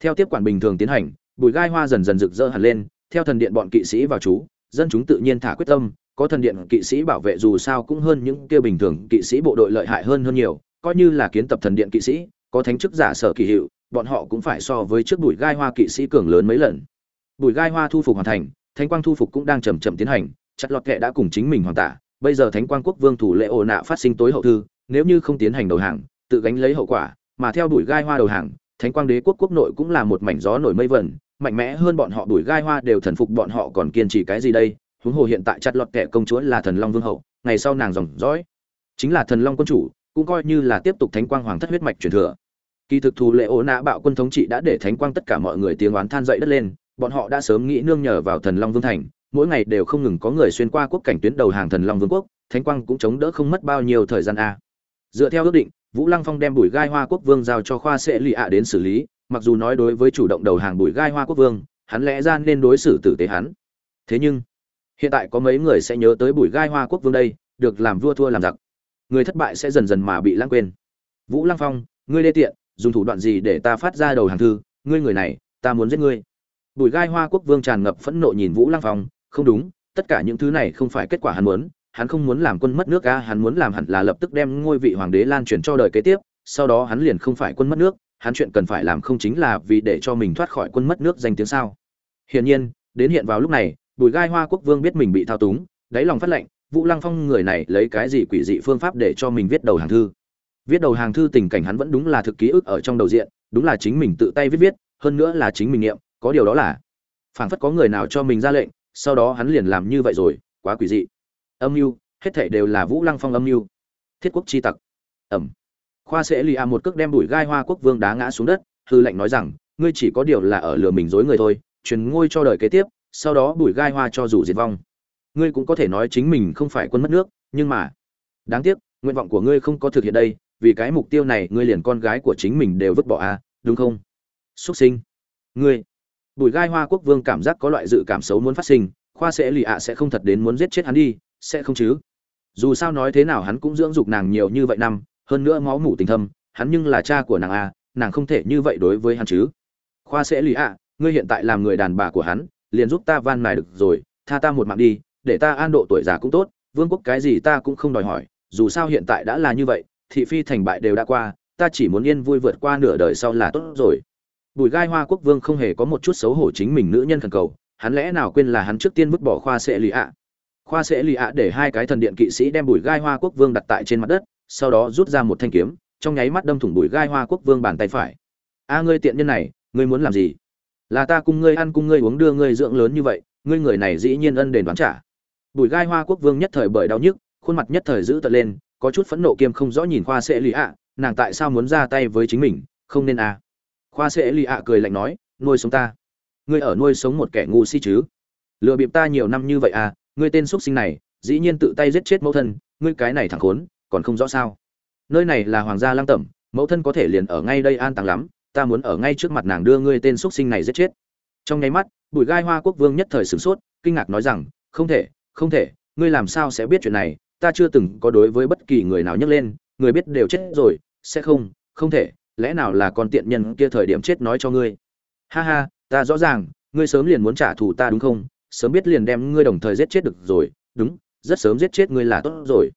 S1: Theo tiếp quản bình thường tiến hành, bùi gai hoa dần dần rực rỡ hẳn lên, theo thần điện bọn kỵ sĩ vào chú, dân chúng tự nhiên thả quyết tâm, có thần điện kỵ sĩ bảo vệ dù sao cũng hơn những kia bình thường kỵ sĩ bộ đội lợi hại hơn hơn nhiều coi như là kiến tập thần điện kỵ sĩ có thánh chức giả sở kỳ hiệu bọn họ cũng phải so với trước bụi gai hoa kỵ sĩ cường lớn mấy lần. Bụi gai hoa thu phục hoàn thành thánh quang thu phục cũng đang chầm chậm tiến hành chặt lọt kệ đã cùng chính mình hoàn tả bây giờ thánh quang quốc vương thủ lệ ổ nạ phát sinh tối hậu thư nếu như không tiến hành đầu hàng tự gánh lấy hậu quả mà theo bụi gai hoa đầu hàng thánh quang đế quốc quốc nội cũng là một mảnh gió nổi mây vẩn mạnh mẽ hơn bọn họ đuổi gai hoa đều thần phục bọn họ còn kiên trì cái gì đây? Huống hồ hiện tại chặt lọt kẻ công chúa là thần long vương hậu, ngày sau nàng dòng dõi. Chính là thần long quân chủ, cũng coi như là tiếp tục thánh quang hoàng thất huyết mạch truyền thừa. Kỳ thực thù lệ ố nã bạo quân thống trị đã để thánh quang tất cả mọi người tiếng oán than dậy đất lên, bọn họ đã sớm nghĩ nương nhờ vào thần long vương thành, mỗi ngày đều không ngừng có người xuyên qua quốc cảnh tuyến đầu hàng thần long vương quốc, thánh quang cũng chống đỡ không mất bao nhiêu thời gian a. Dựa theo ước định, vũ lăng phong đem bùi gai hoa quốc vương giao cho khoa sẽ lì ạ đến xử lý mặc dù nói đối với chủ động đầu hàng bùi gai hoa quốc vương, hắn lẽ ra nên đối xử tử tế hắn. Thế nhưng, hiện tại có mấy người sẽ nhớ tới bùi gai hoa quốc vương đây, được làm vua thua làm giặc. Người thất bại sẽ dần dần mà bị lãng quên. Vũ lăng phong, ngươi đê tiện, dùng thủ đoạn gì để ta phát ra đầu hàng thư? Ngươi người này, ta muốn giết ngươi. Bùi gai hoa quốc vương tràn ngập phẫn nộ nhìn vũ lăng phong, không đúng, tất cả những thứ này không phải kết quả hắn muốn, hắn không muốn làm quân mất nước ca hắn muốn làm hẳn là lập tức đem ngôi vị hoàng đế lan truyền cho đời kế tiếp, sau đó hắn liền không phải quân mất nước hắn chuyện cần phải làm không chính là vì để cho mình thoát khỏi quân mất nước danh tiếng sao. Hiển nhiên, đến hiện vào lúc này, bùi gai hoa quốc vương biết mình bị thao túng, đáy lòng phát lệnh, vũ lăng phong người này lấy cái gì quỷ dị phương pháp để cho mình viết đầu hàng thư? Viết đầu hàng thư tình cảnh hắn vẫn đúng là thực ký ức ở trong đầu diện, đúng là chính mình tự tay viết viết, hơn nữa là chính mình nghiệm có điều đó là phảng phất có người nào cho mình ra lệnh, sau đó hắn liền làm như vậy rồi, quá quỷ dị. Âm mưu, hết thảy đều là vũ lăng phong âm mưu. Thiết quốc chi tặc. Ẩm khoa sẽ lì a một cước đem đuổi gai hoa quốc vương đá ngã xuống đất, hư lệnh nói rằng, ngươi chỉ có điều là ở lừa mình dối người thôi, truyền ngôi cho đời kế tiếp, sau đó đuổi gai hoa cho dù diệt vong. Ngươi cũng có thể nói chính mình không phải quân mất nước, nhưng mà, đáng tiếc, nguyện vọng của ngươi không có thực hiện đây, vì cái mục tiêu này ngươi liền con gái của chính mình đều vứt bỏ à đúng không? Xuất sinh. Ngươi. Bùi gai hoa quốc vương cảm giác có loại dự cảm xấu muốn phát sinh, khoa sẽ lì ạ sẽ không thật đến muốn giết chết hắn đi, sẽ không chứ? Dù sao nói thế nào hắn cũng dưỡng dục nàng nhiều như vậy năm hơn nữa máu mủ tình thâm, hắn nhưng là cha của nàng a, nàng không thể như vậy đối với hắn chứ. Khoa sẽ lì ạ, ngươi hiện tại làm người đàn bà của hắn, liền giúp ta van mài được rồi, tha ta một mạng đi, để ta an độ tuổi già cũng tốt, vương quốc cái gì ta cũng không đòi hỏi, dù sao hiện tại đã là như vậy, thị phi thành bại đều đã qua, ta chỉ muốn yên vui vượt qua nửa đời sau là tốt rồi. Bùi gai hoa quốc vương không hề có một chút xấu hổ chính mình nữ nhân thần cầu, hắn lẽ nào quên là hắn trước tiên vứt bỏ khoa sẽ lì ạ? Khoa sẽ lì ạ để hai cái thần điện kỵ sĩ đem bùi gai hoa quốc vương đặt tại trên mặt đất sau đó rút ra một thanh kiếm, trong nháy mắt đâm thủng bùi gai hoa quốc vương bàn tay phải. A, ngươi tiện nhân này, ngươi muốn làm gì? Là ta cùng ngươi ăn cùng ngươi uống đưa ngươi dưỡng lớn như vậy, ngươi người này dĩ nhiên ân đền đoán trả. Bùi gai hoa quốc vương nhất thời bởi đau nhức, khuôn mặt nhất thời giữ tợn lên, có chút phẫn nộ kiêm không rõ nhìn khoa sẽ lì ạ, nàng tại sao muốn ra tay với chính mình, không nên à khoa sẽ lì ạ cười lạnh nói, nuôi sống ta. Ngươi ở nuôi sống một kẻ ngu si chứ? Lừa bịp ta nhiều năm như vậy à ngươi tên xuất sinh này, dĩ nhiên tự tay giết chết mẫu thân, ngươi cái này thẳng khốn còn không rõ sao? Nơi này là hoàng gia lang tẩm, mẫu thân có thể liền ở ngay đây an tàng lắm, ta muốn ở ngay trước mặt nàng đưa ngươi tên xuất sinh này giết chết. Trong nháy mắt, bùi gai hoa quốc vương nhất thời sửng sốt, kinh ngạc nói rằng, không thể không thể, ngươi làm sao sẽ biết chuyện này? Ta chưa từng có đối với bất kỳ người nào nhắc lên, người biết đều chết rồi, sẽ không không thể, lẽ nào là con tiện nhân kia thời điểm chết nói cho ngươi? Ha ha, ta rõ ràng, ngươi sớm liền muốn trả thù ta đúng không? Sớm biết liền đem ngươi đồng thời giết chết được rồi, đúng, rất sớm giết chết ngươi là tốt rồi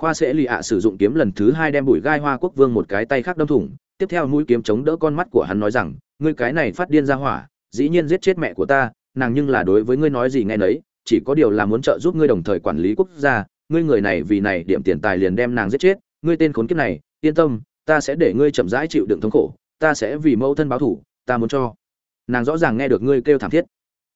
S1: khoa sẽ lì ạ sử dụng kiếm lần thứ hai đem bụi gai hoa quốc vương một cái tay khác đâm thủng. Tiếp theo mũi kiếm chống đỡ con mắt của hắn nói rằng, ngươi cái này phát điên ra hỏa, dĩ nhiên giết chết mẹ của ta, nàng nhưng là đối với ngươi nói gì nghe nấy, chỉ có điều là muốn trợ giúp ngươi đồng thời quản lý quốc gia. Ngươi người này vì này điểm tiền tài liền đem nàng giết chết. Ngươi tên khốn kiếp này, yên tâm, ta sẽ để ngươi chậm rãi chịu đựng thống khổ. Ta sẽ vì mẫu thân báo thủ ta muốn cho nàng rõ ràng nghe được ngươi kêu thảm thiết.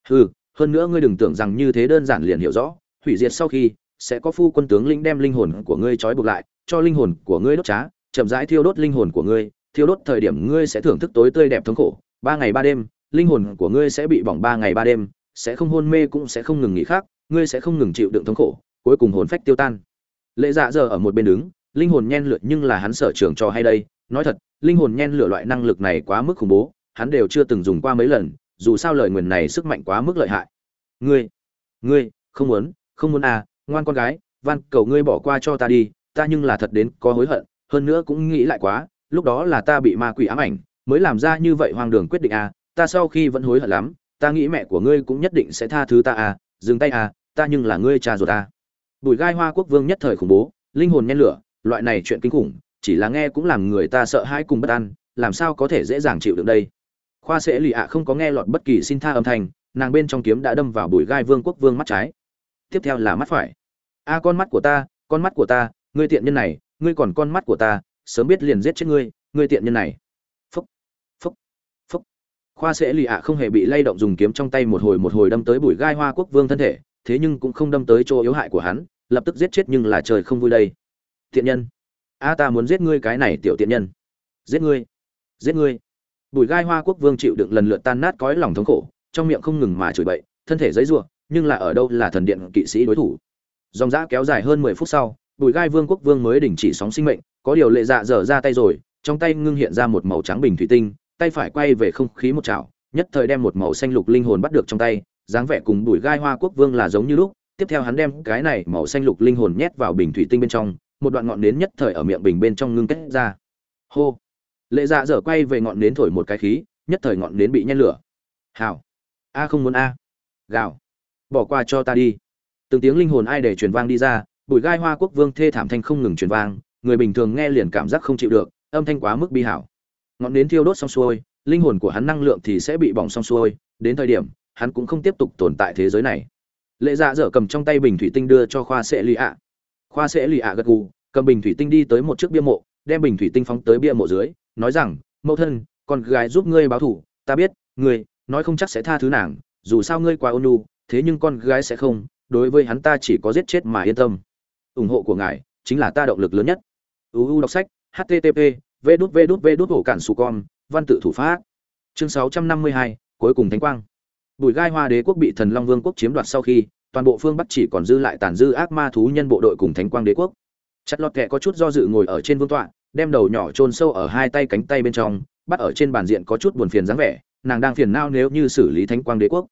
S1: Hừ, hơn nữa ngươi đừng tưởng rằng như thế đơn giản liền hiểu rõ. Hủy diệt sau khi sẽ có phu quân tướng linh đem linh hồn của ngươi trói buộc lại, cho linh hồn của ngươi đốt trá, chậm rãi thiêu đốt linh hồn của ngươi, thiêu đốt thời điểm ngươi sẽ thưởng thức tối tươi đẹp thống khổ, ba ngày ba đêm, linh hồn của ngươi sẽ bị bỏng ba ngày ba đêm, sẽ không hôn mê cũng sẽ không ngừng nghỉ khác, ngươi sẽ không ngừng chịu đựng thống khổ, cuối cùng hồn phách tiêu tan. Lệ dạ giờ ở một bên đứng, linh hồn nhen lửa nhưng là hắn sở trường cho hay đây, nói thật, linh hồn nhen lửa loại năng lực này quá mức khủng bố, hắn đều chưa từng dùng qua mấy lần, dù sao lời nguyền này sức mạnh quá mức lợi hại. Ngươi ngươi, không muốn không muốn à ngoan con gái, van, cầu ngươi bỏ qua cho ta đi, ta nhưng là thật đến có hối hận, hơn nữa cũng nghĩ lại quá, lúc đó là ta bị ma quỷ ám ảnh, mới làm ra như vậy hoang đường quyết định à ta sau khi vẫn hối hận lắm, ta nghĩ mẹ của ngươi cũng nhất định sẽ tha thứ ta à dừng tay à ta nhưng là ngươi cha ruột ta bùi gai hoa quốc vương nhất thời khủng bố, linh hồn nhen lửa, loại này chuyện kinh khủng, chỉ là nghe cũng làm người ta sợ hãi cùng bất an, làm sao có thể dễ dàng chịu được đây. Khoa sẽ lì ạ không có nghe lọt bất kỳ xin tha âm thanh, nàng bên trong kiếm đã đâm vào bùi gai vương quốc vương mắt trái tiếp theo là mắt phải. A, con mắt của ta, con mắt của ta, ngươi tiện nhân này, ngươi còn con mắt của ta, sớm biết liền giết chết ngươi ngươi tiện nhân này. Phúc phúc phúc. Khoa sẽ lì ạ không hề bị lay động dùng kiếm trong tay một hồi một hồi đâm tới bùi gai hoa quốc vương thân thể, thế nhưng cũng không đâm tới chỗ yếu hại của hắn, lập tức giết chết nhưng là trời không vui đây. Tiện nhân. A, ta muốn giết ngươi cái này tiểu tiện nhân. Giết ngươi. Giết ngươi. Bùi gai hoa quốc vương chịu đựng lần lượt tan nát cõi lòng thống khổ, trong miệng không ngừng mà chửi bậy, thân thể giấy ruộng nhưng là ở đâu là thần điện kỵ sĩ đối thủ. Dòng giã kéo dài hơn mười phút sau bùi gai vương quốc vương mới đình chỉ sóng sinh mệnh có điều lệ dạ dở ra tay rồi trong tay ngưng hiện ra một màu trắng bình thủy tinh tay phải quay về không khí một chảo nhất thời đem một màu xanh lục linh hồn bắt được trong tay dáng vẻ cùng bùi gai hoa quốc vương là giống như lúc tiếp theo hắn đem cái này màu xanh lục linh hồn nhét vào bình thủy tinh bên trong một đoạn ngọn nến nhất thời ở miệng bình bên trong ngưng kết ra. Hô! Lệ dạ dở quay về ngọn nến thổi một cái khí nhất thời ngọn nến bị nhen lửa. Hào, a không muốn a. Gào! Bỏ qua cho ta đi. Từng tiếng linh hồn ai để truyền vang đi ra, bụi gai hoa quốc vương thê thảm thanh không ngừng truyền vang, người bình thường nghe liền cảm giác không chịu được, âm thanh quá mức bi hảo. Ngọn nến thiêu đốt xong xuôi, linh hồn của hắn năng lượng thì sẽ bị bỏng xong xuôi, đến thời điểm, hắn cũng không tiếp tục tồn tại thế giới này. Lệ dạ dở cầm trong tay bình thủy tinh đưa cho khoa sẽ lì ạ. Khoa sẽ lì ạ gật gù, cầm bình thủy tinh đi tới một chiếc bia mộ, đem bình thủy tinh phóng tới bia mộ dưới, nói rằng, mẫu thân, con gái giúp ngươi báo thủ, ta biết, ngươi, nói không chắc sẽ tha thứ nàng, dù sao ngươi quá ôn nhu thế nhưng con gái sẽ không đối với hắn ta chỉ có giết chết mà yên tâm. Ủng hộ của ngài chính là ta động lực lớn nhất. Uu đọc sách http v đút v đút v đút hổ cản su con văn tự thủ pháp. Chương 652, cuối cùng thánh quang. Bùi gai hoa đế quốc bị thần long vương quốc chiếm đoạt sau khi toàn bộ phương bắc chỉ còn dư lại tàn dư ác ma thú nhân bộ đội cùng thánh quang đế quốc. Chặt lọt kẹ có chút do dự ngồi ở trên vương tọa đem đầu nhỏ chôn sâu ở hai tay cánh tay bên trong bắt ở trên bàn diện có chút buồn phiền dáng vẻ nàng đang phiền não nếu như xử lý thánh quang đế quốc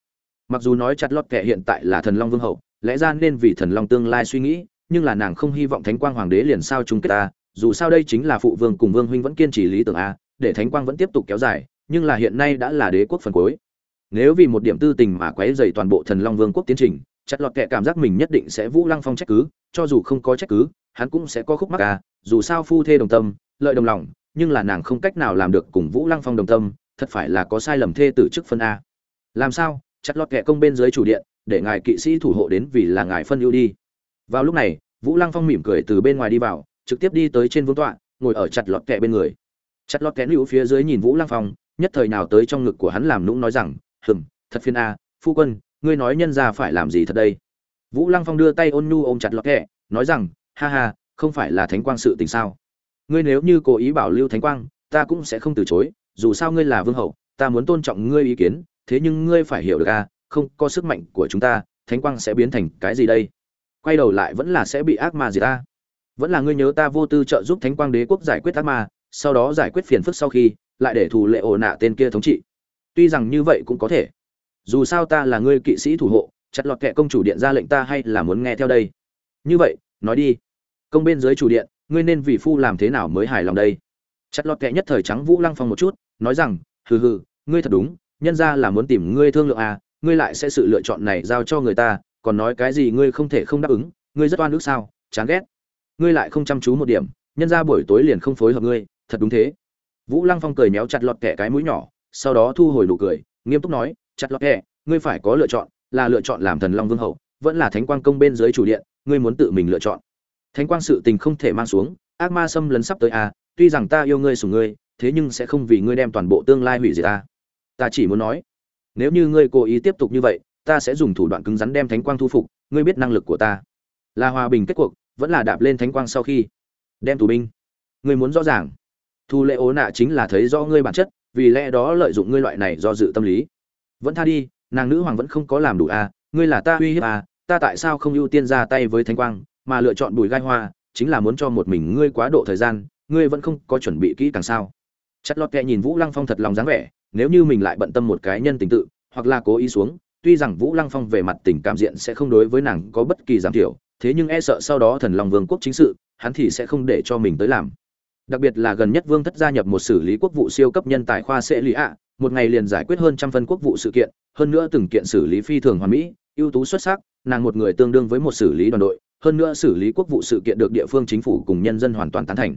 S1: mặc dù nói chặt lọt kệ hiện tại là thần long vương hậu, lẽ ra nên vì thần long tương lai suy nghĩ, nhưng là nàng không hy vọng thánh quang hoàng đế liền sao chung kết ta, dù sao đây chính là phụ vương cùng vương huynh vẫn kiên trì lý tưởng a, để thánh quang vẫn tiếp tục kéo dài, nhưng là hiện nay đã là đế quốc phần cuối. Nếu vì một điểm tư tình mà quấy dày toàn bộ thần long vương quốc tiến trình, chặt lọt kệ cảm giác mình nhất định sẽ vũ lăng phong trách cứ, cho dù không có trách cứ, hắn cũng sẽ có khúc mắc à dù sao phu thê đồng tâm, lợi đồng lòng, nhưng là nàng không cách nào làm được cùng vũ lăng phong đồng tâm, thật phải là có sai lầm thê tử chức phân a. Làm sao? Chặt lọt kẹ công bên dưới chủ điện, để ngài kỵ sĩ thủ hộ đến vì là ngài phân ưu đi. Vào lúc này, vũ lăng phong mỉm cười từ bên ngoài đi vào, trực tiếp đi tới trên vương tọa, ngồi ở chặt lọt kẹ bên người. Chặt lọt kẽ lưu phía dưới nhìn vũ lăng phong, nhất thời nào tới trong ngực của hắn làm nũng nói rằng, hừm, thật phiền a, phu quân, ngươi nói nhân ra phải làm gì thật đây? Vũ lăng phong đưa tay ôn nhu ôm chặt lọt kẹ nói rằng, ha ha, không phải là thánh quang sự tình sao? Ngươi nếu như cố ý bảo lưu thánh quang, ta cũng sẽ không từ chối, dù sao ngươi là vương hậu, ta muốn tôn trọng ngươi ý kiến thế nhưng ngươi phải hiểu được a không có sức mạnh của chúng ta, thánh quang sẽ biến thành cái gì đây? Quay đầu lại vẫn là sẽ bị ác ma gì ta. Vẫn là ngươi nhớ ta vô tư trợ giúp thánh quang đế quốc giải quyết ác ma, sau đó giải quyết phiền phức sau khi, lại để thủ lệ ổ nạ tên kia thống trị. Tuy rằng như vậy cũng có thể. Dù sao ta là ngươi kỵ sĩ thủ hộ, chặt lọt kệ công chủ điện ra lệnh ta hay là muốn nghe theo đây? Như vậy, nói đi. Công bên dưới chủ điện, ngươi nên vì phu làm thế nào mới hài lòng đây? Chặt lọt kệ nhất thời trắng vũ lăng phong một chút, nói rằng, hừ hừ, ngươi thật đúng nhân ra là muốn tìm ngươi thương lượng à ngươi lại sẽ sự lựa chọn này giao cho người ta còn nói cái gì ngươi không thể không đáp ứng ngươi rất oan ức sao chán ghét. Ngươi lại không chăm chú một điểm nhân ra buổi tối liền không phối hợp ngươi thật đúng thế. Vũ lăng phong cười méo chặt lọt kẻ cái mũi nhỏ sau đó thu hồi nụ cười nghiêm túc nói chặt lọt kẻ ngươi phải có lựa chọn là lựa chọn làm thần long vương hậu vẫn là thánh quang công bên dưới chủ điện ngươi muốn tự mình lựa chọn. Thánh quang sự tình không thể mang xuống ác ma xâm lấn sắp tới à, tuy rằng ta yêu ngươi sủng ngươi thế nhưng sẽ không vì ngươi đem toàn bộ tương lai hủy diệt ta ta chỉ muốn nói nếu như ngươi cố ý tiếp tục như vậy ta sẽ dùng thủ đoạn cứng rắn đem thánh quang thu phục ngươi biết năng lực của ta. Là hòa bình kết cuộc vẫn là đạp lên thánh quang sau khi đem tù binh. Ngươi muốn rõ ràng. Thu lệ ố nạ chính là thấy do ngươi bản chất vì lẽ đó lợi dụng ngươi loại này do dự tâm lý. Vẫn tha đi nàng nữ hoàng vẫn không có làm đủ à, ngươi là ta uy hiếp à, ta tại sao không ưu tiên ra tay với thánh quang mà lựa chọn bùi gai hoa chính là muốn cho một mình ngươi quá độ thời gian ngươi vẫn không có chuẩn bị kỹ càng sao? Chất lót kệ nhìn vũ lăng phong thật lòng dáng vẻ nếu như mình lại bận tâm một cái nhân tình tự, hoặc là cố ý xuống, tuy rằng vũ lăng phong về mặt tình cảm diện sẽ không đối với nàng có bất kỳ giảm thiểu, thế nhưng e sợ sau đó thần long vương quốc chính sự, hắn thì sẽ không để cho mình tới làm. Đặc biệt là gần nhất vương thất gia nhập một xử lý quốc vụ siêu cấp nhân tài khoa sẽ lý ạ, một ngày liền giải quyết hơn trăm phân quốc vụ sự kiện, hơn nữa từng kiện xử lý phi thường hoàn mỹ, ưu tú xuất sắc, nàng một người tương đương với một xử lý đoàn đội, hơn nữa xử lý quốc vụ sự kiện được địa phương chính phủ cùng nhân dân hoàn toàn tán thành.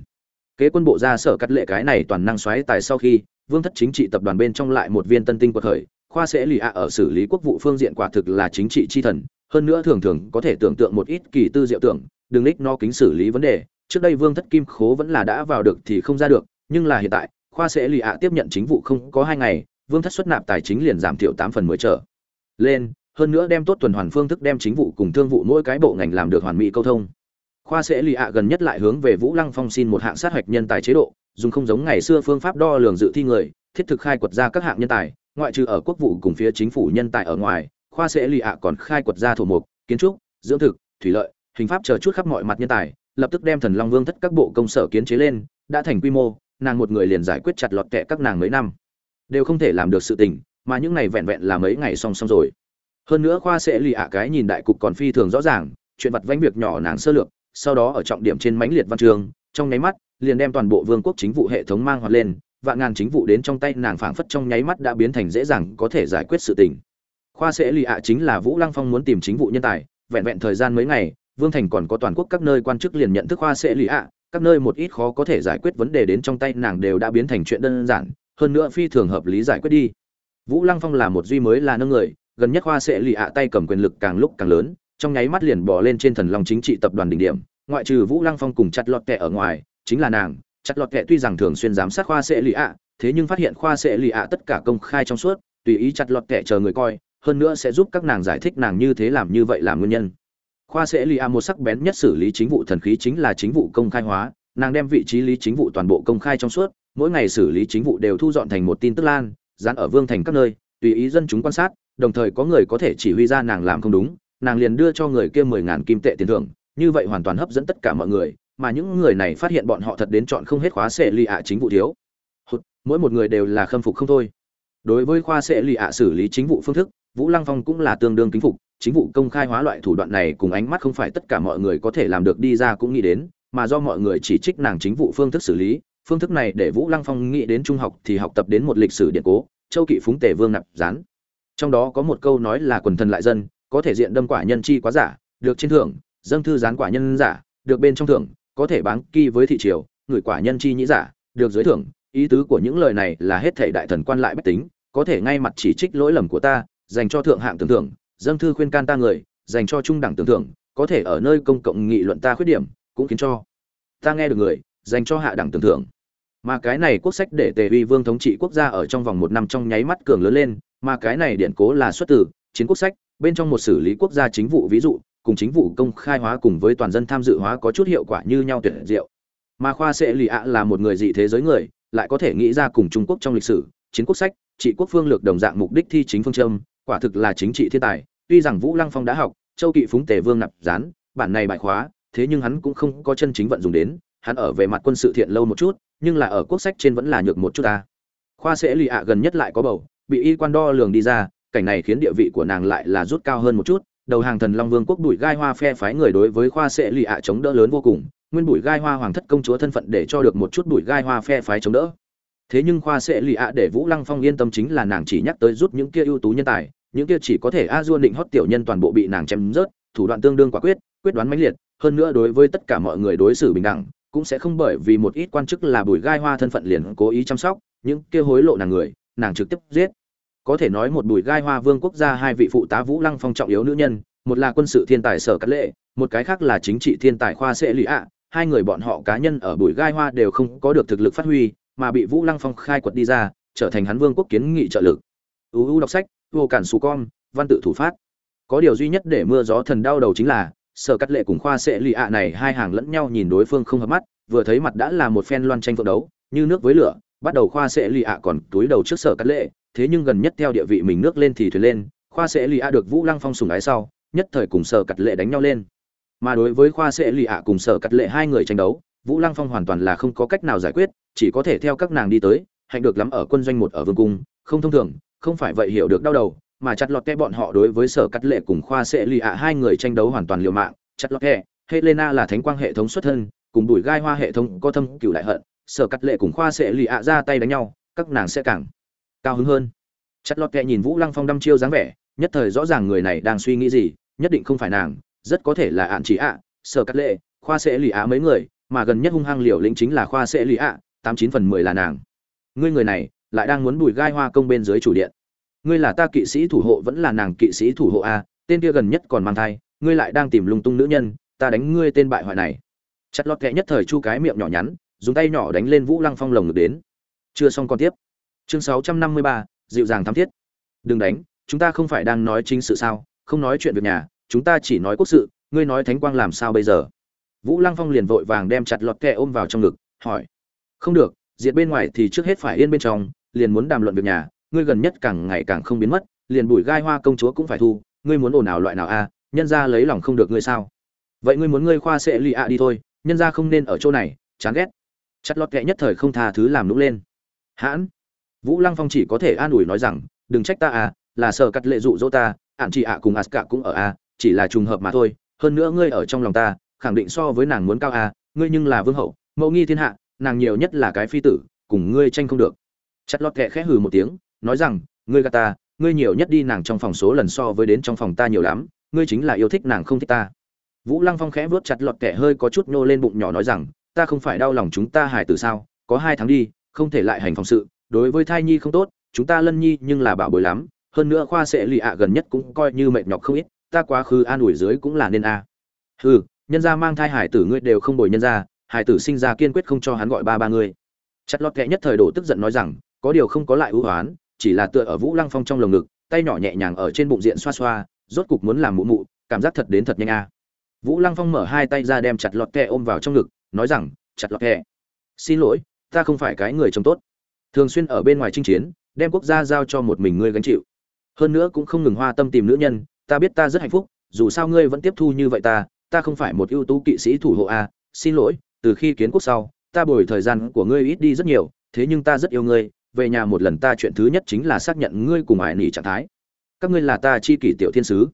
S1: Kế quân bộ ra sở cắt lệ cái này toàn năng xoáy tài sau khi vương thất chính trị tập đoàn bên trong lại một viên tân tinh quật khởi khoa sẽ lì ạ ở xử lý quốc vụ phương diện quả thực là chính trị chi thần, hơn nữa thường thường có thể tưởng tượng một ít kỳ tư diệu tưởng, đừng lích no kính xử lý vấn đề, trước đây vương thất kim khố vẫn là đã vào được thì không ra được, nhưng là hiện tại, khoa sẽ lì ạ tiếp nhận chính vụ không có hai ngày, vương thất xuất nạp tài chính liền giảm thiểu tám phần mười trở lên, hơn nữa đem tốt tuần hoàn phương thức đem chính vụ cùng thương vụ mỗi cái bộ ngành làm được hoàn mỹ câu thông khoa sẽ lì ạ gần nhất lại hướng về vũ lăng phong xin một hạng sát hạch nhân tài chế độ, dùng không giống ngày xưa phương pháp đo lường dự thi người, thiết thực khai quật ra các hạng nhân tài, ngoại trừ ở quốc vụ cùng phía chính phủ nhân tài ở ngoài, khoa sẽ lì ạ còn khai quật ra thổ mục, kiến trúc, dưỡng thực, thủy lợi, hình pháp chờ chút khắp mọi mặt nhân tài, lập tức đem thần long vương thất các bộ công sở kiến chế lên, đã thành quy mô, nàng một người liền giải quyết chặt lọt kẹ các nàng mấy năm. Đều không thể làm được sự tình, mà những ngày vẹn vẹn là mấy ngày song song rồi. Hơn nữa khoa sẽ lì ạ cái nhìn đại cục còn phi thường rõ ràng, chuyện vặt vãnh việc nhỏ nàng sơ lược sau đó ở trọng điểm trên mãnh liệt văn trường, trong nháy mắt, liền đem toàn bộ vương quốc chính vụ hệ thống mang hoạt lên, vạn ngàn chính vụ đến trong tay nàng phảng phất trong nháy mắt đã biến thành dễ dàng có thể giải quyết sự tình. Khoa sẽ lì ạ chính là vũ lăng phong muốn tìm chính vụ nhân tài, vẹn vẹn thời gian mấy ngày, vương thành còn có toàn quốc các nơi quan chức liền nhận thức khoa sẽ lì ạ, các nơi một ít khó có thể giải quyết vấn đề đến trong tay nàng đều đã biến thành chuyện đơn giản, hơn nữa phi thường hợp lý giải quyết đi. Vũ lăng phong là một duy mới là nâng người, gần nhất khoa sẽ lì ạ tay cầm quyền lực càng lúc càng lớn trong nháy mắt liền bỏ lên trên thần long chính trị tập đoàn đỉnh điểm, ngoại trừ vũ lăng phong cùng chặt lọt kẹ ở ngoài, chính là nàng. Chặt lọt kẹ tuy rằng thường xuyên giám sát khoa sẽ lì ạ, thế nhưng phát hiện khoa sẽ lì ạ tất cả công khai trong suốt, tùy ý chặt lọt kẹ chờ người coi, hơn nữa sẽ giúp các nàng giải thích nàng như thế làm như vậy là nguyên nhân. Khoa sẽ lì ạ một sắc bén nhất xử lý chính vụ thần khí chính là chính vụ công khai hóa, nàng đem vị trí lý chính vụ toàn bộ công khai trong suốt, mỗi ngày xử lý chính vụ đều thu dọn thành một tin tức lan, dán ở vương thành các nơi, tùy ý dân chúng quan sát, đồng thời có người có thể chỉ huy ra nàng làm không đúng nàng liền đưa cho người kia mười ngàn kim tệ tiền thưởng như vậy hoàn toàn hấp dẫn tất cả mọi người mà những người này phát hiện bọn họ thật đến chọn không hết khóa sẽ lì ạ chính vụ thiếu. Hụt, mỗi một người đều là khâm phục không thôi. Đối với khoa sẽ lì ạ xử lý chính vụ phương thức vũ lăng phong cũng là tương đương kính phục chính vụ công khai hóa loại thủ đoạn này cùng ánh mắt không phải tất cả mọi người có thể làm được đi ra cũng nghĩ đến mà do mọi người chỉ trích nàng chính vụ phương thức xử lý phương thức này để vũ lăng phong nghĩ đến trung học thì học tập đến một lịch sử điện cố châu kỵ phúng tề vương nạp gián. Trong đó có một câu nói là quần thần lại dân có thể diện đâm quả nhân chi quá giả, được trên thưởng, dâng thư gián quả nhân giả, được bên trong thưởng, có thể bán kỳ với thị triều, người quả nhân chi nhĩ giả, được dưới thưởng. Ý tứ của những lời này là hết thể đại thần quan lại bách tính, có thể ngay mặt chỉ trích lỗi lầm của ta, dành cho thượng hạng tưởng thưởng, dâng thư khuyên can ta người, dành cho trung đẳng tưởng thưởng, có thể ở nơi công cộng nghị luận ta khuyết điểm, cũng khiến cho ta nghe được người, dành cho hạ đẳng tưởng thưởng. Mà cái này quốc sách để tề uy vương thống trị quốc gia ở trong vòng một năm trong nháy mắt cường lớn lên, mà cái này điện cố là xuất từ, chiến quốc sách bên trong một xử lý quốc gia chính vụ ví dụ, cùng chính vụ công khai hóa cùng với toàn dân tham dự hóa có chút hiệu quả như nhau tuyệt diệu. Mà khoa sẽ lì ạ là một người dị thế giới người, lại có thể nghĩ ra cùng trung quốc trong lịch sử, chiến quốc sách, trị quốc phương lược đồng dạng mục đích thi chính phương châm, quả thực là chính trị thiên tài, tuy rằng vũ lăng phong đã học, châu kỵ phúng tề vương nạp gián, bản này bại khóa, thế nhưng hắn cũng không có chân chính vận dùng đến, hắn ở về mặt quân sự thiện lâu một chút, nhưng là ở quốc sách trên vẫn là nhược một chút ta. Khoa sẽ lì ạ gần nhất lại có bầu, bị y quan đo lường đi ra cảnh này khiến địa vị của nàng lại là rút cao hơn một chút, đầu hàng thần long vương quốc bụi gai hoa phe phái người đối với khoa sẽ lì ạ chống đỡ lớn vô cùng, nguyên bụi gai hoa hoàng thất công chúa thân phận để cho được một chút bụi gai hoa phe phái chống đỡ. Thế nhưng khoa sẽ lì ạ để vũ lăng phong yên tâm chính là nàng chỉ nhắc tới rút những kia ưu tú nhân tài, những kia chỉ có thể a duôn định hót tiểu nhân toàn bộ bị nàng chém rớt, thủ đoạn tương đương quả quyết quyết đoán mãnh liệt, hơn nữa đối với tất cả mọi người đối xử bình đẳng, cũng sẽ không bởi vì một ít quan chức là bùi gai hoa thân phận liền cố ý chăm sóc, những kia hối lộ nàng người, nàng trực tiếp giết có thể nói một bùi gai hoa vương quốc gia hai vị phụ tá vũ lăng phong trọng yếu nữ nhân, một là quân sự thiên tài sở cát lệ, một cái khác là chính trị thiên tài khoa sệ lụy ạ. Hai người bọn họ cá nhân ở bùi gai hoa đều không có được thực lực phát huy, mà bị vũ lăng phong khai quật đi ra, trở thành hắn vương quốc kiến nghị trợ lực. Uu đọc sách, vô cản xù con văn tự thủ phát. Có điều duy nhất để mưa gió thần đau đầu chính là, sở cắt lệ cùng khoa sệ lụy ạ này hai hàng lẫn nhau nhìn đối phương không hợp mắt, vừa thấy mặt đã là một phen loan tranh phượng đấu, như nước với lửa, bắt đầu khoa sệ lụy ạ còn túi đầu trước sở cắt lệ thế nhưng gần nhất theo địa vị mình nước lên thì thuyền lên, khoa sẽ lì ạ được vũ lăng phong sùng ái sau, nhất thời cùng sở cắt lệ đánh nhau lên. Mà đối với khoa sẽ lì ạ cùng sở cắt lệ hai người tranh đấu, vũ lăng phong hoàn toàn là không có cách nào giải quyết, chỉ có thể theo các nàng đi tới, hạnh được lắm ở quân doanh một ở vương cung, không thông thường, không phải vậy hiểu được đau đầu, mà chặt lọt kẽ bọn họ đối với sở cắt lệ cùng khoa sẽ lì ạ hai người tranh đấu hoàn toàn liều mạng, chặt lọt kẽ helena là thánh quang hệ thống xuất thân, cùng đuổi gai hoa hệ thống có thâm cựu đại hận, sở cắt lệ cùng khoa sẽ lì ạ ra tay đánh nhau, các nàng sẽ càng cao hứng hơn. Chặt lọt kệ nhìn vũ lăng phong đăm chiêu dáng vẻ, nhất thời rõ ràng người này đang suy nghĩ gì, nhất định không phải nàng, rất có thể là ạn chỉ ạ, sở cắt lệ, khoa sẽ lì ạ mấy người, mà gần nhất hung hăng liều lĩnh chính là khoa sẽ lì ạ, tám chín phần mười là nàng. Ngươi người này, lại đang muốn bùi gai hoa công bên dưới chủ điện. Ngươi là ta kỵ sĩ thủ hộ vẫn là nàng kỵ sĩ thủ hộ a, tên kia gần nhất còn mang thai, ngươi lại đang tìm lung tung nữ nhân, ta đánh ngươi tên bại hoại này. Chặt lọt kệ nhất thời chu cái miệng nhỏ nhắn, dùng tay nhỏ đánh lên vũ lăng phong lồng ngực đến. Chưa xong còn tiếp chương sáu trăm năm mươi ba, dịu dàng thắm thiết. Đừng đánh, chúng ta không phải đang nói chính sự sao? Không nói chuyện việc nhà, chúng ta chỉ nói quốc sự. Ngươi nói thánh quang làm sao bây giờ? Vũ lăng phong liền vội vàng đem chặt lọt kẹ ôm vào trong ngực, hỏi. Không được, diệt bên ngoài thì trước hết phải yên bên trong, liền muốn đàm luận việc nhà. Ngươi gần nhất càng ngày càng không biến mất, liền bùi gai hoa công chúa cũng phải thu. Ngươi muốn ồn ào loại nào a? Nhân ra lấy lòng không được ngươi sao? Vậy ngươi muốn ngươi khoa sẽ lì ạ đi thôi, nhân ra không nên ở chỗ này, chán ghét. Chặt lọt kẹ nhất thời không tha thứ làm nũng lên. Hãn vũ lăng phong chỉ có thể an ủi nói rằng, đừng trách ta à là sợ cắt lệ dụ dỗ ta, ạn chị ạ cùng aska cũng ở a chỉ là trùng hợp mà thôi, hơn nữa ngươi ở trong lòng ta, khẳng định so với nàng muốn cao a ngươi nhưng là vương hậu, mẫu nghi thiên hạ, nàng nhiều nhất là cái phi tử, cùng ngươi tranh không được. Chặt lọt kẹ khẽ hừ một tiếng, nói rằng, ngươi gạt ta, ngươi nhiều nhất đi nàng trong phòng số lần so với đến trong phòng ta nhiều lắm, ngươi chính là yêu thích nàng không thích ta. Vũ lăng phong khẽ vuốt chặt lọt kẹ hơi có chút nhô lên bụng nhỏ nói rằng, ta không phải đau lòng chúng ta hài từ sao, có hai tháng đi, không thể lại hành phòng sự đối với thai nhi không tốt chúng ta lân nhi nhưng là bảo bối lắm hơn nữa khoa sẽ lì ạ gần nhất cũng coi như mệt nhọc không ít ta quá khứ an ủi dưới cũng là nên a. À. nhân gia mang thai hải tử ngươi đều không bồi nhân gia hải tử sinh ra kiên quyết không cho hắn gọi ba ba ngươi. Chặt lọt kệ nhất thời đổ tức giận nói rằng có điều không có lại ưu hoán chỉ là tựa ở vũ lăng phong trong lồng ngực tay nhỏ nhẹ nhàng ở trên bụng diện xoa xoa rốt cục muốn làm mụ mụ cảm giác thật đến thật nhanh a. Vũ lăng phong mở hai tay ra đem chặt lọt kệ ôm vào trong ngực nói rằng chặt lọt kệ, xin lỗi ta không phải cái người trông tốt thường xuyên ở bên ngoài chinh chiến, đem quốc gia giao cho một mình ngươi gánh chịu. Hơn nữa cũng không ngừng hoa tâm tìm nữ nhân, ta biết ta rất hạnh phúc, dù sao ngươi vẫn tiếp thu như vậy ta ta không phải một ưu tú kỵ sĩ thủ hộ a, xin lỗi, từ khi kiến quốc sau, ta bồi thời gian của ngươi ít đi rất nhiều, thế nhưng ta rất yêu ngươi, về nhà một lần ta chuyện thứ nhất chính là xác nhận ngươi cùng ải nỉ trạng thái. Các ngươi là ta chi kỷ tiểu thiên sứ.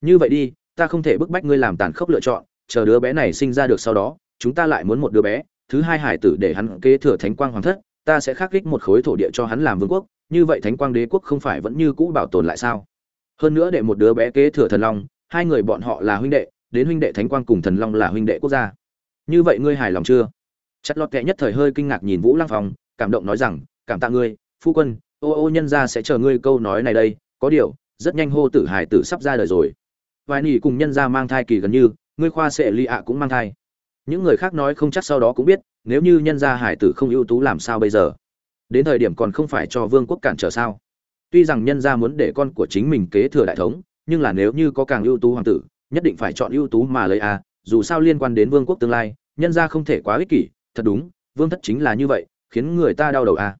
S1: Như vậy đi, ta không thể bức bách ngươi làm tàn khốc lựa chọn, chờ đứa bé này sinh ra được sau đó, chúng ta lại muốn một đứa bé, thứ hai hải tử để hắn kế thừa thánh quang hoàng thất ta sẽ khắc kích một khối thổ địa cho hắn làm vương quốc, như vậy thánh quang đế quốc không phải vẫn như cũ bảo tồn lại sao? Hơn nữa để một đứa bé kế thừa thần long, hai người bọn họ là huynh đệ, đến huynh đệ thánh quang cùng thần long là huynh đệ quốc gia. Như vậy ngươi hài lòng chưa? Chặt lọt kệ nhất thời hơi kinh ngạc nhìn vũ lăng phong, cảm động nói rằng, cảm tạ ngươi, phu quân, ô ô nhân gia sẽ chờ ngươi câu nói này đây, có điều, rất nhanh hô tử hải tử sắp ra đời rồi. Vài nỉ cùng nhân gia mang thai kỳ gần như, ngươi khoa sẽ ly ạ cũng mang thai những người khác nói không chắc sau đó cũng biết, nếu như nhân gia hải tử không ưu tú làm sao bây giờ? Đến thời điểm còn không phải cho vương quốc cản trở sao? Tuy rằng nhân gia muốn để con của chính mình kế thừa đại thống, nhưng là nếu như có càng ưu tú hoàng tử, nhất định phải chọn ưu tú mà lấy a dù sao liên quan đến vương quốc tương lai, nhân gia không thể quá ích kỷ, thật đúng, vương thất chính là như vậy, khiến người ta đau đầu a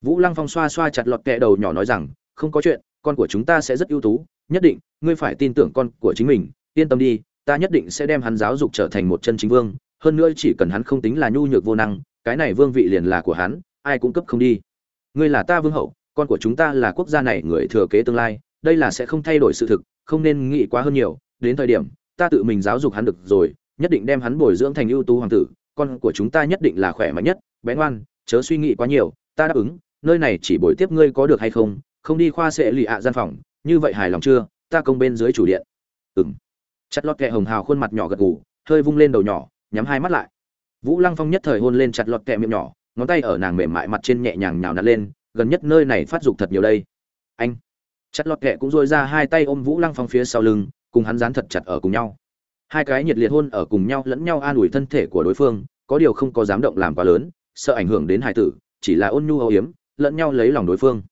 S1: vũ lăng phong xoa xoa chặt lọt kẹ đầu nhỏ nói rằng, không có chuyện, con của chúng ta sẽ rất ưu tú, nhất định, ngươi phải tin tưởng con của chính mình, yên tâm đi ta nhất định sẽ đem hắn giáo dục trở thành một chân chính vương, hơn nữa chỉ cần hắn không tính là nhu nhược vô năng, cái này vương vị liền là của hắn, ai cũng cấp không đi. Ngươi là ta vương hậu, con của chúng ta là quốc gia này người thừa kế tương lai, đây là sẽ không thay đổi sự thực, không nên nghĩ quá hơn nhiều, đến thời điểm, ta tự mình giáo dục hắn được rồi, nhất định đem hắn bồi dưỡng thành ưu tú hoàng tử, con của chúng ta nhất định là khỏe mạnh nhất, bé ngoan, chớ suy nghĩ quá nhiều, ta đáp ứng, nơi này chỉ bồi tiếp ngươi có được hay không không đi khoa sẽ lì ạ gian phòng, như vậy hài lòng chưa, ta công bên dưới chủ điện. Ừng chặt lọt kẹ hồng hào khuôn mặt nhỏ gật gù, hơi vung lên đầu nhỏ, nhắm hai mắt lại. Vũ lăng phong nhất thời hôn lên chặt lọt kẹ miệng nhỏ, ngón tay ở nàng mềm mại mặt trên nhẹ nhàng nhào nặn lên, gần nhất nơi này phát dục thật nhiều đây. Anh! Chặt lọt kẹ cũng dôi ra hai tay ôm vũ lăng phong phía sau lưng, cùng hắn dán thật chặt ở cùng nhau. Hai cái nhiệt liệt hôn ở cùng nhau lẫn nhau an ủi thân thể của đối phương, có điều không có dám động làm quá lớn, sợ ảnh hưởng đến hải tử, chỉ là ôn nhu âu yếm, lẫn nhau lấy lòng đối phương.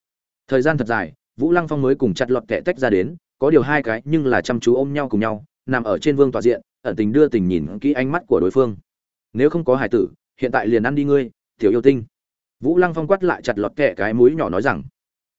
S1: Thời gian thật dài, vũ lăng phong mới cùng chặt lọt kẹ tách ra đến, có điều hai cái nhưng là chăm chú ôm nhau cùng nhau nằm ở trên vương tọa diện, ẩn tình đưa tình nhìn kỹ ánh mắt của đối phương. Nếu không có hải tử, hiện tại liền ăn đi ngươi, tiểu yêu tinh. Vũ lăng phong quát lại chặt lọt kẹ cái mũi nhỏ nói rằng.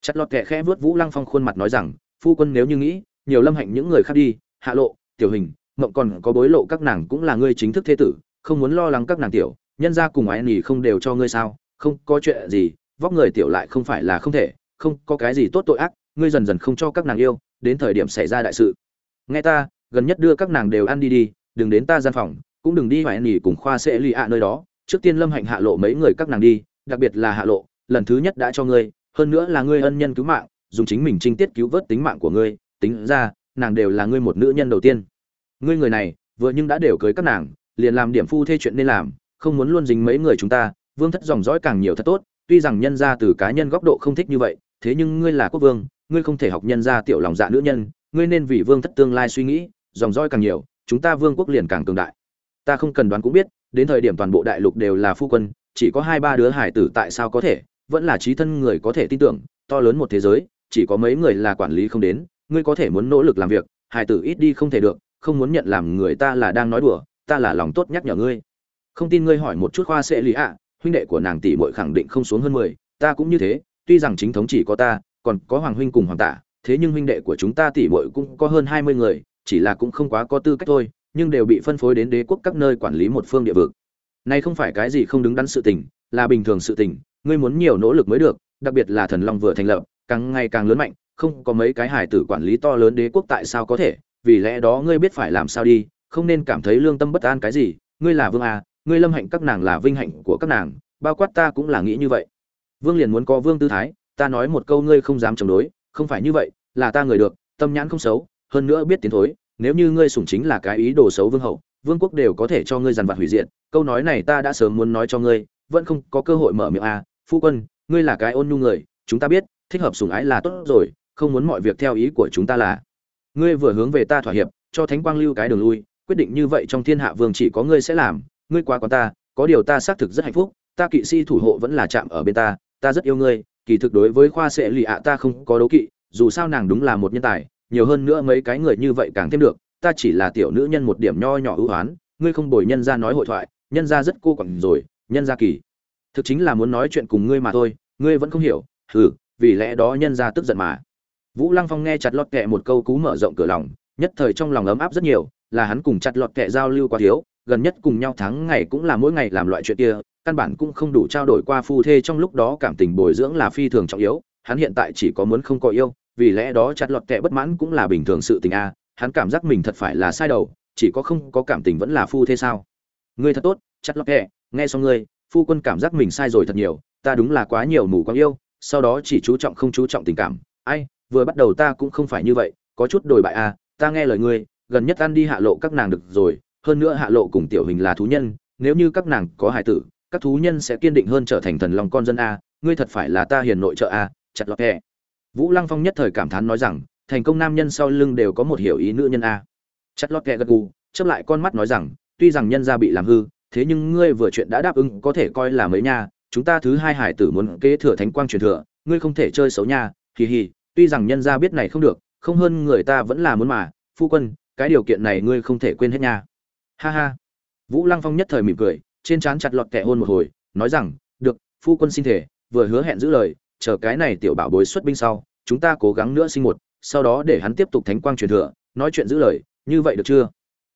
S1: Chặt lọt kẹ khẽ vớt vũ lăng phong khuôn mặt nói rằng, phu quân nếu như nghĩ, nhiều lâm hạnh những người khác đi, hạ lộ, tiểu hình, mộng còn có bối lộ các nàng cũng là ngươi chính thức thế tử, không muốn lo lắng các nàng tiểu, nhân ra cùng ái nỉ không đều cho ngươi sao, không có chuyện gì, vóc người tiểu lại không phải là không thể, không có cái gì tốt tội ác, ngươi dần dần không cho các nàng yêu, đến thời điểm xảy ra đại sự. Nghe ta gần nhất đưa các nàng đều ăn đi đi, đừng đến ta gian phòng, cũng đừng đi hoài nỉ cùng khoa sẽ lì ạ nơi đó. Trước tiên lâm hạnh hạ lộ mấy người các nàng đi, đặc biệt là hạ lộ, lần thứ nhất đã cho ngươi, hơn nữa là ngươi ân nhân cứu mạng, dùng chính mình trinh tiết cứu vớt tính mạng của ngươi, tính ra, nàng đều là ngươi một nữ nhân đầu tiên. Ngươi người này, vừa nhưng đã đều cưới các nàng, liền làm điểm phu thê chuyện nên làm, không muốn luôn dính mấy người chúng ta, vương thất dòng dõi càng nhiều thật tốt, tuy rằng nhân ra từ cá nhân góc độ không thích như vậy, thế nhưng ngươi là quốc vương, ngươi không thể học nhân ra tiểu lòng dạ nữ nhân, ngươi nên vì vương thất tương lai suy nghĩ dòng dõi càng nhiều, chúng ta vương quốc liền càng cường đại. Ta không cần đoán cũng biết, đến thời điểm toàn bộ đại lục đều là phu quân, chỉ có hai ba đứa hải tử tại sao có thể, vẫn là trí thân người có thể tin tưởng, to lớn một thế giới, chỉ có mấy người là quản lý không đến, ngươi có thể muốn nỗ lực làm việc, hải tử ít đi không thể được, không muốn nhận làm người ta là đang nói đùa, ta là lòng tốt nhắc nhở ngươi. Không tin ngươi hỏi một chút khoa sẽ lý ạ, huynh đệ của nàng tỷ muội khẳng định không xuống hơn mười, ta cũng như thế, tuy rằng chính thống chỉ có ta, còn có hoàng huynh cùng hoàng tả, thế nhưng huynh đệ của chúng ta tỷ muội cũng có hơn hai mươi người chỉ là cũng không quá có tư cách thôi, nhưng đều bị phân phối đến đế quốc các nơi quản lý một phương địa vực. Này không phải cái gì không đứng đắn sự tình, là bình thường sự tình, ngươi muốn nhiều nỗ lực mới được, đặc biệt là thần long vừa thành lập, càng ngày càng lớn mạnh, không có mấy cái hải tử quản lý to lớn đế quốc tại sao có thể, vì lẽ đó ngươi biết phải làm sao đi, không nên cảm thấy lương tâm bất an cái gì, ngươi là vương à, ngươi lâm hạnh các nàng là vinh hạnh của các nàng, bao quát ta cũng là nghĩ như vậy. Vương liền muốn có vương tư thái, ta nói một câu ngươi không dám chống đối, không phải như vậy, là ta người được, tâm nhãn không xấu, hơn nữa biết tiến thối, nếu như ngươi sủng chính là cái ý đồ xấu vương hậu, vương quốc đều có thể cho ngươi dằn vặt hủy diệt. Câu nói này ta đã sớm muốn nói cho ngươi, vẫn không có cơ hội mở miệng à. Phu quân, ngươi là cái ôn nhu người, chúng ta biết, thích hợp sủng ái là tốt rồi, không muốn mọi việc theo ý của chúng ta là. Ngươi vừa hướng về ta thỏa hiệp, cho thánh quang lưu cái đường lui, quyết định như vậy trong thiên hạ vương chỉ có ngươi sẽ làm. Ngươi quá có ta, có điều ta xác thực rất hạnh phúc, ta kỵ sĩ thủ hộ vẫn là chạm ở bên ta ta rất yêu ngươi, kỳ thực đối với khoa sẽ lì ạ ta không có đấu kỵ, dù sao nàng đúng là một nhân tài nhiều hơn nữa mấy cái người như vậy càng thêm được ta chỉ là tiểu nữ nhân một điểm nho nhỏ ưu hoán ngươi không bồi nhân ra nói hội thoại nhân ra rất cô quẳng rồi nhân ra kỳ. Thực chính là muốn nói chuyện cùng ngươi mà thôi ngươi vẫn không hiểu ừ, vì lẽ đó nhân ra tức giận mà. Vũ lăng phong nghe chặt lọt kẹ một câu cú mở rộng cửa lòng nhất thời trong lòng ấm áp rất nhiều là hắn cùng chặt lọt kẹ giao lưu quá thiếu gần nhất cùng nhau tháng ngày cũng là mỗi ngày làm loại chuyện kia căn bản cũng không đủ trao đổi qua phu thê trong lúc đó cảm tình bồi dưỡng là phi thường trọng yếu hắn hiện tại chỉ có muốn không có yêu vì lẽ đó chặt lọt kệ bất mãn cũng là bình thường sự tình a, hắn cảm giác mình thật phải là sai đầu, chỉ có không có cảm tình vẫn là phu thế sao? Ngươi thật tốt, chặt lọt kệ nghe xong ngươi, phu quân cảm giác mình sai rồi thật nhiều, ta đúng là quá nhiều mù quáng yêu, sau đó chỉ chú trọng không chú trọng tình cảm. Ai, vừa bắt đầu ta cũng không phải như vậy, có chút đổi bại a, ta nghe lời ngươi, gần nhất ăn đi hạ lộ các nàng được rồi, hơn nữa hạ lộ cùng tiểu hình là thú nhân, nếu như các nàng có hải tử, các thú nhân sẽ kiên định hơn trở thành thần lòng con dân a, ngươi thật phải là ta hiền nội trợ a, chặt lọt kệ vũ lăng phong nhất thời cảm thán nói rằng, thành công nam nhân sau lưng đều có một hiểu ý nữ nhân a. Chặt lót kẹ gật gù chấp lại con mắt nói rằng, tuy rằng nhân gia bị làm hư, thế nhưng ngươi vừa chuyện đã đáp ứng có thể coi là mấy nha, chúng ta thứ hai hải tử muốn kế thừa thánh quang truyền thừa, ngươi không thể chơi xấu nha, hì hì, tuy rằng nhân gia biết này không được, không hơn người ta vẫn là muốn mà, phu quân, cái điều kiện này ngươi không thể quên hết nha. Ha ha. Vũ lăng phong nhất thời mỉm cười, trên trán chặt lọt kẹ hôn một hồi, nói rằng, được, phu quân xin thể, vừa hứa hẹn giữ lời chờ cái này tiểu bảo bối xuất binh sau, chúng ta cố gắng nữa sinh một, sau đó để hắn tiếp tục thánh quang truyền thừa, nói chuyện giữ lời, như vậy được chưa?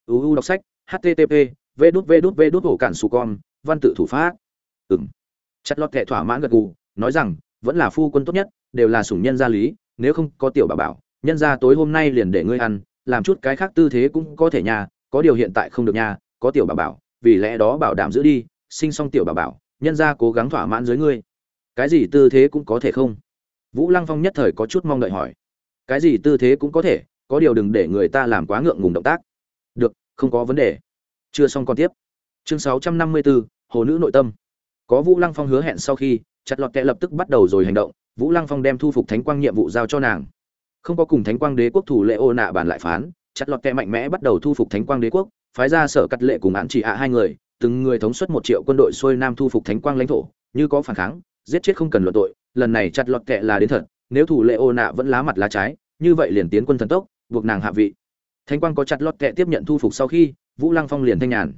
S1: Uu đọc sách http v đút cản con, văn tự thủ pháp. Ừm. Chặt lọt kệ thỏa mãn gật gù, nói rằng, vẫn là phu quân tốt nhất, đều là sủng nhân gia lý, nếu không có tiểu bảo bảo, nhân gia tối hôm nay liền để ngươi ăn, làm chút cái khác tư thế cũng có thể nha, có điều hiện tại không được nha, có tiểu bảo bảo, vì lẽ đó bảo đảm giữ đi, sinh xong tiểu bảo bảo, nhân gia cố gắng thỏa mãn dưới ngươi cái gì tư thế cũng có thể không? Vũ lăng phong nhất thời có chút mong đợi hỏi. Cái gì tư thế cũng có thể, có điều đừng để người ta làm quá ngượng ngùng động tác. Được, không có vấn đề. Chưa xong còn tiếp. Chương sáu trăm năm mươi bốn hồ nữ nội tâm. Có vũ lăng phong hứa hẹn sau khi, chặt lọt kẹ lập tức bắt đầu rồi hành động, vũ lăng phong đem thu phục thánh quang nhiệm vụ giao cho nàng. Không có cùng thánh quang đế quốc thủ lệ ô nạ bàn lại phán, chặt lọt kẹ mạnh mẽ bắt đầu thu phục thánh quang đế quốc, phái ra sở cắt lệ cùng án chỉ ạ hai người, từng người thống suất một triệu quân đội xuôi nam thu phục thánh quang lãnh thổ, như có phản kháng giết chết không cần luận tội, lần này chặt lọt kệ là đến thật, nếu thủ lệ ô nạ vẫn lá mặt lá trái, như vậy liền tiến quân thần tốc, buộc nàng hạ vị. Thánh quang có chặt lọt kệ tiếp nhận thu phục sau khi, vũ lăng phong liền thanh nhàn.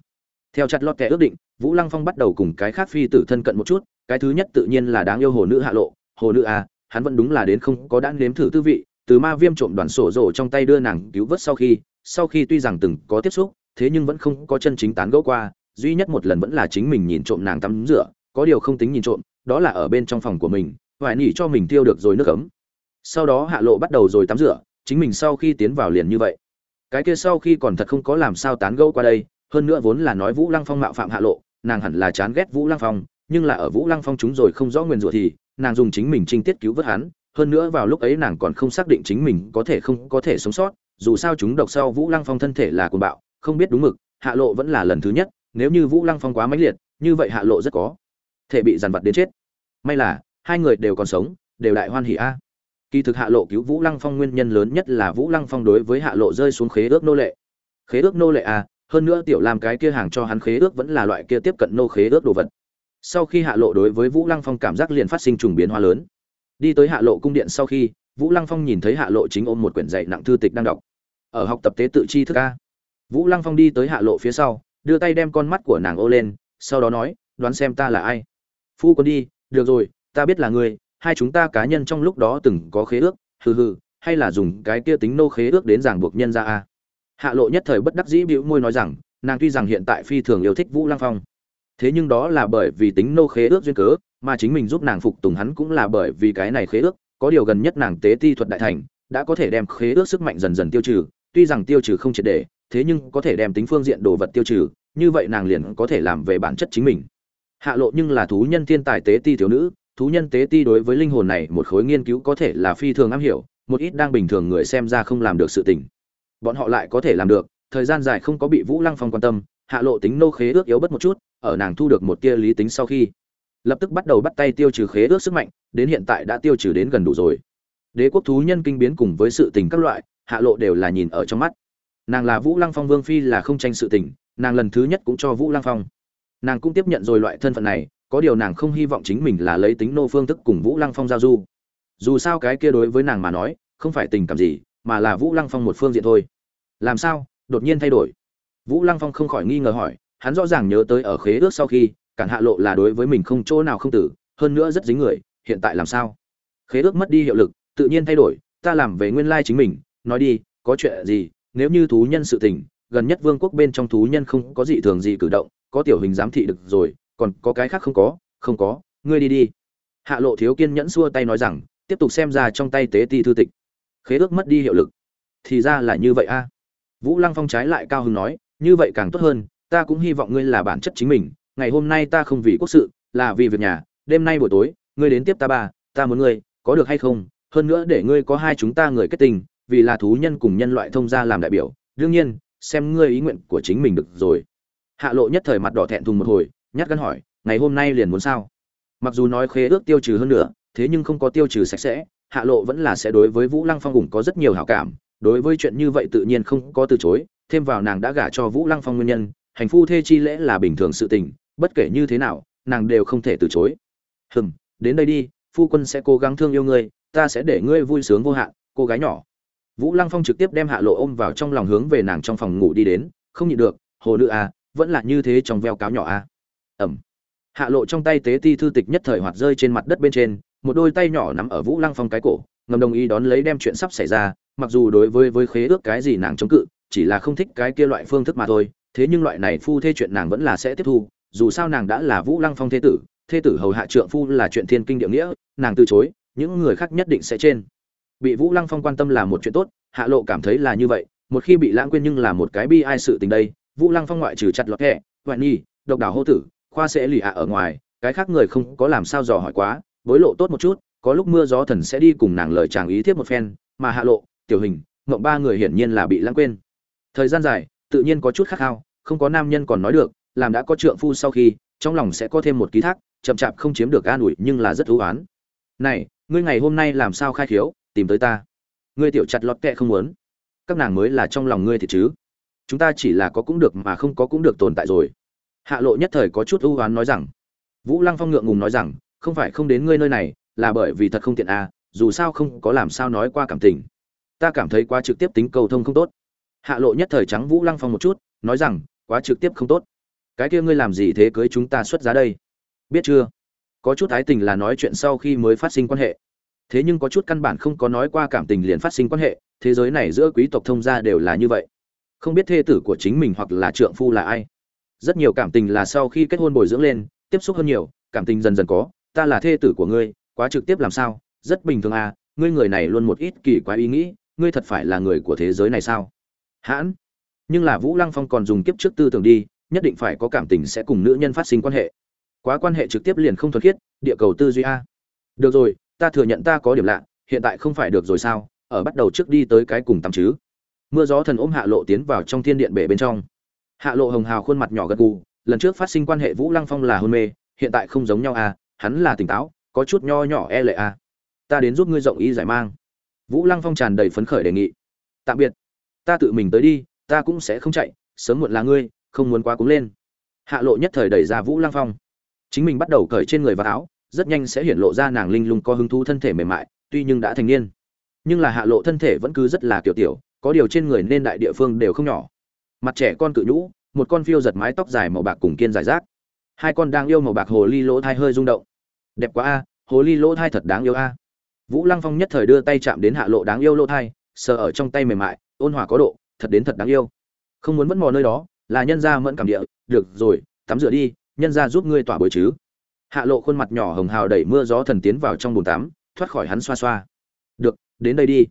S1: Theo chặt lọt kệ ước định, vũ lăng phong bắt đầu cùng cái khác phi tử thân cận một chút, cái thứ nhất tự nhiên là đáng yêu hồ nữ hạ lộ, hồ nữ à hắn vẫn đúng là đến không có đã nếm thử tư vị, từ ma viêm trộm đoàn sổ rổ trong tay đưa nàng cứu vớt sau khi sau khi tuy rằng từng có tiếp xúc, thế nhưng vẫn không có chân chính tán gẫu qua, duy nhất một lần vẫn là chính mình nhìn trộm nàng tắm rửa có điều không tính nhìn trộm, đó là ở bên trong phòng của mình hoài nỉ cho mình tiêu được rồi nước ấm. Sau đó hạ lộ bắt đầu rồi tắm rửa, chính mình sau khi tiến vào liền như vậy. Cái kia sau khi còn thật không có làm sao tán gẫu qua đây, hơn nữa vốn là nói vũ lăng phong mạo phạm hạ lộ, nàng hẳn là chán ghét vũ lăng phong, nhưng là ở vũ lăng phong chúng rồi không rõ nguyên rủa thì, nàng dùng chính mình trinh tiết cứu vớt hắn, hơn nữa vào lúc ấy nàng còn không xác định chính mình có thể không có thể sống sót, dù sao chúng độc sau vũ lăng phong thân thể là cuồng bạo, không biết đúng mực, hạ lộ vẫn là lần thứ nhất, nếu như vũ lăng phong quá mãnh liệt, như vậy hạ lộ rất có thể bị dằn vặt đến chết. May là, hai người đều còn sống, đều đại hoan hỉ a. Kỳ thực hạ lộ cứu vũ lăng phong nguyên nhân lớn nhất là vũ lăng phong đối với hạ lộ rơi xuống khế ước nô lệ. Khế ước nô lệ a hơn nữa tiểu làm cái kia hàng cho hắn khế ước vẫn là loại kia tiếp cận nô khế ước đồ vật. Sau khi hạ lộ đối với vũ lăng phong cảm giác liền phát sinh trùng biến hóa lớn. Đi tới hạ lộ cung điện sau khi, vũ lăng phong nhìn thấy hạ lộ chính ôm một quyển dạy nặng thư tịch đang đọc. Ở học tập tế tự chi thức a. Vũ lăng phong đi tới hạ lộ phía sau, đưa tay đem con mắt của nàng ô lên, sau đó nói, đoán xem ta là ai? Phu quân đi, được rồi, ta biết là ngươi, hai chúng ta cá nhân trong lúc đó từng có khế ước, hừ hừ, hay là dùng cái kia tính nô khế ước đến ràng buộc nhân ra a hạ lộ nhất thời bất đắc dĩ bĩu môi nói rằng, nàng tuy rằng hiện tại phi thường yêu thích vũ lăng phong, thế nhưng đó là bởi vì tính nô khế ước duyên cớ, mà chính mình giúp nàng phục tùng hắn cũng là bởi vì cái này khế ước, có điều gần nhất nàng tế ti thuật đại thành, đã có thể đem khế ước sức mạnh dần dần tiêu trừ, tuy rằng tiêu trừ không triệt để, thế nhưng có thể đem tính phương diện đồ vật tiêu trừ, như vậy nàng liền có thể làm về bản chất chính mình hạ lộ nhưng là thú nhân thiên tài tế ti thiếu nữ, thú nhân tế ti đối với linh hồn này một khối nghiên cứu có thể là phi thường am hiểu, một ít đang bình thường người xem ra không làm được sự tình. Bọn họ lại có thể làm được, thời gian dài không có bị vũ lăng phong quan tâm, hạ lộ tính nô khế ước yếu bất một chút, ở nàng thu được một tia lý tính sau khi, lập tức bắt đầu bắt tay tiêu trừ khế ước sức mạnh, đến hiện tại đã tiêu trừ đến gần đủ rồi. Đế quốc thú nhân kinh biến cùng với sự tình các loại, hạ lộ đều là nhìn ở trong mắt. Nàng là vũ lăng phong vương phi là không tranh sự tình, nàng lần thứ nhất cũng cho vũ lăng phong nàng cũng tiếp nhận rồi loại thân phận này, có điều nàng không hy vọng chính mình là lấy tính nô phương thức cùng vũ lăng phong giao du. Dù sao cái kia đối với nàng mà nói, không phải tình cảm gì, mà là vũ lăng phong một phương diện thôi. Làm sao? Đột nhiên thay đổi. Vũ lăng phong không khỏi nghi ngờ hỏi, hắn rõ ràng nhớ tới ở khế ước sau khi, cản hạ lộ là đối với mình không chỗ nào không tử, hơn nữa rất dính người, hiện tại làm sao? Khế ước mất đi hiệu lực, tự nhiên thay đổi, ta làm về nguyên lai chính mình, nói đi, có chuyện gì, nếu như thú nhân sự tình, gần nhất vương quốc bên trong thú nhân không có gì thường gì cử động có tiểu hình giám thị được rồi, còn có cái khác không có không có, ngươi đi đi. Hạ lộ thiếu kiên nhẫn xua tay nói rằng, tiếp tục xem ra trong tay tế ti thư tịch. Khế ước mất đi hiệu lực. Thì ra là như vậy a. Vũ lăng phong trái lại cao hứng nói, như vậy càng tốt hơn, ta cũng hy vọng ngươi là bản chất chính mình, ngày hôm nay ta không vì quốc sự, là vì việc nhà, đêm nay buổi tối, ngươi đến tiếp ta ba, ta muốn ngươi, có được hay không? Hơn nữa để ngươi có hai chúng ta người kết tình, vì là thú nhân cùng nhân loại thông gia làm đại biểu, đương nhiên, xem ngươi ý nguyện của chính mình được rồi hạ lộ nhất thời mặt đỏ thẹn thùng một hồi, nhát gắn hỏi, ngày hôm nay liền muốn sao? Mặc dù nói khế ước tiêu trừ hơn nữa, thế nhưng không có tiêu trừ sạch sẽ, hạ lộ vẫn là sẽ đối với vũ lăng phong cũng có rất nhiều hảo cảm. Đối với chuyện như vậy tự nhiên không có từ chối, thêm vào nàng đã gả cho vũ lăng phong nguyên nhân, hành phu thê chi lễ là bình thường sự tình, bất kể như thế nào, nàng đều không thể từ chối. Hừm, đến đây đi, phu quân sẽ cố gắng thương yêu ngươi, ta sẽ để ngươi vui sướng vô hạn, cô gái nhỏ. Vũ lăng phong trực tiếp đem hạ lộ ôm vào trong lòng hướng về nàng trong phòng ngủ đi đến, không nhịn được, hồ nữ à vẫn là như thế trong veo cáo nhỏ à? Ẩm. Hạ lộ trong tay tế ti thư tịch nhất thời hoạt rơi trên mặt đất bên trên, một đôi tay nhỏ nắm ở vũ lăng phong cái cổ, ngầm đồng ý đón lấy đem chuyện sắp xảy ra, mặc dù đối với với khế ước cái gì nàng chống cự, chỉ là không thích cái kia loại phương thức mà thôi, thế nhưng loại này phu thê chuyện nàng vẫn là sẽ tiếp thu, dù sao nàng đã là vũ lăng phong thế tử thế tử hầu hạ trượng phu là chuyện thiên kinh địa nghĩa, nàng từ chối, những người khác nhất định sẽ trên. Bị vũ lăng phong quan tâm là một chuyện tốt, hạ lộ cảm thấy là như vậy, một khi bị lãng quên nhưng là một cái bi ai sự tình đây vũ lăng phong ngoại trừ chặt lọt hẹ hoạn nhi, độc đảo hô tử, khoa sẽ lì ạ ở ngoài, cái khác người không có làm sao dò hỏi quá, bối lộ tốt một chút, có lúc mưa gió thần sẽ đi cùng nàng lời chàng ý thiếp một phen, mà hạ lộ, tiểu hình mộng ba người hiển nhiên là bị lãng quên. Thời gian dài, tự nhiên có chút khát khao, không có nam nhân còn nói được, làm đã có trượng phu sau khi, trong lòng sẽ có thêm một ký thác, chậm chạp không chiếm được an ủi nhưng là rất thú oán. Này, ngươi ngày hôm nay làm sao khai khiếu, tìm tới ta. Ngươi tiểu chặt lọt kệ không muốn. Các nàng mới là trong lòng ngươi thì chứ chúng ta chỉ là có cũng được mà không có cũng được tồn tại rồi. Hạ lộ nhất thời có chút ưu oán nói rằng, vũ lăng phong ngượng ngùng nói rằng, không phải không đến ngươi nơi này, là bởi vì thật không tiện à dù sao không có làm sao nói qua cảm tình. Ta cảm thấy quá trực tiếp tính cầu thông không tốt. Hạ lộ nhất thời trắng vũ lăng phong một chút, nói rằng, quá trực tiếp không tốt. Cái kia ngươi làm gì thế cưới chúng ta xuất giá đây? Biết chưa? Có chút ái tình là nói chuyện sau khi mới phát sinh quan hệ. Thế nhưng có chút căn bản không có nói qua cảm tình liền phát sinh quan hệ, thế giới này giữa quý tộc thông gia đều là như vậy không biết thê tử của chính mình hoặc là trượng phu là ai. Rất nhiều cảm tình là sau khi kết hôn bồi dưỡng lên, tiếp xúc hơn nhiều, cảm tình dần dần có, ta là thê tử của ngươi, quá trực tiếp làm sao? Rất bình thường à ngươi người này luôn một ít kỳ quái ý nghĩ, ngươi thật phải là người của thế giới này sao? Hãn. Nhưng là vũ lăng phong còn dùng kiếp trước tư tưởng đi, nhất định phải có cảm tình sẽ cùng nữ nhân phát sinh quan hệ. Quá quan hệ trực tiếp liền không thuật khiết, địa cầu tư duy a. Được rồi, ta thừa nhận ta có điểm lạ, hiện tại không phải được rồi sao, ở bắt đầu trước đi tới cái cùng tắm chứ mưa gió thần ôm hạ lộ tiến vào trong thiên điện bể bên trong. Hạ lộ hồng hào khuôn mặt nhỏ gật gù, lần trước phát sinh quan hệ vũ lăng phong là hôn mê, hiện tại không giống nhau à hắn là tỉnh táo, có chút nho nhỏ e lệ à. Ta đến giúp ngươi rộng ý giải mang. Vũ lăng phong tràn đầy phấn khởi đề nghị. Tạm biệt. Ta tự mình tới đi, ta cũng sẽ không chạy, sớm muộn là ngươi, không muốn quá cúng lên. Hạ lộ nhất thời đẩy ra vũ lăng phong. Chính mình bắt đầu cởi trên người và áo, rất nhanh sẽ hiện lộ ra nàng linh lung có hứng thú thân thể mềm mại, tuy nhưng đã thành niên. Nhưng là hạ lộ thân thể vẫn cứ rất là kiểu tiểu có điều trên người nên đại địa phương đều không nhỏ. Mặt trẻ con cự nhũ, một con phiêu giật mái tóc dài màu bạc cùng kiên dài rác. Hai con đang yêu màu bạc hồ ly lỗ thai hơi rung động. Đẹp quá a, hồ ly lỗ thai thật đáng yêu a. Vũ lăng phong nhất thời đưa tay chạm đến hạ lộ đáng yêu lỗ thai, sờ ở trong tay mềm mại, ôn hòa có độ, thật đến thật đáng yêu. Không muốn vẫn mò nơi đó, là nhân gia mẫn cảm địa, được rồi, tắm rửa đi, nhân gia giúp ngươi tỏa bồi chứ. Hạ lộ khuôn mặt nhỏ hồng hào đẩy mưa gió thần tiến vào trong bồn tắm, thoát khỏi hắn xoa xoa. Được, đến đây đi.